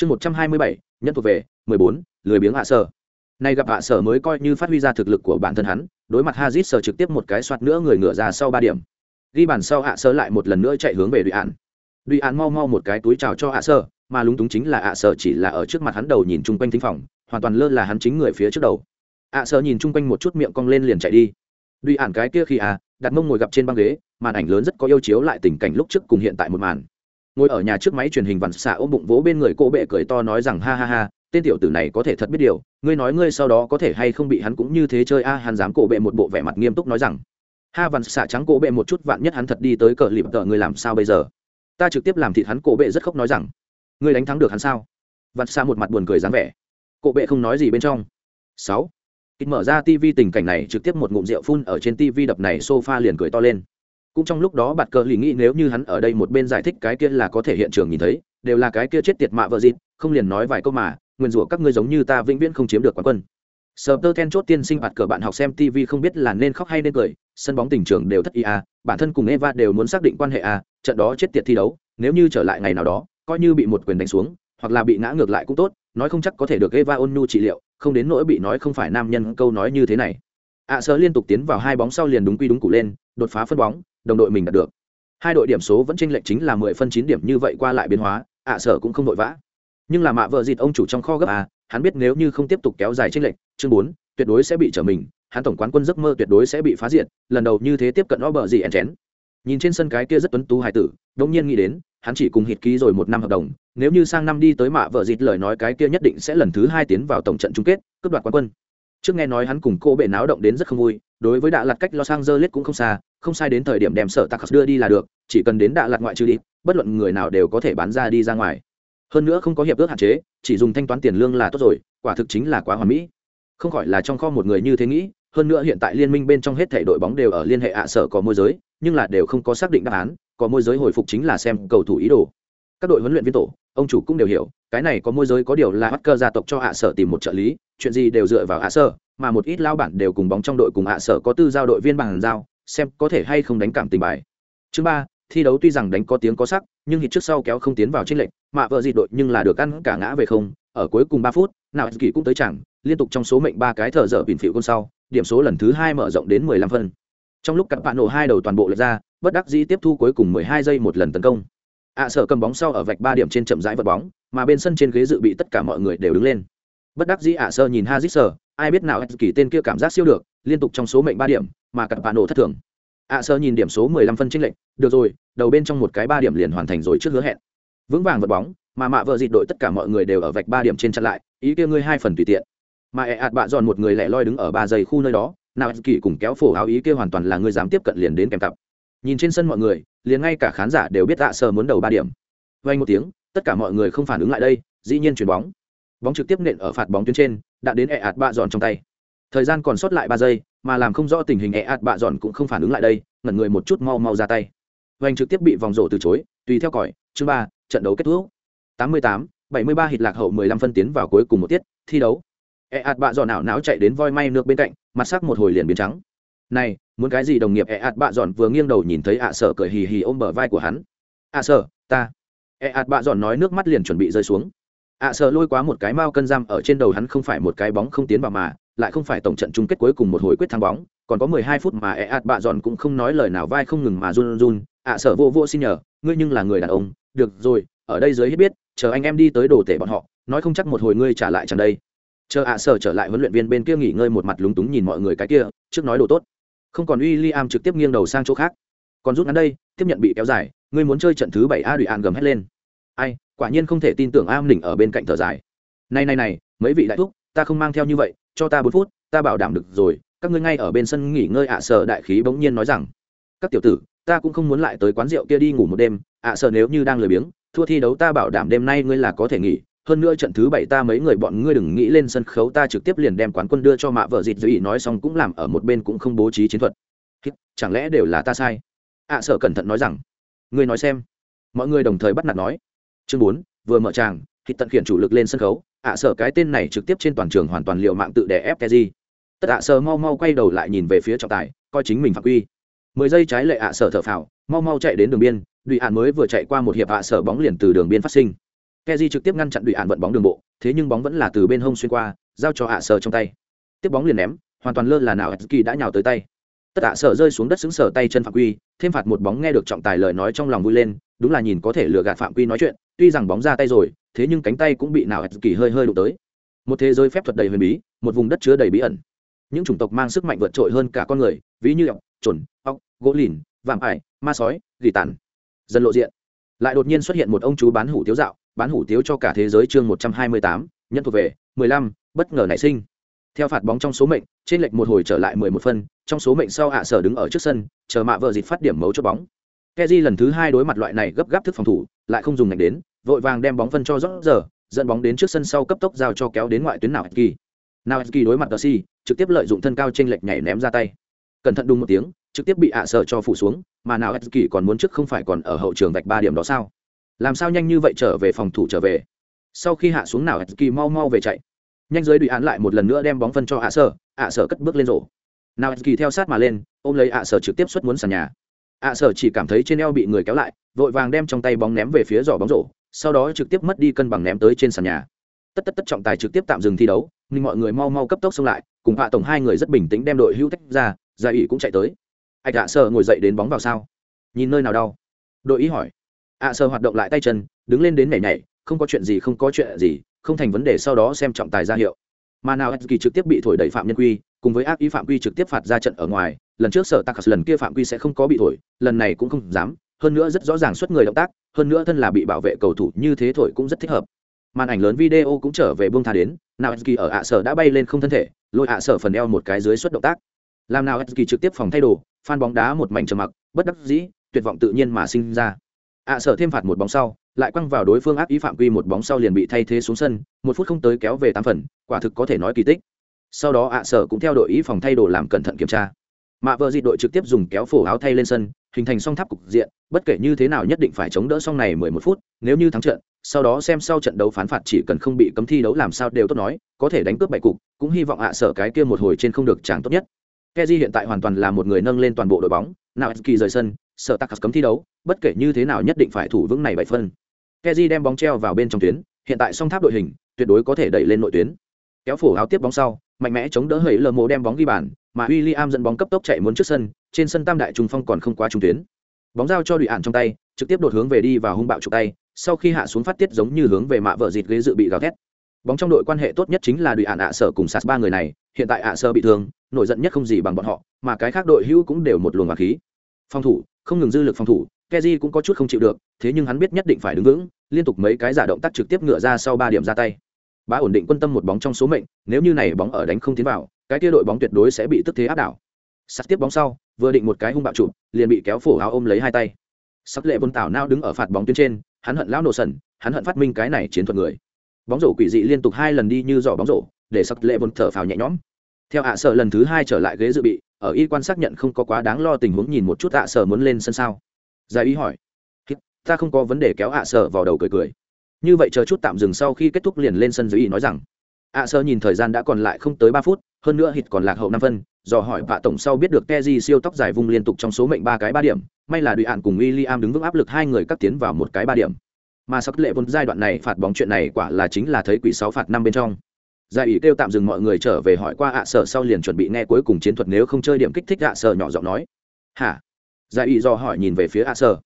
chương một trăm hai mươi bảy, nhân thuộc về, mười bốn, lười biếng hạ sở. Nay gặp hạ sở mới coi như phát huy ra thực lực của bản thân hắn, đối mặt hazit sở trực tiếp một cái soạt nữa người ngựa ra sau ba điểm. Ghi bàn sau hạ sở lại một lần nữa chạy hướng về đùi ạn đùi ạn mau mau một cái túi chào cho hạ sở, mà lúng túng chính là hạ sở chỉ là ở trước mặt hắn đầu nhìn chung quanh thính phòng, hoàn toàn lơ là hắn chính người phía trước đầu. Hạ sở nhìn chung quanh một chút miệng cong lên liền chạy đi. Đùi ản cái kia khi à đặt mông ngồi gặp trên băng ghế, màn ảnh lớn rất có yêu chiếu lại tình cảnh lúc trước cùng hiện tại một màn ngồi ở nhà trước máy truyền hình vằn xạ ôm bụng vỗ bên người cô bệ cười to nói rằng ha ha ha, tên tiểu tử này có thể thật biết điều, ngươi nói ngươi sau đó có thể hay không bị hắn cũng như thế chơi a, hắn dám cổ bệ một bộ vẻ mặt nghiêm túc nói rằng. Ha vằn xạ trắng cổ bệ một chút vạn nhất hắn thật đi tới cờ lịp tợ ngươi làm sao bây giờ? Ta trực tiếp làm thịt hắn, cổ bệ rất khóc nói rằng. Ngươi đánh thắng được hắn sao? Vằn xạ một mặt buồn cười dáng vẻ. Cổ bệ không nói gì bên trong. Sáu. Mở ra TV tình cảnh này, trực tiếp một ngụm rượu phun ở trên TV đập này sofa liền cười to lên. Cũng trong lúc đó bạt cờ lì nghĩ nếu như hắn ở đây một bên giải thích cái kia là có thể hiện trường nhìn thấy, đều là cái kia chết tiệt mạ vợ dịt, không liền nói vài câu mà, nguyên rủa các ngươi giống như ta vĩnh viễn không chiếm được quán quân. sờ Tơ then chốt tiên sinh bạt cờ bạn học xem TV không biết là nên khóc hay nên cười, sân bóng tình trường đều thất ý à, bản thân cùng Eva đều muốn xác định quan hệ à, trận đó chết tiệt thi đấu, nếu như trở lại ngày nào đó, coi như bị một quyền đánh xuống, hoặc là bị ngã ngược lại cũng tốt, nói không chắc có thể được Eva Onu trị liệu, không đến nỗi bị nói không phải nam nhân câu nói như thế này ạ à, liên tục tiến vào hai bóng sau liền đúng quy đúng cụ lên đột phá phân bóng đồng đội mình đạt được. Hai đội điểm số vẫn chênh lệch chính là mười phân chín điểm như vậy qua lại biến hóa ạ à, sở cũng không vội vã. Nhưng là mạ vợ dịt ông chủ trong kho gấp à hắn biết nếu như không tiếp tục kéo dài chênh lệch chương bốn tuyệt đối sẽ bị trở mình hắn tổng quán quân giấc mơ tuyệt đối sẽ bị phá diệt lần đầu như thế tiếp cận o bờ gì ẻn chén. Nhìn trên sân cái kia rất tuấn tú hải tử đông nhiên nghĩ đến hắn chỉ cùng hít ký rồi một năm hợp đồng nếu như sang năm đi tới mạ vợ dịt lời nói cái kia nhất định sẽ lần thứ hai tiến vào tổng trận chung kết cướp đoạt quán quân. Trước nghe nói hắn cùng cô bệ náo động đến rất không vui đối với đạ lặt cách los angeles cũng không xa, không sai đến thời điểm đem sở tạc đưa đi là được, chỉ cần đến đạ lặt ngoại trừ đi, bất luận người nào đều có thể bán ra đi ra ngoài. Hơn nữa không có hiệp ước hạn chế, chỉ dùng thanh toán tiền lương là tốt rồi, quả thực chính là quá hoàn mỹ. Không khỏi là trong kho một người như thế nghĩ, hơn nữa hiện tại liên minh bên trong hết thể đội bóng đều ở liên hệ ạ sở có môi giới, nhưng là đều không có xác định đáp án, có môi giới hồi phục chính là xem cầu thủ ý đồ. Các đội huấn luyện viên tổ, ông chủ cũng đều hiểu cái này có môi giới có điều là hacker gia tộc cho hạ sở tìm một trợ lý, chuyện gì đều dựa vào hạ sở, mà một ít lao bản đều cùng bóng trong đội cùng hạ sở có tư giao đội viên bằng giao, xem có thể hay không đánh cảm tình bài. Chương ba, thi đấu tuy rằng đánh có tiếng có sắc, nhưng hít trước sau kéo không tiến vào tranh lệnh mạ vợ dị đội nhưng là được ăn cả ngã về không, ở cuối cùng ba phút, nào kỳ cũng tới chẳng, liên tục trong số mệnh ba cái thở dở bình phịu con sau, điểm số lần thứ hai mở rộng đến mười lăm phân. Trong lúc cặp bạn nổ hai đầu toàn bộ lệch ra, bất đắc dĩ tiếp thu cuối cùng mười hai giây một lần tấn công ạ à, sợ cầm bóng sau ở vạch ba điểm trên chậm rãi vật bóng mà bên sân trên ghế dự bị tất cả mọi người đều đứng lên. Bất đắc dĩ ạ à sơ nhìn hazit sơ ai biết nào kỳ tên kia cảm giác siêu được liên tục trong số mệnh ba điểm mà cặp bạn nổ thất thường. Ạ à sơ nhìn điểm số mười lăm phân trinh lệnh được rồi đầu bên trong một cái ba điểm liền hoàn thành rồi trước hứa hẹn. Vững vàng vật bóng mà mạ vợ dịt đội tất cả mọi người đều ở vạch ba điểm trên chặn lại ý kia ngươi hai phần tùy tiện. Mà ẹ ạt bạ dọn một người lẻ loi đứng ở ba giây khu nơi đó nào kỳ cùng kéo phổ áo ý kia hoàn toàn là ngươi dám tiếp cận liền đến kèm cặp nhìn trên sân mọi người, liền ngay cả khán giả đều biết tạ sơ muốn đầu ba điểm. Vay một tiếng, tất cả mọi người không phản ứng lại đây, dĩ nhiên chuyền bóng. Bóng trực tiếp nện ở phạt bóng tuyến trên, đã đến ẹ ạt bạ dọn trong tay. Thời gian còn sót lại ba giây, mà làm không rõ tình hình ẹ ạt bạ dọn cũng không phản ứng lại đây, ngẩn người một chút mau mau ra tay. Vành trực tiếp bị vòng rổ từ chối, tùy theo còi, chương ba, trận đấu kết thúc. Tám mươi tám, bảy mươi ba hít lạc hậu mười lăm phân tiến vào cuối cùng một tiết, thi đấu. ẹ ạt bạ dọn ảo não chạy đến voi may nước bên cạnh, mặt sắc một hồi liền biến trắng này, muốn cái gì đồng nghiệp ẹ ạt bạ dọn vừa nghiêng đầu nhìn thấy ạ sợ cười hì hì ôm bờ vai của hắn. Ạ sợ ta. Ẹ ạt bạ dọn nói nước mắt liền chuẩn bị rơi xuống. Ạ sợ lôi quá một cái mao cân giam ở trên đầu hắn không phải một cái bóng không tiến vào mà, lại không phải tổng trận chung kết cuối cùng một hồi quyết thắng bóng, còn có mười hai phút mà ẹ ạt bạ dọn cũng không nói lời nào vai không ngừng mà run run. Ạ sợ vô vô xin nhờ, ngươi nhưng là người đàn ông, được rồi, ở đây dưới hết biết, chờ anh em đi tới đồ tể bọn họ, nói không chắc một hồi ngươi trả lại chẳng đây. Chờ ạ sợ trở lại huấn luyện viên bên kia nghỉ ngơi một mặt lúng túng nhìn mọi người cái kia, trước nói đồ tốt không còn uy Liam trực tiếp nghiêng đầu sang chỗ khác. Còn rút ngắn đây, tiếp nhận bị kéo dài, ngươi muốn chơi trận thứ bảy a đùi an gầm hét lên. Ai, quả nhiên không thể tin tưởng am đỉnh ở bên cạnh thở dài. Này này này, mấy vị đại thúc, ta không mang theo như vậy, cho ta bốn phút, ta bảo đảm được rồi, các ngươi ngay ở bên sân nghỉ ngơi ạ sở đại khí bỗng nhiên nói rằng. Các tiểu tử, ta cũng không muốn lại tới quán rượu kia đi ngủ một đêm, ạ sở nếu như đang lười biếng, thua thi đấu ta bảo đảm đêm nay ngươi là có thể nghỉ hơn nữa trận thứ bảy ta mấy người bọn ngươi đừng nghĩ lên sân khấu ta trực tiếp liền đem quán quân đưa cho mạ vợ dịt dĩ nói xong cũng làm ở một bên cũng không bố trí chiến thuật. Chẳng lẽ đều là ta sai? Ạ à, sợ cẩn thận nói rằng ngươi nói xem. Mọi người đồng thời bắt nạt nói. Chương bốn vừa mở tràng thì tận khiển chủ lực lên sân khấu. Ạ à, sợ cái tên này trực tiếp trên toàn trường hoàn toàn liệu mạng tự đè ép keji tất ạ à, sợ mau mau quay đầu lại nhìn về phía trọng tài coi chính mình phạm quy. Mười giây trái lệ ạ sợ thở phào mau mau chạy đến đường biên. Đùi ạn mới vừa chạy qua một hiệp ạ sợ bóng liền từ đường biên phát sinh keji trực tiếp ngăn chặn đùi ạn vận bóng đường bộ, thế nhưng bóng vẫn là từ bên hông xuyên qua, giao cho ạ sở trong tay. Tiếp bóng liền ném, hoàn toàn lơ là nào kỳ đã nhào tới tay. Tất ạ sở rơi xuống đất xứng sở tay chân phạm quy, thêm phạt một bóng nghe được trọng tài lời nói trong lòng vui lên, đúng là nhìn có thể lừa gạt phạm quy nói chuyện, tuy rằng bóng ra tay rồi, thế nhưng cánh tay cũng bị nào kỳ hơi hơi đụng tới. Một thế giới phép thuật đầy huyền bí, một vùng đất chứa đầy bí ẩn. Những chủng tộc mang sức mạnh vượt trội hơn cả con người, ví như ọc trồn ọc, gỗ lìn, vạm ải, ma sói, gỉ tàn. Dần lộ diện, lại đột nhiên xuất hiện một ông chú bán hủ tiếu dạo bán hủ tiếu cho cả thế giới chương một trăm hai mươi tám, nhân thuộc về, mười lăm, bất ngờ nảy sinh. Theo phạt bóng trong số mệnh, trên lệch một hồi trở lại mười một phân, trong số mệnh sau hạ sở đứng ở trước sân, chờ mạ vợ dịt phát điểm mấu cho bóng. Keji lần thứ hai đối mặt loại này gấp gáp thức phòng thủ, lại không dùng ngạch đến, vội vàng đem bóng phân cho rót giờ, dẫn bóng đến trước sân sau cấp tốc giao cho kéo đến ngoại tuyến nào kỳ nào kỳ đối mặt tờ trực tiếp lợi dụng thân cao trên lệch nhảy ném ra tay. Cẩn thận đùng một tiếng, trực tiếp bị ạ sở cho phủ xuống, mà nào kỳ còn muốn trước không phải còn ở hậu trường vạch ba điểm đó sao? Làm sao nhanh như vậy trở về phòng thủ trở về? Sau khi hạ xuống nào kỳ mau mau về chạy. Nhanh dưới đùi án lại một lần nữa đem bóng phân cho ạ sở ạ sở cất bước lên rổ. Nào kỳ theo sát mà lên, ôm lấy ạ sở trực tiếp xuất muốn sàn nhà. Ạ sở chỉ cảm thấy trên eo bị người kéo lại, vội vàng đem trong tay bóng ném về phía giỏ bóng rổ, sau đó trực tiếp mất đi cân bằng ném tới trên sàn nhà. Tất tất tất trọng tài trực tiếp tạm dừng thi đấu, nhưng mọi người mau mau cấp tốc xông lại, cùng hạ tổng hai người rất bình tĩnh đem đội hữu tách ra, giải ủy cũng chạy tới. Anh ạ sở ngồi dậy đến bóng vào sao? Nhìn nơi nào đau? Đội ý hỏi ạ sở hoạt động lại tay chân, đứng lên đến nhảy nhảy, không có chuyện gì, không có chuyện gì, không thành vấn đề sau đó xem trọng tài ra hiệu. Mà nào kỳ trực tiếp bị thổi đẩy phạm nhân quy, cùng với ác ý phạm quy trực tiếp phạt ra trận ở ngoài, lần trước sở tạc lần kia phạm quy sẽ không có bị thổi, lần này cũng không dám, hơn nữa rất rõ ràng xuất người động tác, hơn nữa thân là bị bảo vệ cầu thủ như thế thổi cũng rất thích hợp. Màn ảnh lớn video cũng trở về buông tha đến, nào kỳ ở ạ sở đã bay lên không thân thể, lôi ạ sở phần eo một cái dưới suất động tác. Làm nào kỳ trực tiếp phòng thay đồ, phan bóng đá một mảnh trầm mặc, bất đắc dĩ, tuyệt vọng tự nhiên mà sinh ra ạ sở thêm phạt một bóng sau, lại quăng vào đối phương ác ý phạm quy một bóng sau liền bị thay thế xuống sân, một phút không tới kéo về tám phần, quả thực có thể nói kỳ tích. Sau đó ạ sở cũng theo đội ý phòng thay đồ làm cẩn thận kiểm tra. Mạ vợ dị đội trực tiếp dùng kéo phổ áo thay lên sân, hình thành song tháp cục diện, bất kể như thế nào nhất định phải chống đỡ xong này mười một phút, nếu như thắng trận, sau đó xem sau trận đấu phán phạt chỉ cần không bị cấm thi đấu làm sao đều tốt nói, có thể đánh cướp bảy cục, cũng hy vọng ạ sở cái kia một hồi trên không được chẳng tốt nhất. Keji hiện tại hoàn toàn là một người nâng lên toàn bộ đội bóng, nào kỳ rời sân sợ tắc cấm thi đấu, bất kể như thế nào nhất định phải thủ vững này bảy phân. Keji đem bóng treo vào bên trong tuyến, hiện tại song tháp đội hình, tuyệt đối có thể đẩy lên nội tuyến. Kéo phổ áo tiếp bóng sau, mạnh mẽ chống đỡ hầy lờ mộ đem bóng ghi bàn, mà William dẫn bóng cấp tốc chạy muốn trước sân, trên sân tam đại trung phong còn không quá trung tuyến. Bóng giao cho đụy ạn trong tay, trực tiếp đột hướng về đi và hung bạo chụp tay, sau khi hạ xuống phát tiết giống như hướng về mạ vợ dịt ghế dự bị gào thét. Bóng trong đội quan hệ tốt nhất chính là đụy ạn ạ sở cùng sạt ba người này, hiện tại ạ sở bị thương, nổi giận nhất không gì bằng bọn họ, mà cái khác đội hữu cũng đều một luồng hỏa khí. Phòng thủ không ngừng dư lực phòng thủ Keji cũng có chút không chịu được thế nhưng hắn biết nhất định phải đứng vững liên tục mấy cái giả động tác trực tiếp ngựa ra sau ba điểm ra tay. Bá ổn định quân tâm một bóng trong số mệnh nếu như này bóng ở đánh không tiến vào cái kia đội bóng tuyệt đối sẽ bị tức thế áp đảo. Sắt tiếp bóng sau vừa định một cái hung bạo chụp, liền bị kéo phổ áo ôm lấy hai tay. Sắc lệ vân tảo nao đứng ở phạt bóng tuyến trên hắn hận lão nổ sần hắn hận phát minh cái này chiến thuật người. Bóng rổ quỷ dị liên tục hai lần đi như giỏ bóng rổ để sắc lệ vân thở phào nhẹ nhõm. Theo ạ sợ lần thứ hai trở lại ghế dự bị ở y quan xác nhận không có quá đáng lo tình huống nhìn một chút ạ sở muốn lên sân sao giải y hỏi ta không có vấn đề kéo ạ sở vào đầu cười cười như vậy chờ chút tạm dừng sau khi kết thúc liền lên sân dưới y nói rằng ạ sở nhìn thời gian đã còn lại không tới ba phút hơn nữa hít còn lạc hậu năm phân do hỏi vạ tổng sau biết được Keji siêu tóc dài vung liên tục trong số mệnh ba cái ba điểm, may là Đùi ạn cùng William đứng vững áp lực hai người cắt tiến vào một cái ba điểm. Mà sắc lệ vốn giai đoạn này phạt bóng chuyện này quả là chính là thấy quỷ sáu phạt năm bên trong. Giải ủy kêu tạm dừng mọi người trở về hỏi qua ạ sở sau liền chuẩn bị nghe cuối cùng chiến thuật nếu không chơi điểm kích thích ạ sở nhỏ giọng nói. Hả? Giải ủy do hỏi nhìn về phía ạ sở.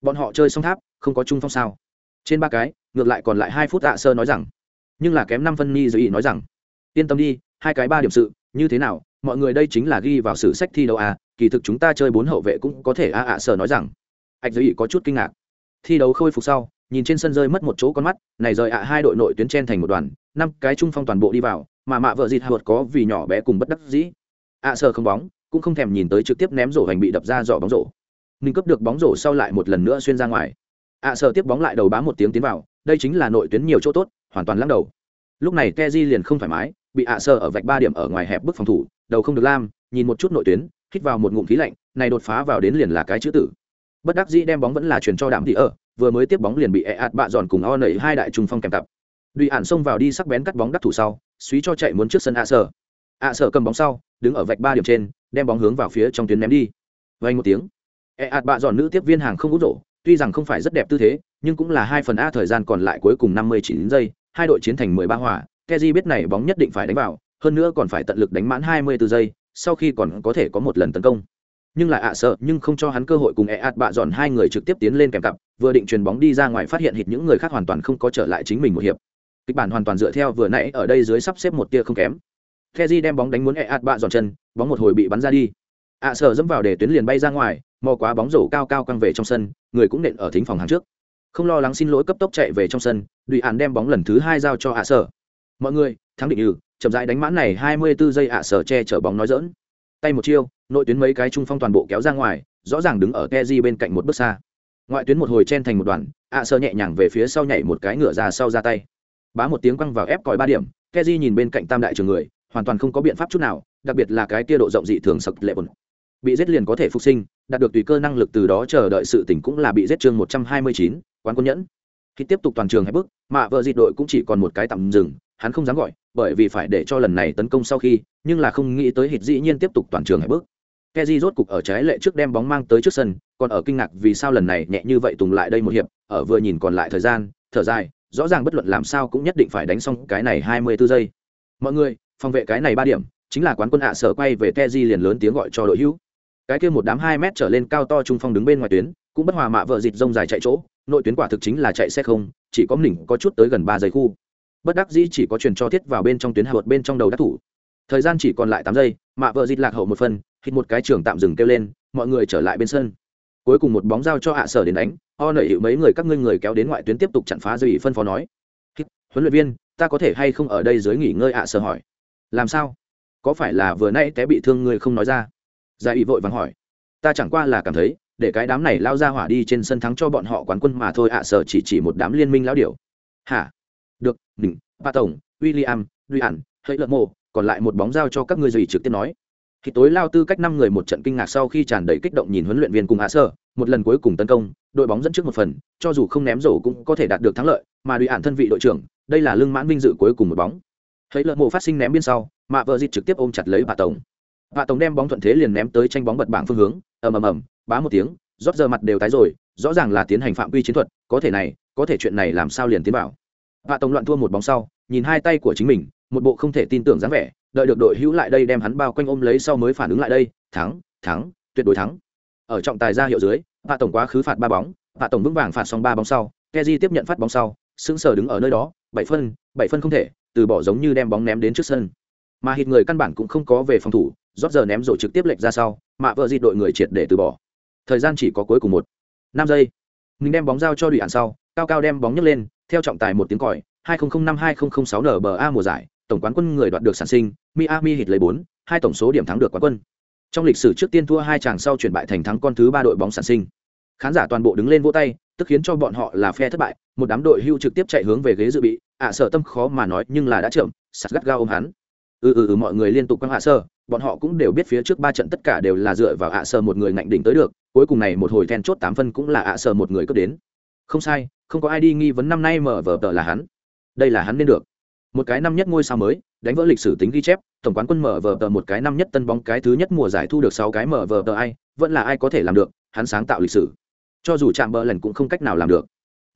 Bọn họ chơi xong tháp, không có trung phong sao? Trên ba cái, ngược lại còn lại hai phút ạ sở nói rằng. Nhưng là kém năm phân ni giải ủy nói rằng. Yên tâm đi, hai cái ba điểm sự, như thế nào, mọi người đây chính là ghi vào sử sách thi đấu à, kỳ thực chúng ta chơi bốn hậu vệ cũng có thể a ạ sở nói rằng. Ảch giới có chút kinh ngạc. Thi đấu khôi phục sau, nhìn trên sân rơi mất một chỗ con mắt, này rời ạ hai đội nội tuyến chen thành một đoàn, năm cái trung phong toàn bộ đi vào, mà mạ vợ dịt hụt có vì nhỏ bé cùng bất đắc dĩ. ạ sở không bóng, cũng không thèm nhìn tới trực tiếp ném rổ hành bị đập ra giỏ bóng rổ. Ninh cấp được bóng rổ sau lại một lần nữa xuyên ra ngoài. ạ sở tiếp bóng lại đầu bám một tiếng tiến vào, đây chính là nội tuyến nhiều chỗ tốt, hoàn toàn lăng đầu. Lúc này Keji liền không thoải mái, bị ạ sở ở vạch ba điểm ở ngoài hẹp bức phòng thủ, đầu không được lam nhìn một chút nội tuyến hít vào một ngụm khí lạnh này đột phá vào đến liền là cái chữ tử bất đắc dĩ đem bóng vẫn là chuyển cho đạm thị ở vừa mới tiếp bóng liền bị e ạt bạ giòn cùng o nẩy hai đại trung phong kèm cặp đùi ản xông vào đi sắc bén cắt bóng đắc thủ sau suý cho chạy muốn trước sân ạ sở. Ạ sở cầm bóng sau, đứng ở vạch ba điểm trên, đem bóng hướng vào phía trong tuyến ném đi. Vay một tiếng. E ạt bạ giòn nữ tiếp viên hàng không út rổ, tuy rằng không phải rất đẹp tư thế, nhưng cũng là hai phần a thời gian còn lại cuối cùng năm mươi chín giây, hai đội chiến thành mười ba hòa, keji biết này bóng nhất định phải đánh vào, hơn nữa còn phải tận lực đánh mãn hai mươi 24 giây, sau khi còn có thể có một lần tấn công. Nhưng lại ạ sợ nhưng không cho hắn cơ hội cùng e ạt bạ dọn hai người trực tiếp tiến lên kèm cặp, vừa định truyền bóng đi ra ngoài phát hiện hít những người khác hoàn toàn không có trở lại chính mình một hiệp kịch bản hoàn toàn dựa theo vừa nãy ở đây dưới sắp xếp một tia không kém. Keji đem bóng đánh muốn e ạt bạ dọn chân, bóng một hồi bị bắn ra đi. Ạ sở dẫm vào để tuyến liền bay ra ngoài, mò quá bóng rổ cao cao căng về trong sân, người cũng nện ở thính phòng hàng trước. Không lo lắng xin lỗi cấp tốc chạy về trong sân đùi ạn đem bóng lần thứ hai giao cho ạ sở. Mọi người, thắng định ừ chậm rãi đánh mãn này hai mươi 24 giây ạ sở che chở bóng nói dỡn tay một chiêu, nội tuyến mấy cái trung phong toàn bộ kéo ra ngoài, rõ ràng đứng ở keji bên cạnh một bước xa. Ngoại tuyến một hồi chen thành một đoàn ạ sở nhẹ nhàng về phía sau nhảy một cái ngựa ra sau ra tay bá một tiếng quăng vào ép còi ba điểm keji nhìn bên cạnh tam đại trường người hoàn toàn không có biện pháp chút nào đặc biệt là cái tia độ rộng dị thường sập lệ bồn bị giết liền có thể phục sinh đạt được tùy cơ năng lực từ đó chờ đợi sự tỉnh cũng là bị giết chương một trăm hai mươi chín quán quân nhẫn. Khi tiếp tục toàn trường hay bước mạ vợ dịt đội cũng chỉ còn một cái tạm dừng hắn không dám gọi bởi vì phải để cho lần này tấn công sau khi nhưng là không nghĩ tới hít dĩ nhiên tiếp tục toàn trường hay bước. Keji rốt cục ở trái lệ trước đem bóng mang tới trước sân, còn ở kinh ngạc vì sao lần này nhẹ như vậy tùng lại đây một hiệp, ở vừa nhìn còn lại thời gian, thở dài, rõ ràng bất luận làm sao cũng nhất định phải đánh xong cái này 24 giây. Mọi người, phòng vệ cái này 3 điểm, chính là quán quân hạ sở quay về Teji liền lớn tiếng gọi cho đội hữu. Cái kia một đám 2 mét trở lên cao to trung phong đứng bên ngoài tuyến, cũng bất hòa mạ vợ dịt rông dài chạy chỗ, nội tuyến quả thực chính là chạy xe không, chỉ có mình có chút tới gần 3 giây khu bất đắc dĩ chỉ có truyền cho thiết vào bên trong tuyến hợp bên trong đầu đắc thủ thời gian chỉ còn lại tám giây mạ vợ dịt lạc hậu một phần, hít một cái trường tạm dừng kêu lên mọi người trở lại bên sân cuối cùng một bóng giao cho hạ sở đến đánh, o nợ hiệu mấy người các ngươi người kéo đến ngoại tuyến tiếp tục chặn phá dây phân phó nói. Huấn luyện viên, ta có thể hay không ở đây dưới nghỉ ngơi hạ sở hỏi. Làm sao? Có phải là vừa nay té bị thương ngươi không nói ra? Dạ Giải ủy vội vàng hỏi. Ta chẳng qua là cảm thấy, để cái đám này lao ra hỏa đi trên sân thắng cho bọn họ quán quân mà thôi ạ sở chỉ chỉ một đám liên minh lão điều. hả? Được đỉnh ba tổng, william, duy ản hãy lợn mộ, còn lại một bóng giao cho các ngươi dùy trực tiếp nói thì tối lao tư cách năm người một trận kinh ngạc sau khi tràn đầy kích động nhìn huấn luyện viên cùng hạ sơ một lần cuối cùng tấn công đội bóng dẫn trước một phần cho dù không ném rổ cũng có thể đạt được thắng lợi mà đùi hạn thân vị đội trưởng đây là lương mãn vinh dự cuối cùng một bóng. Thấy lợn mộ phát sinh ném biên sau mạ vợ dịt trực tiếp ôm chặt lấy bà tổng. Bà tổng đem bóng thuận thế liền ném tới tranh bóng bật bảng phương hướng ầm ầm ầm bá một tiếng rót giờ mặt đều tái rồi rõ ràng là tiến hành phạm quy chiến thuật có thể này có thể chuyện này làm sao liền tiến bảo bà Tổng loạn thua một bóng sau, nhìn hai tay của chính mình, một bộ không thể tin tưởng dáng vẻ, đợi được đội hữu lại đây đem hắn bao quanh ôm lấy sau mới phản ứng lại đây, thắng, thắng, tuyệt đối thắng. Ở trọng tài ra hiệu dưới, hạ Tổng quá khứ phạt ba bóng, hạ Tổng vững vàng phạt xong ba bóng sau, keji tiếp nhận phát bóng sau, sững sờ đứng ở nơi đó, bảy phân, bảy phân không thể, từ bỏ giống như đem bóng ném đến trước sân. Mà hít người căn bản cũng không có về phòng thủ, rót giờ ném rồi trực tiếp lệch ra sau, mạ vợ dịt đội người triệt để từ bỏ. Thời gian chỉ có cuối cùng một năm giây. Mình đem bóng giao cho Đùi Hàn sau, cao cao đem bóng nhấc lên, theo trọng tài một tiếng còi 2005-2006 a mùa giải tổng quán quân người đoạt được sản sinh miami hit lấy bốn hai tổng số điểm thắng được quán quân. Trong lịch sử trước tiên thua hai chàng sau chuyển bại thành thắng con thứ ba đội bóng sản sinh. Khán giả toàn bộ đứng lên vỗ tay tức khiến cho bọn họ là phe thất bại một đám đội hưu trực tiếp chạy hướng về ghế dự bị ạ à, tâm khó mà nói nhưng là đã chậm sạt gắt gao ôm hắn. Ừ ừ ừ mọi người liên tục quăng hạ sơ bọn họ cũng đều biết phía trước ba trận tất cả đều là dựa vào ạ sơ một người ngạnh đỉnh tới được cuối cùng này một hồi then chốt tám phân cũng là ạ sơ một người cướp đến. Không sai không có ai đi nghi vấn năm nay mở vở tờ là hắn. Đây là hắn nên được một cái năm nhất ngôi sao mới, đánh vỡ lịch sử tính ghi chép, tổng quán quân mở vờ tờ một cái năm nhất tân bóng cái thứ nhất mùa giải thu được sáu cái mở vờ tờ ai, vẫn là ai có thể làm được, hắn sáng tạo lịch sử. Cho dù chạm bờ lần cũng không cách nào làm được.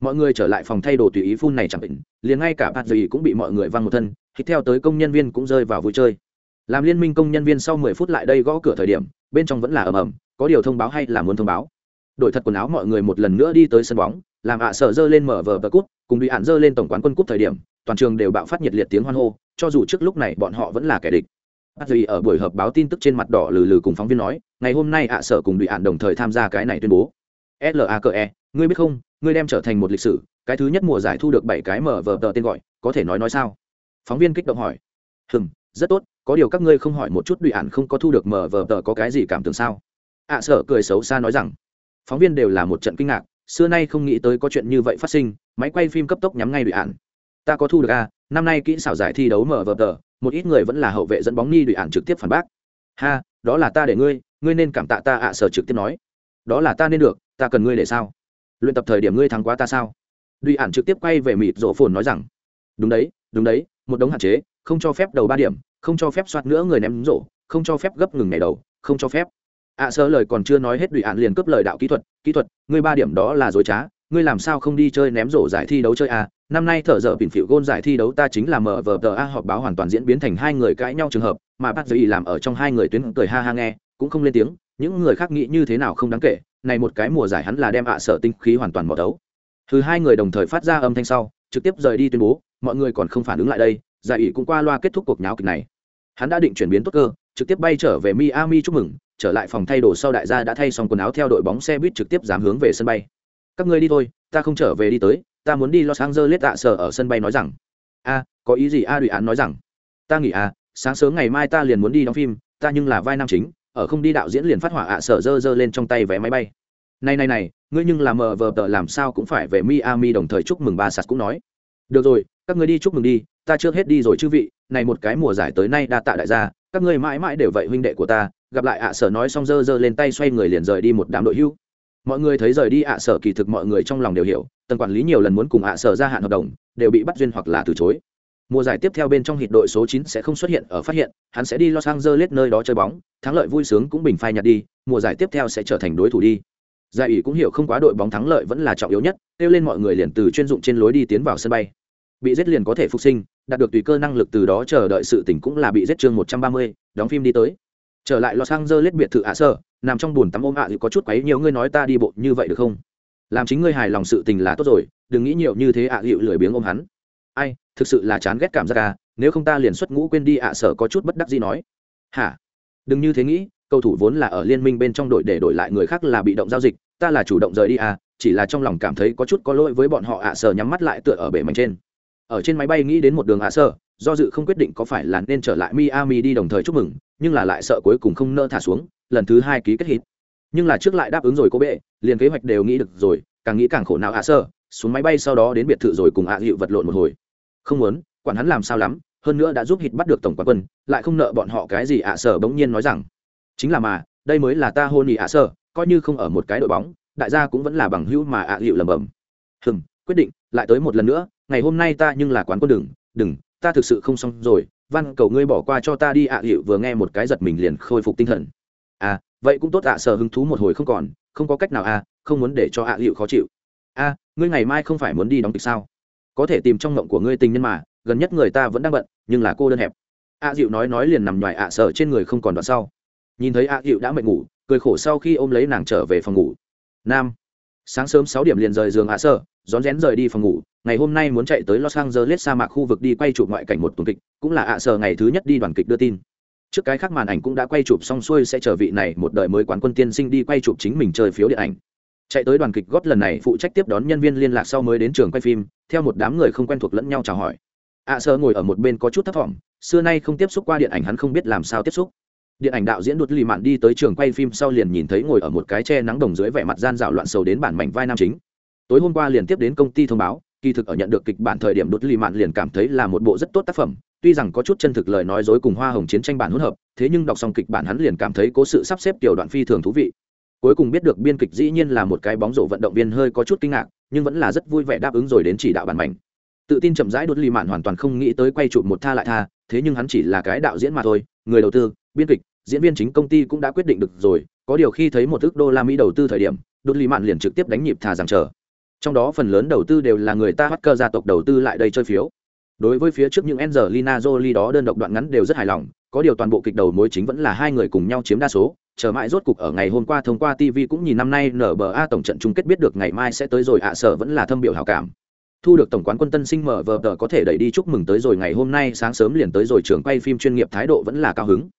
Mọi người trở lại phòng thay đồ tùy ý phun này chẳng định, liền ngay cả bạt dì cũng bị mọi người văng một thân khi theo tới công nhân viên cũng rơi vào vui chơi. Làm liên minh công nhân viên sau mười phút lại đây gõ cửa thời điểm, bên trong vẫn là ầm ầm, có điều thông báo hay là muốn thông báo. Đội thật quần áo mọi người một lần nữa đi tới sân bóng, làm ạ sợ dơ lên mở vờ bờ cút, cùng bị hạn dơ lên tổng quán quân cút thời điểm toàn trường đều bạo phát nhiệt liệt tiếng hoan hô, cho dù trước lúc này bọn họ vẫn là kẻ địch. Bắt duy ở buổi họp báo tin tức trên mặt đỏ lừ lừ cùng phóng viên nói, ngày hôm nay ạ sở cùng bị ạn đồng thời tham gia cái này tuyên bố. Lake ngươi biết không, ngươi đem trở thành một lịch sử, cái thứ nhất mùa giải thu được bảy cái mở vờ tờ tên gọi, có thể nói nói sao? Phóng viên kích động hỏi. Hừm, rất tốt, có điều các ngươi không hỏi một chút bị ạn không có thu được mở vờ tờ có cái gì cảm tưởng sao? Ạ sở cười xấu xa nói rằng. Phóng viên đều là một trận kinh ngạc, xưa nay không nghĩ tới có chuyện như vậy phát sinh, máy quay phim cấp tốc nhắm ngay bị ạn ta có thu được a à, năm nay kỹ xảo giải thi đấu mở vờ tờ một ít người vẫn là hậu vệ dẫn bóng ni bị ạn trực tiếp phản bác. Ha đó là ta để ngươi ngươi nên cảm tạ ta ạ sở trực tiếp nói. Đó là ta nên được ta cần ngươi để sao? Luyện tập thời điểm ngươi thắng quá ta sao? Duy ạn trực tiếp quay về mịt rổ phồn nói rằng. Đúng đấy đúng đấy một đống hạn chế không cho phép đầu ba điểm không cho phép soát nữa người ném rổ không cho phép gấp ngừng ngày đầu không cho phép. Ạ à, sơ lời còn chưa nói hết đùi ạn liền cướp lời đạo kỹ thuật kỹ thuật ngươi ba điểm đó là dối trá ngươi làm sao không đi chơi ném rổ giải thi đấu chơi à? Năm nay thợ dở bình phịu gôn giải thi đấu ta chính là mở vở tờ a, họp báo hoàn toàn diễn biến thành hai người cãi nhau trường hợp, mà bác dĩ làm ở trong hai người tuyến cười ha ha nghe, cũng không lên tiếng, những người khác nghĩ như thế nào không đáng kể, này một cái mùa giải hắn là đem ạ sở tinh khí hoàn toàn bỏ đấu. Thứ hai người đồng thời phát ra âm thanh sau, trực tiếp rời đi tuyên bố, mọi người còn không phản ứng lại đây, giải ủy cũng qua loa kết thúc cuộc nháo kịch này. Hắn đã định chuyển biến tốt cơ, trực tiếp bay trở về miami chúc mừng, trở lại phòng thay đồ sau đại gia đã thay xong quần áo theo đội bóng xe buýt trực tiếp dám hướng về sân bay các ngươi đi thôi, ta không trở về đi tới, ta muốn đi los angeles tạ sở ở sân bay nói rằng. A có ý gì a đùi án nói rằng? Ta nghĩ a sáng sớm ngày mai ta liền muốn đi đóng phim, ta nhưng là vai nam chính, ở không đi đạo diễn liền phát hỏa ạ sở dơ dơ lên trong tay vé máy bay. Này này này, ngươi nhưng là mờ vờ tờ làm sao cũng phải về miami đồng thời chúc mừng ba sạt cũng nói. Được rồi, các ngươi đi chúc mừng đi, ta trước hết đi rồi chư vị, này một cái mùa giải tới nay đa tạ đại gia, các ngươi mãi mãi đều vậy huynh đệ của ta, gặp lại ạ sở nói xong dơ dơ lên tay xoay người liền rời đi một đám đội hưu mọi người thấy rời đi ạ sở kỳ thực mọi người trong lòng đều hiểu tầng quản lý nhiều lần muốn cùng ạ sở gia hạn hợp đồng đều bị bắt duyên hoặc là từ chối. Mùa giải tiếp theo bên trong hịt đội số 9 sẽ không xuất hiện ở phát hiện hắn sẽ đi Los Angeles nơi đó chơi bóng thắng lợi vui sướng cũng bình phai nhạt đi mùa giải tiếp theo sẽ trở thành đối thủ đi. Giải ủy cũng hiểu không quá đội bóng thắng lợi vẫn là trọng yếu nhất kêu lên mọi người liền từ chuyên dụng trên lối đi tiến vào sân bay. Bị giết liền có thể phục sinh đạt được tùy cơ năng lực từ đó chờ đợi sự tỉnh cũng là bị giết chương 130, đóng phim đi tới trở lại lò sang dơ lết biệt thự ạ sơ, nằm trong buồn tắm ôm ạ thì có chút quấy nhiều ngươi nói ta đi bộ như vậy được không? Làm chính ngươi hài lòng sự tình là tốt rồi, đừng nghĩ nhiều như thế ạ à hiệu lười biếng ôm hắn. Ai, thực sự là chán ghét cảm giác à nếu không ta liền xuất ngũ quên đi ạ sở có chút bất đắc gì nói. Hả? Đừng như thế nghĩ, cầu thủ vốn là ở liên minh bên trong đội để đổi lại người khác là bị động giao dịch, ta là chủ động rời đi à chỉ là trong lòng cảm thấy có chút có lỗi với bọn họ ạ sở nhắm mắt lại tựa ở bể mảnh trên ở trên máy bay nghĩ đến một đường ạ sơ, do dự không quyết định có phải là nên trở lại miami đi đồng thời chúc mừng, nhưng là lại sợ cuối cùng không nỡ thả xuống, lần thứ hai ký kết hít nhưng là trước lại đáp ứng rồi cô bệ, liền kế hoạch đều nghĩ được rồi, càng nghĩ càng khổ não ạ sơ, xuống máy bay sau đó đến biệt thự rồi cùng ạ hiệu vật lộn một hồi. Không muốn, quản hắn làm sao lắm, hơn nữa đã giúp hít bắt được tổng quán quân, lại không nợ bọn họ cái gì ạ sở bỗng nhiên nói rằng, chính là mà, đây mới là ta hôn ý ạ sở coi như không ở một cái đội bóng, đại gia cũng vẫn là bằng hữu mà ạ hiệu lầm bầm hừm, quyết định, lại tới một lần nữa ngày hôm nay ta nhưng là quán quân đừng đừng ta thực sự không xong rồi, văn cầu ngươi bỏ qua cho ta đi ạ, hiệu vừa nghe một cái giật mình liền khôi phục tinh thần. À vậy cũng tốt ạ sở hứng thú một hồi không còn, không có cách nào à không muốn để cho ạ, hiệu khó chịu. A ngươi ngày mai không phải muốn đi đóng kịch sao? Có thể tìm trong mộng của ngươi tình nhân mà, gần nhất người ta vẫn đang bận, nhưng là cô đơn hẹp. A dịu nói nói liền nằm ngoài ạ, sợ trên người không còn đoạn sau. Nhìn thấy a dịu đã mệt ngủ, cười khổ sau khi ôm lấy nàng trở về phòng ngủ. Nam, sáng sớm sáu điểm liền rời giường ạ, sợ rón rén rời đi phòng ngủ ngày hôm nay muốn chạy tới los angeles sa mạc khu vực đi quay chụp ngoại cảnh một tuần kịch cũng là ạ sờ ngày thứ nhất đi đoàn kịch đưa tin. Trước cái khác màn ảnh cũng đã quay chụp xong xuôi sẽ chờ vị này một đời mới quán quân tiên sinh đi quay chụp chính mình chơi phiếu điện ảnh. Chạy tới đoàn kịch gót lần này phụ trách tiếp đón nhân viên liên lạc sau mới đến trường quay phim theo một đám người không quen thuộc lẫn nhau chào hỏi. Ạ à, sơ ngồi ở một bên có chút thấp thỏm xưa nay không tiếp xúc qua điện ảnh hắn không biết làm sao tiếp xúc. Điện ảnh đạo diễn đột lì mạn đi tới trường quay phim sau liền nhìn thấy ngồi ở một cái che nắng đồng dưới vẻ mặt gian dạo loạn sầu đến bản mảnh vai nam chính tối hôm qua liền tiếp đến công ty thông báo, kỳ thực ở nhận được kịch bản thời điểm đột lì mạn liền cảm thấy là một bộ rất tốt tác phẩm, tuy rằng có chút chân thực lời nói dối cùng hoa hồng chiến tranh bản hỗn hợp, thế nhưng đọc xong kịch bản hắn liền cảm thấy có sự sắp xếp tiểu đoạn phi thường thú vị. Cuối cùng biết được biên kịch dĩ nhiên là một cái bóng rổ vận động viên hơi có chút kinh ngạc, nhưng vẫn là rất vui vẻ đáp ứng rồi đến chỉ đạo bản mảnh. Tự tin chậm rãi đốt ly mạn hoàn toàn không nghĩ tới quay chụp một tha lại tha, thế nhưng hắn chỉ là cái đạo diễn mà thôi, người đầu tư, biên kịch, diễn viên chính công ty cũng đã quyết định được rồi, có điều khi thấy một ước đô la mỹ đầu tư thời điểm đốt ly mạn liền trực tiếp đánh nhịp thà rằng chờ trong đó phần lớn đầu tư đều là người ta hacker cơ gia tộc đầu tư lại đây chơi phiếu đối với phía trước những Angelina Jolie đó đơn độc đoạn ngắn đều rất hài lòng có điều toàn bộ kịch đầu mối chính vẫn là hai người cùng nhau chiếm đa số chờ mãi rốt cục ở ngày hôm qua thông qua TV cũng nhìn năm nay NBA tổng trận chung kết biết được ngày mai sẽ tới rồi ạ sở vẫn là thâm biểu hảo cảm. Thu được tổng quán quân tân sinh mở vờ tờ có thể đẩy đi chúc mừng tới rồi ngày hôm nay sáng sớm liền tới rồi trường quay phim chuyên nghiệp thái độ vẫn là cao hứng.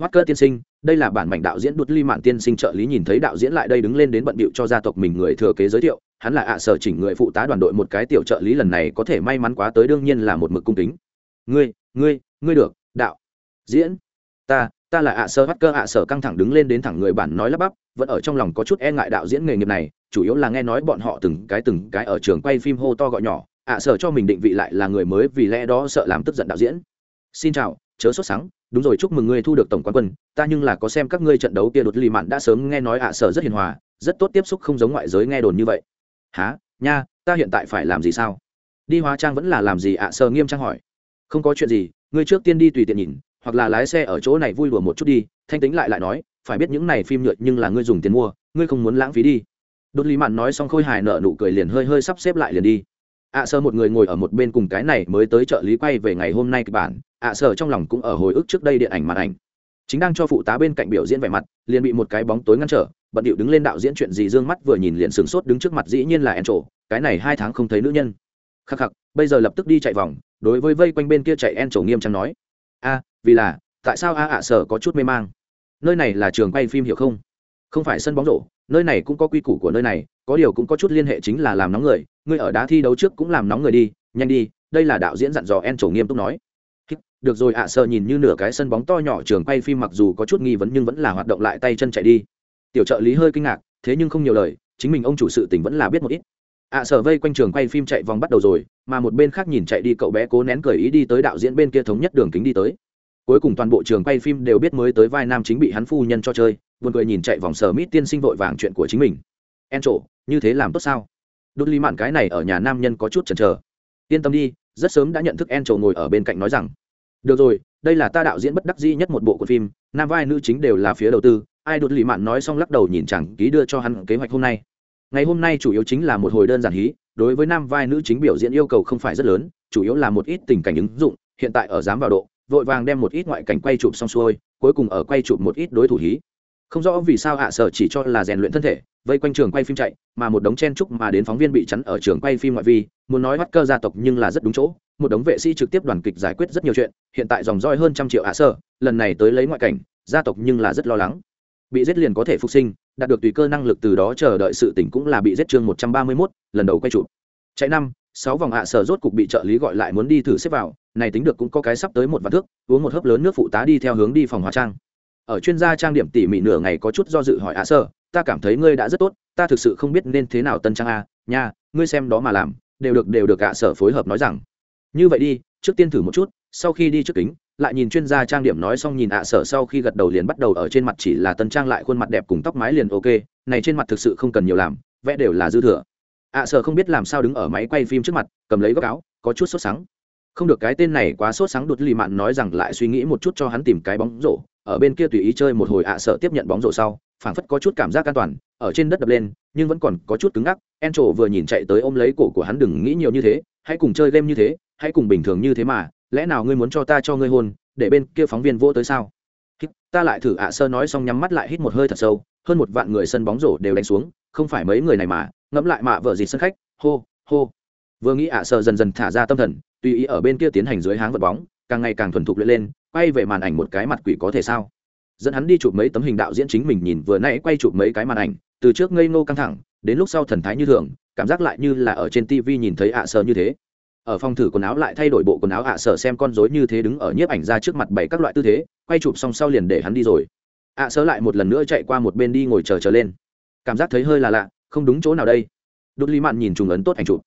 Walker tiên sinh, đây là bản mảnh đạo diễn Đột Ly Mạn tiên sinh trợ lý nhìn thấy đạo diễn lại đây đứng lên đến bận bịu cho gia tộc mình người thừa kế giới thiệu, hắn là ạ sở chỉnh người phụ tá đoàn đội một cái tiểu trợ lý lần này có thể may mắn quá tới đương nhiên là một mực cung kính. Ngươi, ngươi, ngươi được, đạo. Diễn, ta, ta là ạ sơ bắt cơ ạ sở căng thẳng đứng lên đến thẳng người bản nói lắp bắp vẫn ở trong lòng có chút e ngại đạo diễn nghề nghiệp này chủ yếu là nghe nói bọn họ từng cái từng cái ở trường quay phim hô to gọi nhỏ ạ sở cho mình định vị lại là người mới vì lẽ đó sợ làm tức giận đạo diễn. Xin chào chớ sốt sáng đúng rồi chúc mừng ngươi thu được tổng quán quân ta nhưng là có xem các ngươi trận đấu kia đột lì mạn đã sớm nghe nói ạ sở rất hiền hòa rất tốt tiếp xúc không giống ngoại giới nghe đồn như vậy há nha, ta hiện tại phải làm gì sao? Đi hóa trang vẫn là làm gì ạ? Sờ nghiêm trang hỏi. Không có chuyện gì, ngươi trước tiên đi tùy tiện nhìn, hoặc là lái xe ở chỗ này vui đùa một chút đi. Thanh tính lại lại nói, phải biết những này phim nhựa nhưng là ngươi dùng tiền mua, ngươi không muốn lãng phí đi. Đột lý mạn nói xong khôi hài nợ nụ cười liền hơi hơi sắp xếp lại liền đi. Ạ sơ một người ngồi ở một bên cùng cái này mới tới trợ lý quay về ngày hôm nay kịch bản. Ạ sơ trong lòng cũng ở hồi ức trước đây điện ảnh màn ảnh chính đang cho phụ tá bên cạnh biểu diễn vẻ mặt, liền bị một cái bóng tối ngăn trở, bận điệu đứng lên đạo diễn chuyện gì d ư ơ n g mắt vừa nhìn liền sửng sốt đứng trước mặt dĩ nhiên là en trổ cái này hai tháng không thấy nữ nhân. Khắc khắc, bây giờ lập tức đi chạy vòng, đối với vây quanh bên kia chạy en trổ nghiêm trang nói. A, vì là, tại sao a ạ sở có chút mê mang? Nơi này là trường quay phim hiểu không? Không phải sân bóng rổ, nơi này cũng có quy củ của nơi này, có điều cũng có chút liên hệ chính là làm nóng người, ngươi ở đá thi đấu trước cũng làm nóng người đi, nhanh đi, đây là đạo diễn dặn dò en trổ nghiêm túc nói được rồi ạ, sợ nhìn như nửa cái sân bóng to nhỏ, trường quay phim mặc dù có chút nghi vấn nhưng vẫn là hoạt động lại tay chân chạy đi. Tiểu trợ lý hơi kinh ngạc, thế nhưng không nhiều lời, chính mình ông chủ sự tình vẫn là biết một ít. Ạ, sợ vây quanh trường quay phim chạy vòng bắt đầu rồi, mà một bên khác nhìn chạy đi, cậu bé cố nén cười ý đi tới đạo diễn bên kia thống nhất đường kính đi tới. Cuối cùng toàn bộ trường quay phim đều biết mới tới vai nam chính bị hắn phu nhân cho chơi, buồn cười nhìn chạy vòng sờ mít tiên sinh vội vàng chuyện của chính mình. En trổ như thế làm tốt sao? Đốt ly mạn cái này ở nhà nam nhân có chút chần chờ. Yên tâm đi, rất sớm đã nhận thức en trổ ngồi ở bên cạnh nói rằng được rồi, đây là ta đạo diễn bất đắc dĩ nhất một bộ của phim, nam vai nữ chính đều là phía đầu tư, ai đột lì mạn nói xong lắc đầu nhìn chẳng ký đưa cho hắn kế hoạch hôm nay. Ngày hôm nay chủ yếu chính là một hồi đơn giản hí, đối với nam vai nữ chính biểu diễn yêu cầu không phải rất lớn, chủ yếu là một ít tình cảnh ứng dụng, hiện tại ở dám vào độ, vội vàng đem một ít ngoại cảnh quay chụp xong xuôi, cuối cùng ở quay chụp một ít đối thủ hí không rõ vì sao hạ sở chỉ cho là rèn luyện thân thể vây quanh trường quay phim chạy mà một đống chen trúc mà đến phóng viên bị chắn ở trường quay phim ngoại vi muốn nói bắt cơ gia tộc nhưng là rất đúng chỗ một đống vệ sĩ trực tiếp đoàn kịch giải quyết rất nhiều chuyện hiện tại dòng roi hơn trăm triệu hạ sở, lần này tới lấy ngoại cảnh gia tộc nhưng là rất lo lắng. Bị giết liền có thể phục sinh đạt được tùy cơ năng lực từ đó chờ đợi sự tỉnh cũng là bị giết chương một trăm ba mươi 131, lần đầu quay chụp. Chạy năm sáu vòng hạ sở rốt cục bị trợ lý gọi lại muốn đi thử xếp vào này tính được cũng có cái sắp tới một vạn thước uống một hớp lớn nước phụ tá đi theo hướng đi phòng hóa trang ở chuyên gia trang điểm tỉ mỉ nửa ngày có chút do dự hỏi ạ sơ, ta cảm thấy ngươi đã rất tốt, ta thực sự không biết nên thế nào tân trang a, nha, ngươi xem đó mà làm, đều được đều được ạ sở phối hợp nói rằng. Như vậy đi, trước tiên thử một chút, sau khi đi trước kính, lại nhìn chuyên gia trang điểm nói xong nhìn ạ sở sau khi gật đầu liền bắt đầu ở trên mặt chỉ là tân trang lại khuôn mặt đẹp cùng tóc mái liền ok, này trên mặt thực sự không cần nhiều làm, vẽ đều là dư thừa. ạ sở không biết làm sao đứng ở máy quay phim trước mặt, cầm lấy góc áo, có chút sốt sáng không được cái tên này quá sốt sáng đột lì mạn nói rằng lại suy nghĩ một chút cho hắn tìm cái bóng rổ ở bên kia tùy ý chơi một hồi ạ sợ tiếp nhận bóng rổ sau, phảng phất có chút cảm giác an toàn, ở trên đất đập lên, nhưng vẫn còn có chút cứng ngắc. En trổ vừa nhìn chạy tới ôm lấy cổ của hắn đừng nghĩ nhiều như thế, hãy cùng chơi game như thế, hãy cùng bình thường như thế mà, lẽ nào ngươi muốn cho ta cho ngươi hôn, để bên kia phóng viên vô tới sao? Ta lại thử ạ sơ nói xong nhắm mắt lại hít một hơi thật sâu, hơn một vạn người sân bóng rổ đều đánh xuống, không phải mấy người này mà, ngẫm lại mạ vợ gì sân khách, hô hô. Vừa nghĩ ạ sơ dần dần thả ra tâm thần, tùy ý ở bên kia tiến hành dưới háng vật bóng càng ngày càng thuần thục luyện lên, quay về màn ảnh một cái mặt quỷ có thể sao? Dẫn hắn đi chụp mấy tấm hình đạo diễn chính mình nhìn, vừa nãy quay chụp mấy cái màn ảnh, từ trước ngây ngô căng thẳng, đến lúc sau thần thái như thường, cảm giác lại như là ở trên tv nhìn thấy ạ sờ như thế. Ở phòng thử quần áo lại thay đổi bộ quần áo ạ sờ xem con rối như thế đứng ở nhiếp ảnh ra trước mặt bảy các loại tư thế, quay chụp xong sau liền để hắn đi rồi. Ạ sờ lại một lần nữa chạy qua một bên đi ngồi chờ chờ lên. Cảm giác thấy hơi là lạ, không đúng chỗ nào đây. Đốt lý mạn nhìn trùng ấn tốt ảnh chụp.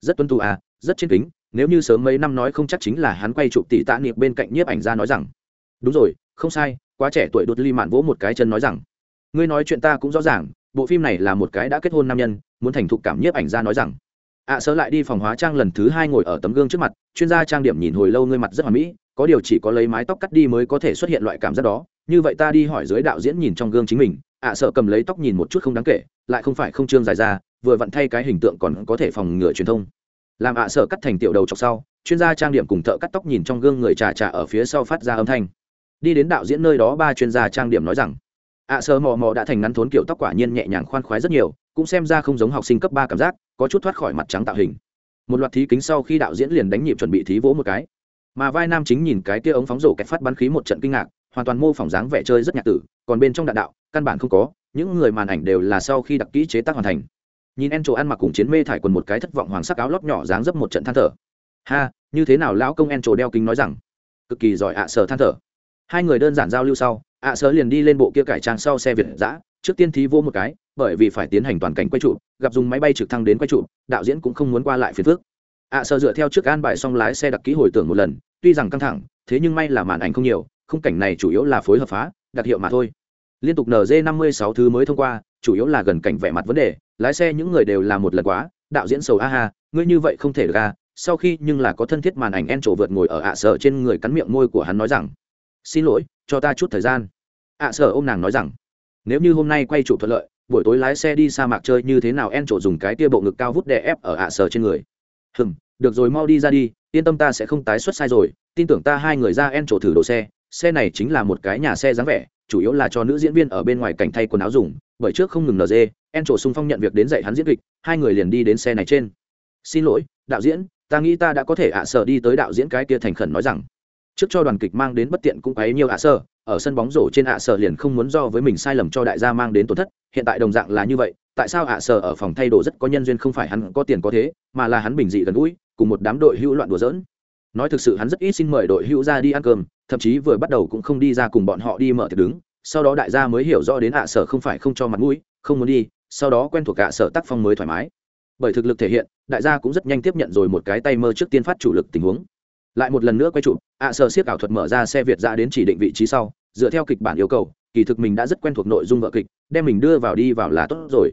Rất tuân thủ à rất trên kính nếu như sớm mấy năm nói không chắc chính là hắn quay chụp tỷ tạ niệm bên cạnh nhiếp ảnh ra nói rằng đúng rồi không sai quá trẻ tuổi đột ly mạn vỗ một cái chân nói rằng. Ngươi nói chuyện ta cũng rõ ràng bộ phim này là một cái đã kết hôn nam nhân muốn thành thục cảm nhiếp ảnh ra nói rằng. Ạ à, lại đi phòng hóa trang lần thứ hai ngồi ở tấm gương trước mặt chuyên gia trang điểm nhìn hồi lâu ngươi mặt rất hoàn mỹ có điều chỉ có lấy mái tóc cắt đi mới có thể xuất hiện loại cảm giác đó. Như vậy ta đi hỏi dưới đạo diễn nhìn trong gương chính mình ạ à, sợ cầm lấy tóc nhìn một chút không đáng kể lại không phải không trương dài ra vừa vặn thay cái hình tượng còn có thể phòng ngừa truyền thông làm ạ à, sợ cắt thành tiểu đầu chọc sau chuyên gia trang điểm cùng thợ cắt tóc nhìn trong gương người trà trà ở phía sau phát ra âm thanh. Đi đến đạo diễn nơi đó ba chuyên gia trang điểm nói rằng ạ sợ mò mò đã thành ngắn thốn kiểu tóc quả nhiên nhẹ nhàng khoan khoái rất nhiều cũng xem ra không giống học sinh cấp ba cảm giác có chút thoát khỏi mặt trắng tạo hình. Một loạt thí kính sau khi đạo diễn liền đánh nhịp chuẩn bị thí vỗ một cái. Mà vai nam chính nhìn cái kia ống phóng rổ kẹt phát bắn khí một trận kinh ngạc hoàn toàn mô phỏng dáng vẻ chơi rất nhạc tử còn bên trong đạn đạo căn bản không có những người màn ảnh đều là sau khi đặc kỹ chế tác hoàn thành nhìn en chỗ ăn mặc cùng chiến mê thải quần một cái thất vọng hoàng sắc áo lót nhỏ dáng dấp một trận than thở. Ha như thế nào lão công en chỗ đeo kính nói rằng? Cực kỳ giỏi ạ sở than thở. Hai người đơn giản giao lưu sau ạ sở liền đi lên bộ kia cải trang sau xe việt giã trước tiên thí vô một cái bởi vì phải tiến hành toàn cảnh quay trụ gặp dùng máy bay trực thăng đến quay trụ đạo diễn cũng không muốn qua lại phiền phước ạ à, dựa theo trước an bài xong lái xe đặc ký hồi tưởng một lần tuy rằng căng thẳng thế nhưng may là màn ảnh không nhiều khung cảnh này chủ yếu là phối hợp phá đặc hiệu mà thôi. Liên tục nz năm mươi sáu thứ mới thông qua chủ yếu là gần cảnh vẻ mặt vấn đề lái xe những người đều là một lần quá, đạo diễn sầu a ha, ngươi như vậy không thể ra sau khi nhưng là có thân thiết màn ảnh en trổ vượt ngồi ở ạ à sợ trên người cắn miệng môi của hắn nói rằng, xin lỗi, cho ta chút thời gian. Ạ à sợ ô m nàng nói rằng, nếu như hôm nay quay trụ thuận lợi, buổi tối lái xe đi sa mạc chơi như thế nào en trổ dùng cái tia bộ ngực cao vút đè ép ở ạ sở trên người. Hừm, được rồi, mau đi ra đi, yên tâm ta sẽ không tái xuất sai rồi, tin tưởng ta hai người ra en trổ thử đồ xe xe này chính là một cái nhà xe dáng vẻ, chủ yếu là cho nữ diễn viên ở bên ngoài cảnh thay quần áo dùng bởi trước không ngừng nd en trổ sung phong nhận việc đến dạy hắn diễn kịch, hai người liền đi đến xe này trên. Xin lỗi, đạo diễn, ta nghĩ ta đã có thể ạ à sở đi tới đạo diễn cái kia thành khẩn nói rằng. Trước cho đoàn kịch mang đến bất tiện cũng ấy nhiều ạ à sở ở sân bóng rổ trên ạ à sở liền không muốn do với mình sai lầm cho đại gia mang đến tổn thất, hiện tại đồng dạng là như vậy, tại sao ạ sở ở phòng thay đồ rất có nhân duyên không phải hắn có tiền có thế, mà là hắn bình dị gần gũi, cùng một đám đội hữu loạn đùa giỡn. Nói thực sự hắn rất ít xin mời đội hữu ra đi ăn cơm, thậm chí vừa bắt đầu cũng không đi ra cùng bọn họ đi mở tiệc đứng sau đó đại gia mới hiểu rõ đến ạ sở không phải không cho mặt mũi, không muốn đi, sau đó quen thuộc ạ sở tác phong mới thoải mái. Bởi thực lực thể hiện, đại gia cũng rất nhanh tiếp nhận rồi một cái tay mơ trước tiên phát chủ lực tình huống. Lại một lần nữa quay chụp, ạ sở siết ảo thuật mở ra xe việt ra đến chỉ định vị trí sau, dựa theo kịch bản yêu cầu, kỳ thực mình đã rất quen thuộc nội dung vợ kịch, đem mình đưa vào đi vào là tốt rồi.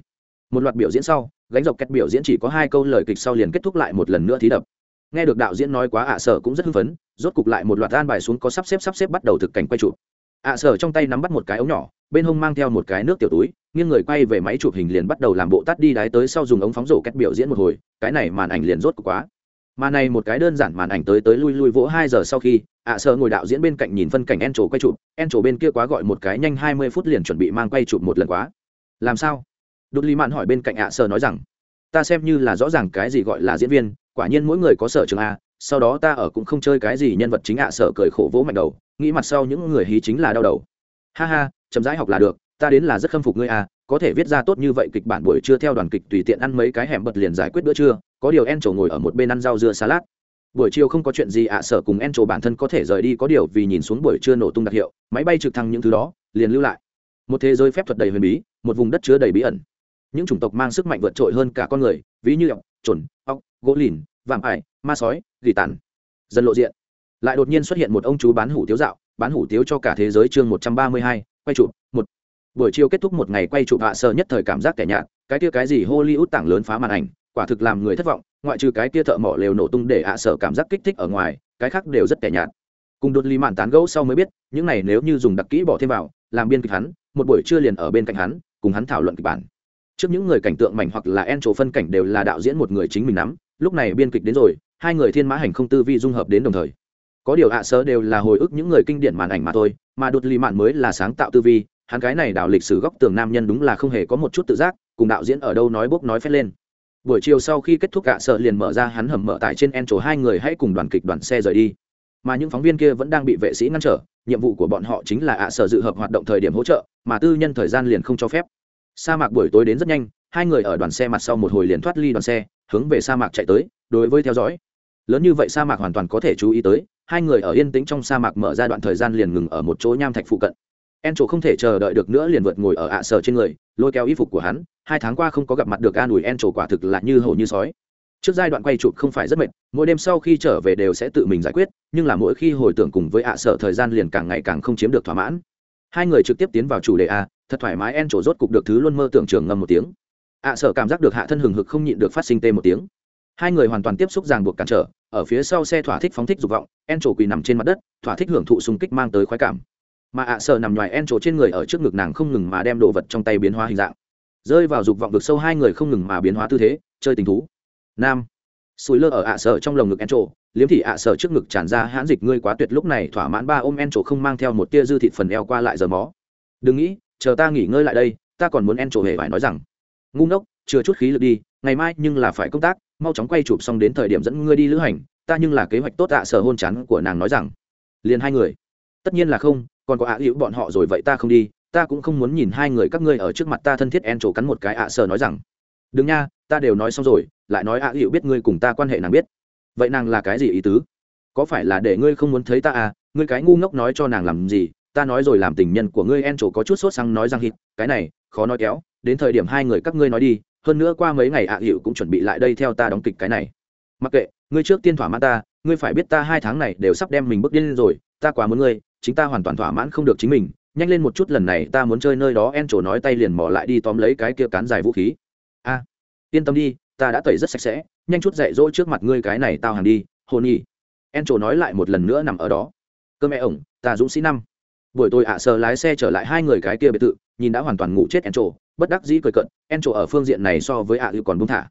Một loạt biểu diễn sau, gánh dọc cách biểu diễn chỉ có hai câu lời kịch sau liền kết thúc lại một lần nữa thí đập. Nghe được đạo diễn nói quá, ạ sở cũng rất hưng phấn, rốt cục lại một loạt an bài xuống có sắp xếp sắp xếp bắt đầu thực cảnh quay chụp ạ sở trong tay nắm bắt một cái ống nhỏ, bên hông mang theo một cái nước tiểu túi, nghiêng người quay về máy chụp hình liền bắt đầu làm bộ tắt đi đái tới sau dùng ống phóng rổ cách biểu diễn một hồi, cái này màn ảnh liền rốt cục quá. Mà này một cái đơn giản màn ảnh tới tới lui lui vỗ hai giờ sau khi, ạ sở ngồi đạo diễn bên cạnh nhìn phân cảnh en trổ quay chụp, en trổ bên kia quá gọi một cái nhanh hai mươi phút liền chuẩn bị mang quay chụp một lần quá. Làm sao? Đột lý mạn hỏi bên cạnh ạ sở nói rằng, ta xem như là rõ ràng cái gì gọi là diễn viên, quả nhiên mỗi người có sở trường a, sau đó ta ở cũng không chơi cái gì nhân vật chính ạ sở cười khổ vỗ mạnh đầu nghĩ mặt sau những người hí chính là đau đầu. Ha ha, chậm rãi học là được, ta đến là rất khâm phục ngươi à? có thể viết ra tốt như vậy kịch bản buổi trưa theo đoàn kịch tùy tiện ăn mấy cái hẻm bật liền giải quyết bữa trưa, có điều en trổ ngồi ở một bên ăn rau dưa salad. Buổi chiều không có chuyện gì ạ à, sở cùng en trổ bản thân có thể rời đi, có điều vì nhìn xuống buổi trưa nổ tung đặc hiệu, máy bay trực thăng những thứ đó, liền lưu lại. Một thế giới phép thuật đầy huyền bí, một vùng đất chứa đầy bí ẩn. Những chủng tộc mang sức mạnh vượt trội hơn cả con người, ví như ọc trồn ọc gỗ lìn, vạm ải, ma sói, gỉ tàn. Dần lộ diện lại đột nhiên xuất hiện một ông chú bán hủ tiếu dạo, bán hủ tiếu cho cả thế giới chương một trăm ba mươi hai, quay chụp, một. Buổi chiều kết thúc một ngày quay chụp hạ sơ nhất thời cảm giác kẻ nhạt, cái kia cái gì hollywood tảng lớn phá màn ảnh, quả thực làm người thất vọng, ngoại trừ cái kia thợ mỏ lều nổ tung để hạ sở cảm giác kích thích ở ngoài, cái khác đều rất kẻ nhạt. Cùng đột ly mạn tán gẫu sau mới biết, những này nếu như dùng đặc kỹ bỏ thêm vào, làm biên kịch hắn, một buổi trưa liền ở bên cạnh hắn, cùng hắn thảo luận kịch bản. Trước những người cảnh tượng mảnh hoặc là en trổ phân cảnh đều là đạo diễn một người chính mình nắm, lúc này biên kịch đến rồi, hai người thiên mã hành không tư vi dung hợp đến đồng thời có điều hạ sơ đều là hồi ức những người kinh điển màn ảnh mà thôi, mà đột ly mạn mới là sáng tạo tư vi, hắn cái này đào lịch sử góc tường nam nhân đúng là không hề có một chút tự giác, cùng đạo diễn ở đâu nói bốc nói phét lên. Buổi chiều sau khi kết thúc hạ sợ liền mở ra hắn hầm mở tại trên en trổ hai người hãy cùng đoàn kịch đoàn xe rời đi. Mà những phóng viên kia vẫn đang bị vệ sĩ ngăn trở, nhiệm vụ của bọn họ chính là ạ sở dự hợp hoạt động thời điểm hỗ trợ, mà tư nhân thời gian liền không cho phép. Sa mạc buổi tối đến rất nhanh, hai người ở đoàn xe mặt sau một hồi liền thoát ly đoàn xe, hướng về sa mạc chạy tới, đối với theo dõi. Lớn như vậy sa mạc hoàn toàn có thể chú ý tới hai người ở yên tĩnh trong sa mạc mở ra đoạn thời gian liền ngừng ở một chỗ nham thạch phụ cận. En trổ không thể chờ đợi được nữa liền vượt ngồi ở ạ sở trên người, lôi kéo y phục của hắn, hai tháng qua không có gặp mặt được an ủi en trổ quả thực là như hổ như sói. Trước giai đoạn quay chụp không phải rất mệt, mỗi đêm sau khi trở về đều sẽ tự mình giải quyết, nhưng là mỗi khi hồi tưởng cùng với ạ sở thời gian liền càng ngày càng không chiếm được thỏa mãn. Hai người trực tiếp tiến vào chủ đề a, thật thoải mái en trổ rốt cục được thứ luôn mơ tưởng trường ngầm một tiếng. ạ sở cảm giác được hạ thân hừng hực không nhịn được phát sinh tê một tiếng hai người hoàn toàn tiếp xúc ràng buộc cản trở, ở phía sau xe thỏa thích phóng thích dục vọng en trổ quỳ nằm trên mặt đất, thỏa thích hưởng thụ xung kích mang tới khoái cảm. Mà ạ sợ nằm ngoài en trổ trên người ở trước ngực nàng không ngừng mà đem đồ vật trong tay biến hóa hình dạng. Rơi vào dục vọng vực sâu hai người không ngừng mà biến hóa tư thế, chơi tình thú. Nam. Sùi lơ ở ạ sợ trong lồng ngực en trổ liếm thị ạ sợ trước ngực tràn ra hãn dịch ngươi quá tuyệt lúc này thỏa mãn ba ôm en trổ không mang theo một tia dư thịt phần eo qua lại giờ mó. Đừng nghĩ, chờ ta nghỉ ngơi lại đây, ta còn muốn en trổ hề phải nói rằng ngu ngốc chưa chút khí lực đi, ngày mai nhưng là phải công tác, mau chóng quay chụp xong đến thời điểm dẫn ngươi đi lữ hành, ta nhưng là kế hoạch tốt ạ à, sở hôn chán của nàng nói rằng. Liền hai người. Tất nhiên là không, còn có ạ, hữu bọn họ rồi vậy ta không đi, ta cũng không muốn nhìn hai người các ngươi ở trước mặt ta thân thiết en trổ cắn một cái ạ, sở nói rằng. Đừng nha, ta đều nói xong rồi, lại nói ạ, hữu biết ngươi cùng ta quan hệ nàng biết. Vậy nàng là cái gì ý tứ? Có phải là để ngươi không muốn thấy ta à ngươi cái ngu ngốc nói cho nàng làm gì, ta nói rồi làm tình nhân của ngươi en trổ có chút sốt sang nói rằng hít, cái này, khó nói kéo đến thời điểm hai người các ngươi nói đi, hơn nữa qua mấy ngày ạ à hiệu cũng chuẩn bị lại đây theo ta đóng kịch cái này. Mặc kệ, ngươi trước tiên thỏa mãn ta, ngươi phải biết ta hai tháng này đều sắp đem mình bước điên lên rồi, ta quá muốn ngươi, chính ta hoàn toàn thỏa mãn không được chính mình. Nhanh lên một chút lần này ta muốn chơi nơi đó, en trổ nói tay liền mò lại đi tóm lấy cái kia cán dài vũ khí. A, yên tâm đi, ta đã tẩy rất sạch sẽ, nhanh chút dạy dỗ trước mặt ngươi cái này tao hàng đi hồn nhi en trổ nói lại một lần nữa nằm ở đó. Cơ mẹ ổng, ta dũng sĩ năm. Buổi tôi ạ à sờ lái xe trở lại hai người cái kia biệt thự nhìn đã hoàn toàn ngủ chết en trổ bất đắc dĩ cười cận en trổ ở phương diện này so với ạ à còn buông thả.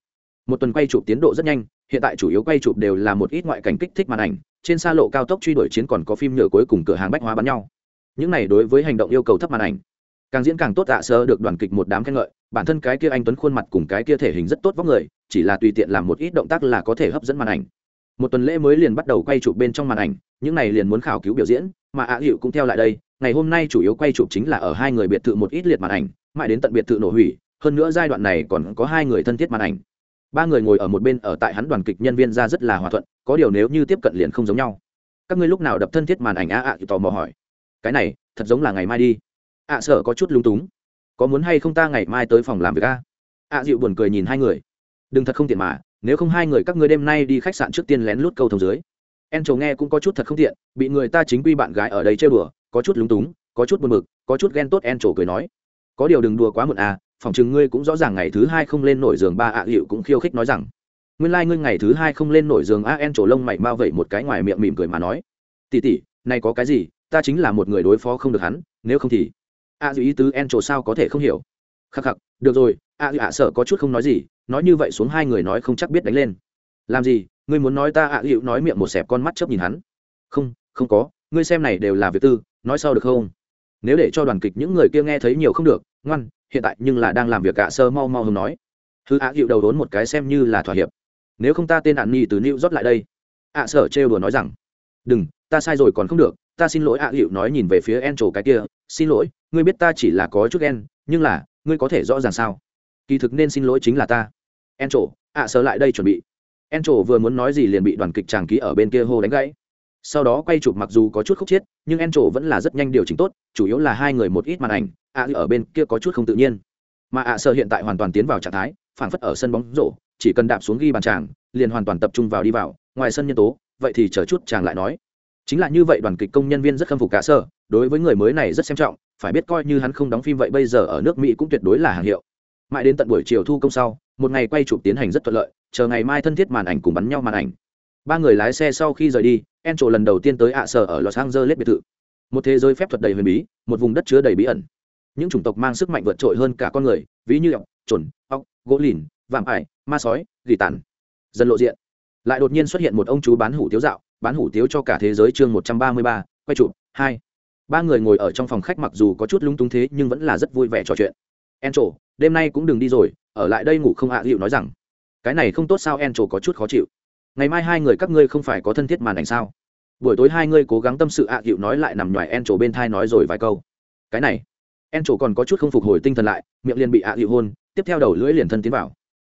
Một tuần quay chụp tiến độ rất nhanh, hiện tại chủ yếu quay chụp đều là một ít ngoại cảnh kích thích màn ảnh, trên xa lộ cao tốc truy đuổi chiến còn có phim nhựa cuối cùng cửa hàng bách hóa bắn nhau. Những này đối với hành động yêu cầu thấp màn ảnh. Càng diễn càng tốt ạ, sơ được đoàn kịch một đám khen ngợi, bản thân cái kia anh tuấn khuôn mặt cùng cái kia thể hình rất tốt vóc người, chỉ là tùy tiện làm một ít động tác là có thể hấp dẫn màn ảnh. Một tuần lễ mới liền bắt đầu quay chụp bên trong màn ảnh, những này liền muốn khảo cứu biểu diễn, mà ạ hiệu cũng theo lại đây ngày hôm nay chủ yếu quay chụp chính là ở hai người biệt thự một ít liệt màn ảnh mãi đến tận biệt thự nổ hủy hơn nữa giai đoạn này còn có hai người thân thiết màn ảnh. Ba người ngồi ở một bên ở tại hắn đoàn kịch nhân viên ra rất là hòa thuận có điều nếu như tiếp cận liền không giống nhau. Các ngươi lúc nào đập thân thiết màn ảnh a ạ tò mò hỏi. Cái này thật giống là ngày mai đi. Ạ à, sợ có chút lung túng. Có muốn hay không ta ngày mai tới phòng làm việc a ạ dịu buồn cười nhìn hai người. Đừng thật không tiện mà nếu không hai người các ngươi đêm nay đi khách sạn trước tiên lén lút câu thông dưới. En trầu nghe cũng có chút thật không tiện bị người ta chính quy bạn gái ở đây chơi bừa có chút lúng túng, có chút buồn bực, có chút ghen tốt en trổ cười nói. Có điều đừng đùa quá muộn à phòng chừng ngươi cũng rõ ràng ngày thứ hai không lên nổi giường ba ạ hiệu cũng khiêu khích nói rằng. Nguyên lai、like、ngươi ngày thứ hai không lên nổi giường a en trổ lông mày mau vậy một cái ngoài miệng mỉm cười mà nói. Tỉ tỉ nay có cái gì? Ta chính là một người đối phó không được hắn, nếu không thì. A dịu ý tứ en trổ sao có thể không hiểu. Khắc khắc, được rồi, a dịu ạ sợ có chút không nói gì, nói như vậy xuống hai người nói không chắc biết đánh lên. Làm gì, ngươi muốn nói ta ạ dịu nói miệng một xẹp con mắt chớp nhìn hắn. Không không có, ngươi xem này đều là việc tư nói sau được không? Nếu để cho đoàn kịch những người kia nghe thấy nhiều không được ngoan hiện tại nhưng là đang làm việc cả sơ mau mau hưng nói. Hư ạ hiệu đầu đốn một cái xem như là thỏa hiệp. Nếu không ta tên ạn nhi từ new rót lại đây. Ạ sở trêu đùa nói rằng đừng ta sai rồi còn không được ta xin lỗi ạ hiệu nói nhìn về phía en trổ cái kia xin lỗi ngươi biết ta chỉ là có chút En, nhưng là ngươi có thể rõ ràng sao? Kỳ thực nên xin lỗi chính là ta. En trổ ạ sở lại đây chuẩn bị. En trổ vừa muốn nói gì liền bị đoàn kịch tràng ký ở bên kia hô đánh gãy sau đó quay chụp mặc dù có chút khúc chiết, nhưng en trổ vẫn là rất nhanh điều chỉnh tốt, chủ yếu là hai người một ít màn ảnh ạ ở bên kia có chút không tự nhiên. Mà ạ sợ hiện tại hoàn toàn tiến vào trạng thái, phảng phất ở sân bóng rổ, chỉ cần đạp xuống ghi bàn tràng, liền hoàn toàn tập trung vào đi vào, ngoài sân nhân tố, vậy thì chờ chút chàng lại nói. Chính là như vậy đoàn kịch công nhân viên rất khâm phục cả sơ, đối với người mới này rất xem trọng, phải biết coi như hắn không đóng phim vậy bây giờ ở nước mỹ cũng tuyệt đối là hàng hiệu. Mãi đến tận buổi chiều thu công sau, một ngày quay chụp tiến hành rất thuận lợi, chờ ngày mai thân thiết màn ảnh cùng bắn nhau màn ảnh. Ba người lái xe sau khi rời đi en trổ lần đầu tiên tới ạ sở ở los angeles biệt thự. Một thế giới phép thuật đầy huyền bí, một vùng đất chứa đầy bí ẩn. Những chủng tộc mang sức mạnh vượt trội hơn cả con người, ví như ọc trồn ọc gỗ lìn, vạm ải, ma sói, gỉ tàn. Dần lộ diện. Lại đột nhiên xuất hiện một ông chú bán hủ tiếu dạo, bán hủ tiếu cho cả thế giới chương một trăm ba mươi ba, quay chụp, hai. Ba người ngồi ở trong phòng khách mặc dù có chút lung túng thế nhưng vẫn là rất vui vẻ trò chuyện. En trổ đêm nay cũng đừng đi rồi, ở lại đây ngủ không hạ à nói rằng. Cái này không tốt sao en trổ có chút khó chịu ngày mai hai người các ngươi không phải có thân thiết màn ảnh sao? Buổi tối hai ngươi cố gắng tâm sự ạ à nói lại nằm ngoài en trổ bên thai nói rồi vài câu. Cái này en trổ còn có chút không phục hồi tinh thần lại, miệng liền bị ạ à hôn, tiếp theo đầu lưỡi liền thân tiến vào.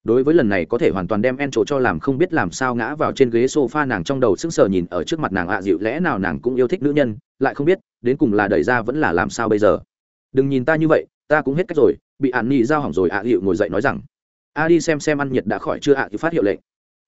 Đối với lần này có thể hoàn toàn đem en trổ cho làm không biết làm sao ngã vào trên ghế sofa nàng trong đầu sững sờ nhìn ở trước mặt nàng ạ dịu lẽ nào nàng cũng yêu thích nữ nhân, lại không biết, đến cùng là đẩy ra vẫn là làm sao bây giờ. Đừng nhìn ta như vậy, ta cũng hết cách rồi, bị ạn nhị giao hỏng rồi ạ dịu ngồi dậy nói rằng, a đi xem xem ăn nhiệt đã khỏi chưa ạ à phát hiệu lệnh.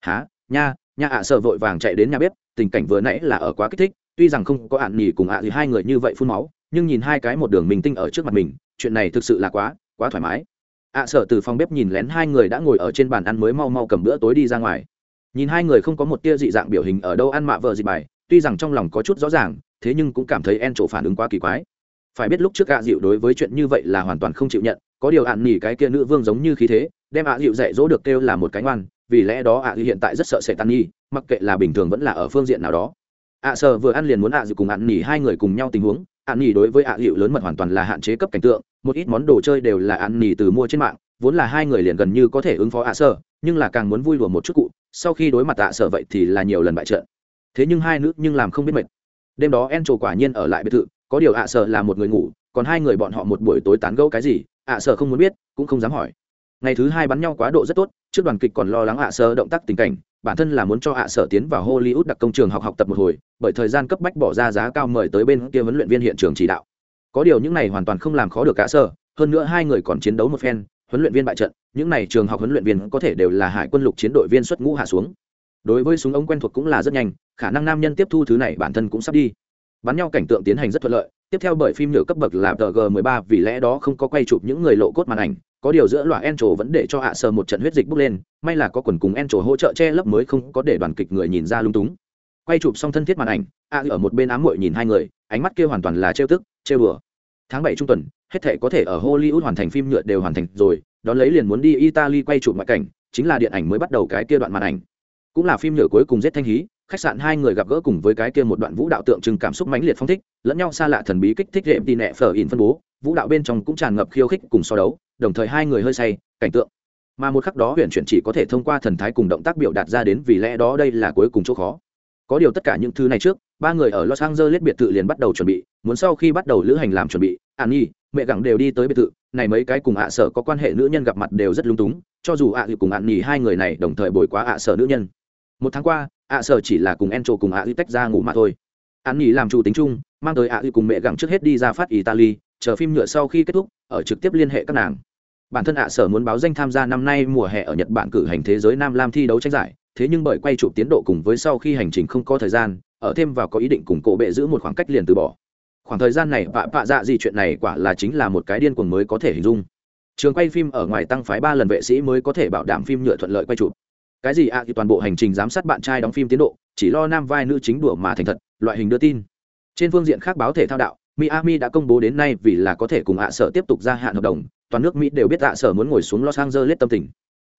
Há nha Nhà ạ sợ vội vàng chạy đến nhà bếp, tình cảnh vừa nãy là ở quá kích thích, tuy rằng không có ạn nhì cùng ạ à hai người như vậy phun máu, nhưng nhìn hai cái một đường mình tinh ở trước mặt mình, chuyện này thực sự là quá quá thoải mái. Ạ sợ từ phòng bếp nhìn lén hai người đã ngồi ở trên bàn ăn mới mau mau cầm bữa tối đi ra ngoài. Nhìn hai người không có một tia dị dạng biểu hình ở đâu ăn mạ vợ dị bài, tuy rằng trong lòng có chút rõ ràng, thế nhưng cũng cảm thấy en trổ phản ứng quá kỳ quái. Phải biết lúc trước ạ dịu đối với chuyện như vậy là hoàn toàn không chịu nhận, có điều ạn nỉ cái kia nữ vương giống như khí thế, đem ạ dịu dạy dỗ được kêu là một cái ngoan vì lẽ đó ạ dịu hiện tại rất sợ sệt tan nhi, mặc kệ là bình thường vẫn là ở phương diện nào đó. Ạ sợ vừa ăn liền muốn ạ dự cùng ạn nỉ hai người cùng nhau tình huống ạn nỉ đối với ạ hiệu lớn mật hoàn toàn là hạn chế cấp cảnh tượng, một ít món đồ chơi đều là ạn nỉ từ mua trên mạng, vốn là hai người liền gần như có thể ứng phó ạ sợ nhưng là càng muốn vui đùa một chút cụ, sau khi đối mặt ạ sợ vậy thì là nhiều lần bại trận. Thế nhưng hai nữ nhưng làm không biết mệt. Đêm đó en trổ quả nhiên ở lại biệt thự, có điều ạ sợ là một người ngủ, còn hai người bọn họ một buổi tối tán gẫu cái gì, ạ sợ không muốn biết, cũng không dám hỏi ngày thứ hai bắn nhau quá độ rất tốt trước đoàn kịch còn lo lắng ạ sơ động tác tình cảnh bản thân là muốn cho ạ sở tiến vào hollywood đặc công trường học học tập một hồi bởi thời gian cấp bách bỏ ra giá cao mời tới bên kia huấn luyện viên hiện trường chỉ đạo. Có điều những này hoàn toàn không làm khó được ạ sơ, hơn nữa hai người còn chiến đấu một phen huấn luyện viên bại trận những này trường học huấn luyện viên có thể đều là hải quân lục chiến đội viên xuất ngũ hạ xuống. Đối với súng ống quen thuộc cũng là rất nhanh khả năng nam nhân tiếp thu thứ này bản thân cũng sắp đi. Bắn nhau cảnh tượng tiến hành rất thuận lợi tiếp theo bởi phim nhựa cấp bậc là tg 13 vì lẽ đó không có quay chụp những người lộ cốt màn ảnh có điều giữa loại Encho vẫn để cho hạ sờ một trận huyết dịch bốc lên, may là có quần cùng Encho hỗ trợ che lấp mới không có để đoàn kịch người nhìn ra lung túng. Quay chụp xong thân thiết màn ảnh a ở một bên ám muội nhìn hai người, ánh mắt kia hoàn toàn là trêu tức, trêu đùa. Tháng bảy trung tuần, hết thể có thể ở hollywood hoàn thành phim nhựa đều hoàn thành rồi, đón lấy liền muốn đi italy quay chụp ngoại cảnh, chính là điện ảnh mới bắt đầu cái kia đoạn màn ảnh. Cũng là phim nhựa cuối cùng giết thanh hí, khách sạn hai người gặp gỡ cùng với cái kia một đoạn vũ đạo tượng trưng cảm xúc mãnh liệt phong thích, lẫn nhau xa lạ thần bí kích thích đệm tin nẹ phở in phân bố vũ đạo bên trong cũng tràn ngập khiêu khích cùng so đấu, đồng thời hai người hơi say, cảnh tượng. Mà một khắc đó huyện chuyển chỉ có thể thông qua thần thái cùng động tác biểu đạt ra đến vì lẽ đó đây là cuối cùng chỗ khó. Có điều tất cả những thứ này trước, ba người ở los angeles biệt thự liền bắt đầu chuẩn bị, muốn sau khi bắt đầu lữ hành làm chuẩn bị an nhi mẹ gẳng đều đi tới biệt thự, này mấy cái cùng ạ sở có quan hệ nữ nhân gặp mặt đều rất lung túng, cho dù ạ à cùng an nhi hai người này đồng thời bồi quá ạ sở nữ nhân. Một tháng qua, ạ sở chỉ là cùng en trộ cùng ạ tách ra ngủ mà thôi. An nhi làm chủ tính chung, mang tới ạ cùng mẹ gẳng trước hết đi ra phát italy chờ phim nhựa sau khi kết thúc, ở trực tiếp liên hệ các nàng. Bản thân ạ sở muốn báo danh tham gia năm nay mùa hè ở nhật bản cử hành thế giới nam lam thi đấu tranh giải, thế nhưng bởi quay chụp tiến độ cùng với sau khi hành trình không có thời gian, ở thêm vào có ý định cùng cổ bệ giữ một khoảng cách liền từ bỏ. Khoảng thời gian này, vạ vạ dạ gì chuyện này quả là chính là một cái điên cuồng mới có thể hình dung. Trường quay phim ở ngoài tăng phái ba lần vệ sĩ mới có thể bảo đảm phim nhựa thuận lợi quay chụp. Cái gì ạ? Thì toàn bộ hành trình giám sát bạn trai đóng phim tiến độ, chỉ lo nam vai nữ chính đùa mà thành thật, loại hình đưa tin. Trên phương diện khác báo thể thao đạo miami đã công bố đến nay vì là có thể cùng ạ sở tiếp tục gia hạn hợp đồng, toàn nước mỹ đều biết ạ sở muốn ngồi xuống los angeles tâm tình.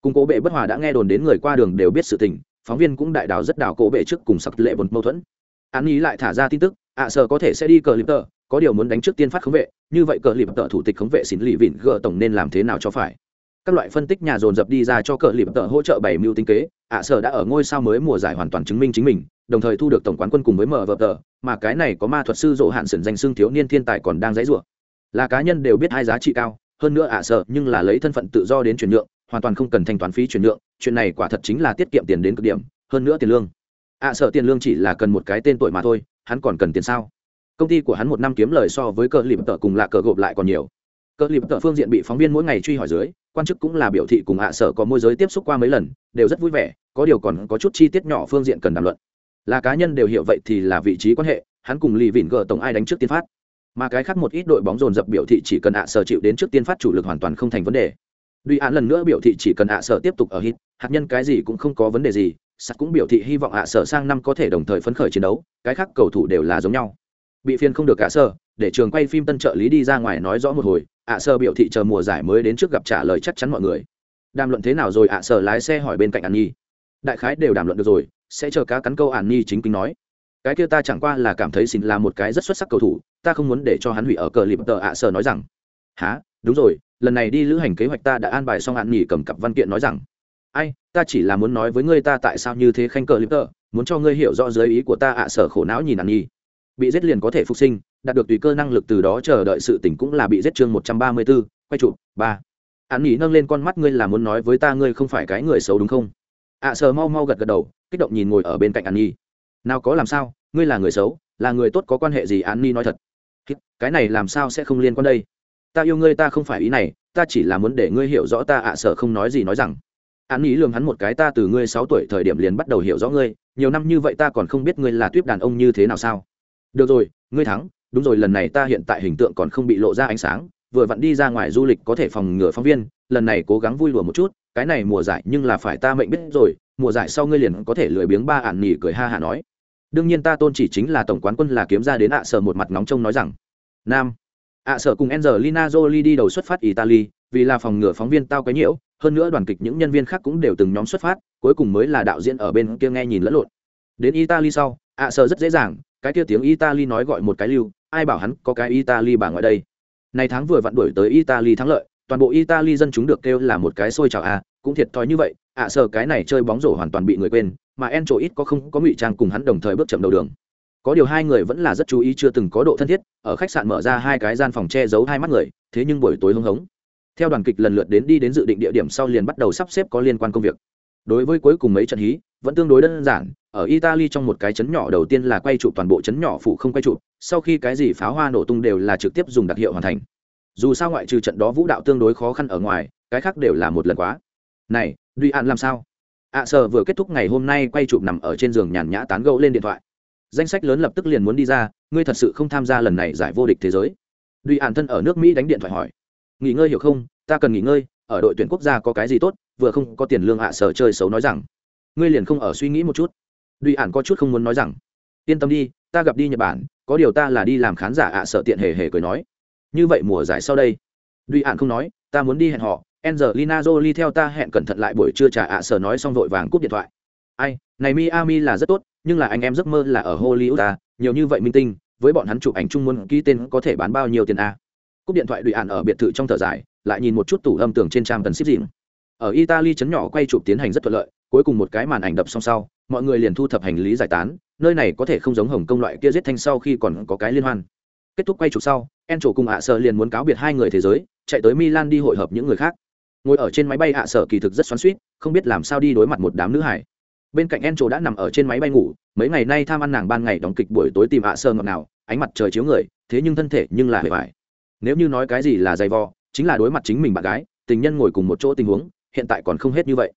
Cùng cố bệ bất hòa đã nghe đồn đến người qua đường đều biết sự tình, phóng viên cũng đại đào rất đào cố bệ trước cùng sặc lệ một mâu thuẫn. Án ý lại thả ra tin tức, ạ sở có thể sẽ đi cờ liệp tờ, có điều muốn đánh trước tiên phát khống vệ, như vậy cờ liệp tờ thủ tịch khống vệ xin lì vịn gỡ tổng nên làm thế nào cho phải? Các loại phân tích nhà dồn dập đi ra cho cờ liệp tờ hỗ trợ bảy mưu tính kế ạ sở đã ở ngôi sao mới mùa giải hoàn toàn chứng minh chính mình, đồng thời thu được tổng quán quân cùng với mở vợ tờ, mà cái này có ma thuật sư dỗ hạn sẩn danh xương thiếu niên thiên tài còn đang dãy rủa. Là cá nhân đều biết hai giá trị cao, hơn nữa ạ sở nhưng là lấy thân phận tự do đến chuyển nhượng, hoàn toàn không cần thanh toán phí chuyển nhượng, chuyện này quả thật chính là tiết kiệm tiền đến cực điểm, hơn nữa tiền lương. Ạ sở tiền lương chỉ là cần một cái tên tuổi mà thôi, hắn còn cần tiền sao? Công ty của hắn một năm kiếm lời so với cờ lịp tợ cùng là cờ gộp lại còn nhiều. Cờ lịp tợ phương diện bị phóng viên mỗi ngày truy hỏi dưới, quan chức cũng là biểu thị cùng ạ sở có môi giới tiếp xúc qua mấy lần, đều rất vui vẻ có điều còn có chút chi tiết nhỏ phương diện cần đàm luận là cá nhân đều hiểu vậy thì là vị trí quan hệ hắn cùng lì vỉn gờ tổng ai đánh trước tiên phát mà cái khác một ít đội bóng dồn dập biểu thị chỉ cần ạ sở chịu đến trước tiên phát chủ lực hoàn toàn không thành vấn đề Duy án lần nữa biểu thị chỉ cần ạ sở tiếp tục ở hit, hạt nhân cái gì cũng không có vấn đề gì, sắt cũng biểu thị hy vọng ạ sở sang năm có thể đồng thời phấn khởi chiến đấu, cái khác cầu thủ đều là giống nhau. Bị phiên không được ạ sở, để trường quay phim tân trợ lý đi ra ngoài nói rõ một hồi, ạ sở biểu thị chờ mùa giải mới đến trước gặp trả lời chắc chắn mọi người. Đàm luận thế nào rồi ạ sở lái xe hỏi bên cạnh ăn Nhi. Đại khái đều đàm luận được rồi, sẽ chờ cá cắn câu An Nhi chính kinh nói. Cái kia ta chẳng qua là cảm thấy xin là một cái rất xuất sắc cầu thủ, ta không muốn để cho hắn hủy ở cờ lịp tờ ạ sở nói rằng. Hả, đúng rồi, lần này đi lữ hành kế hoạch ta đã an bài xong hạn nghỉ cầm cặp văn kiện nói rằng ai ta chỉ là muốn nói với ngươi ta tại sao như thế khanh cờ lip tờ muốn cho ngươi hiểu rõ dưới ý của ta ạ sở khổ não nhìn ăn nhi bị giết liền có thể phục sinh đạt được tùy cơ năng lực từ đó chờ đợi sự tỉnh cũng là bị giết chương một trăm ba mươi 134, quay chụp ba an nhi nâng lên con mắt ngươi là muốn nói với ta ngươi không phải cái người xấu đúng không ạ sờ mau mau gật gật đầu, kích động nhìn ngồi ở bên cạnh an nhi nào có làm sao, ngươi là người xấu, là người tốt có quan hệ gì an nhi nói thật? Cái này làm sao sẽ không liên quan đây? Ta yêu ngươi ta không phải ý này, ta chỉ là muốn để ngươi hiểu rõ ta ạ à sở không nói gì nói rằng. An Nhi lường hắn một cái, ta từ ngươi sáu tuổi thời điểm liền bắt đầu hiểu rõ ngươi, nhiều năm như vậy ta còn không biết ngươi là tuyếp đàn ông như thế nào sao? Được rồi, ngươi thắng, đúng rồi, lần này ta hiện tại hình tượng còn không bị lộ ra ánh sáng, vừa vặn đi ra ngoài du lịch có thể phòng ngừa phóng viên lần này cố gắng vui lùa một chút cái này mùa giải nhưng là phải ta mệnh biết rồi mùa giải sau ngươi liền có thể lười biếng ba ạn nỉ cười ha hả nói đương nhiên ta tôn chỉ chính là tổng quán quân là kiếm ra đến ạ à sở một mặt nóng trông nói rằng nam ạ à, sở cùng Angelina Jolie đi đầu xuất phát Italy, vì là phòng ngừa phóng viên tao cái nhiễu, hơn nữa đoàn kịch những nhân viên khác cũng đều từng nhóm xuất phát, cuối cùng mới là đạo diễn ở bên kia nghe nhìn lẫn lộn. Đến Italy sau, ạ à, sở rất dễ dàng, cái kia tiếng Italy nói gọi một cái lưu, ai bảo hắn có cái Italy bà ngoại đây. Này tháng vừa vặn đuổi tới Italy thắng lợi, toàn bộ Italy dân chúng được kêu là một cái xôi chào à, cũng thiệt thòi như vậy, ạ à, sợ cái này chơi bóng rổ hoàn toàn bị người quên, mà En Encho ít có không có ngụy trang cùng hắn đồng thời bước chậm đầu đường. Có điều hai người vẫn là rất chú ý chưa từng có độ thân thiết ở khách sạn mở ra hai cái gian phòng che giấu hai mắt người thế nhưng buổi tối hưng hống. Theo đoàn kịch lần lượt đến đi đến dự định địa điểm sau liền bắt đầu sắp xếp có liên quan công việc. Đối với cuối cùng mấy trận hí vẫn tương đối đơn giản ở italy trong một cái chấn nhỏ đầu tiên là quay chụp toàn bộ chấn nhỏ phụ không quay chụp sau khi cái gì pháo hoa nổ tung đều là trực tiếp dùng đặc hiệu hoàn thành dù sao ngoại trừ trận đó vũ đạo tương đối khó khăn ở ngoài cái khác đều là một lần quá. Này duy an làm sao? Ạ à, sờ vừa kết thúc ngày hôm nay quay chụp nằm ở trên giường nhàn nhã tán gẫu lên điện thoại. Danh sách lớn lập tức liền muốn đi ra ngươi thật sự không tham gia lần này giải vô địch thế giới. Duy An thân ở nước mỹ đánh điện thoại hỏi. Nghỉ ngơi hiểu không? Ta cần nghỉ ngơi ở đội tuyển quốc gia có cái gì tốt vừa không có tiền lương à sờ chơi xấu nói rằng. Ngươi liền không ở suy nghĩ một chút. Duy An có chút không muốn nói rằng. Yên tâm đi ta gặp đi nhật bản có điều ta là đi làm khán giả ạ sợ tiện hề hề cười nói như vậy mùa giải sau đây duy ạn không nói ta muốn đi hẹn họ Angelina Jolie theo ta hẹn cẩn thận lại buổi trưa trả ạ sở nói xong vội vàng cúp điện thoại. Ai, này Miami là rất tốt, nhưng là anh em giấc mơ là ở Hollywood à, nhiều như vậy minh tinh, với bọn hắn chụp ảnh chung muốn ký tên có thể bán bao nhiêu tiền a? À? Cúp điện thoại đùi ạn ở biệt thự trong thở dài, lại nhìn một chút tủ âm tường trên trang tần ship dịnh. Ở Italy chấn nhỏ quay chụp tiến hành rất thuận lợi, cuối cùng một cái màn ảnh đập xong sau, mọi người liền thu thập hành lý giải tán, nơi này có thể không giống Hồng Kông loại kia giết thanh sau khi còn có cái liên hoan. Kết thúc quay chụp sau, En cùng ạ sở liền muốn cáo biệt hai người thế giới, chạy tới Milan đi hội hợp những người khác. Ngồi ở trên máy bay hạ sở kỳ thực rất xoắn suýt không biết làm sao đi đối mặt một đám nữ hải. Bên cạnh en đã nằm ở trên máy bay ngủ mấy ngày nay tham ăn nàng ban ngày đóng kịch buổi tối tìm hạ sơ ngọt nào ánh mặt trời chiếu người thế nhưng thân thể nhưng là hề vải nếu như nói cái gì là dày vò chính là đối mặt chính mình bạn gái tình nhân ngồi cùng một chỗ tình huống hiện tại còn không hết như vậy.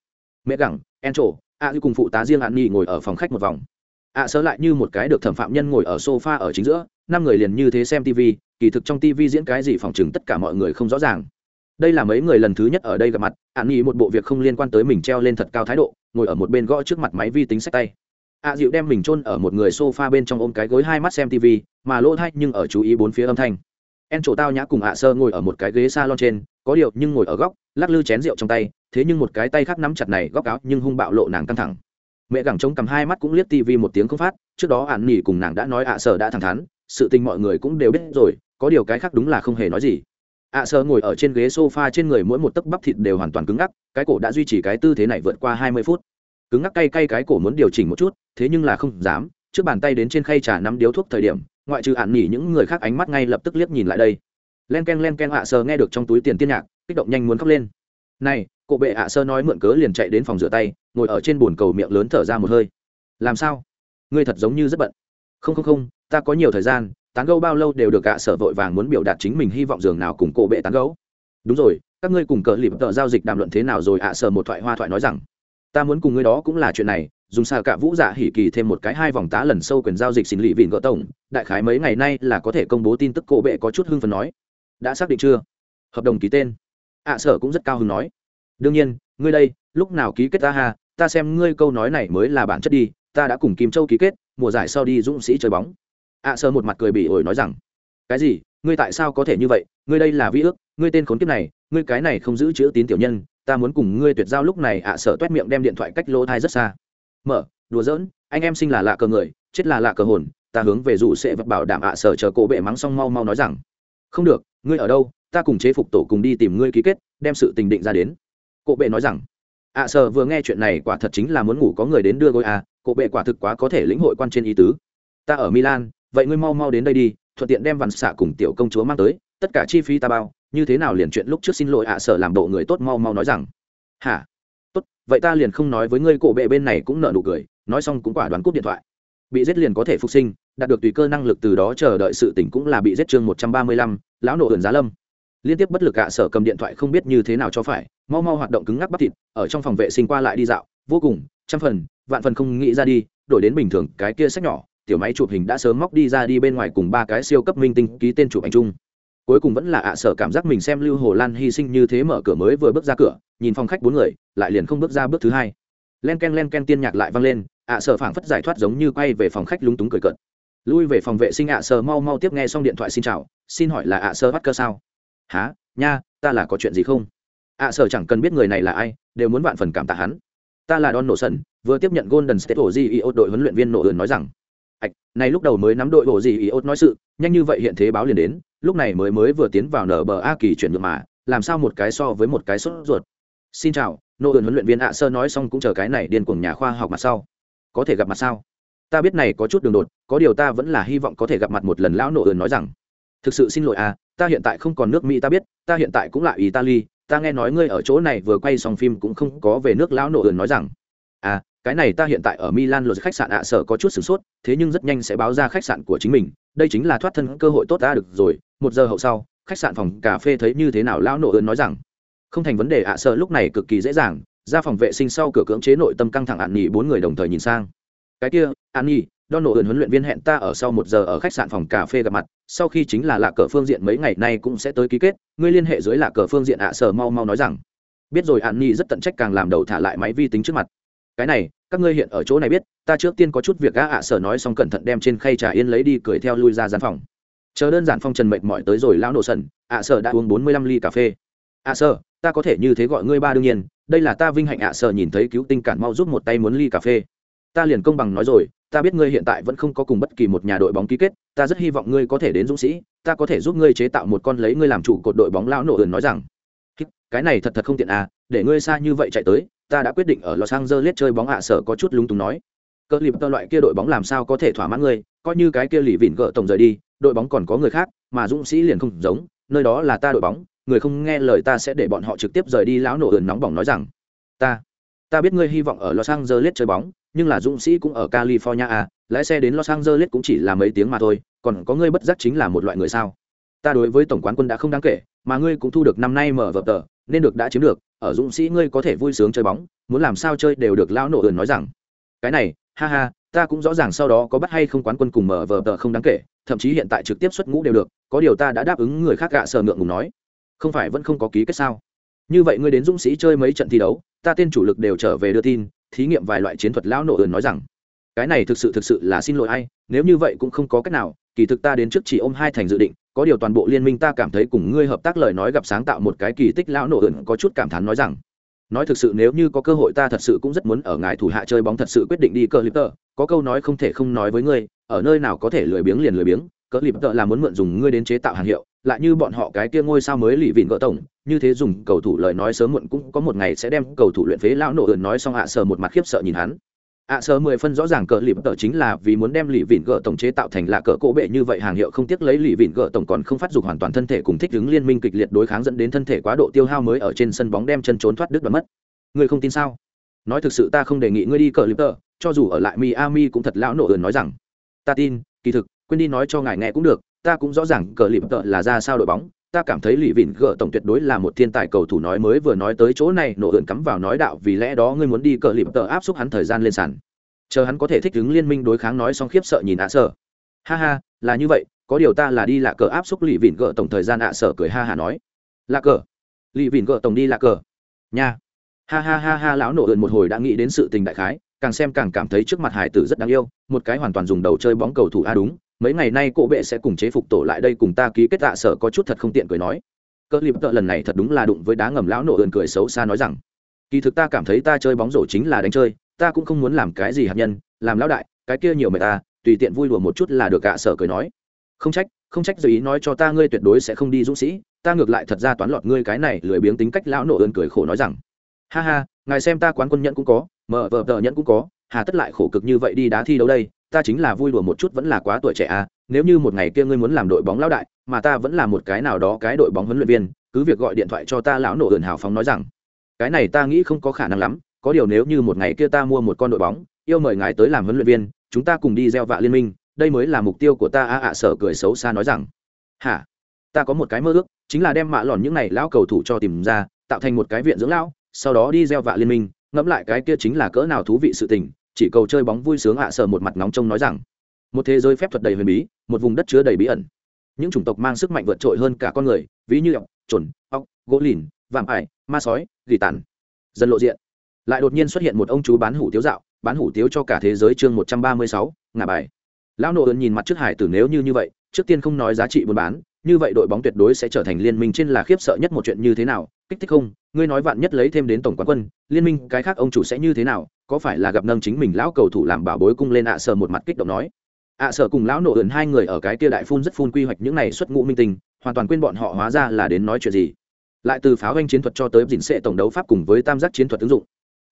Mẹ gẳng en trổ a cùng phụ tá riêng an nhi ngồi ở phòng khách một vòng ạ sơ lại như một cái được thẩm phạm nhân ngồi ở sofa ở chính giữa năm người liền như thế xem tv kỳ thực trong tv diễn cái gì phòng chừng tất cả mọi người không rõ ràng. Đây là mấy người lần thứ nhất ở đây gặp mặt ạn nghĩ một bộ việc không liên quan tới mình treo lên thật cao thái độ ngồi ở một bên gõ trước mặt máy vi tính sách tay. Ạ à, dịu đem mình chôn ở một người sofa bên trong ôm cái gối hai mắt xem tv mà lỗ thay nhưng ở chú ý bốn phía âm thanh. En chỗ tao nhã cùng ạ sơ ngồi ở một cái ghế s a lon trên có điều nhưng ngồi ở góc lắc lư chén rượu trong tay thế nhưng một cái tay khác nắm chặt này góc áo nhưng hung bạo lộ nàng căng thẳng mẹ gẳng trống cầm hai mắt cũng liếc tv một tiếng không phát, trước đó ạn nỉ cùng nàng đã nói ạ sở đã thẳng thắn, sự tình mọi người cũng đều biết rồi, có điều cái khác đúng là không hề nói gì. ạ à ngồi ở trên ghế sofa trên người mỗi một tấc bắp thịt đều hoàn toàn cứng ngắc, cái cổ đã duy trì cái tư thế này vượt qua hai mươi phút. Cứng ngắc cay cay cái cổ muốn điều chỉnh một chút, thế nhưng là không dám, trước bàn tay đến trên khay trà nắm điếu thuốc thời điểm, ngoại trừ ạn nỉ những người khác ánh mắt ngay lập tức liếc nhìn lại đây. Len k e n len k e n ạ sờ nghe được trong túi tiền tiên nhạc, kích động nhanh muốn khóc lên. Này cụ bệ ạ sơ nói mượn cớ liền chạy đến phòng rửa tay ngồi ở trên bồn cầu miệng lớn thở ra một hơi. Làm sao? Ngươi thật giống như rất bận. Không không không, ta có nhiều thời gian, tán gẫu bao lâu đều được gạ sở vội vàng muốn biểu đạt chính mình hy vọng giường nào cùng cổ bệ tán gẫu. Đúng rồi, các ngươi cùng cờ lịp tợ giao dịch đàm luận thế nào rồi ạ, sở một thoại hoa thoại nói rằng. Ta muốn cùng ngươi đó cũng là chuyện này, dùng xa cả vũ dạ hỉ kỳ thêm một cái hai vòng tá lần sâu quyền giao dịch xin lỵ vịn gỡ tổng, đại khái mấy ngày nay là có thể công bố tin tức cổ bệ có chút hưng phần nói. Đã xác định chưa? Hợp đồng ký tên. Ạ, sở cũng rất cao hứng nói. Đương nhiên, ngươi đây, lúc nào ký kết ta ha ta xem ngươi câu nói này mới là bản chất đi ta đã cùng kim châu ký kết mùa giải sau đi dũng sĩ chơi bóng. Ạ à, sơ một mặt cười bị ổi nói rằng cái gì? Ngươi tại sao có thể như vậy? Ngươi đây là vi ước ngươi tên khốn kiếp này ngươi cái này không giữ chữ tín tiểu nhân ta muốn cùng ngươi tuyệt giao lúc này. Ạ à, sợ toét miệng đem điện thoại cách lỗ thai rất xa. Mở đùa giỡn anh em sinh là lạ cờ người chết là lạ cờ hồn ta hướng về dù sẽ vật bảo đảm. Ạ à, sở chờ cổ bệ mắng xong mau mau nói rằng không được ngươi ở đâu ta cùng chế phục tổ cùng đi tìm ngươi ký kết đem sự tình định ra đến. Cổ bệ nói rằng À, ạ sở vừa nghe chuyện này quả thật chính là muốn ngủ có người đến đưa gối à cổ bệ quả thực quá có thể lĩnh hội quan trên ý tứ. Ta ở milan, vậy ngươi mau mau đến đây đi, thuận tiện đem vằn xạ cùng tiểu công chúa mang tới, tất cả chi phí ta bao, như thế nào liền chuyện lúc trước xin lỗi ạ à sở làm bộ người tốt mau mau nói rằng. Hả? Tốt, vậy ta liền không nói với ngươi cổ bệ bên này cũng nợ nụ cười, nói xong cũng quả đoán cúp điện thoại. Bị giết liền có thể phục sinh, đạt được tùy cơ năng lực từ đó chờ đợi sự tỉnh cũng là bị giết chương một trăm ba mươi lăm, lão nổ ẩn giá lâm liên tiếp bất lực ạ à sở cầm điện thoại không biết như thế nào cho phải, mau mau hoạt động cứng ngắc bắp thịt, ở trong phòng vệ sinh qua lại đi dạo, vô cùng, trăm phần, vạn phần không nghĩ ra đi, đổi đến bình thường, cái kia sách nhỏ, tiểu máy chụp hình đã sớm móc đi ra đi bên ngoài cùng ba cái siêu cấp minh tinh ký tên chụp ảnh chung. Cuối cùng vẫn là ạ, sở cảm giác mình xem lưu hồ lan hy sinh như thế mở cửa mới vừa bước ra cửa, nhìn phòng khách bốn người, lại liền không bước ra bước thứ hai. Len k e n len k e n tiên nhạc lại vang lên, ạ, sở phảng phất giải thoát giống như quay về phòng khách lúng túng cười cợt. Lui về phòng vệ sinh ạ, sở mau mau tiếp nghe xong điện thoại xin chào, xin hỏi là ạ, sở bắt cơ sao? Há nha, ta là có chuyện gì không? Ạ sở chẳng cần biết người này là ai, đều muốn vạn phần cảm tạ hắn. Ta là don nổ sân vừa tiếp nhận golden state ổ di đội huấn luyện viên nổ ườn nói rằng, ạch, này lúc đầu mới nắm đội bộ gì ý ốt nói sự, nhanh như vậy hiện thế báo liền đến, lúc này mới mới vừa tiến vào nở bờ a kỳ chuyển nhượng mà, làm sao một cái so với một cái sốt ruột. Xin chào nô ơn huấn luyện viên ạ, sơ nói xong cũng chờ cái này điên cuồng nhà khoa học mặt sau. Có thể gặp mặt sao? Ta biết này có chút đường đột, có điều ta vẫn là hy vọng có thể gặp mặt một lần. Lão nô ơn nói rằng, thực sự xin lỗi à ta hiện tại không còn nước mỹ ta biết ta hiện tại cũng là italy ta nghe nói ngươi ở chỗ này vừa quay xong phim cũng không có về nước lão nổ ườn nói rằng à cái này ta hiện tại ở Milan luật khách sạn ạ sở có chút sửng sốt, thế nhưng rất nhanh sẽ báo ra khách sạn của chính mình, đây chính là thoát thân cơ hội tốt ta được rồi. Một giờ hậu sau, khách sạn phòng cà phê thấy như thế nào lão nổ ườn nói rằng, không thành vấn đề ạ sở lúc này cực kỳ dễ dàng, ra phòng vệ sinh sau cửa cưỡng chế nội tâm căng thẳng ạn nhỉ bốn người đồng thời nhìn sang. Cái kia, an nhỉ, đo nộ ơn huấn luyện viên hẹn ta ở sau một giờ ở khách sạn phòng cà phê gặp mặt, sau khi chính là lạ cờ phương diện mấy ngày nay cũng sẽ tới ký kết, ngươi liên hệ dưới lạ cờ phương diện ạ sở mau mau nói rằng, biết rồi ạn nhi rất tận trách càng làm đầu thả lại máy vi tính trước mặt. Cái này các ngươi hiện ở chỗ này biết ta trước tiên có chút việc gã ạ sở nói xong cẩn thận đem trên khay trà yên lấy đi cười theo lui ra gian phòng. Chờ đơn giản phong trần mệt mỏi tới rồi lão nổ sần ạ sở đã uống bốn mươi lăm ly cà phê. Ạ sở, ta có thể như thế gọi ngươi ba đương nhiên đây là ta vinh hạnh ạ sở nhìn thấy cứu tinh cản mau giúp một tay muốn ly cà phê ta liền công bằng nói rồi, ta biết ngươi hiện tại vẫn không có cùng bất kỳ một nhà đội bóng ký kết, ta rất hy vọng ngươi có thể đến dũng sĩ, ta có thể giúp ngươi chế tạo một con lấy ngươi làm chủ cột đội bóng lão nổ ườn nói rằng cái này thật thật không tiện à để ngươi xa như vậy chạy tới, ta đã quyết định ở los angeles chơi bóng hạ sở có chút lúng túng nói. Cỡ liệp tơ loại kia đội bóng làm sao có thể thỏa mãn ngươi, coi như cái kia lì vịn gỡ tổng rời đi, đội bóng còn có người khác, mà dũng sĩ liền không giống, nơi đó là ta đội bóng, người không nghe lời ta sẽ để bọn họ trực tiếp rời đi lão nổ ườn nóng bỏng nói rằng, ta ta biết ngươi hy vọng ở los angeles chơi bóng, nhưng là dũng sĩ cũng ở california à lái xe đến los angeles cũng chỉ là mấy tiếng mà thôi, còn có ngươi bất giác chính là một loại người sao? Ta đối với tổng quán quân đã không đáng kể, mà ngươi cũng thu được năm nay mở vở tờ, nên được đã chiếm được, ở dũng sĩ ngươi có thể vui sướng chơi bóng, muốn làm sao chơi đều được lão nổ ườn nói rằng. Cái này, ha ha, ta cũng rõ ràng sau đó có bắt hay không quán quân cùng mở vở tờ không đáng kể, thậm chí hiện tại trực tiếp xuất ngũ đều được, có điều ta đã đáp ứng người khác gạ sờ ngượng ngùng nói. Không phải vẫn không có ký kết sao? Như vậy ngươi đến dũng sĩ chơi mấy trận thi đấu ta tên chủ lực đều trở về đưa tin, thí nghiệm vài loại chiến thuật lão nổ ườn nói rằng, cái này thực sự thực sự là xin lỗi ai, nếu như vậy cũng không có cách nào, kỳ thực ta đến trước chỉ ôm hai thành dự định, có điều toàn bộ liên minh ta cảm thấy cùng ngươi hợp tác lời nói gặp sáng tạo một cái kỳ tích lão nổ ẩn có chút cảm thán nói rằng, nói thực sự nếu như có cơ hội ta thật sự cũng rất muốn ở ngài thủ hạ chơi bóng thật sự quyết định đi cờ lip tờ, có câu nói không thể không nói với ngươi, ở nơi nào có thể lười biếng liền lười biếng, cờ lip tờ là muốn mượn dùng ngươi đến chế tạo hàng hiệu, lại như bọn họ cái kia ngôi sao mới lì vịn gỡ tổng như thế dùng cầu thủ lời nói sớm muộn cũng có một ngày sẽ đem cầu thủ luyện phế lão nổ ườn nói xong ạ sờ một mặt khiếp sợ nhìn hắn. ạ à, mười phân rõ ràng cờ lìm tờ chính là vì muốn đem lì vịn gờ tổng chế tạo thành là cờ cỗ bệ như vậy hàng hiệu không tiếc lấy lì vịn gờ tổng còn không phát dục hoàn toàn thân thể cùng thích ứng liên minh kịch liệt đối kháng dẫn đến thân thể quá độ tiêu hao mới ở trên sân bóng đem chân trốn thoát đứt đoạn mất. Ngươi không tin sao? Nói thực sự ta không đề nghị ngươi đi cờ lìm tờ cho dù ở lại miami cũng thật lão nổ ườn nói rằng ta tin kỳ thực quên đi nói cho ngài nghe cũng được ta cũng rõ ràng cờ lìm tờ là ra sao đội bóng ta cảm thấy lì vịn gỡ tổng tuyệt đối là một thiên tài cầu thủ nói mới vừa nói tới chỗ này, nổ hưởng cắm vào nói đạo vì lẽ đó ngươi muốn đi cờ lịp tờ áp xúc hắn thời gian lên sàn. Chờ hắn có thể thích ứng liên minh đối kháng nói xong khiếp sợ nhìn ạ sở. Ha ha, là như vậy, có điều ta là đi lạ cờ áp xúc lì vịn gỡ tổng thời gian ạ sở cười ha hà nói. Lạ cờ. Lì vịn gỡ tổng đi lạ cờ. Nha. Ha ha ha ha, lão nổ hưởng một hồi đã nghĩ đến sự tình đại khái, càng xem càng cảm thấy trước mặt hải tử rất đáng yêu, một cái hoàn toàn dùng đầu chơi bóng cầu thủ a đúng mấy ngày nay cô bệ sẽ cùng chế phục tổ lại đây cùng ta ký kết tạ sở có chút thật không tiện cười nói. Cỡ liệp tợ lần này thật đúng là đụng với đá ngầm lão nổ ơn cười xấu xa nói rằng, kỳ thực ta cảm thấy ta chơi bóng rổ chính là đánh chơi, ta cũng không muốn làm cái gì hạt nhân, làm lão đại, cái kia nhiều mệt ta, tùy tiện vui đùa một chút là được ạ, sở cười nói. Không trách không trách dù ý nói cho ta ngươi tuyệt đối sẽ không đi dũng sĩ, ta ngược lại thật ra toán lọt ngươi cái này lười biếng tính cách lão nổ ơn cười khổ nói rằng. Ha ha, ngài xem ta quán quân nhẫn cũng có, mở vờ tờ nhẫn cũng có, hà tất lại khổ cực như vậy đi đá thi đấu đây ta chính là vui đùa một chút vẫn là quá tuổi trẻ à nếu như một ngày kia ngươi muốn làm đội bóng lão đại, mà ta vẫn là một cái nào đó cái đội bóng huấn luyện viên, cứ việc gọi điện thoại cho ta lão nổ ườn hào phóng nói rằng, cái này ta nghĩ không có khả năng lắm, có điều nếu như một ngày kia ta mua một con đội bóng, yêu mời ngài tới làm huấn luyện viên, chúng ta cùng đi gieo vạ liên minh, đây mới là mục tiêu của ta, a ạ sở cười xấu xa nói rằng. Hả? Ta có một cái mơ ước, chính là đem mạ lòn những này lão cầu thủ cho tìm ra, tạo thành một cái viện dưỡng lão, sau đó đi gieo vạ liên minh, ngẫm lại cái kia chính là cỡ nào thú vị sự tình chỉ cầu chơi bóng vui sướng ạ sở một mặt nóng trông nói rằng, một thế giới phép thuật đầy huyền bí, một vùng đất chứa đầy bí ẩn. Những chủng tộc mang sức mạnh vượt trội hơn cả con người, ví như ọc trồn ọc gỗ lìn, vạm ải, ma sói, gỉ tàn. Dần lộ diện, lại đột nhiên xuất hiện một ông chú bán hủ tiếu dạo, bán hủ tiếu cho cả thế giới chương một trăm ba mươi sáu ngà bài. Lão nộ ơn nhìn mặt trước hải tử nếu như như vậy, trước tiên không nói giá trị buôn bán như vậy đội bóng tuyệt đối sẽ trở thành liên minh trên là khiếp sợ nhất một chuyện như thế nào? Kích thích không? Ngươi nói vạn nhất lấy thêm đến tổng quán quân, liên minh cái khác ông chủ sẽ như thế nào? Có phải là gặp nâng chính mình lão cầu thủ làm bảo bối cung lên ạ à một mặt kích động nói. Ạ à cùng lão nổ ườn hai người ở cái kia đại phun rất phun quy hoạch những này xuất ngũ minh tình, hoàn toàn quên bọn họ hóa ra là đến nói chuyện gì. Lại từ pháo anh chiến thuật cho tới dình sệ tổng đấu pháp cùng với tam giác chiến thuật ứng dụng.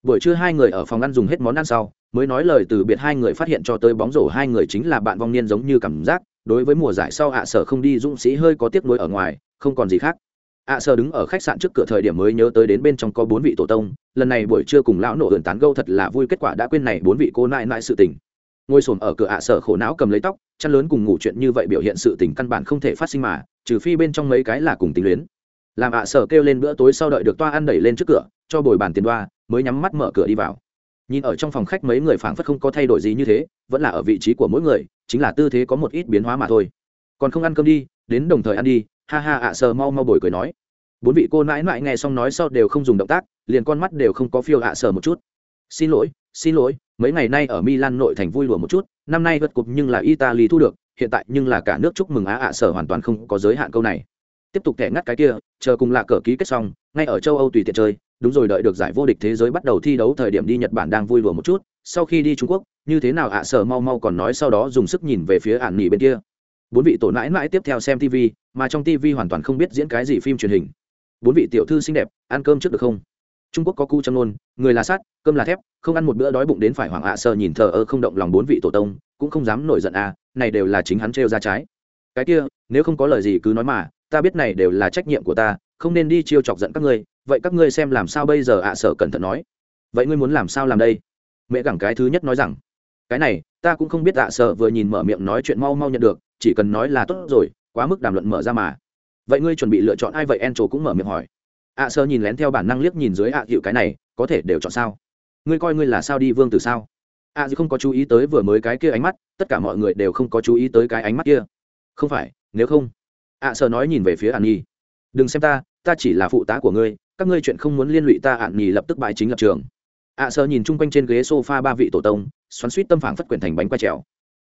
Buổi trưa hai người ở phòng ăn dùng hết món ăn sau, mới nói lời từ biệt hai người phát hiện cho tới bóng rổ hai người chính là bạn vong niên giống như cảm giác đối với mùa giải sau ạ sở không đi, dũng sĩ hơi có tiếc nuối ở ngoài, không còn gì khác. ạ sở đứng ở khách sạn trước cửa thời điểm mới nhớ tới đến bên trong có bốn vị tổ tông, lần này buổi trưa cùng lão nổ ẩn tán gâu thật là vui, kết quả đã quên này bốn vị cô nại nại sự tình. Ngồi xổm ở cửa ạ sở khổ não cầm lấy tóc, chăn lớn cùng ngủ chuyện như vậy biểu hiện sự tình căn bản không thể phát sinh mà, trừ phi bên trong mấy cái là cùng tình luyến. Làm ạ sở kêu lên bữa tối sau đợi được toa ăn đẩy lên trước cửa, cho bồi bàn tiền đoa, mới nhắm mắt mở cửa đi vào nhìn ở trong phòng khách mấy người phảng phất không có thay đổi gì như thế, vẫn là ở vị trí của mỗi người, chính là tư thế có một ít biến hóa mà thôi. Còn không ăn cơm đi, đến đồng thời ăn đi, ha ha ạ, sờ mau mau bồi cười nói. Bốn vị cô nãi nãi nghe xong nói sau đều không dùng động tác, liền con mắt đều không có phiêu ạ, sờ một chút. Xin lỗi xin lỗi, mấy ngày nay ở milan nội thành vui lùa một chút, năm nay vượt cục nhưng là italy thu được, hiện tại nhưng là cả nước chúc mừng á ạ sở hoàn toàn không có giới hạn câu này. Tiếp tục thẻ ngắt cái kia, chờ cùng là cờ ký kết xong, ngay ở châu âu tùy tiện chơi đúng rồi, đợi được giải vô địch thế giới bắt đầu thi đấu thời điểm đi nhật bản đang vui đùa một chút. Sau khi đi trung quốc, như thế nào ạ? Sở mau mau còn nói sau đó dùng sức nhìn về phía ạn nghỉ bên kia. Bốn vị tổ mãi mãi tiếp theo xem tv mà trong tv hoàn toàn không biết diễn cái gì phim truyền hình. Bốn vị tiểu thư xinh đẹp, ăn cơm trước được không? Trung quốc có cu châm nôn, người là sắt, cơm là thép, không ăn một bữa đói bụng đến phải hoảng ạ. Sơ nhìn thờ ơ không động lòng bốn vị tổ tông, cũng không dám nổi giận à. Này đều là chính hắn trêu ra trái. Cái kia, nếu không có lời gì cứ nói mà, ta biết này đều là trách nhiệm của ta, không nên đi chiêu chọc giận các ngươi vậy các ngươi xem làm sao bây giờ ạ? Sở cẩn thận nói. Vậy ngươi muốn làm sao làm đây? Mẹ gẳng cái thứ nhất nói rằng, cái này, ta cũng không biết ạ, sở vừa nhìn mở miệng nói chuyện mau mau nhận được, chỉ cần nói là tốt rồi, quá mức đàm luận mở ra mà. Vậy ngươi chuẩn bị lựa chọn ai vậy? En trổ cũng mở miệng hỏi. Ạ sơ nhìn lén theo bản năng liếc nhìn dưới ạ dịu cái này, có thể đều chọn sao? Ngươi coi ngươi là sao đi vương từ sao? Ạ dịu không có chú ý tới vừa mới cái kia ánh mắt, tất cả mọi người đều không có chú ý tới cái ánh mắt kia. Không phải, nếu không. Ạ sơ nói nhìn về phía an nhi. Đừng xem ta ta chỉ là phụ tá của ngươi các ngươi chuyện không muốn liên lụy ta ạn nhì lập tức bãi chính lập trường. ạ sơ nhìn chung quanh trên ghế sofa ba vị tổ tông, xoắn suýt tâm phản phất quyển thành bánh quay trèo.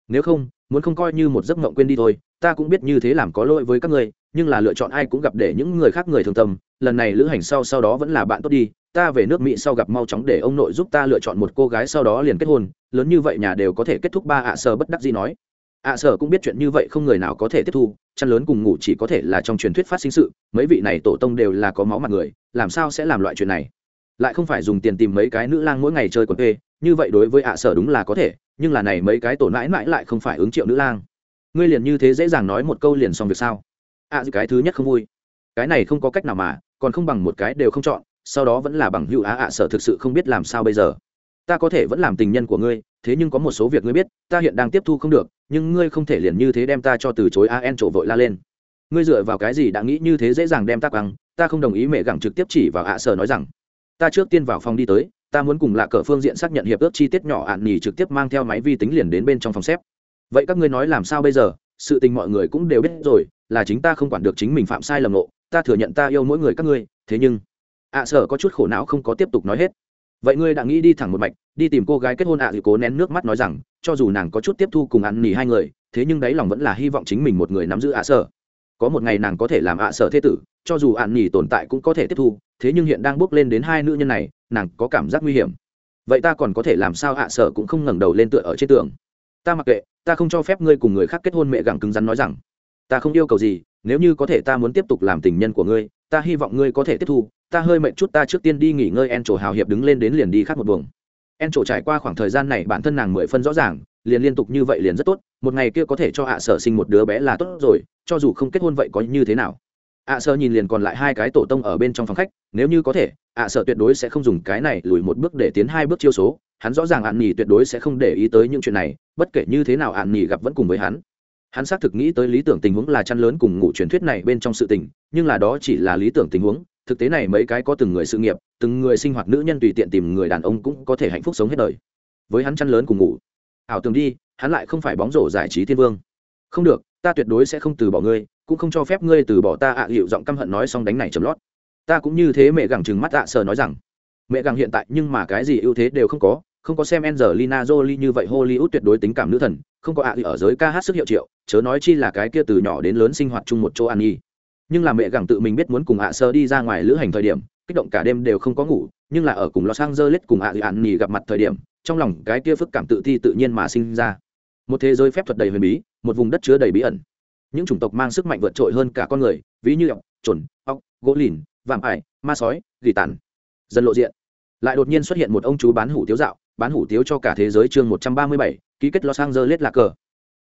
Nếu không, muốn không coi như một giấc mộng quên đi thôi, ta cũng biết như thế làm có lỗi với các ngươi, nhưng là lựa chọn ai cũng gặp để những người khác người thường tâm, lần này lữ hành sau sau đó vẫn là bạn tốt đi, ta về nước mỹ sau gặp mau chóng để ông nội giúp ta lựa chọn một cô gái sau đó liền kết hôn, lớn như vậy nhà đều có thể kết thúc ba ạ sơ bất đắc gì nói ạ sở cũng biết chuyện như vậy không người nào có thể tiếp thu chăn lớn cùng ngủ chỉ có thể là trong truyền thuyết phát sinh sự mấy vị này tổ tông đều là có máu mặt người làm sao sẽ làm loại chuyện này? Lại không phải dùng tiền tìm mấy cái nữ lang mỗi ngày chơi quần thuê như vậy đối với ạ sở đúng là có thể nhưng là này mấy cái tổ mãi mãi lại không phải ứng triệu nữ lang. Ngươi liền như thế dễ dàng nói một câu liền xong việc sao? Ạ à, cái thứ nhất không vui. Cái này không có cách nào mà còn không bằng một cái đều không chọn sau đó vẫn là bằng hữu á ạ sở thực sự không biết làm sao bây giờ ta có thể vẫn làm tình nhân của ngươi thế nhưng có một số việc ngươi biết ta hiện đang tiếp thu không được nhưng ngươi không thể liền như thế đem ta cho từ chối a en trổ vội la lên. Ngươi dựa vào cái gì đã nghĩ như thế dễ dàng đem ta quăng ta không đồng ý mẹ gẳng trực tiếp chỉ vào ạ sở nói rằng. Ta trước tiên vào phòng đi tới ta muốn cùng lạ cờ phương diện xác nhận hiệp ước chi tiết nhỏ ạn nhì trực tiếp mang theo máy vi tính liền đến bên trong phòng xếp. Vậy các ngươi nói làm sao bây giờ? Sự tình mọi người cũng đều biết rồi là chính ta không quản được chính mình phạm sai lầm lộ ta thừa nhận ta yêu mỗi người các ngươi thế nhưng ạ à, sở có chút khổ não không có tiếp tục nói hết. Vậy ngươi đã nghĩ đi thẳng một mạch đi tìm cô gái kết hôn ạ à thì cố nén nước mắt nói rằng, cho dù nàng có chút tiếp thu cùng ăn nỉ hai người, thế nhưng đáy lòng vẫn là hy vọng chính mình một người nắm giữ ạ à sở. Có một ngày nàng có thể làm ạ sở thế tử, cho dù ăn nỉ tồn tại cũng có thể tiếp thu, thế nhưng hiện đang bước lên đến hai nữ nhân này, nàng có cảm giác nguy hiểm. Vậy ta còn có thể làm sao ạ sở cũng không ngẩng đầu lên tựa ở trên tường. Ta mặc kệ, ta không cho phép ngươi cùng người khác kết hôn mẹ gẳng cứng rắn nói rằng, ta không yêu cầu gì, nếu như có thể ta muốn tiếp tục làm tình nhân của ngươi, ta hy vọng ngươi có thể tiếp thu, ta hơi mệt chút ta trước tiên đi nghỉ ngơi en trổ hào hiệp đứng lên đến liền đi khác một buồng en trổ trải qua khoảng thời gian này bản thân nàng mười phân rõ ràng, liền liên tục như vậy liền rất tốt, một ngày kia có thể cho ạ sở sinh một đứa bé là tốt rồi, cho dù không kết hôn vậy có như thế nào? ạ sở nhìn liền còn lại hai cái tổ tông ở bên trong phòng khách, nếu như có thể, ạ sở tuyệt đối sẽ không dùng cái này lùi một bước để tiến hai bước chiêu số, hắn rõ ràng ạn nhì tuyệt đối sẽ không để ý tới những chuyện này, bất kể như thế nào ạn nhì gặp vẫn cùng với hắn. Hắn xác thực nghĩ tới lý tưởng tình huống là chăn lớn cùng ngủ truyền thuyết này bên trong sự tình, nhưng là đó chỉ là lý tưởng tình huống thực tế này mấy cái có từng người sự nghiệp từng người sinh hoạt nữ nhân tùy tiện tìm người đàn ông cũng có thể hạnh phúc sống hết đời. Với hắn chăn lớn cùng ngủ. Ảo tưởng đi hắn lại không phải bóng rổ giải trí thiên vương. Không được ta tuyệt đối sẽ không từ bỏ ngươi cũng không cho phép ngươi từ bỏ ta ạ à, hiệu giọng căm hận nói xong đánh này chấm lót. Ta cũng như thế mẹ gẳng chừng mắt ạ sờ nói rằng. Mẹ gẳng hiện tại nhưng mà cái gì ưu thế đều không có không có xem Angelina Jolie như vậy Hollywood tuyệt đối tính cảm nữ thần, không có ạ à ở giới ca hát sức hiệu triệu, chớ nói chi là cái kia từ nhỏ đến lớn sinh hoạt chung một chỗ ăn nhi. Nhưng là mẹ gặng tự mình biết muốn cùng ạ sơ đi ra ngoài lữ hành thời điểm, kích động cả đêm đều không có ngủ, nhưng là ở cùng Los Angeles cùng ạ dự án nhì gặp mặt thời điểm, trong lòng cái kia phức cảm tự thi tự nhiên mà sinh ra. Một thế giới phép thuật đầy huyền bí, một vùng đất chứa đầy bí ẩn. Những chủng tộc mang sức mạnh vượt trội hơn cả con người, ví như ọc, trồn ọc, gỗ lìn, vạm ải, ma sói, gỉ tàn. Dần lộ diện. Lại đột nhiên xuất hiện một ông chú bán hủ tiếu dạo, bán hủ tiếu cho cả thế giới chương một trăm ba mươi bảy ký kết los angeles là cờ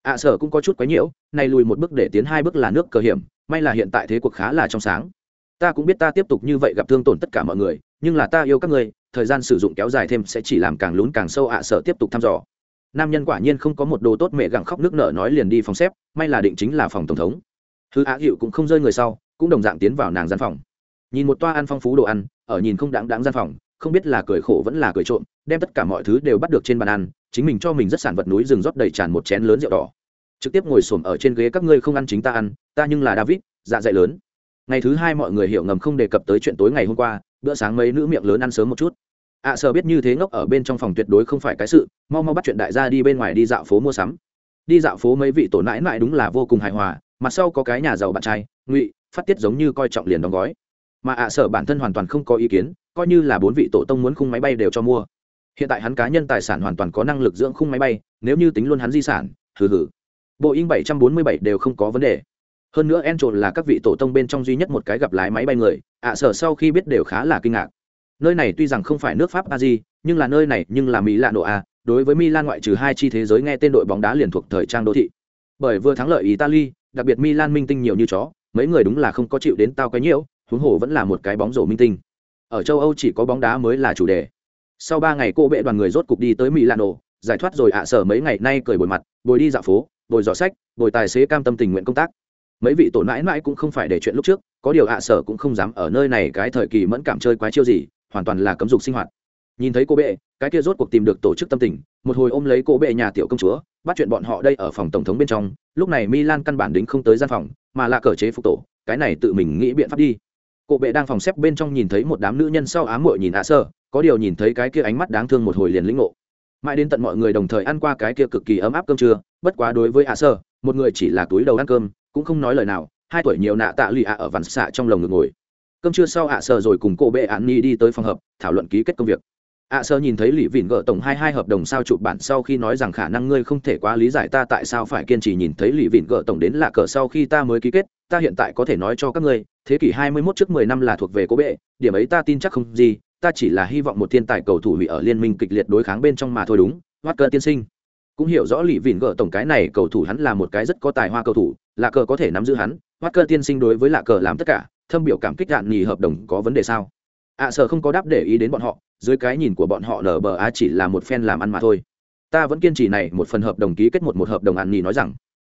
ạ à, sở cũng có chút quấy nhiễu nay lùi một bước để tiến hai bước là nước cờ hiểm may là hiện tại thế cuộc khá là trong sáng. Ta cũng biết ta tiếp tục như vậy gặp thương tổn tất cả mọi người nhưng là ta yêu các người thời gian sử dụng kéo dài thêm sẽ chỉ làm càng lún càng sâu ạ à, sợ tiếp tục thăm dò. Nam nhân quả nhiên không có một đồ tốt mẹ gặng khóc nước nở nói liền đi phòng xếp may là định chính là phòng tổng thống. Thứ á hiệu cũng không rơi người sau cũng đồng dạng tiến vào nàng gian phòng. Nhìn một toa ăn phong phú đồ ăn ở nhìn không đáng đáng gian phòng không biết là cười khổ vẫn là cười trộm đem tất cả mọi thứ đều bắt được trên bàn ăn chính mình cho mình rất sản vật núi rừng rót đầy tràn một chén lớn rượu đỏ trực tiếp ngồi xổm ở trên ghế các ngươi không ăn chính ta ăn ta nhưng là david dạ dày lớn. Ngày thứ hai mọi người hiểu ngầm không đề cập tới chuyện tối ngày hôm qua bữa sáng mấy nữ miệng lớn ăn sớm một chút. Ạ à, sợ biết như thế ngốc ở bên trong phòng tuyệt đối không phải cái sự mau mau bắt chuyện đại gia đi bên ngoài đi dạo phố mua sắm. Đi dạo phố mấy vị tổ nãi nãi đúng là vô cùng hài hòa mặt sau có cái nhà giàu bạn trai ngụy phát tiết giống như coi trọng liền đóng gói. Mà ạ sở bản thân hoàn toàn không có ý kiến coi như là bốn vị tổ tông muốn khung máy bay đều cho mua. Hiện tại hắn cá nhân tài sản hoàn toàn có năng lực dưỡng khung máy bay nếu như tính luôn hắn di sản hừ hừ bộ in 747 đều không có vấn đề. Hơn nữa en trộn là các vị tổ tông bên trong duy nhất một cái gặp lái máy bay người, ạ sở sau khi biết đều khá là kinh ngạc. Nơi này tuy rằng không phải nước pháp a di nhưng là nơi này nhưng là mỹ lạ Nộ a đối với milan ngoại trừ hai chi thế giới nghe tên đội bóng đá liền thuộc thời trang đô thị. Bởi vừa thắng lợi italy, đặc biệt milan minh tinh nhiều như chó, mấy người đúng là không có chịu đến tao cái nhiễu, huống hồ vẫn là một cái bóng rổ minh tinh. Ở châu âu chỉ có bóng đá mới là chủ đề. Sau ba ngày cô bệ đoàn người rốt cục đi tới milano, giải thoát rồi ạ sở mấy ngày nay cười bồi mặt, bồi đi dạo phố bồi giỏ sách, bồi tài xế cam tâm tình nguyện công tác. Mấy vị tổ mãi mãi cũng không phải để chuyện lúc trước, có điều ạ sở cũng không dám ở nơi này cái thời kỳ mẫn cảm chơi quái chiêu gì, hoàn toàn là cấm dục sinh hoạt. Nhìn thấy cô bệ, cái kia rốt cuộc tìm được tổ chức tâm tình, một hồi ôm lấy cô bệ nhà tiểu công chúa, bắt chuyện bọn họ đây ở phòng tổng thống bên trong, lúc này milan căn bản đính không tới gian phòng, mà là cờ chế phục tổ, cái này tự mình nghĩ biện pháp đi. Cô bệ đang phòng xếp bên trong nhìn thấy một đám nữ nhân sau ám muội nhìn ạ sơ có điều nhìn thấy cái kia ánh mắt đáng thương một hồi liền lĩnh ngộ mãi đến tận mọi người đồng thời ăn qua cái kia cực kỳ ấm áp cơm trưa, bất quá đối với ạ sơ, một người chỉ là túi đầu ăn cơm, cũng không nói lời nào, hai tuổi nhiều nạ tạ lụy ạ ở vằn xạ trong lồng ngực ngồi. Cơm trưa sau ạ sơ rồi cùng cô bệ án ni đi tới phòng hợp thảo luận ký kết công việc. Ạ sơ nhìn thấy lì vịn gỡ tổng hai hai hợp đồng sao chụp bản sau khi nói rằng khả năng ngươi không thể quá lý giải ta tại sao phải kiên trì nhìn thấy lì vịn gỡ tổng đến là cờ sau khi ta mới ký kết, ta hiện tại có thể nói cho các ngươi, thế kỷ 21 trước 10 năm là thuộc về cố bệ, điểm ấy ta tin chắc không gì ta chỉ là hy vọng một thiên tài cầu thủ hủy ở liên minh kịch liệt đối kháng bên trong mà thôi đúng Walker tiên sinh. Cũng hiểu rõ lì vịn gỡ tổng cái này cầu thủ hắn là một cái rất có tài hoa cầu thủ lạ cờ có thể nắm giữ hắn Walker tiên sinh đối với lạ cờ làm tất cả thâm biểu cảm kích đạn nhì hợp đồng có vấn đề sao? Ạ à, sợ không có đáp để ý đến bọn họ dưới cái nhìn của bọn họ nở bờ á chỉ là một phen làm ăn mà thôi. Ta vẫn kiên trì này một phần hợp đồng ký kết một một hợp đồng ăn nhì nói rằng.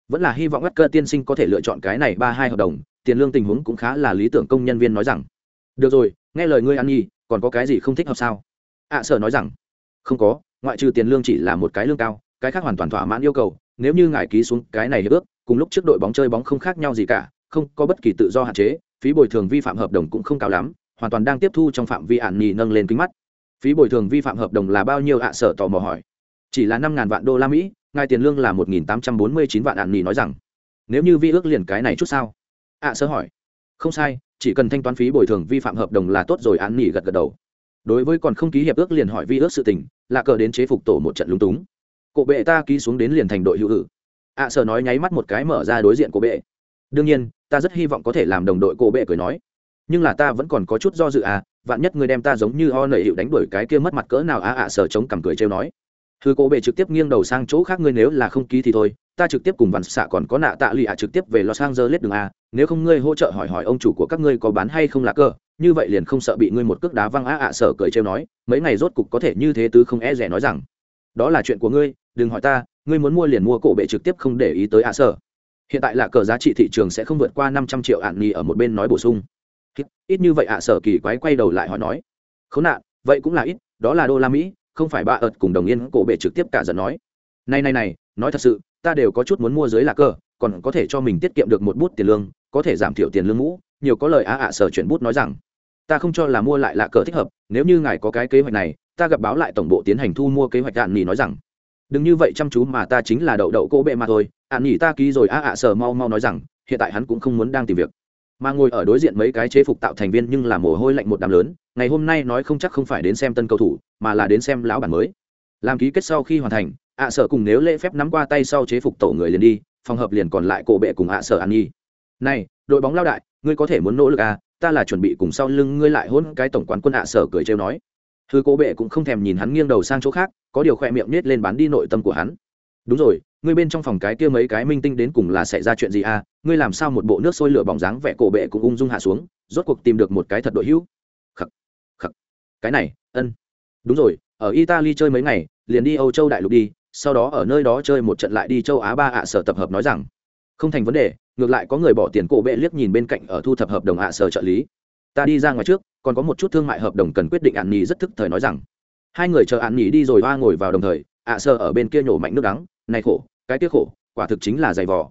Vẫn là hy vọng Walker tiên sinh có thể lựa chọn cái này ba hai hợp đồng tiền lương tình huống cũng khá là lý tưởng công nhân viên nói rằng. Được rồi nghe lời ngươi ăn nhi còn có cái gì không thích hợp sao? Ạ à, sở nói rằng không có ngoại trừ tiền lương chỉ là một cái lương cao cái khác hoàn toàn thỏa mãn yêu cầu nếu như ngài ký xuống cái này hiệp ước cùng lúc trước đội bóng chơi bóng không khác nhau gì cả không có bất kỳ tự do hạn chế phí bồi thường vi phạm hợp đồng cũng không cao lắm hoàn toàn đang tiếp thu trong phạm vi ạn nhì nâng lên kính mắt. Phí bồi thường vi phạm hợp đồng là bao nhiêu? Ạ à sở tò mò hỏi. Chỉ là năm ngàn vạn đô la mỹ ngài tiền lương là một nghìn tám trăm bốn mươi chín vạn ạn nhì nói rằng. Nếu như vi ước liền cái này chút sao? Ạ à, sơ hỏi. Không sai chỉ cần thanh toán phí bồi thường vi phạm hợp đồng là tốt rồi án nghỉ gật gật đầu. Đối với còn không ký hiệp ước liền hỏi vi ước sự tình là cờ đến chế phục tổ một trận lúng túng. Cổ bệ ta ký xuống đến liền thành đội hữu hữu ạ à, nói nháy mắt một cái mở ra đối diện cổ bệ. Đương nhiên ta rất hy vọng có thể làm đồng đội cổ bệ cười nói. Nhưng là ta vẫn còn có chút do dự à vạn nhất người đem ta giống như o nợ hiệu đánh đuổi cái kia mất mặt cỡ nào à ạ sở chống cằm cười trêu nói. Thư cổ bệ trực tiếp nghiêng đầu sang chỗ khác ngươi nếu là không ký thì thôi ta trực tiếp cùng vằn xạ còn có nạ tạ lì ạ trực tiếp về los angeles đường a nếu không ngươi hỗ trợ hỏi hỏi ông chủ của các ngươi có bán hay không là cơ, như vậy liền không sợ bị ngươi một cước đá văng á ạ sở cười trêu nói, mấy ngày rốt cục có thể như thế tứ không e rẻ nói rằng, đó là chuyện của ngươi, đừng hỏi ta, ngươi muốn mua liền mua cổ bệ trực tiếp không để ý tới ạ sở. Hiện tại là cờ giá trị thị trường sẽ không vượt qua năm trăm triệu ạn nghi ở một bên nói bổ sung. Ít như vậy ạ sở kỳ quái quay đầu lại hỏi nói, khốn nạn, vậy cũng là ít, đó là đô la mỹ, không phải ba ợt cùng đồng yên cổ bệ trực tiếp cả giận nói. Này này này, nói thật sự, ta đều có chút muốn mua dưới là cờ còn có thể cho mình tiết kiệm được một bút tiền lương có thể giảm thiểu tiền lương mũ nhiều có lời á ạ sở chuyển bút nói rằng, ta không cho là mua lại lạ cờ thích hợp, nếu như ngài có cái kế hoạch này, ta gặp báo lại tổng bộ tiến hành thu mua kế hoạch đạn nhì nói rằng. Đừng như vậy chăm chú mà ta chính là đậu đậu cô bệ mà thôi ạn nhì ta ký rồi á ạ sở mau mau nói rằng, hiện tại hắn cũng không muốn đang tìm việc. Mà ngồi ở đối diện mấy cái chế phục tạo thành viên nhưng là mồ hôi lạnh một đám lớn, ngày hôm nay nói không chắc không phải đến xem tân cầu thủ, mà là đến xem lão bản mới. Làm ký kết sau khi hoàn thành, ạ sở cùng nếu lễ phép nắm qua tay sau chế phục tổ người liền đi, phòng hợp liền còn lại cổ bệ cùng ạ sở an nhi này, đội bóng lao đại, ngươi có thể muốn nỗ lực à? Ta là chuẩn bị cùng sau lưng ngươi lại hôn cái tổng quán quân ạ sở cười trêu nói. Thư cố bệ cũng không thèm nhìn hắn nghiêng đầu sang chỗ khác, có điều khỏe miệng nết lên bán đi nội tâm của hắn. Đúng rồi, ngươi bên trong phòng cái kia mấy cái minh tinh đến cùng là xảy ra chuyện gì à? Ngươi làm sao một bộ nước sôi lửa bỏng dáng vẻ cổ bệ cũng ung dung hạ xuống, rốt cuộc tìm được một cái thật đội hữu. Khắc khắc. Cái này, ân. Đúng rồi, ở italy chơi mấy ngày, liền đi âu châu đại lục đi, sau đó ở nơi đó chơi một trận lại đi châu á ba ạ sở tập hợp nói rằng, không thành vấn đề ngược lại có người bỏ tiền cổ bệ liếc nhìn bên cạnh ở thu thập hợp đồng ạ sở trợ lý. Ta đi ra ngoài trước, còn có một chút thương mại hợp đồng cần quyết định ạn nhì rất thức thời nói rằng. Hai người chờ ạn nhì đi rồi hoa ngồi vào đồng thời, ạ sở ở bên kia nhổ mạnh nước đắng, này khổ, cái tiếc khổ, quả thực chính là dày vò.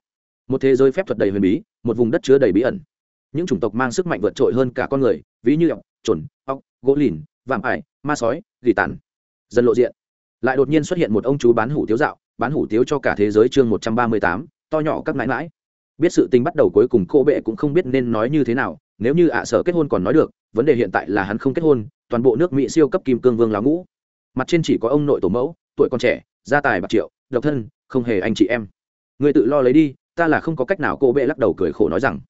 Một thế giới phép thuật đầy huyền bí, một vùng đất chứa đầy bí ẩn. Những chủng tộc mang sức mạnh vượt trội hơn cả con người, ví như ọc trồn ọc gỗ lìn, vạm ải, ma sói, gỉ tàn. Dần lộ diện. Lại đột nhiên xuất hiện một ông chú bán hủ tiếu dạo, bán hủ tiếu cho cả thế giới chương một trăm ba mươi tám, to nhỏ các mãi mãi biết sự tình bắt đầu cuối cùng cô bệ cũng không biết nên nói như thế nào, nếu như ạ sở kết hôn còn nói được, vấn đề hiện tại là hắn không kết hôn, toàn bộ nước mỹ siêu cấp kim cương vương lá ngũ. Mặt trên chỉ có ông nội tổ mẫu, tuổi còn trẻ, gia tài bạc triệu, độc thân, không hề anh chị em. Người tự lo lấy đi, ta là không có cách nào cô bệ lắc đầu cười khổ nói rằng,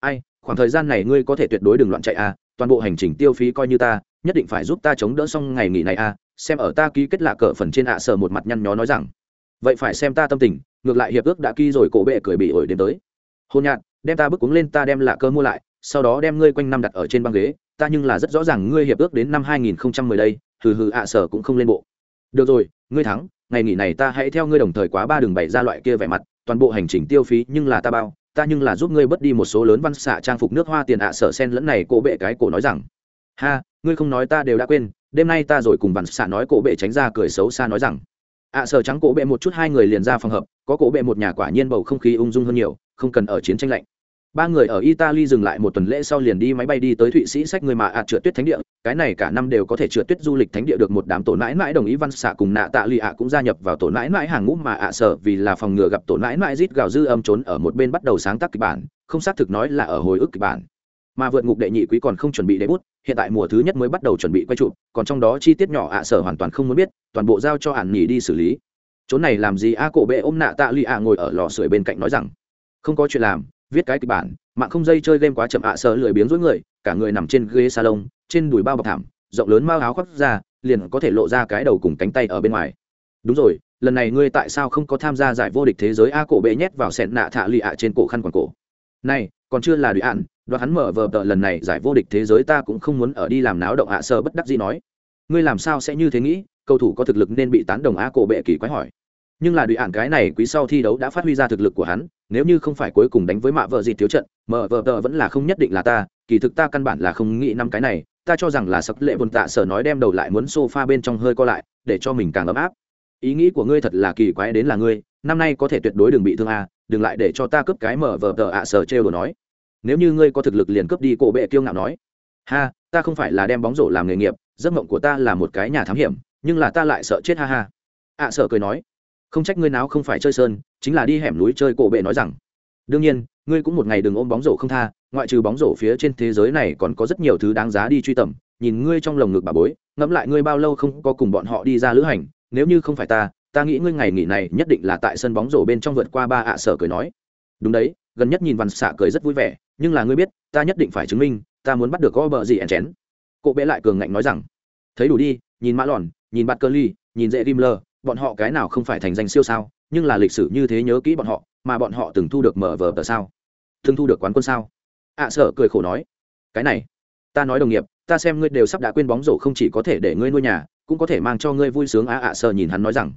ai, khoảng thời gian này ngươi có thể tuyệt đối đừng loạn chạy à toàn bộ hành trình tiêu phí coi như ta, nhất định phải giúp ta chống đỡ xong ngày nghỉ này à xem ở ta ký kết lạ cỡ phần trên ạ sở một mặt nhăn nhó nói rằng. Vậy phải xem ta tâm tình, ngược lại hiệp ước đã ký rồi cổ bệ cười bị ổi đến tới hôn nhạt đem ta bước cuống lên, ta đem lạ cơ mua lại, sau đó đem ngươi quanh năm đặt ở trên băng ghế, ta nhưng là rất rõ ràng ngươi hiệp ước đến năm 2010 đây, hừ hừ ạ, sở cũng không lên bộ. Được rồi, ngươi thắng, ngày nghỉ này ta hãy theo ngươi đồng thời quá ba đường bảy ra loại kia vẻ mặt, toàn bộ hành trình tiêu phí nhưng là ta bao, ta nhưng là giúp ngươi bớt đi một số lớn văn xạ trang phục nước hoa tiền ạ, sở sen lẫn này cổ bệ cái cổ nói rằng. Ha, ngươi không nói ta đều đã quên, đêm nay ta rồi cùng văn xạ nói cổ bệ tránh ra cười xấu xa nói rằng ạ, sở trắng cổ bệ một chút, hai người liền ra phòng hợp, có cổ bệ một nhà quả nhiên bầu không khí ung dung hơn nhiều, không cần ở chiến tranh lạnh. Ba người ở italy dừng lại một tuần lễ sau liền đi máy bay đi tới thụy sĩ sách người mà ạt trượt tuyết thánh địa, cái này cả năm đều có thể trượt tuyết du lịch thánh địa được một đám tổ nãi nãi đồng ý văn xạ cùng nạ tạ lì ạ cũng gia nhập vào tổ nãi nãi hàng ngũ mà ạ, sở vì là phòng ngừa gặp tổ nãi nãi rít gào dư âm trốn ở một bên bắt đầu sáng tác kịch bản, không xác thực nói là ở hồi ức kịch bản mà vượt ngục đệ nhị quý còn không chuẩn bị để bút, hiện tại mùa thứ nhất mới bắt đầu chuẩn bị quay trụ còn trong đó chi tiết nhỏ ạ sở hoàn toàn không muốn biết, toàn bộ giao cho ản nhỉ đi xử lý. Chỗ này làm gì? A cổ bệ ôm nạ tạ Lụy ạ ngồi ở lò sưởi bên cạnh nói rằng, không có chuyện làm, viết cái kịch bản, mạng không dây chơi game quá chậm ạ sở lười biếng rối người, cả người nằm trên ghế salon, trên đùi bao bọc thảm, rộng lớn mao áo khoác ra, liền có thể lộ ra cái đầu cùng cánh tay ở bên ngoài. Đúng rồi, lần này ngươi tại sao không có tham gia giải vô địch thế giới? A cổ bệ nhét vào sẹn nạ thạ Lụy ạ trên cổ khăn quàng cổ này, còn chưa là đùi ạn, đoạt hắn mở vờ tờ lần này giải vô địch thế giới ta cũng không muốn ở đi làm náo động ạ, sơ bất đắc gì nói. Ngươi làm sao sẽ như thế nghĩ? Cầu thủ có thực lực nên bị tán đồng a cổ bệ kỳ quái hỏi. Nhưng là đùi ạn cái này quý sau thi đấu đã phát huy ra thực lực của hắn, nếu như không phải cuối cùng đánh với mạ vợ gì thiếu trận, mở vợ tờ vẫn là không nhất định là ta, kỳ thực ta căn bản là không nghĩ năm cái này, ta cho rằng là sắc lệ buồn tạ sở nói đem đầu lại muốn sofa bên trong hơi co lại, để cho mình càng ấm áp. Ý nghĩ của ngươi thật là kỳ quái đến là ngươi, năm nay có thể tuyệt đối đừng bị thương a đừng lại để cho ta cướp cái mở vờ tờ ạ sở trêu đồ nói. Nếu như ngươi có thực lực liền cướp đi cổ bệ kiêu ngạo nói. Ha, ta không phải là đem bóng rổ làm nghề nghiệp, giấc mộng của ta là một cái nhà thám hiểm, nhưng là ta lại sợ chết ha ha. Ạ sở cười nói. Không trách ngươi nào không phải chơi sơn, chính là đi hẻm núi chơi cổ bệ nói rằng. Đương nhiên, ngươi cũng một ngày đừng ôm bóng rổ không tha, ngoại trừ bóng rổ phía trên thế giới này còn có rất nhiều thứ đáng giá đi truy tầm. Nhìn ngươi trong lồng ngực bà bối, ngẫm lại ngươi bao lâu không có cùng bọn họ đi ra lữ hành, nếu như không phải ta ta nghĩ ngươi ngày nghỉ này nhất định là tại sân bóng rổ bên trong vượt qua ba ạ sở cười nói. Đúng đấy gần nhất nhìn văn xạ cười rất vui vẻ nhưng là ngươi biết ta nhất định phải chứng minh ta muốn bắt được có bờ gì ẻn chén. Cộ bé lại cường ngạnh nói rằng thấy đủ đi nhìn mã lòn nhìn bạt cơ ly nhìn dễ rim lơ bọn họ cái nào không phải thành danh siêu sao nhưng là lịch sử như thế nhớ kỹ bọn họ mà bọn họ từng thu được mở vờ tờ sao. Từng thu được quán quân sao? ạ à, sợ cười khổ nói cái này ta nói đồng nghiệp ta xem ngươi đều sắp đã quên bóng rổ không chỉ có thể để ngươi nuôi nhà cũng có thể mang cho ngươi vui sướng ạ ạ sợ nhìn hắn nói rằng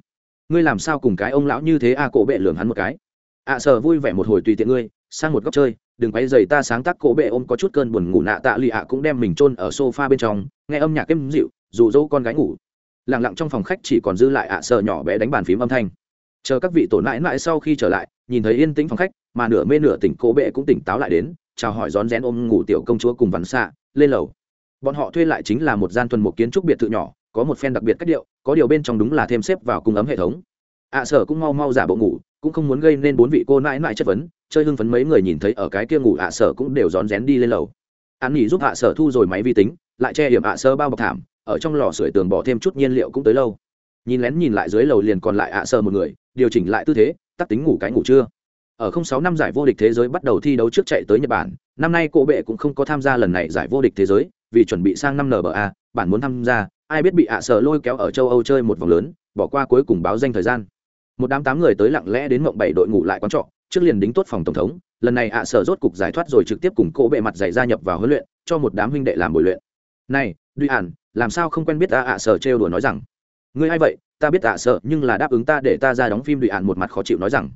ngươi làm sao cùng cái ông lão như thế a cổ bệ lường hắn một cái. À, ạ sợ vui vẻ một hồi tùy tiện ngươi, sang một góc chơi, đừng quay dày ta sáng tác cổ bệ ôm có chút cơn buồn ngủ nạ tạ lì ạ cũng đem mình chôn ở sofa bên trong, nghe âm nhạc êm dịu dù dỗ con gái ngủ. Lặng lặng trong phòng khách chỉ còn dư lại ạ sợ nhỏ bé đánh bàn phím âm thanh. Chờ các vị tổ mãi mãi sau khi trở lại, nhìn thấy yên tĩnh phòng khách, mà nửa mê nửa tỉnh cổ bệ cũng tỉnh táo lại đến, chào hỏi rón rén ôm ngủ tiểu công chúa cùng vắn xạ, lên lầu. Bọn họ thuê lại chính là một gian thuần một kiến trúc biệt thự nhỏ có một phen đặc biệt cách điệu, có điều bên trong đúng là thêm xếp vào cung ấm hệ thống. Ạ sở cũng mau mau giả bộ ngủ, cũng không muốn gây nên bốn vị cô mãi mãi chất vấn, chơi hưng phấn mấy người nhìn thấy ở cái kia ngủ ạ sở cũng đều rón rén đi lên lầu. An nghỉ giúp ạ sở thu rồi máy vi tính, lại che điểm ạ sơ bao bọc thảm, ở trong lò sưởi tường bỏ thêm chút nhiên liệu cũng tới lâu. Nhìn lén nhìn lại dưới lầu liền còn lại ạ sơ một người, điều chỉnh lại tư thế, tắt tính ngủ cái ngủ trưa. Ở không sáu năm giải vô địch thế giới bắt đầu thi đấu trước chạy tới nhật bản, năm nay cổ bệ cũng không có tham gia lần này giải vô địch thế giới, vì chuẩn bị sang năm nba bản muốn tham gia, ai biết bị ạ sở lôi kéo ở châu âu chơi một vòng lớn, bỏ qua cuối cùng báo danh thời gian. Một đám tám người tới lặng lẽ đến mộng bảy đội ngủ lại quán trọ, trước liền đính tốt phòng tổng thống, lần này ạ sở rốt cục giải thoát rồi trực tiếp cùng cỗ bệ mặt giày gia nhập vào huấn luyện, cho một đám huynh đệ làm buổi luyện. Này, duy ản làm sao không quen biết ta ạ sở trêu đùa nói rằng? Ngươi ai vậy? Ta biết ạ sợ, nhưng là đáp ứng ta để ta ra đóng phim đùi ản một mặt khó chịu nói rằng.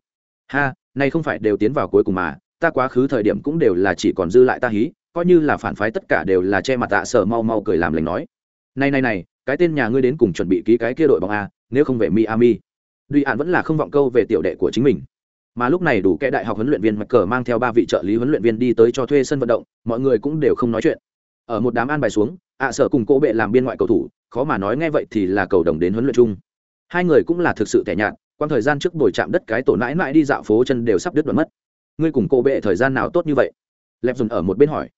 Ha, này không phải đều tiến vào cuối cùng mà, ta quá khứ thời điểm cũng đều là chỉ còn dư lại ta hí coi như là phản phái tất cả đều là che mặt tạ sợ mau mau cười làm lành nói. Này này này, cái tên nhà ngươi đến cùng chuẩn bị ký cái kia đội bóng a, nếu không về miami. Duy an vẫn là không vọng câu về tiểu đệ của chính mình. Mà lúc này đủ kẽ đại học huấn luyện viên mạch cờ mang theo ba vị trợ lý huấn luyện viên đi tới cho thuê sân vận động, mọi người cũng đều không nói chuyện. Ở một đám an bài xuống, ạ à sở cùng cỗ bệ làm biên ngoại cầu thủ, khó mà nói nghe vậy thì là cầu đồng đến huấn luyện chung. Hai người cũng là thực sự tẻ nhạt quan thời gian trước buổi chạm đất cái tổ nãi nãi đi dạo phố chân đều sắp đứt đoạn mất. Ngươi cùng cô bệ thời gian nào tốt như vậy? Lẹp dùng ở một bên hỏi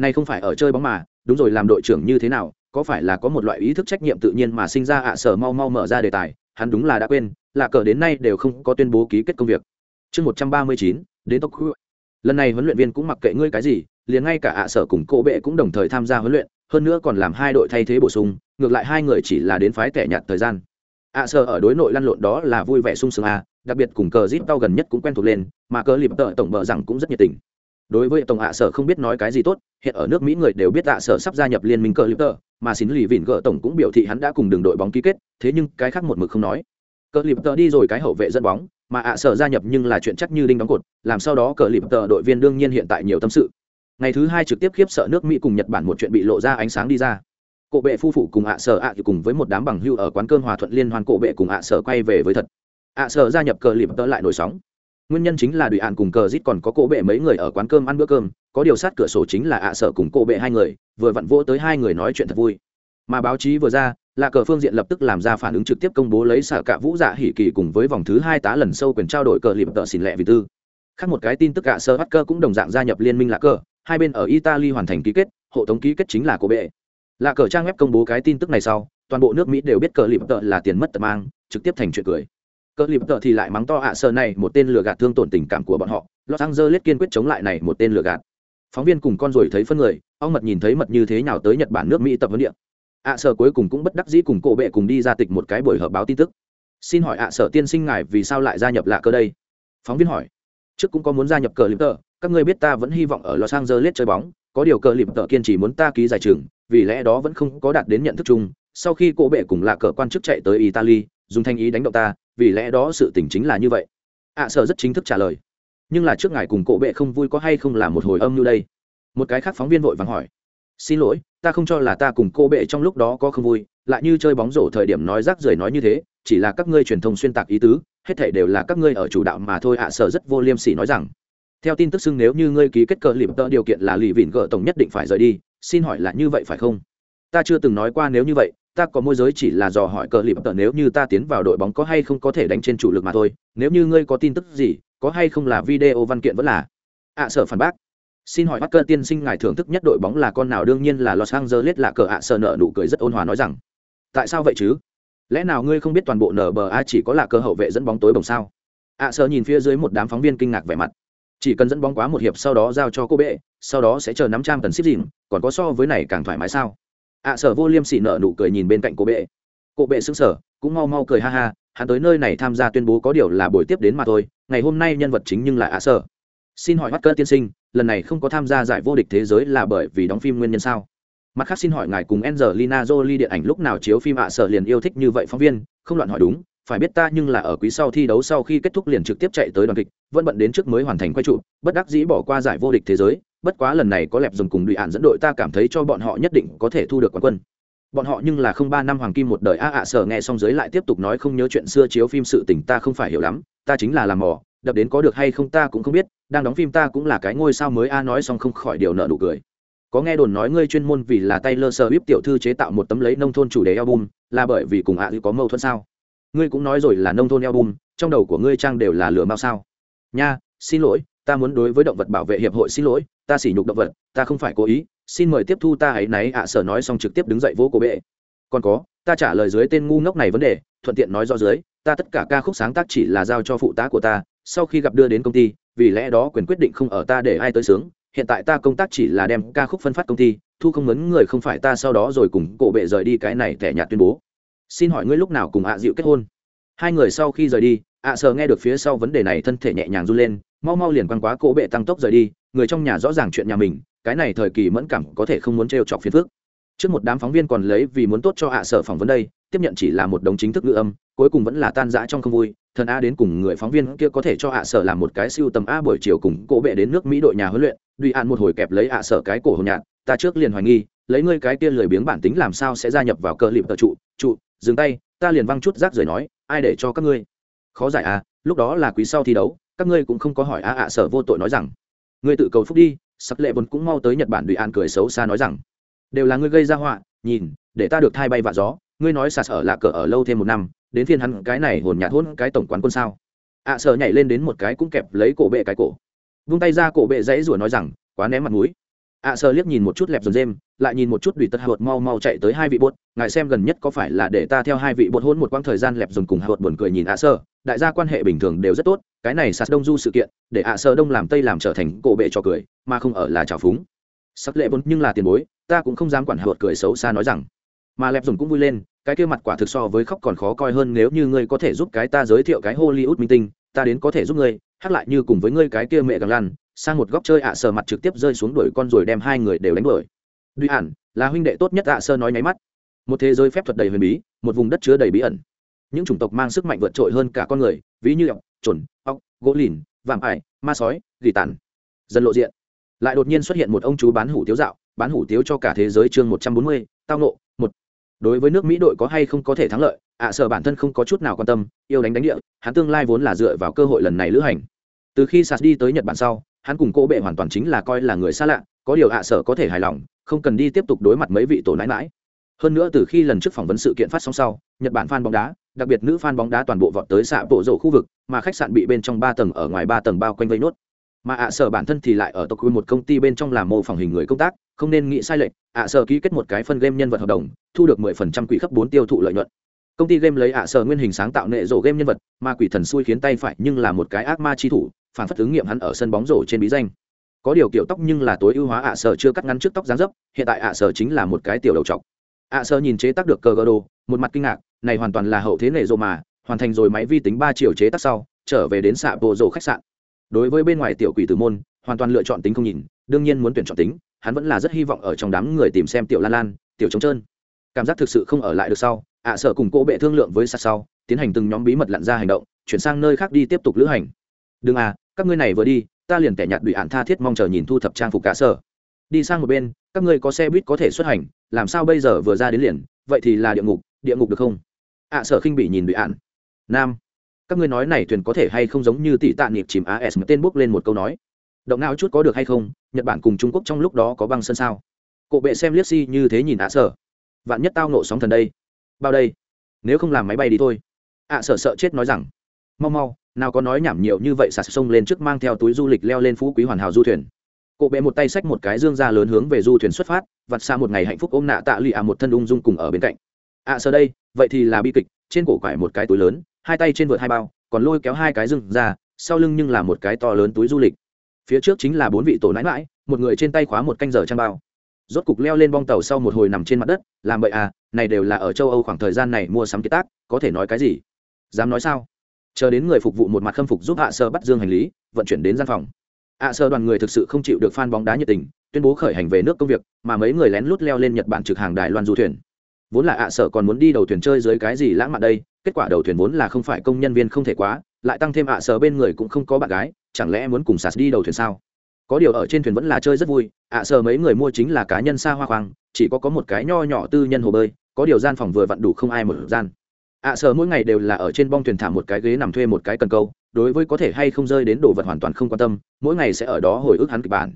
này không phải ở chơi bóng mà, đúng rồi, làm đội trưởng như thế nào, có phải là có một loại ý thức trách nhiệm tự nhiên mà sinh ra ạ, sở mau mau mở ra đề tài, hắn đúng là đã quên là cờ đến nay đều không có tuyên bố ký kết công việc. Chương một trăm ba mươi chín, đến tốc lần này huấn luyện viên cũng mặc kệ ngươi cái gì, liền ngay cả ạ, sở cùng cô bệ cũng đồng thời tham gia huấn luyện, hơn nữa còn làm hai đội thay thế bổ sung, ngược lại hai người chỉ là đến phái tẻ nhạt thời gian. Ạ, sở ở đối nội lăn lộn đó là vui vẻ sung sướng a đặc biệt cùng cờ zip tao gần nhất cũng quen thuộc lên, mà cờ lịp tợ tổng bờ rằng cũng rất nhiệt tình đối với tổng ạ sở không biết nói cái gì tốt, hiện ở nước mỹ người đều biết ạ sở sắp gia nhập liên minh cờ lưu tờ, mà xin lì vịn gỡ tổng cũng biểu thị hắn đã cùng đường đội bóng ký kết, thế nhưng cái khác một mực không nói. Cờ lưu tờ đi rồi cái hậu vệ dẫn bóng, mà ạ sở gia nhập nhưng là chuyện chắc như đinh đóng cột, làm sau đó cờ lưu tờ đội viên đương nhiên hiện tại nhiều tâm sự. Ngày thứ hai trực tiếp khiếp sợ nước mỹ cùng nhật bản một chuyện bị lộ ra ánh sáng đi ra. Cổ bệ phu phụ cùng ạ sở ạ cùng với một đám bằng hưu ở quán cơm hòa thuận liên hoàn cổ bệ cùng ạ sở quay về với thật. Ạ sở gia nhập cờ lưu tờ lại nổi sóng nguyên nhân chính là đùi ạn cùng cờ rít còn có cổ bệ mấy người ở quán cơm ăn bữa cơm, có điều sát cửa sổ chính là ạ sở cùng cổ bệ hai người, vừa vặn vỗ tới hai người nói chuyện thật vui. Mà báo chí vừa ra là cờ phương diện lập tức làm ra phản ứng trực tiếp công bố lấy xạ cả vũ dạ hỉ kỳ cùng với vòng thứ hai tá lần sâu quyền trao đổi cờ liệm tợ xỉn lẹ vì tư. Khác một cái tin tức cả sơ bắt cơ cũng đồng dạng gia nhập liên minh là cờ, hai bên ở italy hoàn thành ký kết, hộ tống ký kết chính là cổ bệ. Là cờ trang web công bố cái tin tức này sau, toàn bộ nước mỹ đều biết cờ liệm tợ là tiền mất tật mang, trực tiếp thành chuyện cười cờ liệp tờ thì lại mắng to ạ à, sơ này, một tên lừa gạt thương tổn tình cảm của bọn họ. Los angeles kiên quyết chống lại này, một tên lừa gạt. Phóng viên cùng con rồi thấy phân người, ông mật nhìn thấy mật như thế nào tới nhật bản nước mỹ tập huấn địa ạ sở cuối cùng cũng bất đắc dĩ cùng cổ bệ cùng đi ra tịch một cái buổi họp báo tin tức. Xin hỏi ạ sở tiên sinh ngài vì sao lại gia nhập lạ cơ đây? Phóng viên hỏi. Trước cũng có muốn gia nhập cờ liệp tờ, các ngươi biết ta vẫn hy vọng ở los angeles chơi bóng, có điều cờ liệp tờ kiên trì muốn ta ký giải trường, vì lẽ đó vẫn không có đạt đến nhận thức chung. Sau khi cổ bệ cùng lạ cờ quan chức chạy tới italy, dùng thanh ý đánh động ta vì lẽ đó sự tình chính là như vậy. Ạ sở rất chính thức trả lời. Nhưng là trước ngài cùng cổ bệ không vui có hay không là một hồi âm như đây? Một cái khác phóng viên vội vàng hỏi. Xin lỗi, ta không cho là ta cùng cô bệ trong lúc đó có không vui, lại như chơi bóng rổ thời điểm nói rác rưởi nói như thế, chỉ là các ngươi truyền thông xuyên tạc ý tứ, hết thể đều là các ngươi ở chủ đạo mà thôi, ạ sở rất vô liêm sỉ nói rằng. Theo tin tức xưng nếu như ngươi ký kết cờ lìm tợ điều kiện là lì vịn gợ tổng nhất định phải rời đi, xin hỏi là như vậy phải không? Ta chưa từng nói qua nếu như vậy ta có môi giới chỉ là dò hỏi cờ lịp tờ nếu như ta tiến vào đội bóng có hay không có thể đánh trên chủ lực mà thôi, nếu như ngươi có tin tức gì, có hay không là video văn kiện vẫn là. Ạ sở phản bác. Xin hỏi bắc cơ tiên sinh ngài thưởng thức nhất đội bóng là con nào? Đương nhiên là los angeles là cờ ạ sở nợ nụ cười rất ôn hòa nói rằng. Tại sao vậy chứ? Lẽ nào ngươi không biết toàn bộ nba chỉ có là cơ hậu vệ dẫn bóng tối bồng sao? Ạ sở nhìn phía dưới một đám phóng viên kinh ngạc vẻ mặt. Chỉ cần dẫn bóng quá một hiệp sau đó giao cho cô bệ, sau đó sẽ chờ nắm trang cần ship dìm còn có so với này càng thoải mái sao? Ạ, sở vô liêm sỉ nợ nụ cười nhìn bên cạnh cô bệ. Cô bệ xứng sở cũng mau mau cười ha ha, hắn tới nơi này tham gia tuyên bố có điều là buổi tiếp đến mà thôi, ngày hôm nay nhân vật chính nhưng là ạ, sở. Xin hỏi mắt cơ tiên sinh, lần này không có tham gia giải vô địch thế giới là bởi vì đóng phim nguyên nhân sao? Mặt khác xin hỏi ngài cùng Angelina Jolie điện ảnh lúc nào chiếu phim ạ, sở liền yêu thích như vậy phóng viên? Không loạn hỏi đúng, phải biết ta nhưng là ở quý sau thi đấu sau khi kết thúc liền trực tiếp chạy tới đoàn kịch, vẫn bận đến trước mới hoàn thành quay trụ, bất đắc dĩ bỏ qua giải vô địch thế giới bất quá lần này có lẹp dùng cùng đùi ạn dẫn đội ta cảm thấy cho bọn họ nhất định có thể thu được quán quân bọn họ nhưng là không ba năm hoàng kim một đời a ạ sở nghe xong giới lại tiếp tục nói không nhớ chuyện xưa chiếu phim sự tình ta không phải hiểu lắm ta chính là làm mò đập đến có được hay không ta cũng không biết đang đóng phim ta cũng là cái ngôi sao mới a nói xong không khỏi điều nợ nụ cười có nghe đồn nói ngươi chuyên môn vì là tay lơ sơ bíp tiểu thư chế tạo một tấm lấy nông thôn chủ đề album, là bởi vì cùng ạ có mâu thuẫn sao? Ngươi cũng nói rồi là nông thôn album, trong đầu của ngươi trang đều là lửa mau sao? Nha, xin lỗi, ta muốn đối với động vật bảo vệ hiệp hội xin lỗi, ta sỉ nhục động vật, ta không phải cố ý, xin mời tiếp thu ta hãy náy ạ sở nói xong trực tiếp đứng dậy vỗ cổ bệ. Còn có, ta trả lời dưới tên ngu ngốc này vấn đề, thuận tiện nói do dưới, ta tất cả ca khúc sáng tác chỉ là giao cho phụ tá của ta, sau khi gặp đưa đến công ty vì lẽ đó quyền quyết định không ở ta để ai tới sướng hiện tại ta công tác chỉ là đem ca khúc phân phát công ty thu không vấn người không phải ta sau đó rồi cùng cổ bệ rời đi cái này thẻ nhạt tuyên bố xin hỏi ngươi lúc nào cùng ạ dịu kết hôn hai người sau khi rời đi ạ sờ nghe được phía sau vấn đề này thân thể nhẹ nhàng run lên mau mau liền quăng quá cố bệ tăng tốc rời đi, người trong nhà rõ ràng chuyện nhà mình, cái này thời kỳ mẫn cảm có thể không muốn trêu chọc phiền phước trước một đám phóng viên còn lấy vì muốn tốt cho hạ sở phỏng vấn đây, tiếp nhận chỉ là một đồng chính thức ngữ âm, cuối cùng vẫn là tan rã trong không vui, thần a đến cùng người phóng viên kia có thể cho hạ sở làm một cái siêu tầm a buổi chiều cùng cỗ bệ đến nước mỹ đội nhà huấn luyện, duy an một hồi kẹp lấy hạ sở cái cổ hồ nhạt ta trước liền hoài nghi, lấy ngươi cái kia lười biếng bản tính làm sao sẽ gia nhập vào cơ liệm tờ trụ trụ, dừng tay, ta liền văng chút rác rời nói, ai để cho các ngươi? Khó giải à lúc đó là quý sau thi đấu các ngươi cũng không có hỏi a ạ sở vô tội nói rằng, ngươi tự cầu phúc đi sắc lệ vốn cũng mau tới nhật bản duy an cười xấu xa nói rằng, đều là ngươi gây ra họa, nhìn, để ta được thay bay vạ gió, ngươi nói sạt ở lạ cờ ở lâu thêm một năm, đến phiên hắn cái này hồn nhạt hôn cái tổng quán quân sao? ạ sợ nhảy lên đến một cái cũng kẹp lấy cổ bệ cái cổ, vung tay ra cổ bệ dãy rủa nói rằng, quá ném mặt mũi. À, ạ sơ liếc nhìn một chút lẹp dồn dêm, lại nhìn một chút đùi tất hột mau mau chạy tới hai vị bột. Ngài xem gần nhất có phải là để ta theo hai vị bột hôn một quãng thời gian lẹp dồn cùng hột buồn cười nhìn à, ạ sơ. đại gia quan hệ bình thường đều rất tốt, cái này sạt đông du sự kiện, để à, ạ sơ đông làm tây làm trở thành cổ bệ cho cười, mà không ở là trào phúng. Sắc lệ vốn nhưng là tiền bối, ta cũng không dám quản hột cười xấu xa nói rằng. Mà lẹp dồn cũng vui lên, cái kia mặt quả thực so với khóc còn khó coi hơn nếu như ngươi có thể giúp cái ta giới thiệu cái hollywood minh tinh, ta đến có thể giúp ngươi, hát lại như cùng với ngươi cái kia mẹ gàng lan sang một góc chơi ạ sờ mặt trực tiếp rơi xuống đuổi con rồi đem hai người đều đánh đuổi. Duy ản là huynh đệ tốt nhất ạ sơ nói nháy mắt. Một thế giới phép thuật đầy huyền bí, một vùng đất chứa đầy bí ẩn. Những chủng tộc mang sức mạnh vượt trội hơn cả con người, ví như ọc trồn ọc gỗ lìn, vạm ải, ma sói, gỉ tàn. Dần lộ diện. Lại đột nhiên xuất hiện một ông chú bán hủ tiếu dạo, bán hủ tiếu cho cả thế giới chương một trăm bốn mươi, tao nộ một. Đối với nước mỹ đội có hay không có thể thắng lợi, ạ sợ bản thân không có chút nào quan tâm, yêu đánh đánh địa, hắn tương lai vốn là dựa vào cơ hội lần này lữ hành. Từ khi sạt đi tới nhật bản sau hắn cùng cô bệ hoàn toàn chính là coi là người xa lạ, có điều ạ sở có thể hài lòng, không cần đi tiếp tục đối mặt mấy vị tổ nãi mãi hơn nữa từ khi lần trước phỏng vấn sự kiện phát sóng sau, nhật bản fan bóng đá, đặc biệt nữ fan bóng đá toàn bộ vọt tới xạ bộ rổ khu vực, mà khách sạn bị bên trong ba tầng ở ngoài ba tầng bao quanh vây nốt. Mà ạ sở bản thân thì lại ở tokyo một công ty bên trong làm mô phỏng hình người công tác, không nên nghĩ sai lệch, ạ sở ký kết một cái phân game nhân vật hợp đồng, thu được mười phần trăm quỹ cấp bốn tiêu thụ lợi nhuận. Công ty game lấy ạ sở nguyên hình sáng tạo nệ rổ game nhân vật, mà quỷ thần xui khiến tay phải nhưng là một cái ác ma chi thủ phản phất ứng nghiệm hắn ở sân bóng rổ trên bí danh. Có điều kiểu tóc nhưng là tối ưu hóa ạ sở chưa cắt ngắn trước tóc dáng dấp, hiện tại ạ sở chính là một cái tiểu đầu trọc. Ạ sở nhìn chế tác được cờ gờ đồ một mặt kinh ngạc, này hoàn toàn là hậu thế nệ rộ mà, hoàn thành rồi máy vi tính ba chiều chế tác sau, trở về đến xạ bộ rổ khách sạn. Đối với bên ngoài tiểu quỷ tử môn, hoàn toàn lựa chọn tính không nhìn, đương nhiên muốn tuyển chọn tính, hắn vẫn là rất hy vọng ở trong đám người tìm xem tiểu lan lan, tiểu trống trơn. Cảm giác thực sự không ở lại được sau, ạ sở cùng cô bệ thương lượng với sạt sau, tiến hành từng nhóm bí mật lặn ra hành động, chuyển sang nơi khác đi tiếp tục lữ hành đừng à các ngươi này vừa đi, ta liền tẻ nhạt bị ạn tha thiết mong chờ nhìn thu thập trang phục cả sở. Đi sang một bên, các ngươi có xe buýt có thể xuất hành, làm sao bây giờ vừa ra đến liền, vậy thì là địa ngục địa ngục được không? Ạ sở khinh bị nhìn bị ạn nam, các ngươi nói này thuyền có thể hay không giống như tỷ tạ niệm chìm as một tên bốc lên một câu nói. Động não chút có được hay không, nhật bản cùng trung quốc trong lúc đó có băng sân sao? Cộ bệ xem liếc si như thế nhìn ạ sở. Vạn nhất tao nộ sóng thần đây. Bao đây? Nếu không làm máy bay đi thôi. Ạ sở sợ chết nói rằng mau mau, nào có nói nhảm nhiều như vậy sạt sông lên trước mang theo túi du lịch leo lên phú quý hoàn hảo du thuyền. Cụ bệ một tay xách một cái dương ra lớn hướng về du thuyền xuất phát, vặt xa một ngày hạnh phúc ôm nạ tạ lụy à một thân ung dung cùng ở bên cạnh. À, ạ sơ đây, vậy thì là bi kịch, trên cổ quải một cái túi lớn, hai tay trên vượt hai bao, còn lôi kéo hai cái dương ra, sau lưng nhưng là một cái to lớn túi du lịch. Phía trước chính là bốn vị tổ nãi mãi một người trên tay khóa một canh giờ trang bao. Rốt cục leo lên bong tàu sau một hồi nằm trên mặt đất, làm vậy à này đều là ở châu âu khoảng thời gian này mua sắm kiệt tác, có thể nói cái gì? Dám nói sao? Chờ đến người phục vụ một mặt khâm phục giúp hạ sơ bắt dương hành lý, vận chuyển đến gian phòng. hạ sơ đoàn người thực sự không chịu được fan bóng đá nhiệt tình, tuyên bố khởi hành về nước công việc, mà mấy người lén lút leo lên nhật bản trực hàng đài loan du thuyền. Vốn là ạ sơ còn muốn đi đầu thuyền chơi dưới cái gì lãng mạn đây, kết quả đầu thuyền vốn là không phải công nhân viên không thể quá, lại tăng thêm ạ sơ bên người cũng không có bạn gái, chẳng lẽ muốn cùng sạt đi đầu thuyền sao? Có điều ở trên thuyền vẫn là chơi rất vui, ạ sơ mấy người mua chính là cá nhân xa hoa khoang, chỉ có có một cái nho nhỏ tư nhân hồ bơi, có điều gian phòng vừa vặn đủ không ai mở gian ạ sở mỗi ngày đều là ở trên bong thuyền thả một cái ghế nằm thuê một cái cần câu đối với có thể hay không rơi đến đồ vật hoàn toàn không quan tâm mỗi ngày sẽ ở đó hồi ức hắn kịch bản.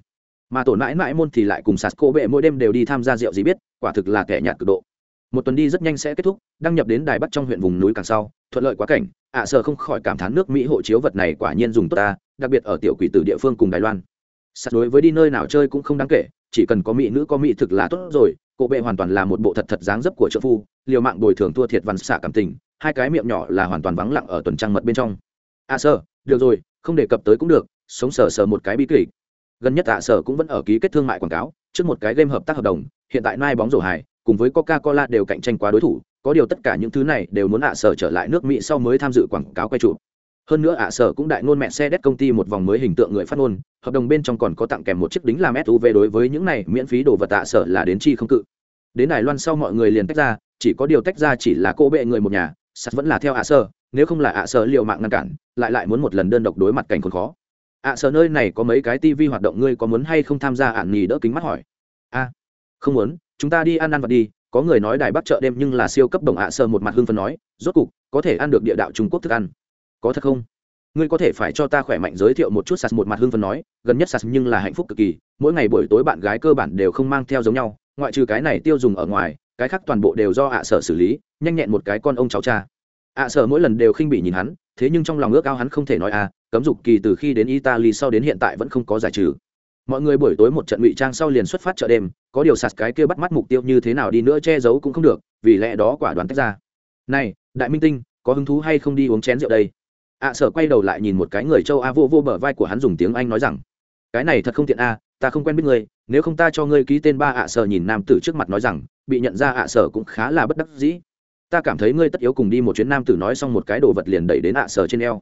Mà tổn mãi mãi môn thì lại cùng sạt cô bệ mỗi đêm đều đi tham gia rượu gì biết quả thực là kẻ nhạt cực độ. Một tuần đi rất nhanh sẽ kết thúc đăng nhập đến đài bắc trong huyện vùng núi càng sau thuận lợi quá cảnh ạ à, sợ không khỏi cảm thán nước mỹ hộ chiếu vật này quả nhiên dùng tốt ta đặc biệt ở tiểu quỷ tử địa phương cùng đài loan. Sạt đối với đi nơi nào chơi cũng không đáng kể chỉ cần có mỹ nữ có mỹ thực là tốt rồi cô bệ hoàn toàn là một bộ thật thật dáng dấp của trợ phu liều mạng bồi thường thua thiệt văn xạ cảm tình hai cái miệng nhỏ là hoàn toàn vắng lặng ở tuần trăng mật bên trong ạ à, sơ được rồi không đề cập tới cũng được sống sờ sờ một cái bi kỷ gần nhất ạ à, sở cũng vẫn ở ký kết thương mại quảng cáo trước một cái game hợp tác hợp đồng hiện tại nai bóng rổ hài cùng với Coca-Cola đều cạnh tranh quá đối thủ, có điều tất cả những thứ này đều muốn à, ạ sở trở lại nước Mỹ sau mới tham dự quảng cáo quay trụ. Hơn nữa à, ạ sở cũng đại ngôn mẹ xe đét công ty một vòng mới hình tượng người phát ngôn, hợp đồng bên trong còn có tặng kèm một chiếc đính làm SUV đối với những này miễn phí đồ vật à, ạ sở là đến chi không cự. Đến Đài Loan sau mọi người liền tách ra, chỉ có điều tách ra chỉ là cô bệ người một nhà, sắt vẫn là theo ạ sơ, nếu không là ạ sơ liều mạng ngăn cản, lại lại muốn một lần đơn độc đối mặt cảnh khốn khó. ạ sơ nơi này có mấy cái tivi hoạt động ngươi có muốn hay không tham gia ạn nghỉ đỡ kính mắt hỏi. A, không muốn, chúng ta đi ăn ăn vật đi, có người nói đài bắc chợ đêm nhưng là siêu cấp đồng ạ sơ một mặt hưng phấn nói rốt cục có thể ăn được địa đạo trung quốc thức ăn có thật không ngươi có thể phải cho ta khỏe mạnh giới thiệu một chút sạt một mặt hưng phấn nói gần nhất sạt nhưng là hạnh phúc cực kỳ mỗi ngày buổi tối bạn gái cơ bản đều không mang theo giống nhau ngoại trừ cái này tiêu dùng ở ngoài, cái khác toàn bộ đều do ạ sở xử lý, nhanh nhẹn một cái con ông cháu cha. ạ sở mỗi lần đều khinh bị nhìn hắn, thế nhưng trong lòng ước ao hắn không thể nói à cấm dục kỳ từ khi đến italy sau đến hiện tại vẫn không có giải trừ. Mọi người buổi tối một trận ngụy trang sau liền xuất phát chợ đêm, có điều sạt cái kia bắt mắt mục tiêu như thế nào đi nữa che giấu cũng không được, vì lẽ đó quả đoán tách ra. Này, đại minh tinh, có hứng thú hay không đi uống chén rượu đây? ạ sở quay đầu lại nhìn một cái người châu a vô vô bờ vai của hắn dùng tiếng anh nói rằng, cái này thật không tiện a, ta không quen biết người nếu không ta cho ngươi ký tên ba ạ sở nhìn nam tử trước mặt nói rằng, bị nhận ra ạ sở cũng khá là bất đắc dĩ. Ta cảm thấy ngươi tất yếu cùng đi một chuyến nam tử nói xong một cái đồ vật liền đẩy đến ạ sở trên eo.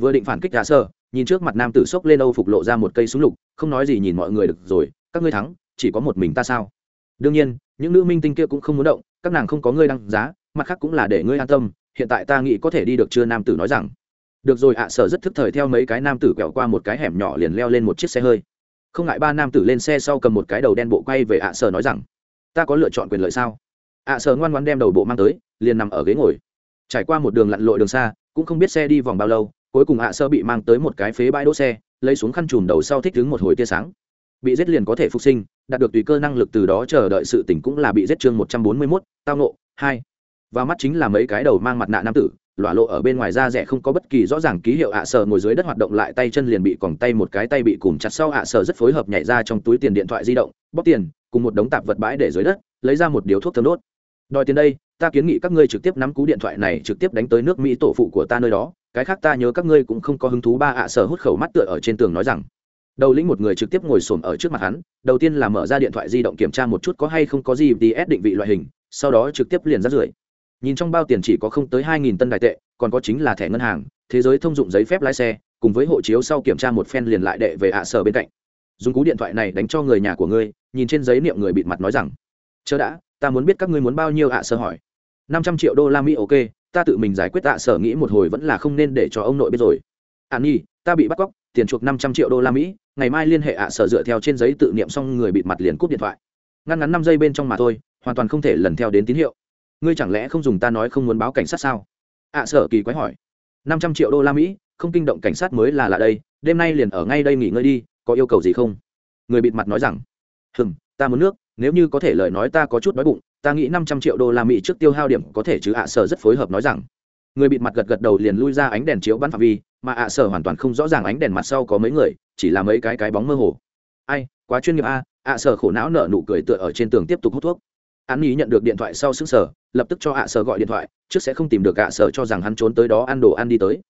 Vừa định phản kích ạ sở nhìn trước mặt nam tử xốc lên âu phục lộ ra một cây súng lục, không nói gì nhìn mọi người được rồi, các ngươi thắng, chỉ có một mình ta sao? Đương nhiên, những nữ minh tinh kia cũng không muốn động, các nàng không có ngươi đăng giá, mặt khác cũng là để ngươi an tâm, hiện tại ta nghĩ có thể đi được chưa nam tử nói rằng. Được rồi ạ sở rất thức thời theo mấy cái nam tử quẹo qua một cái hẻm nhỏ liền leo lên một chiếc xe hơi không ngại ba nam tử lên xe sau cầm một cái đầu đen bộ quay về ạ sở nói rằng, ta có lựa chọn quyền lợi sao? ạ sở ngoan ngoan đem đầu bộ mang tới, liền nằm ở ghế ngồi. Trải qua một đường lặn lội đường xa, cũng không biết xe đi vòng bao lâu, cuối cùng ạ sở bị mang tới một cái phế bãi đỗ xe, lấy xuống khăn chùm đầu sau thích đứng một hồi tia sáng. Bị giết liền có thể phục sinh, đạt được tùy cơ năng lực từ đó chờ đợi sự tỉnh cũng là bị giết chương một trăm bốn mươi mốt, tao nộ hai. Và mắt chính là mấy cái đầu mang mặt nạ nam tử lọa lộ ở bên ngoài da rẻ không có bất kỳ rõ ràng ký hiệu ạ à ngồi dưới đất hoạt động lại tay chân liền bị còng tay một cái tay bị cùm chặt sau ạ à rất phối hợp nhảy ra trong túi tiền điện thoại di động bóc tiền, cùng một đống tạp vật bãi để dưới đất, lấy ra một điếu thuốc thơm đốt. Đòi tiền đây, ta kiến nghị các ngươi trực tiếp nắm cú điện thoại này trực tiếp đánh tới nước mỹ tổ phụ của ta nơi đó, cái khác ta nhớ các ngươi cũng không có hứng thú. Ba ạ à sở hút khẩu mắt tựa ở trên tường nói rằng. Đầu lĩnh một người trực tiếp ngồi xổm ở trước mặt hắn, đầu tiên là mở ra điện thoại di động kiểm tra một chút có hay không có gì ds định vị loại hình, sau đó trực tiếp liền ra rưởi nhìn trong bao tiền chỉ có không tới hai nghìn tân đại tệ, còn có chính là thẻ ngân hàng, thế giới thông dụng giấy phép lái xe, cùng với hộ chiếu sau kiểm tra một phen liền lại đệ về ạ sở bên cạnh. Dùng cú điện thoại này đánh cho người nhà của ngươi, nhìn trên giấy niệm người bịt mặt nói rằng, chớ đã, ta muốn biết các ngươi muốn bao nhiêu ạ sở hỏi. Năm trăm triệu đô la mỹ, ok, ta tự mình giải quyết ạ sở nghĩ một hồi vẫn là không nên để cho ông nội biết rồi. An nhi, ta bị bắt cóc, tiền chuộc năm trăm triệu đô la mỹ, ngày mai liên hệ ạ sở dựa theo trên giấy tự niệm xong người bịt mặt liền cúp điện thoại. Ngăn ngắn năm giây bên trong mà thôi, hoàn toàn không thể lần theo đến tín hiệu ngươi chẳng lẽ không dùng ta nói không muốn báo cảnh sát sao? À, ạ sở kỳ quái hỏi. Năm trăm triệu đô la mỹ, không kinh động cảnh sát mới là lạ đây, đêm nay liền ở ngay đây nghỉ ngơi đi, có yêu cầu gì không? Người bịt mặt nói rằng, hừm, ta muốn nước, nếu như có thể lời nói ta có chút đói bụng, ta nghĩ năm trăm triệu đô la mỹ trước tiêu hao điểm có thể chứ. À, ạ sở rất phối hợp nói rằng. Người bịt mặt gật gật đầu liền lui ra ánh đèn chiếu bắn phạm vi, mà à, ạ sở hoàn toàn không rõ ràng ánh đèn mặt sau có mấy người, chỉ là mấy cái cái bóng mơ hồ. Ai, quá chuyên nghiệp a. Ạ sở khổ não nở nụ cười tựa ở trên tường tiếp tục hút thuốc an nghĩ nhận được điện thoại sau xứng sở lập tức cho ạ sở gọi điện thoại, trước sẽ không tìm được ạ sở cho rằng hắn trốn tới đó ăn đồ ăn đi tới.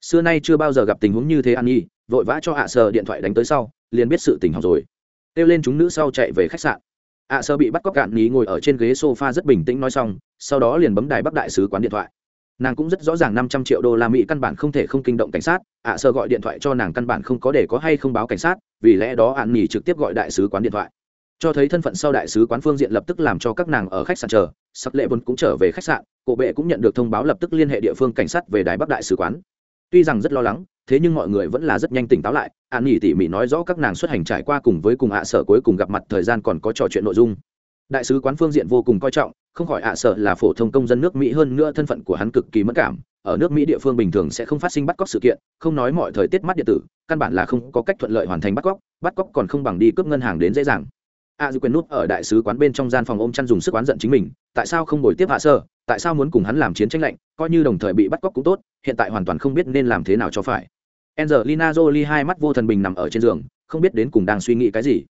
Xưa nay chưa bao giờ gặp tình huống như thế an nhi, vội vã cho ạ sở điện thoại đánh tới sau, liền biết sự tình học rồi. Kêu lên chúng nữ sau chạy về khách sạn. Ạ sở bị bắt cóc cạn ní ngồi ở trên ghế sofa rất bình tĩnh nói xong, sau đó liền bấm đài bắc đại sứ quán điện thoại. Nàng cũng rất rõ ràng năm trăm triệu đô la mỹ căn bản không thể không kinh động cảnh sát, ạ sở gọi điện thoại cho nàng căn bản không có để có hay không báo cảnh sát, vì lẽ đó ạn nghỉ trực tiếp gọi đại sứ quán điện thoại cho thấy thân phận sau đại sứ quán phương diện lập tức làm cho các nàng ở khách sạn chờ. Sắc lệ vốn cũng trở về khách sạn, cổ bệ cũng nhận được thông báo lập tức liên hệ địa phương cảnh sát về đài bắc đại sứ quán. Tuy rằng rất lo lắng, thế nhưng mọi người vẫn là rất nhanh tỉnh táo lại. An nghỉ tỉ mỉ nói rõ các nàng xuất hành trải qua cùng với cùng ạ sở cuối cùng gặp mặt thời gian còn có trò chuyện nội dung. Đại sứ quán phương diện vô cùng coi trọng, không khỏi ạ sở là phổ thông công dân nước mỹ hơn nữa thân phận của hắn cực kỳ mất cảm. Ở nước mỹ địa phương bình thường sẽ không phát sinh bắt cóc sự kiện, không nói mọi thời tiết mắt điện tử, căn bản là không có cách thuận lợi hoàn thành bắt cóc bắt cóc còn không bằng đi cướp ngân hàng đến dễ dàng a dư quyền nút ở đại sứ quán bên trong gian phòng ôm chăn dùng sức oán giận chính mình tại sao không ngồi tiếp hạ sơ tại sao muốn cùng hắn làm chiến tranh lạnh coi như đồng thời bị bắt cóc cũng tốt hiện tại hoàn toàn không biết nên làm thế nào cho phải Angelina Jolie hai mắt vô thần bình nằm ở trên giường, không biết đến cùng đang suy nghĩ cái gì.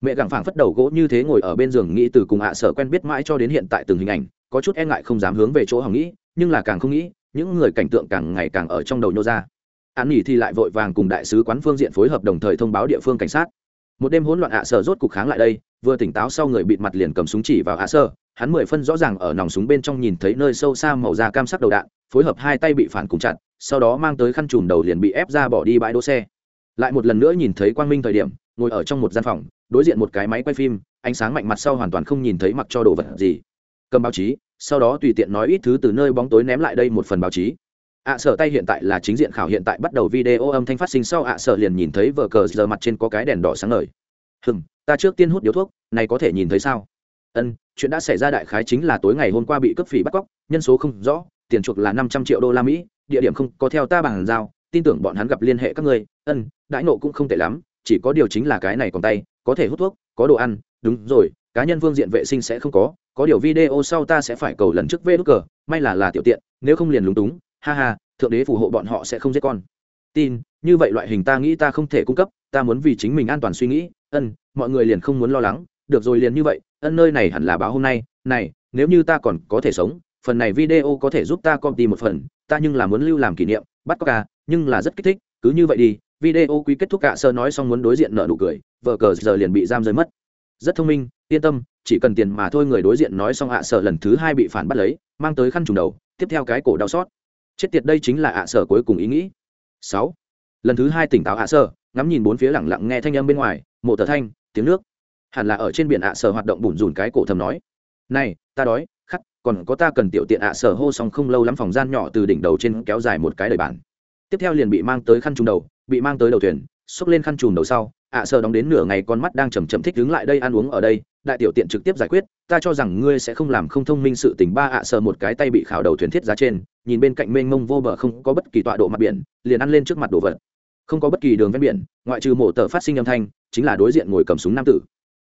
Mẹ gặng phảng phất đầu gỗ như thế ngồi ở bên giường nghĩ từ cùng hạ sở quen biết mãi cho đến hiện tại từng hình ảnh, có chút e ngại không dám hướng về chỗ hỏng nghĩ, nhưng là càng không nghĩ, những người cảnh tượng càng ngày càng ở trong đầu nhô ra. Án nghỉ thì lại vội vàng cùng đại sứ quán phương diện phối hợp đồng thời thông báo địa phương cảnh sát. Một đêm hỗn loạn ạ sở rốt cục kháng lại đây, vừa tỉnh táo sau người bịt mặt liền cầm súng chỉ vào ạ sở, hắn mười phân rõ ràng ở nòng súng bên trong nhìn thấy nơi sâu xa màu da cam sắc đầu đạn, phối hợp hai tay bị phản cùng chặt, sau đó mang tới khăn chùm đầu liền bị ép ra bỏ đi bãi đỗ xe. Lại một lần nữa nhìn thấy quang minh thời điểm ngồi ở trong một gian phòng đối diện một cái máy quay phim ánh sáng mạnh mặt sau hoàn toàn không nhìn thấy mặc cho đồ vật gì. Cầm báo chí sau đó tùy tiện nói ít thứ từ nơi bóng tối ném lại đây một phần báo chí ạ sở tay hiện tại là chính diện khảo hiện tại bắt đầu video âm thanh phát sinh sau ạ sở liền nhìn thấy vờ cờ giờ mặt trên có cái đèn đỏ sáng ngời. Hừng ta trước tiên hút điếu thuốc, này có thể nhìn thấy sao? Ân, chuyện đã xảy ra đại khái chính là tối ngày hôm qua bị cướp phỉ bắt cóc, nhân số không rõ, tiền chuộc là năm trăm triệu đô la mỹ, địa điểm không, có theo ta bằng giao, tin tưởng bọn hắn gặp liên hệ các ngươi. Ân, đãi nộ cũng không tệ lắm, chỉ có điều chính là cái này còn tay, có thể hút thuốc, có đồ ăn, đúng rồi, cá nhân phương diện vệ sinh sẽ không có có điều video sau ta sẽ phải cầu lần trước vê đ cờ, may là là tiểu tiện, nếu không liền lúng túng ha ha, thượng đế phù hộ bọn họ sẽ không giết con. Tin, như vậy loại hình ta nghĩ ta không thể cung cấp, ta muốn vì chính mình an toàn suy nghĩ. Ân, mọi người liền không muốn lo lắng. Được rồi liền như vậy, ân nơi này hẳn là báo hôm nay. Này, nếu như ta còn có thể sống, phần này video có thể giúp ta copy một phần. Ta nhưng là muốn lưu làm kỷ niệm, bắt có ca, nhưng là rất kích thích. Cứ như vậy đi, video quý kết thúc cả sơ nói xong muốn đối diện nợ nụ cười vợ cờ giờ liền bị giam rơi mất. Rất thông minh, yên tâm, chỉ cần tiền mà thôi người đối diện nói xong ạ sở lần thứ hai bị phản bắt lấy, mang tới khăn trùng đầu, tiếp theo cái cổ đau xót chết tiệt đây chính là ạ sở cuối cùng ý nghĩ. Sáu. Lần thứ hai tỉnh táo ạ sở, ngắm nhìn bốn phía lẳng lặng nghe thanh âm bên ngoài, mộ tờ thanh, tiếng nước. Hẳn là ở trên biển ạ sở hoạt động bùn rùn cái cổ thầm nói. Này, ta đói, khắc, còn có ta cần tiểu tiện ạ sở hô xong không lâu lắm phòng gian nhỏ từ đỉnh đầu trên kéo dài một cái đời bản. Tiếp theo liền bị mang tới khăn trùng đầu, bị mang tới đầu thuyền, xốc lên khăn trùm đầu sau, ạ sở đóng đến nửa ngày con mắt đang chầm chậm thích đứng lại đây ăn uống ở đây đại tiểu tiện trực tiếp giải quyết, ta cho rằng ngươi sẽ không làm không thông minh sự tình. Ba ạ sờ một cái tay bị khảo đầu thuyền thiết giá trên, nhìn bên cạnh mênh mông vô bờ không có bất kỳ tọa độ mặt biển, liền ăn lên trước mặt đồ vật. Không có bất kỳ đường ven biển, ngoại trừ mổ tờ phát sinh âm thanh, chính là đối diện ngồi cầm súng nam tử.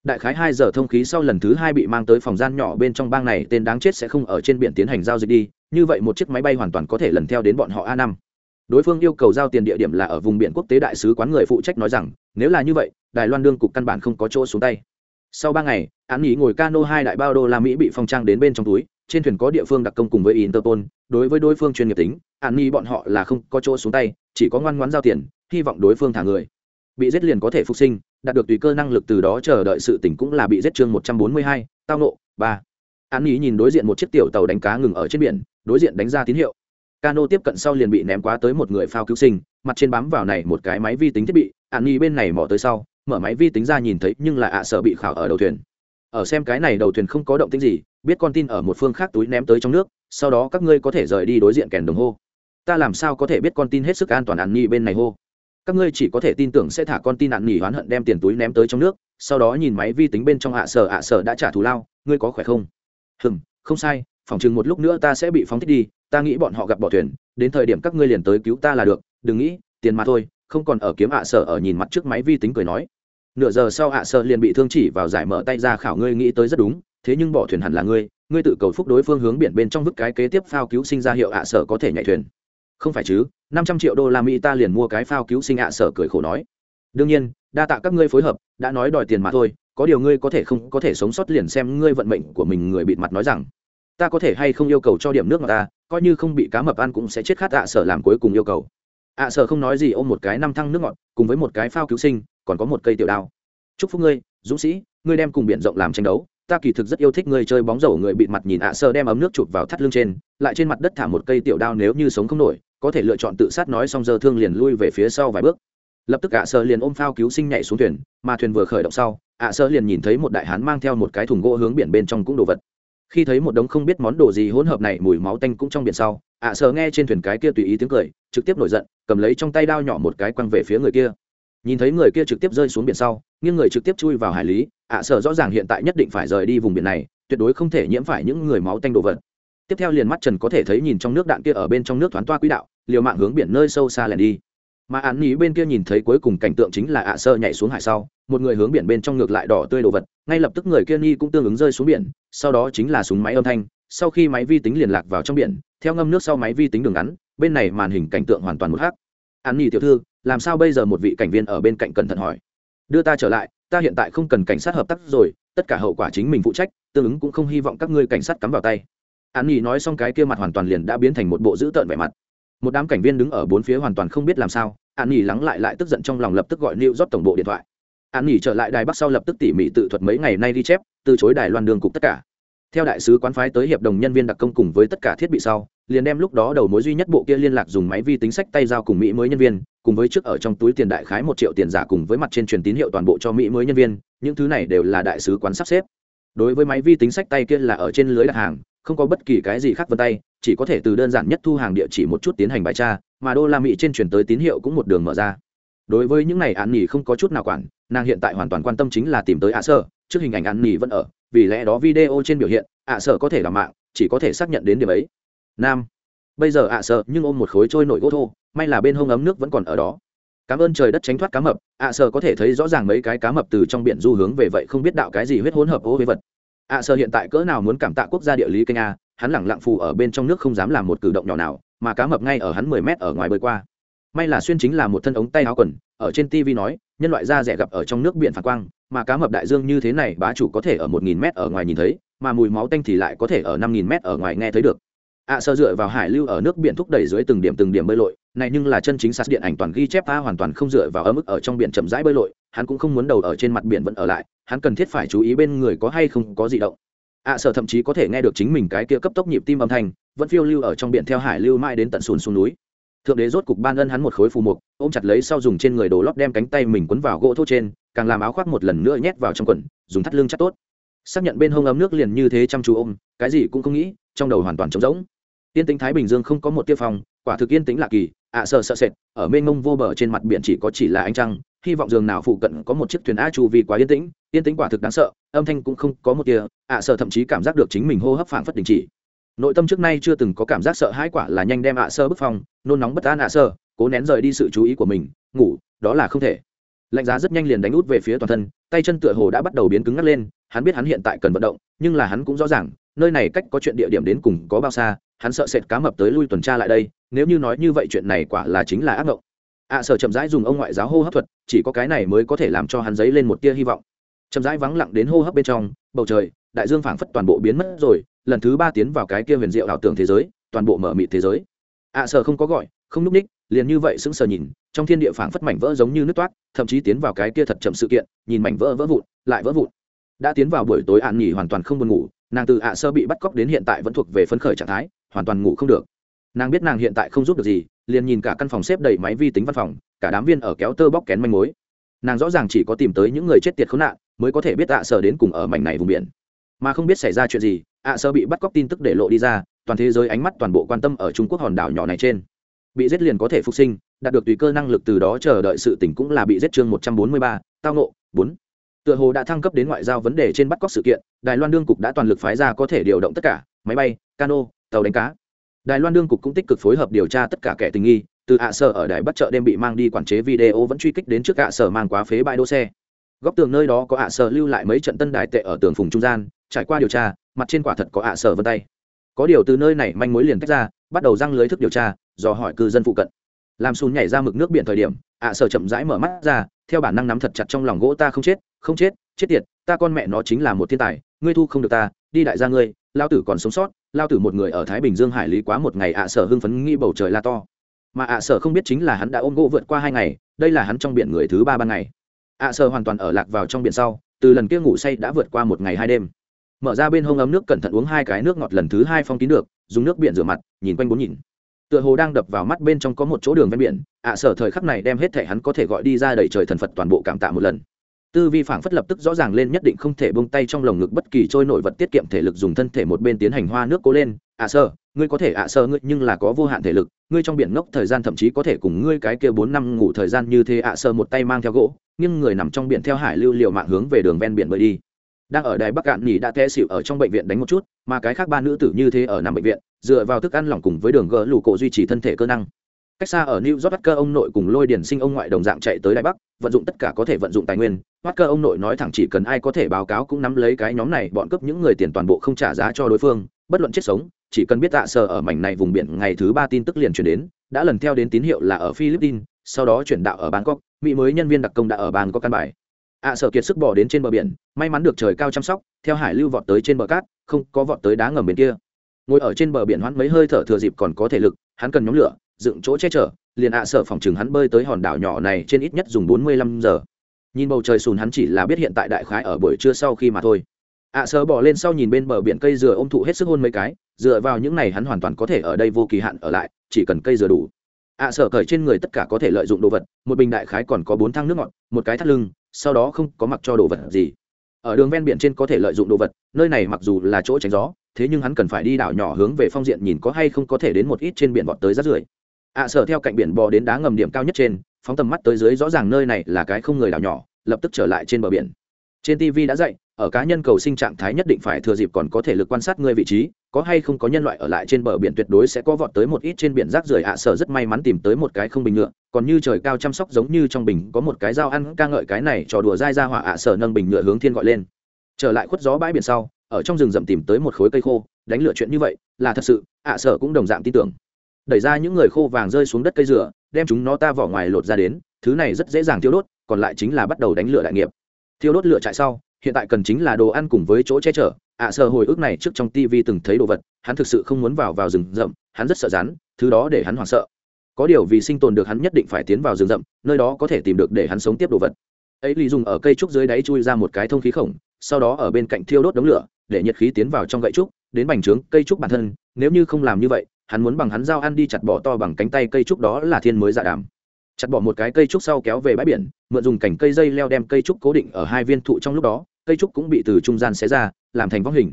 Đại khái hai giờ thông khí sau lần thứ hai bị mang tới phòng gian nhỏ bên trong bang này, tên đáng chết sẽ không ở trên biển tiến hành giao dịch đi, như vậy một chiếc máy bay hoàn toàn có thể lần theo đến bọn họ a năm. Đối phương yêu cầu giao tiền địa điểm là ở vùng biển quốc tế đại sứ quán người phụ trách nói rằng, nếu là như vậy, đài loan đương cục căn bản không có chỗ xuống tay sau ba ngày, án nghỉ ngồi cano hai đại bao đô la mỹ bị phong trang đến bên trong túi, trên thuyền có địa phương đặc công cùng với interpol. Đối với đối phương chuyên nghiệp tính, án nghỉ bọn họ là không có chỗ xuống tay, chỉ có ngoan ngoãn giao tiền, hy vọng đối phương thả người. Bị giết liền có thể phục sinh, đạt được tùy cơ năng lực từ đó chờ đợi sự tỉnh cũng là bị giết chương một trăm bốn mươi hai, tao nộ ba. Án nghỉ nhìn đối diện một chiếc tiểu tàu đánh cá ngừng ở trên biển, đối diện đánh ra tín hiệu. Cano tiếp cận sau liền bị ném quá tới một người phao cứu sinh, mặt trên bám vào này một cái máy vi tính thiết bị ạn nhi bên này mò tới sau mở máy vi tính ra nhìn thấy nhưng là ạ sợ bị khảo ở đầu thuyền. Ở xem cái này đầu thuyền không có động tĩnh gì, biết con tin ở một phương khác túi ném tới trong nước, sau đó các ngươi có thể rời đi đối diện kèn đồng hô. Ta làm sao có thể biết con tin hết sức an toàn ăn nhi bên này hô? Các ngươi chỉ có thể tin tưởng sẽ thả con tin nạn nghỉ hoán hận đem tiền túi ném tới trong nước, sau đó nhìn máy vi tính bên trong ạ sở ạ sở đã trả thù lao, ngươi có khỏe không? Hừm, không sai phỏng chừng một lúc nữa ta sẽ bị phóng thích đi, ta nghĩ bọn họ gặp bỏ thuyền, đến thời điểm các ngươi liền tới cứu ta là được, đừng nghĩ, tiền mà thôi, không còn ở kiếm ạ sở ở nhìn mặt trước máy vi tính cười nói nửa giờ sau ạ sở liền bị thương chỉ vào giải mở tay ra khảo ngươi nghĩ tới rất đúng, thế nhưng bỏ thuyền hẳn là ngươi ngươi tự cầu phúc đối phương hướng biển bên trong vứt cái kế tiếp phao cứu sinh ra hiệu ạ sở có thể nhảy thuyền. Không phải chứ, năm trăm triệu đô la mỹ ta liền mua cái phao cứu sinh ạ sở cười khổ nói. Đương nhiên, đa tạ các ngươi phối hợp, đã nói đòi tiền mà thôi, có điều ngươi có thể không, có thể sống sót liền xem ngươi vận mệnh của mình người bịt mặt nói rằng. Ta có thể hay không yêu cầu cho điểm nước mà ta, coi như không bị cá mập ăn cũng sẽ chết khát ạ sở làm cuối cùng yêu cầu. ạ sở không nói gì ôm một cái năm thăng nước ngọt, cùng với một cái phao cứu sinh còn có một cây tiểu đao. Chúc phúc ngươi, dũng sĩ, ngươi đem cùng biển rộng làm tranh đấu. Ta kỳ thực rất yêu thích ngươi chơi bóng rổ, người bị mặt nhìn ạ sơ đem ấm nước chụp vào thắt lưng trên, lại trên mặt đất thả một cây tiểu đao nếu như sống không nổi, có thể lựa chọn tự sát nói xong giờ thương liền lui về phía sau vài bước. Lập tức ạ sơ liền ôm phao cứu sinh nhảy xuống thuyền, mà thuyền vừa khởi động sau, ạ sơ liền nhìn thấy một đại hán mang theo một cái thùng gỗ hướng biển bên trong cũng đồ vật. Khi thấy một đống không biết món đồ gì hỗn hợp này, mùi máu tanh cũng trong biển sau, ạ sơ sờ nghe trên thuyền cái kia tùy ý tiếng cười, trực tiếp nổi giận, cầm lấy trong tay đao nhỏ một cái quăng về phía người kia nhìn thấy người kia trực tiếp rơi xuống biển sau nhưng người trực tiếp chui vào hải lý. Ạ à sờ rõ ràng hiện tại nhất định phải rời đi vùng biển này, tuyệt đối không thể nhiễm phải những người máu tanh đồ vật. Tiếp theo liền mắt trần có thể thấy nhìn trong nước đạn kia ở bên trong nước thoáng toa quỹ đạo, liều mạng hướng biển nơi sâu xa lẻn đi. Mà án nhí bên kia nhìn thấy cuối cùng cảnh tượng chính là ạ sơ nhảy xuống hải sau, một người hướng biển bên trong ngược lại đỏ tươi đồ vật, ngay lập tức người kia nghi cũng tương ứng rơi xuống biển, sau đó chính là súng máy âm thanh. Sau khi máy vi tính liên lạc vào trong biển, theo ngâm nước sau máy vi tính đường ngắn, bên này màn hình cảnh tượng hoàn toàn một khác an nhi tiểu thư, làm sao bây giờ một vị cảnh viên ở bên cạnh cẩn thận hỏi? Đưa ta trở lại, ta hiện tại không cần cảnh sát hợp tác rồi, tất cả hậu quả chính mình phụ trách, tương ứng cũng không hy vọng các ngươi cảnh sát cắm vào tay. An nhi nói xong cái kia mặt hoàn toàn liền đã biến thành một bộ dữ tợn vẻ mặt. Một đám cảnh viên đứng ở bốn phía hoàn toàn không biết làm sao an nhi lắng lại lại tức giận trong lòng lập tức gọi nêu rót tổng bộ điện thoại. An nhi trở lại đài bắc sau lập tức tỉ mỉ tự thuật mấy ngày nay đi chép, từ chối đài loan đường cục tất cả. Theo đại sứ quán phái tới hiệp đồng nhân viên đặc công cùng với tất cả thiết bị sau liền đem lúc đó đầu mối duy nhất bộ kia liên lạc dùng máy vi tính sách tay giao cùng mỹ mới nhân viên, cùng với trước ở trong túi tiền đại khái một triệu tiền giả cùng với mặt trên truyền tín hiệu toàn bộ cho mỹ mới nhân viên, những thứ này đều là đại sứ quán sắp xếp. Đối với máy vi tính sách tay kia là ở trên lưới đặt hàng, không có bất kỳ cái gì khác vân tay, chỉ có thể từ đơn giản nhất thu hàng địa chỉ một chút tiến hành bài tra, mà đô la mỹ trên truyền tới tín hiệu cũng một đường mở ra. Đối với những này án nghỉ không có chút nào quản, nàng hiện tại hoàn toàn quan tâm chính là tìm tới ạ sơ, trước hình ảnh án nghỉ vẫn ở, vì lẽ đó video trên biểu hiện, ạ sở có thể làm mạng, chỉ có thể xác nhận đến điểm ấy nam. Bây giờ ạ sợ nhưng ôm một khối trôi nổi gỗ thô, may là bên hông ấm nước vẫn còn ở đó. Cảm ơn trời đất tránh thoát cá mập, ạ sợ có thể thấy rõ ràng mấy cái cá mập từ trong biển du hướng về vậy không biết đạo cái gì huyết hỗn hợp ô với vật. Ạ sợ hiện tại cỡ nào muốn cảm tạ quốc gia địa lý kenya hắn lẳng lặng phù ở bên trong nước không dám làm một cử động nhỏ nào, mà cá mập ngay ở hắn mười mét ở ngoài bơi qua. May là xuyên chính là một thân ống tay áo quần, ở trên tv nói, nhân loại da rẻ gặp ở trong nước biển phản quang, mà cá mập đại dương như thế này bá chủ có thể ở một nghìn mét ở ngoài nhìn thấy, mà mùi máu tanh thì lại có thể ở năm nghìn mét ở ngoài nghe thấy được ạ à, sơ dựa vào hải lưu ở nước biển thúc đẩy dưới từng điểm từng điểm bơi lội. Này nhưng là chân chính sạt điện ảnh toàn ghi chép a hoàn toàn không dựa vào ở mức ở trong biển chậm rãi bơi lội. Hắn cũng không muốn đầu ở trên mặt biển vẫn ở lại. Hắn cần thiết phải chú ý bên người có hay không có gì động. Ạ à, sở thậm chí có thể nghe được chính mình cái kia cấp tốc nhịp tim âm thanh vẫn phiêu lưu ở trong biển theo hải lưu mãi đến tận sùn xuống núi. Thượng đế rốt cục ban ân hắn một khối phù mục ôm chặt lấy sau dùng trên người đồ lót đem cánh tay mình quấn vào gỗ thô trên càng làm áo khoác một lần nữa nhét vào trong quần dùng thắt lưng chắc tốt. Xác nhận bên hông ấm nước liền như thế chăm chú ôm cái gì cũng không nghĩ trong đầu hoàn toàn trống rỗng yên tĩnh thái bình dương không có một tiêu phòng quả thực yên tĩnh lạ kỳ, ạ sợ sợ sệt, ở mênh mông vô bờ trên mặt biển chỉ có chỉ là ánh trăng, hy vọng giường nào phụ cận có một chiếc thuyền a chu vì quá yên tĩnh yên tĩnh quả thực đáng sợ, âm thanh cũng không có một tia, ạ sợ thậm chí cảm giác được chính mình hô hấp phảng phất đình chỉ. Nội tâm trước nay chưa từng có cảm giác sợ hãi quả là nhanh đem ạ sơ bức phong, nôn nóng bất an ạ sơ cố nén rời đi sự chú ý của mình, ngủ, đó là không thể. Lạnh giá rất nhanh liền đánh út về phía toàn thân, tay chân tựa hồ đã bắt đầu biến cứng ngắt lên, hắn biết hắn hiện tại cần vận động, nhưng là hắn cũng rõ ràng nơi này cách có chuyện địa điểm đến cùng có bao xa, hắn sợ sệt cá mập tới lui tuần tra lại đây, nếu như nói như vậy chuyện này quả là chính là ác mộng. Ạ sở chậm rãi dùng ông ngoại giáo hô hấp thuật, chỉ có cái này mới có thể làm cho hắn dấy lên một tia hy vọng. Chậm rãi vắng lặng đến hô hấp bên trong, bầu trời, đại dương phảng phất toàn bộ biến mất rồi, lần thứ ba tiến vào cái kia huyền diệu ảo tưởng thế giới, toàn bộ mở mịt thế giới. Ạ sở không có gọi, không núp ních, liền như vậy sững sờ nhìn, trong thiên địa phảng phất mảnh vỡ giống như nước toát thậm chí tiến vào cái kia thật chậm sự kiện, nhìn mảnh vỡ vỡ vụn, lại vỡ vụn. Đã tiến vào buổi tối ạn nghỉ hoàn toàn không buồn ngủ nàng từ ạ sơ bị bắt cóc đến hiện tại vẫn thuộc về phấn khởi trạng thái, hoàn toàn ngủ không được. Nàng biết nàng hiện tại không giúp được gì, liền nhìn cả căn phòng xếp đầy máy vi tính văn phòng, cả đám viên ở kéo tơ bóc kén manh mối. Nàng rõ ràng chỉ có tìm tới những người chết tiệt khốn nạn, mới có thể biết ạ sơ đến cùng ở mảnh này vùng biển. Mà không biết xảy ra chuyện gì, ạ sơ bị bắt cóc tin tức để lộ đi ra, toàn thế giới ánh mắt toàn bộ quan tâm ở trung quốc hòn đảo nhỏ này trên. Bị giết liền có thể phục sinh, đạt được tùy cơ năng lực từ đó chờ đợi sự tỉnh cũng là bị giết chương một trăm bốn mươi ba, tao nộ bốn tựa hồ đã thăng cấp đến ngoại giao vấn đề trên bắt cóc sự kiện, đài loan đương cục đã toàn lực phái ra có thể điều động tất cả, máy bay, cano, tàu đánh cá. Đài loan đương cục cũng tích cực phối hợp điều tra tất cả kẻ tình nghi, từ ạ sở ở đài bắt chợ đêm bị mang đi quản chế video vẫn truy kích đến trước ạ sở mang quá phế bãi đỗ xe. Góc tường nơi đó có ạ sở lưu lại mấy trận tân đài tệ ở tường phùng trung gian, trải qua điều tra, mặt trên quả thật có ạ sở vân tay. Có điều từ nơi này manh mối liền tách ra, bắt đầu răng lưới thức điều tra, dò hỏi cư dân phụ cận. Làm xùn nhảy ra mực nước biển thời điểm, ạ sở chậm rãi mở mắt ra theo bản năng nắm thật chặt trong lòng gỗ ta không chết không chết chết tiệt, ta con mẹ nó chính là một thiên tài, ngươi thu không được ta, đi đại gia ngươi, lao tử còn sống sót, lao tử một người ở thái bình dương hải lý quá một ngày ạ sở hưng phấn nghĩ bầu trời la to. Mà ạ sở không biết chính là hắn đã ôm gỗ vượt qua hai ngày, đây là hắn trong biển người thứ ba ban ngày. Ạ sở hoàn toàn ở lạc vào trong biển sau, từ lần kia ngủ say đã vượt qua một ngày hai đêm. Mở ra bên hông ấm nước cẩn thận uống hai cái nước ngọt lần thứ hai phong kín được, dùng nước biển rửa mặt, nhìn quanh bốn nhìn tựa hồ đang đập vào mắt bên trong có một chỗ đường ven biển, ạ sở thời khắc này đem hết thể hắn có thể gọi đi ra đầy trời thần phật toàn bộ cảm tạ một lần. Tư vi phảng phất lập tức rõ ràng lên nhất định không thể bông tay trong lồng ngực bất kỳ trôi nổi vật tiết kiệm thể lực dùng thân thể một bên tiến hành hoa nước cố lên. Ạ sơ ngươi có thể, ạ sơ ngươi nhưng là có vô hạn thể lực, ngươi trong biển ngốc thời gian thậm chí có thể cùng ngươi cái kia bốn năm ngủ thời gian như thế. ạ sơ một tay mang theo gỗ nhưng người nằm trong biển theo hải lưu liều mạng hướng về đường ven biển bơi đi đang ở đài bắc cạn nhì đã té xịu ở trong bệnh viện đánh một chút, mà cái khác ba nữ tử như thế ở nằm bệnh viện, dựa vào thức ăn lỏng cùng với đường gỡ lù cổ duy trì thân thể cơ năng. Cách xa ở new york cơ ông nội cùng lôi điển sinh ông ngoại đồng dạng chạy tới đài bắc, vận dụng tất cả có thể vận dụng tài nguyên. Mắt cơ ông nội nói thẳng chỉ cần ai có thể báo cáo cũng nắm lấy cái nhóm này, bọn cướp những người tiền toàn bộ không trả giá cho đối phương, bất luận chết sống, chỉ cần biết tạ sờ ở mảnh này vùng biển ngày thứ ba tin tức liền chuyển đến, đã lần theo đến tín hiệu là ở philippines, sau đó chuyển đạo ở bangkok, mỹ mới nhân viên đặc công đã ở bangkok căn bài ạ à, sở kiệt sức bỏ đến trên bờ biển may mắn được trời cao chăm sóc theo hải lưu vọt tới trên bờ cát không có vọt tới đá ngầm bên kia. Ngồi ở trên bờ biển hoãn mấy hơi thở thừa dịp còn có thể lực hắn cần nhóm lửa dựng chỗ che chở liền ạ à sở phòng chừng hắn bơi tới hòn đảo nhỏ này trên ít nhất dùng bốn mươi lăm giờ. Nhìn bầu trời sùn hắn chỉ là biết hiện tại đại khái ở buổi trưa sau khi mà thôi. Ạ à sở bỏ lên sau nhìn bên bờ biển cây dừa ôm thụ hết sức hôn mấy cái dựa vào những này hắn hoàn toàn có thể ở đây vô kỳ hạn ở lại chỉ cần cây dừa đủ. Ạ sở cởi trên người tất cả có thể lợi dụng đồ vật một bình đại khái còn có bốn thang nước ngọt một cái thắt lưng sau đó không có mặc cho đồ vật gì. Ở đường ven biển trên có thể lợi dụng đồ vật nơi này mặc dù là chỗ tránh gió thế nhưng hắn cần phải đi đảo nhỏ hướng về phong diện nhìn có hay không có thể đến một ít trên biển vọt tới rát rưởi. Ạ à, sở theo cạnh biển bò đến đá ngầm điểm cao nhất trên phóng tầm mắt tới dưới rõ ràng nơi này là cái không người đảo nhỏ lập tức trở lại trên bờ biển. Trên tv đã dạy ở cá nhân cầu sinh trạng thái nhất định phải thừa dịp còn có thể lực quan sát người vị trí có hay không có nhân loại ở lại trên bờ biển tuyệt đối sẽ có vọt tới một ít trên biển rác rưởi ạ à, sở rất may mắn tìm tới một cái không bình nhựa. Còn như trời cao chăm sóc giống như trong bình có một cái dao ăn ca ngợi cái này trò đùa dai ra hỏa ạ à, sở nâng bình nhựa hướng thiên gọi lên. Trở lại khuất gió bãi biển sau ở trong rừng rậm tìm tới một khối cây khô đánh lửa chuyện như vậy là thật sự ạ sở cũng đồng dạng tin tưởng. Đẩy ra những người khô vàng rơi xuống đất cây rửa đem chúng nó ta vỏ ngoài lột ra đến thứ này rất dễ dàng thiêu đốt còn lại chính là bắt đầu đánh lửa đại nghiệp. Thiêu đốt lửa trại sau hiện tại cần chính là đồ ăn cùng với chỗ che chở. Ạ à, sợ hồi ức này trước trong tivi từng thấy đồ vật hắn thực sự không muốn vào vào rừng rậm hắn rất sợ rắn thứ đó để hắn hoảng sợ. Có điều vì sinh tồn được hắn nhất định phải tiến vào rừng rậm nơi đó có thể tìm được để hắn sống tiếp đồ vật. Ấy lì dùng ở cây trúc dưới đáy chui ra một cái thông khí khổng sau đó ở bên cạnh thiêu đốt đống lửa để nhiệt khí tiến vào trong gậy trúc đến bành trướng cây trúc bản thân nếu như không làm như vậy hắn muốn bằng hắn dao ăn đi chặt bỏ to bằng cánh tay cây trúc đó là thiên mới dạ đàm. Chặt bỏ một cái cây trúc sau kéo về bãi biển mượn dùng cảnh cây dây leo đem cây trúc cố định ở hai viên thụ trong lúc đó cây trúc cũng bị từ trung gian xé ra, làm thành vong hình.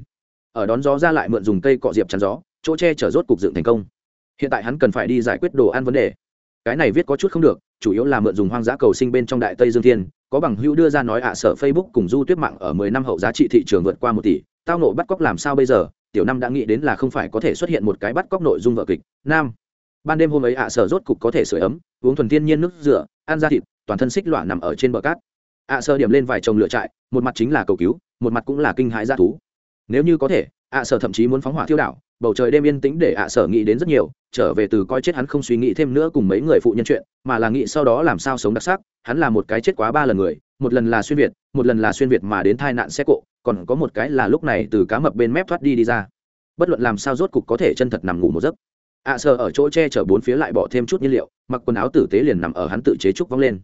Ở đón gió ra lại mượn dùng cây cọ diệp chắn gió, chỗ che chở rốt cục dựng thành công. Hiện tại hắn cần phải đi giải quyết đồ ăn vấn đề. Cái này viết có chút không được, chủ yếu là mượn dùng hoang dã cầu sinh bên trong đại tây dương thiên, có bằng hữu đưa ra nói ạ, sở facebook cùng du tuyết mạng ở mười năm hậu giá trị thị trường vượt qua một tỷ, tao nộ bắt cóc làm sao bây giờ? Tiểu năm đã nghĩ đến là không phải có thể xuất hiện một cái bắt cóc nội dung vợ kịch. Nam, ban đêm hôm ấy ạ, sở rốt cục có thể sửa ấm, uống thuần thiên nhiên nước rửa, ăn da thịt, toàn thân xích loạn nằm ở trên bờ cát ạ sở điểm lên vài chồng lựa trại, một mặt chính là cầu cứu, một mặt cũng là kinh hãi g thú. Nếu như có thể, ạ sở thậm chí muốn phóng hỏa thiêu đảo, bầu trời đêm yên tĩnh để ạ sở nghĩ đến rất nhiều, trở về từ coi chết hắn không suy nghĩ thêm nữa cùng mấy người phụ nhân chuyện, mà là nghĩ sau đó làm sao sống đặc sắc, hắn là một cái chết quá ba lần người, một lần là xuyên việt, một lần là xuyên việt mà đến tai nạn xe cộ, còn có một cái là lúc này từ cá mập bên mép thoát đi đi ra. Bất luận làm sao rốt cục có thể chân thật nằm ngủ một giấc. Ạ sở ở chỗ che chở bốn phía lại bỏ thêm chút nhiên liệu, mặc quần áo tử tế liền nằm ở hắn tự chế trúc vong lên.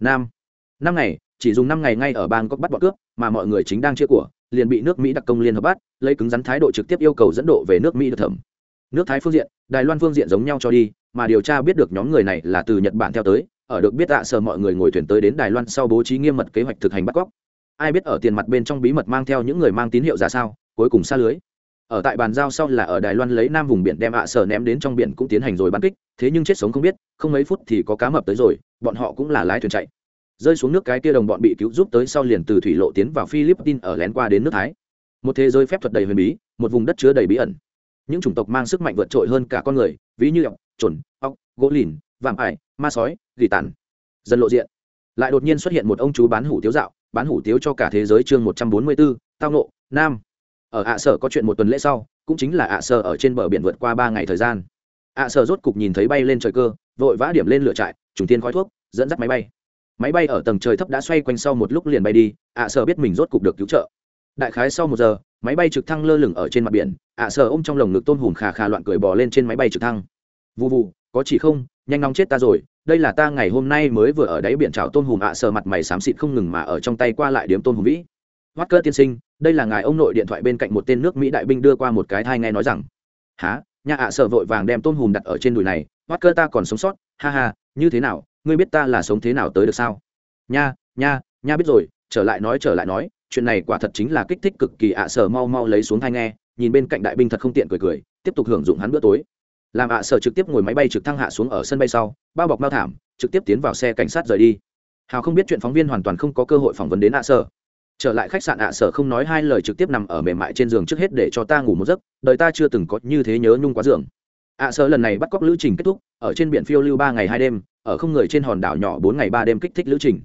Nam. Năm ngày chỉ dùng năm ngày ngay ở bang cóc bắt bọn cướp, mà mọi người chính đang chia của, liền bị nước mỹ đặc công liên hợp bắt, lấy cứng rắn thái độ trực tiếp yêu cầu dẫn độ về nước mỹ được thẩm. Nước thái phương diện, đài loan phương diện giống nhau cho đi, mà điều tra biết được nhóm người này là từ nhật bản theo tới, ở được biết tạ sở mọi người ngồi thuyền tới đến đài loan sau bố trí nghiêm mật kế hoạch thực hành bắt cóc. Ai biết ở tiền mặt bên trong bí mật mang theo những người mang tín hiệu ra sao, cuối cùng xa lưới. Ở tại bàn giao sau là ở đài loan lấy nam vùng biển đem ạ sở ném đến trong biển cũng tiến hành rồi bắn kích, thế nhưng chết sống không biết, không mấy phút thì có cá mập tới rồi, bọn họ cũng là lái thuyền chạy rơi xuống nước cái kia đồng bọn bị cứu giúp tới sau liền từ thủy lộ tiến vào philippines ở lén qua đến nước thái. Một thế giới phép thuật đầy huyền bí, một vùng đất chứa đầy bí ẩn. Những chủng tộc mang sức mạnh vượt trội hơn cả con người, ví như ọc chuẩn ọc gỗ lìn, vạm ải, ma sói, gỉ tàn. Dần lộ diện. Lại đột nhiên xuất hiện một ông chú bán hủ tiếu dạo, bán hủ tiếu cho cả thế giới chương một trăm bốn mươi bốn tao nộ nam. Ở ạ sở có chuyện một tuần lễ sau, cũng chính là ạ sở ở trên bờ biển vượt qua ba ngày thời gian. Ạ sở rốt cục nhìn thấy bay lên trời cơ, vội vã điểm lên lửa trại, trùng tiên khói thuốc, dẫn dắt máy bay máy bay ở tầng trời thấp đã xoay quanh sau một lúc liền bay đi, ạ sở biết mình rốt cục được cứu trợ. Đại khái sau một giờ, máy bay trực thăng lơ lửng ở trên mặt biển, ạ sở ôm trong lồng ngực tôn hùm khà khà loạn cười bò lên trên máy bay trực thăng. Vụ vụ có chỉ không, nhanh nóng chết ta rồi, đây là ta ngày hôm nay mới vừa ở đáy biển trào tôn hùm ạ sở mặt mày xám xịt không ngừng mà ở trong tay qua lại điếm tôn hùm vĩ. Hoắt cơ tiên sinh, đây là ngài ông nội điện thoại bên cạnh một tên nước mỹ đại binh đưa qua một cái thai nghe nói rằng. Há nhà ạ sở vội vàng đem tôn hùm đặt ở trên đùi này hoắt cơ ta còn sống sót, ha ha, như thế nào ngươi biết ta là sống thế nào tới được sao? Nha nha nha biết rồi, trở lại nói, trở lại nói, chuyện này quả thật chính là kích thích cực kỳ ạ sở mau mau lấy xuống thai nghe, nhìn bên cạnh đại binh thật không tiện cười cười, tiếp tục hưởng dụng hắn bữa tối. Làm ạ sở trực tiếp ngồi máy bay trực thăng hạ xuống ở sân bay sau, bao bọc bao thảm, trực tiếp tiến vào xe cảnh sát rời đi. Hào không biết chuyện phóng viên hoàn toàn không có cơ hội phỏng vấn đến ạ sở. Trở lại khách sạn ạ sở không nói hai lời trực tiếp nằm ở mềm mại trên giường trước hết để cho ta ngủ một giấc, đời ta chưa từng có như thế nhớ nhung quá giường. ạ sở lần này bắt cóc lữ trình kết thúc, ở trên biển phiêu lưu ba ngày hai đêm ở không người trên hòn đảo nhỏ bốn ngày ba đêm kích thích lữ trình.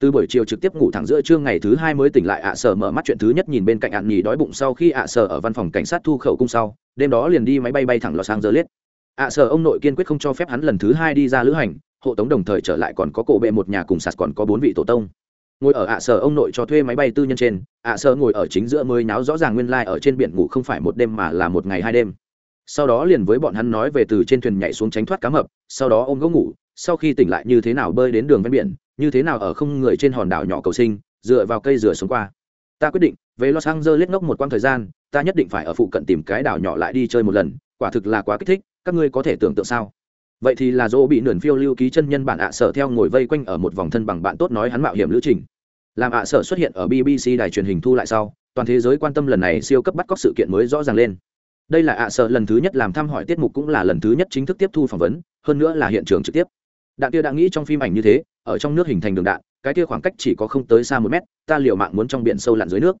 Từ buổi chiều trực tiếp ngủ thẳng giữa trưa ngày thứ hai mới tỉnh lại ạ sở mở mắt chuyện thứ nhất nhìn bên cạnh ạn nhì đói bụng sau khi ạ sở ở văn phòng cảnh sát thu khẩu cung sau, đêm đó liền đi máy bay bay thẳng lò sang giờ liết ạ sở ông nội kiên quyết không cho phép hắn lần thứ hai đi ra lữ hành, hộ tống đồng thời trở lại còn có cổ bệ một nhà cùng sạt còn có bốn vị tổ tông. Ngồi ở ạ sở ông nội cho thuê máy bay tư nhân trên, ạ sở ngồi ở chính giữa mới náo rõ ràng nguyên lai ở trên biển ngủ không phải một đêm mà là một ngày hai đêm. Sau đó liền với bọn hắn nói về từ trên thuyền nhảy xuống tránh thoát cá mập, sau đó ôm gấu ngủ sau khi tỉnh lại như thế nào bơi đến đường ven biển, như thế nào ở không người trên hòn đảo nhỏ cầu sinh, dựa vào cây rửa xuống qua. Ta quyết định, về los angeles ngốc một quãng thời gian, ta nhất định phải ở phụ cận tìm cái đảo nhỏ lại đi chơi một lần, quả thực là quá kích thích, các ngươi có thể tưởng tượng sao? Vậy thì là dỗ bị nườn phiêu lưu ký chân nhân bản ạ sở theo ngồi vây quanh ở một vòng thân bằng bạn tốt nói hắn mạo hiểm lữ trình. Làm ạ sở xuất hiện ở bbc đài truyền hình thu lại sau, toàn thế giới quan tâm lần này siêu cấp bắt cóc sự kiện mới rõ ràng lên. Đây là ạ sở lần thứ nhất làm thăm hỏi tiết mục cũng là lần thứ nhất chính thức tiếp thu phỏng vấn, hơn nữa là hiện trường trực tiếp đạn kia đã nghĩ trong phim ảnh như thế, ở trong nước hình thành đường đạn, cái kia khoảng cách chỉ có không tới xa một mét, ta liều mạng muốn trong biển sâu lặn dưới nước.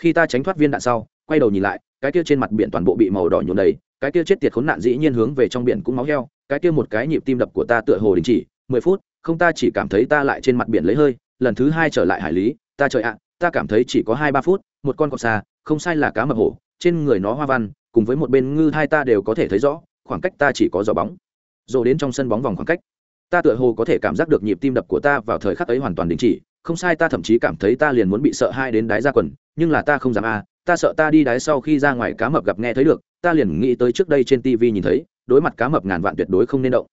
Khi ta tránh thoát viên đạn sau, quay đầu nhìn lại, cái kia trên mặt biển toàn bộ bị màu đỏ nhuộn đầy, cái kia chết tiệt khốn nạn dĩ nhiên hướng về trong biển cũng máu heo, cái kia một cái nhịp tim đập của ta tựa hồ đình chỉ, mười phút, không ta chỉ cảm thấy ta lại trên mặt biển lấy hơi, lần thứ hai trở lại hải lý, ta trời ạ, ta cảm thấy chỉ có hai ba phút, một con cọp xa không sai là cá mập hổ, trên người nó hoa văn, cùng với một bên ngư hai ta đều có thể thấy rõ, khoảng cách ta chỉ có giò bóng. Rồi đến trong sân bóng vòng khoảng cách ta tựa hồ có thể cảm giác được nhịp tim đập của ta vào thời khắc ấy hoàn toàn đình chỉ, không sai ta thậm chí cảm thấy ta liền muốn bị sợ hai đến đáy ra quần, nhưng là ta không dám a, ta sợ ta đi đáy sau khi ra ngoài cá mập gặp nghe thấy được, ta liền nghĩ tới trước đây trên tv nhìn thấy, đối mặt cá mập ngàn vạn tuyệt đối không nên động.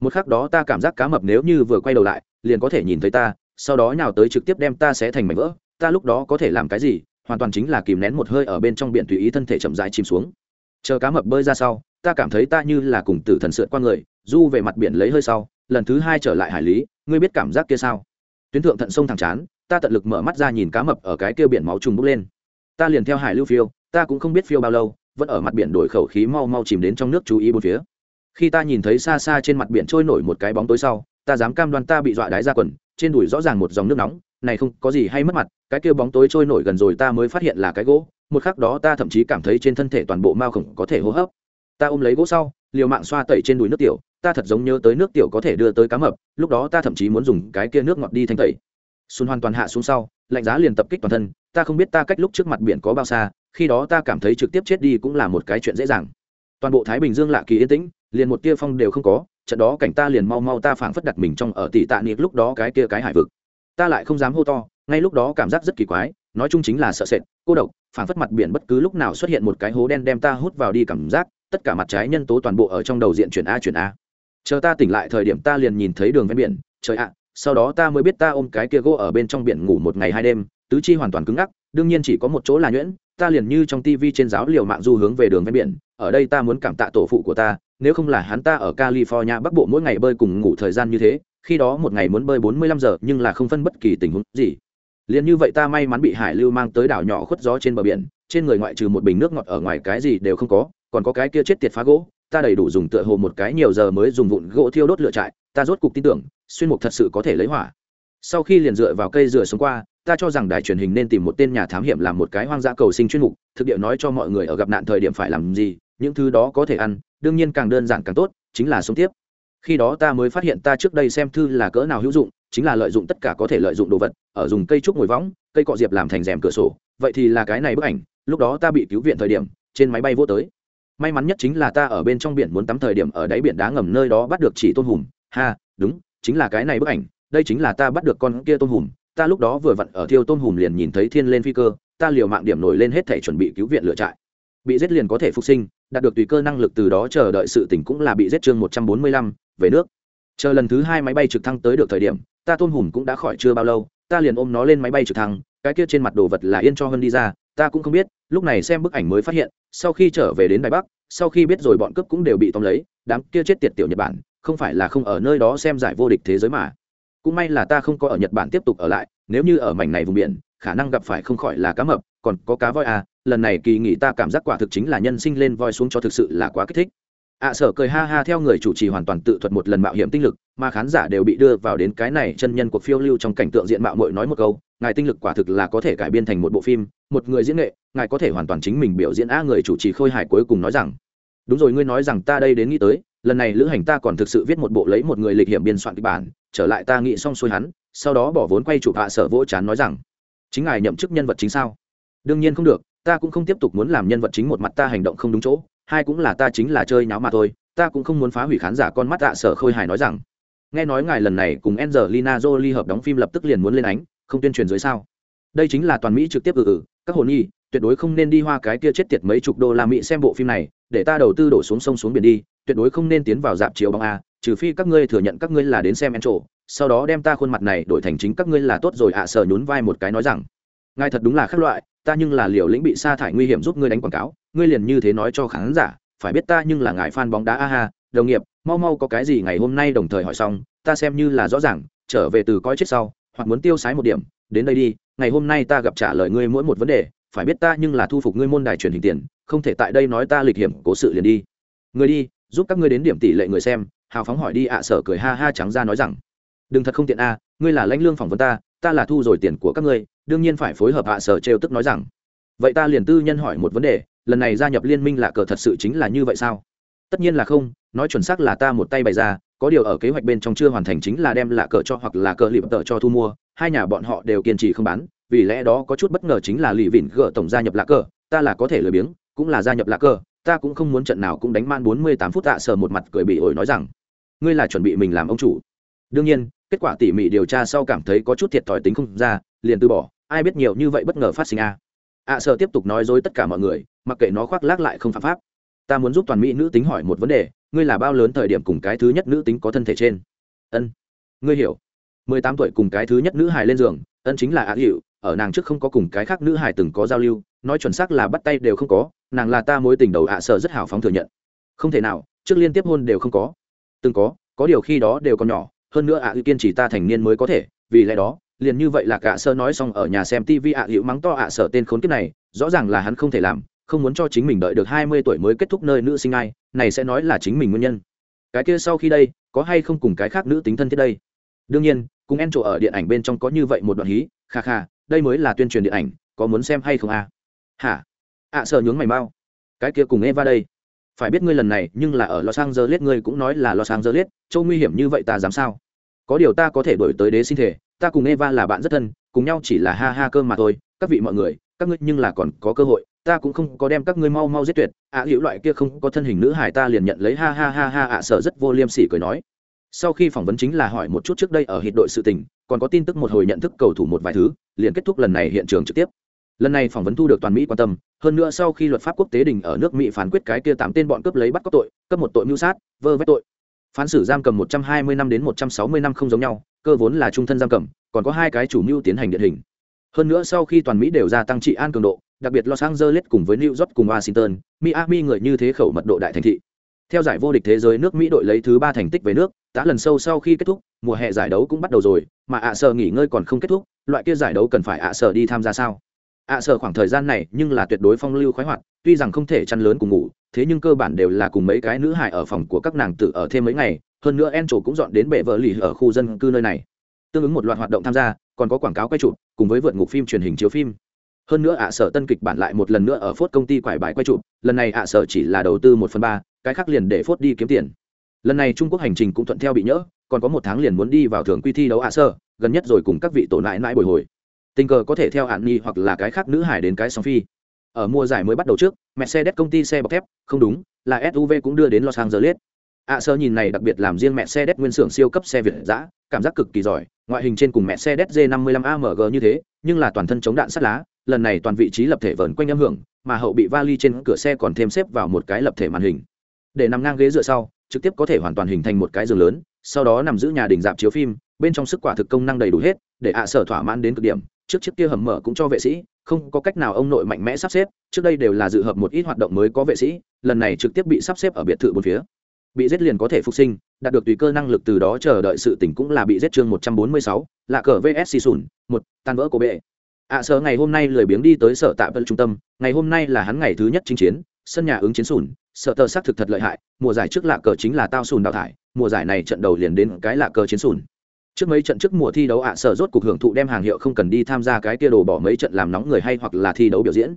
Một khắc đó ta cảm giác cá mập nếu như vừa quay đầu lại, liền có thể nhìn thấy ta, sau đó nhào tới trực tiếp đem ta sẽ thành mảnh vỡ, ta lúc đó có thể làm cái gì? Hoàn toàn chính là kìm nén một hơi ở bên trong biển tùy ý thân thể chậm rãi chìm xuống. Chờ cá mập bơi ra sau, ta cảm thấy ta như là cùng tử thần sượt qua người, du về mặt biển lấy hơi sau lần thứ hai trở lại hải lý, ngươi biết cảm giác kia sao? Tuyến thượng thận sông thẳng chán, ta tận lực mở mắt ra nhìn cá mập ở cái kia biển máu trùng bốc lên. Ta liền theo hải lưu phiêu, ta cũng không biết phiêu bao lâu, vẫn ở mặt biển đổi khẩu khí mau mau chìm đến trong nước chú ý bốn phía. Khi ta nhìn thấy xa xa trên mặt biển trôi nổi một cái bóng tối sau, ta dám cam đoan ta bị dọa đái ra quần, trên đùi rõ ràng một dòng nước nóng, này không có gì hay mất mặt, cái kia bóng tối trôi nổi gần rồi ta mới phát hiện là cái gỗ, một khắc đó ta thậm chí cảm thấy trên thân thể toàn bộ mao khổng có thể hô hấp. Ta ôm lấy gỗ sau liều mạng xoa tẩy trên đùi nước tiểu, ta thật giống nhớ tới nước tiểu có thể đưa tới cá mập, lúc đó ta thậm chí muốn dùng cái kia nước ngọt đi thanh tẩy. Xuân hoàn toàn hạ xuống sau, lạnh giá liền tập kích toàn thân, ta không biết ta cách lúc trước mặt biển có bao xa, khi đó ta cảm thấy trực tiếp chết đi cũng là một cái chuyện dễ dàng. Toàn bộ thái bình dương lạ kỳ yên tĩnh, liền một tia phong đều không có, trận đó cảnh ta liền mau mau ta phảng phất đặt mình trong ở tỷ tạ niệm lúc đó cái kia cái hải vực. Ta lại không dám hô to, ngay lúc đó cảm giác rất kỳ quái, nói chung chính là sợ sệt, cô độc, phảng phất mặt biển bất cứ lúc nào xuất hiện một cái hố đen đem ta hút vào đi cảm giác tất cả mặt trái nhân tố toàn bộ ở trong đầu diện chuyển a chuyển a. Chờ ta tỉnh lại thời điểm ta liền nhìn thấy đường ven biển, trời ạ, sau đó ta mới biết ta ôm cái kia gỗ ở bên trong biển ngủ một ngày hai đêm, tứ chi hoàn toàn cứng ngắc, đương nhiên chỉ có một chỗ là nhuyễn, ta liền như trong tivi trên giáo liều mạng du hướng về đường ven biển, ở đây ta muốn cảm tạ tổ phụ của ta, nếu không là hắn ta ở california bắc bộ mỗi ngày bơi cùng ngủ thời gian như thế, khi đó một ngày muốn bơi bốn mươi lăm giờ nhưng là không phân bất kỳ tình huống gì. Liền như vậy ta may mắn bị hải lưu mang tới đảo nhỏ khuất gió trên bờ biển, trên người ngoại trừ một bình nước ngọt ở ngoài cái gì đều không có còn có cái kia chết tiệt phá gỗ, ta đầy đủ dùng tựa hồ một cái nhiều giờ mới dùng vụn gỗ thiêu đốt lửa trại, ta rốt cục tin tưởng, xuyên mục thật sự có thể lấy hỏa. Sau khi liền dựa vào cây rửa sống qua, ta cho rằng đài truyền hình nên tìm một tên nhà thám hiểm làm một cái hoang dã cầu sinh chuyên mục, thực địa nói cho mọi người ở gặp nạn thời điểm phải làm gì, những thứ đó có thể ăn, đương nhiên càng đơn giản càng tốt, chính là sống tiếp. Khi đó ta mới phát hiện ta trước đây xem thư là cỡ nào hữu dụng, chính là lợi dụng tất cả có thể lợi dụng đồ vật, ở dùng cây trúc ngồi võng, cây cọ diệp làm thành rèm cửa sổ, vậy thì là cái này bức ảnh, lúc đó ta bị cứu viện thời điểm, trên máy bay vô tới may mắn nhất chính là ta ở bên trong biển muốn tắm thời điểm ở đáy biển đá ngầm nơi đó bắt được chỉ tôm hùm. Ha, đúng, chính là cái này bức ảnh. Đây chính là ta bắt được con kia tôm hùm. Ta lúc đó vừa vặn ở thiêu tôm hùm liền nhìn thấy thiên lên phi cơ. Ta liều mạng điểm nổi lên hết thể chuẩn bị cứu viện lựa trại. Bị giết liền có thể phục sinh, đạt được tùy cơ năng lực từ đó chờ đợi sự tỉnh cũng là bị giết chương một trăm bốn mươi lăm, về nước. Chờ lần thứ hai máy bay trực thăng tới được thời điểm, ta tôm hùm cũng đã khỏi chưa bao lâu. Ta liền ôm nó lên máy bay trực thăng, cái kia trên mặt đồ vật là yên cho hơn đi ra, ta cũng không biết lúc này xem bức ảnh mới phát hiện, sau khi trở về đến đài bắc, sau khi biết rồi bọn cướp cũng đều bị tóm lấy, đám kia chết tiệt tiểu nhật bản, không phải là không ở nơi đó xem giải vô địch thế giới mà. Cũng may là ta không có ở nhật bản tiếp tục ở lại, nếu như ở mảnh này vùng biển, khả năng gặp phải không khỏi là cá mập, còn có cá voi à lần này kỳ nghỉ ta cảm giác quả thực chính là nhân sinh lên voi xuống cho thực sự là quá kích thích ạ à, sở cười ha ha theo người chủ trì hoàn toàn tự thuật một lần mạo hiểm tinh lực mà khán giả đều bị đưa vào đến cái này chân nhân cuộc phiêu lưu trong cảnh tượng diện mạo mội nói một câu ngài tinh lực quả thực là có thể cải biên thành một bộ phim một người diễn nghệ ngài có thể hoàn toàn chính mình biểu diễn. A người chủ trì khôi hài cuối cùng nói rằng đúng rồi ngươi nói rằng ta đây đến nghĩ tới lần này lữ hành ta còn thực sự viết một bộ lấy một người lịch hiểm biên soạn kịch bản trở lại ta nghĩ xong xuôi hắn sau đó bỏ vốn quay chụp hạ sở vỗ chán nói rằng chính ngài nhậm chức nhân vật chính sao? Đương nhiên không được ta cũng không tiếp tục muốn làm nhân vật chính một mặt ta hành động không đúng chỗ hai cũng là ta chính là chơi nháo mà thôi ta cũng không muốn phá hủy khán giả con mắt tạ sở khôi hài nói rằng. Nghe nói ngài lần này cùng Angelina Jolie hợp đóng phim lập tức liền muốn lên ánh không tuyên truyền dưới sao? Đây chính là toàn mỹ trực tiếp ừ ừ các hồn nhi tuyệt đối không nên đi hoa cái kia chết tiệt mấy chục đô la mỹ xem bộ phim này để ta đầu tư đổ xuống sông xuống biển đi tuyệt đối không nên tiến vào dạp chiếu bóng a trừ phi các ngươi thừa nhận các ngươi là đến xem en trổ sau đó đem ta khuôn mặt này đổi thành chính các ngươi là tốt rồi ạ à, sở nhún vai một cái nói rằng. Ngài thật đúng là khác loại ta nhưng là liều lĩnh bị sa thải nguy hiểm giúp ngươi đánh quảng cáo, ngươi liền như thế nói cho khán giả, phải biết ta nhưng là ngài fan bóng đá, a ha, đồng nghiệp, mau mau có cái gì ngày hôm nay đồng thời hỏi xong, ta xem như là rõ ràng, trở về từ coi chết sau, hoặc muốn tiêu sái một điểm, đến đây đi, ngày hôm nay ta gặp trả lời ngươi mỗi một vấn đề, phải biết ta nhưng là thu phục ngươi môn đài truyền hình tiền, không thể tại đây nói ta lịch hiểm, cố sự liền đi. Người đi, giúp các ngươi đến điểm tỷ lệ người xem, hào phóng hỏi đi ạ à, sở cười ha ha trắng ra nói rằng, đừng thật không tiện a, ngươi là lãnh lương phỏng vấn ta ta là thu rồi tiền của các ngươi, đương nhiên phải phối hợp ạ sở trêu tức nói rằng. Vậy ta liền tư nhân hỏi một vấn đề, lần này gia nhập liên minh là cờ thật sự chính là như vậy sao? Tất nhiên là không, nói chuẩn xác là ta một tay bày ra, có điều ở kế hoạch bên trong chưa hoàn thành chính là đem lạ cờ cho hoặc là cờ lịp tờ cho thu mua, hai nhà bọn họ đều kiên trì không bán, vì lẽ đó có chút bất ngờ chính là lì vịn gỡ tổng gia nhập lạ cờ, ta là có thể lười biếng, cũng là gia nhập lạ cờ, ta cũng không muốn trận nào cũng đánh man bốn mươi tám phút tạ sờ một mặt cười bị ổi nói rằng, ngươi là chuẩn bị mình làm ông chủ. Đương nhiên kết quả tỉ mỉ điều tra sau cảm thấy có chút thiệt thòi tính không ra, liền từ bỏ. Ai biết nhiều như vậy bất ngờ phát sinh a? À. ạ sợ tiếp tục nói dối tất cả mọi người, mặc kệ nó khoác lác lại không phạm pháp. Ta muốn giúp toàn mỹ nữ tính hỏi một vấn đề, ngươi là bao lớn thời điểm cùng cái thứ nhất nữ tính có thân thể trên? Ân, ngươi hiểu. Mười tám tuổi cùng cái thứ nhất nữ hài lên giường, ân chính là ạ hiệu ở nàng trước không có cùng cái khác nữ hài từng có giao lưu, nói chuẩn xác là bắt tay đều không có, nàng là ta mối tình đầu ạ sợ rất hào phóng thừa nhận. Không thể nào, trước liên tiếp hôn đều không có. Từng có có điều khi đó đều còn nhỏ hơn nữa ạ à kiên trì ta thành niên mới có thể, vì lẽ đó, liền như vậy là cả sơ nói xong ở nhà xem tv ạ hữu mắng to ạ sở tên khốn kiếp này, rõ ràng là hắn không thể làm, không muốn cho chính mình đợi được hai mươi tuổi mới kết thúc nơi nữ sinh ai, này sẽ nói là chính mình nguyên nhân. Cái kia sau khi đây, có hay không cùng cái khác nữ tính thân thiết đây? Đương nhiên, cùng en chỗ ở điện ảnh bên trong có như vậy một đoạn hí, kha kha, đây mới là tuyên truyền điện ảnh, có muốn xem hay không à hả? Ạ, sợ nhướng mày mau. Cái kia cùng eva đây phải biết ngươi lần này nhưng là ở los angeles ngươi cũng nói là los angeles châu nguy hiểm như vậy ta dám sao? Có điều ta có thể đổi tới đế sinh thể ta cùng eva là bạn rất thân cùng nhau chỉ là ha ha cơm mà thôi. Các vị mọi người các ngươi nhưng là còn có cơ hội ta cũng không có đem các ngươi mau mau giết tuyệt. Ạ à, hữu loại kia không có thân hình nữ hải ta liền nhận lấy ha ha ha ha ạ sợ rất vô liêm sỉ cười nói. Sau khi phỏng vấn chính là hỏi một chút trước đây ở hiện đội sự tình còn có tin tức một hồi nhận thức cầu thủ một vài thứ liền kết thúc lần này hiện trường trực tiếp. Lần này phỏng vấn thu được toàn mỹ quan tâm hơn nữa sau khi luật pháp quốc tế đình ở nước mỹ phán quyết cái kia tám tên bọn cướp lấy bắt có tội cấp một tội mưu sát, vơ vét tội. Phán xử giam cầm một trăm hai mươi năm đến một trăm sáu mươi năm không giống nhau, cơ vốn là trung thân giam cầm, còn có hai cái chủ mưu tiến hành điện hình. Hơn nữa sau khi toàn mỹ đều gia tăng trị an cường độ, đặc biệt los angeles cùng với new york cùng washington, miami người như thế khẩu mật độ đại thành thị. Theo giải vô địch thế giới nước mỹ đội lấy thứ ba thành tích về nước, đã lần sâu sau khi kết thúc, mùa hè giải đấu cũng bắt đầu rồi, mà ạ sợ nghỉ ngơi còn không kết thúc, loại kia giải đấu cần phải ạ sợ đi tham gia sao? Ạ sợ khoảng thời gian này nhưng là tuyệt đối phong lưu khoái hoạt, tuy rằng không thể chăn lớn cùng ngủ, thế nhưng cơ bản đều là cùng mấy cái nữ hài ở phòng của các nàng tự ở thêm mấy ngày, hơn nữa en cũng dọn đến bệ vợ lì ở khu dân cư nơi này. Tương ứng một loạt hoạt động tham gia, còn có quảng cáo quay chụp, cùng với vượt ngục phim truyền hình chiếu phim. Hơn nữa ạ sở tân kịch bản lại một lần nữa ở phốt công ty quải bài quay chụp, lần này ạ sở chỉ là đầu tư một phần ba, cái khác liền để phốt đi kiếm tiền. Lần này trung quốc hành trình cũng thuận theo bị nhỡ, còn có một tháng liền muốn đi vào thường quy thi đấu ạ sở gần nhất rồi cùng các vị tổ nại nãi bồi hồi tình cờ có thể theo hạn nghi hoặc là cái khác nữ hải đến cái song phi. Ở mùa giải mới bắt đầu trước, mercedes công ty xe bọc thép, không đúng, là suv cũng đưa đến los angeles. Ạ sơ nhìn này đặc biệt làm riêng mẹ xe đét nguyên xưởng siêu cấp xe việt giã cảm giác cực kỳ giỏi, ngoại hình trên cùng mẹ xe đét g 55 amg như thế, nhưng là toàn thân chống đạn sắt lá, lần này toàn vị trí lập thể vờn quanh âm hưởng, mà hậu bị vali trên cửa xe còn thêm xếp vào một cái lập thể màn hình. Để nằm ngang ghế dựa sau, trực tiếp có thể hoàn toàn hình thành một cái giường lớn, sau đó nằm giữ nhà đình dạp chiếu phim, bên trong sức quả thực công năng đầy đủ hết, để ạ sở thỏa mãn đến cực điểm trước chiếc kia hầm mở cũng cho vệ sĩ không có cách nào ông nội mạnh mẽ sắp xếp trước đây đều là dự hợp một ít hoạt động mới có vệ sĩ lần này trực tiếp bị sắp xếp ở biệt thự bốn phía. Bị giết liền có thể phục sinh đạt được tùy cơ năng lực từ đó chờ đợi sự tỉnh cũng là bị giết chương một trăm bốn mươi sáu là cờ vs sùn một tan vỡ của bệ. Ạ à, sở ngày hôm nay lười biếng đi tới sở tạ vân trung tâm ngày hôm nay là hắn ngày thứ nhất chinh chiến sân nhà ứng chiến sùn sợ tờ xác thực thật lợi hại mùa giải trước lạ cờ chính là tao sùn đào thải mùa giải này trận đầu liền đến cái lạ cờ chiến sùn trước mấy trận trước mùa thi đấu ạ à, sở rốt cục hưởng thụ đem hàng hiệu không cần đi tham gia cái kia đồ bỏ mấy trận làm nóng người hay hoặc là thi đấu biểu diễn.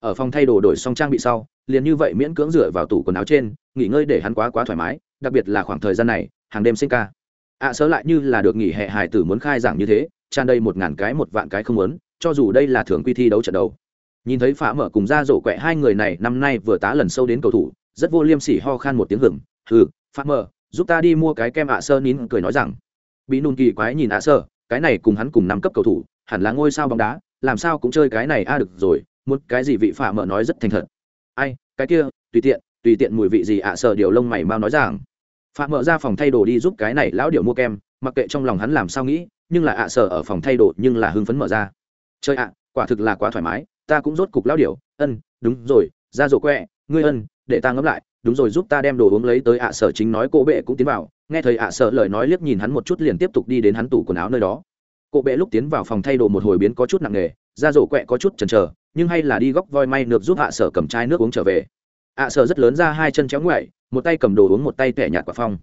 Ở phòng thay đồ đổi xong trang bị sau liền như vậy miễn cưỡng dựa vào tủ quần áo trên nghỉ ngơi để hắn quá quá thoải mái đặc biệt là khoảng thời gian này hàng đêm sinh ca. Ạ à, lại như là được nghỉ hè hài tử muốn khai giảng như thế tràn đầy một ngàn cái một vạn cái không muốn cho dù đây là thường quy thi đấu trận đấu nhìn thấy phá mở cùng ra rổ quẹ hai người này năm nay vừa tá lần sâu đến cầu thủ rất vô liêm sỉ ho khan một tiếng hừng hừ phá mở giúp ta đi mua cái kem ạ sơ nín cười nói rằng bị nôn kỳ quái nhìn ạ sơ, cái này cùng hắn cùng năm cấp cầu thủ, hẳn là ngôi sao bóng đá, làm sao cũng chơi cái này a được rồi muốn cái gì vị phả mở nói rất thành thật. Ai, cái kia, tùy tiện tùy tiện mùi vị gì ạ à điều lông mày mau nói rằng. Phạm mở ra phòng thay đồ đi giúp cái này lão điệu mua kem, mặc kệ trong lòng hắn làm sao nghĩ, nhưng là ạ sợ ở phòng thay đồ nhưng là hưng phấn mở ra. Chơi ạ, quả thực là quá thoải mái, ta cũng rốt cục lão điệu ân, đúng rồi, ra rổ quẹ, ngươi ân, để ta ngẫm lại đúng rồi, giúp ta đem đồ uống lấy tới ạ sở chính nói, cô bệ cũng tiến vào. Nghe thấy ạ sở lời nói liếc nhìn hắn một chút liền tiếp tục đi đến hắn tủ quần áo nơi đó. Cô bệ lúc tiến vào phòng thay đồ một hồi biến có chút nặng nề ra rổ quẹ có chút chần chờ, nhưng hay là đi góc voi may được giúp ạ sở cầm chai nước uống trở về. Ạ sở rất lớn ra hai chân chéo ngoại, một tay cầm đồ uống một tay tẻ nhạt quả phong.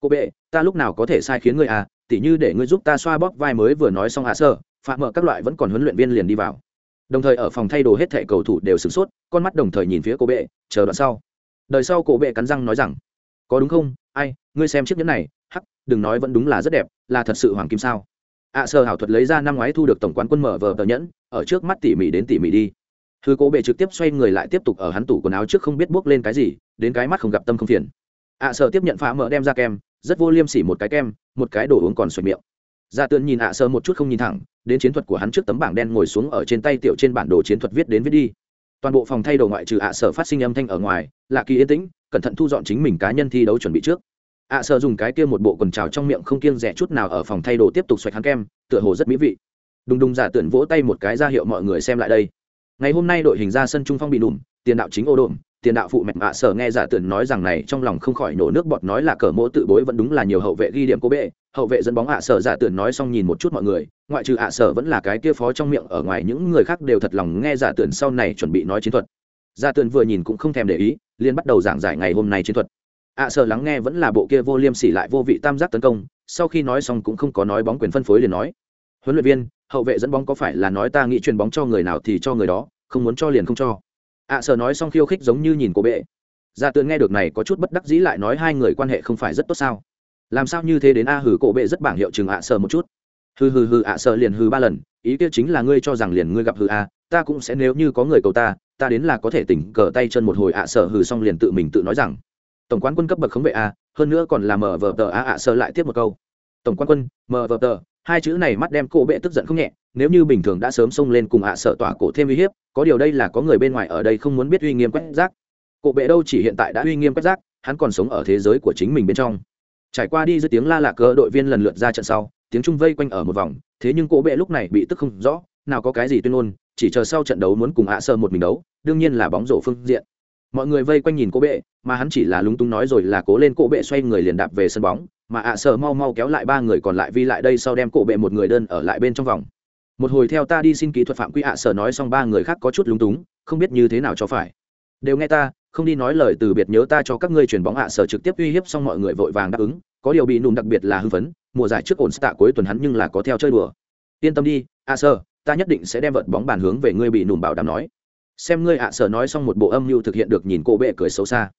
Cô bệ, ta lúc nào có thể sai khiến ngươi à tỉ như để ngươi giúp ta xoa bóp vai mới vừa nói xong ạ sở, phạm mở các loại vẫn còn huấn luyện viên liền đi vào. Đồng thời ở phòng thay đồ hết thẻ cầu thủ đều sửng sốt, con mắt đồng thời nhìn phía cô bệ, chờ đoạn sau đời sau cổ bệ cắn răng nói rằng có đúng không? Ai ngươi xem chiếc nhẫn này hắc đừng nói vẫn đúng là rất đẹp là thật sự hoàng kim sao? Ạ à, sơ hảo thuật lấy ra năm ngoái thu được tổng quán quân mở vờ tờ nhẫn ở trước mắt tỉ mỉ đến tỉ mỉ đi. Thư cố bệ trực tiếp xoay người lại tiếp tục ở hắn tủ quần áo trước không biết bước lên cái gì đến cái mắt không gặp tâm không phiền. Ạ à, tiếp nhận phá mở đem ra kem rất vô liêm sỉ một cái kem một cái đồ uống còn xoay miệng. Ra tường nhìn ạ sơ một chút không nhìn thẳng đến chiến thuật của hắn trước tấm bảng đen ngồi xuống ở trên tay tiểu trên bản đồ chiến thuật viết đến viết đi toàn bộ phòng thay đồ ngoại trừ ạ sở phát sinh âm thanh ở ngoài, lạ kỳ yên tĩnh, cẩn thận thu dọn chính mình cá nhân thi đấu chuẩn bị trước. ạ sở dùng cái kia một bộ quần trào trong miệng không kiêng rẻ chút nào ở phòng thay đồ tiếp tục xoạch hắn kem, tựa hồ rất mỹ vị. Đùng đùng giả tưởng vỗ tay một cái ra hiệu mọi người xem lại đây. Ngày hôm nay đội hình ra sân trung phong bị đùm, tiền đạo chính ô đồn tiền đạo phụ mẹ mạ sở nghe giả tưởng nói rằng này, trong lòng không khỏi nổ nước bọt nói là cờ mỗ tự bối vẫn đúng là nhiều hậu vệ ghi điểm cô bệ. Hậu vệ dẫn bóng ạ sở giả tưởng nói xong nhìn một chút mọi người, ngoại trừ ạ sở vẫn là cái kia phó trong miệng, ở ngoài những người khác đều thật lòng nghe giả tưởng sau này chuẩn bị nói chiến thuật. Giả tưởng vừa nhìn cũng không thèm để ý, liền bắt đầu giảng giải ngày hôm nay chiến thuật. Ạ sở lắng nghe vẫn là bộ kia vô liêm sỉ lại vô vị tam giác tấn công, sau khi nói xong cũng không có nói bóng quyền phân phối liền nói. Huấn luyện viên, hậu vệ dẫn bóng có phải là nói ta nghĩ truyền bóng cho người nào thì cho người đó, không muốn cho liền không cho ạ sở nói xong khiêu khích giống như nhìn cô bệ. Gia tường nghe được này có chút bất đắc dĩ lại nói hai người quan hệ không phải rất tốt sao? Làm sao như thế đến a hử cổ bệ rất bảng hiệu chừng ạ sở một chút? Hừ hừ hừ ạ sở liền hừ ba lần, ý kia chính là ngươi cho rằng liền ngươi gặp hừ a, ta cũng sẽ nếu như có người cầu ta ta đến là có thể tỉnh cờ tay chân một hồi ạ sở hừ xong liền tự mình tự nói rằng. Tổng quán quân cấp bậc khống vệ a, hơn nữa còn là mở vờ tờ a ạ sở lại tiếp một câu. Tổng quan quân mở vờ tờ, hai chữ này mắt đem cổ bệ tức giận không nhẹ nếu như bình thường đã sớm xông lên cùng ạ sợ tỏa cổ thêm uy hiếp, có điều đây là có người bên ngoài ở đây không muốn biết uy nghiêm quét rác. Cổ bệ đâu chỉ hiện tại đã uy nghiêm quét rác, hắn còn sống ở thế giới của chính mình bên trong. Trải qua đi giữa tiếng la lạc cờ, đội viên lần lượt ra trận sau, tiếng trung vây quanh ở một vòng, thế nhưng cổ bệ lúc này bị tức không rõ, nào có cái gì tuyên ngôn, chỉ chờ sau trận đấu muốn cùng ạ sợ một mình đấu, đương nhiên là bóng rổ phương diện. Mọi người vây quanh nhìn cổ bệ, mà hắn chỉ là lúng túng nói rồi là cố lên cổ bệ xoay người liền đạp về sân bóng, mà ạ sợ mau mau kéo lại ba người còn lại vi lại đây sau đem cổ bệ một người đơn ở lại bên trong vòng một hồi theo ta đi xin kỹ thuật phạm quy ạ, sở nói xong ba người khác có chút lúng túng, không biết như thế nào cho phải. Đều nghe ta, không đi nói lời từ biệt nhớ ta cho các ngươi chuyển bóng ạ, sở trực tiếp uy hiếp xong mọi người vội vàng đáp ứng. Có điều bị nùm đặc biệt là hưng phấn, mùa giải trước ổn tạ cuối tuần hắn nhưng là có theo chơi đùa. Yên tâm đi, ạ, sở, ta nhất định sẽ đem vợt bóng bàn hướng về ngươi bị nùm bảo đảm nói. Xem ngươi ạ, sở nói xong một bộ âm mưu thực hiện được nhìn cô bệ cười xấu xa.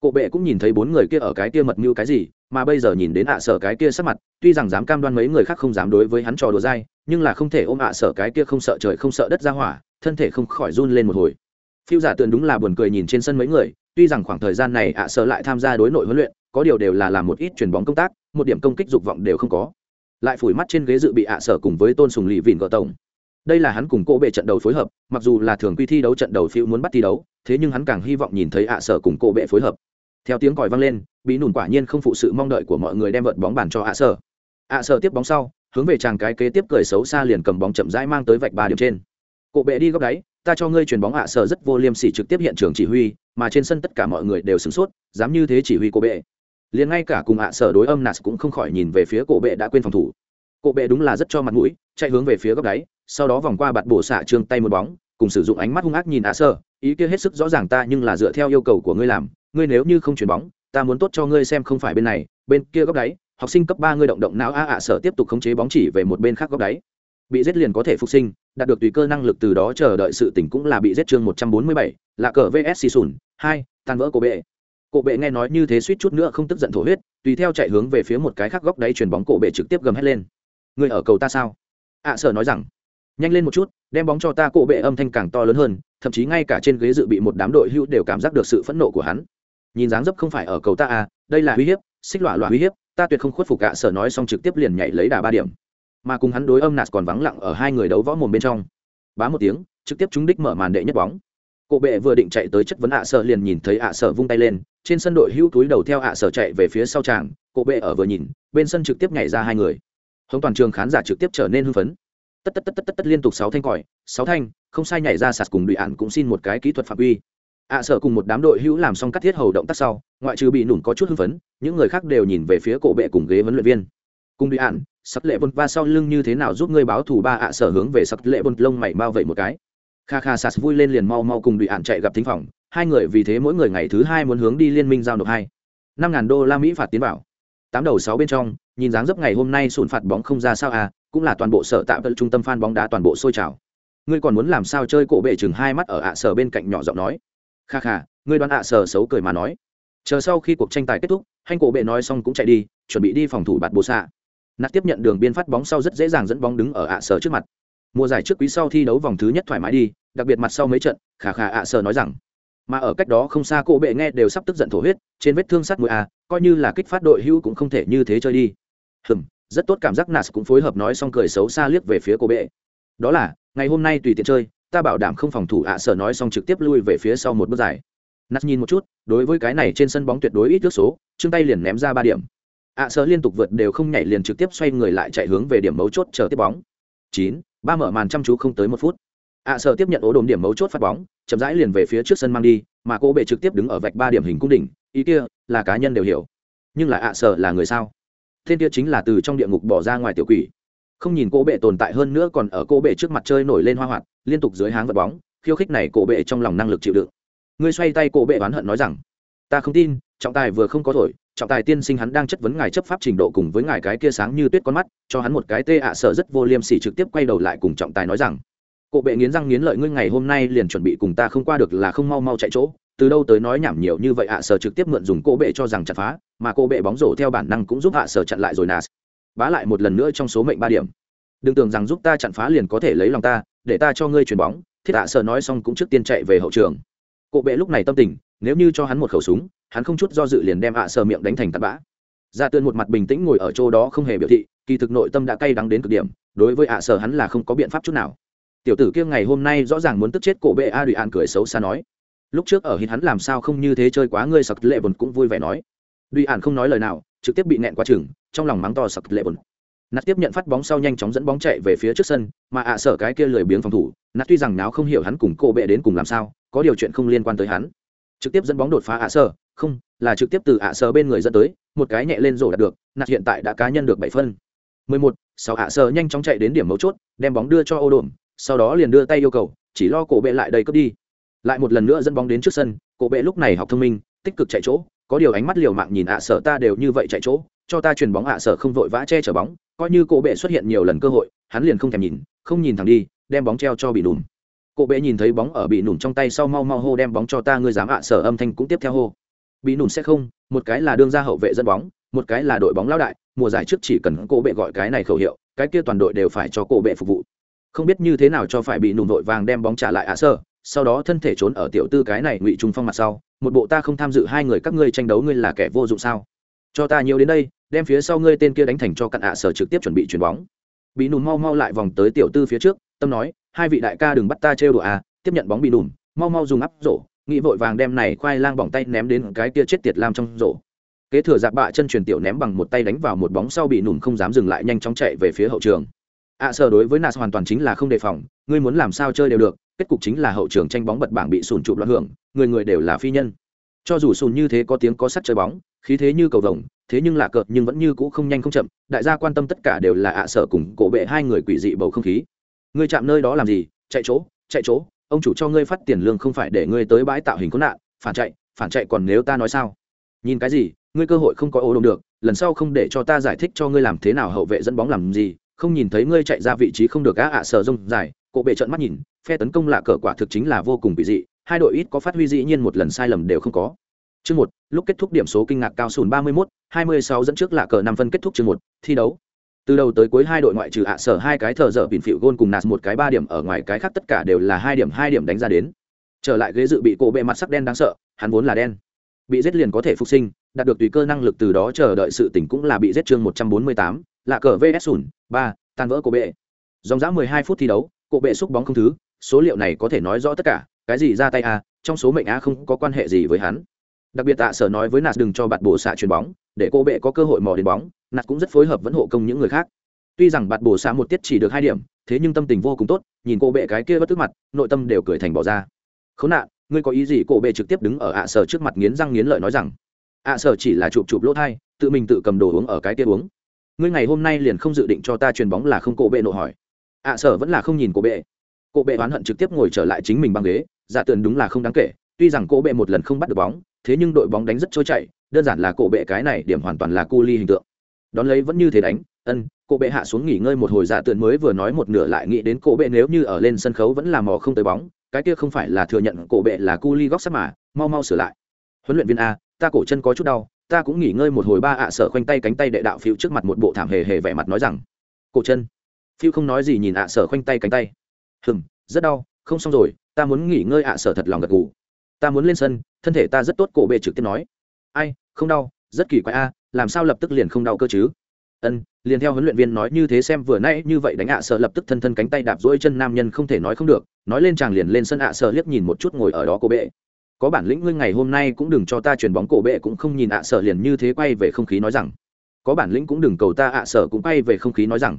Cô bệ cũng nhìn thấy bốn người kia ở cái kia mật mưu cái gì, mà bây giờ nhìn đến ạ, sở cái kia sắc mặt, tuy rằng dám cam đoan mấy người khác không dám đối với hắn trò đùa dai nhưng là không thể ôm ạ sợ cái kia không sợ trời không sợ đất ra hỏa, thân thể không khỏi run lên một hồi. Phiêu giả tường đúng là buồn cười nhìn trên sân mấy người, tuy rằng khoảng thời gian này ạ sợ lại tham gia đối nội huấn luyện, có điều đều là làm một ít chuyền bóng công tác, một điểm công kích dục vọng đều không có. Lại phủi mắt trên ghế dự bị ạ sở cùng với tôn sùng lì vịn gờ tổng. Đây là hắn cùng cô bệ trận đầu phối hợp, mặc dù là thường quy thi đấu trận đầu phiêu muốn bắt thi đấu, thế nhưng hắn càng hy vọng nhìn thấy ạ sở cùng cô bệ phối hợp. Theo tiếng còi vang lên bị nùn quả nhiên không phụ sự mong đợi của mọi người đem vợt bóng bàn cho ạ sở. ạ sở tiếp bóng sau hướng về chàng cái kế tiếp cười xấu xa liền cầm bóng chậm rãi mang tới vạch ba điểm trên. Cổ bệ đi góc đáy, ta cho ngươi chuyền bóng ạ sở rất vô liêm sỉ trực tiếp hiện trường chỉ huy, mà trên sân tất cả mọi người đều sửng sốt, dám như thế chỉ huy cổ bệ. Liền ngay cả cùng ạ sở đối âm nạt cũng không khỏi nhìn về phía cổ bệ đã quên phòng thủ. Cổ bệ đúng là rất cho mặt mũi, chạy hướng về phía góc đáy, sau đó vòng qua bạt bổ xạ trương tay một bóng, cùng sử dụng ánh mắt hung ác nhìn ạ sở ý kia hết sức rõ ràng ta nhưng là dựa theo yêu cầu của ngươi làm, ngươi nếu như không chuyền bóng, ta muốn tốt cho ngươi xem không phải bên này, bên kia góc đáy học sinh cấp ba ngươi động động não, a ạ sở tiếp tục khống chế bóng chỉ về một bên khác góc đáy. Bị giết liền có thể phục sinh, đạt được tùy cơ năng lực từ đó chờ đợi sự tỉnh cũng là bị giết chương một trăm bốn mươi bảy, là cờ vs xì sùn, hai, tan vỡ cổ bệ. Cổ bệ nghe nói như thế suýt chút nữa không tức giận thổ huyết, tùy theo chạy hướng về phía một cái khác góc đáy chuyền bóng cổ bệ trực tiếp gầm hét lên. Người ở cầu ta sao? Ạ sở nói rằng. Nhanh lên một chút, đem bóng cho ta, cổ bệ âm thanh càng to lớn hơn, thậm chí ngay cả trên ghế dự bị một đám đội hữu đều cảm giác được sự phẫn nộ của hắn. Nhìn dáng dấp không phải ở cầu ta à đây là uy hiếp, xích lọa loạ uy hiếp ta tuyệt không khuất phục gạ sở nói xong trực tiếp liền nhảy lấy đà ba điểm. Mà cùng hắn đối âm nạt còn vắng lặng ở hai người đấu võ mồm bên trong. Bá một tiếng, trực tiếp trúng đích mở màn đệ nhất bóng. Cổ bệ vừa định chạy tới chất vấn ạ sở liền nhìn thấy ạ sở vung tay lên, trên sân đội hữu túi đầu theo ạ sở chạy về phía sau tràng cổ bệ ở vừa nhìn, bên sân trực tiếp nhảy ra hai người. Hống toàn trường khán giả trực tiếp trở nên hưng phấn. Tất tất tất tất tất tất liên tục sáu thanh còi, sáu thanh, không sai nhảy ra sạt cùng đùi ạn cũng xin một cái kỹ thuật phạm uy ạ sở cùng một đám đội hữu làm xong cắt thiết hầu động tác sau, ngoại trừ bị nủn có chút hưng phấn, những người khác đều nhìn về phía cổ bệ cùng ghế huấn luyện viên. Cùng bị ạn sắc lệ bôn va sau lưng như thế nào giúp ngươi báo thủ ba ạ sở hướng về sắc lệ bôn lông mày bao vậy một cái. Kha kha sạt vui lên liền mau mau cùng bị ạn chạy gặp thính phòng, hai người vì thế mỗi người ngày thứ hai muốn hướng đi liên minh giao nộp hai. Năm ngàn đô la mỹ phạt tiến bảo. Tám đầu sáu bên trong, nhìn dáng dấp ngày hôm nay sụn phạt bóng không ra sao à cũng là toàn bộ sở tạo tận trung tâm fan bóng đá toàn bộ sôi trào. Ngươi còn muốn làm sao chơi cổ bệ chừng hai mắt ở ạ sở bên cạnh nhỏ giọng nói kha kha, ngươi đoán ạ sở xấu cười mà nói. Chờ sau khi cuộc tranh tài kết thúc hành cổ bệ nói xong cũng chạy đi, chuẩn bị đi phòng thủ bạt bồ xạ. Nạt tiếp nhận đường biên phát bóng sau rất dễ dàng dẫn bóng đứng ở ạ sở trước mặt. Mùa giải trước quý sau thi đấu vòng thứ nhất thoải mái đi, đặc biệt mặt sau mấy trận khả khả ạ sở nói rằng. Mà ở cách đó không xa cổ bệ nghe đều sắp tức giận thổ huyết, trên vết thương sắt mũi a coi như là kích phát đội hữu cũng không thể như thế chơi đi. Hừm, rất tốt cảm giác nạt cũng phối hợp nói xong cười xấu xa liếc về phía cổ bệ. Đó là, ngày hôm nay tùy tiện chơi ta bảo đảm không phòng thủ ạ sở nói xong trực tiếp lui về phía sau một bước dài. Nát nhìn một chút, đối với cái này trên sân bóng tuyệt đối ít nước số chương tay liền ném ra ba điểm. Ạ sở liên tục vượt đều không nhảy liền trực tiếp xoay người lại chạy hướng về điểm mấu chốt chờ tiếp bóng. Chín, ba mở màn chăm chú không tới một phút. Ạ sở tiếp nhận ố đồn điểm mấu chốt phát bóng, chậm rãi liền về phía trước sân mang đi, mà cô bệ trực tiếp đứng ở vạch ba điểm hình cung đỉnh, ý kia là cá nhân đều hiểu. Nhưng là ạ sở là người sao? Thiên kia chính là từ trong địa ngục bỏ ra ngoài tiểu quỷ. Không nhìn cô bệ tồn tại hơn nữa còn ở cô bệ trước mặt chơi nổi lên hoa hoạt liên tục dưới háng vật bóng khiêu khích này cổ bệ trong lòng năng lực chịu đựng. Ngươi xoay tay cổ bệ oán hận nói rằng ta không tin trọng tài vừa không có thổi trọng tài tiên sinh hắn đang chất vấn ngài chấp pháp trình độ cùng với ngài cái kia sáng như tuyết con mắt cho hắn một cái tê ạ sợ rất vô liêm sỉ trực tiếp quay đầu lại cùng trọng tài nói rằng cổ bệ nghiến răng nghiến lợi ngươi ngày hôm nay liền chuẩn bị cùng ta không qua được là không mau mau chạy chỗ từ đâu tới nói nhảm nhiều như vậy ạ sở trực tiếp mượn dùng cổ bệ cho rằng chặt phá mà cổ bệ bóng rổ theo bản năng cũng giúp ạ sở chặn lại rồi nà, bá lại một lần nữa trong số mệnh ba điểm đừng tưởng rằng giúp ta chặn phá liền có thể lấy lòng ta, để ta cho ngươi chuyền bóng. Thiết ạ sở nói xong cũng trước tiên chạy về hậu trường. Cộ bệ lúc này tâm tình, nếu như cho hắn một khẩu súng, hắn không chút do dự liền đem ạ sở miệng đánh thành tạt bã. Ra dạ tươn một mặt bình tĩnh ngồi ở chỗ đó không hề biểu thị, kỳ thực nội tâm đã cay đắng đến cực điểm, đối với ạ sở hắn là không có biện pháp chút nào. Tiểu tử kia ngày hôm nay rõ ràng muốn tức chết cổ bệ a đùi an cười xấu xa nói. Lúc trước ở hít hắn làm sao không như thế chơi quá ngươi sặc lệ bồn cũng vui vẻ nói. Đùi an không nói lời nào, trực tiếp bị nẹn qua chừng, trong lòng mắng to sặc lệ bồn nạt tiếp nhận phát bóng sau nhanh chóng dẫn bóng chạy về phía trước sân mà ạ sở cái kia lười biếng phòng thủ nạt tuy rằng náo không hiểu hắn cùng cô bệ đến cùng làm sao có điều chuyện không liên quan tới hắn. Trực tiếp dẫn bóng đột phá ạ sở không là trực tiếp từ ạ sở bên người dẫn tới một cái nhẹ lên rổ đạt được nạt hiện tại đã cá nhân được bảy phân. 11, sau ạ sở nhanh chóng chạy đến điểm mấu chốt đem bóng đưa cho ô đồn sau đó liền đưa tay yêu cầu chỉ lo cổ bệ lại đây cướp đi. Lại một lần nữa dẫn bóng đến trước sân cổ bệ lúc này học thông minh tích cực chạy chỗ có điều ánh mắt liều mạng nhìn ạ sở ta đều như vậy chạy chỗ cho ta chuyền bóng hạ sở không vội vã che chở bóng, coi như cổ bệ xuất hiện nhiều lần cơ hội, hắn liền không thèm nhìn, không nhìn thẳng đi, đem bóng treo cho bị đùm cổ bệ nhìn thấy bóng ở bị nùm trong tay sau mau mau hô đem bóng cho ta, ngươi dám hạ sở âm thanh cũng tiếp theo hô. Bị nùm sẽ không, một cái là đương ra hậu vệ dẫn bóng, một cái là đội bóng lao đại, mùa giải trước chỉ cần cổ bệ gọi cái này khẩu hiệu, cái kia toàn đội đều phải cho cổ bệ phục vụ. Không biết như thế nào cho phải bị nùm vội vàng đem bóng trả lại ạ sơ sau đó thân thể trốn ở tiểu tư cái này ngụy trung phong mặt sau, một bộ ta không tham dự hai người các ngươi tranh đấu ngươi là kẻ vô dụng sao? Cho ta nhiều đến đây đem phía sau ngươi tên kia đánh thành cho cặn ạ sở trực tiếp chuẩn bị chuyền bóng. Bị nùm mau mau lại vòng tới tiểu tư phía trước, tâm nói, hai vị đại ca đừng bắt ta trêu đùa à tiếp nhận bóng bị nùm mau mau dùng áp rổ, nghĩ vội vàng đem này khoai lang bỏng tay ném đến cái kia chết tiệt lam trong rổ. Kế thừa giặc bạ chân truyền tiểu ném bằng một tay đánh vào một bóng sau bị nùm không dám dừng lại nhanh chóng chạy về phía hậu trường. Ạ sở đối với nas hoàn toàn chính là không đề phòng, ngươi muốn làm sao chơi đều được, kết cục chính là hậu trường tranh bóng bật bảng bị sùn chụp loạn hưởng, người người đều là phi nhân. Cho dù sùn như thế có tiếng có sắt chơi bóng, khí thế như cầu vồng thế nhưng lạ cợt nhưng vẫn như cũ không nhanh không chậm, đại gia quan tâm tất cả đều là ạ sở cùng cổ bệ hai người quỷ dị bầu không khí. Ngươi chạm nơi đó làm gì? Chạy chỗ chạy chỗ, ông chủ cho ngươi phát tiền lương không phải để ngươi tới bãi tạo hình có nạn, phản chạy phản chạy còn nếu ta nói sao? Nhìn cái gì? Ngươi cơ hội không có ô đồng được, lần sau không để cho ta giải thích cho ngươi làm thế nào hậu vệ dẫn bóng làm gì, không nhìn thấy ngươi chạy ra vị trí không được á ạ à sờ rông dài, cổ bệ trợn mắt nhìn, phe tấn công lạ cờ quả thực chính là vô cùng bị dị, hai đội ít có phát huy dĩ nhiên một lần sai lầm đều không có. Chương một, lúc kết thúc điểm số kinh ngạc cao sùn ba mươi mốt hai mươi sáu dẫn trước là cờ năm phân kết thúc chương một thi đấu. Từ đầu tới cuối hai đội ngoại trừ ạ sở hai cái thở dở bỉn phịu gôn cùng nạt một cái ba điểm ở ngoài cái khác tất cả đều là hai điểm hai điểm đánh ra đến. Trở lại ghế dự bị cổ bệ mặt sắc đen đáng sợ hắn vốn là đen. Bị giết liền có thể phục sinh đạt được tùy cơ năng lực từ đó chờ đợi sự tỉnh cũng là bị giết chương một trăm bốn mươi tám là cờ vs sủn, ba tan vỡ cổ bệ. Dòng dã mười hai phút thi đấu cổ bệ xúc bóng không thứ số liệu này có thể nói rõ tất cả cái gì ra tay a trong số mệnh a không có quan hệ gì với hắn. Đặc biệt tạ sở nói với nạt đừng cho bạt bổ xạ chuyền bóng để cô bệ có cơ hội mò đến bóng, nạt cũng rất phối hợp vẫn hộ công những người khác. Tuy rằng bạt bổ xạ một tiết chỉ được hai điểm, thế nhưng tâm tình vô cùng tốt, nhìn cô bệ cái kia bất tức mặt, nội tâm đều cười thành bỏ ra. Khốn nạn, ngươi có ý gì? Cổ bệ trực tiếp đứng ở ạ sở trước mặt nghiến răng nghiến lợi nói rằng. Ạ sở chỉ là chụp chụp lỗ thai, tự mình tự cầm đồ uống ở cái kia uống. Ngươi ngày hôm nay liền không dự định cho ta chuyền bóng là không? Cổ bệ nộ hỏi. Ạ sở vẫn là không nhìn cổ bệ. Cổ bệ oán hận trực tiếp ngồi trở lại chính mình băng ghế dạ tường đúng là không đáng kể, tuy rằng cổ bệ một lần không bắt được bóng, thế nhưng đội bóng đánh rất trôi chảy đơn giản là cổ bệ cái này điểm hoàn toàn là cu ly hình tượng. Đón lấy vẫn như thế đánh, ân, cổ bệ hạ xuống nghỉ ngơi một hồi dạ tường mới vừa nói một nửa lại nghĩ đến cổ bệ nếu như ở lên sân khấu vẫn là mò không tới bóng, cái kia không phải là thừa nhận cổ bệ là cu ly góc sắt mà, mau mau sửa lại. Huấn luyện viên a, ta cổ chân có chút đau, ta cũng nghỉ ngơi một hồi ba ạ sở khoanh tay cánh tay đệ đạo phiêu trước mặt một bộ thảm hề hề vẻ mặt nói rằng, cổ chân. Phiêu không nói gì nhìn ạ sở khoanh tay cánh tay. Hừm, rất đau, không xong rồi, ta muốn nghỉ ngơi ạ sở thật lòng gật gù. Ta muốn lên sân, thân thể ta rất tốt. Cổ bệ trực tiếp nói ai, không đau, rất kỳ quái a, làm sao lập tức liền không đau cơ chứ? Ân, liền theo huấn luyện viên nói như thế xem vừa nãy như vậy đánh ạ sợ lập tức thân thân cánh tay đạp dỗi chân nam nhân không thể nói không được, nói lên chàng liền lên sân ạ sợ liếc nhìn một chút ngồi ở đó cô bệ. Có bản lĩnh ngươi ngày hôm nay cũng đừng cho ta chuyền bóng cổ bệ cũng không nhìn ạ sợ liền như thế quay về không khí nói rằng. Có bản lĩnh cũng đừng cầu ta ạ sợ cũng quay về không khí nói rằng.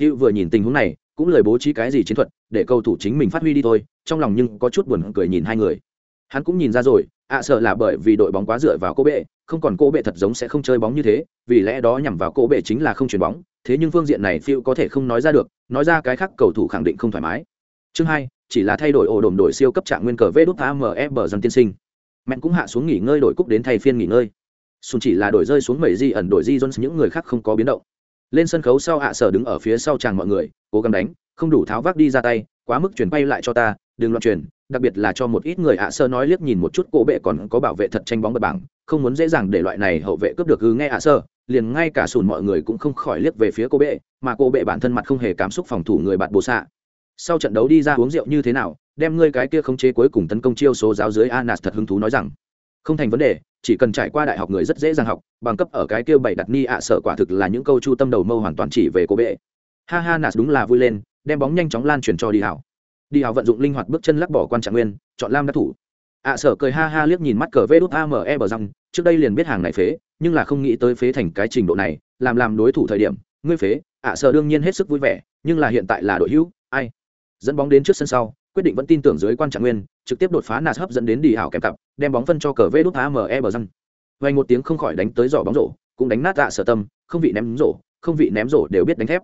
Phiêu vừa nhìn tình huống này, cũng lời bố trí cái gì chiến thuật, để cầu thủ chính mình phát huy đi thôi, trong lòng nhưng có chút buồn cười nhìn hai người hắn cũng nhìn ra rồi, ạ sợ là bởi vì đội bóng quá dựa vào cô bệ, không còn cô bệ thật giống sẽ không chơi bóng như thế, vì lẽ đó nhằm vào cô bệ chính là không chuyền bóng, thế nhưng phương diện này phiêu có thể không nói ra được, nói ra cái khác cầu thủ khẳng định không thoải mái. Chương hai, chỉ là thay đổi ổ đồn đổi siêu cấp trạng nguyên cờ vê đút amf bờ dân tiên sinh. Mẹn cũng hạ xuống nghỉ ngơi đổi cúc đến thay phiên nghỉ ngơi. Sùn chỉ là đổi rơi xuống mẩy di ẩn đổi di jones, những người khác không có biến động. Lên sân khấu sau ạ sở đứng ở phía sau chàng mọi người, cố gắng đánh, không đủ tháo vác đi ra tay, quá mức chuyển bay lại cho ta, đừng loạn chuyển đặc biệt là cho một ít người ạ sơ nói liếc nhìn một chút cổ bệ còn có bảo vệ thật tranh bóng bật bảng, không muốn dễ dàng để loại này hậu vệ cướp được hư nghe ạ sơ, liền ngay cả sùn mọi người cũng không khỏi liếc về phía cô bệ, mà cô bệ bản thân mặt không hề cảm xúc phòng thủ người bạn bồ xạ. Sau trận đấu đi ra uống rượu như thế nào, đem ngươi cái kia không chế cuối cùng tấn công chiêu số giáo dưới anas thật hứng thú nói rằng, không thành vấn đề, chỉ cần trải qua đại học người rất dễ dàng học, bằng cấp ở cái kia bảy đặt ni ạ sở quả thực là những câu chu tâm đầu mâu hoàn toàn chỉ về cô bệ. Ha ha nas đúng là vui lên, đem bóng nhanh chóng lan truyền cho đi hảo đi hảo vận dụng linh hoạt bước chân lắc bỏ quan trạng nguyên, chọn lam đắc thủ. Ạ sở cười ha ha liếc nhìn mắt cờ vê đút ame bờ răng. Trước đây liền biết hàng này phế, nhưng là không nghĩ tới phế thành cái trình độ này, làm làm đối thủ thời điểm, ngươi phế. Ạ sở đương nhiên hết sức vui vẻ, nhưng là hiện tại là đội hữu, ai? Dẫn bóng đến trước sân sau, quyết định vẫn tin tưởng dưới quan trạng nguyên, trực tiếp đột phá nạt hấp dẫn đến đi hảo kèm cặp, đem bóng phân cho cờ vê đút ame bờ răng. Vay một tiếng không khỏi đánh tới giỏ bóng rổ, cũng đánh nát ạ sở tâm, không vị ném rổ, không vị ném rổ đều biết đánh thép.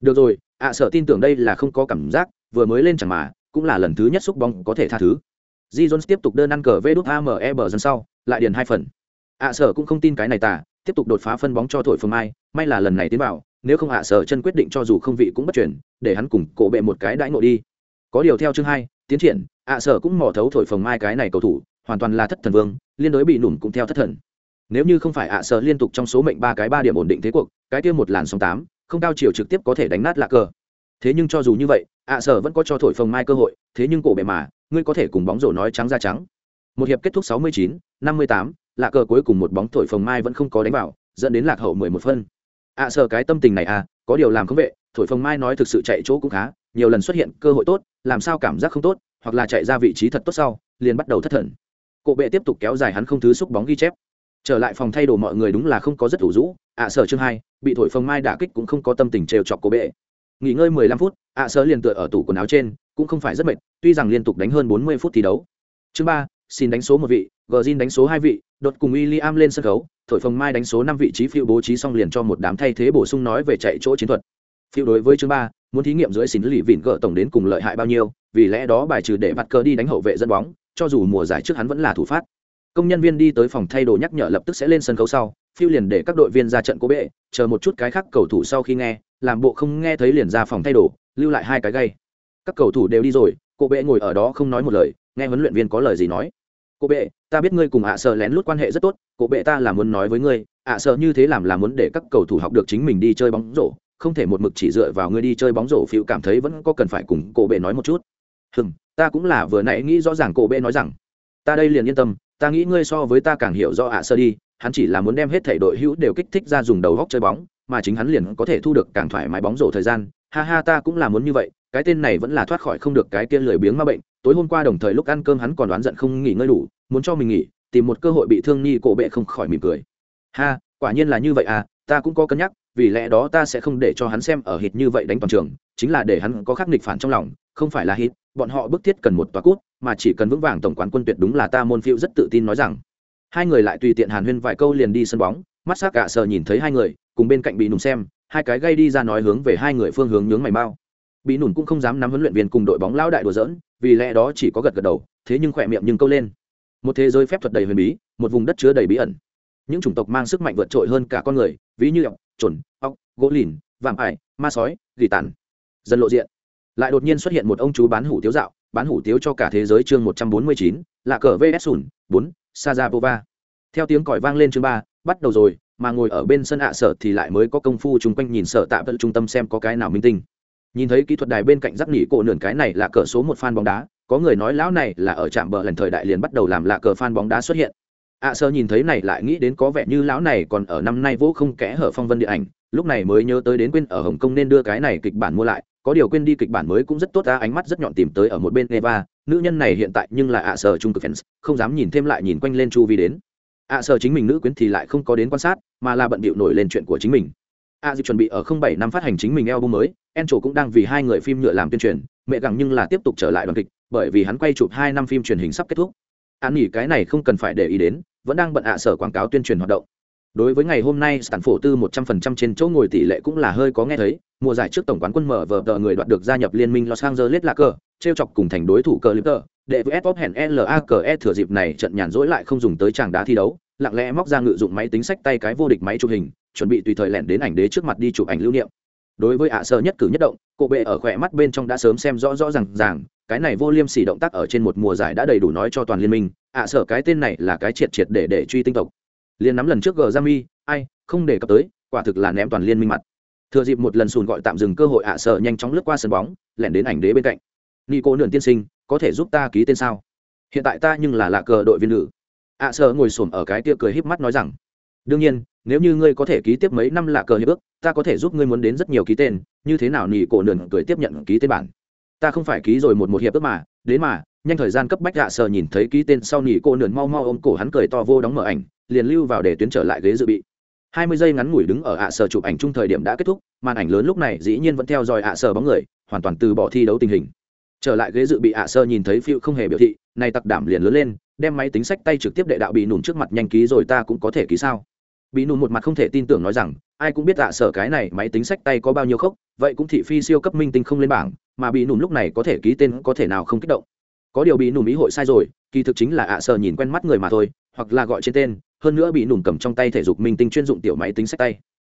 Được rồi ạ sở tin tưởng đây là không có cảm giác vừa mới lên chẳng mà, cũng là lần thứ nhất xúc bóng có thể tha thứ. Di jones tiếp tục đơn ăn cờ vê đút ame bờ dân sau, lại điền hai phần. Ạ sở cũng không tin cái này tả tiếp tục đột phá phân bóng cho thổi phương mai, may là lần này tiến vào, nếu không ạ sở chân quyết định cho dù không vị cũng bất chuyển, để hắn cùng cổ bệ một cái đãi ngộ đi. Có điều theo chương hai, tiến triển, ạ sở cũng mò thấu thổi phồng mai cái này cầu thủ, hoàn toàn là thất thần vương, liên đối bị nủm cũng theo thất thần. Nếu như không phải ạ sở liên tục trong số mệnh ba cái ba điểm ổn định thế cuộc, cái kia một làn sóng tám, không cao chiều trực tiếp có thể đánh nát lạc cờ thế nhưng cho dù như vậy ạ sở vẫn có cho thổi phồng mai cơ hội thế nhưng cổ bệ mà ngươi có thể cùng bóng rổ nói trắng ra trắng. Một hiệp kết thúc 69, 58, lạ cờ cuối cùng một bóng thổi phồng mai vẫn không có đánh vào dẫn đến lạc hậu 11 phân. Ạ sở cái tâm tình này à có điều làm không vệ thổi phồng mai nói thực sự chạy chỗ cũng khá nhiều lần xuất hiện cơ hội tốt làm sao cảm giác không tốt hoặc là chạy ra vị trí thật tốt sau liền bắt đầu thất thần. Cổ bệ tiếp tục kéo dài hắn không thứ xúc bóng ghi chép. Trở lại phòng thay đồ mọi người đúng là không có rất thủ rũ ạ sở chương hai bị thổi phồng mai đả kích cũng không có tâm tình trêu chọc cổ bệ nghỉ ngơi 15 phút, ạ sở liền tựa ở tủ quần áo trên, cũng không phải rất mệt, tuy rằng liên tục đánh hơn 40 phút thi đấu. Chương ba, xin đánh số một vị gờ đánh số hai vị, đột cùng William lên sân khấu, thổi phồng mai đánh số năm vị trí phiêu bố trí xong liền cho một đám thay thế bổ sung nói về chạy chỗ chiến thuật. Phiêu đối với chương ba, muốn thí nghiệm dưới xin lì vịn gỡ tổng đến cùng lợi hại bao nhiêu, vì lẽ đó bài trừ để bắt cờ đi đánh hậu vệ dẫn bóng, cho dù mùa giải trước hắn vẫn là thủ phát. Công nhân viên đi tới phòng thay đồ nhắc nhở lập tức sẽ lên sân khấu sau, phiêu liền để các đội viên ra trận cố bệ, chờ một chút cái khác cầu thủ sau khi nghe làm bộ không nghe thấy liền ra phòng thay đồ, lưu lại hai cái gây các cầu thủ đều đi rồi, cô bệ ngồi ở đó không nói một lời, nghe huấn luyện viên có lời gì nói. Cô bệ, ta biết ngươi cùng ạ sợ lén lút quan hệ rất tốt, cô bệ ta là muốn nói với ngươi, ạ sợ như thế làm là muốn để các cầu thủ học được chính mình đi chơi bóng rổ, không thể một mực chỉ dựa vào ngươi đi chơi bóng rổ phiêu cảm thấy vẫn có cần phải cùng cô bệ nói một chút. Hừm, ta cũng là vừa nãy nghĩ rõ ràng cô bệ nói rằng, ta đây liền yên tâm, ta nghĩ ngươi so với ta càng hiểu rõ ạ sợ đi, hắn chỉ là muốn đem hết thể đội hữu đều kích thích ra dùng đầu góc chơi bóng mà chính hắn liền có thể thu được càng thoải mái bóng rổ thời gian. Ha ha, ta cũng là muốn như vậy, cái tên này vẫn là thoát khỏi không được cái kia lười biếng ma bệnh. Tối hôm qua đồng thời lúc ăn cơm hắn còn đoán giận không nghỉ ngơi đủ, muốn cho mình nghỉ, tìm một cơ hội bị thương nhi cổ bệ không khỏi mỉm cười. Ha, quả nhiên là như vậy à ta cũng có cân nhắc, vì lẽ đó ta sẽ không để cho hắn xem ở hít như vậy đánh toàn trường, chính là để hắn có khắc nghịch phản trong lòng, không phải là hít bọn họ bức thiết cần một tòa cút, mà chỉ cần vững vàng tổng quán quân tuyệt đúng là ta môn phiêu rất tự tin nói rằng. Hai người lại tùy tiện hàn huyên vài câu liền đi sân bóng, mắt xác cả sờ nhìn thấy hai người cùng bên cạnh bị nùng xem, hai cái gây đi ra nói hướng về hai người phương hướng nhướng mày mau bị nùn cũng không dám nắm huấn luyện viên cùng đội bóng lão đại đùa dỡn vì lẽ đó chỉ có gật gật đầu, thế nhưng khỏe miệng nhưng câu lên. Một thế giới phép thuật đầy huyền bí, một vùng đất chứa đầy bí ẩn. Những chủng tộc mang sức mạnh vượt trội hơn cả con người, ví như ọc trồn ọc gỗ lìn, vạm ải, ma sói, gỉ tàn. Dần lộ diện. Lại đột nhiên xuất hiện một ông chú bán hủ tiếu dạo, bán hủ tiếu cho cả thế giới chương một trăm bốn mươi chín, là cờ vs sùn, bốn sajapova theo tiếng còi vang lên chương ba, bắt đầu rồi mà ngồi ở bên sân ạ sở thì lại mới có công phu chung quanh nhìn sợ tạ vận trung tâm xem có cái nào minh tinh. Nhìn thấy kỹ thuật đài bên cạnh giáp nỉ cổ nườn cái này là cỡ số một fan bóng đá, có người nói lão này là ở trạm bờ lần thời đại liền bắt đầu làm lạ cờ fan bóng đá xuất hiện. Ạ sơ nhìn thấy này lại nghĩ đến có vẻ như lão này còn ở năm nay vô không kẽ hở phong vân điện ảnh, lúc này mới nhớ tới đến quên ở hồng kông nên đưa cái này kịch bản mua lại, có điều quên đi kịch bản mới cũng rất tốt ra, ánh mắt rất nhọn tìm tới ở một bên eva, nữ nhân này hiện tại nhưng là ạ sơ trung cực fans, không dám nhìn thêm lại nhìn quanh lên chu vi đến ạ sợ chính mình nữ quyến thì lại không có đến quan sát, mà là bận bịu nổi lên chuyện của chính mình. a dịp chuẩn bị ở không bảy năm phát hành chính mình album mới en trổ cũng đang vì hai người phim nhựa làm tuyên truyền, mẹ gặng nhưng là tiếp tục trở lại đoàn kịch, bởi vì hắn quay chụp hai năm phim truyền hình sắp kết thúc. An nghỉ cái này không cần phải để ý đến, vẫn đang bận ạ sở quảng cáo tuyên truyền hoạt động. Đối với ngày hôm nay, sản phổ tư một trăm phần trăm trên chỗ ngồi tỷ lệ cũng là hơi có nghe thấy, mùa giải trước tổng quán quân mở vờ tờ người đoạt được gia nhập liên minh los angeles là cờ trêu chọc cùng thành đối thủ cờ litter để với s hẹn lake thừa dịp này trận nhàn rỗi lại không dùng tới tràng đá thi đấu, lặng lẽ móc ra ngự dụng máy tính sách tay cái vô địch máy chụp hình, chuẩn bị tùy thời lẻn đến ảnh đế trước mặt đi chụp ảnh lưu niệm. Đối với ạ sở nhất cử nhất động, cổ bệ ở khỏe mắt bên trong đã sớm xem rõ rõ r à n g ràng, cái này vô liêm sỉ động tác ở trên một mùa giải đã đầy đủ nói cho toàn liên minh, ạ sở cái tên này là cái triệt triệt để để truy tinh tộc. Liền nắm lần trước gờ ra mi ai, không đề cập tới, quả thực là ném toàn liên minh mặt. Thừa dịp một lần sùn gọi tạm dừng cơ hội ạ sở nhanh chóng lướt qua sân bóng, lẻn đến ảnh đế bên cạnh nghi cô nườn tiên sinh, có thể giúp ta ký tên sao? Hiện tại ta nhưng là lạ cờ đội viên nữ. Ạ sợ ngồi xổm ở cái tia cười híp mắt nói rằng, đương nhiên, nếu như ngươi có thể ký tiếp mấy năm lạ cờ hiệp ước, ta có thể giúp ngươi muốn đến rất nhiều ký tên, như thế nào nỉ cổ nườn cười tiếp nhận ký tên bản? Ta không phải ký rồi một một hiệp ước mà, đến mà, nhanh thời gian cấp bách ạ sờ nhìn thấy ký tên sau nỉ cô nườn mau mau ôm cổ hắn cười to vô đóng mở ảnh, liền lưu vào để tuyến trở lại ghế dự bị. Hai mươi giây ngắn ngủi đứng ở ạ sờ chụp ảnh chung thời điểm đã kết thúc, màn ảnh lớn lúc này dĩ nhiên vẫn theo dõi ạ sờ bóng người, hoàn toàn từ bỏ thi đấu tình hình trở lại ghế dự bị ạ sơ nhìn thấy phiêu không hề biểu thị, này tặc đảm liền lớn lên, đem máy tính sách tay trực tiếp đệ đạo bị nùn trước mặt nhanh ký rồi ta cũng có thể ký sao? Bị nùn một mặt không thể tin tưởng nói rằng, ai cũng biết ạ sở cái này máy tính sách tay có bao nhiêu khốc, vậy cũng thị phi siêu cấp minh tinh không lên bảng, mà bị nùn lúc này có thể ký tên có thể nào không kích động. Có điều bị nùn ý hội sai rồi, kỳ thực chính là ạ sở nhìn quen mắt người mà thôi, hoặc là gọi trên tên, hơn nữa bị nùn cầm trong tay thể dục minh tinh chuyên dụng tiểu máy tính sách tay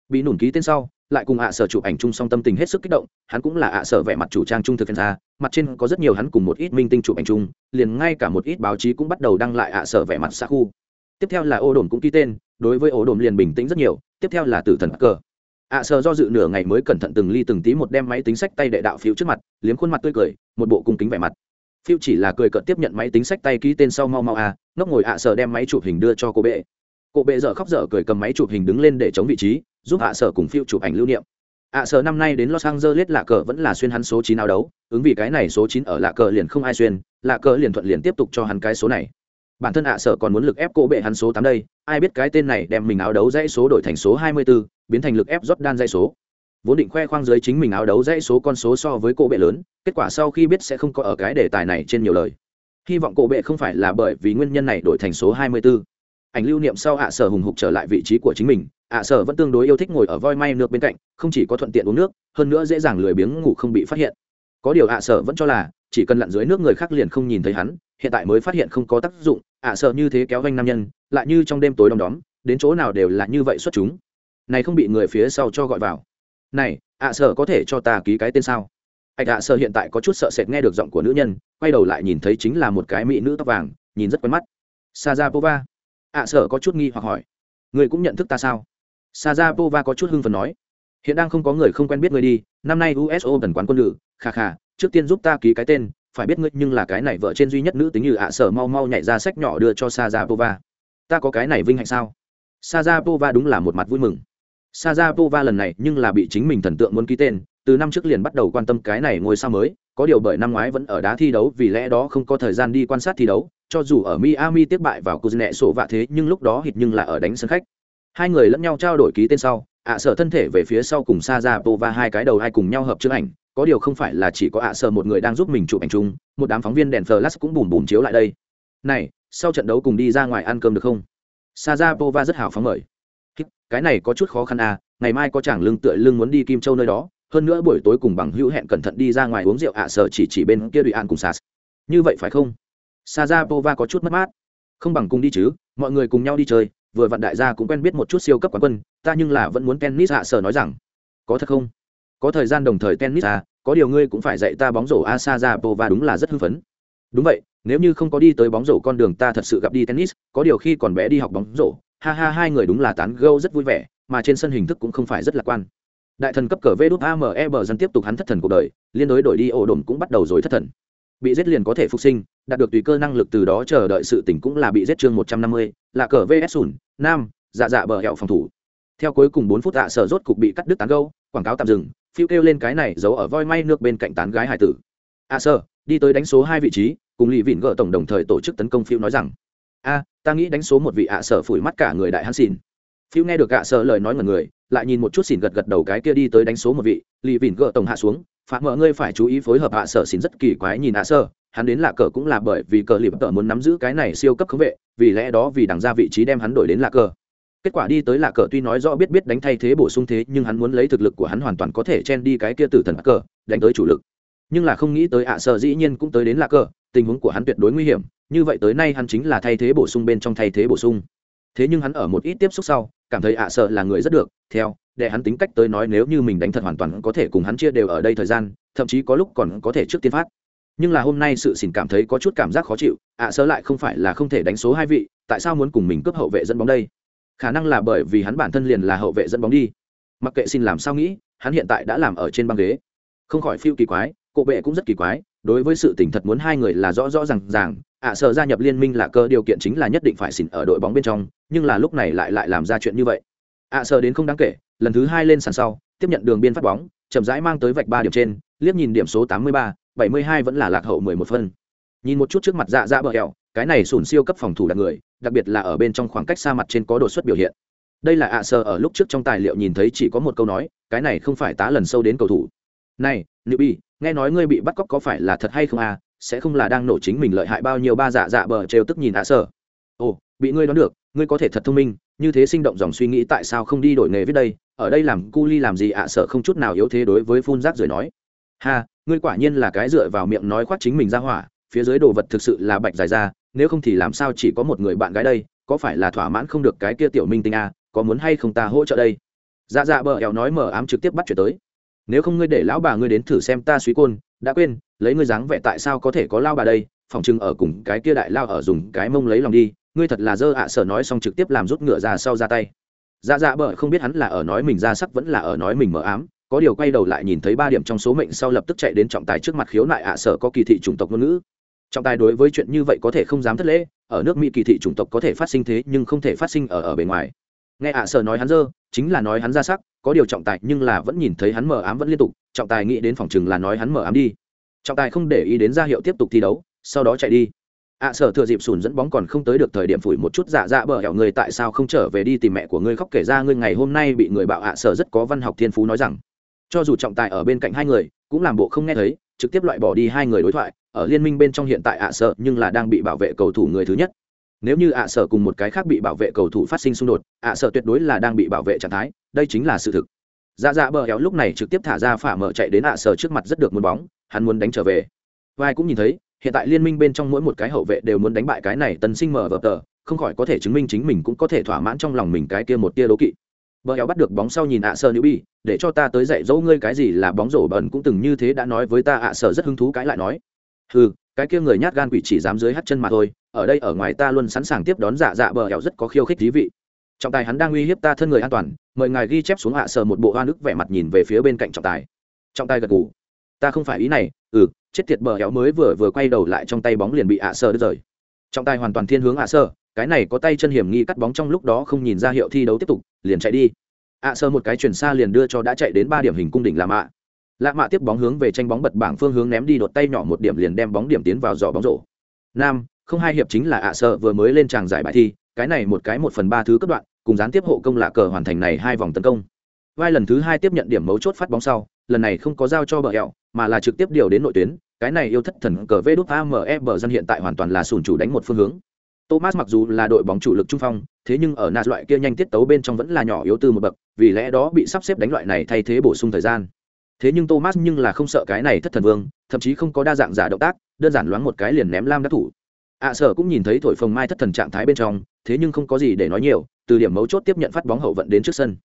bị nổn ký tên sau, lại cùng ạ sở chụp ảnh chung song tâm tình hết sức kích động, hắn cũng là ạ sở vẻ mặt chủ trang trung thực ra, mặt trên có rất nhiều hắn cùng một ít minh tinh chụp ảnh chung, liền ngay cả một ít báo chí cũng bắt đầu đăng lại ạ sở vẻ mặt xa khu. Tiếp theo là ô đồn cũng ký tên, đối với ô đồn liền bình tĩnh rất nhiều, tiếp theo là tử thần cờ ạ sở do dự nửa ngày mới cẩn thận từng ly từng tí một đem máy tính sách tay đệ đạo phiếu trước mặt, liếm khuôn mặt tươi cười, một bộ cung kính vẻ mặt. Phiêu chỉ là cười cợt tiếp nhận máy tính sách tay ký tên sau mau mau à ngốc ngồi ạ sở đem máy chụp hình đưa cho cô bệ. Cô bệ dở khóc dở cười cầm máy chụp hình đứng lên để chống vị trí giúp ạ à cùng phiêu chụp ảnh lưu niệm. ạ sở năm nay đến los angeles lạ cờ vẫn là xuyên hắn số chín áo đấu ứng vì cái này số chín ở lạ cờ liền không ai xuyên lạ cờ liền thuận liền tiếp tục cho hắn cái số này. Bản thân ạ sở còn muốn lực ép cổ bệ hắn số tám đây ai biết cái tên này đem mình áo đấu dãy số đổi thành số hai mươi 24, biến thành lực ép Jordan dãy số. Vốn định khoe khoang dưới chính mình áo đấu dãy số con số so với cổ bệ lớn kết quả sau khi biết sẽ không có ở cái đề tài này trên nhiều lời. Hy vọng cổ bệ không phải là bởi vì nguyên nhân này đổi thành số hai mươi 24. ảnh lưu niệm sau ạ sở hùng hục trở lại vị trí của chính mình ạ sở vẫn tương đối yêu thích ngồi ở voi may nước bên cạnh, không chỉ có thuận tiện uống nước, hơn nữa dễ dàng lười biếng ngủ không bị phát hiện. Có điều ạ sở vẫn cho là, chỉ cần lặn dưới nước người khác liền không nhìn thấy hắn, hiện tại mới phát hiện không có tác dụng, ạ sợ như thế kéo vanh nam nhân, lại như trong đêm tối đom đóm, đến chỗ nào đều là như vậy xuất chúng. Này không bị người phía sau cho gọi vào. Này, ạ sợ có thể cho ta ký cái tên sao? Ạch ạ sợ hiện tại có chút sợ sệt nghe được giọng của nữ nhân, quay đầu lại nhìn thấy chính là một cái mỹ nữ tóc vàng, nhìn rất quen mắt. Sa ra pova ạ sợ có chút nghi hoặc hỏi. Người cũng nhận thức ta sao? Sajapova có chút hưng phấn nói, hiện đang không có người không quen biết người đi, năm nay uso tần quán quân lự, kha kha, trước tiên giúp ta ký cái tên, phải biết ngươi nhưng là cái này vợ trên duy nhất nữ tính như ạ sở mau mau nhảy ra sách nhỏ đưa cho Sajapova. ta có cái này vinh hạnh sao? Sajapova đúng là một mặt vui mừng. Sajapova lần này nhưng là bị chính mình thần tượng muốn ký tên, từ năm trước liền bắt đầu quan tâm cái này ngôi sao mới, có điều bởi năm ngoái vẫn ở đá thi đấu, vì lẽ đó không có thời gian đi quan sát thi đấu, cho dù ở miami tiếp bại vào cô nẹ sổ vạ thế nhưng lúc đó hịt nhưng là ở đánh sân khách hai người lẫn nhau trao đổi ký tên sau, ạ sở thân thể về phía sau cùng sa ra pova hai cái đầu hai cùng nhau hợp chữ ảnh. Có điều không phải là chỉ có ạ à sợ một người đang giúp mình chụp ảnh chung, một đám phóng viên đèn flash cũng bùm bùm chiếu lại đây. Này, sau trận đấu cùng đi ra ngoài ăn cơm được không? Sa ra pova rất hào phóng mời. Cái này có chút khó khăn à ngày mai có chàng lưng tựa lưng muốn đi kim châu nơi đó, hơn nữa buổi tối cùng bằng hữu hẹn cẩn thận đi ra ngoài uống rượu ạ à sợ chỉ chỉ bên kia đùi ăn cùng sas như vậy phải không? Sa ra pova có chút mất mát. Không bằng cùng đi chứ, mọi người cùng nhau đi chơi vừa vặn đại gia cũng quen biết một chút siêu cấp quán quân ta nhưng là vẫn muốn tennis hạ à sở nói rằng có thật không? Có thời gian đồng thời tennis à, có điều ngươi cũng phải dạy ta bóng rổ asa ra và đúng là rất hưng phấn. Đúng vậy nếu như không có đi tới bóng rổ con đường ta thật sự gặp đi tennis có điều khi còn bé đi học bóng rổ ha ha hai người đúng là tán gâu rất vui vẻ mà trên sân hình thức cũng không phải rất lạc quan. Đại thần cấp cờ vê đút ame bờ dân tiếp tục hắn thất thần cuộc đời liên đối đổi đi ổ đồn cũng bắt đầu rồi thất thần bị giết liền có thể phục sinh, đạt được tùy cơ năng lực từ đó chờ đợi sự tỉnh cũng là bị giết chương một trăm năm mươi, là cờ vs sùn, nam dạ dạ bờ hẹo phòng thủ. Theo cuối cùng bốn phút dạ sở rốt cục bị cắt đứt tán gâu quảng cáo tạm dừng, phiêu kêu lên cái này giấu ở voi may nước bên cạnh tán gái hải tử. A à sơ, đi tới đánh số hai vị trí, cùng lì vịn gỡ tổng đồng thời tổ chức tấn công phiêu nói rằng. A, ta nghĩ đánh số một vị ạ, sở phủi mắt cả người đại hắn xin phiêu nghe được ạ, sở lời nói ngần người, lại nhìn một chút xỉn gật gật đầu cái kia đi tới đánh số một vị, lì vịn gỡ tổng hạ xuống phạm mở ngươi phải chú ý phối hợp À, sở xỉn rất kỳ quái nhìn à sơ. hắn đến lạ cờ cũng là bởi vì cờ lì tợ muốn nắm giữ cái này siêu cấp khống vệ vì lẽ đó vì đằng ra vị trí đem hắn đổi đến lạ cờ kết quả đi tới lạ cờ tuy nói rõ biết biết đánh thay thế bổ sung thế nhưng hắn muốn lấy thực lực của hắn hoàn toàn có thể chen đi cái kia tử thần cờ đánh tới chủ lực nhưng là không nghĩ tới ạ sơ dĩ nhiên cũng tới đến lạ cờ tình huống của hắn tuyệt đối nguy hiểm như vậy tới nay hắn chính là thay thế bổ sung bên trong thay thế bổ sung thế nhưng hắn ở một ít tiếp xúc sau, cảm thấy ạ sợ là người rất được, theo, để hắn tính cách tới nói nếu như mình đánh thật hoàn toàn có thể cùng hắn chia đều ở đây thời gian, thậm chí có lúc còn có thể trước tiên phát. Nhưng là hôm nay sự xỉn cảm thấy có chút cảm giác khó chịu, ạ sợ lại không phải là không thể đánh số hai vị, tại sao muốn cùng mình cướp hậu vệ dẫn bóng đây? Khả năng là bởi vì hắn bản thân liền là hậu vệ dẫn bóng đi. Mặc kệ xin làm sao nghĩ, hắn hiện tại đã làm ở trên băng ghế. Không khỏi phiêu kỳ quái cộ bệ cũng rất kỳ quái, đối với sự tình thật muốn hai người là rõ rõ r à n g ràng ạ à, sợ gia nhập liên minh là cơ điều kiện chính là nhất định phải xỉn ở đội bóng bên trong nhưng là lúc này lại lại làm ra chuyện như vậy. ạ à, sợ đến không đáng kể lần thứ hai lên sàn sau tiếp nhận đường biên phát bóng chậm rãi mang tới vạch ba điểm trên liếc nhìn điểm số tám mươi ba bảy mươi hai vẫn là lạc hậu mười một phân. Nhìn một chút trước mặt dạ dạ bờ hẹo cái này sùn siêu cấp phòng thủ đặc người đặc biệt là ở bên trong khoảng cách xa mặt trên có đột xuất biểu hiện. Đây là ạ sợ ở lúc trước trong tài liệu nhìn thấy chỉ có một câu nói cái này không phải tá lần sâu đến cầu thủ. Này nữ bi nghe nói ngươi bị bắt cóc có phải là thật hay không à? Sẽ không là đang nổ chính mình lợi hại bao nhiêu ba dạ dạ bờ trêu tức nhìn ạ sở ồ bị ngươi đoán được ngươi có thể thật thông minh như thế sinh động dòng suy nghĩ tại sao không đi đổi nghề viết đây ở đây làm cu ly làm gì ạ sợ không chút nào yếu thế đối với phun rác rồi nói. Ha ngươi quả nhiên là cái dựa vào miệng nói khoác chính mình ra hỏa phía dưới đồ vật thực sự là bạch dài ra nếu không thì làm sao chỉ có một người bạn gái đây có phải là thỏa mãn không được cái kia tiểu minh tinh à, có muốn hay không ta hỗ trợ đây? Dạ dạ bờ ẻo nói mở ám trực tiếp bắt chuyển tới. Nếu không ngươi để lão bà ngươi đến thử xem ta suy côn đã quên, lấy ngươi dáng vẻ tại sao có thể có lao bà đây? Phòng trưng ở cùng cái kia đại lao ở dùng cái mông lấy lòng đi. Ngươi thật là dơ ạ sở nói xong trực tiếp làm rút ngựa ra sau ra tay. Dạ dạ bờ không biết hắn là ở nói mình ra sắc vẫn là ở nói mình mở ám. Có điều quay đầu lại nhìn thấy ba điểm trong số mệnh sau lập tức chạy đến trọng tài trước mặt khiếu nại ạ sở có kỳ thị chủng tộc ngôn ngữ. Trọng tài đối với chuyện như vậy có thể không dám thất lễ. Ở nước mỹ kỳ thị chủng tộc có thể phát sinh thế nhưng không thể phát sinh ở ở bề ngoài. Nghe ạ sở nói hắn dơ, chính là nói hắn ra sắc có điều trọng tài nhưng là vẫn nhìn thấy hắn mờ ám vẫn liên tục, trọng tài nghĩ đến phòng chừng là nói hắn mờ ám đi. Trọng tài không để ý đến ra hiệu tiếp tục thi đấu, sau đó chạy đi. Ạ sở thừa dịp sùn dẫn bóng còn không tới được thời điểm phủi một chút dạ dạ bờ hẻo người tại sao không trở về đi tìm mẹ của ngươi khóc kể ra ngươi ngày hôm nay bị người bạo ạ, sở rất có văn học thiên phú nói rằng. Cho dù trọng tài ở bên cạnh hai người, cũng làm bộ không nghe thấy, trực tiếp loại bỏ đi hai người đối thoại, ở liên minh bên trong hiện tại ạ, sở nhưng là đang bị bảo vệ cầu thủ người thứ nhất nếu như ạ sở cùng một cái khác bị bảo vệ cầu thủ phát sinh xung đột, ạ sở tuyệt đối là đang bị bảo vệ trạng thái, đây chính là sự thực. Dạ dạ bờ héo lúc này trực tiếp thả ra phả mở chạy đến ạ sở trước mặt rất được muốn bóng, hắn muốn đánh trở về. Vai cũng nhìn thấy, hiện tại liên minh bên trong mỗi một cái hậu vệ đều muốn đánh bại cái này tân sinh mở vở tờ, không khỏi có thể chứng minh chính mình cũng có thể thỏa mãn trong lòng mình cái kia một tia đố kỵ. Bờ héo bắt được bóng sau nhìn ạ sở nữ bi để cho ta tới dạy dỗ ngươi cái gì là bóng rổ bẩn cũng từng như thế đã nói với ta, ạ sở rất hứng thú cãi lại nói. Ừ cái kia người nhát gan quỷ chỉ dám dưới hắt chân mà thôi, ở đây ở ngoài ta luôn sẵn sàng tiếp đón dạ dạ bờ hẻo rất có khiêu khích thí vị. Trọng tài hắn đang uy hiếp ta thân người an toàn, mời ngài ghi chép xuống hạ sờ một bộ hoa nước vẻ mặt nhìn về phía bên cạnh trọng tài. Trọng tài gật gù. Ta không phải ý này ừ chết tiệt bờ hẻo mới vừa vừa quay đầu lại trong tay bóng liền bị hạ sờ đứt rời. Trọng tài hoàn toàn thiên hướng hạ sờ, cái này có tay chân hiểm nghi cắt bóng trong lúc đó không nhìn ra hiệu thi đấu tiếp tục, liền chạy đi. hạ sờ một cái chuyển xa liền đưa cho đã chạy đến ba điểm hình cung đỉnh làm ạ lạ mạ tiếp bóng hướng về tranh bóng bật bảng phương hướng ném đi đột tay nhỏ một điểm liền đem bóng điểm tiến vào giỏ bóng rổ. Nam, không hai hiệp chính là ạ sợ vừa mới lên tràng giải bài thi, cái này một cái một phần ba thứ cấp đoạn, cùng gián tiếp hộ công lạ cờ hoàn thành này hai vòng tấn công. Vai lần thứ hai tiếp nhận điểm mấu chốt phát bóng sau, lần này không có giao cho bờ hẹo mà là trực tiếp điều đến nội tuyến, cái này yêu thất thần cờ vê đút ame bờ dân hiện tại hoàn toàn là sùn chủ đánh một phương hướng. Thomas mặc dù là đội bóng chủ lực trung phong, thế nhưng ở nạt loại kia nhanh tiết tấu bên trong vẫn là nhỏ yếu tư một bậc, vì lẽ đó bị sắp xếp đánh loại này thay thế bổ sung thời gian thế nhưng thomas nhưng là không sợ cái này thất thần vương thậm chí không có đa dạng giả động tác đơn giản loáng một cái liền ném lam đắc thủ. Ạ à, sở cũng nhìn thấy thổi phồng mai thất thần trạng thái bên trong thế nhưng không có gì để nói nhiều từ điểm mấu chốt tiếp nhận phát bóng hậu vận đến trước sân.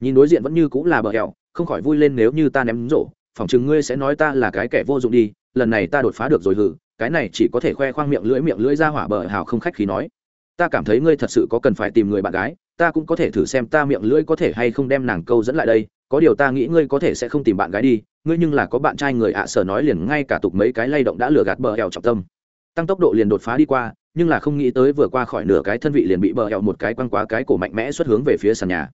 Nhìn đối diện vẫn như cũng là bờ hẹo không khỏi vui lên nếu như ta ném rổ phỏng chừng ngươi sẽ nói ta là cái kẻ vô dụng đi lần này ta đột phá được rồi hử cái này chỉ có thể khoe khoang miệng lưỡi miệng lưỡi ra hỏa bờ hào không khách khí nói. Ta cảm thấy ngươi thật sự có cần phải tìm người bạn gái ta cũng có thể thử xem ta miệng lưỡi có thể hay không đem nàng câu dẫn lại đây có điều ta nghĩ ngươi có thể sẽ không tìm bạn gái đi, ngươi nhưng là có bạn trai người ạ, sở nói liền ngay cả tục mấy cái lay động đã lừa gạt bờ eo trọng tâm. Tăng tốc độ liền đột phá đi qua, nhưng là không nghĩ tới vừa qua khỏi nửa cái thân vị liền bị bờ eo một cái quăng quá cái cổ mạnh mẽ xuất hướng về phía sàn nhà.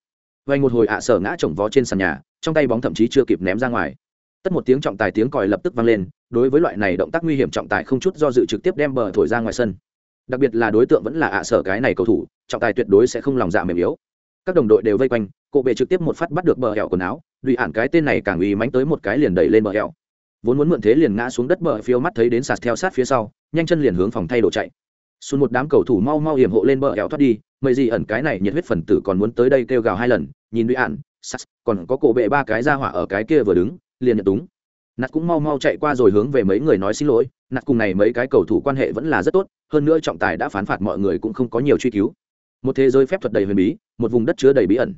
Vay một hồi ạ, sở ngã chồng vó trên sàn nhà, trong tay bóng thậm chí chưa kịp ném ra ngoài. Tất một tiếng trọng tài tiếng còi lập tức vang lên, đối với loại này động tác nguy hiểm trọng tài không chút do dự trực tiếp đem bờ thổi ra ngoài sân. Đặc biệt là đối tượng vẫn là ạ, sở cái này cầu thủ, trọng tài tuyệt đối sẽ không lòng dạ mềm yếu. Các đồng đội đều vây quanh cổ bệ trực tiếp một phát bắt được bờ hẹo quần áo, đùi ản cái tên này càng uy mánh tới một cái liền đẩy lên bờ hẹo vốn muốn mượn thế liền ngã xuống đất bờ phiêu mắt thấy đến sạt theo sát phía sau, nhanh chân liền hướng phòng thay đồ chạy. Xuống một đám cầu thủ mau mau hiểm hộ lên bờ hẹo thoát đi mây gì ẩn cái này nhiệt huyết phần tử còn muốn tới đây kêu gào hai lần, nhìn đùi ản, sạt, còn có cổ bệ ba cái ra hỏa ở cái kia vừa đứng, liền nhận túng. Nạt cũng mau mau chạy qua rồi hướng về mấy người nói xin lỗi, nạt cùng này mấy cái cầu thủ quan hệ vẫn là rất tốt, hơn nữa trọng tài đã phán phạt mọi người cũng không có nhiều truy cứu. Một thế giới phép thuật đầy huyền bí, một vùng đất chứa đầy bí ẩn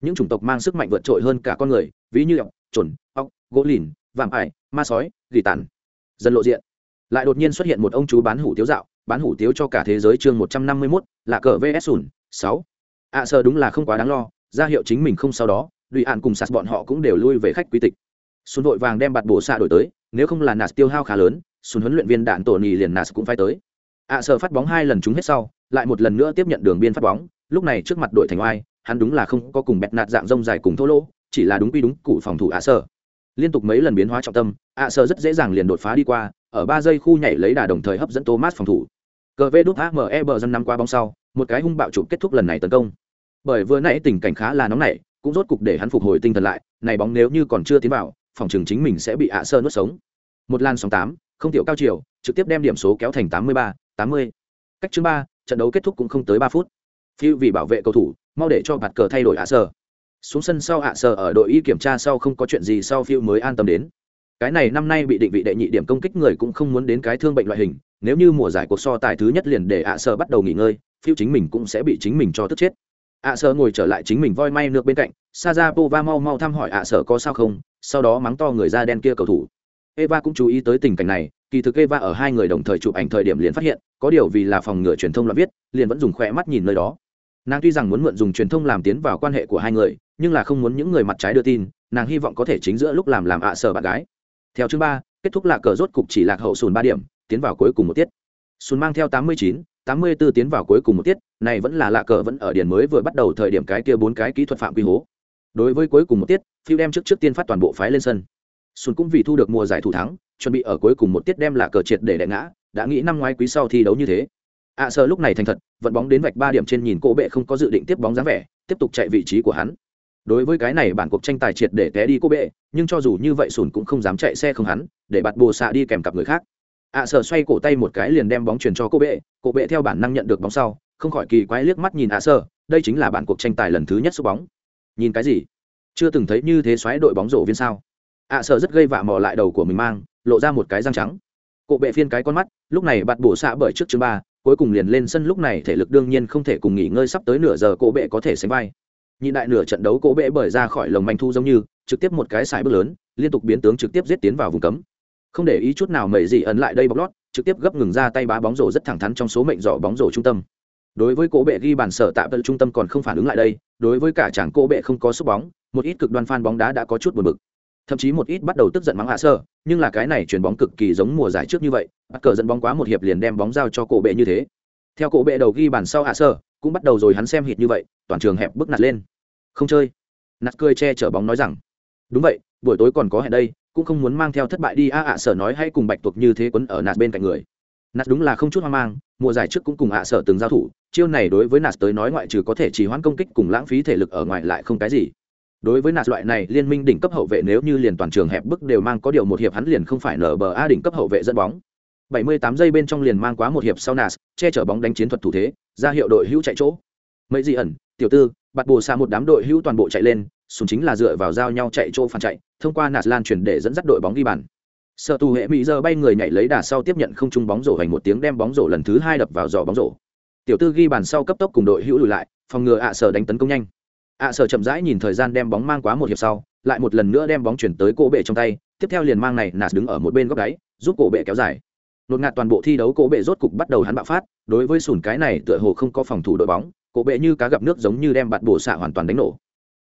những chủng tộc mang sức mạnh vượt trội hơn cả con người ví như ọc trồn ọc gỗ lìn vạm ải ma sói gỉ tàn. Dần lộ diện. Lại đột nhiên xuất hiện một ông chú bán hủ tiếu dạo bán hủ tiếu cho cả thế giới chương một trăm năm mươi mốt là cờ vs sùn sáu. Ạ sợ đúng là không quá đáng lo ra hiệu chính mình không sau đó lụy ạn cùng sạt bọn họ cũng đều lui về khách quý tịch. Xuân vội vàng đem bạt bổ xạ đổi tới nếu không là nạt tiêu hao khá lớn xuân huấn luyện viên đạn tổ nì liền nạt cũng phải tới. Ạ à, sợ phát bóng hai lần trúng hết sau lại một lần nữa tiếp nhận đường biên phát bóng lúc này trước mặt đội thành oai hắn đúng là không có cùng bẹt nạt dạng rông dài cùng thô lỗ, chỉ là đúng quy đúng cụ phòng thủ ạ sở liên tục mấy lần biến hóa trọng tâm, ạ sở rất dễ dàng liền đột phá đi qua, ở ba giây khu nhảy lấy đà đồng thời hấp dẫn thomas phòng thủ. Cờ vê đút ame bờ dân năm qua bóng sau, một cái hung bạo chụp kết thúc lần này tấn công. Bởi vừa nãy tình cảnh khá là nóng nảy, cũng rốt cục để hắn phục hồi tinh thần lại, này bóng nếu như còn chưa tiến vào, phòng trường chính mình sẽ bị ạ sơ nuốt sống. Một lan sóng tám, không tiểu cao chiều, trực tiếp đem điểm số kéo thành tám mươi ba, tám mươi. Cách chương ba, trận đấu kết thúc cũng không tới ba phút. Phiêu vì bảo vệ cầu thủ mau để cho bạt cờ thay đổi ạ sơ xuống sân sau ạ sơ ở đội y kiểm tra sau không có chuyện gì sau phiêu mới an tâm đến. Cái này năm nay bị định vị đệ nhị điểm công kích người cũng không muốn đến cái thương bệnh loại hình, nếu như mùa giải cuộc so tài thứ nhất liền để ạ sơ bắt đầu nghỉ ngơi, phiêu chính mình cũng sẽ bị chính mình cho tức chết. Ạ sơ ngồi trở lại chính mình voi may nước bên cạnh sa ra pova mau mau thăm hỏi ạ sơ có sao không, sau đó mắng to người da đen kia cầu thủ. Eva cũng chú ý tới tình cảnh này, kỳ thực eva ở hai người đồng thời chụp ảnh thời điểm liền phát hiện, có điều vì là phòng ngừa truyền thông là viết, liền vẫn dùng khỏe mắt nhìn nơi đó nàng tuy rằng muốn mượn dùng truyền thông làm tiến vào quan hệ của hai người, nhưng là không muốn những người mặt trái đưa tin, nàng hy vọng có thể chính giữa lúc làm làm ạ sở bạn gái. Theo chương ba, kết thúc lạc cờ rốt cục chỉ lạc hậu sùn ba điểm, tiến vào cuối cùng một tiết. Sùn mang theo tám mươi chín, tám mươi 84 tiến vào cuối cùng một tiết, này vẫn là lạc cờ vẫn ở điển mới vừa bắt đầu thời điểm cái kia bốn cái kỹ thuật phạm quy hố. Đối với cuối cùng một tiết phiêu đem trước trước tiên phát toàn bộ phái lên sân. Sùn cũng vì thu được mùa giải thủ thắng, chuẩn bị ở cuối cùng một tiết đem lạc cờ triệt để đại ngã, đã nghĩ năm ngoái quý sau thi đấu như thế ạ à, sơ lúc này thành thật vận bóng đến vạch ba điểm trên nhìn cổ bệ không có dự định tiếp bóng dáng vẻ tiếp tục chạy vị trí của hắn. Đối với cái này bản cuộc tranh tài triệt để té đi cô bệ nhưng cho dù như vậy sùn cũng không dám chạy xe không hắn để bạt bồ xạ đi kèm cặp người khác. Ạ à, sơ xoay cổ tay một cái liền đem bóng truyền cho cô bệ cô bệ theo bản năng nhận được bóng sau không khỏi kỳ quái liếc mắt nhìn ạ à sơ đây chính là bản cuộc tranh tài lần thứ nhất xúc bóng. Nhìn cái gì? Chưa từng thấy như thế xoáy đội bóng rổ viên sao? À, ạ sơ rất gây vạ mò lại đầu của mình mang lộ ra một cái răng trắng. Cổ bệ phiên cái con mắt lúc này bạt bổ xạ bởi trước chương ba cuối cùng liền lên sân lúc này thể lực đương nhiên không thể cùng nghỉ ngơi sắp tới nửa giờ cổ bệ có thể sánh vai. Nhị đại nửa trận đấu cổ bệ bởi ra khỏi lồng manh thu giống như, trực tiếp một cái xài bước lớn, liên tục biến tướng trực tiếp giết tiến vào vùng cấm. Không để ý chút nào mẩy gì ấn lại đây bóc lót, trực tiếp gấp ngừng ra tay bá bóng rổ rất thẳng thắn trong số mệnh dọ bóng rổ trung tâm. Đối với cổ bệ ghi bàn sở tạm tận trung tâm còn không phản ứng lại đây, đối với cả chàng cổ bệ không có sức bóng, một ít cực đoan phan bóng đá đã có chút buồn bực thậm chí một ít bắt đầu tức giận mắng hạ sơ, nhưng là cái này chuyển bóng cực kỳ giống mùa giải trước như vậy, bắt cờ dẫn bóng quá một hiệp liền đem bóng giao cho cổ bệ như thế. Theo cổ bệ đầu ghi bàn sau hạ sơ, cũng bắt đầu rồi hắn xem hít như vậy, toàn trường hẹp bước nạt lên. Không chơi. Nạt cười che chở bóng nói rằng, đúng vậy, buổi tối còn có hẹn đây, cũng không muốn mang theo thất bại đi a, ạ sở nói hãy cùng bạch tuộc như thế quấn ở nạt bên cạnh người. Nạt đúng là không chút hoang mang, mùa giải trước cũng cùng ạ sở từng giao thủ, chiêu này đối với nạt tới nói ngoại trừ có thể chỉ hoãn công kích cùng lãng phí thể lực ở ngoài lại không cái gì đối với nạt loại này, liên minh đỉnh cấp hậu vệ nếu như liền toàn trường hẹp bức đều mang có điều một hiệp hắn liền không phải nở bờ a đỉnh cấp hậu vệ dẫn bóng. 78 giây bên trong liền mang quá một hiệp sau nạt che chở bóng đánh chiến thuật thủ thế, ra hiệu đội hữu chạy chỗ. Mấy gì ẩn, tiểu tư, bạt bồ xa một đám đội hữu toàn bộ chạy lên, súng chính là dựa vào giao nhau chạy chỗ phản chạy, thông qua nạt lan chuyển để dẫn dắt đội bóng ghi bàn. Sợ tù hệ mỹ giờ bay người nhảy lấy đà sau tiếp nhận không trung bóng rổ hành một tiếng đem bóng rổ lần thứ hai đập vào giỏ bóng rổ. Tiểu tư ghi bàn sau cấp tốc cùng đội hữu lùi lại, phòng ngừa ạ sở đánh tấn công nhanh ạ sở chậm rãi nhìn thời gian đem bóng mang quá một hiệp sau, lại một lần nữa đem bóng chuyển tới cổ bệ trong tay, tiếp theo liền mang này nạt đứng ở một bên góc đáy, giúp cổ bệ kéo dài. Nột ngạt toàn bộ thi đấu, cổ bệ rốt cục bắt đầu hắn bạo phát, đối với sùn cái này tựa hồ không có phòng thủ đội bóng, cổ bệ như cá gặp nước giống như đem bạt bổ xạ hoàn toàn đánh nổ.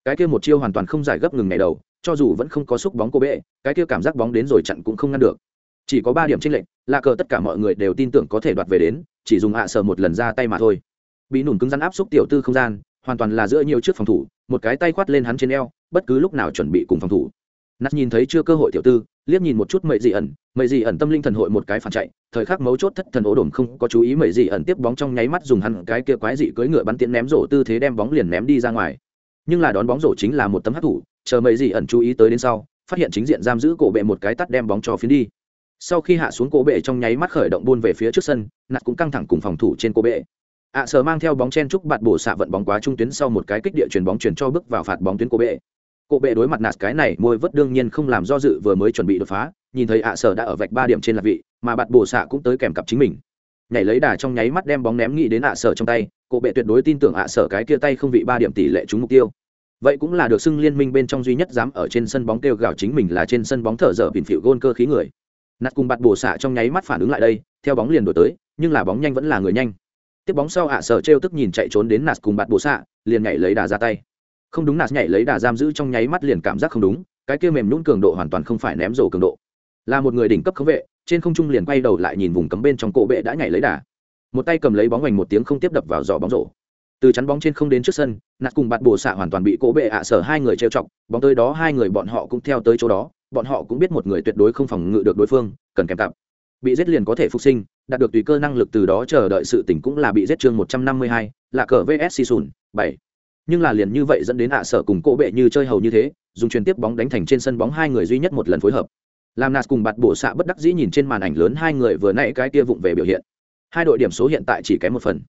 Cái kia một chiêu hoàn toàn không giải gấp ngừng ngày đầu, cho dù vẫn không có xúc bóng cô bệ, cái kia cảm giác bóng đến rồi chặn cũng không ngăn được. Chỉ có ba điểm tranh lệch, là cờ tất cả mọi người đều tin tưởng có thể đoạt về đến, chỉ dùng hạ sờ một lần ra tay mà thôi. Bị nùn cứng rắn áp xúc tiểu tư không gian hoàn toàn là giữa nhiều trước phòng thủ, một cái tay khoát lên hắn trên eo, bất cứ lúc nào chuẩn bị cùng phòng thủ. Nát nhìn thấy chưa cơ hội tiểu tư, liếc nhìn một chút mậy dị ẩn. Mậy dị ẩn tâm linh thần hội một cái phản chạy, thời khắc mấu chốt thất thần ố đồn không có chú ý mậy dị ẩn tiếp bóng trong nháy mắt dùng hắn cái kia quái dị cưỡi ngựa bắn tiện ném rổ tư thế đem bóng liền ném đi ra ngoài. Nhưng là đón bóng rổ chính là một tấm hát thủ, chờ mậy dị ẩn chú ý tới đến sau, phát hiện chính diện giam giữ cổ bệ một cái tắt đem bóng cho phiến đi. Sau khi hạ xuống cổ bệ trong nháy mắt khởi động buôn về phía trước sân nạt cũng căng thẳng cùng phòng thủ trên cổ bệ ạ à, sở mang theo bóng chen trúc bạt bổ xạ vận bóng quá trung tuyến sau một cái kích địa chuyền bóng chuyển cho bước vào phạt bóng tuyến cổ bệ. Cổ bệ đối mặt nạt cái này môi vớt đương nhiên không làm do dự vừa mới chuẩn bị đột phá nhìn thấy ạ à sở đã ở vạch ba điểm trên lạc vị mà bạt bổ xạ cũng tới kèm cặp chính mình. Nhảy lấy đà trong nháy mắt đem bóng ném nghĩ đến ạ à sở trong tay cổ bệ tuyệt đối tin tưởng ạ sở cái kia tay không vị ba điểm tỷ lệ trúng mục tiêu. Vậy cũng là được xưng liên minh bên trong duy nhất dám ở trên sân bóng kêu gào chính mình là trên sân bóng thở dở bình phịu gôn cơ khí người. Nạt cùng bạt bổ xạ trong nháy mắt phản ứng lại đây theo bóng liền đổi tới nhưng là bóng nhanh vẫn là người nhanh tiếp bóng sau ạ sở trêu tức nhìn chạy trốn đến nạt cùng bạt bổ xạ, liền nhảy lấy đà ra tay. Không đúng, nạt nhảy lấy đà giam giữ trong nháy mắt liền cảm giác không đúng, cái kia mềm nhún cường độ hoàn toàn không phải ném rổ cường độ. Là một người đỉnh cấp khống vệ, trên không trung liền quay đầu lại nhìn vùng cấm bên trong cổ bệ đã nhảy lấy đà. Một tay cầm lấy bóng hoành một tiếng không tiếp đập vào giỏ bóng rổ. Từ chắn bóng trên không đến trước sân, nạt cùng bạt bổ xạ hoàn toàn bị cổ bệ ạ sở hai người trêu chọc, bóng tới đó hai người bọn họ cũng theo tới chỗ đó, bọn họ cũng biết một người tuyệt đối không phòng ngự được đối phương, cần kèm cặp bị giết liền có thể phục sinh, đạt được tùy cơ năng lực từ đó chờ đợi sự tỉnh cũng là bị giết chương một trăm năm mươi hai, là cờ vs sùn bảy. Nhưng là liền như vậy dẫn đến ạ sở cùng cỗ bệ như chơi hầu như thế, dùng truyền tiếp bóng đánh thành trên sân bóng hai người duy nhất một lần phối hợp. Làm nạt cùng bạt bộ xạ bất đắc dĩ nhìn trên màn ảnh lớn hai người vừa nãy cái kia vụng về biểu hiện. Hai đội điểm số hiện tại chỉ kém một phần.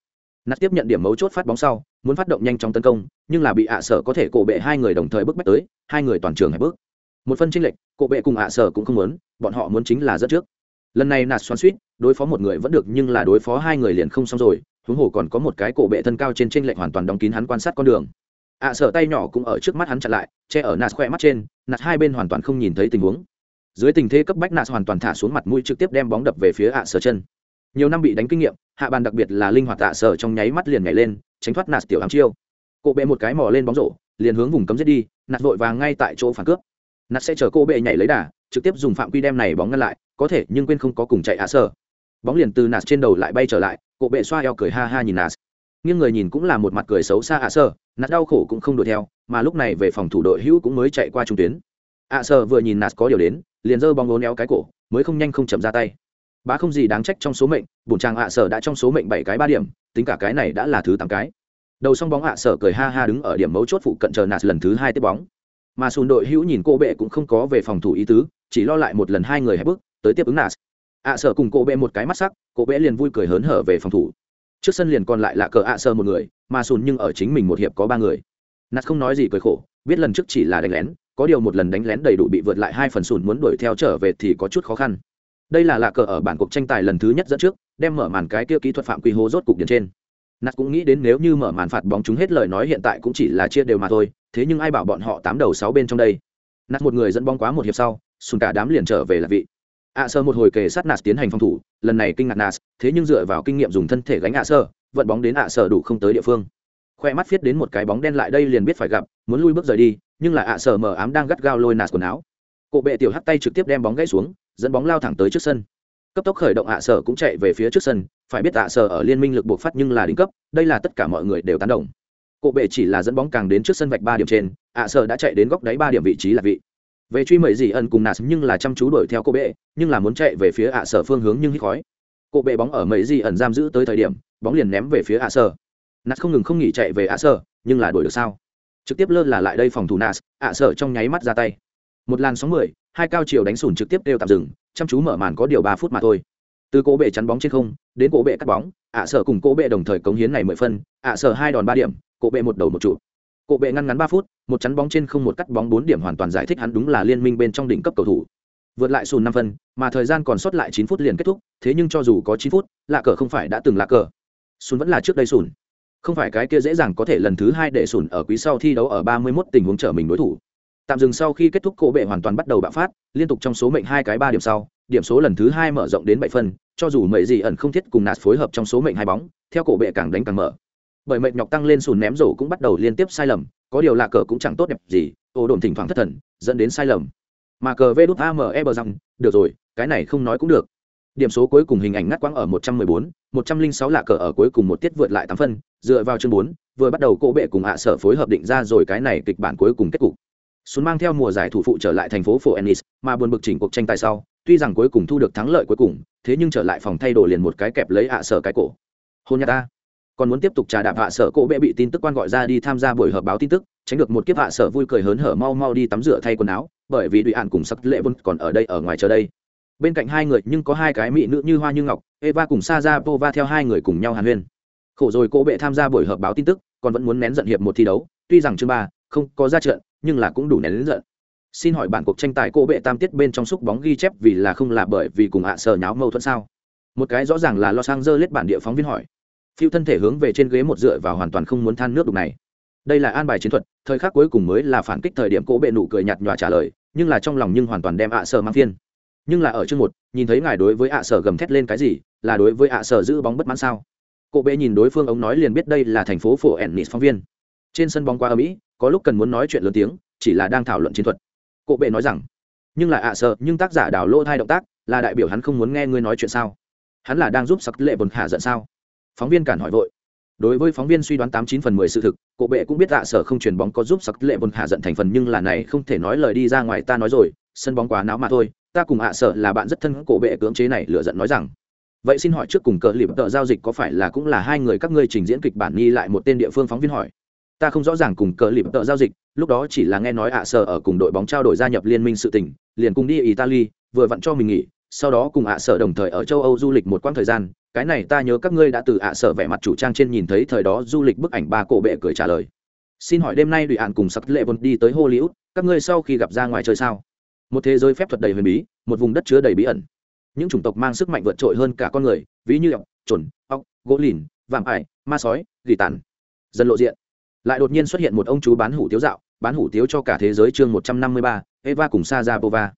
Nạt tiếp nhận điểm mấu chốt phát bóng sau, muốn phát động nhanh chóng tấn công, nhưng là bị ạ sở có thể cổ bệ hai người đồng thời bước bách tới, hai người toàn trường hay bước. Một phân chênh lệch, cổ bệ cùng ạ sở cũng không muốn, bọn họ muốn chính là dẫn trước lần này nạt xoắn suýt đối phó một người vẫn được nhưng là đối phó hai người liền không xong rồi huống hồ còn có một cái cổ bệ thân cao trên trên lệch hoàn toàn đóng kín hắn quan sát con đường. Ạ à, sở tay nhỏ cũng ở trước mắt hắn chặn lại che ở nạt khoe mắt trên nạt hai bên hoàn toàn không nhìn thấy tình huống. Dưới tình thế cấp bách nạt hoàn toàn thả xuống mặt mũi trực tiếp đem bóng đập về phía ạ sở chân. Nhiều năm bị đánh kinh nghiệm hạ bàn đặc biệt là linh hoạt ạ sở trong nháy mắt liền nhảy lên tránh thoát nạt tiểu ám chiêu. Cổ bệ một cái mò lên bóng rổ liền hướng vùng cấm giết đi nạt vội vàng ngay tại chỗ phản cướp. Nạt sẽ chờ cô bệ nhảy lấy đà trực tiếp dùng phạm quy đem này bóng ngăn lại có thể nhưng quên không có cùng chạy ạ sở bóng liền từ nạt trên đầu lại bay trở lại, cổ bệ xoa eo cười ha ha nhìn nạt nghiêng người nhìn cũng là một mặt cười xấu xa ạ sở nạt đau khổ cũng không đuổi theo, mà lúc này về phòng thủ đội hữu cũng mới chạy qua trung tuyến. Ạ sở vừa nhìn nạt có điều đến, liền giơ bóng ngố néo cái cổ, mới không nhanh không chậm ra tay. Bá không gì đáng trách trong số mệnh bùn trang ạ sở đã trong số mệnh bảy cái ba điểm, tính cả cái này đã là thứ tám cái. Đầu xong bóng ạ sở cười ha ha đứng ở điểm mấu chốt phụ cận chờ nạt lần thứ hai tiếp bóng. Mà sùn đội hữu nhìn cô bệ cũng không có về phòng thủ ý tứ, chỉ lo lại một lần hai người hẹp bước tới tiếp ứng nas. Ạ sở cùng cô bệ một cái mắt sắc cô bệ liền vui cười hớn hở về phòng thủ. Trước sân liền còn lại là cờ ạ sở một người, mà sùn nhưng ở chính mình một hiệp có ba người. Nas không nói gì cười khổ, biết lần trước chỉ là đánh lén, có điều một lần đánh lén đầy đủ bị vượt lại hai phần sùn muốn đuổi theo trở về thì có chút khó khăn. Đây là lạ cờ ở bản cuộc tranh tài lần thứ nhất dẫn trước, đem mở màn cái kia kỹ thuật phạm quy hô rốt cục điện trên. Nạt cũng nghĩ đến nếu như mở màn phạt bóng chúng hết lời nói hiện tại cũng chỉ là chia đều mà thôi, thế nhưng ai bảo bọn họ tám đầu sáu bên trong đây? Nạt một người dẫn bóng quá một hiệp sau, sùn cả đám liền trở về là vị ạ sơ một hồi kề sát nạt tiến hành phòng thủ, lần này kinh ngạc nạt, thế nhưng dựa vào kinh nghiệm dùng thân thể gánh ạ sơ, vận bóng đến ạ sơ đủ không tới địa phương. Khoe mắt viết đến một cái bóng đen lại đây liền biết phải gặp, muốn lui bước rời đi, nhưng là ạ sơ mờ ám đang gắt gao lôi nạt quần áo. Cộ bệ tiểu hắt tay trực tiếp đem bóng gãy xuống, dẫn bóng lao thẳng tới trước sân. Cấp tốc khởi động ạ sở cũng chạy về phía trước sân, phải biết ạ sở ở liên minh lực buộc phát nhưng là đỉnh cấp, đây là tất cả mọi người đều tán đồng. Cộ bệ chỉ là dẫn bóng càng đến trước sân vạch ba điểm trên, ạ sở đã chạy đến góc đáy ba điểm vị trí là vị về truy mẩy dị ẩn cùng nạt nhưng là chăm chú đuổi theo cô bệ, nhưng là muốn chạy về phía ạ sở phương hướng nhưng hít khói. Cô bệ bóng ở mẩy dị ẩn giam giữ tới thời điểm, bóng liền ném về phía ạ sở. Nạt không ngừng không nghỉ chạy về ạ sở, nhưng là đuổi được sao? Trực tiếp lơ là lại đây phòng thủ nạt ạ sở trong nháy mắt ra tay. Một làn sóng mười, hai cao chiều đánh sùn trực tiếp đều tạm dừng, chăm chú mở màn có điều ba phút mà thôi. Từ cô bệ chắn bóng trên không, đến cô bệ cắt bóng, ạ sở cùng cô bệ đồng thời cống hiến này mười phân, ạ sở hai đòn ba điểm, cô bệ một đầu một trụ. Cổ bệ ngăn ngắn ba phút, một chắn bóng trên không một cắt bóng bốn điểm hoàn toàn giải thích hắn đúng là liên minh bên trong đỉnh cấp cầu thủ. Vượt lại sùn năm phân, mà thời gian còn sót lại chín phút liền kết thúc, thế nhưng cho dù có chín phút, lạ cờ không phải đã từng lạ cờ. Sùn vẫn là trước đây sùn. Không phải cái kia dễ dàng có thể lần thứ hai để sùn ở quý sau thi đấu ở ba mươi 31 tình huống trở mình đối thủ. Tạm dừng sau khi kết thúc cổ bệ hoàn toàn bắt đầu bạo phát, liên tục trong số mệnh hai cái ba điểm sau, điểm số lần thứ hai mở rộng đến bảy phân, cho dù mấy gì ẩn không thiết cùng nạt phối hợp trong số mệnh hai bóng, theo cổ bệ càng đánh càng mở bởi mệnh nhọc tăng lên sùn ném rổ cũng bắt đầu liên tiếp sai lầm có điều là cờ cũng chẳng tốt đẹp gì ô đồn thỉnh thoảng thất thần dẫn đến sai lầm. Mà cờ vê đút ame bờ rằng được rồi cái này không nói cũng được. Điểm số cuối cùng hình ảnh ngắt quãng ở 114, 106 là cờ ở cuối cùng một tiết vượt lại 8 phân dựa vào chương 4, vừa bắt đầu cỗ bệ cùng hạ sở phối hợp định ra rồi cái này kịch bản cuối cùng kết cục. Xuân mang theo mùa giải thủ phụ trở lại thành phố phổ Ennis, mà buồn bực chỉnh cuộc tranh tài sau, tuy rằng cuối cùng thu được thắng lợi cuối cùng, thế nhưng trở lại phòng thay đồ liền một cái kẹp lấy hạ sở cái cổ. Hôn nhà ta, còn muốn tiếp tục trà đạp hạ sở cổ bệ bị tin tức quan gọi ra đi tham gia buổi họp báo tin tức, tránh được một kiếp hạ sở vui cười hớn hở mau mau đi tắm rửa thay quần áo, bởi vì đụy ạn cùng sắc lệ vốn còn ở đây ở ngoài chờ đây. Bên cạnh hai người nhưng có hai cái mỹ nữ như hoa như ngọc, Eva cùng Saja Pova theo hai người cùng nhau hàn huyên. Khổ rồi cổ bệ tham gia buổi họp báo tin tức, còn vẫn muốn nén giận hiệp một thi đấu, tuy rằng chương ba không có ra trận, nhưng là cũng đủ nén đến giận xin hỏi bản cuộc tranh tài cô bệ tam tiết bên trong xúc bóng ghi chép vì là không là bởi vì cùng hạ sở nháo mâu thuẫn sao một cái rõ ràng là lo sang dơ lết bản địa phóng viên hỏi phiêu thân thể hướng về trên ghế một dựa và hoàn toàn không muốn than nước đục này. Đây là an bài chiến thuật, thời khắc cuối cùng mới là phản kích thời điểm cỗ bệ nụ cười nhạt nhòa trả lời, nhưng là trong lòng nhưng hoàn toàn đem ạ sở mang phiên. Nhưng là ở chương một, nhìn thấy ngài đối với ạ sở gầm thét lên cái gì, là đối với ạ sở giữ bóng bất mãn sao? Cỗ bệ nhìn đối phương ông nói liền biết đây là thành phố phổ ennis phóng viên. Trên sân bóng qua ở mỹ có lúc cần muốn nói chuyện lớn tiếng, chỉ là đang thảo luận chiến thuật. Cỗ bệ nói rằng, nhưng là ạ sở sợ nhưng tác giả đào lô thai động tác, là đại biểu hắn không muốn nghe ngươi nói chuyện sao? Hắn là đang giúp sặc lệ bồn hạ giận sao? Phóng viên cản hỏi vội. Đối với phóng viên suy đoán tám chín phần mười sự thực cộ bệ cũng biết tạ à sở không truyền bóng có giúp sặc lệ bồn hạ giận thành phần nhưng là này không thể nói lời đi ra ngoài ta nói rồi, sân bóng quá náo mà thôi, ta cùng ạ à sở là bạn rất thân cổ bệ cưỡng chế này lựa giận nói rằng. Vậy xin hỏi trước cùng cờ lịp tợ giao dịch có phải là cũng là hai người các ngươi trình diễn kịch bản nghi lại một tên địa phương phóng viên hỏi. Ta không rõ ràng cùng cờ lịp tợ giao dịch, lúc đó chỉ là nghe nói ạ, sở ở cùng đội bóng trao đổi gia nhập liên minh sự tỉnh liền cùng đi italy, vừa vặn cho mình nghỉ, sau đó cùng ạ, sở đồng thời ở châu âu du lịch một quãng thời gian cái này ta nhớ các ngươi đã từ ạ sở vẻ mặt chủ trang trên nhìn thấy thời đó du lịch bức ảnh ba cổ bệ cười trả lời. Xin hỏi đêm nay đùi ạn cùng sắc lệ vốn đi tới hollywood, các ngươi sau khi gặp ra ngoài chơi sao? Một thế giới phép thuật đầy huyền bí, một vùng đất chứa đầy bí ẩn. Những chủng tộc mang sức mạnh vượt trội hơn cả con người, ví như ọc trồn ọc gỗ lìn, vạm ải, ma sói, gỉ tàn. Dần lộ diện. Lại đột nhiên xuất hiện một ông chú bán hủ tiếu dạo, bán hủ tiếu cho cả thế giới chương một trăm năm mươi ba, eva cùng sa ra pova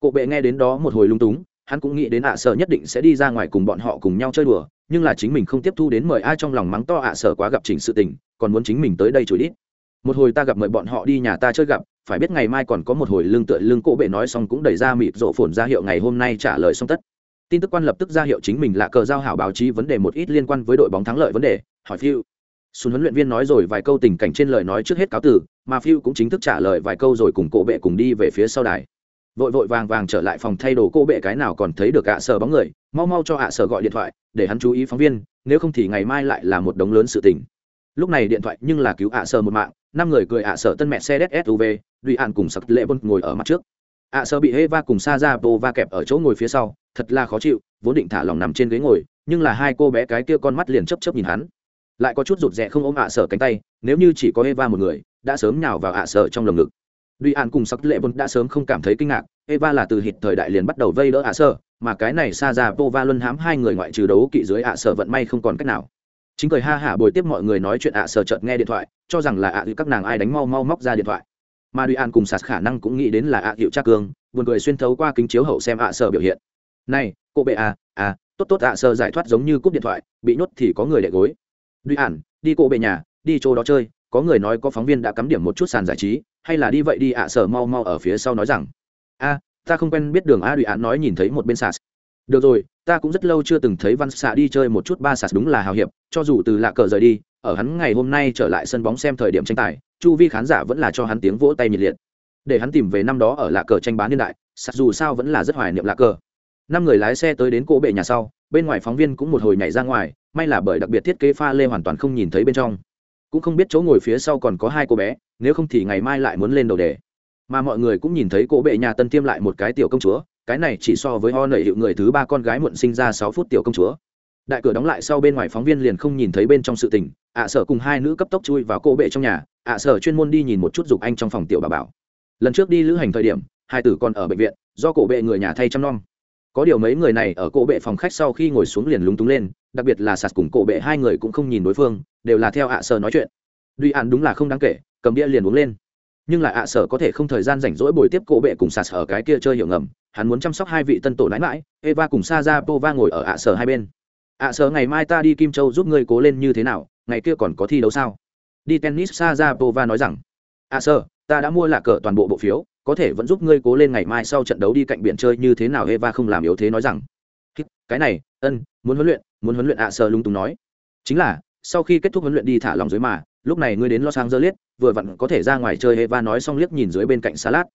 cộ bệ nghe đến đó một hồi lung túng hắn cũng nghĩ đến ạ sở nhất định sẽ đi ra ngoài cùng bọn họ cùng nhau chơi đùa nhưng là chính mình không tiếp thu đến mời ai trong lòng mắng to ạ sở quá gặp chỉnh sự tình còn muốn chính mình tới đây chửi đít. Một hồi ta gặp mời bọn họ đi nhà ta chơi gặp phải biết ngày mai còn có một hồi lương tựa lương cộ bệ nói xong cũng đẩy ra mịt rộ phồn ra hiệu ngày hôm nay trả lời xong tất. Tin tức quan lập tức ra hiệu chính mình là cờ giao hảo báo chí vấn đề một ít liên quan với đội bóng thắng lợi vấn đề hỏi phiêu Xuân huấn luyện viên nói rồi vài câu tình cảnh trên lời nói trước hết cáo từ, mà Phiu cũng chính thức trả lời vài câu rồi cùng cổ bệ cùng đi về phía sau đài. Vội vội vàng vàng trở lại phòng thay đồ cô bệ cái nào còn thấy được ạ sở bóng người, mau mau cho ạ sở gọi điện thoại, để hắn chú ý phóng viên, nếu không thì ngày mai lại là một đống lớn sự tình. Lúc này điện thoại nhưng là cứu ạ sở một mạng, năm người cười ạ sở tân mẹ xe SUV, Duy An cùng Sặc Lệ Bôn ngồi ở mặt trước. ạ sở bị Eva cùng Saja va kẹp ở chỗ ngồi phía sau, thật là khó chịu, vốn định thả lòng nằm trên ghế ngồi, nhưng là hai cô bé cái kia con mắt liền chớp chớp nhìn hắn lại có chút rụt rè không ôm ạ sở cánh tay nếu như chỉ có eva một người đã sớm nhào vào ạ sở trong lồng ngực duy an cùng sắc lệ vốn đã sớm không cảm thấy kinh ngạc eva là từ hịt thời đại liền bắt đầu vây đỡ ạ sở mà cái này xa ra vô luân hãm hai người ngoại trừ đấu kỵ dưới ạ sở vận may không còn cách nào. Chính cười ha hả bồi tiếp mọi người nói chuyện ạ sở chợt nghe điện thoại cho rằng là ạ dị các nàng ai đánh mau mau móc ra điện thoại. Mà duy an cùng sạt khả năng cũng nghĩ đến là ạ hiệu trác cương buồn cười xuyên thấu qua kính chiếu hậu xem ạ sở biểu hiện. Này cô bệ à à tốt tốt ạ sở giải thoát giống như cúp điện thoại bị nhốt thì có người để gối. Duy An, đi cô bệ nhà đi chỗ đó chơi có người nói có phóng viên đã cắm điểm một chút sàn giải trí hay là đi vậy đi ạ à, sở mau mau ở phía sau nói rằng. A, ta không quen biết đường a đùi ạ nói nhìn thấy một bên sas được rồi, ta cũng rất lâu chưa từng thấy văn xạ đi chơi một chút, ba sas đúng là hào hiệp, cho dù từ lạ cờ rời đi, ở hắn ngày hôm nay trở lại sân bóng xem thời điểm tranh tài, chu vi khán giả vẫn là cho hắn tiếng vỗ tay nhiệt liệt. Để hắn tìm về năm đó ở lạ cờ tranh bán niên đại sas dù sao vẫn là rất hoài niệm lạ cờ. Năm người lái xe tới đến cỗ bệ nhà sau, bên ngoài phóng viên cũng một hồi nhảy ra ngoài, may là bởi đặc biệt thiết kế pha lê hoàn toàn không nhìn thấy bên trong cũng không biết chỗ ngồi phía sau còn có hai cô bé, nếu không thì ngày mai lại muốn lên đầu đề. Mà mọi người cũng nhìn thấy cô bệ nhà tân tiêm lại một cái tiểu công chúa, cái này chỉ so với ho nợ hiệu người thứ ba con gái muộn sinh ra sáu phút tiểu công chúa. Đại cửa đóng lại sau bên ngoài phóng viên liền không nhìn thấy bên trong sự tình, ạ à, sở cùng hai nữ cấp tốc chui vào cô bệ trong nhà, ạ à, sở chuyên môn đi nhìn một chút dục anh trong phòng tiểu bà bảo. Lần trước đi lữ hành thời điểm, hai tử còn ở bệnh viện, do cổ bệ người nhà thay chăm nom có điều mấy người này ở cổ bệ phòng khách sau khi ngồi xuống liền lúng túng lên, đặc biệt là sạt cùng cổ bệ hai người cũng không nhìn đối phương, đều là theo ạ à sở nói chuyện. Duy ạn đúng là không đáng kể, cầm bia liền uống lên. Nhưng lại ạ à sở có thể không thời gian rảnh rỗi bồi tiếp cổ bệ cùng sạt ở cái kia chơi hiểu ngầm, hắn muốn chăm sóc hai vị tân tổ nãi mãi eva cùng sa ra pova ngồi ở ạ sở hai bên. Ạ sở, ngày mai ta đi kim châu giúp ngươi cố lên như thế nào, ngày kia còn có thi đấu sao? Đi tennis sa ra pova nói rằng, ạ sở, ta đã mua là cờ toàn bộ bộ phiếu có thể vẫn giúp ngươi cố lên ngày mai sau trận đấu đi cạnh biển chơi như thế nào eva không làm yếu thế nói rằng. Cái này ân muốn huấn luyện muốn huấn luyện ạ à lung tung nói. Chính là sau khi kết thúc huấn luyện đi thả lòng dưới mà lúc này ngươi đến Los Angeles, dơ vừa vặn có thể ra ngoài chơi eva nói xong liếc nhìn dưới bên cạnh salad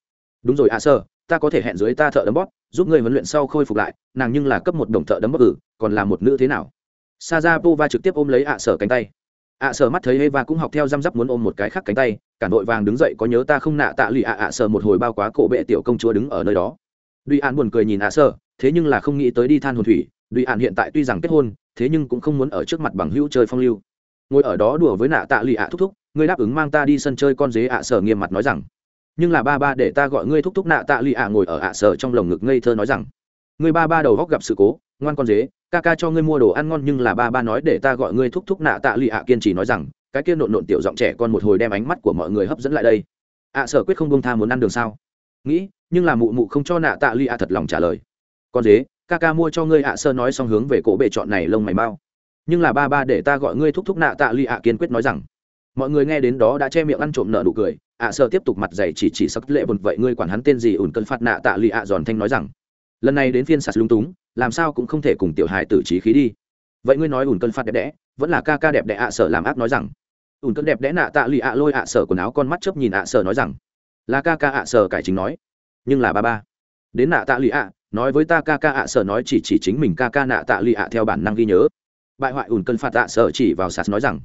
đúng rồi ạ à ta có thể hẹn dưới ta thợ đấm bóp giúp ngươi huấn luyện sau khôi phục lại nàng nhưng là cấp một đồng thợ đấm bóp ử còn là một nữ thế nào? Sajapova trực tiếp ôm lấy ạ sở cánh tay ạ sở mắt thấy eva cũng học theo răm rắp muốn ôm một cái khác cánh tay, cả nội vàng đứng dậy có nhớ ta không nạ tạ lụy ạ ạ sở một hồi bao quá cổ bệ tiểu công chúa đứng ở nơi đó. Duy an buồn cười nhìn ạ sở thế nhưng là không nghĩ tới đi than hồn thủy duy an hiện tại tuy rằng kết hôn, thế nhưng cũng không muốn ở trước mặt bằng hữu chơi phong lưu. Ngồi ở đó đùa với nạ tạ lụy ạ thúc thúc ngươi đáp ứng mang ta đi sân chơi con dế ạ sở nghiêm mặt nói rằng. Nhưng là ba ba để ta gọi ngươi thúc thúc nạ tạ lụy ạ ngồi ở ạ sở trong lồng ngực ngây thơ nói rằng ngươi ba ba đầu góc gặp sự cố, ngoan con dế, ca ca cho ngươi mua đồ ăn ngon nhưng là ba ba nói để ta gọi ngươi thúc thúc nạ tạ lụy ạ kiên trì nói rằng, cái kia nộn nộn tiểu giọng trẻ con một hồi đem ánh mắt của mọi người hấp dẫn lại đây. Ạ sở quyết không bông tha muốn ăn đường sao? Nghĩ, nhưng là mụ mụ không cho nạ tạ lụy ạ thật lòng trả lời. Con dế, ca ca mua cho ngươi ạ, sơ nói xong hướng về cổ bệ chọn này lông mày bao nhưng là ba ba để ta gọi ngươi thúc thúc nạ tạ lụy ạ kiên quyết nói rằng, mọi người nghe đến đó đã che miệng ăn trộm nợ nụ cười. Ạ sơ tiếp tục mặt dày chỉ chỉ sắc lệ buồn vậy ngươi quản hắn tên gì? Ủn cơn phạt nạ tạ lụy ạ giòn thanh nói rằng lần này đến phiên sạt lung túng, làm sao cũng không thể cùng tiểu hài tử trí khí đi. Vậy ngươi nói ủn cân phạt đẹp đẽ, vẫn là ca ca đẹp đẽ ạ sở làm ác nói rằng. Ủn cân đẹp đẽ nạ tạ lụy ạ lôi ạ sở quần áo con mắt chớp nhìn ạ sở nói rằng. Là ca ca ạ sở cải chính nói. Nhưng là ba ba. Đến nạ tạ lụy ạ, nói với ta ca ca ạ sở nói chỉ chỉ chính mình ca ca nạ tạ lụy ạ theo bản năng ghi nhớ. Bại hoại ủn cân phạt ạ sở chỉ vào sạt nói rằng.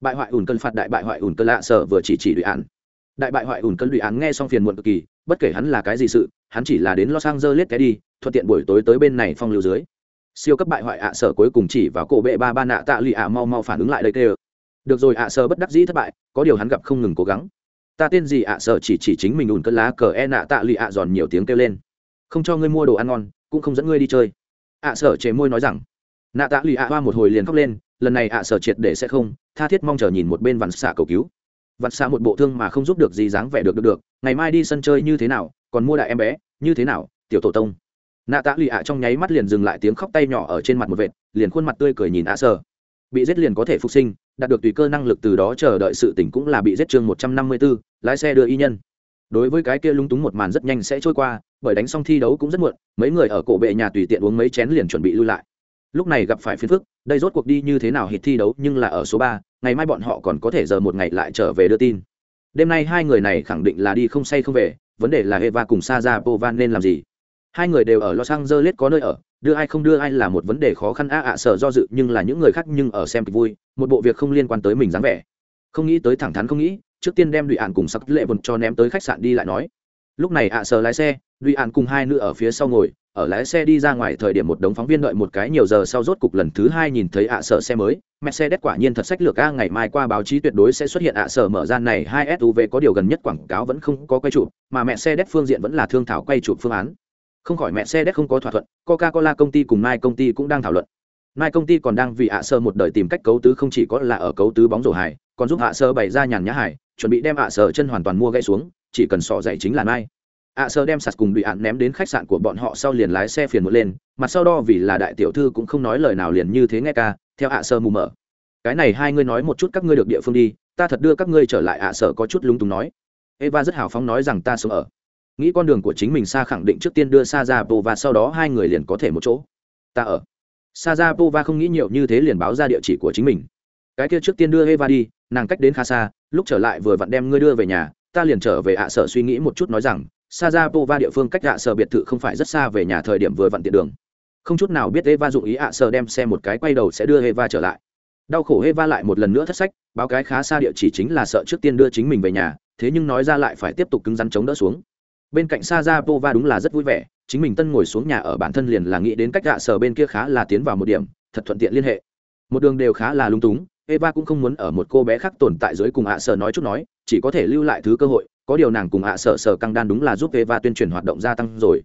Bại hoại ủn cân phạt đại bại hoại ủn cân ạ sở vừa chỉ chỉ lụy án. Đại bại hoại ủn cân lụy án nghe xong phiền muộn cực kỳ bất kể hắn là cái gì sự, hắn chỉ là đến los angeles cái đi, thuận tiện buổi tối tới bên này phong lưu dưới. Siêu cấp bại hoại ạ sở cuối cùng chỉ vào cổ bệ ba ba nạ tạ lụy ạ mau mau phản ứng lại đây tê được rồi ạ sở bất đắc dĩ thất bại, có điều hắn gặp không ngừng cố gắng. Ta tên gì ạ sở chỉ chỉ chính mình ùn cất lá cờ e nạ tạ lụy ạ giòn nhiều tiếng kêu lên. Không cho ngươi mua đồ ăn ngon, cũng không dẫn ngươi đi chơi. Ạ sở chế môi nói rằng. Nạ tạ lụy ạ hoa một hồi liền khóc lên, lần này ạ sở triệt để sẽ không, tha thiết mong chờ nhìn một bên vằn xạ cầu cứu vặt xa một bộ thương mà không giúp được gì dáng vẻ được được được ngày mai đi sân chơi như thế nào còn mua đại em bé như thế nào tiểu tổ tông. Nạ tạ lụy ạ trong nháy mắt liền dừng lại tiếng khóc tay nhỏ ở trên mặt một vệt liền khuôn mặt tươi cười nhìn ạ sơ bị giết liền có thể phục sinh đạt được tùy cơ năng lực từ đó chờ đợi sự tỉnh cũng là bị giết chương một trăm năm mươi 154, lái xe đưa y nhân. Đối với cái kia lung túng một màn rất nhanh sẽ trôi qua bởi đánh xong thi đấu cũng rất muộn mấy người ở cổ bệ nhà tùy tiện uống mấy chén liền chuẩn bị lui lại. Lúc này gặp phải phiền phức đây rốt cuộc đi như thế nào hít thi đấu nhưng là ở số ba ngày mai bọn họ còn có thể giờ một ngày lại trở về đưa tin. Đêm nay hai người này khẳng định là đi không say không về, vấn đề là eva cùng sa ra povan nên làm gì? Hai người đều ở los angeles có nơi ở, đưa ai không đưa ai là một vấn đề khó khăn. A ạ sợ do dự, nhưng là những người khác nhưng ở xem kịch vui, một bộ việc không liên quan tới mình dáng vẻ. Không nghĩ tới thẳng thắn không nghĩ, trước tiên đem đùi ạn cùng sắc lệ vần cho ném tới khách sạn đi lại nói lúc này ạ sờ lái xe, duy an cùng hai nữ ở phía sau ngồi, ở lái xe đi ra ngoài thời điểm một đống phóng viên đợi một cái nhiều giờ sau rốt cục lần thứ hai nhìn thấy ạ sở xe mới. Mercedes quả nhiên thật sách lược a, ngày mai qua báo chí tuyệt đối sẽ xuất hiện ạ sở mở ra này, hai suv có điều gần nhất quảng cáo vẫn không có quay chụp, mà mẹ xe đét phương diện vẫn là thương thảo quay chụp phương án. Không khỏi mẹ xe đét không có thỏa thuận coca cola công ty cùng mai công ty cũng đang thảo luận. Mai công ty còn đang vì ạ sở một đời tìm cách cấu tứ không chỉ có là ở cấu tứ bóng rổ hải còn giúp ạ sở bày ra nhàn nhã hải chuẩn bị đem ạ sở chân hoàn toàn mua gãy xuống chỉ cần sọ dậy chính là mai. À, ạ sơ đem sạt cùng bị ạn ném đến khách sạn của bọn họ sau liền lái xe phiền một lên, mặt sau đo vì là đại tiểu thư cũng không nói lời nào liền như thế nghe ca, theo ạ sơ mù mở. Cái này hai ngươi nói một chút các ngươi được địa phương đi, ta thật đưa các ngươi trở lại ạ sở có chút lúng túng nói. Eva rất hào phóng nói rằng ta sống ở. Nghĩ con đường của chính mình xa khẳng định trước tiên đưa sa ra và sau đó hai người liền có thể một chỗ. Ta ở. Sa ra và không nghĩ nhiều như thế liền báo ra địa chỉ của chính mình. Cái kia trước tiên đưa eva đi, nàng cách đến khá xa, lúc trở lại vừa vặn đem ngươi đưa về nhà ta liền trở về ạ sở suy nghĩ một chút nói rằng sa ra pova địa phương cách ạ sở biệt thự không phải rất xa về nhà thời điểm vừa vặn tiện đường. Không chút nào biết eva dụng ý ạ sở đem xe một cái quay đầu sẽ đưa eva trở lại. Đau khổ eva lại một lần nữa thất sách, báo cái khá xa địa chỉ chính là sợ trước tiên đưa chính mình về nhà, thế nhưng nói ra lại phải tiếp tục cứng rắn chống đỡ xuống. Bên cạnh sa ra pova đúng là rất vui vẻ, chính mình tân ngồi xuống nhà ở bản thân liền là nghĩ đến cách ạ sở bên kia khá là tiến vào một điểm, thật thuận tiện liên hệ. Một đường đều khá là lung túng, eva cũng không muốn ở một cô bé khác tồn tại dưới cùng ạ sở nói chút nói chỉ có thể lưu lại thứ cơ hội, có điều nàng cùng ạ sở sở căng đan đúng là giúp eva tuyên truyền hoạt động gia tăng rồi.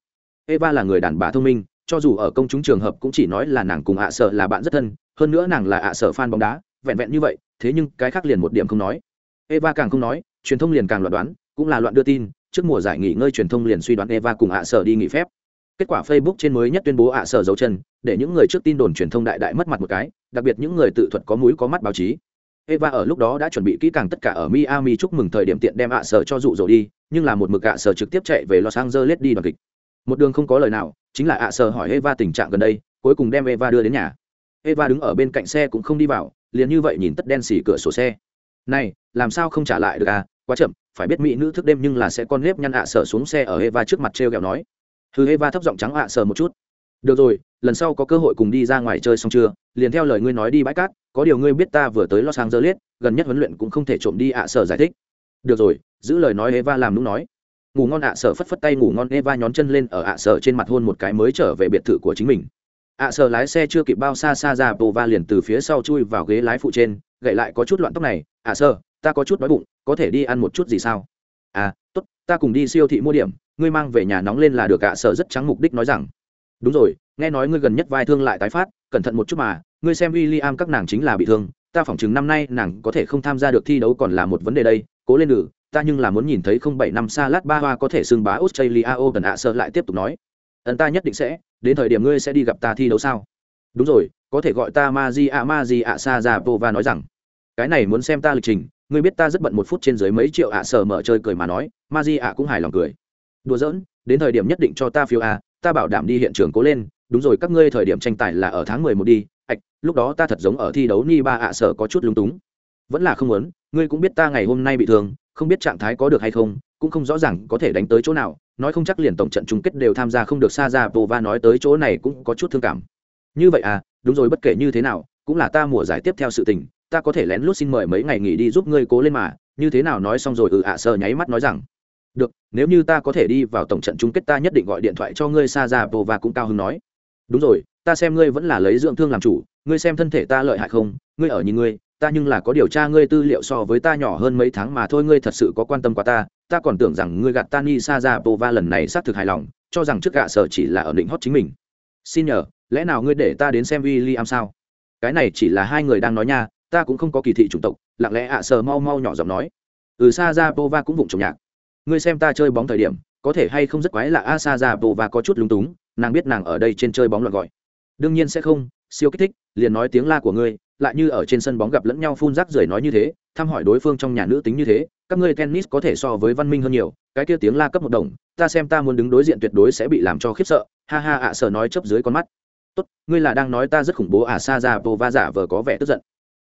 Eva là người đàn bà thông minh, cho dù ở công chúng trường hợp cũng chỉ nói là nàng cùng ạ sở là bạn rất thân, hơn nữa nàng là ạ sở fan bóng đá, vẹn vẹn như vậy, thế nhưng cái khác liền một điểm không nói. Eva càng không nói, truyền thông liền càng loạn đoán, cũng là loạn đưa tin, trước mùa giải nghỉ ngơi truyền thông liền suy đoán eva cùng ạ sở đi nghỉ phép. Kết quả facebook trên mới nhất tuyên bố ạ sở dấu chân, để những người trước tin đồn truyền thông đại đại mất mặt một cái, đặc biệt những người tự thuật có mũi có mắt báo chí eva ở lúc đó đã chuẩn bị kỹ càng tất cả ở miami chúc mừng thời điểm tiện đem ạ sở cho dụ dỗ đi, nhưng là một mực ạ sở trực tiếp chạy về los angeles đi đoàn kịch. Một đường không có lời nào, chính là ạ sở hỏi eva tình trạng gần đây, cuối cùng đem eva đưa đến nhà. Eva đứng ở bên cạnh xe cũng không đi vào, liền như vậy nhìn tất đen xỉ cửa sổ xe. Này, làm sao không trả lại được à? Quá chậm, phải biết mỹ nữ thức đêm nhưng là sẽ con nếp nhăn ạ sở xuống xe ở eva trước mặt treo gẹo kẹo nói. Thư eva thấp giọng trắng ạ sở một chút được rồi, lần sau có cơ hội cùng đi ra ngoài chơi xong chưa? Liền theo lời ngươi nói đi bãi cát, có điều ngươi biết ta vừa tới los angeles, gần nhất huấn luyện cũng không thể trộm đi ạ sở giải thích. Được rồi, giữ lời nói eva làm đúng nói. Ngủ ngon ạ sở phất phất tay ngủ ngon, eva nhón chân lên ở ạ sở trên mặt hôn một cái mới trở về biệt thự của chính mình. Ạ sở lái xe chưa kịp bao xa xa ra bova liền từ phía sau chui vào ghế lái phụ trên, gậy lại có chút loạn tóc này. Ạ sở, ta có chút đói bụng, có thể đi ăn một chút gì sao? À tốt, ta cùng đi siêu thị mua điểm, ngươi mang về nhà nóng lên là được, ạ sở rất trắng mục đích nói rằng đúng rồi, nghe nói ngươi gần nhất vai thương lại tái phát, cẩn thận một chút mà, ngươi xem w i l l i am các nàng chính là bị thương, ta phỏng chừng năm nay nàng có thể không tham gia được thi đấu còn là một vấn đề đây, cố lên nữ ta nhưng là muốn nhìn thấy không bảy năm xa lát ba hoa có thể xưng bá australia O gần ạ, sợ lại tiếp tục nói. Ẩn ta nhất định sẽ, đến thời điểm ngươi sẽ đi gặp ta thi đấu sao? Đúng rồi, có thể gọi ta ma di ạ ma di ạ sa ra pova nói rằng. Cái này muốn xem ta lịch trình, ngươi biết ta rất bận một phút trên dưới mấy triệu ạ sở mở chơi cười mà nói ma di ạ cũng hài lòng cười. Đùa giỡn, đến thời điểm nhất định cho ta phiếu a ta bảo đảm đi hiện trường cố lên, đúng rồi, các ngươi thời điểm tranh tài là ở tháng mười một đi, ạch, lúc đó ta thật giống ở thi đấu ni ba ạ sở có chút lung túng. Vẫn là không muốn, ngươi cũng biết ta ngày hôm nay bị thương, không biết trạng thái có được hay không, cũng không rõ ràng có thể đánh tới chỗ nào, nói không chắc liền tổng trận chung kết đều tham gia không được xa ra vô va nói tới chỗ này cũng có chút thương cảm. Như vậy à đúng rồi, bất kể như thế nào, cũng là ta mùa giải tiếp theo sự tình, ta có thể lén lút xin mời mấy ngày nghỉ đi giúp ngươi cố lên mà, như thế nào nói xong rồi ừ ạ à nháy mắt nói rằng được, nếu như ta có thể đi vào tổng trận chung kết ta nhất định gọi điện thoại cho ngươi xa ra vô và cũng cao hứng nói. Đúng rồi, ta xem ngươi vẫn là lấy dưỡng thương làm chủ, ngươi xem thân thể ta lợi hại không, ngươi ở nhìn ngươi, ta nhưng là có điều tra ngươi tư liệu so với ta nhỏ hơn mấy tháng mà thôi, ngươi thật sự có quan tâm quá ta ta còn tưởng rằng ngươi gạt ta ni sa ra pova lần này xác thực hài lòng, cho rằng trước gạ sở chỉ là ở định hót chính mình. Xin nhờ, lẽ nào ngươi để ta đến xem w i l l i am sao? Cái này chỉ là hai người đang nói nha, ta cũng không có kỳ thị chủng tộc, lặng lẽ ạ à mau mau nhỏ giọng nói. Ừ sa ra pova cũng vụng trồng nhạc ngươi xem ta chơi bóng thời điểm có thể hay không rất quái là a sa ra pova có chút lúng túng nàng biết nàng ở đây trên chơi bóng loạn gọi. Đương nhiên sẽ không siêu kích thích liền nói tiếng la của ngươi lại như ở trên sân bóng gặp lẫn nhau phun rác rưởi nói như thế thăm hỏi đối phương trong nhà nữ tính như thế các ngươi tennis có thể so với văn minh hơn nhiều cái kia tiếng la cấp một đồng ta xem ta muốn đứng đối diện tuyệt đối sẽ bị làm cho khiếp sợ ha ha ạ à, sợ nói chấp dưới con mắt. Tốt ngươi là đang nói ta rất khủng bố à sa ra vô va giả vờ có vẻ tức giận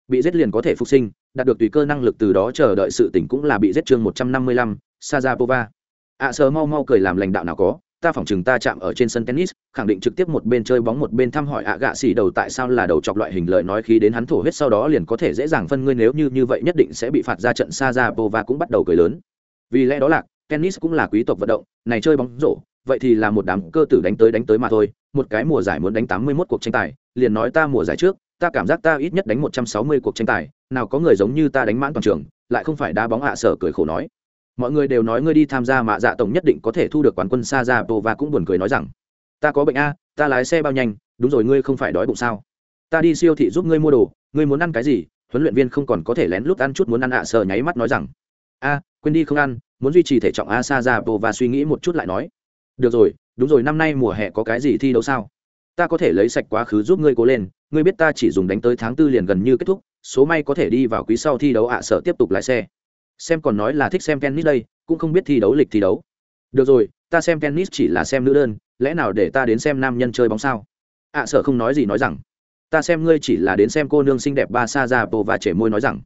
bị giết liền có thể phục sinh, đạt được tùy cơ năng lực từ đó chờ đợi sự tỉnh cũng là bị giết chương một trăm năm mươi lăm sajapova ạ à, sờ mau mau cười làm lãnh đạo nào có, ta phỏng chừng ta chạm ở trên sân tennis, khẳng định trực tiếp một bên chơi bóng một bên thăm hỏi ạ gạ xỉ đầu tại sao là đầu chọc loại hình lời nói khi đến hắn thổ huyết sau đó liền có thể dễ dàng phân ngươi nếu như như vậy nhất định sẽ bị phạt ra trận xa ra và cũng bắt đầu cười lớn. Vì lẽ đó là, tennis cũng là quý tộc vận động, này chơi bóng rổ, vậy thì là một đám cơ tử đánh tới đánh tới mà thôi, một cái mùa giải muốn đánh tám mươi 81 cuộc tranh tài, liền nói ta mùa giải trước ta cảm giác ta ít nhất đánh một trăm sáu mươi cuộc tranh tài, nào có người giống như ta đánh mãn toàn trường, lại không phải đá bóng hạ sở cười khổ nói. Mọi người đều nói ngươi đi tham gia mạ dạ tổng nhất định có thể thu được quán quân sa ra và cũng buồn cười nói rằng, ta có bệnh a, ta lái xe bao nhanh, đúng rồi ngươi không phải đói bụng sao? Ta đi siêu thị giúp ngươi mua đồ, ngươi muốn ăn cái gì? Huấn luyện viên không còn có thể lén lút ăn chút muốn ăn ạ à nháy mắt nói rằng, a, quên đi không ăn, muốn duy trì thể trọng a sa ra và suy nghĩ một chút lại nói. Được rồi, đúng rồi, năm nay mùa hè có cái gì thi đấu sao? Ta có thể lấy sạch quá khứ giúp ngươi cố lên ngươi biết ta chỉ dùng đánh tới tháng tư liền gần như kết thúc số may có thể đi vào quý sau thi đấu ạ à sở tiếp tục lái xe. Xem còn nói là thích xem tennis đây cũng không biết thi đấu lịch thi đấu. Được rồi ta xem tennis chỉ là xem nữ đơn lẽ nào để ta đến xem nam nhân chơi bóng sao? Ạ à, sợ không nói gì nói rằng. Ta xem ngươi chỉ là đến xem cô nương xinh đẹp ba sa ra bồ và trẻ môi nói rằng.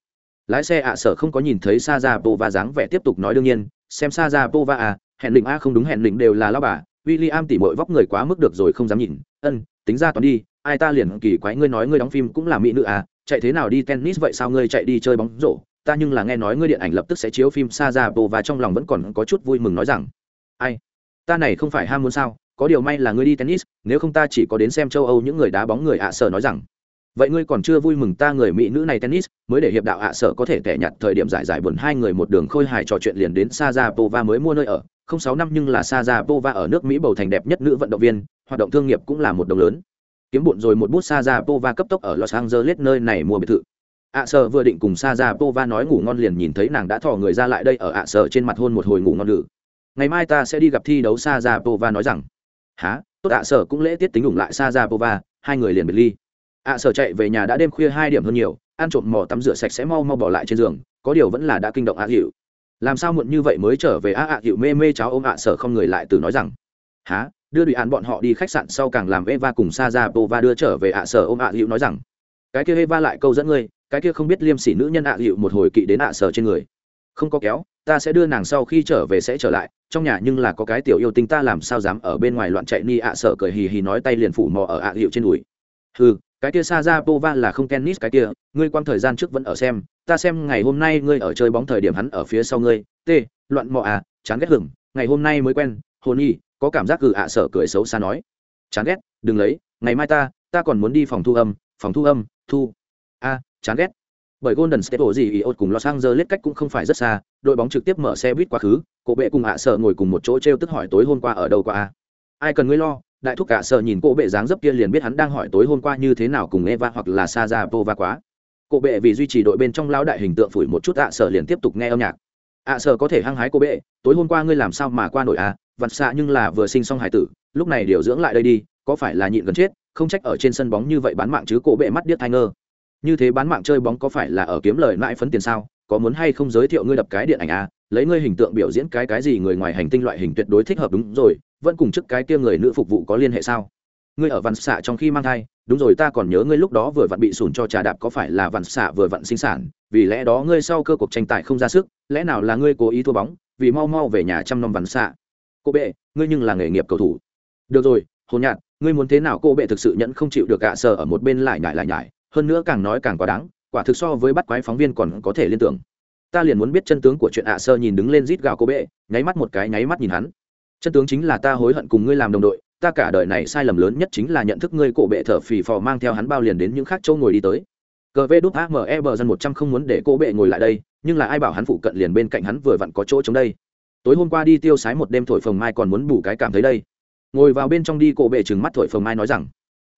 Lái xe ạ à, sợ không có nhìn thấy sa ra bồ và dáng vẻ tiếp tục nói đương nhiên xem sa ra bồ và à hẹn định a không đúng hẹn định đều là lao bà w i l l i am tỉ mội vóc người quá mức được rồi không dám nhìn. Ân, tính ra toán đi, ai ta liền kỳ quái ngươi nói ngươi đóng phim cũng là mỹ nữ à chạy thế nào đi tennis vậy sao ngươi chạy đi chơi bóng rổ? Ta nhưng là nghe nói ngươi điện ảnh lập tức sẽ chiếu phim sa ra bồ và trong lòng vẫn còn có chút vui mừng nói rằng, ai, ta này không phải ham muốn sao, có điều may là ngươi đi tennis, nếu không ta chỉ có đến xem châu âu những người đá bóng người ạ sở nói rằng, vậy ngươi còn chưa vui mừng ta người mỹ nữ này tennis, mới để hiệp đạo ạ sở có thể tẻ nhặt thời điểm giải giải buồn hai người một đường khôi hài trò chuyện liền đến sa ra pova mới mua nơi ở sáu năm nhưng là sa ra ở nước mỹ bầu thành đẹp nhất nữ vận động viên, hoạt động thương nghiệp cũng là một đồng lớn. Kiếm bụn rồi một bút sa ra cấp tốc ở los angeles nơi này mua biệt thự. Ạ sợ vừa định cùng sa ra nói ngủ ngon liền nhìn thấy nàng đã thò người ra lại đây ở ạ sợ trên mặt hôn một hồi ngủ ngon lử. Ngày mai ta sẽ đi gặp thi đấu sa ra nói rằng há tốt ạ sợ cũng lễ tiết tính ủng lại sa ra hai người liền biệt ly. Ạ sợ chạy về nhà đã đêm khuya hai điểm hơn nhiều, ăn trộm mò tắm rửa sạch sẽ mau mau bỏ lại trên giường, có điều vẫn là đã kinh động ạ hiệu làm sao muộn như vậy mới trở về? A ạ hiệu mê mê cháu ôm ạ sở không người lại từ nói rằng há đưa đùi án bọn họ đi khách sạn sau càng làm eva cùng sa ra và đưa trở về ạ sở ôm ạ hiệu nói rằng, cái kia eva lại câu dẫn ngươi, cái kia không biết liêm sỉ nữ nhân ạ hiệu một hồi kỵ đến ạ sở trên người. Không có kéo, ta sẽ đưa nàng sau khi trở về sẽ trở lại, trong nhà nhưng là có cái tiểu yêu tinh ta làm sao dám ở bên ngoài loạn chạy ni ạ sở cười hì hì nói tay liền phủ mò ở ạ hiệu trên đùi. Ừ cái kia Sajapova ra là không tennis cái kia ngươi quang thời gian trước vẫn ở xem ta xem ngày hôm nay ngươi ở chơi bóng thời điểm hắn ở phía sau ngươi. Tê, loạn mọ à chán ghét hửng ngày hôm nay mới quen hồn nhi có cảm giác gừ ạ sợ cười xấu xa nói. Chán ghét đừng lấy ngày mai ta ta còn muốn đi phòng thu âm phòng thu âm thu. A chán ghét. Bởi Golden State gì Iot cùng Los Angeles cách cũng không phải rất xa, đội bóng trực tiếp mở xe buýt quá khứ, cổ bệ cùng ạ sợ ngồi cùng một chỗ treo tức hỏi tối hôm qua ở đâu qua a. Ai cần ngươi lo, đại thúc cả sợ nhìn cổ bệ dáng dấp kia liền biết hắn đang hỏi tối hôm qua như thế nào cùng Eva hoặc là Sajapova quá. Cổ bệ vì duy trì đội bên trong lão đại hình tượng phủi một chút ạ sợ liền tiếp tục nghe âm nhạc. ạ sợ có thể hăng hái cô bệ, tối hôm qua ngươi làm sao mà qua nổi à, vặt xạ nhưng là vừa sinh xong hải tử, lúc này điều dưỡng lại đây đi, có phải là nhịn gần chết, không trách ở trên sân bóng như vậy bán mạng chứ cổ bệ mắt điếc thai ngơ. Như thế bán mạng chơi bóng có phải là ở kiếm lời lại phấn tiền sao? Có muốn hay không giới thiệu ngươi đập cái điện ảnh à? lấy ngươi hình tượng biểu diễn cái cái gì người ngoài hành tinh loại hình tuyệt đối thích hợp đúng rồi vẫn cùng trước cái kia người nữ phục vụ có liên hệ sao? Ngươi ở văn xạ trong khi mang thai, đúng rồi, ta còn nhớ ngươi lúc đó vừa vặn bị sùn cho trà đạp có phải là văn xạ vừa vặn sinh sản? Vì lẽ đó ngươi sau cơ cuộc tranh tài không ra sức, lẽ nào là ngươi cố ý thua bóng, vì mau mau về nhà chăm nom văn xạ? Cô bệ, ngươi nhưng là nghề nghiệp cầu thủ. Được rồi hôn nhạt ngươi muốn thế nào cô bệ thực sự nhẫn không chịu được gạ sờ ở một bên lại nhải lại nhải, hơn nữa càng nói càng quá đáng, quả thực so với bắt quái phóng viên còn có thể liên tưởng. Ta liền muốn biết chân tướng của chuyện ạ sơ nhìn đứng lên rít gào cô bệ, nháy mắt một cái, nháy mắt nhìn hắn chân tướng chính là ta hối hận cùng ngươi làm đồng đội, ta cả đời này sai lầm lớn nhất chính là nhận thức ngươi cổ bệ thở phì phò mang theo hắn bao liền đến những khác châu ngồi đi tới. Cờ vê đút ame bờ dân một trăm không muốn để cô bệ ngồi lại đây, nhưng là ai bảo hắn phụ cận liền bên cạnh hắn vừa vặn có chỗ chống đây. Tối hôm qua đi tiêu sái một đêm thổi phồng mai còn muốn bù cái cảm thấy đây. Ngồi vào bên trong đi cổ bệ trừng mắt thổi phồng mai nói rằng,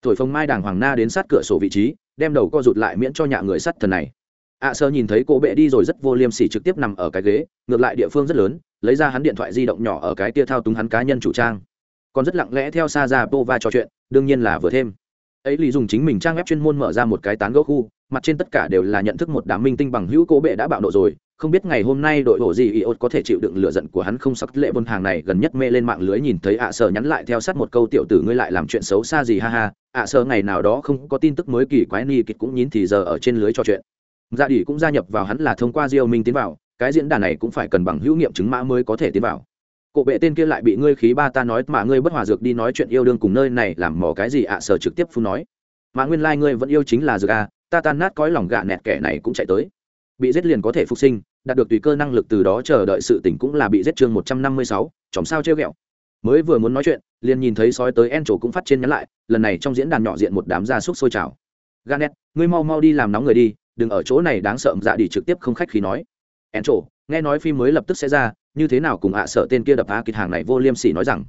thổi phồng mai đàng hoàng na đến sát cửa sổ vị trí, đem đầu co rụt lại miễn cho nhạ người sắt thần này ạ sơ nhìn thấy cô bệ đi rồi rất vô liêm sỉ trực tiếp nằm ở cái ghế, ngược lại địa phương rất lớn, lấy ra hắn điện thoại di động nhỏ ở cái tia thao túng hắn cá nhân chủ trang. Còn rất lặng lẽ theo xa ra pova trò chuyện, đương nhiên là vừa thêm. Ấy lì dùng chính mình trang web chuyên môn mở ra một cái tán gỗ khu, mặt trên tất cả đều là nhận thức một đám minh tinh bằng hữu cô bệ đã bạo nộ rồi, không biết ngày hôm nay đội hổ gì iốt có thể chịu đựng lựa giận của hắn không? Sắc lệ buôn hàng này gần nhất mê lên mạng lưới nhìn thấy ạ à nhắn lại theo sát một câu, tiểu tử ngươi lại làm chuyện xấu xa gì ha ha, ạ à ngày nào đó không có tin tức mới kỳ quái ni kịch cũng nhín thì giờ ở trên lưới trò chuyện dạ đỉ cũng gia nhập vào hắn là thông qua diêu minh tiến vào, cái diễn đàn này cũng phải cần bằng hữu nghiệm chứng mã mới có thể tiến vào. Cổ bệ tên kia lại bị ngươi khí ba ta nói, mà ngươi bất hòa dược đi nói chuyện yêu đương cùng nơi này làm mỏ cái gì ạ, sở trực tiếp phun nói. Mà nguyên lai ngươi vẫn yêu chính là dược a, ta tan nát cõi lòng gạ nẹt kẻ này cũng chạy tới. Bị giết liền có thể phục sinh, đạt được tùy cơ năng lực từ đó chờ đợi sự tỉnh cũng là bị giết chương một trăm năm mươi sáu, chòm sao treo ghẹo. Mới vừa muốn nói chuyện, liền nhìn thấy sói tới en trổ cũng phát trên nhắn lại, lần này trong diễn đàn nhỏ diện một đám gia súc sôi trào. Ganet ngươi mau mau đi làm nóng người đi đừng ở chỗ này đáng sợ dạ đi trực tiếp không khách khí nói. En trổ nghe nói phim mới lập tức sẽ ra, như thế nào cùng ạ sợ tên kia đập phá kịch hàng này vô liêm sỉ nói rằng?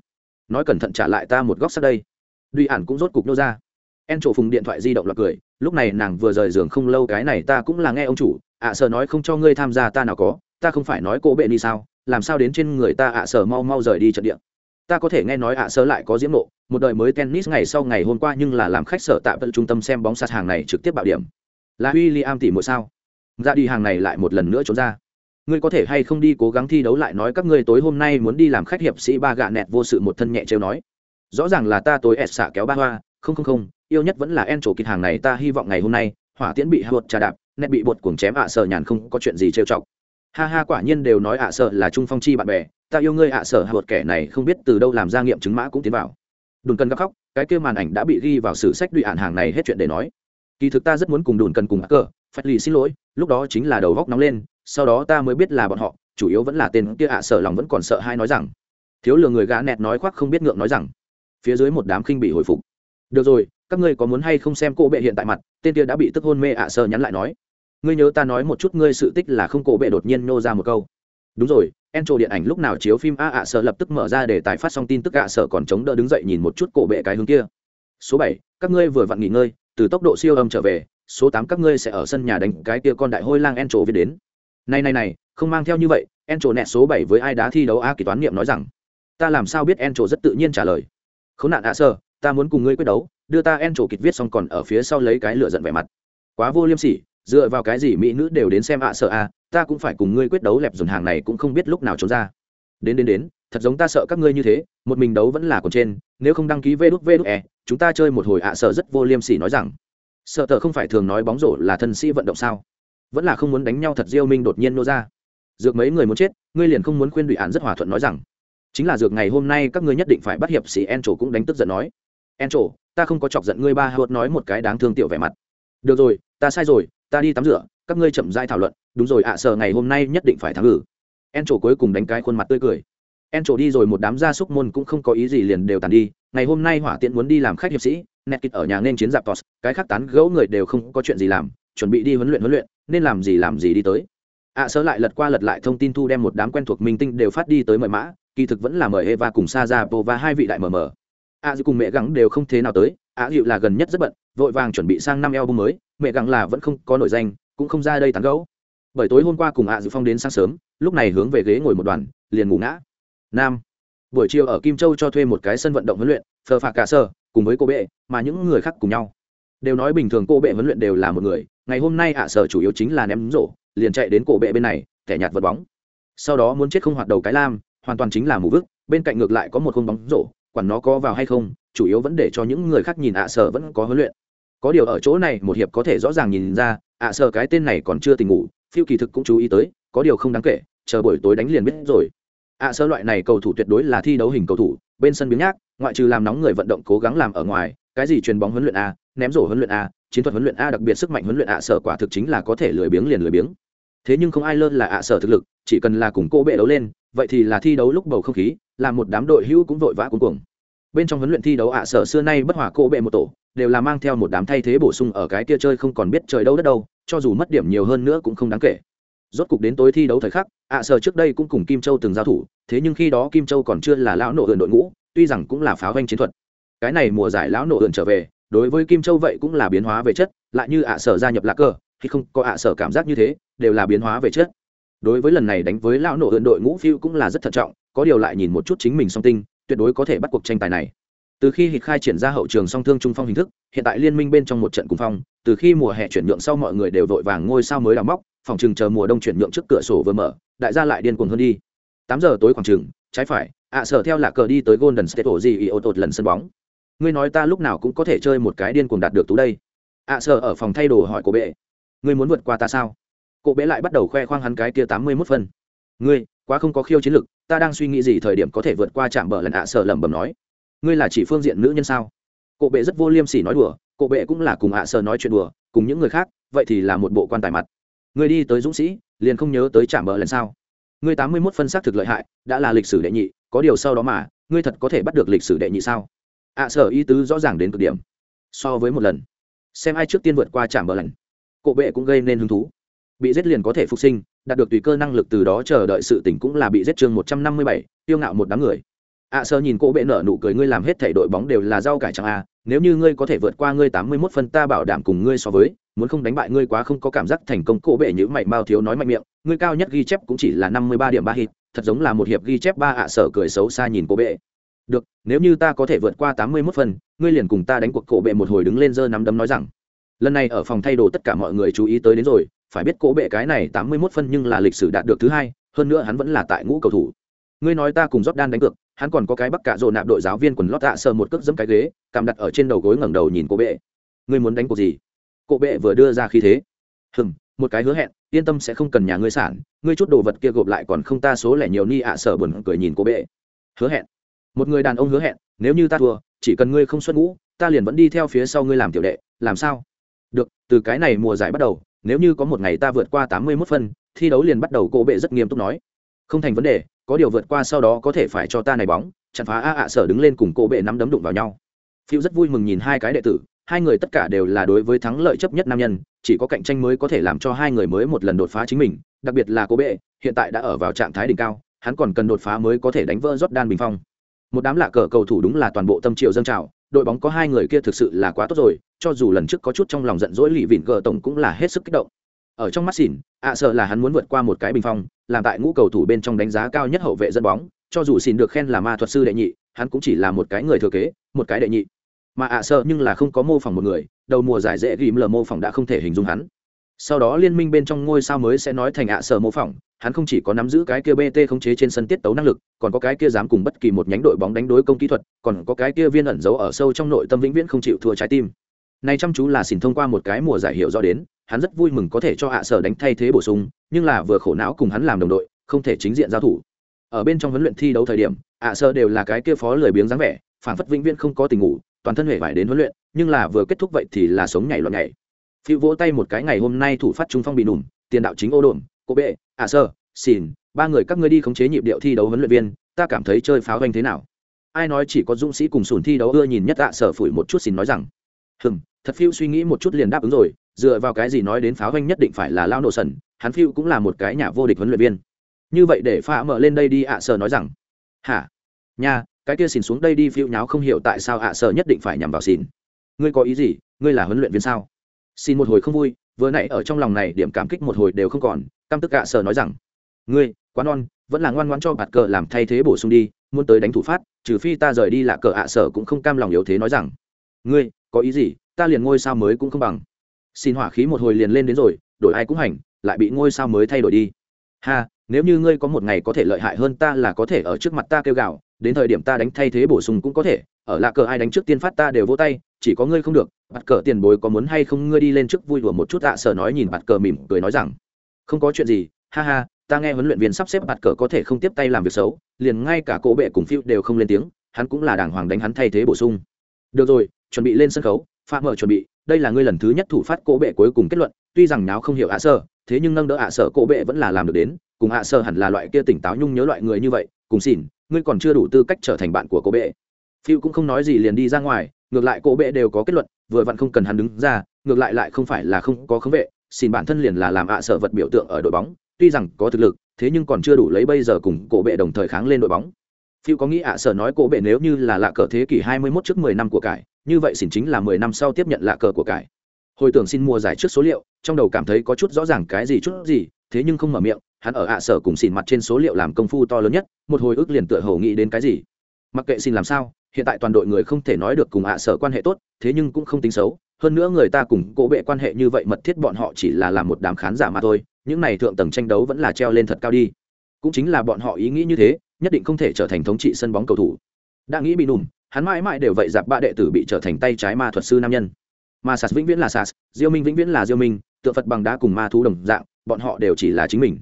Nói cẩn thận trả lại ta một góc sát đây. Duy ản cũng rốt cục nô ra. En trổ phùng điện thoại di động là cười, lúc này nàng vừa rời giường không lâu, cái này ta cũng là nghe ông chủ, ạ sợ nói không cho ngươi tham gia, ta nào có, ta không phải nói cô bệ đi sao, làm sao đến trên người ta ạ sợ mau mau rời đi trận địa. Ta có thể nghe nói ạ sợ lại có diễm nộ, một đời mới tennis ngày sau ngày hôm qua nhưng là làm khách sở tạ vận trung tâm xem bóng sạt hàng này trực tiếp bạo điểm là w i l l i am tỉ mỗi sao? Ra đi hàng này lại một lần nữa trốn ra. Ngươi có thể hay không đi cố gắng thi đấu lại nói các ngươi tối hôm nay muốn đi làm khách hiệp sĩ ba gạ nẹt vô sự một thân nhẹ trêu nói. Rõ ràng là ta tối ẹt xả kéo ba hoa, không không không, yêu nhất vẫn là en trổ kịch hàng này ta hy vọng ngày hôm nay, hỏa tiễn bị hụt trà đạp nẹt bị bột cuồng chém ạ sợ nhàn không có chuyện gì trêu chọc. Ha ha, quả nhiên đều nói ạ sợ là trung phong chi bạn bè, ta yêu ngươi ạ sợ hụt kẻ này không biết từ đâu làm ra nghiệm chứng mã cũng tiến vào. Đùn cần gấp khóc, cái kia màn ảnh đã bị ghi vào sử sách đụy ạn hàng này hết chuyện để nói kỳ thực ta rất muốn cùng đùn cần cùng cờ phát lì xin lỗi, lúc đó chính là đầu góc nóng lên, sau đó ta mới biết là bọn họ, chủ yếu vẫn là tên kia ạ, sợ lòng vẫn còn sợ hai nói rằng. Thiếu lừa người gã nẹt nói khoác không biết ngượng nói rằng. Phía dưới một đám khinh bị hồi phục. Được rồi, các ngươi có muốn hay không xem cô bệ hiện tại mặt, tên kia đã bị tức hôn mê ạ, sợ nhắn lại nói. Ngươi nhớ ta nói một chút ngươi sự tích là không cổ bệ đột nhiên nô ra một câu. Đúng rồi en trộ điện ảnh lúc nào chiếu phim a ạ, sợ lập tức mở ra để tài phát xong tin tức ạ, sợ còn chống đỡ đứng dậy nhìn một chút cổ bệ cái hướng kia. Số bảy, các ngươi vừa vặn nghỉ ngơi từ tốc độ siêu âm trở về, số tám các ngươi sẽ ở sân nhà đánh cái kia con đại hôi lang en trổ viết đến. Này này này, không mang theo như vậy en trổ nẹt số bảy với ai đá thi đấu a kỳ toán niệm nói rằng, ta làm sao biết en trổ rất tự nhiên trả lời? Khốn nạn ạ, sơ, ta muốn cùng ngươi quyết đấu, đưa ta en trổ kịch viết xong còn ở phía sau lấy cái lửa giận vẻ mặt. Quá vô liêm sỉ, dựa vào cái gì mỹ nữ đều đến xem ạ sợ a à, ta cũng phải cùng ngươi quyết đấu lẹp dồn hàng này cũng không biết lúc nào trốn ra. Đến đến đến thật giống ta sợ các ngươi như thế một mình đấu vẫn là còn trên nếu không đăng ký vê đút vê đút e chúng ta chơi một hồi ạ sợ rất vô liêm sỉ nói rằng. Sợ tờ không phải thường nói bóng rổ là thân sĩ vận động sao? Vẫn là không muốn đánh nhau thật diêu minh đột nhiên nô ra. Dược mấy người muốn chết ngươi liền không muốn khuyên đụy án rất hòa thuận nói rằng. Chính là dược ngày hôm nay các ngươi nhất định phải bắt hiệp sĩ en trổ cũng đánh tức giận nói. En trổ ta không có chọc giận ngươi ba hốt nói một cái đáng thương tiểu vẻ mặt. Được rồi ta sai rồi ta đi tắm rửa các ngươi chậm rãi thảo luận. Đúng rồi ạ à, sợ ngày hôm nay nhất định phải thắng ngử en trổ cuối cùng đánh cái khuôn mặt tươi cười en trổ đi rồi một đám gia súc môn cũng không có ý gì liền đều tàn đi. Ngày hôm nay hỏa tiện muốn đi làm khách hiệp sĩ nẹt kịch ở nhà nên chiến giặc tos cái khác tán gẫu người đều không có chuyện gì làm chuẩn bị đi huấn luyện huấn luyện nên làm gì làm gì đi tới. Ạ à, sớ lại lật qua lật lại thông tin thu đem một đám quen thuộc minh tinh đều phát đi tới mời mã kỳ thực vẫn là mời eva cùng sa ra và hai vị đại mờ mờ. À, ạ dịu cùng mẹ gắng đều không thế nào tới à, ạ dịu là gần nhất rất bận vội vàng chuẩn bị sang năm album mới mẹ gắng là vẫn không có nổi danh cũng không ra đây tán gẫu. Bởi tối hôm qua cùng à, ạ dịu phong đến sáng sớm lúc này hướng về ghế ngồi một đoàn liền ngủ ngã nam. Buổi chiều ở kim châu cho thuê một cái sân vận động huấn luyện, phờ phạc cả sơ, cùng với cô bệ, mà những người khác cùng nhau. Đều nói bình thường cô bệ huấn luyện đều là một người, ngày hôm nay ạ sở chủ yếu chính là ném rổ, liền chạy đến cổ bệ bên này kẻ nhạt vật bóng. Sau đó muốn chết không hoạt đầu cái lam, hoàn toàn chính là mù vức, bên cạnh ngược lại có một khung bóng rổ, quản nó có vào hay không, chủ yếu vẫn để cho những người khác nhìn ạ sở vẫn có huấn luyện. Có điều ở chỗ này một hiệp có thể rõ ràng nhìn ra, ạ sở cái tên này còn chưa tình ngủ, phiêu kỳ thực cũng chú ý tới, có điều không đáng kể, chờ buổi tối đánh liền biết rồi ạ sở loại này cầu thủ tuyệt đối là thi đấu hình cầu thủ, bên sân biếng nhác, ngoại trừ làm nóng người vận động cố gắng làm ở ngoài, cái gì truyền bóng huấn luyện a, ném rổ huấn luyện a, chiến thuật huấn luyện a, đặc biệt sức mạnh huấn luyện ạ sở quả thực chính là có thể lười biếng liền lười biếng. Thế nhưng không ai lơ là ạ sở thực lực, chỉ cần là cùng cô bệ đấu lên, vậy thì là thi đấu lúc bầu không khí, là một đám đội hữu cũng vội vã cuống cuồng. Bên trong huấn luyện thi đấu ạ sở xưa nay bất hòa cô bệ một tổ, đều là mang theo một đám thay thế bổ sung ở cái kia chơi không còn biết trời đâu đất đâu, cho dù mất điểm nhiều hơn nữa cũng không đáng kể. Rốt cục đến tối thi đấu thời khắc ạ sở trước đây cũng cùng kim châu từng giao thủ thế nhưng khi đó kim châu còn chưa là lão nổ hưởng đội ngũ tuy rằng cũng là pháo doanh chiến thuật. Cái này mùa giải lão nổ hưởng trở về đối với kim châu vậy cũng là biến hóa về chất lại như ạ sở gia nhập lạc cờ, khi không có ạ sở cảm giác như thế đều là biến hóa về chất. Đối với lần này đánh với lão nổ hưởng đội ngũ phiêu cũng là rất thận trọng có điều lại nhìn một chút chính mình song tinh tuyệt đối có thể bắt cuộc tranh tài này. Từ khi hịch khai triển ra hậu trường song thương trung phong hình thức hiện tại liên minh bên trong một trận cùng phong từ khi mùa hè chuyển nhượng sau mọi người đều vội vàng ngôi sao mới đào móc phòng chừng chờ mùa đông chuyển nhượng trước cửa sổ vừa mở, đại gia lại điên cuồng hơn đi. Tám giờ tối khoảng chừng, trái phải, ạ sở theo là cờ đi tới golden state ổ gì ý ô tột lần sân bóng. Ngươi nói ta lúc nào cũng có thể chơi một cái điên cuồng đạt được tú đây. Ạ sở ở phòng thay đồ hỏi cô bệ. Ngươi muốn vượt qua ta sao? Cô bệ lại bắt đầu khoe khoang hắn cái kia tám mươi mốt phân. Ngươi, quá không có khiêu chiến lực, ta đang suy nghĩ gì thời điểm có thể vượt qua chạm bờ lần ạ sở lẩm bẩm nói. Ngươi là chỉ phương diện nữ nhân sao? Cô bệ rất vô liêm sỉ nói đùa, cô bệ cũng là cùng ạ sở nói chuyện đùa, cùng những người khác, vậy thì là một bộ quan tài mặt ngươi đi tới dũng sĩ, liền không nhớ tới chạm bờ lần sao? Ngươi tám mươi mốt phân xác thực lợi hại, đã là lịch sử đệ nhị, có điều sau đó mà, ngươi thật có thể bắt được lịch sử đệ nhị sao? Ạ sở ý tứ rõ ràng đến cực điểm. So với một lần, xem ai trước tiên vượt qua chạm bờ lần cộ bệ cũng gây nên hứng thú. Bị giết liền có thể phục sinh, đạt được tùy cơ năng lực từ đó chờ đợi sự tỉnh cũng là bị giết chương một trăm năm mươi bảy, tiêu ngạo một đám người. À, ạ sở nhìn cô bệ nở nụ cười, ngươi làm hết thể đội bóng đều là rau cải chẳng a à? nếu như ngươi có thể vượt qua ngươi tám mươi mốt phân, ta bảo đảm cùng ngươi so với. Muốn không đánh bại ngươi quá không có cảm giác thành công cộ bệ như mày, mao thiếu nói mạnh miệng. Ngươi cao nhất ghi chép cũng chỉ là năm mươi ba điểm ba hit. Thật giống là một hiệp ghi chép ba ạ, sở cười xấu xa nhìn cộ bệ. Được, nếu như ta có thể vượt qua tám mươi mốt phần ngươi liền cùng ta đánh cuộc cổ bệ một hồi đứng lên giơ nắm đấm nói rằng. Lần này ở phòng thay đồ tất cả mọi người chú ý tới đến rồi. Phải biết cổ bệ cái này tám mươi mốt phân nhưng là lịch sử đạt được thứ hai, hơn nữa hắn vẫn là tại ngũ cầu thủ. Ngươi nói ta cùng Jordan đánh cược hắn còn có cái bắc cạ rồ nạp đội giáo viên quần lót tạ sờ một cước dẫm cái ghế cảm đặt ở trên đầu gối ngẩng đầu nhìn cô bệ. Ngươi muốn đánh cuộc gì? Cô bệ vừa đưa ra khí thế. Hừm, một cái hứa hẹn, yên tâm sẽ không cần nhà ngươi sản, ngươi chút đồ vật kia gộp lại còn không ta số lẻ nhiều ni ạ sở buồn cười nhìn cô bệ. Hứa hẹn. Một người đàn ông hứa hẹn, nếu như ta thua, chỉ cần ngươi không xuất ngũ, ta liền vẫn đi theo phía sau ngươi làm tiểu đệ, làm sao? Được, từ cái này mùa giải bắt đầu, nếu như có một ngày ta vượt qua tám mươi mốt phân, thi đấu liền bắt đầu cô bệ rất nghiêm túc nói. Không thành vấn đề có điều vượt qua sau đó có thể phải cho ta này bóng, chặn phá a ạ sở đứng lên cùng cô bệ nắm đấm đụng vào nhau. Phiêu rất vui mừng nhìn hai cái đệ tử, hai người tất cả đều là đối với thắng lợi chấp nhất nam nhân, chỉ có cạnh tranh mới có thể làm cho hai người mới một lần đột phá chính mình, đặc biệt là cô bệ, hiện tại đã ở vào trạng thái đỉnh cao, hắn còn cần đột phá mới có thể đánh vỡ rót đan bình phong. Một đám lạ cờ cầu thủ đúng là toàn bộ tâm triệu dâng trào, đội bóng có hai người kia thực sự là quá tốt rồi, cho dù lần trước có chút trong lòng giận dỗi lì vịn gờ tổng cũng là hết sức kích động ở trong mắt xỉn, ạ sợ là hắn muốn vượt qua một cái bình phong, làm tại ngũ cầu thủ bên trong đánh giá cao nhất hậu vệ dân bóng, cho dù xỉn được khen là ma thuật sư đệ nhị, hắn cũng chỉ là một cái người thừa kế, một cái đệ nhị. Mà ạ sợ nhưng là không có mô phỏng một người, đầu mùa giải dễ ghim lờ mô phỏng đã không thể hình dung hắn. Sau đó liên minh bên trong ngôi sao mới sẽ nói thành ạ sợ mô phỏng, hắn không chỉ có nắm giữ cái kia bt khống chế trên sân tiết tấu năng lực, còn có cái kia dám cùng bất kỳ một nhánh đội bóng đánh đối công kỹ thuật, còn có cái kia viên ẩn giấu ở sâu trong nội tâm vĩnh viễn không chịu thua trái tim. Này chăm chú là xỉn thông qua một cái mùa giải hiệu do đến hắn rất vui mừng có thể cho ạ sở đánh thay thế bổ sung nhưng là vừa khổ não cùng hắn làm đồng đội không thể chính diện giao thủ. Ở bên trong huấn luyện thi đấu thời điểm ạ sở đều là cái kia phó lười biếng dáng vẻ phản phất vĩnh viễn không có tình ngủ toàn thân huệ vải đến huấn luyện nhưng là vừa kết thúc vậy thì là sống nhảy loạn nhảy. Phiêu vỗ tay một cái ngày hôm nay thủ phát trung phong bị nùm tiền đạo chính ô đồn cô bệ ạ sơ xin, ba người các ngươi đi khống chế nhịp điệu thi đấu huấn luyện viên ta cảm thấy chơi pháo anh thế nào? Ai nói chỉ có dũng sĩ cùng sùn thi đấu ưa nhìn nhất ạ sở phủi một chút xin nói rằng hừm thật phiêu suy nghĩ một chút liền đáp ứng rồi dựa vào cái gì nói đến pháo anh nhất định phải là lao nổ sần, hắn phiêu cũng là một cái nhà vô địch huấn luyện viên. Như vậy để pha mở lên đây đi ạ sở nói rằng, hả? Nha, cái kia xỉn xuống đây đi phiêu nháo không hiểu tại sao ạ sở nhất định phải nhằm vào xỉn. Ngươi có ý gì? Ngươi là huấn luyện viên sao? Xin một hồi không vui, vừa nãy ở trong lòng này điểm cảm kích một hồi đều không còn, căm tức ạ sở nói rằng, ngươi, quá non, vẫn là ngoan ngoan cho bạt cờ làm thay thế bổ sung đi, muốn tới đánh thủ phát, trừ phi ta rời đi là cờ ạ sở cũng không cam lòng yếu thế nói rằng, ngươi, có ý gì? Ta liền ngôi sao mới cũng không bằng xin hỏa khí một hồi liền lên đến rồi, đổi ai cũng hành, lại bị ngôi sao mới thay đổi đi. Ha, nếu như ngươi có một ngày có thể lợi hại hơn ta là có thể ở trước mặt ta kêu gào, đến thời điểm ta đánh thay thế bổ sung cũng có thể, ở lạ cờ ai đánh trước tiên phát ta đều vô tay, chỉ có ngươi không được, bạt cờ tiền bối có muốn hay không ngươi đi lên trước vui đùa một chút ạ sở nói nhìn bạt cờ mỉm cười nói rằng, không có chuyện gì, ha ha, ta nghe huấn luyện viên sắp xếp bạt cờ có thể không tiếp tay làm việc xấu, liền ngay cả cỗ bệ cùng phiêu đều không lên tiếng, hắn cũng là đàng hoàng đánh hắn thay thế bổ sung. Được rồi, chuẩn bị lên sân khấu pha mở chuẩn bị đây là ngươi lần thứ nhất thủ phát cổ bệ cuối cùng kết luận, tuy rằng nào không hiểu ạ sơ, thế nhưng nâng đỡ ạ sở cổ bệ vẫn là làm được đến, cùng ạ sơ hẳn là loại kia tỉnh táo nhung nhớ loại người như vậy, cùng xỉn, ngươi còn chưa đủ tư cách trở thành bạn của cổ bệ. Phiêu cũng không nói gì liền đi ra ngoài, ngược lại cổ bệ đều có kết luận, vừa vặn không cần hắn đứng ra, ngược lại lại không phải là không có khống vệ xin bản thân liền là làm ạ sở vật biểu tượng ở đội bóng, tuy rằng có thực lực, thế nhưng còn chưa đủ lấy bây giờ cùng cổ bệ đồng thời kháng lên đội bóng. Phiêu có nghĩ ạ sở nói cổ bệ nếu như là lạ cờ thế kỷ 21 trước 10 năm của cải như vậy xin chính là 10 năm sau tiếp nhận lạ cờ của cải. Hồi tưởng xin mua giải trước số liệu, trong đầu cảm thấy có chút rõ ràng cái gì chút gì, thế nhưng không mở miệng, hắn ở ạ sở cùng xỉn mặt trên số liệu làm công phu to lớn nhất, một hồi ức liền tựa hồ nghĩ đến cái gì. Mặc kệ xin làm sao, hiện tại toàn đội người không thể nói được cùng ạ sở quan hệ tốt, thế nhưng cũng không tính xấu, hơn nữa người ta cùng cố bệ quan hệ như vậy mật thiết bọn họ chỉ là làm một đám khán giả mà thôi, những này thượng tầng tranh đấu vẫn là treo lên thật cao đi. Cũng chính là bọn họ ý nghĩ như thế, nhất định không thể trở thành thống trị sân bóng cầu thủ. Đã nghĩ bị nùm hắn mãi mãi đều vậy giặc ba đệ tử bị trở thành tay trái ma thuật sư nam nhân. Mà sas vĩnh viễn là sas, diêu minh vĩnh viễn là diêu minh tượng phật bằng đá cùng ma thú đồng dạng, bọn họ đều chỉ là chính mình.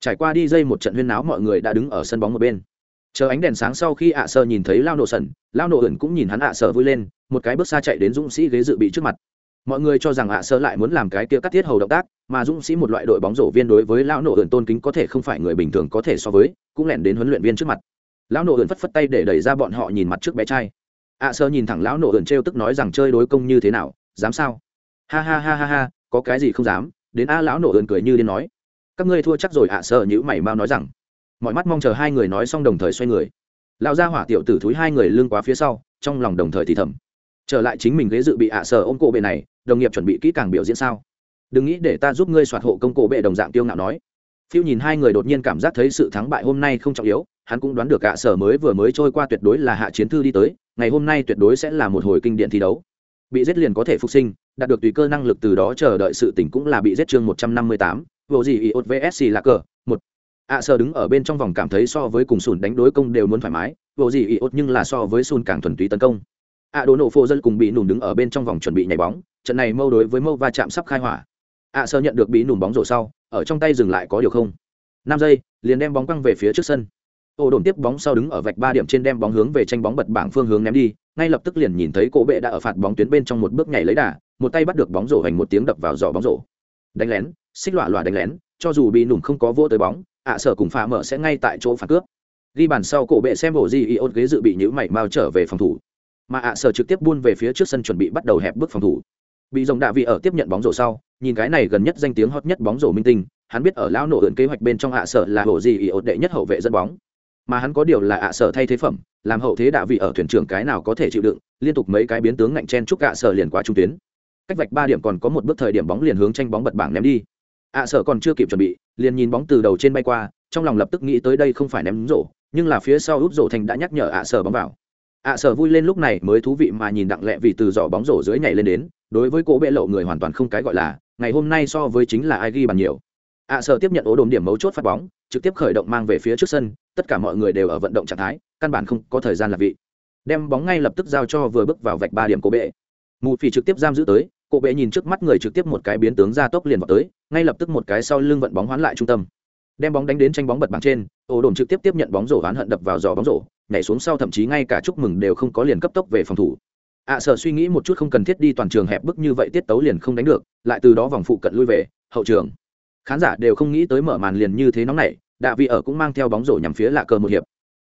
Trải qua đi dây một trận huyên náo mọi người đã đứng ở sân bóng một bên. Chờ ánh đèn sáng sau khi ạ sơ nhìn thấy lao nổ sần lao nổ ẩn cũng nhìn hắn ạ sơ vui lên, một cái bước xa chạy đến dũng sĩ ghế dự bị trước mặt. Mọi người cho rằng ạ sơ lại muốn làm cái kia cắt thiết hầu động tác, mà dũng sĩ một loại đội bóng rổ viên đối với lao nổ ẩn tôn kính có thể không phải người bình thường có thể so với, cũng lẻn đến huấn luyện viên trước mặt lão nổ ẩn phất phất tay để đẩy ra bọn họ nhìn mặt trước bé trai. Ạ sơ nhìn thẳng lão nổ ẩn trêu tức nói rằng, chơi đối công như thế nào, dám sao? Ha ha ha ha ha, có cái gì không dám. Đến a lão nổ ẩn cười như điên nói. Các ngươi thua chắc rồi. Ạ sơ nhữ mày mau nói rằng. Mọi mắt mong chờ hai người nói xong đồng thời xoay người. Lão gia hỏa tiểu tử thúi hai người lưng quá phía sau, trong lòng đồng thời thì thầm. Trở lại chính mình ghế dự bị ạ sơ ôm cổ bệ này, đồng nghiệp chuẩn bị kỹ càng biểu diễn sao? Đừng nghĩ để ta giúp ngươi soạt hộ công cổ bệ đồng dạng tiêu ngạo nói. Phiêu nhìn hai người đột nhiên cảm giác thấy sự thắng bại hôm nay không trọng yếu hắn cũng đoán được ạ, sở mới vừa mới trôi qua tuyệt đối là hạ chiến thư đi tới, ngày hôm nay tuyệt đối sẽ là một hồi kinh điện thi đấu. Bị giết liền có thể phục sinh, đạt được tùy cơ năng lực từ đó chờ đợi sự tỉnh cũng là bị giết chương một trăm năm mươi tám, vô gì iot vsc là cờ, một. Ạ, sở đứng ở bên trong vòng cảm thấy so với cùng sùn đánh đối công đều muốn thoải mái, vô gì iot nhưng là so với sùn càng thuần túy tấn công. Ạ, đồ nổ phô dân cùng bị nùm đứng ở bên trong vòng chuẩn bị nhảy bóng, trận này mâu đối với mâu va chạm sắp khai hỏa. Ạ, sở nhận được bị nùm bóng rổ sau, ở trong tay dừng lại có điều không. Năm giây, liền đem bóng quăng về phía trước sân ô đồn tiếp bóng sau đứng ở vạch ba điểm trên đem bóng hướng về tranh bóng bật bảng phương hướng ném đi, ngay lập tức liền nhìn thấy cổ bệ đã ở phạt bóng tuyến bên trong một bước nhảy lấy đà, một tay bắt được bóng rổ hành một tiếng đập vào giỏ bóng rổ. Đánh lén, xích lọa lọa đánh lén, cho dù bị nùm không có vô tới bóng, ạ sở cùng phá mở sẽ ngay tại chỗ phản cướp. Ghi bàn sau cổ bệ xem bộ gì iốt ghế dự bị nhữ mảy mau trở về phòng thủ. Mà ạ sở trực tiếp buôn về phía trước sân chuẩn bị bắt đầu hẹp bước phòng thủ. Bị rồng đạ vị ở tiếp nhận bóng rổ sau, nhìn cái này gần nhất danh tiếng hot nhất bóng rổ minh tinh, hắn biết ở lão nổ ượn kế hoạch bên trong ạ sở là bộ gì y ốt đệ nhất hậu vệ dẫn bóng mà hắn có điều là ạ sở thay thế phẩm, làm hậu thế đạ vị ở thuyền trưởng cái nào có thể chịu đựng, liên tục mấy cái biến tướng ngạnh chen chúc ạ sở liền quá trung tuyến. Cách vạch ba điểm còn có một bước thời điểm bóng liền hướng tranh bóng bật bảng ném đi. ạ sở còn chưa kịp chuẩn bị, liền nhìn bóng từ đầu trên bay qua, trong lòng lập tức nghĩ tới đây không phải ném rổ, nhưng là phía sau út rổ thành đã nhắc nhở ạ sở bóng vào. ạ sở vui lên lúc này mới thú vị mà nhìn đặng lẹ vì từ giỏ bóng rổ dưới nhảy lên đến, đối với cỗ bệ lộ người hoàn toàn không cái gọi là, ngày hôm nay so với chính là ai ghi bàn nhiều. ạ sở tiếp nhận ố đồn điểm mấu chốt phát bóng, trực tiếp khởi động mang về phía trước sân tất cả mọi người đều ở vận động trạng thái căn bản không có thời gian là vị. Đem bóng ngay lập tức giao cho vừa bước vào vạch ba điểm cổ bệ. Mù phỉ trực tiếp giam giữ tới cổ bệ nhìn trước mắt người trực tiếp một cái biến tướng ra tốc liền vào tới ngay lập tức một cái sau lưng vận bóng hoán lại trung tâm. Đem bóng đánh đến tranh bóng bật bằng trên ổ đồn trực tiếp tiếp nhận bóng rổ hoán hận đập vào giò bóng rổ nhảy xuống sau thậm chí ngay cả chúc mừng đều không có liền cấp tốc về phòng thủ. Ạ à, sợ suy nghĩ một chút không cần thiết đi toàn trường hẹp bức như vậy tiết tấu liền không đánh được lại từ đó vòng phụ cận lui về hậu trường. Khán giả đều không nghĩ tới mở màn liền như thế nóng này đạ vị ở cũng mang theo bóng rổ nhằm phía lạ cờ một hiệp.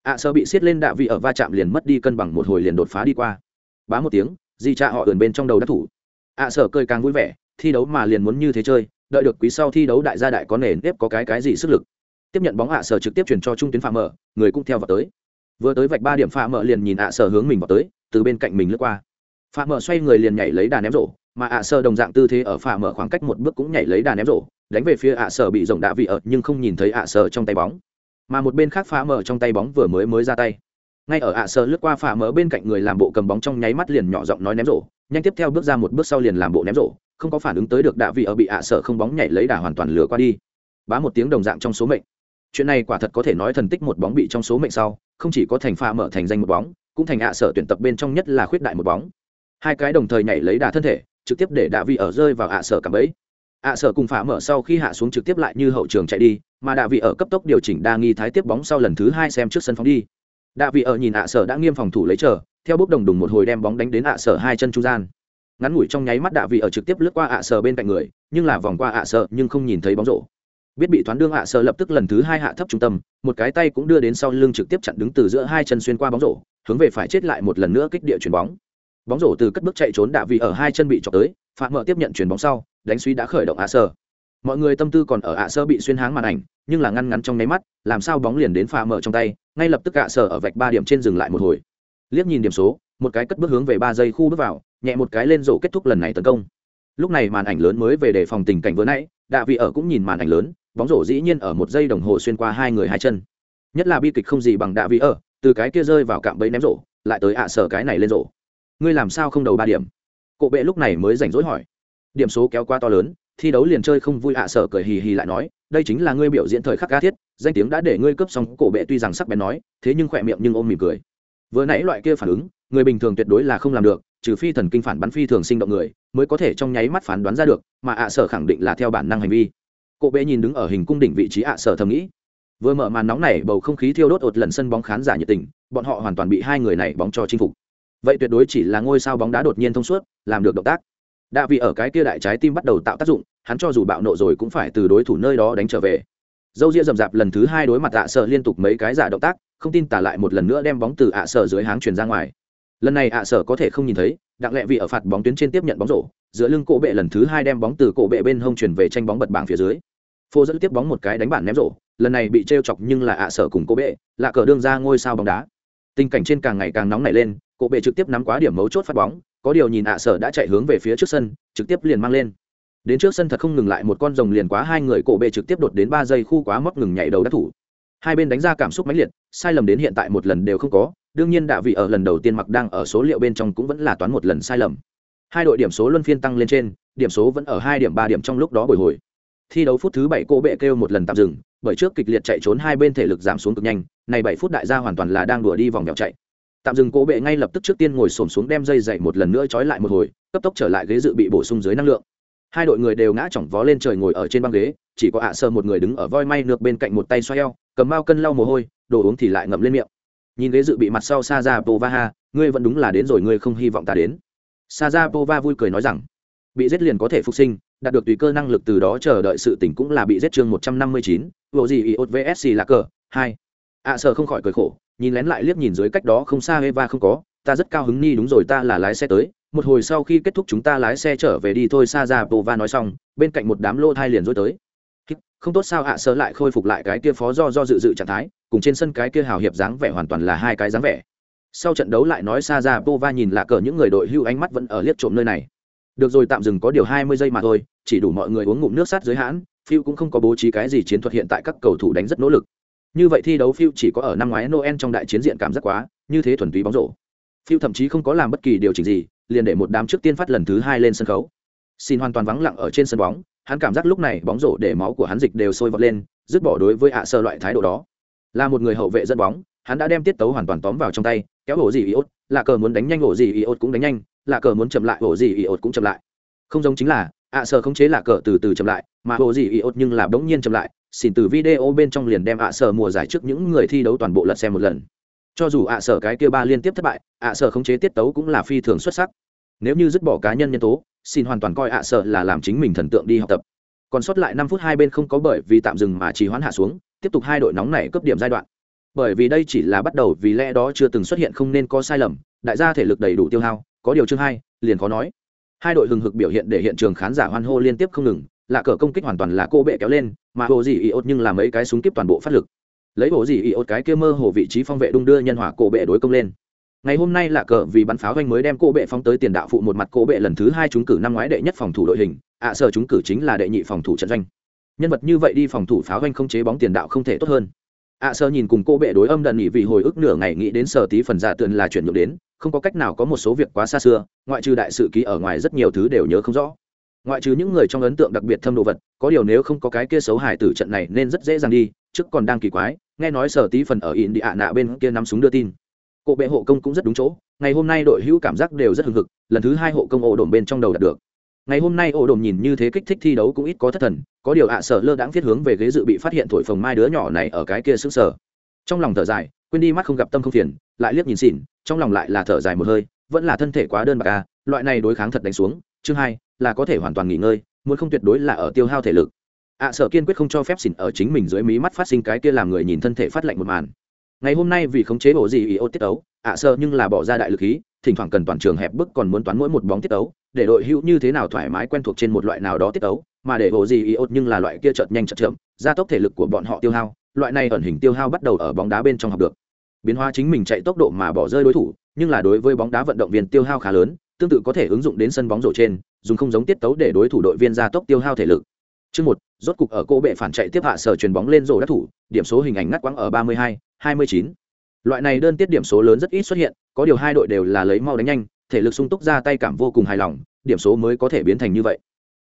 Ạ à, bị xiết lên đạ vị ở va chạm liền mất đi cân bằng một hồi liền đột phá đi qua. Bá một tiếng di cha họ ườn bên trong đầu đắc thủ. Ạ à, cười càng vui vẻ thi đấu mà liền muốn như thế chơi đợi được quý sau thi đấu đại gia đại có nền nếp có cái cái gì sức lực. Tiếp nhận bóng ạ sở trực tiếp chuyển cho trung tuyến phạm mở người cũng theo vào tới. Vừa tới vạch ba điểm phạm mở liền nhìn ạ sở hướng mình vào tới từ bên cạnh mình lướt qua. Phạm mở xoay người liền nhảy lấy đà ném rổ mà ạ sở đồng dạng tư thế ở phạm mở khoảng cách một bước cũng nhảy lấy đà ném rổ đánh về phía ạ sở bị rộng đạ vị ở, nhưng không nhìn thấy ạ sở trong tay bóng. Mà một bên khác phá mở trong tay bóng vừa mới mới ra tay. Ngay ở ạ sở lướt qua phá mở bên cạnh người làm bộ cầm bóng trong nháy mắt liền nhỏ giọng nói ném rổ, nhanh tiếp theo bước ra một bước sau liền làm bộ ném rổ, không có phản ứng tới được đạ vị ở bị ạ sở không bóng nhảy lấy đà hoàn toàn lừa qua đi. Bá một tiếng đồng dạng trong số mệnh. Chuyện này quả thật có thể nói thần tích một bóng bị trong số mệnh sau, không chỉ có thành pha mở thành danh một bóng, cũng thành ạ sở tuyển tập bên trong nhất là khuyết đại một bóng. Hai cái đồng thời nhảy lấy đà thân thể, trực tiếp để đạ vị ở rơi vào ạ sở cảm ấy ạ sở cùng phá mở sau khi hạ xuống trực tiếp lại như hậu trường chạy đi, mà đạ vị ở cấp tốc điều chỉnh đa nghi thái tiếp bóng sau lần thứ hai xem trước sân phóng đi. Đạ vị ở nhìn ạ sở đã nghiêm phòng thủ lấy chờ, theo bước đồng đùng một hồi đem bóng đánh đến ạ sở hai chân trung gian. Ngắn ngủi trong nháy mắt đạ vị ở trực tiếp lướt qua ạ sở bên cạnh người, nhưng là vòng qua ạ sở nhưng không nhìn thấy bóng rổ. Biết bị thoáng đương ạ sợ lập tức lần thứ hai hạ thấp trung tâm, một cái tay cũng đưa đến sau lưng trực tiếp chặn đứng từ giữa hai chân xuyên qua bóng rổ, hướng về phải chết lại một lần nữa kích địa chuyển bóng bóng rổ từ cất bước chạy trốn đạ vị ở hai chân bị chọc tới phạm mở tiếp nhận chuyền bóng sau, đánh suy đã khởi động ạ sơ. Mọi người tâm tư còn ở ạ sơ bị xuyên háng màn ảnh, nhưng là ngăn ngắn trong nháy mắt, làm sao bóng liền đến phạm mở trong tay, ngay lập tức ạ sơ ở vạch ba điểm trên dừng lại một hồi. Liếc nhìn điểm số, một cái cất bước hướng về ba giây khu bước vào, nhẹ một cái lên rổ kết thúc lần này tấn công. Lúc này màn ảnh lớn mới về đề phòng tình cảnh vừa nãy, đạ vị ở cũng nhìn màn ảnh lớn, bóng rổ dĩ nhiên ở một giây đồng hồ xuyên qua hai người hai chân. Nhất là bi kịch không gì bằng đạ vị ở, từ cái kia rơi vào cạm bẫy ném rổ, lại tới ạ sở cái này lên rổ ngươi làm sao không đầu ba điểm? Cộ bệ lúc này mới rảnh rỗi hỏi. Điểm số kéo qua to lớn, thi đấu liền chơi không vui ạ sở cười hì hì lại nói, đây chính là ngươi biểu diễn thời khắc ca thiết, danh tiếng đã để ngươi cướp xong. Cổ bệ tuy rằng sắc bén nói, thế nhưng khỏe miệng nhưng ôm mỉm cười. Vừa nãy loại kia phản ứng, người bình thường tuyệt đối là không làm được, trừ phi thần kinh phản bắn phi thường sinh động người, mới có thể trong nháy mắt phán đoán ra được, mà ạ sở khẳng định là theo bản năng hành vi. Cổ bệ nhìn đứng ở hình cung đỉnh vị trí ạ sở thầm nghĩ. Vừa mở màn nóng này, bầu không khí thiêu đốt ột lần sân bóng khán giả nhiệt tình, bọn họ hoàn toàn bị hai người này bóng cho chinh phục vậy tuyệt đối chỉ là ngôi sao bóng đá đột nhiên thông suốt, làm được động tác. Đạ vị ở cái kia đại trái tim bắt đầu tạo tác dụng, hắn cho dù bạo nộ rồi cũng phải từ đối thủ nơi đó đánh trở về. Dâu ria rậm rạp lần thứ hai đối mặt ạ sở liên tục mấy cái giả động tác, không tin tả lại một lần nữa đem bóng từ ạ sở dưới háng truyền ra ngoài. Lần này ạ sở có thể không nhìn thấy đặng lẹ vị ở phạt bóng tuyến trên tiếp nhận bóng rổ, giữa lưng cổ bệ lần thứ hai đem bóng từ cổ bệ bên hông chuyển về tranh bóng bật bảng phía dưới. Phô dẫn tiếp bóng một cái đánh bản ném rổ, lần này bị t chọc nhưng là ạ sở cùng cổ bệ là cờ đương ra ngôi sao bóng đá. Tình cảnh trên càng ngày càng nóng nảy lên cổ bệ trực tiếp nắm quá điểm mấu chốt phát bóng, có điều nhìn ạ sở đã chạy hướng về phía trước sân, trực tiếp liền mang lên. Đến trước sân thật không ngừng lại một con rồng liền quá hai người cổ bệ trực tiếp đột đến ba giây khu quá móc ngừng nhảy đầu đắc thủ. Hai bên đánh ra cảm xúc mãnh liệt, sai lầm đến hiện tại một lần đều không có, đương nhiên đạ vị ở lần đầu tiên mặc đang ở số liệu bên trong cũng vẫn là toán một lần sai lầm. Hai đội điểm số luân phiên tăng lên trên, điểm số vẫn ở hai điểm ba điểm trong lúc đó bồi hồi. Thi đấu phút thứ bảy cô bệ kêu một lần tạm dừng, bởi trước kịch liệt chạy trốn hai bên thể lực giảm xuống cực nhanh, này bảy phút đại gia hoàn toàn là đang đùa đi vòng vèo chạy tạm dừng cố bệ ngay lập tức trước tiên ngồi xổm xuống đem dây dậy một lần nữa trói lại một hồi, cấp tốc trở lại ghế dự bị bổ sung dưới năng lượng. Hai đội người đều ngã chỏng vó lên trời ngồi ở trên băng ghế, chỉ có ạ sơ một người đứng ở voi may nước bên cạnh một tay xoay eo, cầm bao cân lau mồ hôi, đồ uống thì lại ngậm lên miệng. Nhìn ghế dự bị mặt sau sa ra pova ngươi vẫn đúng là đến rồi, ngươi không hy vọng ta đến. Sa ra pova vui cười nói rằng, bị giết liền có thể phục sinh, đạt được tùy cơ năng lực từ đó chờ đợi sự tỉnh cũng là bị giết chương một trăm năm mươi chín vô gì iot vsc là cờ, hai. Ạ sơ không khỏi cười khổ nhìn lén lại liếc nhìn dưới cách đó không xa eva không có, ta rất cao hứng, ni, đúng rồi, ta là lái xe tới. Một hồi sau khi kết thúc chúng ta lái xe trở về đi thôi xa ra pova nói xong, bên cạnh một đám lô thai liền rối tới. Không tốt sao ạ? Sơ lại khôi phục lại cái kia phó do do dự dự trạng thái, cùng trên sân cái kia hào hiệp dáng vẻ hoàn toàn là hai cái dáng vẻ. Sau trận đấu lại nói xa ra pova nhìn lạ cờ những người đội hưu ánh mắt vẫn ở liếc trộm nơi này. Được rồi, tạm dừng có điều hai mươi giây mà thôi, chỉ đủ mọi người uống ngụm nước sát dưới hãn phiêu cũng không có bố trí cái gì chiến thuật hiện tại các cầu thủ đánh rất nỗ lực như vậy thi đấu phiêu chỉ có ở năm ngoái noel trong đại chiến diện cảm giác quá, như thế thuần túy bóng rổ. Phiêu thậm chí không có làm bất kỳ điều chỉnh gì, liền để một đám trước tiên phát lần thứ hai lên sân khấu. Xin hoàn toàn vắng lặng ở trên sân bóng, hắn cảm giác lúc này bóng rổ để máu của hắn dịch đều sôi vọt lên, dứt bỏ đối với ạ sơ loại thái độ đó. Là một người hậu vệ dẫn bóng, hắn đã đem tiết tấu hoàn toàn tóm vào trong tay, kéo ổ gì iốt là cờ muốn đánh nhanh ổ gì iốt cũng đánh nhanh là cờ muốn chậm lại ổ gì iốt cũng chậm lại. Không giống chính là, ạ sơ khống chế là cờ từ từ chậm lại, mà ổ gì iốt nhưng là bỗng nhiên chậm lại xin từ video bên trong liền đem ạ sở mùa giải trước những người thi đấu toàn bộ lật xem một lần. Cho dù ạ sở cái kia ba liên tiếp thất bại, ạ sở khống chế tiết tấu cũng là phi thường xuất sắc. Nếu như dứt bỏ cá nhân nhân tố xin hoàn toàn coi ạ sở là làm chính mình thần tượng đi học tập. Còn sót lại năm phút hai bên không có bởi vì tạm dừng mà trì hoãn hạ xuống, tiếp tục hai đội nóng này cấp điểm giai đoạn. Bởi vì đây chỉ là bắt đầu vì lẽ đó chưa từng xuất hiện không nên có sai lầm, đại gia thể lực đầy đủ tiêu hao, có điều chương hai, liền khó nói. Hai đội hừng hực biểu hiện để hiện trường khán giả hoan hô liên tiếp không ngừng là cờ công kích hoàn toàn là cô bệ kéo lên mà hồ gì iốt nhưng làm mấy cái súng kíp toàn bộ phát lực. Lấy hồ gì iốt cái kia mơ hồ vị trí phong vệ đung đưa nhân hỏa cổ bệ đối công lên. Ngày hôm nay là cờ vì bắn pháo doanh mới đem cổ bệ phóng tới tiền đạo phụ một mặt cổ bệ lần thứ hai trúng cử năm ngoái đệ nhất phòng thủ đội hình ạ à, sở trúng cử chính là đệ nhị phòng thủ trận doanh. Nhân vật như vậy đi phòng thủ pháo doanh không chế bóng tiền đạo không thể tốt hơn. Ạ à, sơ nhìn cùng cô bệ đối âm đần nghỉ vì hồi ức nửa ngày nghĩ đến sở tí phần giả tượn là chuyển nhượng đến không có cách nào có một số việc quá xa xưa ngoại trừ đại sự ký ở ngoài rất nhiều thứ đều nhớ không rõ ngoại trừ những người trong ấn tượng đặc biệt thâm đồ vật, có điều nếu không có cái kia xấu hải tử trận này nên rất dễ dàng đi, trước còn đang kỳ quái, nghe nói sở tí phần ở in đi ạ nạ bên kia nắm súng đưa tin. Cộ bệ hộ công cũng rất đúng chỗ, ngày hôm nay đội hữu cảm giác đều rất hưng hực, lần thứ hai hộ công ổ đồn bên trong đầu đạt được. Ngày hôm nay ổ đồn nhìn như thế kích thích thi đấu cũng ít có thất thần, có điều ạ sợ lơ đãng viết hướng về ghế dự bị phát hiện thổi phồng mai đứa nhỏ này ở cái kia xứng sở trong lòng thở dài, quên đi mắt không gặp tâm không phiền, lại liếc nhìn xỉn, trong lòng lại là thở dài một hơi, vẫn là thân thể quá đơn bạc a loại này đối kháng thật đánh xuống. Chương hai là có thể hoàn toàn nghỉ ngơi muốn không tuyệt đối là ở tiêu hao thể lực. À, ạ sợ kiên quyết không cho phép xỉn ở chính mình dưới mí mắt phát sinh cái kia làm người nhìn thân thể phát lạnh một màn. Ngày hôm nay vì khống chế bộ gì ý ô tiết tấu, à, ạ sợ nhưng là bỏ ra đại lực khí thỉnh thoảng cần toàn trường hẹp bức còn muốn toán mỗi một bóng tiết tấu, để đội hữu như thế nào thoải mái quen thuộc trên một loại nào đó tiết tấu, mà để bộ gì iốt nhưng là loại kia chợt nhanh chợt chậm gia tốc thể lực của bọn họ tiêu hao loại này ẩn hình tiêu hao bắt đầu ở bóng đá bên trong học được. Biến hóa chính mình chạy tốc độ mà bỏ rơi đối thủ nhưng là đối với bóng đá vận động viên tiêu hao khá lớn tương tự có thể ứng dụng đến sân bóng rổ trên dùng không giống tiết tấu để đối thủ đội viên gia tốc tiêu hao thể lực Chương một, rốt cục ở cô bệ phản chạy tiếp hạ sở truyền bóng lên rổ đắc thủ, điểm số hình ảnh ngắt quãng ở 32, 29. Loại này đơn tiết điểm số lớn rất ít xuất hiện, có điều hai đội đều là lấy mau đánh nhanh, thể lực sung túc ra tay cảm vô cùng hài lòng, điểm số mới có thể biến thành như vậy.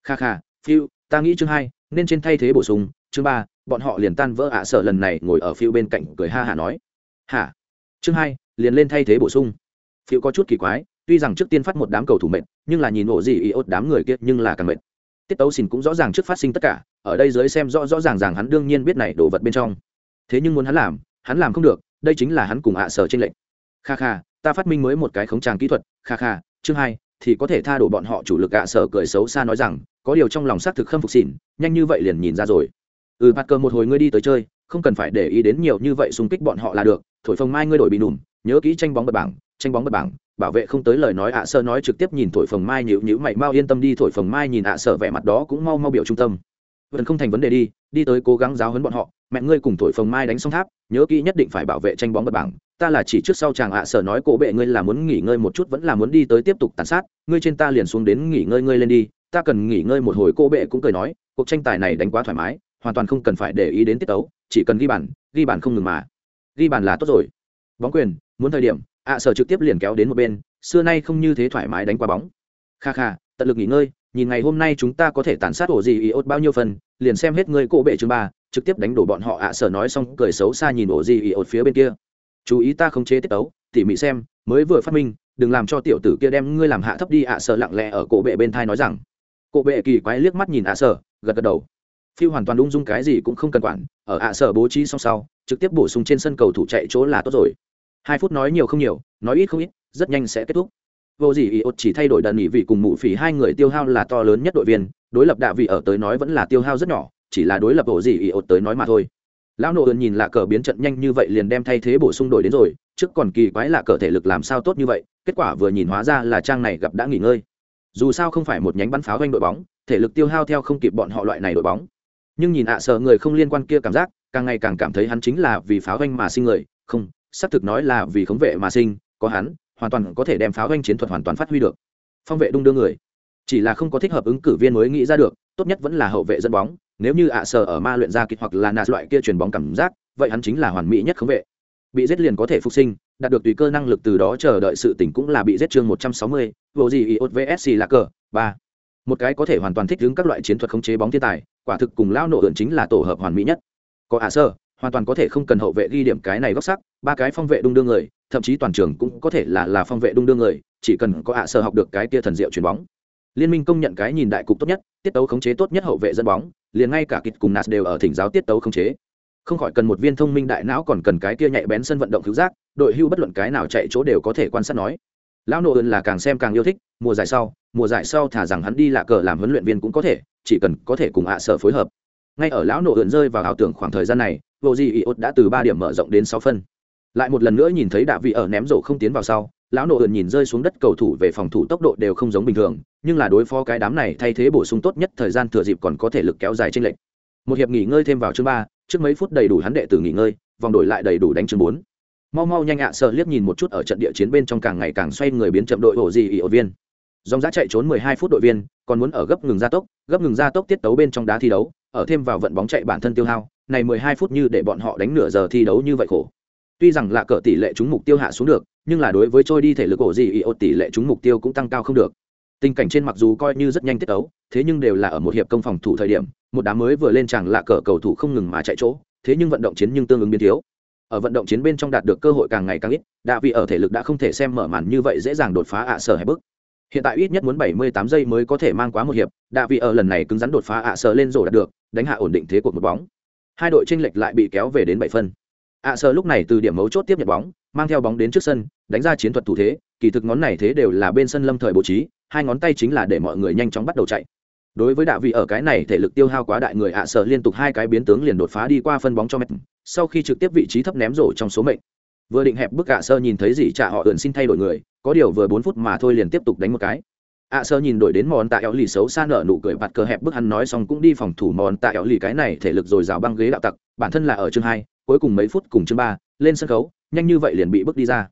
Kha kha, phiêu, ta nghĩ chương hai nên trên thay thế bổ sung, chương ba, bọn họ liền tan vỡ ạ sở lần này ngồi ở phiêu bên cạnh cười ha hả nói. Hả? Chương hai, liền lên thay thế bổ sung. Phiêu có chút kỳ quái, tuy rằng trước tiên phát một đám cầu thủ mệt, nhưng là nhìn ổ gì ý ốt đám người kia nhưng là càng mệt. Tiết tấu xin cũng rõ ràng trước phát sinh tất cả ở đây dưới xem rõ rõ ràng ràng hắn đương nhiên biết này đồ vật bên trong. Thế nhưng muốn hắn làm hắn làm không được đây chính là hắn cùng ạ sở trên lệnh kha kha ta phát minh mới một cái khống tràng kỹ thuật kha kha chương hai thì có thể tha đổ bọn họ chủ lực ạ sở cười xấu xa nói rằng có điều trong lòng xác thực khâm phục xỉn nhanh như vậy liền nhìn ra rồi. Ừ bạt cờ một hồi ngươi đi tới chơi không cần phải để ý đến nhiều như vậy xung kích bọn họ là được thổi phồng mai ngươi đổi bị nùm nhớ kỹ tranh bóng bật bảng tranh bóng bật bảng bảo vệ không tới lời nói ạ à sơ nói trực tiếp nhìn thổi phồng mai nhữ nhữ mày, mau yên tâm đi, thổi phồng mai nhìn ạ à vẻ mặt đó cũng mau mau biểu trung tâm. Vẫn không thành vấn đề đi đi tới cố gắng giáo hấn bọn họ, mẹ ngươi cùng thổi phồng mai đánh xong tháp, nhớ kỹ nhất định phải bảo vệ tranh bóng bật bảng, ta là chỉ trước sau chàng ạ à sở nói cổ bệ ngươi là muốn nghỉ ngơi một chút, vẫn là muốn đi tới tiếp tục tàn sát, ngươi trên ta liền xuống đến nghỉ ngơi ngươi lên đi, ta cần nghỉ ngơi một hồi cô bệ cũng cười nói, cuộc tranh tài này đánh quá thoải mái, hoàn toàn không cần phải để ý đến tiết tấu, chỉ cần ghi bàn ghi bàn không ngừng mà. Ghi bàn là tốt rồi. Bóng quyền, muốn thời điểm ạ sở trực tiếp liền kéo đến một bên, xưa nay không như thế thoải mái đánh qua bóng. Kha kha, tận lực nghỉ ngơi, nhìn ngày hôm nay chúng ta có thể tàn sát ổ gì ý ốt bao nhiêu phần, liền xem hết ngươi cổ bệ chương ba, trực tiếp đánh đổ bọn họ ạ sở nói xong cười xấu xa nhìn ổ gì ý ốt phía bên kia. Chú ý ta không chế tiết tấu, tỉ mỉ xem, mới vừa phát minh, đừng làm cho tiểu tử kia đem ngươi làm hạ thấp đi ạ sở lặng lẽ ở cổ bệ bên thai nói rằng. Cổ bệ kỳ quái liếc mắt nhìn ạ sở, gật gật đầu. Phiêu hoàn toàn ung dung cái gì cũng không cần quản, ở ạ sở bố trí xong sau, trực tiếp bổ sung trên sân cầu thủ chạy chỗ là tốt rồi hai phút nói nhiều không nhiều, nói ít không ít, rất nhanh sẽ kết thúc. Vô gì ý ốt chỉ thay đổi đần nghỉ vị cùng mụ phỉ hai người tiêu hao là to lớn nhất đội viên, đối lập đạ vị ở tới nói vẫn là tiêu hao rất nhỏ, chỉ là đối lập vô gì ý ốt tới nói mà thôi. Lão nộ ơn nhìn lạ cờ biến trận nhanh như vậy liền đem thay thế bổ sung đổi đến rồi, trước còn kỳ quái lạ cờ thể lực làm sao tốt như vậy, kết quả vừa nhìn hóa ra là trang này gặp đã nghỉ ngơi. Dù sao không phải một nhánh bắn pháo doanh đội bóng, thể lực tiêu hao theo không kịp bọn họ loại này đội bóng. Nhưng nhìn ạ à sợ người không liên quan kia cảm giác, càng ngày càng cảm thấy hắn chính là vì pháo doanh mà sinh người, không xác thực nói là vì khống vệ mà sinh có hắn hoàn toàn có thể đem pháo doanh chiến thuật hoàn toàn phát huy được. Phong vệ đung đưa người. Chỉ là không có thích hợp ứng cử viên mới nghĩ ra được tốt nhất vẫn là hậu vệ dẫn bóng nếu như ạ sờ ở ma luyện ra kịch hoặc là nạt loại kia truyền bóng cảm giác vậy hắn chính là hoàn mỹ nhất khống vệ. Bị giết liền có thể phục sinh đạt được tùy cơ năng lực từ đó chờ đợi sự tỉnh cũng là bị giết chương 160, vô gì iot vsc là cờ ba. Một cái có thể hoàn toàn thích ứng các loại chiến thuật khống chế bóng thiên tài quả thực cùng lao nổ ẩn chính là tổ hợp hoàn mỹ nhất. Có ả sơ hoàn toàn có thể không cần hậu vệ ghi điểm cái này góc sắc, ba cái phong vệ đung đưa người, thậm chí toàn trường cũng có thể là là phong vệ đung đưa người, chỉ cần có ả sơ học được cái tia thần diệu chuyền bóng. Liên minh công nhận cái nhìn đại cục tốt nhất, tiết tấu khống chế tốt nhất hậu vệ dẫn bóng, liền ngay cả kịch cùng nas đều ở thỉnh giáo tiết tấu khống chế. Không khỏi cần một viên thông minh đại não còn cần cái kia nhạy bén sân vận động cứu giác, đội hưu bất luận cái nào chạy chỗ đều có thể quan sát nói. Lão nô ơn là càng xem càng yêu thích, mùa giải sau, mùa giải sau thả rằng hắn đi lạ cờ làm huấn luyện viên cũng có thể, chỉ cần có thể cùng ạ sở phối hợp. Ngay ở lão nô ơn rơi vào ảo tưởng khoảng thời gian này vô di iốt đã từ ba điểm mở rộng đến sáu phân. Lại một lần nữa nhìn thấy đạ vị ở ném rổ không tiến vào sau, lão nộ ơn nhìn rơi xuống đất cầu thủ về phòng thủ tốc độ đều không giống bình thường, nhưng là đối phó cái đám này thay thế bổ sung tốt nhất thời gian thừa dịp còn có thể lực kéo dài trên lệnh một hiệp nghỉ ngơi thêm vào chương ba, trước mấy phút đầy đủ hắn đệ tử nghỉ ngơi, vòng đổi lại đầy đủ đánh chương bốn. Mau mau nhanh ạ, sợ liếc nhìn một chút ở trận địa chiến bên trong càng ngày càng xoay người biến chậm đội ổ gì ỉ ổ viên. Dòng giá chạy trốn 12 phút đội viên, còn muốn ở gấp ngừng gia tốc, gấp ngừng gia tốc tiết tấu bên trong đá thi đấu, ở thêm vào vận bóng chạy bản thân tiêu hao này 12 phút như để bọn họ đánh nửa giờ thi đấu như vậy khổ. Tuy rằng là cỡ tỷ lệ trúng mục tiêu hạ xuống được nhưng là đối với trôi đi thể lực ổ gì ý ổ tỷ lệ trúng mục tiêu cũng tăng cao không được. Tình cảnh trên mặc dù coi như rất nhanh tiết đấu, thế nhưng đều là ở một hiệp công phòng thủ thời điểm một đám mới vừa lên chẳng lạ cờ cầu thủ không ngừng mà chạy chỗ thế nhưng vận động chiến nhưng tương ứng biến thiếu. Ở vận động chiến bên trong đạt được cơ hội càng ngày càng ít đã vì ở thể lực đã không thể xem mở màn như vậy dễ dàng đột phá ạ sở hay bức hiện tại ít nhất muốn 78 giây mới có thể mang quá một hiệp đã vì ở lần này cứng rắn đột phá ạ sở lên rổ đạt được đánh hạ ổn định thế cuộc một bóng hai đội tranh lệch lại bị kéo về đến bảy phân. À, ạ sơ lúc này từ điểm mấu chốt tiếp nhận bóng, mang theo bóng đến trước sân, đánh ra chiến thuật thủ thế, kỳ thực ngón này thế đều là bên sân lâm thời bố trí, hai ngón tay chính là để mọi người nhanh chóng bắt đầu chạy. Đối với đạo vị ở cái này thể lực tiêu hao quá đại người à, ạ sở liên tục hai cái biến tướng liền đột phá đi qua phân bóng cho mệt. sau khi trực tiếp vị trí thấp ném rổ trong số mệnh. Vừa định hẹp bức à, ạ sơ nhìn thấy gì trả họ ẩn xin thay đổi người, có điều vừa bốn phút mà thôi liền tiếp tục đánh một cái ạ sơ nhìn đổi đến mòn tạ éo lì xấu xa nở nụ cười bạt cờ hẹp bức hắn nói xong cũng đi phòng thủ mòn tạ éo lì cái này thể lực rồi rào băng ghế đạo tặc, bản thân là ở chương hai, cuối cùng mấy phút cùng chương ba, lên sân khấu, nhanh như vậy liền bị bước đi ra.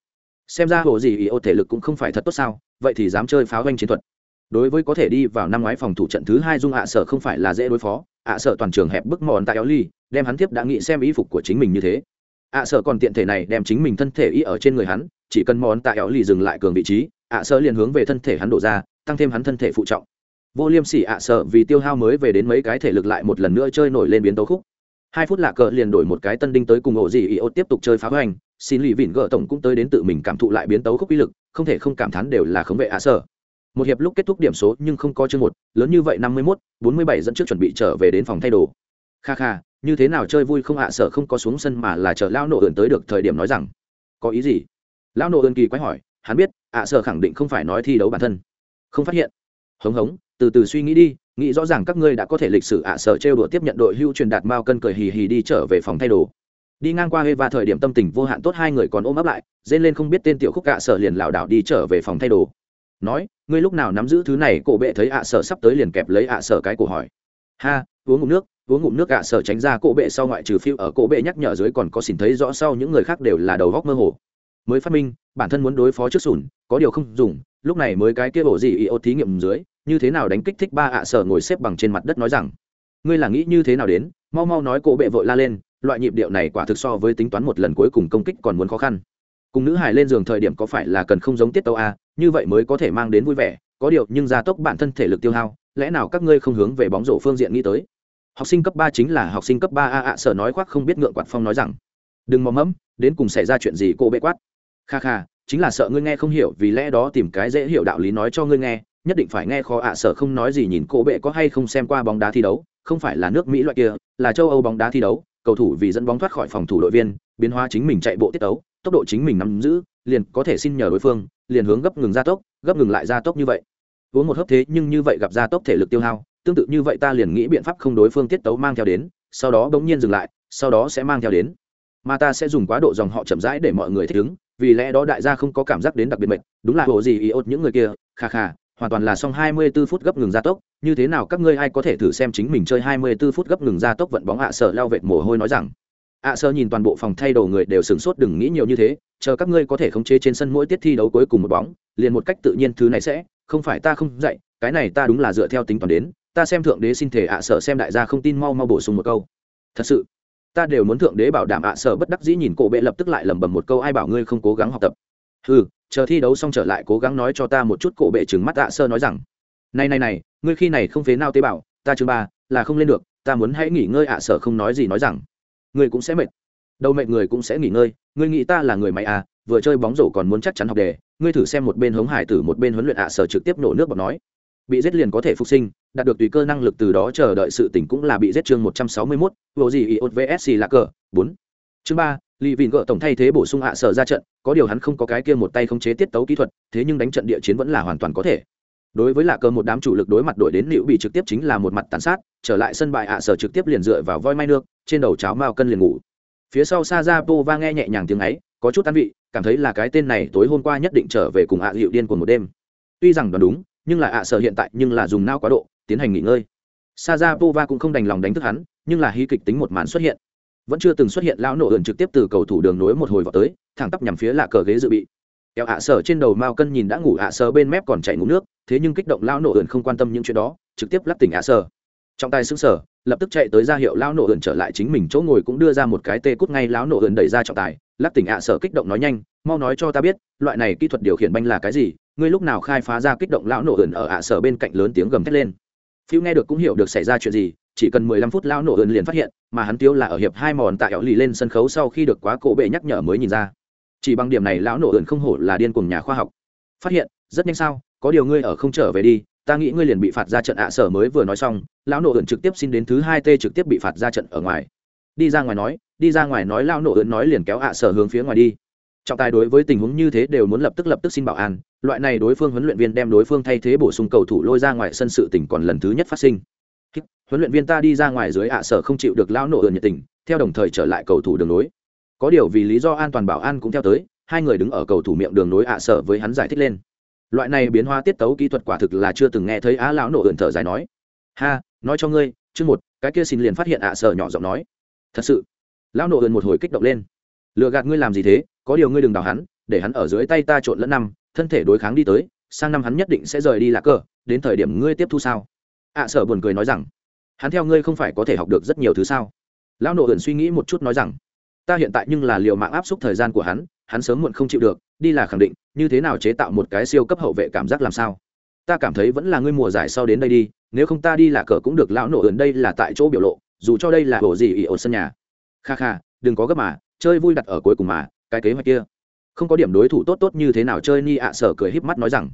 Xem ra hồ gì ý ô thể lực cũng không phải thật tốt sao, vậy thì dám chơi pháo doanh chiến thuật. Đối với có thể đi vào năm ngoái phòng thủ trận thứ hai dung ạ sở không phải là dễ đối phó, ạ sở toàn trường hẹp bức mòn tại éo ly đem hắn tiếp đã nghĩ xem ý phục của chính mình như thế. Ạ sở còn tiện thể này đem chính mình thân thể ý ở trên người hắn, chỉ cần mòn tại éo ly dừng lại cường vị trí, ạ sở liền hướng về thân thể hắn đổ ra tăng thêm hắn thân thể phụ trọng. Vô liêm sỉ ạ sợ vì tiêu hao mới về đến mấy cái thể lực lại một lần nữa chơi nổi lên biến tấu khúc. Hai phút lạ cờ liền đổi một cái tân đinh tới cùng ổ gì ý ô tiếp tục chơi phá hoành, xin lì vịn gỡ tổng cũng tới đến tự mình cảm thụ lại biến tấu khúc uy lực, không thể không cảm thán đều là khống vệ ạ sợ. Một hiệp lúc kết thúc điểm số nhưng không có chương một, lớn như vậy năm mươi mốt, bốn mươi bảy dẫn trước chuẩn bị trở về đến phòng thay đồ. Kha kha, như thế nào chơi vui không à sợ không có xuống sân mà là chờ lao nộ ườn tới được thời điểm nói rằng. Có ý gì? Lao nộ ườn kỳ quái hỏi, hắn biết, ạ sợ khẳng định không phải nói thi đấu bản thân không phát hiện. Hống hống, từ từ suy nghĩ đi, nghĩ rõ ràng các ngươi đã có thể lịch sử ạ sợ trêu đùa tiếp nhận đội hưu truyền đạt mao cân cười hì hì đi trở về phòng thay đồ. Đi ngang qua và thời điểm tâm tình vô hạn tốt hai người còn ôm ấp lại dên lên không biết tên tiểu khúc ạ sợ liền lảo đảo đi trở về phòng thay đồ. Nói, ngươi lúc nào nắm giữ thứ này, cổ bệ thấy ạ sở sắp tới liền kẹp lấy ạ sở cái cổ hỏi. Ha, uống ngụm nước, uống ngụm nước ạ sở tránh ra cổ bệ sau ngoại trừ phiêu ở cổ bệ nhắc nhở dưới còn có xỉn thấy rõ sau những người khác đều là đầu góc mơ hồ. Mới phát minh, bản thân muốn đối phó trước sùn, có điều không dùng lúc này mới cái kia bổ gì ý ô thí nghiệm dưới, như thế nào đánh kích thích ba ạ sở ngồi xếp bằng trên mặt đất nói rằng, ngươi là nghĩ như thế nào đến? Mau mau nói cổ bệ vội la lên, loại nhịp điệu này quả thực so với tính toán một lần cuối cùng công kích còn muốn khó khăn. Cùng nữ hải lên giường thời điểm có phải là cần không giống tiết tấu a? Như vậy mới có thể mang đến vui vẻ, có điều nhưng gia tốc bản thân thể lực tiêu hao, lẽ nào các ngươi không hướng về bóng rổ phương diện nghĩ tới? Học sinh cấp ba chính là học sinh cấp ba a ạ sở nói khoác không biết ngượng quạt phong nói rằng, đừng mò mẫm, đến cùng xảy ra chuyện gì cô bệ quát? Kha kha chính là sợ ngươi nghe không hiểu, vì lẽ đó tìm cái dễ hiểu đạo lý nói cho ngươi nghe, nhất định phải nghe khó ạ sở không nói gì nhìn cô bệ có hay không xem qua bóng đá thi đấu, không phải là nước mỹ loại kia, là châu âu bóng đá thi đấu, cầu thủ vì dẫn bóng thoát khỏi phòng thủ đội viên, biến hóa chính mình chạy bộ tiết tấu, tốc độ chính mình nắm giữ, liền có thể xin nhờ đối phương, liền hướng gấp ngừng gia tốc, gấp ngừng lại gia tốc như vậy. Uống một hớp thế nhưng như vậy gặp gia tốc thể lực tiêu hao, tương tự như vậy ta liền nghĩ biện pháp không đối phương tiết tấu mang theo đến, sau đó bỗng nhiên dừng lại, sau đó sẽ mang theo đến. Mà ta sẽ dùng quá độ dòng họ chậm rãi để mọi người thích ứng vì lẽ đó đại gia không có cảm giác đến đặc biệt mệt, đúng là hồ gì ý ốt những người kia, kha kha, hoàn toàn là xong 24 phút gấp ngừng gia tốc, như thế nào các ngươi ai có thể thử xem chính mình chơi 24 phút gấp ngừng gia tốc vận bóng ạ sợ lao vệt mồ hôi nói rằng. ạ sợ nhìn toàn bộ phòng thay đồ người đều sửng sốt đừng nghĩ nhiều như thế, chờ các ngươi có thể khống chế trên sân mỗi tiết thi đấu cuối cùng một bóng, liền một cách tự nhiên thứ này sẽ, không phải ta không dạy, cái này ta đúng là dựa theo tính toán đến, ta xem thượng đế xin thể ạ sợ xem đại gia không tin mau mau bổ sung một câu. Thật sự ta đều muốn thượng đế bảo đảm ạ sở bất đắc dĩ nhìn cổ bệ lập tức lại lẩm bẩm một câu ai bảo ngươi không cố gắng học tập? Ừ chờ thi đấu xong trở lại cố gắng nói cho ta một chút cổ bệ trừng mắt ạ sơ nói rằng. Này này này ngươi khi này không phế nao tế bảo, ta chương ba là không lên được ta muốn hãy nghỉ ngơi ạ sở không nói gì nói rằng. Ngươi cũng sẽ mệt. Đâu mệt người cũng sẽ nghỉ ngơi ngươi nghĩ ta là người mày à vừa chơi bóng rổ còn muốn chắc chắn học đề ngươi thử xem một bên hống hải tử một bên huấn luyện ạ sở trực tiếp nổ nước bọt nói bị giết liền có thể phục sinh đạt được tùy cơ năng lực từ đó chờ đợi sự tỉnh cũng là bị giết chương một trăm sáu mươi 161, vô gì iot vsc là cờ bốn chương ba Lý Vịn gỡ tổng thay thế bổ sung ạ sở ra trận, có điều hắn không có cái kia một tay không chế tiết tấu kỹ thuật, thế nhưng đánh trận địa chiến vẫn là hoàn toàn có thể. Đối với lạ cờ một đám chủ lực đối mặt đội đến liệu bị trực tiếp chính là một mặt tàn sát, trở lại sân bại ạ sở trực tiếp liền dựa vào voi mai nước, trên đầu cháo mao cân liền ngủ. Phía sau sa ra pova nghe nhẹ nhàng tiếng ấy, có chút an vị, cảm thấy là cái tên này tối hôm qua nhất định trở về cùng ạ Diệu điên của một đêm. Tuy rằng đoán đúng, nhưng là ạ sở hiện tại nhưng là dùng não quá độ, tiến hành nghỉ ngơi. Sajapo cũng không đành lòng đánh thức hắn, nhưng là hí kịch tính một màn xuất hiện. Vẫn chưa từng xuất hiện lão nổ ẩn trực tiếp từ cầu thủ đường nối một hồi vào tới thẳng tắp nhằm phía lạ cờ ghế dự bị. Kéo ạ sở trên đầu mao cân nhìn đã ngủ ạ sở bên mép còn chảy ngủ nước thế nhưng kích động lão nổ ẩn không quan tâm những chuyện đó trực tiếp lắp tỉnh ạ sở. Trong tay xứng sở lập tức chạy tới ra hiệu lão nổ ẩn trở lại chính mình chỗ ngồi cũng đưa ra một cái tê cút ngay lão nổ ẩn đẩy ra trọng tài lắp tỉnh ạ sở kích động nói nhanh mau nói cho ta biết loại này kỹ thuật điều khiển banh là cái gì ngươi lúc nào khai phá ra kích động lão nổ ẩn ở ạ sở bên cạnh lớn tiếng gầm thét lên. Phiêu nghe được cũng hiểu được xảy ra chuyện gì, chỉ cần mười lăm phút lão nổ ơn liền phát hiện, mà hắn tiêu là ở hiệp hai mòn tạ ảo lì lên sân khấu sau khi được quá cổ bệ nhắc nhở mới nhìn ra. Chỉ bằng điểm này lão nổ ơn không hổ là điên cùng nhà khoa học. Phát hiện, rất nhanh sao, có điều ngươi ở không trở về đi, ta nghĩ ngươi liền bị phạt ra trận ạ sở mới vừa nói xong, lão nổ ơn trực tiếp xin đến thứ hai t trực tiếp bị phạt ra trận ở ngoài. Đi ra ngoài nói, đi ra ngoài nói lão nổ ơn nói liền kéo ạ sở hướng phía ngoài đi trọng tài đối với tình huống như thế đều muốn lập tức lập tức xin bảo an, loại này đối phương huấn luyện viên đem đối phương thay thế bổ sung cầu thủ lôi ra ngoài sân sự tỉnh còn lần thứ nhất phát sinh. Huấn luyện viên ta đi ra ngoài dưới ạ sở không chịu được lão nổ ườn nhiệt tình, theo đồng thời trở lại cầu thủ đường nối có điều vì lý do an toàn bảo an cũng theo tới, hai người đứng ở cầu thủ miệng đường nối ạ sở với hắn giải thích lên. Loại này biến hóa tiết tấu kỹ thuật quả thực là chưa từng nghe thấy á lão nổ ườn thở dài nói. Ha, nói cho ngươi, chương một, cái kia xin liền phát hiện ạ sở nhỏ giọng nói. Thật sự. Lão nổ ườn một hồi kích động lên. Lừa gạt ngươi làm gì thế? Có điều ngươi đừng đào hắn, để hắn ở dưới tay ta trộn lẫn năm, thân thể đối kháng đi tới, sang năm hắn nhất định sẽ rời đi lạc cờ đến thời điểm ngươi tiếp thu sao? Ạ sở buồn cười nói rằng, hắn theo ngươi không phải có thể học được rất nhiều thứ sao? Lão nộ ẩn suy nghĩ một chút nói rằng, ta hiện tại nhưng là liều mạng áp suất thời gian của hắn hắn sớm muộn không chịu được, đi là khẳng định, như thế nào chế tạo một cái siêu cấp hậu vệ cảm giác làm sao? Ta cảm thấy vẫn là ngươi mùa giải sau đến đây đi, nếu không ta đi là cờ cũng được, lão nộ ẩn đây là tại chỗ biểu lộ, dù cho đây là ổ gì ỉ ổ sân nhà. Kha kha, đừng có gấp mà, chơi vui đặt ở cuối cùng mà cái kế hoạch kia. Không có điểm đối thủ tốt tốt như thế nào chơi ni ạ sở cười híp mắt nói rằng,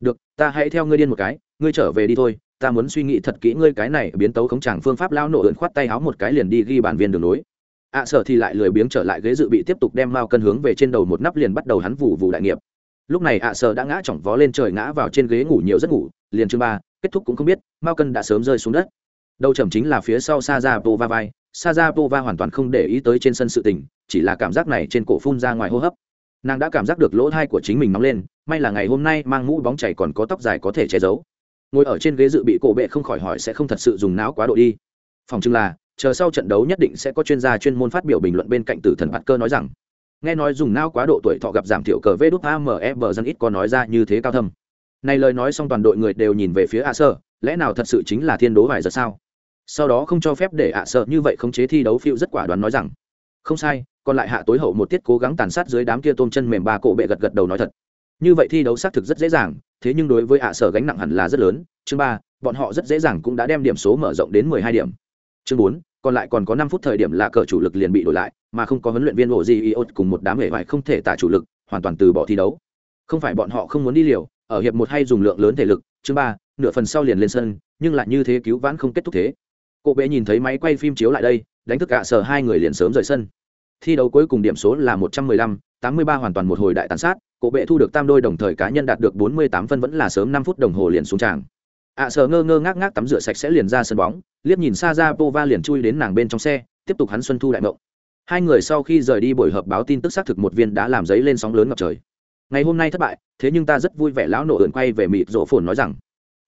được, ta hãy theo ngươi điên một cái, ngươi trở về đi thôi, ta muốn suy nghĩ thật kỹ ngươi cái này biến tấu khống chẳng phương pháp lao nổ ượn khoát tay háo một cái liền đi ghi bản viên đường nối ạ sở thì lại lười biếng trở lại ghế dự bị tiếp tục đem mao cân hướng về trên đầu một nắp liền bắt đầu hắn vụ vụ đại nghiệp. Lúc này ạ sở đã ngã chỏng vó lên trời ngã vào trên ghế ngủ nhiều giấc ngủ, liền chương ba, kết thúc cũng không biết, mao cân đã sớm rơi xuống đất. Đầu trầm chính là phía sau sa ra po va vai sa hoàn toàn không để ý tới trên sân sự tình, chỉ là cảm giác này trên cổ phun ra ngoài hô hấp. Nàng đã cảm giác được lỗ thai của chính mình nóng lên, may là ngày hôm nay mang mũ bóng chảy còn có tóc dài có thể che giấu. Ngồi ở trên ghế dự bị cổ bệ không khỏi hỏi sẽ không thật sự dùng não quá độ đi. Phòng chừng là, chờ sau trận đấu nhất định sẽ có chuyên gia chuyên môn phát biểu bình luận bên cạnh tử thần bạt cơ nói rằng, nghe nói dùng não quá độ tuổi thọ gặp giảm thiểu cờ vê đút ame bờ dân ít có nói ra như thế cao thâm. Này lời nói xong toàn đội người đều nhìn về phía a sơ, lẽ nào thật sự chính là thiên đố vài giờ sao? Sau đó không cho phép để ạ sợ như vậy khống chế thi đấu phiêu rất quả đoán nói rằng, không sai, còn lại hạ tối hậu một tiết cố gắng tàn sát dưới đám kia tôm chân mềm ba cổ bệ gật gật đầu nói thật. Như vậy thi đấu xác thực rất dễ dàng, thế nhưng đối với ạ sở gánh nặng hẳn là rất lớn. Chương ba, bọn họ rất dễ dàng cũng đã đem điểm số mở rộng đến mười hai điểm. Chương bốn, còn lại còn có năm phút thời điểm là cờ chủ lực liền bị đổi lại, mà không có huấn luyện viên bộ gì iot cùng một đám hệ vải không thể tả chủ lực, hoàn toàn từ bỏ thi đấu. Không phải bọn họ không muốn đi liều, ở hiệp một hay dùng lượng lớn thể lực. Chương ba, nửa phần sau liền lên sân, nhưng lại như thế cứu vãn không kết thúc thế cô bé nhìn thấy máy quay phim chiếu lại đây đánh thức cả sở hai người liền sớm rời sân. Thi đấu cuối cùng điểm số là một trăm mười lăm tám mươi ba hoàn toàn một hồi đại tàn sát cổ bệ thu được tam đôi đồng thời cá nhân đạt được bốn mươi tám phân vẫn là sớm năm phút đồng hồ liền xuống tràng. Ạ à, sở ngơ ngơ ngác ngác tắm rửa sạch sẽ liền ra sân bóng liếc nhìn xa ra pova liền chui đến nàng bên trong xe tiếp tục hắn xuân thu đại mộng. Hai người sau khi rời đi buổi họp báo tin tức xác thực một viên đã làm giấy lên sóng lớn ngập trời. Ngày hôm nay thất bại thế nhưng ta rất vui vẻ lão nổ ượn quay về mịt rộ phồn nói rằng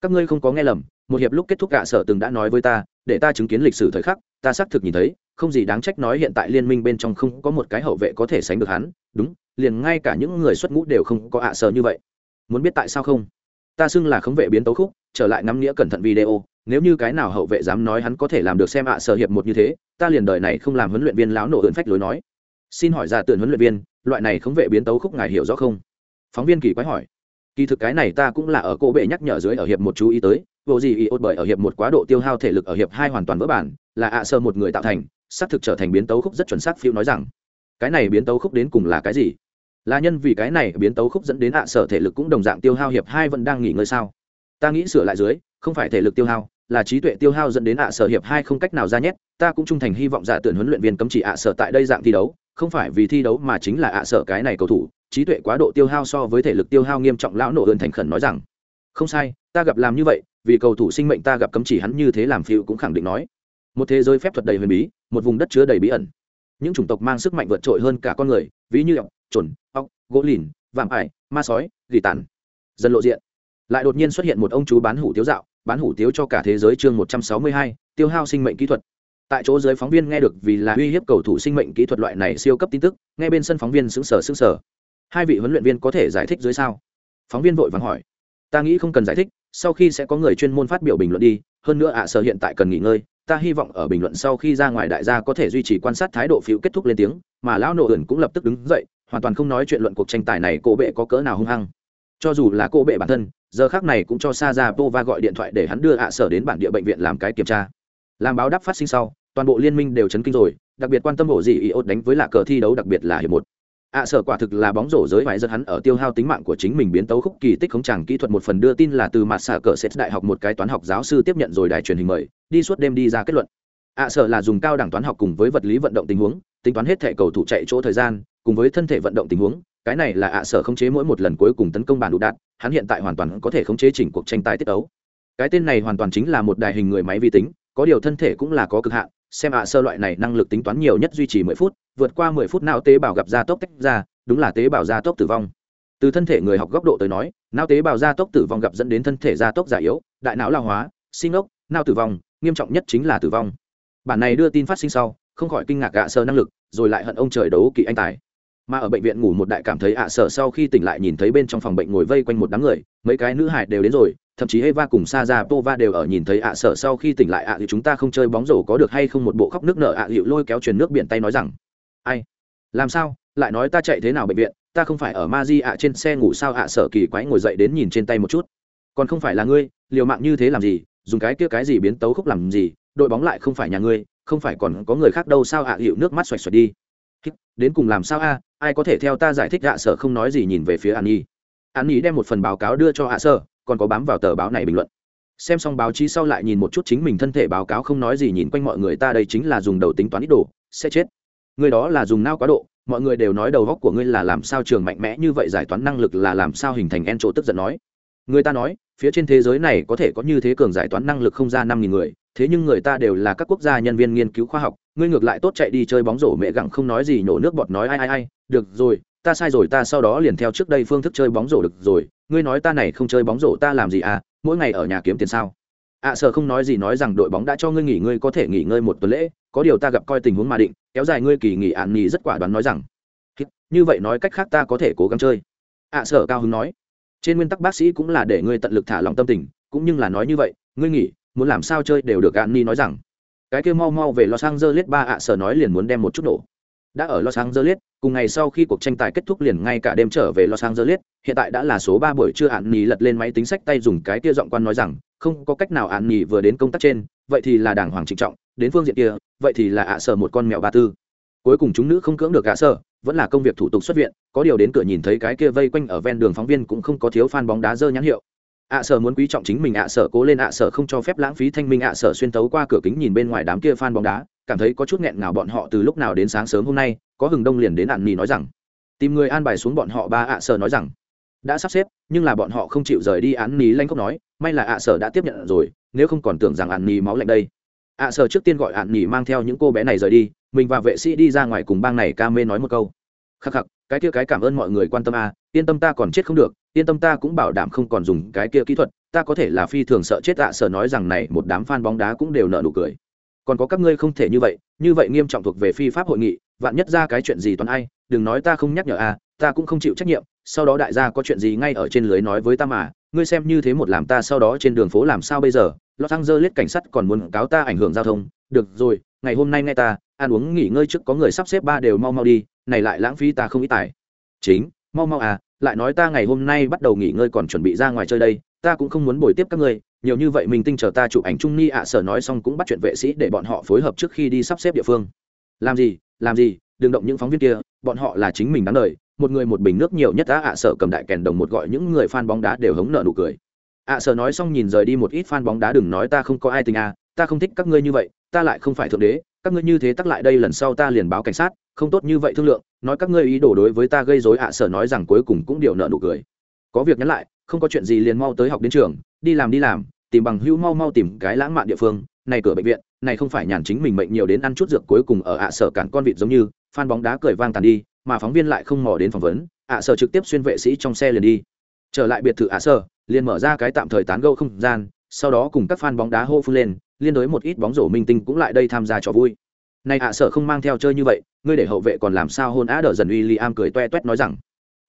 các ngươi không có nghe lầm một hiệp lúc kết thúc cả sở từng đã nói với ta để ta chứng kiến lịch sử thời khắc, ta xác thực nhìn thấy, không gì đáng trách nói hiện tại liên minh bên trong không có một cái hậu vệ có thể sánh được hắn, đúng, liền ngay cả những người xuất ngũ đều không có ạ à như vậy. Muốn biết tại sao không? Ta xưng là khống vệ biến tấu khúc, trở lại ngắm nghĩa cẩn thận video, nếu như cái nào hậu vệ dám nói hắn có thể làm được xem ạ sở hiệp một như thế, ta liền đời này không làm huấn luyện viên láo nổ ơn phách lối nói. Xin hỏi ra tưởng huấn luyện viên, loại này không vệ biến tấu khúc ngài hiểu rõ không? Phóng viên kỳ quái hỏi kỳ thực cái này ta cũng là ở cô bệ nhắc nhở dưới ở hiệp một chú ý tới, vô gì ý ốt bởi ở hiệp một quá độ tiêu hao thể lực ở hiệp hai hoàn toàn vỡ bản, là ạ sơ một người tạo thành, xác thực trở thành biến tấu khúc rất chuẩn xác phiêu nói rằng, cái này biến tấu khúc đến cùng là cái gì? Là nhân vì cái này biến tấu khúc dẫn đến ạ sở thể lực cũng đồng dạng tiêu hao hiệp hai vẫn đang nghỉ ngơi sao? Ta nghĩ sửa lại dưới, không phải thể lực tiêu hao, là trí tuệ tiêu hao dẫn đến ạ sở hiệp hai không cách nào ra nhét, ta cũng trung thành hy vọng giả tưởng huấn luyện viên cấm chỉ ạ sở tại đây dạng thi đấu, không phải vì thi đấu mà chính là ạ sở cái này cầu thủ trí tuệ quá độ tiêu hao so với thể lực tiêu hao nghiêm trọng, lão nổ ơn thành khẩn nói rằng, không sai, ta gặp làm như vậy, vì cầu thủ sinh mệnh ta gặp cấm chỉ hắn như thế làm phiêu cũng khẳng định nói. Một thế giới phép thuật đầy huyền bí, một vùng đất chứa đầy bí ẩn. Những chủng tộc mang sức mạnh vượt trội hơn cả con người, ví như ọc chuẩn ọc gỗ lìn, vạm ải, ma sói, gỉ tàn. Dần lộ diện, lại đột nhiên xuất hiện một ông chú bán hủ tiếu dạo, bán hủ tiếu cho cả thế giới chương một trăm sáu mươi hai, tiêu hao sinh mệnh kỹ thuật. Tại chỗ giới phóng viên nghe được vì là uy hiếp cầu thủ sinh mệnh kỹ thuật loại này siêu cấp tin tức nghe bên sân phóng viên xứng sở xứng sở hai vị huấn luyện viên có thể giải thích dưới sao? Phóng viên vội vàng hỏi. Ta nghĩ không cần giải thích, sau khi sẽ có người chuyên môn phát biểu bình luận đi, hơn nữa ạ sở hiện tại cần nghỉ ngơi, ta hy vọng ở bình luận sau khi ra ngoài đại gia có thể duy trì quan sát thái độ phiếu kết thúc lên tiếng, mà lão nổ ẩn cũng lập tức đứng dậy, hoàn toàn không nói chuyện luận cuộc tranh tài này cô bệ có cỡ nào hung hăng. Cho dù là cô bệ bản thân, giờ khác này cũng cho sa ra pova gọi điện thoại để hắn đưa ạ sở đến bản địa bệnh viện làm cái kiểm tra. Làm báo đáp phát sinh sau, toàn bộ liên minh đều chấn kinh rồi, đặc biệt quan tâm bộ gì y ốt đánh với lạ cờ thi đấu đặc biệt là hiệp một ạ, sở quả thực là bóng rổ giới phải giật hắn ở tiêu hao tính mạng của chính mình biến tấu khúc kỳ tích không chẳng kỹ thuật một phần đưa tin là từ mặt xả cờ xét đại học một cái toán học giáo sư tiếp nhận rồi đài truyền hình mời, đi suốt đêm đi ra kết luận ạ, sở là dùng cao đẳng toán học cùng với vật lý vận động tình huống, tính toán hết thể cầu thủ chạy chỗ thời gian, cùng với thân thể vận động tình huống, cái này là ạ, sở khống chế mỗi một lần cuối cùng tấn công bản đủ đạt, hắn hiện tại hoàn toàn có thể khống chế chỉnh cuộc tranh tài tiết đấu. cái tên này hoàn toàn chính là một đài hình người máy vi tính, có điều thân thể cũng là có cực hạn, xem ạ sơ loại này năng lực tính toán nhiều nhất duy trì mười phút vượt qua mười phút não tế bào gặp gia tốc tách ra, đúng là tế bào gia tốc tử vong. Từ thân thể người học góc độ tới nói, não tế bào gia tốc tử vong gặp dẫn đến thân thể gia tốc già yếu, đại não lao hóa, sinh ốc, não tử vong, nghiêm trọng nhất chính là tử vong. Bản này đưa tin phát sinh sau, không khỏi kinh ngạc gạ sơ năng lực, rồi lại hận ông trời đấu kỵ anh tài. Mà ở bệnh viện ngủ một đại cảm thấy ạ sợ sau khi tỉnh lại nhìn thấy bên trong phòng bệnh ngồi vây quanh một đám người, mấy cái nữ hải đều đến rồi, thậm chí Eva cùng Sa Ra Pova đều ở nhìn thấy ạ sợ sau khi tỉnh lại ạ thì chúng ta không chơi bóng rổ có được hay không một bộ khóc nước nở ạ hiệu lôi kéo truyền nước biển tay nói rằng ai? Làm sao? Lại nói ta chạy thế nào bệnh viện? Ta không phải ở ma di ạ trên xe ngủ sao ạ? Sở kỳ quái ngồi dậy đến nhìn trên tay một chút. Còn không phải là ngươi, liều mạng như thế làm gì? Dùng cái kia cái gì biến tấu khúc làm gì? Đội bóng lại không phải nhà ngươi, không phải còn có người khác đâu sao ạ? Hiệu nước mắt xoạch xoạch đi. Đến cùng làm sao a ai có thể theo ta giải thích ạ? Sở không nói gì nhìn về phía an nhi. An nhi đem một phần báo cáo đưa cho ạ, sở, còn có bám vào tờ báo này bình luận. Xem xong báo chí sau lại nhìn một chút chính mình thân thể báo cáo không nói gì nhìn quanh mọi người, ta đây chính là dùng đầu tính toán ít đồ, sẽ chết người đó là dùng nao quá độ, mọi người đều nói đầu góc của ngươi là làm sao trường mạnh mẽ như vậy, giải toán năng lực là làm sao hình thành en chỗ tức giận nói. Người ta nói, phía trên thế giới này có thể có như thế cường giải toán năng lực không ra năm nghìn người, thế nhưng người ta đều là các quốc gia nhân viên nghiên cứu khoa học, ngươi ngược lại tốt chạy đi chơi bóng rổ mẹ gặng không nói gì, nhổ nước bọt nói ai ai ai, được rồi, ta sai rồi, ta sau đó liền theo trước đây phương thức chơi bóng rổ được rồi, ngươi nói ta này không chơi bóng rổ, ta làm gì à mỗi ngày ở nhà kiếm tiền sao? Ạ à, sợ không nói gì nói rằng đội bóng đã cho ngươi nghỉ ngươi có thể nghỉ ngơi một tuần lễ có điều ta gặp coi tình huống mà định kéo dài ngươi kỳ nghỉ ạn nghỉ rất quả đoán nói rằng. Như vậy nói cách khác ta có thể cố gắng chơi. Ạ à, sợ cao hứng nói. Trên nguyên tắc bác sĩ cũng là để ngươi tận lực thả lòng tâm tình cũng nhưng là nói như vậy ngươi nghỉ muốn làm sao chơi đều được ạn nghỉ nói rằng. Cái kia mau mau về los angeles ba à, ạ sợ nói liền muốn đem một chút nổ. Đã ở los angeles cùng ngày sau khi cuộc tranh tài kết thúc liền ngay cả đêm trở về los angeles hiện tại đã là số ba buổi trưa ạn nghỉ lật lên máy tính sách tay dùng cái kia giọng quan nói rằng không có cách nào ạn nghỉ vừa đến công tác trên, vậy thì là đảng hoàng trịnh trọng, đến phương diện kia, vậy thì là ạ sở một con mèo ba tư. Cuối cùng chúng nữ không cưỡng được ạ sở, vẫn là công việc thủ tục xuất viện, có điều đến cửa nhìn thấy cái kia vây quanh ở ven đường phóng viên cũng không có thiếu fan bóng đá dơ nhãn hiệu. Ạ sở muốn quý trọng chính mình, ạ sở cố lên, ạ sở không cho phép lãng phí thanh minh, ạ sở xuyên tấu qua cửa kính nhìn bên ngoài đám kia fan bóng đá, cảm thấy có chút nghẹn ngào bọn họ từ lúc nào đến sáng sớm hôm nay, có hừng đông liền đến ạn nghỉ nói rằng. Tìm người an bài xuống bọn họ ba, ạ sở nói rằng. Đã sắp xếp, nhưng là bọn họ không chịu rời đi án ní lanh cốc nói may là ạ sở đã tiếp nhận rồi, nếu không còn tưởng rằng ạn nhì máu lạnh đây. ạ sở trước tiên gọi ạn nhì mang theo những cô bé này rời đi, mình và vệ sĩ đi ra ngoài cùng bang này ca mê nói một câu. Khắc khắc, cái kia cái cảm ơn mọi người quan tâm a, yên tâm ta còn chết không được, yên tâm ta cũng bảo đảm không còn dùng cái kia kỹ thuật, ta có thể là phi thường sợ chết ạ sở nói rằng này một đám fan bóng đá cũng đều nợ nụ cười. Còn có các ngươi không thể như vậy như vậy nghiêm trọng thuộc về phi pháp hội nghị, vạn nhất ra cái chuyện gì toàn ai, đừng nói ta không nhắc nhở a, ta cũng không chịu trách nhiệm, sau đó đại gia có chuyện gì ngay ở trên lưới nói với ta mà ngươi xem như thế một làm ta sau đó trên đường phố làm sao bây giờ? Lo thăng dơ lết cảnh sát còn muốn cáo ta ảnh hưởng giao thông. Được rồi, ngày hôm nay nghe ta, ăn uống nghỉ ngơi trước có người sắp xếp ba đều mau mau đi, này lại lãng phí ta không ít tài. Chính, mau mau à lại nói ta ngày hôm nay bắt đầu nghỉ ngơi còn chuẩn bị ra ngoài chơi đây, ta cũng không muốn bồi tiếp các ngươi, nhiều như vậy mình tinh chờ ta chụp ảnh trung ni ạ, sở nói xong cũng bắt chuyện vệ sĩ để bọn họ phối hợp trước khi đi sắp xếp địa phương. Làm gì làm gì, đừng động những phóng viên kia, bọn họ là chính mình đáng đời một người một bình nước nhiều nhất đã ạ sở cầm đại kèn đồng một gọi những người fan bóng đá đều hống nợ nụ cười. ạ sở nói xong nhìn rời đi một ít fan bóng đá đừng nói ta không có ai tình à ta không thích các ngươi như vậy, ta lại không phải thượng đế, các ngươi như thế tắc lại đây lần sau ta liền báo cảnh sát, không tốt như vậy thương lượng, nói các ngươi ý đồ đối với ta gây dối ạ sở nói rằng cuối cùng cũng điều nợ nụ cười. Có việc nhắn lại, không có chuyện gì liền mau tới học đến trường, đi làm đi làm, tìm bằng hữu mau mau tìm cái lãng mạn địa phương, này cửa bệnh viện, này không phải nhàn chính mình mệnh nhiều đến ăn chút dược cuối cùng ở ạ sở cản con vịt giống như phan bóng đá cười vang tàn đi mà phóng viên lại không mò đến phỏng vấn, ạ sở trực tiếp xuyên vệ sĩ trong xe liền đi. Trở lại biệt thự ạ sở, liền mở ra cái tạm thời tán gẫu không gian, sau đó cùng các fan bóng đá hô phun lên, liên đối một ít bóng rổ minh tinh cũng lại đây tham gia trò vui. Này ạ sở không mang theo chơi như vậy, ngươi để hậu vệ còn làm sao hôn á đờ dần uy li am cười toe toét nói rằng,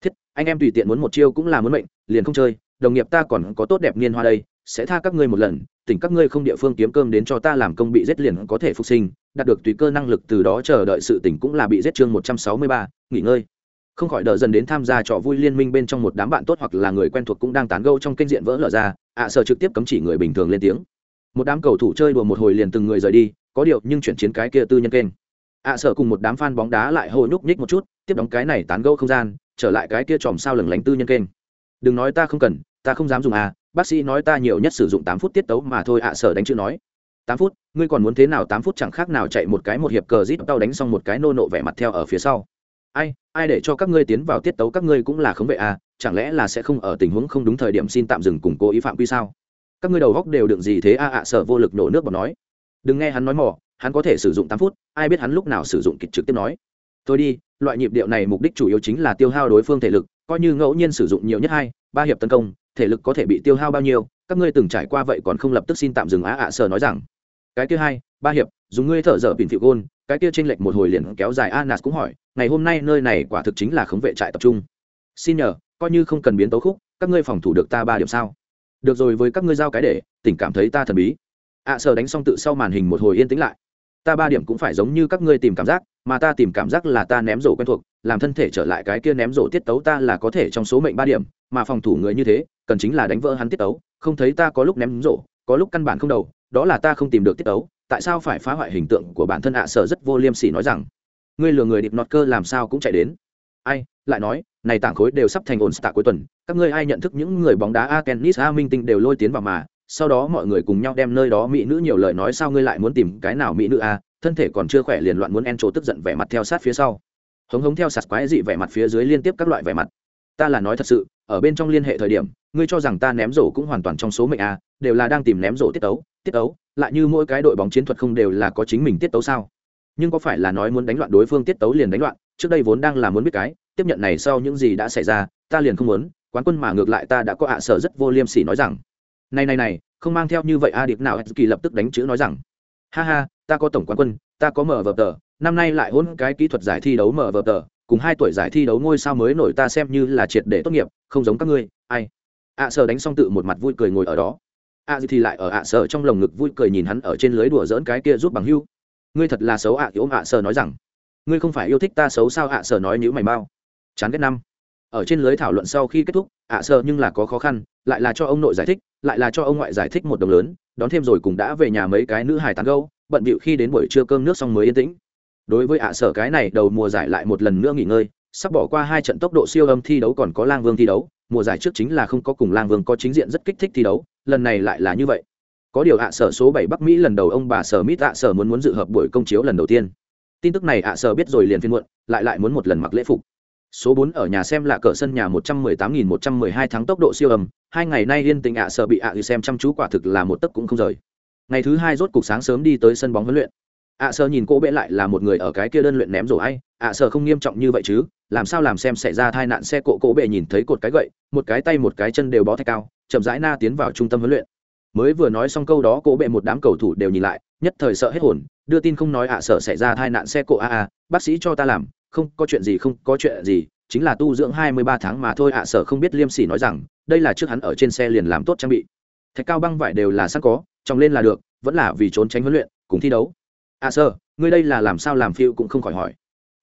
thiết, anh em tùy tiện muốn một chiêu cũng là muốn mệnh, liền không chơi, đồng nghiệp ta còn có tốt đẹp niên hoa đây sẽ tha các ngươi một lần, tỉnh các ngươi không địa phương kiếm cơm đến cho ta làm công bị giết liền có thể phục sinh, đạt được tùy cơ năng lực từ đó chờ đợi sự tỉnh cũng là bị giết chương một trăm sáu mươi ba, nghỉ ngơi. Không khỏi đợi dần đến tham gia trò vui liên minh bên trong một đám bạn tốt hoặc là người quen thuộc cũng đang tán gẫu trong kênh diện vỡ lở ra, ạ sở trực tiếp cấm chỉ người bình thường lên tiếng. Một đám cầu thủ chơi đùa một hồi liền từng người rời đi, có điều nhưng chuyển chiến cái kia tư nhân kênh. Ạ sở cùng một đám fan bóng đá lại hồi nhúc nhích một chút, tiếp đóng cái này tán gẫu không gian, trở lại cái kia chòm sao lừng lánh tư nhân kênh. Đừng nói ta không cần, ta không dám dùng à bác sĩ nói ta nhiều nhất sử dụng tám phút tiết tấu mà thôi ạ, sở đánh chữ nói. Tám phút? Ngươi còn muốn thế nào tám phút chẳng khác nào chạy một cái một hiệp cờ rít tao đánh xong một cái nô nộ vẻ mặt theo ở phía sau. Ai ai để cho các ngươi tiến vào tiết tấu các ngươi cũng là khống vệ à chẳng lẽ là sẽ không ở tình huống không đúng thời điểm xin tạm dừng cùng cố ý phạm quy sao? Các ngươi đầu góc đều đựng gì thế a ạ, sở vô lực nổ nước bọt nói. Đừng nghe hắn nói mỏ, hắn có thể sử dụng tám phút, ai biết hắn lúc nào sử dụng kịch trực tiếp nói. Thôi đi, loại nhịp điệu này mục đích chủ yếu chính là tiêu hao đối phương thể lực, coi như ngẫu nhiên sử dụng nhiều nhất hai, ba hiệp tấn công thể lực có thể bị tiêu hao bao nhiêu, các ngươi từng trải qua vậy còn không lập tức xin tạm dừng á ạ sờ nói rằng. Cái kia hai, ba hiệp, dùng ngươi thở dở bình phiệu gôn, cái kia tranh lệch một hồi liền kéo dài, anas cũng hỏi, ngày hôm nay nơi này quả thực chính là khống vệ trại tập trung. Xin nhờ, coi như không cần biến tấu khúc, các ngươi phòng thủ được ta ba điểm sao? Được rồi, với các ngươi giao cái để tỉnh cảm thấy ta thần bí. Ạ sờ đánh xong tự sau màn hình một hồi yên tĩnh lại. Ta ba điểm cũng phải giống như các ngươi tìm cảm giác, mà ta tìm cảm giác là ta ném rổ quen thuộc, làm thân thể trở lại cái kia ném rổ tiết tấu ta là có thể trong số mệnh ba điểm mà phòng thủ người như thế, cần chính là đánh vỡ hắn tiết tấu, không thấy ta có lúc ném rổ, có lúc căn bản không đầu, đó là ta không tìm được tiết tấu, tại sao phải phá hoại hình tượng của bản thân ạ? Sở rất vô liêm sỉ nói rằng, ngươi lừa người điệp nọt cơ làm sao cũng chạy đến. Ai, lại nói, này tảng khối đều sắp thành ổn tạ cuối tuần, các ngươi ai nhận thức những người bóng đá a tennis, a minh tinh đều lôi tiến vào mà, sau đó mọi người cùng nhau đem nơi đó mỹ nữ nhiều lời nói sao ngươi lại muốn tìm cái nào mỹ nữ a? Thân thể còn chưa khỏe liền loạn muốn en trổ tức giận vẻ mặt theo sát phía sau. Hống hống theo sạt quái dị vẻ mặt phía dưới liên tiếp các loại vẻ mặt ta là nói thật sự, ở bên trong liên hệ thời điểm, ngươi cho rằng ta ném rổ cũng hoàn toàn trong số mệnh a đều là đang tìm ném rổ tiết tấu tiết tấu, lại như mỗi cái đội bóng chiến thuật không đều là có chính mình tiết tấu sao? Nhưng có phải là nói muốn đánh loạn đối phương tiết tấu liền đánh loạn, trước đây vốn đang là muốn biết cái, tiếp nhận này sau những gì đã xảy ra, ta liền không muốn, quán quân mà ngược lại ta đã có ạ sở rất vô liêm sỉ nói rằng. Này này này, không mang theo như vậy a, điệp nào kỳ lập tức đánh chữ nói rằng. Ha ha, ta có tổng quán quân, ta có mở vở tờ, năm nay lại hôn cái kỹ thuật giải thi đấu mở vở tờ cùng hai tuổi giải thi đấu ngôi sao mới nổi ta xem như là triệt để tốt nghiệp, không giống các ngươi, ai? Ạ sở đánh xong tự một mặt vui cười ngồi ở đó. Ạ gì thì lại ở ạ sở trong lồng ngực vui cười nhìn hắn ở trên lưới đùa dỡn cái kia giúp bằng hưu. Ngươi thật là xấu ạ, thì ôm ạ sở nói rằng. Ngươi không phải yêu thích ta xấu sao? Ạ sở nói nhữ mày mau chán ghét năm. Ở trên lưới thảo luận sau khi kết thúc ạ sợ nhưng là có khó khăn, lại là cho ông nội giải thích, lại là cho ông ngoại giải thích một đồng lớn, đón thêm rồi cũng đã về nhà mấy cái nữ hài tán gâu bận bịu khi đến buổi trưa cơm nước xong mới yên tĩnh đối với ạ sở cái này đầu mùa giải lại một lần nữa nghỉ ngơi sắp bỏ qua hai trận tốc độ siêu âm thi đấu còn có lang vương thi đấu mùa giải trước chính là không có cùng lang vương có chính diện rất kích thích thi đấu lần này lại là như vậy có điều ạ sở số bảy bắc mỹ lần đầu ông bà sở mít ạ sở muốn muốn dự hợp buổi công chiếu lần đầu tiên tin tức này ạ sở biết rồi liền phiên muộn lại lại muốn một lần mặc lễ phục Số 4 ở nhà xem là cỡ sân nhà 118.112 tháng tốc độ siêu ầm, hai ngày nay yên tình ạ sợ bị ạ à xem chăm chú quả thực là một tấc cũng không rời. Ngày thứ hai rốt cục sáng sớm đi tới sân bóng huấn luyện ạ sợ nhìn cô bệ lại là một người ở cái kia đơn luyện ném rổ hay ạ sợ không nghiêm trọng như vậy chứ, làm sao làm xem xảy ra tai nạn xe cộ cô bệ nhìn thấy cột cái gậy, một cái tay một cái chân đều bó thạch cao, chậm rãi na tiến vào trung tâm huấn luyện. Mới vừa nói xong câu đó cô bệ một đám cầu thủ đều nhìn lại, nhất thời sợ hết hồn, đưa tin không nói ạ sợ xảy ra tai nạn xe cộ a a, bác sĩ cho ta làm, không có chuyện gì không có chuyện gì chính là tu dưỡng hai mươi ba tháng mà thôi ạ sợ không biết liêm sỉ nói rằng đây là trước hắn ở trên xe liền làm tốt trang bị. Thạch cao băng vải đều là sẵn có trong lên là được vẫn là vì trốn tránh huấn luyện cùng thi đấu à sơ ngươi đây là làm sao làm phiêu cũng không khỏi hỏi.